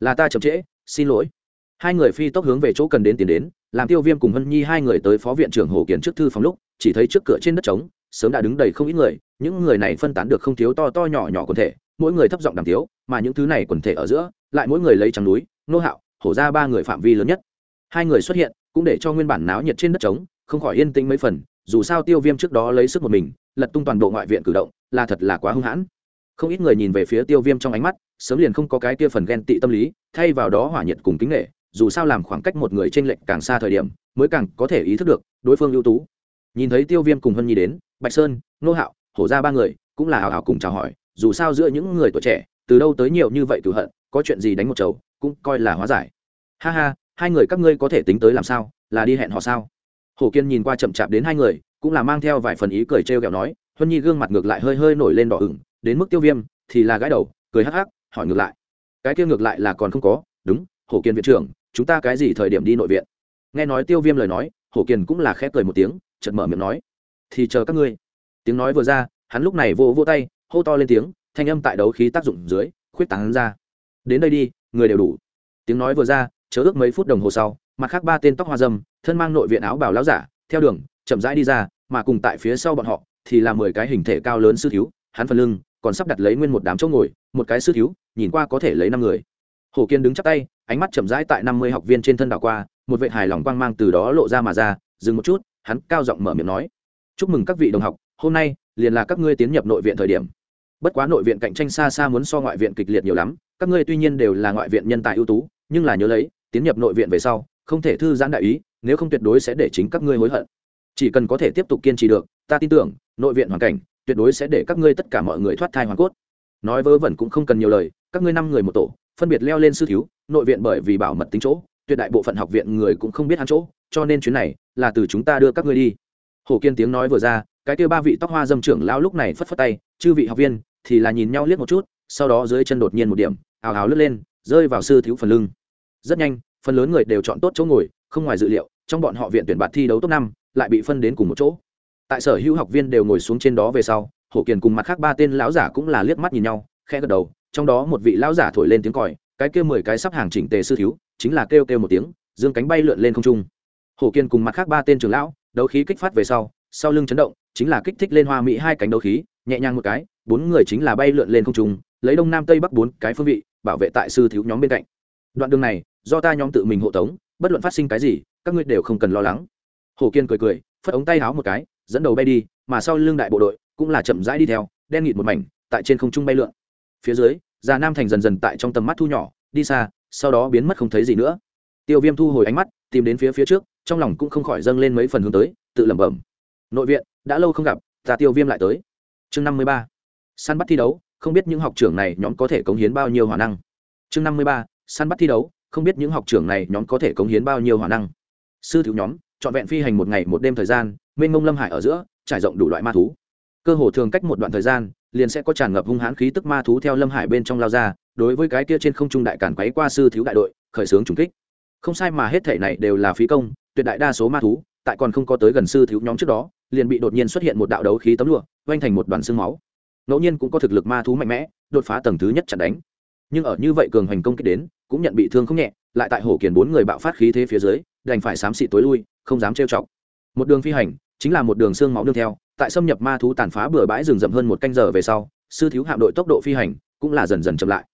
là ta chậm trễ, xin lỗi hai người phi tốc hướng về chỗ cần đến tiến đến, làm tiêu viêm cùng hân nhi hai người tới phó viện trưởng hồ kiển trước thư phòng lúc, chỉ thấy trước cửa trên đất trống, sớm đã đứng đầy không ít người, những người này phân tán được không thiếu to to nhỏ nhỏ quần thể, mỗi người thấp giọng đàm thiếu mà những thứ này quần thể ở giữa, lại mỗi người lấy trắng núi, nô hạo, hổ ra ba người phạm vi lớn nhất. Hai người xuất hiện, cũng để cho nguyên bản náo nhiệt trên đất trống, không khỏi yên tĩnh mấy phần, dù sao tiêu viêm trước đó lấy sức một mình, lật tung toàn bộ ngoại viện cử động, là thật là quá hung hãn. Không ít người nhìn về phía tiêu viêm trong ánh mắt, sớm liền không có cái kia phần ghen tị tâm lý, thay vào đó hỏa nhiệt cùng kính nghệ dù sao làm khoảng cách một người trên lệnh càng xa thời điểm, mới càng có thể ý thức được đối phương ưu tú. Nhìn thấy tiêu viêm cùng hân nhi đến, bạch sơn, nô hạo, hổ ra ba người cũng là hào hào cùng chào hỏi, dù sao giữa những người tuổi trẻ, từ đâu tới nhiều như vậy cửu hận, có chuyện gì đánh một chầu, cũng coi là hóa giải. Ha ha, hai người các ngươi có thể tính tới làm sao, là đi hẹn họ sao? Hổ kiên nhìn qua chậm chạp đến hai người, cũng là mang theo vài phần ý cười trêu ghẹo nói huân nhi gương mặt ngược lại hơi hơi nổi lên đỏ ửng, đến mức tiêu viêm thì là gãi đầu, cười hắc hắc, hỏi ngược lại. Cái kia ngược lại là còn không có, đúng hổ kiên viện trưởng, chúng ta cái gì thời điểm đi nội viện? Nghe nói tiêu viêm lời nói, hổ kiền cũng là khép cười một tiếng, chợt mở miệng nói, thì chờ các ngươi. Tiếng nói vừa ra, hắn lúc này vô vô tay, hô to lên tiếng, thanh âm tại đấu khí tác dụng dưới, khuyết tán ra. Đến đây đi, người đều đủ. Tiếng nói vừa ra, chớ ước mấy phút đồng hồ sau, mặt khác ba tên tóc hoa dâm, thân mang nội viện áo bảo láo giả, theo đường, chậm rãi đi ra, mà cùng tại phía sau bọn họ, thì là mười cái hình thể cao lớn sư thiếu, hắn phần lưng còn sắp đặt lấy nguyên một đám chỗ ngồi, một cái sư thiếu, nhìn qua có thể lấy năm người. Hồ kiên đứng chắp tay ánh mắt chậm rãi tại năm mươi học viên trên thân đảo qua, một vệ hài lòng quang mang từ đó lộ ra mà ra, dừng một chút, hắn cao giọng mở miệng nói. Chúc mừng các vị đồng học, hôm nay liền là các ngươi tiến nhập nội viện thời điểm. Bất quá nội viện cạnh tranh xa xa muốn so ngoại viện kịch liệt nhiều lắm, các ngươi tuy nhiên đều là ngoại viện nhân tài ưu tú, nhưng là nhớ lấy, tiến nhập nội viện về sau, không thể thư giãn đại ý, nếu không tuyệt đối sẽ để chính các ngươi hối hận. Chỉ cần có thể tiếp tục kiên trì được, ta tin tưởng, nội viện hoàn cảnh tuyệt đối sẽ để các ngươi tất cả mọi người thoát thai hoàn cốt. Nói vớ vẩn cũng không cần nhiều lời, các ngươi năm người một tổ phân biệt leo lên sư thiếu, nội viện bởi vì bảo mật tính chỗ, tuyệt đại bộ phận học viện người cũng không biết hắn chỗ, cho nên chuyến này là từ chúng ta đưa các ngươi đi. Hồ kiên tiếng nói vừa ra, cái kia ba vị tóc hoa dâm trưởng lão lúc này phất phất tay, chư vị học viên, thì là nhìn nhau liếc một chút, sau đó dưới chân đột nhiên một điểm ào ào lướt lên, rơi vào sư thiếu phần lưng. Rất nhanh, phần lớn người đều chọn tốt chỗ ngồi, không ngoài dự liệu, trong bọn họ viện tuyển bạt thi đấu top năm, lại bị phân đến cùng một chỗ. Tại sở hữu học viên đều ngồi xuống trên đó về sau, hổ kiền cùng mặt khác ba tên lão giả cũng là liếc mắt nhìn nhau khẽ gật đầu, trong đó một vị lão giả thổi lên tiếng còi, cái kêu mười cái sắp hàng chỉnh tề sư thiếu, chính là kêu kêu một tiếng, dương cánh bay lượn lên không trung. Hổ kiên cùng mặt khác ba tên trưởng lão, đấu khí kích phát về sau sau lưng chấn động, chính là kích thích lên hoa mỹ hai cánh đấu khí, nhẹ nhàng một cái, bốn người chính là bay lượn lên không trung, lấy đông nam tây bắc bốn cái phương vị, bảo vệ tại sư thiếu nhóm bên cạnh. Đoạn đường này, do ta nhóm tự mình hộ tống, bất luận phát sinh cái gì, các ngươi đều không cần lo lắng. Hồ kiên cười cười, phất ống tay háo một cái, dẫn đầu bay đi, mà sau lưng đại bộ đội cũng là chậm rãi đi theo, đen nghịt một mảnh, tại trên không trung bay lượn phía dưới, già nam thành dần dần tại trong tầm mắt thu nhỏ, đi xa, sau đó biến mất không thấy gì nữa. Tiêu viêm thu hồi ánh mắt, tìm đến phía phía trước, trong lòng cũng không khỏi dâng lên mấy phần hướng tới, tự lẩm bẩm. Nội viện, đã lâu không gặp, ta tiêu viêm lại tới. Chương năm mươi ba. Săn bắt thi đấu, không biết những học trưởng này nhóm có thể cống hiến bao nhiêu hỏa năng. Chương năm mươi ba. Săn bắt thi đấu, không biết những học trưởng này nhóm có thể cống hiến bao nhiêu hỏa năng. Sư thiếu nhóm, trọn vẹn phi hành một ngày một đêm thời gian, mênh mông lâm hải ở giữa, trải rộng đủ loại ma thú cơ hồ thường cách một đoạn thời gian, liền sẽ có tràn ngập hung hãn khí tức ma thú theo lâm hải bên trong lao ra, đối với cái kia trên không trung đại cản quấy qua sư thiếu đại đội, khởi xướng trùng kích. Không sai mà hết thể này đều là phí công, tuyệt đại đa số ma thú, tại còn không có tới gần sư thiếu nhóm trước đó, liền bị đột nhiên xuất hiện một đạo đấu khí tấm lụa oanh thành một đoàn xương máu. Ngẫu nhiên cũng có thực lực ma thú mạnh mẽ, đột phá tầng thứ nhất chặn đánh. Nhưng ở như vậy cường hành công kích đến, cũng nhận bị thương không nhẹ, lại tại hổ kiền bốn người bạo phát khí thế phía dưới, đành phải xám xị tối lui, không dám trêu chọc. Một đường phi hành chính là một đường xương máu nương theo, tại xâm nhập ma thú tàn phá bừa bãi rừng rậm hơn một canh giờ về sau, sư thiếu hạm đội tốc độ phi hành cũng là dần dần chậm lại.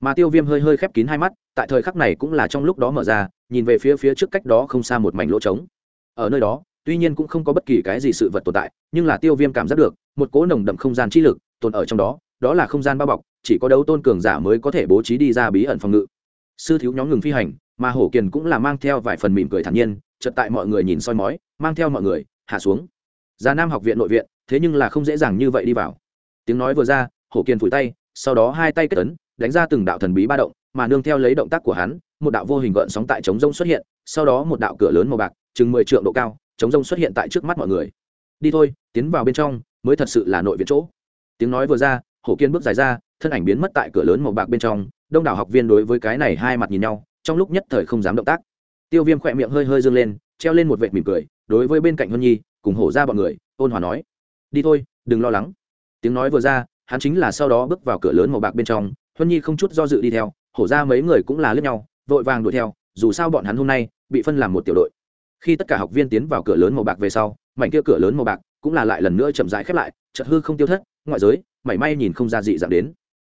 Mà tiêu viêm hơi hơi khép kín hai mắt, tại thời khắc này cũng là trong lúc đó mở ra, nhìn về phía phía trước cách đó không xa một mảnh lỗ trống. Ở nơi đó, tuy nhiên cũng không có bất kỳ cái gì sự vật tồn tại, nhưng là tiêu viêm cảm giác được, một cỗ nồng đậm không gian chi lực tồn ở trong đó đó là không gian bao bọc, chỉ có đấu tôn cường giả mới có thể bố trí đi ra bí ẩn phòng ngự. Sư thiếu nhóm ngừng phi hành, mà hổ kiền cũng là mang theo vài phần mỉm cười thản nhiên, chợt tại mọi người nhìn soi mói, mang theo mọi người hạ xuống. Già nam học viện nội viện, thế nhưng là không dễ dàng như vậy đi vào. Tiếng nói vừa ra, hổ kiền phủi tay, sau đó hai tay kết ấn, đánh ra từng đạo thần bí ba động, mà nương theo lấy động tác của hắn, một đạo vô hình gợn sóng tại trống rông xuất hiện, sau đó một đạo cửa lớn màu bạc, chừng mười trượng độ cao, trống rông xuất hiện tại trước mắt mọi người. Đi thôi, tiến vào bên trong, mới thật sự là nội viện chỗ. Tiếng nói vừa ra, hổ kiên bước dài ra, thân ảnh biến mất tại cửa lớn màu bạc bên trong, đông đảo học viên đối với cái này hai mặt nhìn nhau, trong lúc nhất thời không dám động tác. Tiêu viêm khỏe miệng hơi hơi dâng lên, treo lên một vệt mỉm cười đối với bên cạnh huân nhi, cùng hổ ra bọn người, ôn hòa nói, đi thôi, đừng lo lắng. Tiếng nói vừa ra, hắn chính là sau đó bước vào cửa lớn màu bạc bên trong, huân nhi không chút do dự đi theo, hổ ra mấy người cũng là lướt nhau, vội vàng đuổi theo, dù sao bọn hắn hôm nay bị phân làm một tiểu đội. Khi tất cả học viên tiến vào cửa lớn màu bạc về sau, mảnh kia cửa lớn màu bạc cũng là lại lần nữa chậm rãi khép lại, chợt hư không tiêu thất, ngoại giới, mảy may nhìn không ra dị dạng đến.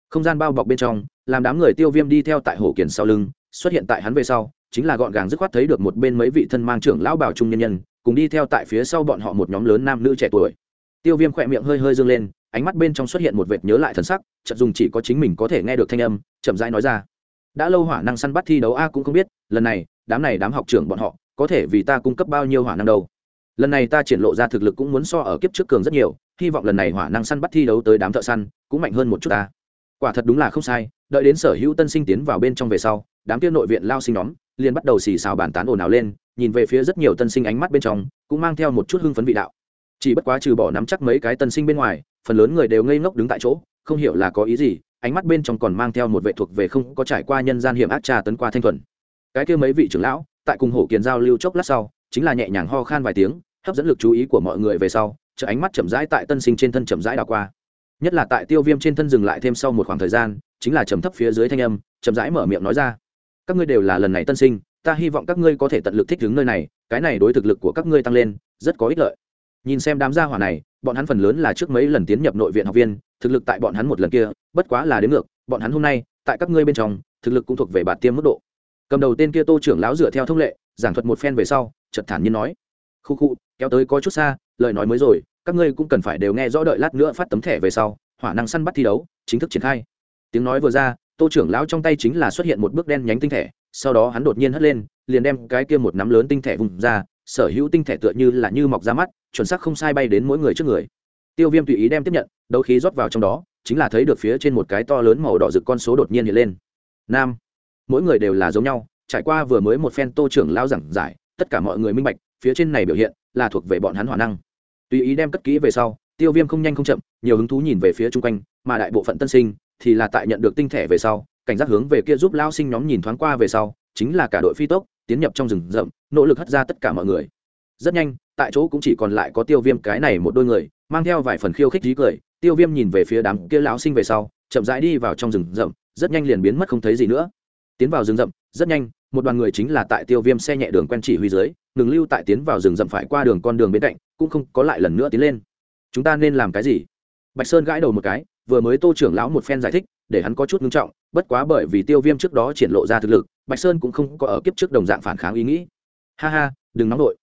Không gian bao bọc bên trong, làm đám người tiêu viêm đi theo tại hổ kiền sau lưng, xuất hiện tại hắn về sau chính là gọn gàng dứt khoát thấy được một bên mấy vị thân mang trưởng lão bảo trung nhân nhân, cùng đi theo tại phía sau bọn họ một nhóm lớn nam nữ trẻ tuổi. Tiêu viêm khỏe miệng hơi hơi dương lên, ánh mắt bên trong xuất hiện một vệt nhớ lại thần sắc, chợt dùng chỉ có chính mình có thể nghe được thanh âm, chậm rãi nói ra. Đã lâu hỏa năng săn bắt thi đấu a cũng không biết, lần này, đám này đám học trưởng bọn họ, có thể vì ta cung cấp bao nhiêu hỏa năng đâu. Lần này ta triển lộ ra thực lực cũng muốn so ở kiếp trước cường rất nhiều, hy vọng lần này hỏa năng săn bắt thi đấu tới đám thợ săn, cũng mạnh hơn một chút ta. Quả thật đúng là không sai, đợi đến sở hữu tân sinh tiến vào bên trong về sau đám kia nội viện lao sinh nhóm liền bắt đầu xì xào bàn tán ồn ào lên, nhìn về phía rất nhiều tân sinh ánh mắt bên trong, cũng mang theo một chút hưng phấn vị đạo. Chỉ bất quá trừ bỏ nắm chắc mấy cái tân sinh bên ngoài, phần lớn người đều ngây ngốc đứng tại chỗ, không hiểu là có ý gì, ánh mắt bên trong còn mang theo một vệ thuộc về không có trải qua nhân gian hiểm ác trà tấn qua thanh thuần. Cái kia mấy vị trưởng lão, tại cùng hổ kiền giao lưu chốc lát sau, chính là nhẹ nhàng ho khan vài tiếng, hấp dẫn lực chú ý của mọi người về sau chợ ánh mắt chậm rãi tại tân sinh trên thân chậm rãi đảo qua. Nhất là tại tiêu viêm trên thân dừng lại thêm sau một khoảng thời gian, chính là chấm thấp phía dưới thanh âm, chậm rãi mở miệng nói ra các ngươi đều là lần này tân sinh, ta hy vọng các ngươi có thể tận lực thích ứng nơi này, cái này đối thực lực của các ngươi tăng lên, rất có ích lợi. Nhìn xem đám gia hỏa này, bọn hắn phần lớn là trước mấy lần tiến nhập nội viện học viên, thực lực tại bọn hắn một lần kia, bất quá là đến ngược, bọn hắn hôm nay, tại các ngươi bên trong, thực lực cũng thuộc về bạt tiêm mức độ. Cầm đầu tên kia tô trưởng lão dựa theo thông lệ, giảng thuật một phen về sau chật thản nhiên nói, khu khu, kéo tới có chút xa, lời nói mới rồi, các ngươi cũng cần phải đều nghe rõ đợi lát nữa phát tấm thẻ về sau, hỏa năng săn bắt thi đấu, chính thức triển khai. Tiếng nói vừa ra tô trưởng lão trong tay chính là xuất hiện một bước đen nhánh tinh thể, sau đó hắn đột nhiên hất lên, liền đem cái kia một nắm lớn tinh thể vùng ra, sở hữu tinh thể tựa như là như mọc ra mắt, chuẩn xác không sai bay đến mỗi người trước người. Tiêu viêm tùy ý đem tiếp nhận, đấu khí rót vào trong đó, chính là thấy được phía trên một cái to lớn màu đỏ rực con số đột nhiên hiện lên. Nam. Mỗi người đều là giống nhau, trải qua vừa mới một phen tô trưởng lao giảng giải, tất cả mọi người minh bạch, phía trên này biểu hiện là thuộc về bọn hắn hỏa năng. Tùy ý đem cất kỹ về sau, tiêu viêm không nhanh không chậm, nhiều hứng thú nhìn về phía chung quanh, mà đại bộ phận tân sinh thì là tại nhận được tinh thể về sau, cảnh giác hướng về kia giúp lao sinh nhóm nhìn thoáng qua về sau, chính là cả đội phi tốc, tiến nhập trong rừng rậm, nỗ lực hất ra tất cả mọi người. Rất nhanh, tại chỗ cũng chỉ còn lại có tiêu viêm, cái này một đôi người, mang theo vài phần khiêu khích dí cười. Tiêu viêm nhìn về phía đám kia lão sinh về sau, chậm rãi đi vào trong rừng rậm, rất nhanh liền biến mất không thấy gì nữa. Tiến vào rừng rậm, rất nhanh, một đoàn người chính là tại tiêu viêm xe nhẹ đường quen chỉ huy dưới, ngừng lưu tại tiến vào rừng rậm phải qua đường con đường bên cạnh, cũng không có lại lần nữa tiến lên. Chúng ta nên làm cái gì? Bạch sơn gãi đầu một cái, vừa mới tô trưởng lão một phen giải thích, để hắn có chút ngưng trọng, bất quá bởi vì tiêu viêm trước đó triển lộ ra thực lực, bạch sơn cũng không có ở kiếp trước đồng dạng phản kháng ý nghĩ. Ha ha, đừng nóng đội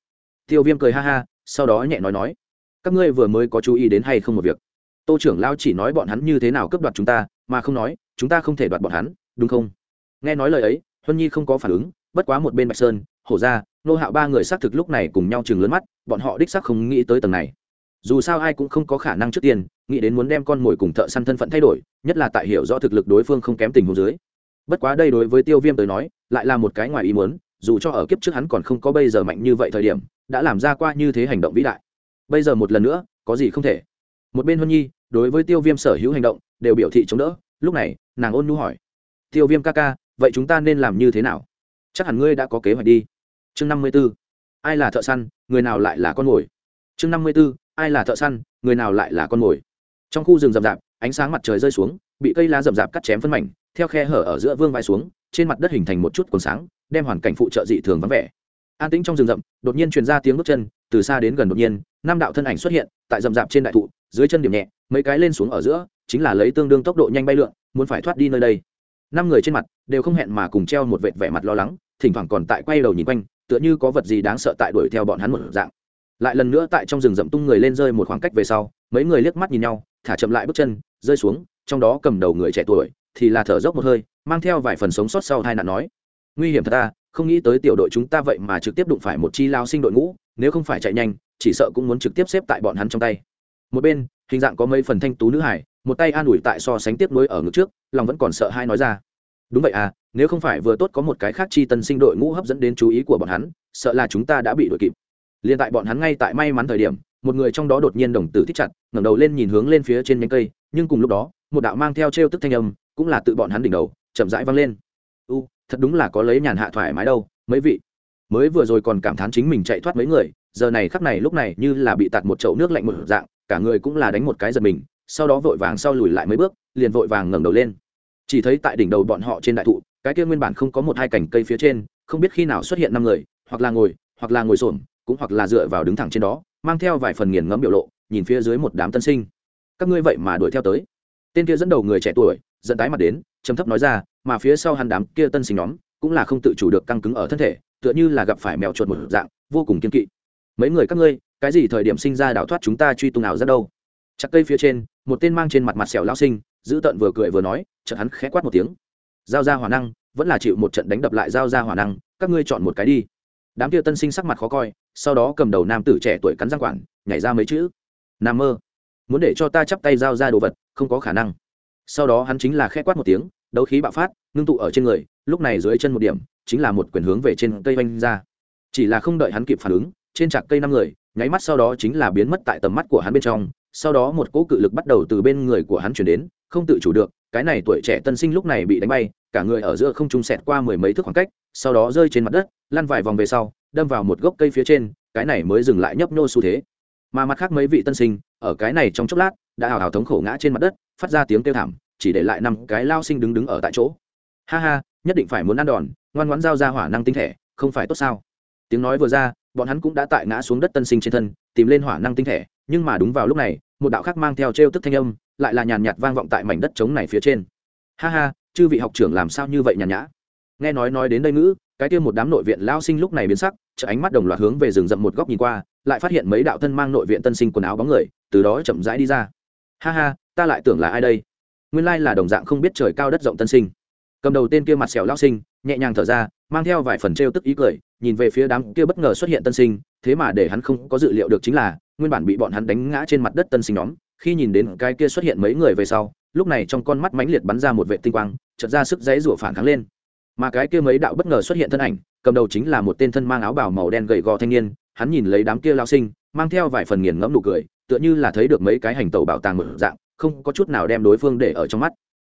tiêu viêm cười ha ha, sau đó nhẹ nói nói. Các ngươi vừa mới có chú ý đến hay không một việc? Tô trưởng lão chỉ nói bọn hắn như thế nào cướp đoạt chúng ta, mà không nói, chúng ta không thể đoạt bọn hắn, đúng không? Nghe nói lời ấy, huân nhi không có phản ứng, bất quá một bên bạch sơn, hổ ra, nô hạo ba người xác thực lúc này cùng nhau chừng lớn mắt, bọn họ đích xác không nghĩ tới tầng này dù sao ai cũng không có khả năng trước tiên, nghĩ đến muốn đem con mồi cùng thợ săn thân phận thay đổi, nhất là tại hiểu rõ thực lực đối phương không kém tình huống dưới. Bất quá đây đối với tiêu viêm tới nói, lại là một cái ngoài ý muốn, dù cho ở kiếp trước hắn còn không có bây giờ mạnh như vậy thời điểm, đã làm ra qua như thế hành động vĩ đại. Bây giờ một lần nữa, có gì không thể. Một bên huân nhi, đối với tiêu viêm sở hữu hành động, đều biểu thị chống đỡ, lúc này, nàng ôn nhu hỏi. Tiêu viêm ca ca, vậy chúng ta nên làm như thế nào? Chắc hẳn ngươi đã có kế hoạch đi. Chương năm mươi b ố ai là thợ săn, người nào lại là con mồi? Chương năm mươi b ố ai là thợ săn, người nào lại là con mồi. Trong khu rừng rậm rạp, ánh sáng mặt trời rơi xuống, bị cây lá rậm rạp cắt chém phân mảnh, theo khe hở ở giữa vương vai xuống, trên mặt đất hình thành một chút quần sáng, đem hoàn cảnh phụ trợ dị thường vắng vẻ. An tĩnh trong rừng rậm, đột nhiên truyền ra tiếng bước chân, từ xa đến gần đột nhiên, năm đạo thân ảnh xuất hiện, tại rậm rạp trên đại thụ, dưới chân điểm nhẹ, mấy cái lên xuống ở giữa, chính là lấy tương đương tốc độ nhanh bay lượn, muốn phải thoát đi nơi đây. Năm người trên mặt, đều không hẹn mà cùng treo một vệt vẻ mặt lo lắng, thỉnh thoảng còn tại quay đầu nhìn quanh, tựa như có vật gì đáng sợ tại đuổi theo bọn hắn một dạng lại lần nữa tại trong rừng rậm tung người lên rơi một khoảng cách về sau, mấy người liếc mắt nhìn nhau, thả chậm lại bước chân, rơi xuống, trong đó cầm đầu người trẻ tuổi thì là thở dốc một hơi, mang theo vài phần sống sót sau hai nạn nói, nguy hiểm thật ta, không nghĩ tới tiểu đội chúng ta vậy mà trực tiếp đụng phải một chi lao sinh đội ngũ, nếu không phải chạy nhanh, chỉ sợ cũng muốn trực tiếp xếp tại bọn hắn trong tay. Một bên, hình dạng có mấy phần thanh tú nữ hải, một tay an ủi tại so sánh tiếp nối ở ngực trước, lòng vẫn còn sợ hai nói ra, đúng vậy à nếu không phải vừa tốt có một cái khác chi tân sinh đội ngũ hấp dẫn đến chú ý của bọn hắn, sợ là chúng ta đã bị đuổi kịp liền tại bọn hắn ngay tại may mắn thời điểm, một người trong đó đột nhiên đồng tử thích chặt, ngẩng đầu lên nhìn hướng lên phía trên nhánh cây, nhưng cùng lúc đó, một đạo mang theo t r e o tức thanh âm, cũng là tự bọn hắn đỉnh đầu, chậm rãi vang lên. U, thật đúng là có lấy nhàn hạ thoải mái đâu, mấy vị. Mới vừa rồi còn cảm thán chính mình chạy thoát mấy người, giờ này khắc này lúc này như là bị tạt một chậu nước lạnh một dạng, cả người cũng là đánh một cái giật mình, sau đó vội vàng sau lùi lại mấy bước, liền vội vàng ngẩng đầu lên. Chỉ thấy tại đỉnh đầu bọn họ trên đại thụ, cái kia nguyên bản không có một hai cành cây phía trên, không biết khi nào xuất hiện năm người, hoặc là ngồi, hoặc là ngồi xổm cũng hoặc là dựa vào đứng thẳng trên đó, mang theo vài phần nghiền ngẫm biểu lộ, nhìn phía dưới một đám tân sinh. Các ngươi vậy mà đuổi theo tới. Tên kia dẫn đầu người trẻ tuổi dẫn tái mặt đến, trầm thấp nói ra, mà phía sau hắn đám kia tân sinh nhóm, cũng là không tự chủ được căng cứng ở thân thể, tựa như là gặp phải mèo chuột một dạng, vô cùng kiên kỵ. Mấy người các ngươi, cái gì thời điểm sinh ra đào thoát chúng ta truy tung nào ra đâu? Chặt cây phía trên, một tên mang trên mặt mặt sẹo lao sinh, giữ tận vừa cười vừa nói, chợt hắn khẽ quát một tiếng. Giao ra hỏa năng, vẫn là chịu một trận đánh đập lại giao ra hỏa năng, các ngươi chọn một cái đi. Đám kia tân sinh sắc mặt khó coi sau đó cầm đầu nam tử trẻ tuổi cắn răng quản, nhảy ra mấy chữ. Nam mơ, muốn để cho ta chắp tay giao ra đồ vật, không có khả năng. Sau đó hắn chính là khẽ quát một tiếng, đấu khí bạo phát, ngưng tụ ở trên người, lúc này dưới chân một điểm, chính là một quyền hướng về trên cây oanh ra. Chỉ là không đợi hắn kịp phản ứng, trên trạc cây năm người, nháy mắt sau đó chính là biến mất tại tầm mắt của hắn bên trong. Sau đó một cỗ cự lực bắt đầu từ bên người của hắn chuyển đến, không tự chủ được, cái này tuổi trẻ tân sinh lúc này bị đánh bay, cả người ở giữa không trung sẹt qua mười mấy thước khoảng cách, sau đó rơi trên mặt đất, lăn vài vòng về sau đâm vào một gốc cây phía trên, cái này mới dừng lại nhấp nhô xu thế. Mà mặt khác mấy vị tân sinh, ở cái này trong chốc lát, đã hào hào thống khổ ngã trên mặt đất, phát ra tiếng kêu thảm, chỉ để lại năm cái lao sinh đứng đứng ở tại chỗ. Ha ha, nhất định phải muốn ăn đòn, ngoan ngoãn giao ra hỏa năng tinh thể, không phải tốt sao? Tiếng nói vừa ra, bọn hắn cũng đã tại ngã xuống đất tân sinh trên thân, tìm lên hỏa năng tinh thể, nhưng mà đúng vào lúc này, một đạo khác mang theo t r e o tức thanh âm, lại là nhàn nhạt vang vọng tại mảnh đất trống này phía trên. Ha ha, chư vị học trưởng làm sao như vậy nhàn nhã? Nghe nói nói đến đây ngữ cái kia một đám nội viện lao sinh lúc này biến sắc chợ ánh mắt đồng loạt hướng về rừng rậm một góc nhìn qua, lại phát hiện mấy đạo thân mang nội viện tân sinh quần áo bóng người, từ đó chậm rãi đi ra. Ha ha, ta lại tưởng là ai đây? Nguyên lai là đồng dạng không biết trời cao đất rộng tân sinh. Cầm đầu tên kia mặt xẻo lao sinh, nhẹ nhàng thở ra, mang theo vài phần trêu tức ý cười, nhìn về phía đám kia bất ngờ xuất hiện tân sinh, thế mà để hắn không có dự liệu được chính là, nguyên bản bị bọn hắn đánh ngã trên mặt đất tân sinh nhóm, khi nhìn đến cái kia xuất hiện mấy người về sau, lúc này trong con mắt mãnh liệt bắn ra một vệ tinh quang, chợt ra sức dãy rủa phản kháng lên mà cái kia mấy đạo bất ngờ xuất hiện thân ảnh, cầm đầu chính là một tên thân mang áo bào màu đen gầy gò thanh niên, hắn nhìn lấy đám kia lao sinh, mang theo vài phần nghiền ngẫm nụ cười, tựa như là thấy được mấy cái hành tàu bảo tàng mở dạng, không có chút nào đem đối phương để ở trong mắt.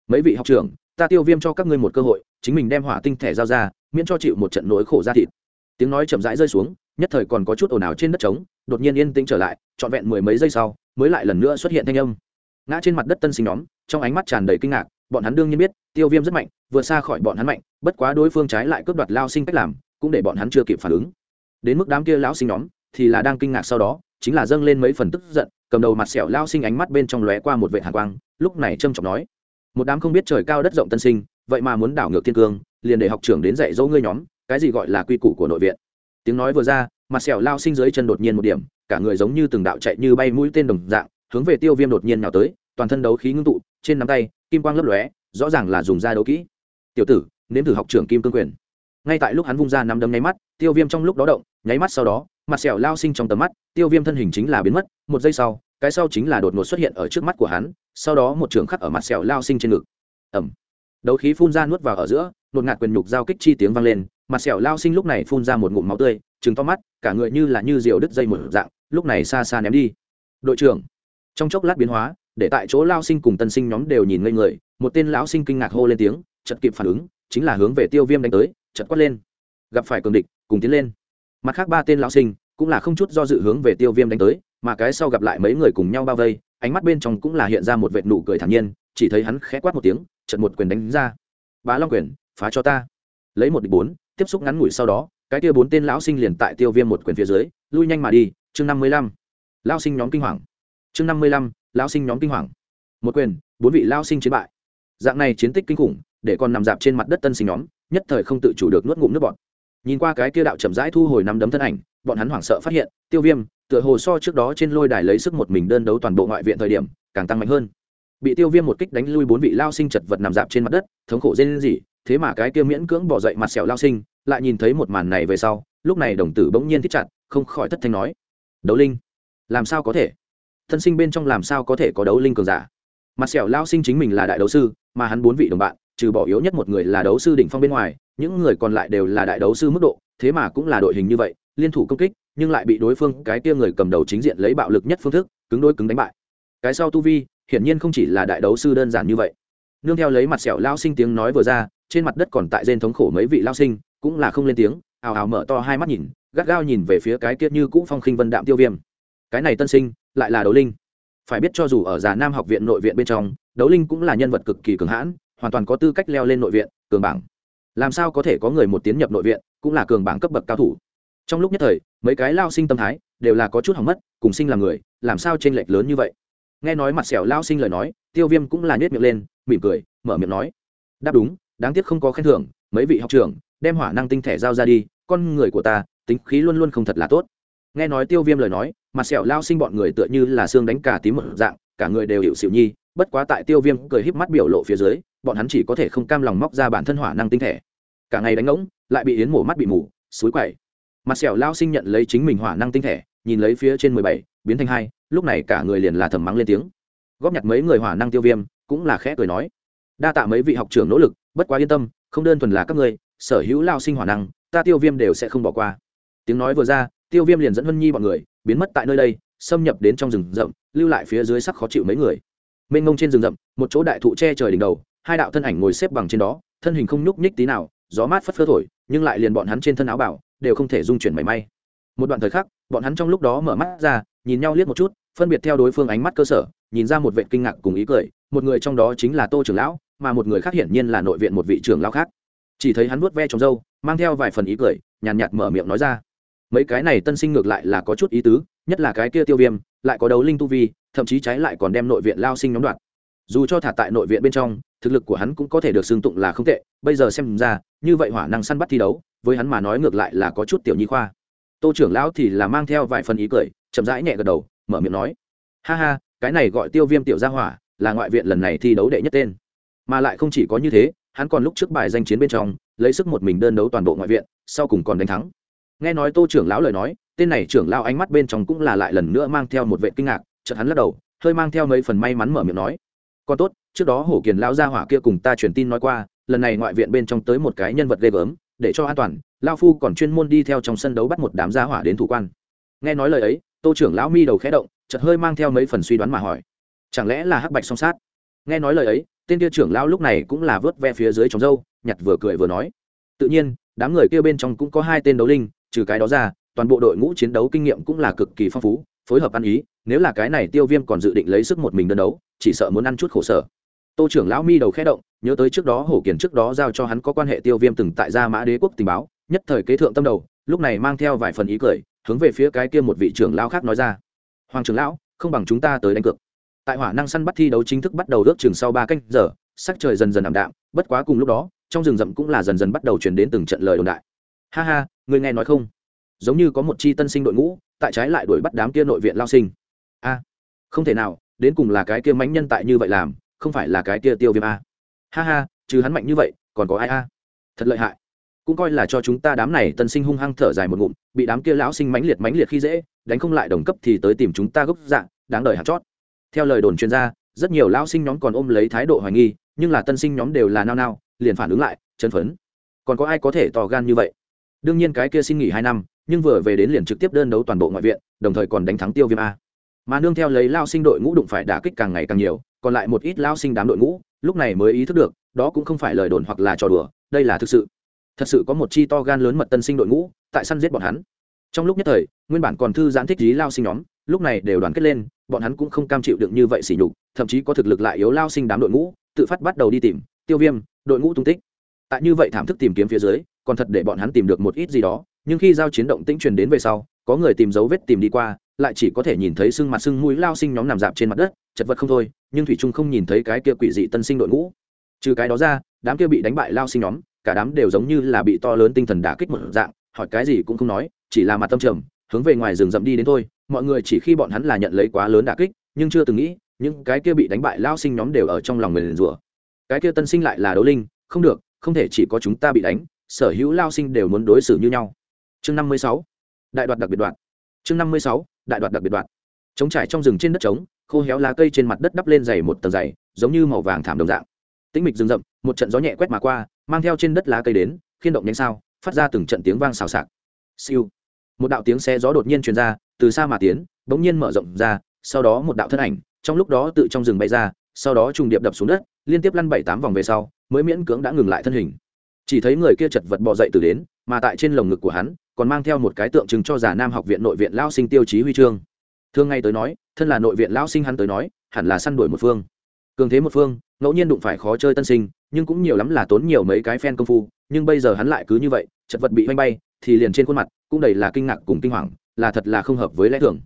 Mấy vị học trưởng, ta tiêu viêm cho các ngươi một cơ hội, chính mình đem hỏa tinh thể giao ra, miễn cho chịu một trận nỗi khổ ra thịt. Tiếng nói chậm rãi rơi xuống, nhất thời còn có chút ồn ào trên đất trống, đột nhiên yên tĩnh trở lại, trọn vẹn mười mấy giây sau, mới lại lần nữa xuất hiện thanh âm ngã trên mặt đất tân sinh nhóm, trong ánh mắt tràn đầy kinh ngạc, bọn hắn đương nhiên biết, tiêu viêm rất mạnh, vượt xa khỏi bọn hắn mạnh, bất quá đối phương trái lại cướp đoạt lao sinh cách làm, cũng để bọn hắn chưa kịp phản ứng. Đến mức đám kia lão sinh nhóm, thì là đang kinh ngạc sau đó, chính là dâng lên mấy phần tức giận, cầm đầu mặt sẹo lao sinh ánh mắt bên trong lóe qua một vệ hàn quang, lúc này trâm trọng nói, một đám không biết trời cao đất rộng tân sinh, vậy mà muốn đảo ngược thiên cương, liền để học trưởng đến dạy dỗ ngươi nhóm, cái gì gọi là quy củ của nội viện? Tiếng nói vừa ra, mặt sẹo lao sinh dưới chân đột nhiên một điểm, cả người giống như từng đạo chạy như bay mũi tên đồng dạng, hướng về tiêu viêm đột nhiên nào tới toàn thân đấu khí ngưng tụ, trên nắm tay, kim quang lấp lóe, rõ ràng là dùng da đấu kỹ. Tiểu tử, nếm thử học trưởng kim cương quyền. Ngay tại lúc hắn vung ra nắm đấm nháy mắt, tiêu viêm trong lúc đó động, nháy mắt sau đó, mặt sẹo lao sinh trong tầm mắt, tiêu viêm thân hình chính là biến mất, một giây sau, cái sau chính là đột ngột xuất hiện ở trước mắt của hắn, sau đó một trường khắc ở mặt sẹo lao sinh trên ngực. Ẩm đấu khí phun ra nuốt vào ở giữa đột ngạt quyền nhục giao kích chi tiếng vang lên, mặt sẹo lao sinh lúc này phun ra một ngụm máu tươi trứng to mắt, cả người như là như diều đứt dây một dạng, lúc này xa xa ném đi. Đội trưởng, trong chốc lát biến hóa để tại chỗ lao sinh cùng tân sinh nhóm đều nhìn ngây người, một tên lão sinh kinh ngạc hô lên tiếng chật kịp phản ứng, chính là hướng về tiêu viêm đánh tới chật quát lên. Gặp phải cường địch, cùng tiến lên. Mặt khác ba tên lão sinh cũng là không chút do dự hướng về tiêu viêm đánh tới, mà cái sau gặp lại mấy người cùng nhau bao vây, ánh mắt bên trong cũng là hiện ra một vệt nụ cười thản nhiên, chỉ thấy hắn khẽ quát một tiếng chật một quyền đánh ra. Bá long quyền, phá cho ta. Lấy một địch bốn, tiếp xúc ngắn ngủi sau đó, cái kia bốn tên lão sinh liền tại tiêu viêm một quyền phía dưới, lui nhanh mà đi. Chương năm mươi lăm. Lão sinh nhóm kinh hoàng. Chương năm mươi lăm lão sinh nhóm kinh hoàng. Một quyền, bốn vị lão sinh chiến bại. Dạng này chiến tích kinh khủng, để còn nằm dạp trên mặt đất tân sinh nhóm, nhất thời không tự chủ được nuốt ngụm nước bọt. Nhìn qua cái kia đạo chậm rãi thu hồi năm đấm thân ảnh, bọn hắn hoảng sợ phát hiện, tiêu viêm, tựa hồ so trước đó trên lôi đài lấy sức một mình đơn đấu toàn bộ ngoại viện thời điểm, càng tăng mạnh hơn. Bị tiêu viêm một kích đánh lui bốn vị lao sinh chật vật nằm dạp trên mặt đất, thống khổ dê lên gì thế mà cái kia miễn cưỡng bỏ dậy mặt sẹo lao sinh, lại nhìn thấy một màn này về sau, lúc này đồng tử bỗng nhiên thích chặt, không khỏi thất thanh nói, đấu linh, làm sao có thể? Thân sinh bên trong làm sao có thể có đấu linh cường giả? Mặt sẹo lao sinh chính mình là đại đấu sư, mà hắn bốn vị đồng bạn, trừ bỏ yếu nhất một người là đấu sư đỉnh phong bên ngoài, những người còn lại đều là đại đấu sư mức độ, thế mà cũng là đội hình như vậy, liên thủ công kích, nhưng lại bị đối phương, cái kia người cầm đầu chính diện lấy bạo lực nhất phương thức, cứng đôi cứng đánh bại. Cái sau tu vi, hiển nhiên không chỉ là đại đấu sư đơn giản như vậy. Nương theo lấy mặt sẹo lao sinh tiếng nói vừa ra, trên mặt đất còn tại rên thống khổ mấy vị lao sinh, cũng là không lên tiếng, ào ào mở to hai mắt nhìn, gắt gao nhìn về phía cái kia như cũ phong khinh vân đạm tiêu viêm. Cái này tân sinh lại là đấu linh. Phải biết cho dù ở già nam học viện nội viện bên trong, đấu linh cũng là nhân vật cực kỳ cường hãn, hoàn toàn có tư cách leo lên nội viện, cường bảng. Làm sao có thể có người một tiến nhập nội viện, cũng là cường bảng cấp bậc cao thủ. Trong lúc nhất thời, mấy cái lao sinh tâm thái, đều là có chút hỏng mất, cùng sinh làm người, làm sao t r ê n lệch lớn như vậy? Nghe nói mặt sẹo lao sinh lời nói, tiêu viêm cũng là nhét miệng lên, mỉm cười, mở miệng nói. Đáp đúng, đáng tiếc không có khen thưởng, mấy vị học trưởng, đem hỏa năng tinh thể giao ra đi, con người của ta, tính khí luôn luôn không thật là tốt. Nghe nói tiêu viêm lời nói mặt sẹo lao sinh bọn người tựa như là xương đánh cả tím một dạng, cả người đều hiểu xịu nhi, bất quá tại tiêu viêm cười híp mắt biểu lộ phía dưới, bọn hắn chỉ có thể không cam lòng móc ra bản thân hỏa năng tinh thể. Cả ngày đánh ngỗng, lại bị yến mổ mắt bị mù, suối quậy. Mặt sẹo lao sinh nhận lấy chính mình hỏa năng tinh thể, nhìn lấy phía trên mười bảy, biến thành hai, lúc này cả người liền là thầm mắng lên tiếng. Góp nhặt mấy người hỏa năng tiêu viêm, cũng là khẽ cười nói. Đa tạ mấy vị học trưởng nỗ lực, bất quá yên tâm, không đơn thuần là các ngươi, sở hữu lao sinh hỏa năng, ta tiêu viêm đều sẽ không bỏ qua. Tiếng nói vừa ra tiêu viêm liền dẫn vân nhi bọn người biến mất tại nơi đây xâm nhập đến trong rừng rậm lưu lại phía dưới sắc khó chịu mấy người. Mênh ngông trên rừng rậm một chỗ đại thụ che trời đỉnh đầu hai đạo thân ảnh ngồi xếp bằng trên đó thân hình không nhúc nhích tí nào gió mát phất phơ thổi nhưng lại liền bọn hắn trên thân áo bảo đều không thể dung chuyển mảy may. Một đoạn thời khắc bọn hắn trong lúc đó mở mắt ra nhìn nhau liếc một chút phân biệt theo đối phương ánh mắt cơ sở nhìn ra một vệ kinh ngạc cùng ý cười một người trong đó chính là tô trưởng lão mà một người khác hiển nhiên là nội viện một vị trưởng lão khác. Chỉ thấy hắn vuốt ve trong râu mang theo vài phần ý cười nhàn nhạt, nhạt mở miệng nói ra mấy cái này tân sinh ngược lại là có chút ý tứ, nhất là cái kia tiêu viêm, lại có đấu linh tu vi, thậm chí trái lại còn đem nội viện lao sinh nhóm đoạt. Dù cho thả tại nội viện bên trong, thực lực của hắn cũng có thể được xưng tụng là không tệ, bây giờ xem ra, như vậy hỏa năng săn bắt thi đấu, với hắn mà nói ngược lại là có chút tiểu nhi khoa. Tô trưởng lão thì là mang theo vài phần ý cười, chậm rãi nhẹ gật đầu, mở miệng nói. Ha ha, cái này gọi tiêu viêm tiểu gia hỏa, là ngoại viện lần này thi đấu đệ nhất tên. Mà lại không chỉ có như thế, hắn còn lúc trước bài danh chiến bên trong, lấy sức một mình đơn đấu toàn bộ ngoại viện, sau cùng còn đánh thắng nghe nói tô trưởng lão lời nói, tên này trưởng lão ánh mắt bên trong cũng là lại lần nữa mang theo một vệ kinh ngạc, chợt hắn lắc đầu, hơi mang theo mấy phần may mắn mở miệng nói, còn tốt, trước đó hổ kiền lão gia hỏa kia cùng ta truyền tin nói qua, lần này ngoại viện bên trong tới một cái nhân vật ghê gớm, để cho an toàn lao phu còn chuyên môn đi theo trong sân đấu bắt một đám gia hỏa đến thủ quan. Nghe nói lời ấy, tô trưởng lão mi đầu khẽ động, chợt hơi mang theo mấy phần suy đoán mà hỏi, chẳng lẽ là hắc bạch song sát? Nghe nói lời ấy, tên kia trưởng lão lúc này cũng là vớt ve phía dưới trống dâu nhặt vừa cười vừa nói, tự nhiên đám người kia bên trong cũng có hai tên đấu linh, trừ cái đó ra, toàn bộ đội ngũ chiến đấu kinh nghiệm cũng là cực kỳ phong phú, phối hợp ăn ý, nếu là cái này tiêu viêm còn dự định lấy sức một mình đơn đấu, chỉ sợ muốn ăn chút khổ sở. Tô trưởng lão mi đầu khẽ động, nhớ tới trước đó hổ kiển trước đó giao cho hắn có quan hệ tiêu viêm từng tại gia mã đế quốc tình báo, nhất thời kế thượng tâm đầu, lúc này mang theo vài phần ý cười, hướng về phía cái kia một vị trưởng lão khác nói ra. Hoàng trưởng lão, không bằng chúng ta tới đánh cược. Tại hỏa năng săn bắt thi đấu chính thức bắt đầu ước chừng sau ba canh giờ, sắc trời dần dần ảm đạm, bất quá cùng lúc đó trong rừng rậm cũng là dần dần bắt đầu chuyển đến từng trận lời đồn đại. Ha ha người nghe nói không? Giống như có một chi tân sinh đội ngũ, tại trái lại đuổi bắt đám kia nội viện lao sinh. A, không thể nào, đến cùng là cái kia mánh nhân tại như vậy làm, không phải là cái kia tiêu viêm a. Ha ha chứ hắn mạnh như vậy, còn có ai a? Thật lợi hại. Cũng coi là cho chúng ta đám này tân sinh hung hăng thở dài một ngụm, bị đám kia lão sinh mãnh liệt mãnh liệt khi dễ, đánh không lại đồng cấp thì tới tìm chúng ta gốc dạng, đáng đời hạt chót. Theo lời đồn chuyên gia rất nhiều lão sinh nhóm còn ôm lấy thái độ hoài nghi, nhưng là tân sinh nhóm đều là nao nao liền phản ứng lại chân phấn. Còn có ai có thể tò gan như vậy? Đương nhiên cái kia xin nghỉ hai năm, nhưng vừa về đến liền trực tiếp đơn đấu toàn bộ ngoại viện, đồng thời còn đánh thắng tiêu viêm a. Mà nương theo lấy lao sinh đội ngũ đụng phải đả kích càng ngày càng nhiều, còn lại một ít lao sinh đám đội ngũ, lúc này mới ý thức được, đó cũng không phải lời đồn hoặc là trò đùa, đây là thực sự. Thật sự có một chi to gan lớn mật tân sinh đội ngũ, tại săn giết bọn hắn. Trong lúc nhất thời, nguyên bản còn thư giãn thích lý lao sinh nhóm, lúc này đều đoàn kết lên, bọn hắn cũng không cam chịu được như vậy xỉ nhục, thậm chí có thực lực lại yếu lao sinh đám đội ngũ, tự phát bắt đầu đi tìm, tiêu viêm đội ngũ tung tích. Tại như vậy thảm thức tìm kiếm phía dưới, còn thật để bọn hắn tìm được một ít gì đó, nhưng khi giao chiến động tĩnh truyền đến về sau, có người tìm dấu vết tìm đi qua, lại chỉ có thể nhìn thấy sưng mặt sưng mũi lao sinh nhóm nằm dạp trên mặt đất, chật vật không thôi, nhưng thủy trung không nhìn thấy cái kia quỷ dị tân sinh đội ngũ. Trừ cái đó ra, đám kia bị đánh bại lao sinh nhóm, cả đám đều giống như là bị to lớn tinh thần đả kích một dạng, hỏi cái gì cũng không nói, chỉ là mặt tâm trầm, hướng về ngoài rừng rậm đi đến thôi. Mọi người chỉ khi bọn hắn là nhận lấy quá lớn đả kích, nhưng chưa từng nghĩ, những cái kia bị đánh bại lao sinh nhóm đều ở trong lòng mình rủa cái kia tân sinh lại là đấu linh, không được, không thể chỉ có chúng ta bị đánh, sở hữu lao sinh đều muốn đối xử như nhau. Chương năm mươi sáu, đại đoạt đặc biệt đoạn chương năm mươi sáu, đại đoạt đặc biệt đoạn chống trải trong rừng trên đất trống, khô héo lá cây trên mặt đất đắp lên dày một tầng dày, giống như màu vàng thảm đồng dạng. Tĩnh mịch rừng rậm, một trận gió nhẹ quét mà qua, mang theo trên đất lá cây đến, khiên động nhánh sao, phát ra từng trận tiếng vang xào xạc. Siêu. Một đạo tiếng xe gió đột nhiên truyền ra, từ xa mà tiến, bỗng nhiên mở rộng ra, sau đó một đạo thân ảnh, trong lúc đó tự trong rừng bay ra, sau đó trùng điệp đập xuống đất liên tiếp lăn bảy tám vòng về sau, mới miễn cưỡng đã ngừng lại thân hình. Chỉ thấy người kia chật vật bò dậy từ đến, mà tại trên lồng ngực của hắn, còn mang theo một cái tượng trưng cho giả nam học viện nội viện lao sinh tiêu chí huy chương. Thương ngay tới nói, thân là nội viện lao sinh hắn tới nói, hẳn là săn đuổi một phương. Cường thế một phương, ngẫu nhiên đụng phải khó chơi tân sinh, nhưng cũng nhiều lắm là tốn nhiều mấy cái phen công phu, nhưng bây giờ hắn lại cứ như vậy, chật vật bị oanh bay, thì liền trên khuôn mặt cũng đầy là kinh ngạc cùng kinh hoàng, là thật là không hợp với lẽ thường.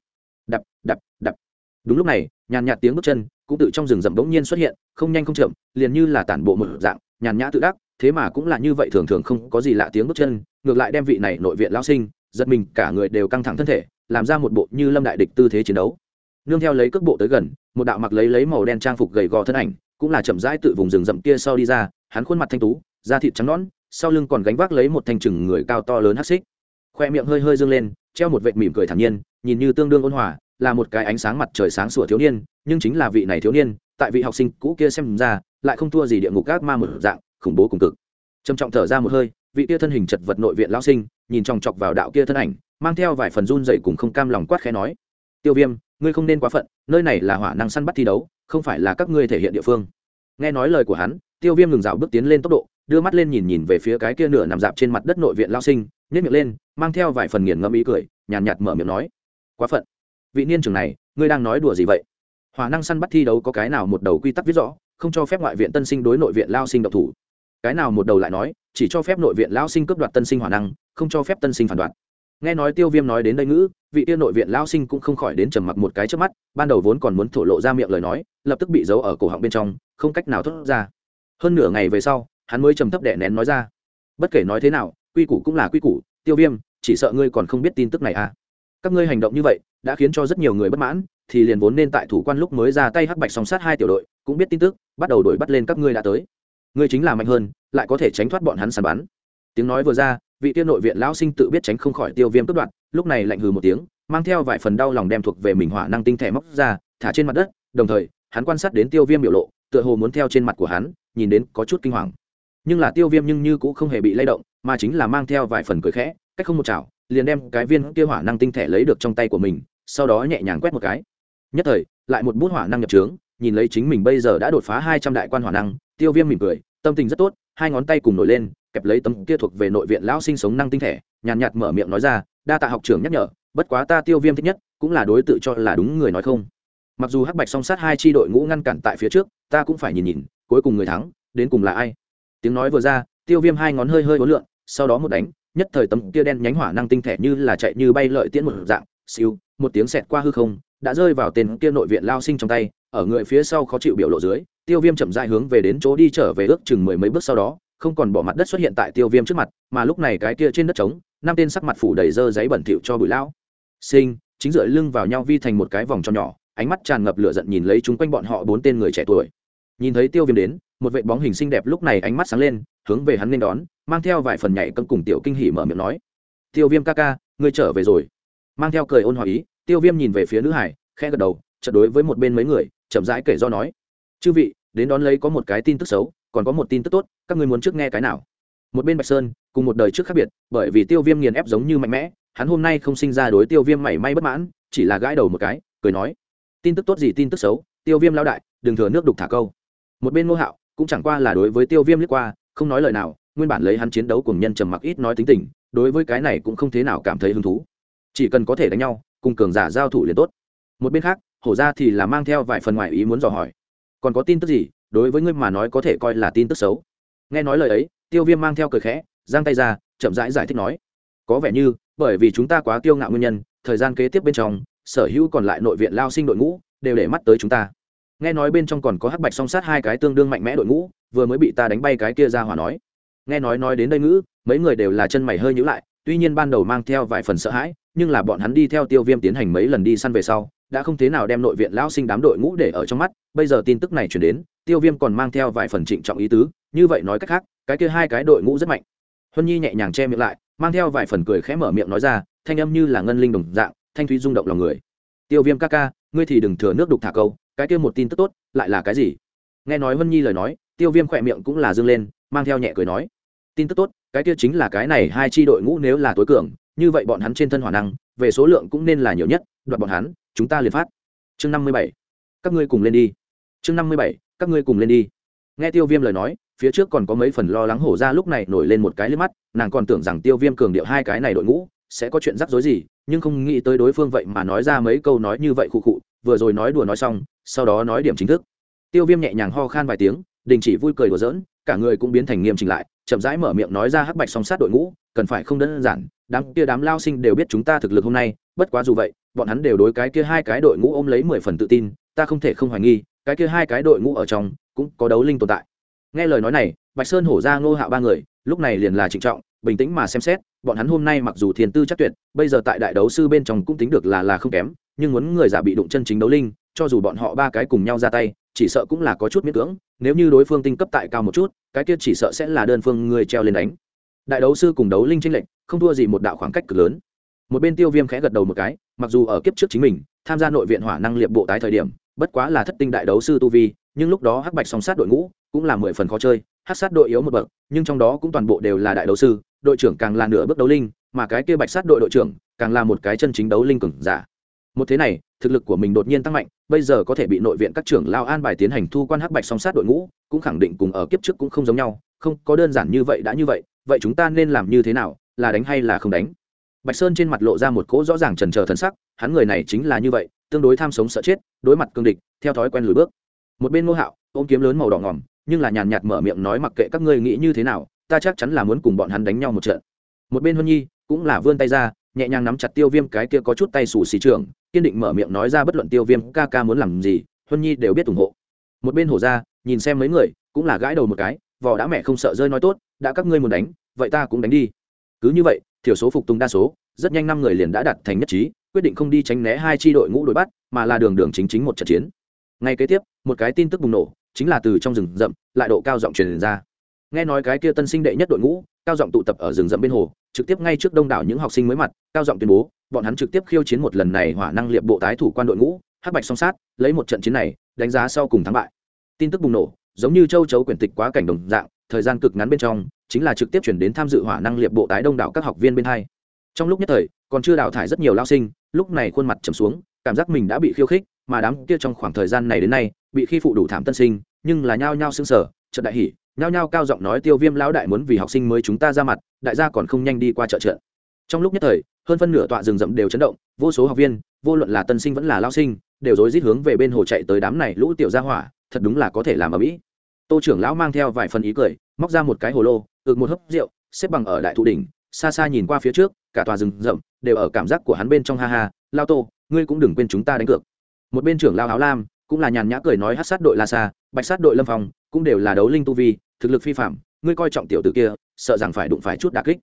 Đập đập đập đúng lúc này, nhàn nhạt tiếng bước chân cũng tự trong rừng rậm bỗng nhiên xuất hiện, không nhanh không chậm, liền như là tản bộ một dạng, nhàn nhã tự đắc, thế mà cũng là như vậy, thường thường không có gì lạ tiếng bước chân, ngược lại đem vị này nội viện lao sinh, giật mình, cả người đều căng thẳng thân thể, làm ra một bộ như lâm đại địch tư thế chiến đấu. Nương theo lấy cước bộ tới gần, một đạo mặc lấy lấy màu đen trang phục gầy gò thân ảnh, cũng là chậm rãi tự vùng rừng rậm kia sau đi ra, hắn khuôn mặt thanh tú, da thịt trắng nõn, sau lưng còn gánh vác lấy một thanh chừng người cao to lớn hắc xích. Khoe miệng hơi hơi dương lên, treo một vệt mỉm cười thản nhiên, nhìn như tương đương ôn hòa là một cái ánh sáng mặt trời sáng sủa thiếu niên, nhưng chính là vị này thiếu niên, tại vị học sinh cũ kia xem ra, lại không thua gì địa ngục các ma một dạng, khủng bố cùng cực. Trầm trọng thở ra một hơi, vị kia thân hình chật vật nội viện lão sinh, nhìn chòng chọc vào đạo kia thân ảnh, mang theo vài phần run dậy cùng không cam lòng quát khẽ nói, tiêu viêm, ngươi không nên quá phận, nơi này là hỏa năng săn bắt thi đấu, không phải là các ngươi thể hiện địa phương. Nghe nói lời của hắn, tiêu viêm ngừng dạo bước tiến lên tốc độ, đưa mắt lên nhìn nhìn về phía cái kia nửa nằm dạp trên mặt đất nội viện lao sinh nhét miệng lên, mang theo vài phần nghiền ngẫm ý cười, nhàn nhạt mở miệng nói, quá phận vị niên trưởng này, ngươi đang nói đùa gì vậy? Hòa năng săn bắt thi đấu có cái nào một đầu quy tắc viết rõ, không cho phép ngoại viện tân sinh đối nội viện lao sinh độc thủ. Cái nào một đầu lại nói, chỉ cho phép nội viện lao sinh cướp đoạt tân sinh hòa năng, không cho phép tân sinh phản đoạt. Nghe nói tiêu viêm nói đến đây ngữ, vị tiên nội viện lao sinh cũng không khỏi đến trầm mặc một cái trước mắt, ban đầu vốn còn muốn thổ lộ ra miệng lời nói, lập tức bị giấu ở cổ họng bên trong, không cách nào thốt ra. Hơn nửa ngày về sau, hắn mới trầm thấp đẻ nén nói ra. Bất kể nói thế nào, quy củ cũng là quy củ, tiêu viêm, chỉ sợ ngươi còn không biết tin tức này à? Các ngươi hành động như vậy đã khiến cho rất nhiều người bất mãn, thì liền vốn nên tại thủ quan lúc mới ra tay hắc bạch song sát hai tiểu đội, cũng biết tin tức, bắt đầu đổi bắt lên các ngươi đã tới. Ngươi chính là mạnh hơn, lại có thể tránh thoát bọn hắn sàn bắn. Tiếng nói vừa ra, vị tiên nội viện lão sinh tự biết tránh không khỏi tiêu viêm cướp đoạn lúc này lạnh hừ một tiếng, mang theo vài phần đau lòng đem thuộc về mình hỏa năng tinh thể móc ra, thả trên mặt đất, đồng thời, hắn quan sát đến tiêu viêm biểu lộ, tựa hồ muốn theo trên mặt của hắn, nhìn đến có chút kinh hoàng. Nhưng là tiêu viêm nhưng như cũng không hề bị lay động, mà chính là mang theo vài phần cười khẽ, cách không một chảo liền đem cái viên kia hỏa năng tinh thể lấy được trong tay của mình sau đó nhẹ nhàng quét một cái. Nhất thời lại một bút hỏa năng nhập trướng nhìn lấy chính mình bây giờ đã đột phá hai trăm đại quan hỏa năng tiêu viêm mỉm cười tâm tình rất tốt hai ngón tay cùng nổi lên kẹp lấy tấm kia thuộc về nội viện lão sinh sống năng tinh thể nhàn nhạt mở miệng nói ra đa tạ học trưởng nhắc nhở bất quá ta tiêu viêm thích nhất cũng là đối tự cho là đúng người nói không. Mặc dù hắc bạch song sát hai tri đội ngũ ngăn cản tại phía trước ta cũng phải nhìn nhìn cuối cùng người thắng đến cùng là ai? Tiếng nói vừa ra tiêu viêm hai ngón hơi hơi uốn lượn, sau đó một đánh nhất thời tấm kia đen nhánh hỏa năng tinh thể như là chạy như bay lợi tiễn một dạng, siêu, một tiếng xẹt qua hư không, đã rơi vào tên kia nội viện lao sinh trong tay, ở người phía sau khó chịu biểu lộ dưới, tiêu viêm chậm dại hướng về đến chỗ đi trở về ước chừng mười mấy bước sau đó, không còn bỏ mặt đất xuất hiện tại tiêu viêm trước mặt, mà lúc này cái kia trên đất trống, năm tên sắc mặt phủ đầy dơ giấy bẩn thỉu cho bụi lão. Sinh, chính dựa lưng vào nhau vi thành một cái vòng tròn nhỏ, ánh mắt tràn ngập lửa giận nhìn lấy chúng quanh bọn họ bốn tên người trẻ tuổi. Nhìn thấy tiêu viêm đến một vệ bóng hình xinh đẹp lúc này ánh mắt sáng lên, hướng về hắn nên đón, mang theo vài phần nhảy cân cùng tiểu kinh hỉ mở miệng nói, tiêu viêm ca ca, ngươi trở về rồi. Mang theo cười ôn hòa ý, tiêu viêm nhìn về phía nữ hải, khẽ gật đầu, chợt đối với một bên mấy người, chậm rãi kể do nói, chư vị, đến đón lấy có một cái tin tức xấu, còn có một tin tức tốt, các ngươi muốn trước nghe cái nào? Một bên bạch sơn, cùng một đời trước khác biệt, bởi vì tiêu viêm nghiền ép giống như mạnh mẽ, hắn hôm nay không sinh ra đối tiêu viêm mảy may bất mãn, chỉ là gãi đầu một cái, cười nói, tin tức tốt gì tin tức xấu, tiêu viêm lao đại, đừng thừa nước đục thả câu. Một bên ngô hạo cũng chẳng qua là đối với tiêu viêm liếc qua không nói lời nào nguyên bản lấy hắn chiến đấu cùng nhân trầm mặc ít nói tính tình đối với cái này cũng không thế nào cảm thấy hứng thú. Chỉ cần có thể đánh nhau cùng cường giả giao thủ liền tốt. Một bên khác hổ ra thì là mang theo vài phần ngoại ý muốn dò hỏi. Còn có tin tức gì? Đối với ngươi mà nói có thể coi là tin tức xấu. Nghe nói lời ấy tiêu viêm mang theo cười khẽ giang tay ra chậm rãi giải, giải thích nói. Có vẻ như bởi vì chúng ta quá kiêu ngạo nguyên nhân thời gian kế tiếp bên trong sở hữu còn lại nội viện lao sinh đội ngũ đều để mắt tới chúng ta nghe nói bên trong còn có hắc bạch song sát hai cái tương đương mạnh mẽ đội ngũ, vừa mới bị ta đánh bay cái kia ra hỏa nói. Nghe nói nói đến đây ngữ, mấy người đều là chân mày hơi nhữ lại, tuy nhiên ban đầu mang theo vài phần sợ hãi, nhưng là bọn hắn đi theo tiêu viêm tiến hành mấy lần đi săn về sau, đã không thế nào đem nội viện lão sinh đám đội ngũ để ở trong mắt, bây giờ tin tức này chuyển đến, tiêu viêm còn mang theo vài phần trịnh trọng ý tứ, như vậy nói cách khác, cái kia hai cái đội ngũ rất mạnh. Huân nhi nhẹ nhàng che miệng lại, mang theo vài phần cười khẽ mở miệng nói ra, thanh âm như là ngân linh đồng dạng, thanh thúy rung động lòng người. Tiêu viêm ca ca, ngươi thì đừng thừa nước đục thả câu cái kia một tin tức tốt, lại là cái gì? Nghe nói vân nhi lời nói, tiêu viêm khỏe miệng cũng là dâng lên, mang theo nhẹ cười nói. Tin tức tốt, cái kia chính là cái này hai chi đội ngũ nếu là tối cường, như vậy bọn hắn trên thân hỏa năng, về số lượng cũng nên là nhiều nhất, đoạt bọn hắn, chúng ta liền phát. Chương năm mươi bảy, các ngươi cùng lên đi. Chương năm mươi bảy, các ngươi cùng lên đi. Nghe tiêu viêm lời nói, phía trước còn có mấy phần lo lắng hổ ra lúc này nổi lên một cái lên mắt, nàng còn tưởng rằng tiêu viêm cường điệu hai cái này đội ngũ sẽ có chuyện rắc rối gì, nhưng không nghĩ tới đối phương vậy mà nói ra mấy câu nói như vậy khụ khụ, vừa rồi nói đùa nói xong sau đó nói điểm chính thức. Tiêu viêm nhẹ nhàng ho khan vài tiếng, đình chỉ vui cười đùa giỡn, cả người cũng biến thành nghiêm chỉnh lại, chậm rãi mở miệng nói ra hắc bạch song sát đội ngũ, cần phải không đơn giản, đám kia đám lao sinh đều biết chúng ta thực lực hôm nay, bất quá dù vậy, bọn hắn đều đối cái kia hai cái đội ngũ ôm lấy mười phần tự tin, ta không thể không hoài nghi, cái kia hai cái đội ngũ ở trong, cũng có đấu linh tồn tại. Nghe lời nói này, bạch sơn hổ ra ngô hạo ba người, lúc này liền là trịnh trọng, bình tĩnh mà xem xét, bọn hắn hôm nay mặc dù thiền tư chắc tuyệt, bây giờ tại đại đấu sư bên trong cũng tính được là là không kém, nhưng muốn người giả bị đụng chân chính đấu linh cho dù bọn họ ba cái cùng nhau ra tay, chỉ sợ cũng là có chút miễn cưỡng, nếu như đối phương tinh cấp tại cao một chút, cái kia chỉ sợ sẽ là đơn phương người treo lên đánh. Đại đấu sư cùng đấu linh tranh lệch, không thua gì một đạo khoảng cách cực lớn. Một bên tiêu viêm khẽ gật đầu một cái, mặc dù ở kiếp trước chính mình, tham gia nội viện hỏa năng liệp bộ tái thời điểm, bất quá là thất tinh đại đấu sư tu vi, nhưng lúc đó hắc bạch song sát đội ngũ cũng là mười phần khó chơi, hắc sát đội yếu một bậc, nhưng trong đó cũng toàn bộ đều là đại đấu sư, đội trưởng càng là nửa bước đấu linh, mà cái kia bạch sát đội đội trưởng càng là một cái chân chính đấu linh cường giả một thế này, thực lực của mình đột nhiên tăng mạnh, bây giờ có thể bị nội viện các trưởng lao an bài tiến hành thu quan hắc bạch song sát đội ngũ, cũng khẳng định cùng ở kiếp trước cũng không giống nhau, không có đơn giản như vậy đã như vậy vậy chúng ta nên làm như thế nào, là đánh hay là không đánh? Bạch sơn trên mặt lộ ra một cỗ rõ ràng trần trờ thân sắc, hắn người này chính là như vậy, tương đối tham sống sợ chết, đối mặt cương địch, theo thói quen lùi bước. Một bên ngô hạo, ôm kiếm lớn màu đỏ ngỏm nhưng là nhàn nhạt mở miệng nói mặc kệ các ngươi nghĩ như thế nào, ta chắc chắn là muốn cùng bọn hắn đánh nhau một trận. Một bên huân nhi, cũng là vươn tay ra, nhẹ nhàng nắm chặt tiêu viêm cái kia có chút tay xù xì trường kiên định mở miệng nói ra bất luận tiêu viêm ca ca muốn làm gì, huân nhi đều biết ủng hộ. Một bên hổ ra nhìn xem mấy người, cũng là gãi đầu một cái vỏ đã mẹ không sợ rơi nói tốt, đã các ngươi muốn đánh, vậy ta cũng đánh đi. Cứ như vậy, thiểu số phục tùng đa số, rất nhanh năm người liền đã đặt thành nhất trí, quyết định không đi tránh né hai tri đội ngũ đuổi bắt, mà là đường đường chính chính một trận chiến. Ngay kế tiếp, một cái tin tức bùng nổ, chính là từ trong rừng rậm, lại độ cao giọng truyền ra. Nghe nói cái kia tân sinh đệ nhất đội ngũ, cao giọng tụ tập ở rừng rậm bên hồ trực tiếp ngay trước đông đảo những học sinh mới mặt, cao giọng tuyên bố, bọn hắn trực tiếp khiêu chiến một lần này hỏa năng liệp bộ tái thủ quan đội ngũ, hắc bạch song sát, lấy một trận chiến này, đánh giá sau cùng thắng bại. Tin tức bùng nổ, giống như châu chấu quyển tịch quá cảnh đồng dạng, thời gian cực ngắn bên trong, chính là trực tiếp chuyển đến tham dự hỏa năng liệp bộ tái đông đảo các học viên bên hai. Trong lúc nhất thời, còn chưa đào thải rất nhiều lao sinh, lúc này khuôn mặt trầm xuống, cảm giác mình đã bị khiêu khích, mà đám kia trong khoảng thời gian này đến nay, bị khi phụ đủ thảm tân sinh, nhưng là nhao nhao xương sở trận đại hỉ nhao nhao cao giọng nói tiêu viêm lão đại muốn vì học sinh mới chúng ta ra mặt, đại gia còn không nhanh đi qua chợ trận. Trong lúc nhất thời, hơn phân nửa tọa rừng rậm đều chấn động, vô số học viên, vô luận là tân sinh vẫn là lao sinh, đều rối rít hướng về bên hồ chạy tới đám này lũ tiểu gia hỏa, thật đúng là có thể làm ở mỹ. Tô trưởng lão mang theo vài phần ý cười, móc ra một cái hồ lô ực một hớp rượu, xếp bằng ở đại thụ đỉnh, xa xa nhìn qua phía trước, cả tòa rừng rậm đều ở cảm giác của hắn bên trong ha ha, lao tô, ngươi cũng đừng quên chúng ta đánh cược. Một bên trưởng lao áo lam, cũng là nhàn nhã cười nói hát sát đội la xa bạch sát đội lâm phòng cũng đều là đấu linh tu vi thực lực phi phạm, ngươi coi trọng tiểu t ử kia, sợ rằng phải đụng phải chút đà kích.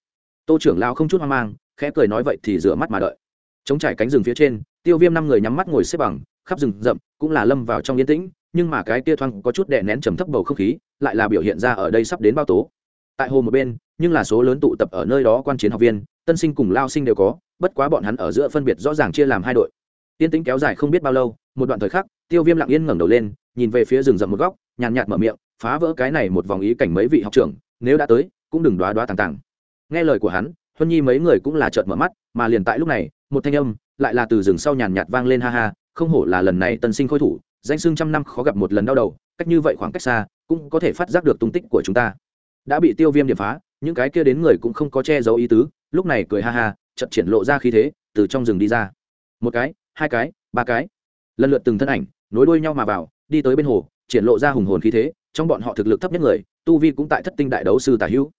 Tô trưởng lao không chút hoang mang, khẽ cười nói vậy thì rửa mắt mà đợi. Chống trải cánh rừng phía trên, tiêu viêm năm người nhắm mắt ngồi xếp bằng, khắp rừng rậm cũng là lâm vào trong yên tĩnh, nhưng mà cái tia thoang có chút đè nén trầm thấp bầu không khí, lại là biểu hiện ra ở đây sắp đến bao tố. Tại hồ một bên, nhưng là số lớn tụ tập ở nơi đó quan chiến học viên, tân sinh cùng lao sinh đều có, bất quá bọn hắn ở giữa phân biệt rõ ràng chia làm hai đội. Yên tĩnh kéo dài không biết bao lâu, một đoạn thời khắc, tiêu viêm lặng yên ngẩng đầu lên, nhìn về phía rừng rậm một góc, nhàn nhạt mở miệng phá vỡ cái này một vòng ý cảnh mấy vị học trưởng, nếu đã tới, cũng đừng đoá đoá tàng tàng. Nghe lời của hắn, huân nhi mấy người cũng là trợn mở mắt, mà liền tại lúc này, một thanh âm lại là từ rừng sau nhàn nhạt vang lên ha ha, không hổ là lần này tân sinh khôi thủ, danh xưng trăm năm khó gặp một lần đau đầu, cách như vậy khoảng cách xa, cũng có thể phát giác được tung tích của chúng ta. Đã bị tiêu viêm điểm phá, những cái kia đến người cũng không có che giấu ý tứ, lúc này cười ha ha chậm triển lộ ra khí thế, từ trong rừng đi ra. Một cái, hai cái, ba cái. Lần lượt từng thân ảnh, nối đuôi nhau mà vào, đi tới bên hồ, triển lộ ra hùng hồn khí thế trong bọn họ thực lực thấp nhất người, tu vi cũng tại thất tinh đại đấu sư tả hữu.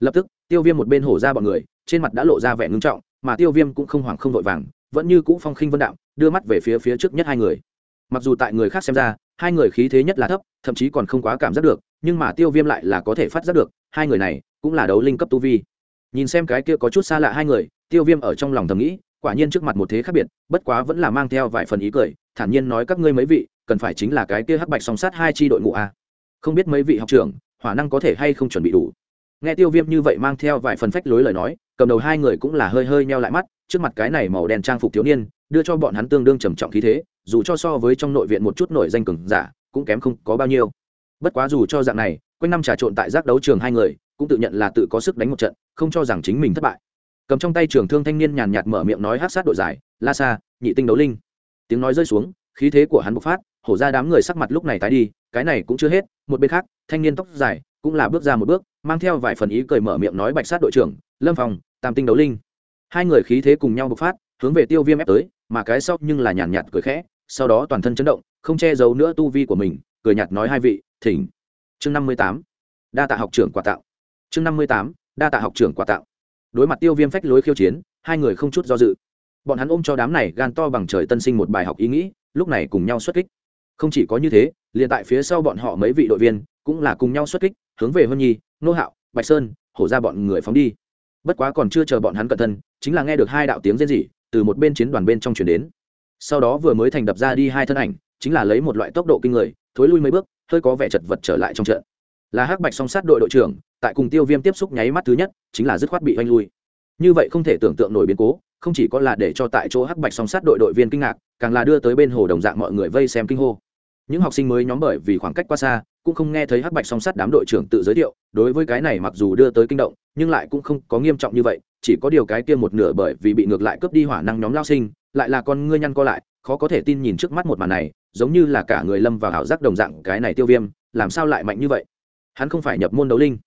Lập tức, tiêu viêm một bên hổ ra bọn người, trên mặt đã lộ ra vẻ ngưng trọng, mà tiêu viêm cũng không hoảng không vội vàng, vẫn như cũ phong khinh vân đạo, đưa mắt về phía phía trước nhất hai người. Mặc dù tại người khác xem ra, hai người khí thế nhất là thấp, thậm chí còn không quá cảm giác được, nhưng mà tiêu viêm lại là có thể phát giác được, hai người này cũng là đấu linh cấp tu vi. Nhìn xem cái kia có chút xa lạ hai người, tiêu viêm ở trong lòng thầm nghĩ, quả nhiên trước mặt một thế khác biệt, bất quá vẫn là mang theo vài phần ý cười, thản nhiên nói các ngươi mấy vị, cần phải chính là cái kia hắc bạch song sát hai chi đội ngũ a không biết mấy vị học trưởng, hỏa năng có thể hay không chuẩn bị đủ. Nghe tiêu viêm như vậy mang theo vài phần phách lối lời nói, cầm đầu hai người cũng là hơi hơi neo lại mắt, trước mặt cái này màu đen trang phục thiếu niên, đưa cho bọn hắn tương đương trầm trọng khí thế, dù cho so với trong nội viện một chút nổi danh cường giả, cũng kém không có bao nhiêu. Bất quá dù cho dạng này, quanh năm trà trộn tại giác đấu trường hai người, cũng tự nhận là tự có sức đánh một trận, không cho rằng chính mình thất bại. Cầm trong tay trường thương thanh niên nhàn nhạt mở miệng nói hát sát đội giải, la sa, nhị tinh đấu linh. Tiếng nói rơi xuống, khí thế của hắn bộc phát, hổ ra đám người sắc mặt lúc này tái đi, cái này cũng chưa hết một bên khác, thanh niên tóc dài cũng là bước ra một bước, mang theo vài phần ý cười mở miệng nói bạch sát đội trưởng, lâm phòng tam tinh đấu linh hai người khí thế cùng nhau bộc phát, hướng về tiêu viêm ép tới, mà cái sau nhưng là nhàn nhạt cười khẽ, sau đó toàn thân chấn động, không che giấu nữa tu vi của mình, cười nhạt nói hai vị, thỉnh chương năm mươi tám, đa tạ học trưởng quà tạo. chương năm mươi tám, đa tạ học trưởng quà tạo. đối mặt tiêu viêm phách lối khiêu chiến, hai người không chút do dự bọn hắn ôm cho đám này gan to bằng trời tân sinh một bài học ý nghĩ, lúc này cùng nhau xuất kích không chỉ có như thế, liền tại phía sau bọn họ mấy vị đội viên cũng là cùng nhau xuất kích, hướng về huân nhi, nô hạo, bạch sơn, hổ ra bọn người phóng đi. Bất quá còn chưa chờ bọn hắn cẩn thân chính là nghe được hai đạo tiếng rên rỉ từ một bên chiến đoàn bên trong chuyển đến. Sau đó vừa mới thành đập ra đi hai thân ảnh, chính là lấy một loại tốc độ kinh người, thối lui mấy bước, hơi có vẻ chật vật trở lại trong trận. Là hắc bạch song sát đội đội trưởng, tại cùng tiêu viêm tiếp xúc nháy mắt thứ nhất, chính là dứt khoát bị oanh lui. Như vậy không thể tưởng tượng nổi biến cố, không chỉ có là để cho tại chỗ hắc bạch song sát đội đội viên kinh ngạc, càng là đưa tới bên hồ đồng dạng mọi người vây xem kinh hô những học sinh mới nhóm bởi vì khoảng cách quá xa, cũng không nghe thấy hắc bạch song sát đám đội trưởng tự giới thiệu. Đối với cái này mặc dù đưa tới kinh động, nhưng lại cũng không có nghiêm trọng như vậy. Chỉ có điều cái kia một nửa bởi vì bị ngược lại cướp đi hỏa năng nhóm lao sinh, lại là con ngươi nhăn co lại, khó có thể tin nhìn trước mắt một màn này, giống như là cả người lâm vào ảo giác đồng dạng cái này tiêu viêm, làm sao lại mạnh như vậy? Hắn không phải nhập môn đấu linh.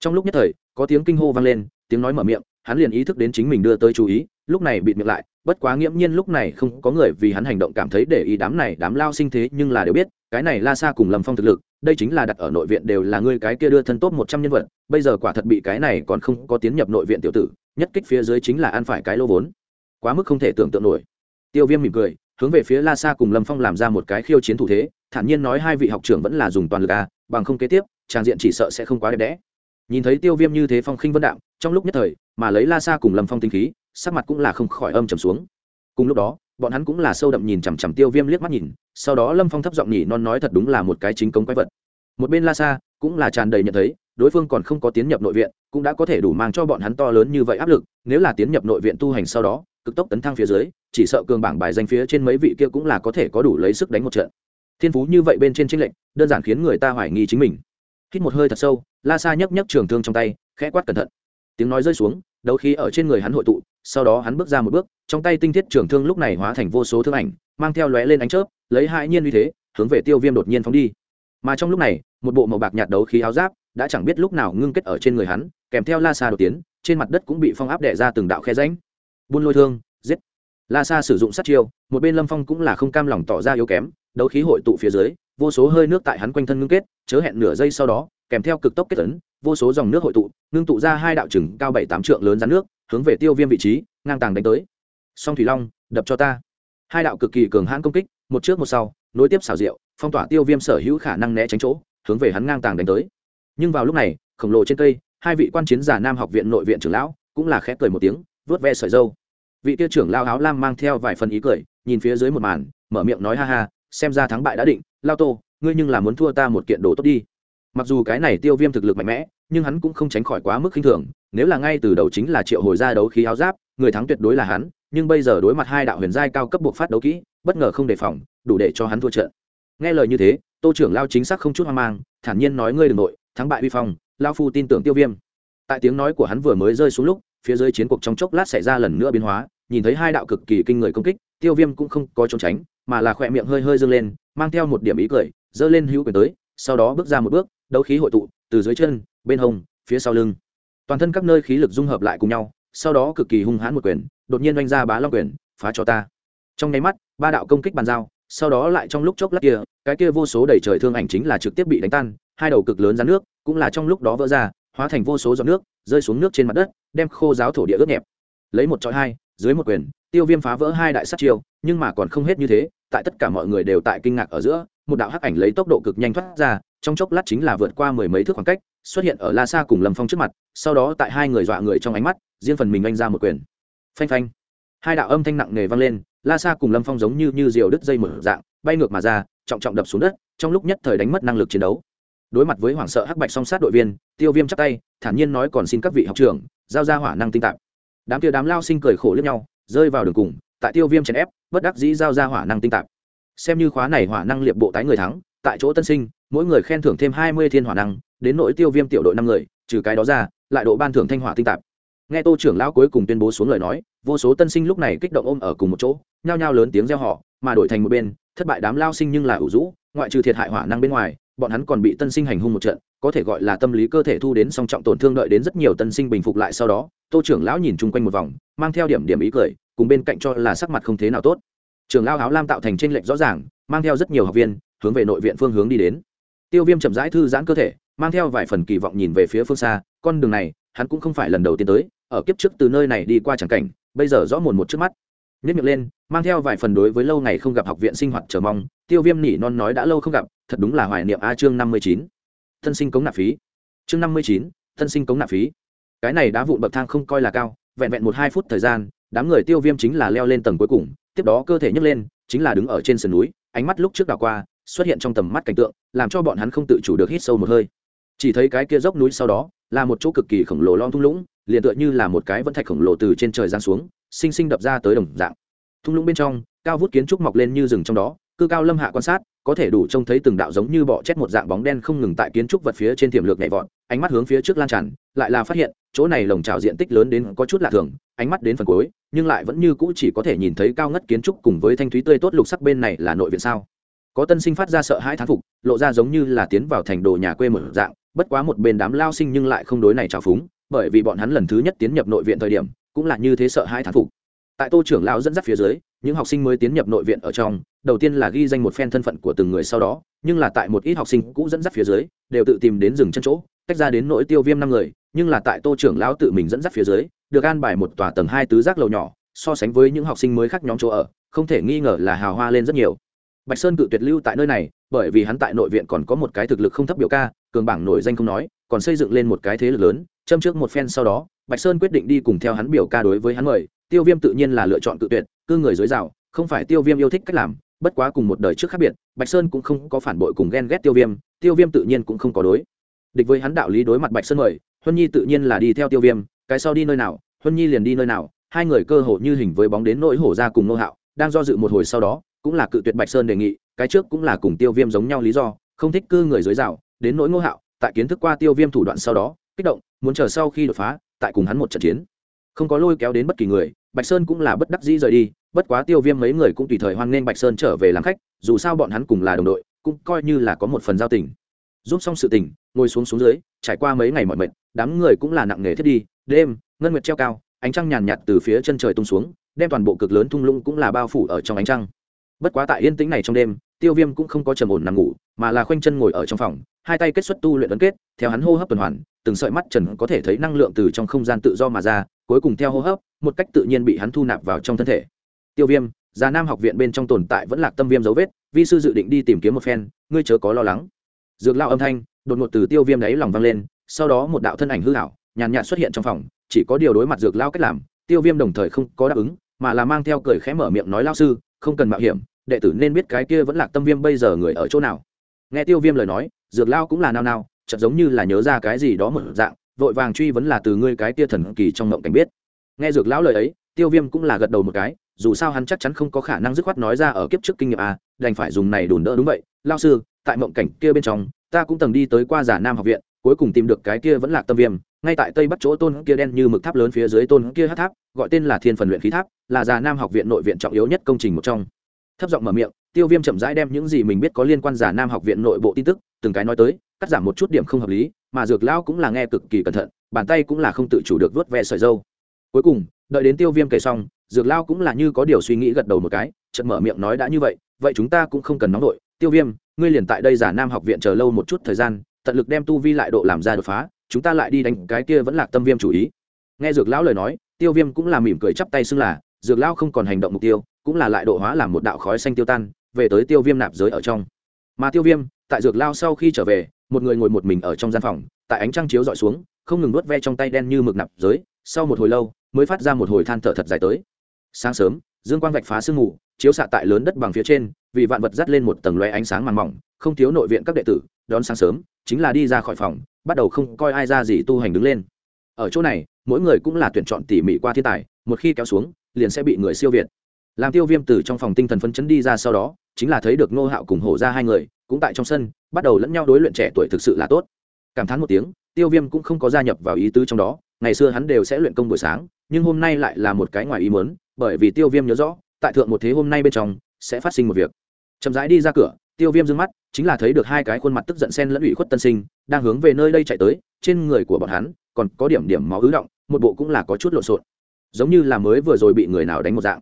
Trong lúc nhất thời, có tiếng kinh hô vang lên, tiếng nói mở miệng hắn liền ý thức đến chính mình đưa tới chú ý, lúc này bịt miệng lại, bất quá nghiễm nhiên lúc này không có người vì hắn hành động cảm thấy để ý đám này đám lao sinh thế nhưng là đều biết, cái này la xa cùng lâm phong thực lực, đây chính là đặt ở nội viện đều là ngươi cái kia đưa thân tốt một trăm nhân vật, bây giờ quả thật bị cái này còn không có tiến nhập nội viện tiểu tử, nhất kích phía dưới chính là ăn phải cái lô vốn. Quá mức không thể tưởng tượng nổi. Tiêu viêm mỉm cười, hướng về phía la sa cùng lâm phong làm ra một cái khiêu chiến thủ thế, thản nhiên nói hai vị học trưởng vẫn là dùng toàn lực à bằng không kế tiếp, trang diện chỉ sợ sẽ không quá đẹp đẽ nhìn thấy tiêu viêm như thế phong khinh vân đạm, trong lúc nhất thời, mà lấy la sa cùng lâm phong tinh khí, sắc mặt cũng là không khỏi âm trầm xuống. Cùng lúc đó, bọn hắn cũng là sâu đậm nhìn chằm chằm tiêu viêm liếc mắt nhìn, sau đó lâm phong thấp giọng nhỉ non nói thật đúng là một cái chính công quái vật. Một bên la sa cũng là tràn đầy nhận thấy, đối phương còn không có tiến nhập nội viện, cũng đã có thể đủ mang cho bọn hắn to lớn như vậy áp lực, nếu là tiến nhập nội viện tu hành sau đó, cực tốc tấn thăng phía dưới, chỉ sợ cường bảng bài danh phía trên mấy vị kia cũng là có thể có đủ lấy sức đánh một trận. Thiên phú như vậy bên trên tranh lệnh đơn giản khiến người ta hoài nghi chính mình hít một hơi thật sâu, la sa nhấc nhấc trường thương trong tay, khẽ quát cẩn thận. Tiếng nói rơi xuống, đấu khí ở trên người hắn hội tụ, sau đó hắn bước ra một bước, trong tay tinh thiết trường thương lúc này hóa thành vô số thương ảnh, mang theo lóe lên ánh chớp, lấy hai nhiên uy thế, hướng về tiêu viêm đột nhiên phóng đi. Mà trong lúc này, một bộ màu bạc nhạt đấu khí áo giáp đã chẳng biết lúc nào ngưng kết ở trên người hắn, kèm theo la sa đột tiến, trên mặt đất cũng bị phong áp đẻ ra từng đạo khe ránh buôn lôi thương, giết. La sa sử dụng sát chiêu, một bên lâm phong cũng là không cam lòng tỏ ra yếu kém, đấu khí hội tụ phía dưới vô số hơi nước tại hắn quanh thân ngưng kết, chớ hẹn nửa giây sau đó, kèm theo cực tốc kết tấn, vô số dòng nước hội tụ, ngưng tụ ra hai đạo chừng cao bảy tám trượng lớn rắn nước, hướng về tiêu viêm vị trí, ngang tàng đánh tới. Song thủy long, đập cho ta. Hai đạo cực kỳ cường hãn công kích, một trước một sau, nối tiếp xào rượu, phong tỏa tiêu viêm sở hữu khả năng né tránh chỗ, hướng về hắn ngang tàng đánh tới. Nhưng vào lúc này, khổng lồ trên cây, hai vị quan chiến giả nam học viện nội viện trưởng lão cũng là khẽ cười một tiếng, vớt ve sợi dâu vị tiêu trưởng lao áo lam mang theo vài phần ý cười, nhìn phía dưới một màn, mở miệng nói ha ha xem ra thắng bại đã định, lao tô, ngươi nhưng là muốn thua ta một kiện đồ tốt đi. Mặc dù cái này tiêu viêm thực lực mạnh mẽ, nhưng hắn cũng không tránh khỏi quá mức khinh thường, nếu là ngay từ đầu chính là triệu hồi ra đấu khí áo giáp, người thắng tuyệt đối là hắn, nhưng bây giờ đối mặt hai đạo huyền giai cao cấp buộc phát đấu kỹ, bất ngờ không đề phòng, đủ để cho hắn thua trận. Nghe lời như thế, tô trưởng lao chính xác không chút hoang mang, thản nhiên nói ngươi đ ừ n g nội, thắng bại vi phong, lao phu tin tưởng tiêu viêm. Tại tiếng nói của hắn vừa mới rơi xuống lúc, phía dưới chiến cuộc trong chốc lát xảy ra lần nữa biến hóa, nhìn thấy hai đạo cực kỳ kinh người công kích, tiêu viêm cũng không có trốn tránh mà là khỏe miệng hơi hơi dâng lên, mang theo một điểm ý cười dơ lên hữu quyền tới, sau đó bước ra một bước, đấu khí hội tụ, từ dưới chân, bên hông, phía sau lưng. Toàn thân các nơi khí lực dung hợp lại cùng nhau, sau đó cực kỳ hung hãn một quyền, đột nhiên oanh ra bá long quyền, phá cho ta. Trong nháy mắt, ba đạo công kích bàn giao, sau đó lại trong lúc chốc lát kia, cái kia vô số đầy trời thương ảnh chính là trực tiếp bị đánh tan, hai đầu cực lớn rắn nước cũng là trong lúc đó vỡ ra, hóa thành vô số giọt nước, rơi xuống nước trên mặt đất, đem khô giáo thổ địa ướt nhẹp. Lấy một trọi hai dưới một quyền, tiêu viêm phá vỡ hai đại sát chiêu, nhưng mà còn không hết như thế, tại tất cả mọi người đều tại kinh ngạc ở giữa, một đạo hắc ảnh lấy tốc độ cực nhanh thoát ra, trong chốc lát chính là vượt qua mười mấy thước khoảng cách, xuất hiện ở la sa cùng lâm phong trước mặt, sau đó tại hai người dọa người trong ánh mắt, riêng phần mình anh ra một quyền. Phanh phanh. Hai đạo âm thanh nặng nề vang lên, la sa cùng lâm phong giống như như diều đứt dây mở dạng, bay ngược mà ra, trọng trọng đập xuống đất, trong lúc nhất thời đánh mất năng lực chiến đấu. Đối mặt với hoảng sợ hắc bạch song sát đội viên, tiêu viêm chắc tay, thản nhiên nói còn xin các vị học trưởng, giao ra hỏa năng tinh tạp đám kia đám lao sinh cười khổ lẫn nhau, rơi vào đường cùng, tại tiêu viêm chèn ép, bất đắc dĩ giao ra hỏa năng tinh tạp. Xem như khóa này hỏa năng liệp bộ tái người thắng, tại chỗ tân sinh, mỗi người khen thưởng thêm hai mươi thiên hỏa năng, đến nỗi tiêu viêm tiểu đội năm người, trừ cái đó ra, lại độ ban thưởng thanh hỏa tinh tạp. Nghe tô trưởng lão cuối cùng tuyên bố xuống lời nói, vô số tân sinh lúc này kích động ôm ở cùng một chỗ, nhao nhao lớn tiếng reo họ mà đổi thành một bên, thất bại đám lao sinh nhưng là ủ rũ, ngoại trừ thiệt hại hỏa năng bên ngoài, bọn hắn còn bị tân sinh hành hung một trận có thể gọi là tâm lý cơ thể thu đến song trọng tổn thương đợi đến rất nhiều tân sinh bình phục lại sau đó, tô trưởng lão nhìn chung quanh một vòng, mang theo điểm điểm ý cười, cùng bên cạnh cho là sắc mặt không thế nào tốt. Trường lao áo lam tạo thành tranh lệch rõ ràng, mang theo rất nhiều học viên, hướng về nội viện phương hướng đi đến. Tiêu viêm chậm rãi thư giãn cơ thể, mang theo vài phần kỳ vọng nhìn về phía phương xa, con đường này, hắn cũng không phải lần đầu tiên tới, ở kiếp trước từ nơi này đi qua chẳng cảnh, bây giờ rõ mồn một trước mắt. Nhất miệng lên, mang theo vài phần đối với lâu ngày không gặp học viện sinh hoạt chờ mong, tiêu viêm nỉ non nói đã lâu không gặp, thật đúng là hoài niệm a chương năm mươi chín thân sinh cống nạp phí. Chương năm mươi chín, thân sinh cống nạp phí. Cái này đá vụn bậc thang không coi là cao, vẹn vẹn một hai phút thời gian, đám người tiêu viêm chính là leo lên tầng cuối cùng, tiếp đó cơ thể nhấc lên, chính là đứng ở trên sườn núi, ánh mắt lúc trước đảo qua, xuất hiện trong tầm mắt cảnh tượng, làm cho bọn hắn không tự chủ được hít sâu một hơi. Chỉ thấy cái kia dốc núi sau đó, là một chỗ cực kỳ khổng lồ lon thung lũng, liền tựa như là một cái vẫn thạch khổng lồ từ trên trời giáng xuống, sinh sinh đập ra tới đồng dạng. Thung lũng bên trong, cao vút kiến trúc mọc lên như rừng trong đó, cư cao lâm hạ quan sát có thể đủ trông thấy từng đạo giống như bọ chét một dạng bóng đen không ngừng tại kiến trúc vật phía trên tiềm lược nhảy vọt, ánh mắt hướng phía trước lan tràn, lại là phát hiện, chỗ này lồng trào diện tích lớn đến có chút lạ thường, ánh mắt đến phần cuối, nhưng lại vẫn như cũ chỉ có thể nhìn thấy cao ngất kiến trúc cùng với thanh thúy tươi tốt lục sắc bên này là nội viện sao. Có tân sinh phát ra sợ hãi thán phục, lộ ra giống như là tiến vào thành đồ nhà quê một dạng, bất quá một bên đám lao sinh nhưng lại không đối này trào phúng, bởi vì bọn hắn lần thứ nhất tiến nhập nội viện thời điểm, cũng là như thế sợ hãi thán phục. Tại tô trưởng lão dẫn dắt phía dưới những học sinh mới tiến nhập nội viện ở trong, đầu tiên là ghi danh một phen thân phận của từng người sau đó, nhưng là tại một ít học sinh cũ dẫn dắt phía dưới, đều tự tìm đến rừng chân chỗ, tách ra đến nỗi tiêu viêm năm người, nhưng là tại tô trưởng lão tự mình dẫn dắt phía dưới, được an bài một tòa tầng hai tứ giác lầu nhỏ, so sánh với những học sinh mới khác nhóm chỗ ở, không thể nghi ngờ là hào hoa lên rất nhiều. Bạch sơn cự tuyệt lưu tại nơi này, bởi vì hắn tại nội viện còn có một cái thực lực không thấp biểu ca, cường bảng nổi danh không nói, còn xây dựng lên một cái thế lực lớn, châm trước một phen sau đó, bạch sơn quyết định đi cùng theo hắn biểu ca đối với hắn mời tiêu viêm tự nhiên là lựa chọn cự tuyệt, cư người dối dạo không phải tiêu viêm yêu thích cách làm, bất quá cùng một đời trước khác biệt, bạch sơn cũng không có phản bội cùng ghen ghét tiêu viêm tiêu viêm tự nhiên cũng không có đối. Địch với hắn đạo lý đối mặt bạch sơn mời, huân nhi tự nhiên là đi theo tiêu viêm, cái sau đi nơi nào, huân nhi liền đi nơi nào, hai người cơ hội như hình với bóng đến nỗi hổ ra cùng nô hạo, đang do dự một hồi sau đó, cũng là cự tuyệt bạch sơn đề nghị, cái trước cũng là cùng tiêu viêm giống nhau lý do, không thích cư người dưới rào, đến nỗi ngô hạo, tại kiến thức qua tiêu viêm thủ đoạn sau đó, kích động, muốn chờ sau khi đột phá, tại cùng hắn một trận chiến. Không có lôi kéo đến bất kỳ người bạch sơn cũng là bất đắc dĩ rời đi, bất quá tiêu viêm mấy người cũng tùy thời hoan nghênh bạch sơn trở về làm khách, dù sao bọn hắn cùng là đồng đội, cũng coi như là có một phần giao tình. Giúp xong sự tình, ngồi xuống xuống dưới, trải qua mấy ngày mọi mệt, đám người cũng là nặng nề thiết đi, đêm, ngân nguyệt treo cao, ánh trăng nhàn nhạt từ phía chân trời tung xuống, đem toàn bộ cực lớn thung lũng cũng là bao phủ ở trong ánh trăng. Bất quá tại yên tĩnh này trong đêm, tiêu viêm cũng không có trầm ổn nằm ngủ, mà là khoanh chân ngồi ở trong phòng, hai tay kết xuất tu luyện ấn kết, theo hắn hô hấp tuần hoàn từng sợi mắt trần có thể thấy năng lượng từ trong không gian tự do mà ra, cuối cùng theo hô hấp, một cách tự nhiên bị hắn thu nạp vào trong thân thể. Tiêu viêm, già nam học viện bên trong tồn tại vẫn là tâm viêm dấu vết, vi sư dự định đi tìm kiếm một phen, ngươi chớ có lo lắng. Dược lao âm thanh, đột ngột từ tiêu viêm đáy lòng vang lên, sau đó một đạo thân ảnh hư hảo nhàn nhạt xuất hiện trong phòng, chỉ có điều đối mặt dược lao cách làm, tiêu viêm đồng thời không có đáp ứng, mà là mang theo cười khẽ mở miệng nói lao sư, không cần mạo hiểm, đệ tử nên biết cái kia vẫn là tâm viêm bây giờ người ở chỗ nào. Nghe tiêu viêm lời nói, dược lao cũng là nao nao chợt giống như là nhớ ra cái gì đó một dạng, vội vàng truy vấn là từ ngươi cái kia thần kỳ trong mộng cảnh biết. Nghe dược lão lời ấy, tiêu viêm cũng là gật đầu một cái, dù sao hắn chắc chắn không có khả năng dứt khoát nói ra ở kiếp trước kinh nghiệm à đành phải dùng này đùn đỡ đúng vậy. Lao sư, tại mộng cảnh kia bên trong, ta cũng từng đi tới qua giả nam học viện, cuối cùng tìm được cái kia vẫn là tâm viêm, ngay tại tây bắc chỗ tôn kia đen như mực tháp lớn phía dưới tôn kia hát tháp, gọi tên là thiên phần luyện khí tháp, là già nam học viện nội viện trọng yếu nhất công trình một trong thấp giọng mở miệng, tiêu viêm chậm rãi đem những gì mình biết có liên quan giả nam học viện nội bộ tin tức, từng cái nói tới, cắt giảm một chút điểm không hợp lý, mà dược lão cũng là nghe cực kỳ cẩn thận, bàn tay cũng là không tự chủ được vớt ve sợi dâu cuối cùng, đợi đến tiêu viêm kể xong, dược lao cũng là như có điều suy nghĩ gật đầu một cái, chợt mở miệng nói đã như vậy vậy chúng ta cũng không cần nóng đội tiêu viêm, ngươi liền tại đây giả nam học viện chờ lâu một chút thời gian, tận lực đem tu vi lại độ làm ra đột phá, chúng ta lại đi đánh cái kia vẫn là tâm viêm chủ ý. Nghe dược lão lời nói, tiêu viêm cũng là mỉm cười chắp tay xưng là, dược lão không còn hành động mục tiêu cũng là lại độ hóa làm một đạo khói xanh tiêu tan, về tới tiêu viêm nạp giới ở trong. Mà tiêu viêm, tại dược lao sau khi trở về, một người ngồi một mình ở trong gian phòng, tại ánh trăng chiếu dọi xuống, không ngừng nuốt ve trong tay đen như mực nạp giới, sau một hồi lâu, mới phát ra một hồi than thở thật dài tới. Sáng sớm, dương quang vạch phá sương mù, chiếu xạ tại lớn đất bằng phía trên, vì vạn vật dắt lên một tầng loe ánh sáng màng mỏng, không thiếu nội viện các đệ tử, đón sáng sớm, chính là đi ra khỏi phòng, bắt đầu không coi ai ra gì tu hành đứng lên. Ở chỗ này, mỗi người cũng là tuyển chọn tỉ mỉ qua thiên tài, một khi kéo xuống, liền sẽ bị người siêu việt làm tiêu viêm từ trong phòng tinh thần phấn chấn đi ra sau đó, chính là thấy được ngô hạo cùng hổ ra hai người, cũng tại trong sân, bắt đầu lẫn nhau đối luyện trẻ tuổi thực sự là tốt. Cảm thán một tiếng, tiêu viêm cũng không có gia nhập vào ý tứ trong đó, ngày xưa hắn đều sẽ luyện công buổi sáng, nhưng hôm nay lại là một cái ngoài ý mớn bởi vì tiêu viêm nhớ rõ, tại thượng một thế hôm nay bên trong, sẽ phát sinh một việc. Chậm rãi đi ra cửa, tiêu viêm d ư ơ n g mắt, chính là thấy được hai cái khuôn mặt tức giận sen lẫn ủy khuất tân sinh, đang hướng về nơi đây chạy tới, trên người của bọn hắn, còn có điểm điểm máu ứ động, một bộ cũng là có chút lộn xộn. Giống như là mới vừa rồi bị người nào đánh một dạng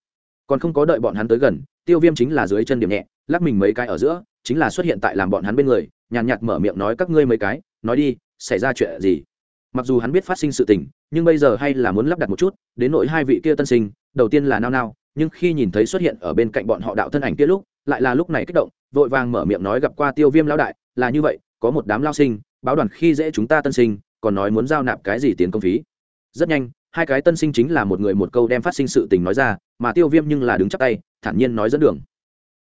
còn không có đợi bọn hắn tới gần, tiêu viêm chính là dưới chân điểm nhẹ, lắc mình mấy cái ở giữa, chính là xuất hiện tại làm bọn hắn bên người, nhàn nhạt mở miệng nói các ngươi mấy cái, nói đi, xảy ra chuyện gì? Mặc dù hắn biết phát sinh sự tình, nhưng bây giờ hay là muốn lắp đặt một chút, đến nội hai vị kia tân sinh, đầu tiên là nao nao, nhưng khi nhìn thấy xuất hiện ở bên cạnh bọn họ đạo thân ảnh kia lúc, lại là lúc này kích động, vội vàng mở miệng nói gặp qua tiêu viêm lão đại, là như vậy, có một đám lao sinh, báo đoàn khi dễ chúng ta tân sinh, còn nói muốn giao nạp cái gì tiền công phí. Rất nhanh hai cái tân sinh chính là một người một câu đem phát sinh sự tình nói ra, mà tiêu viêm nhưng là đứng chắc tay, thản nhiên nói dẫn đường.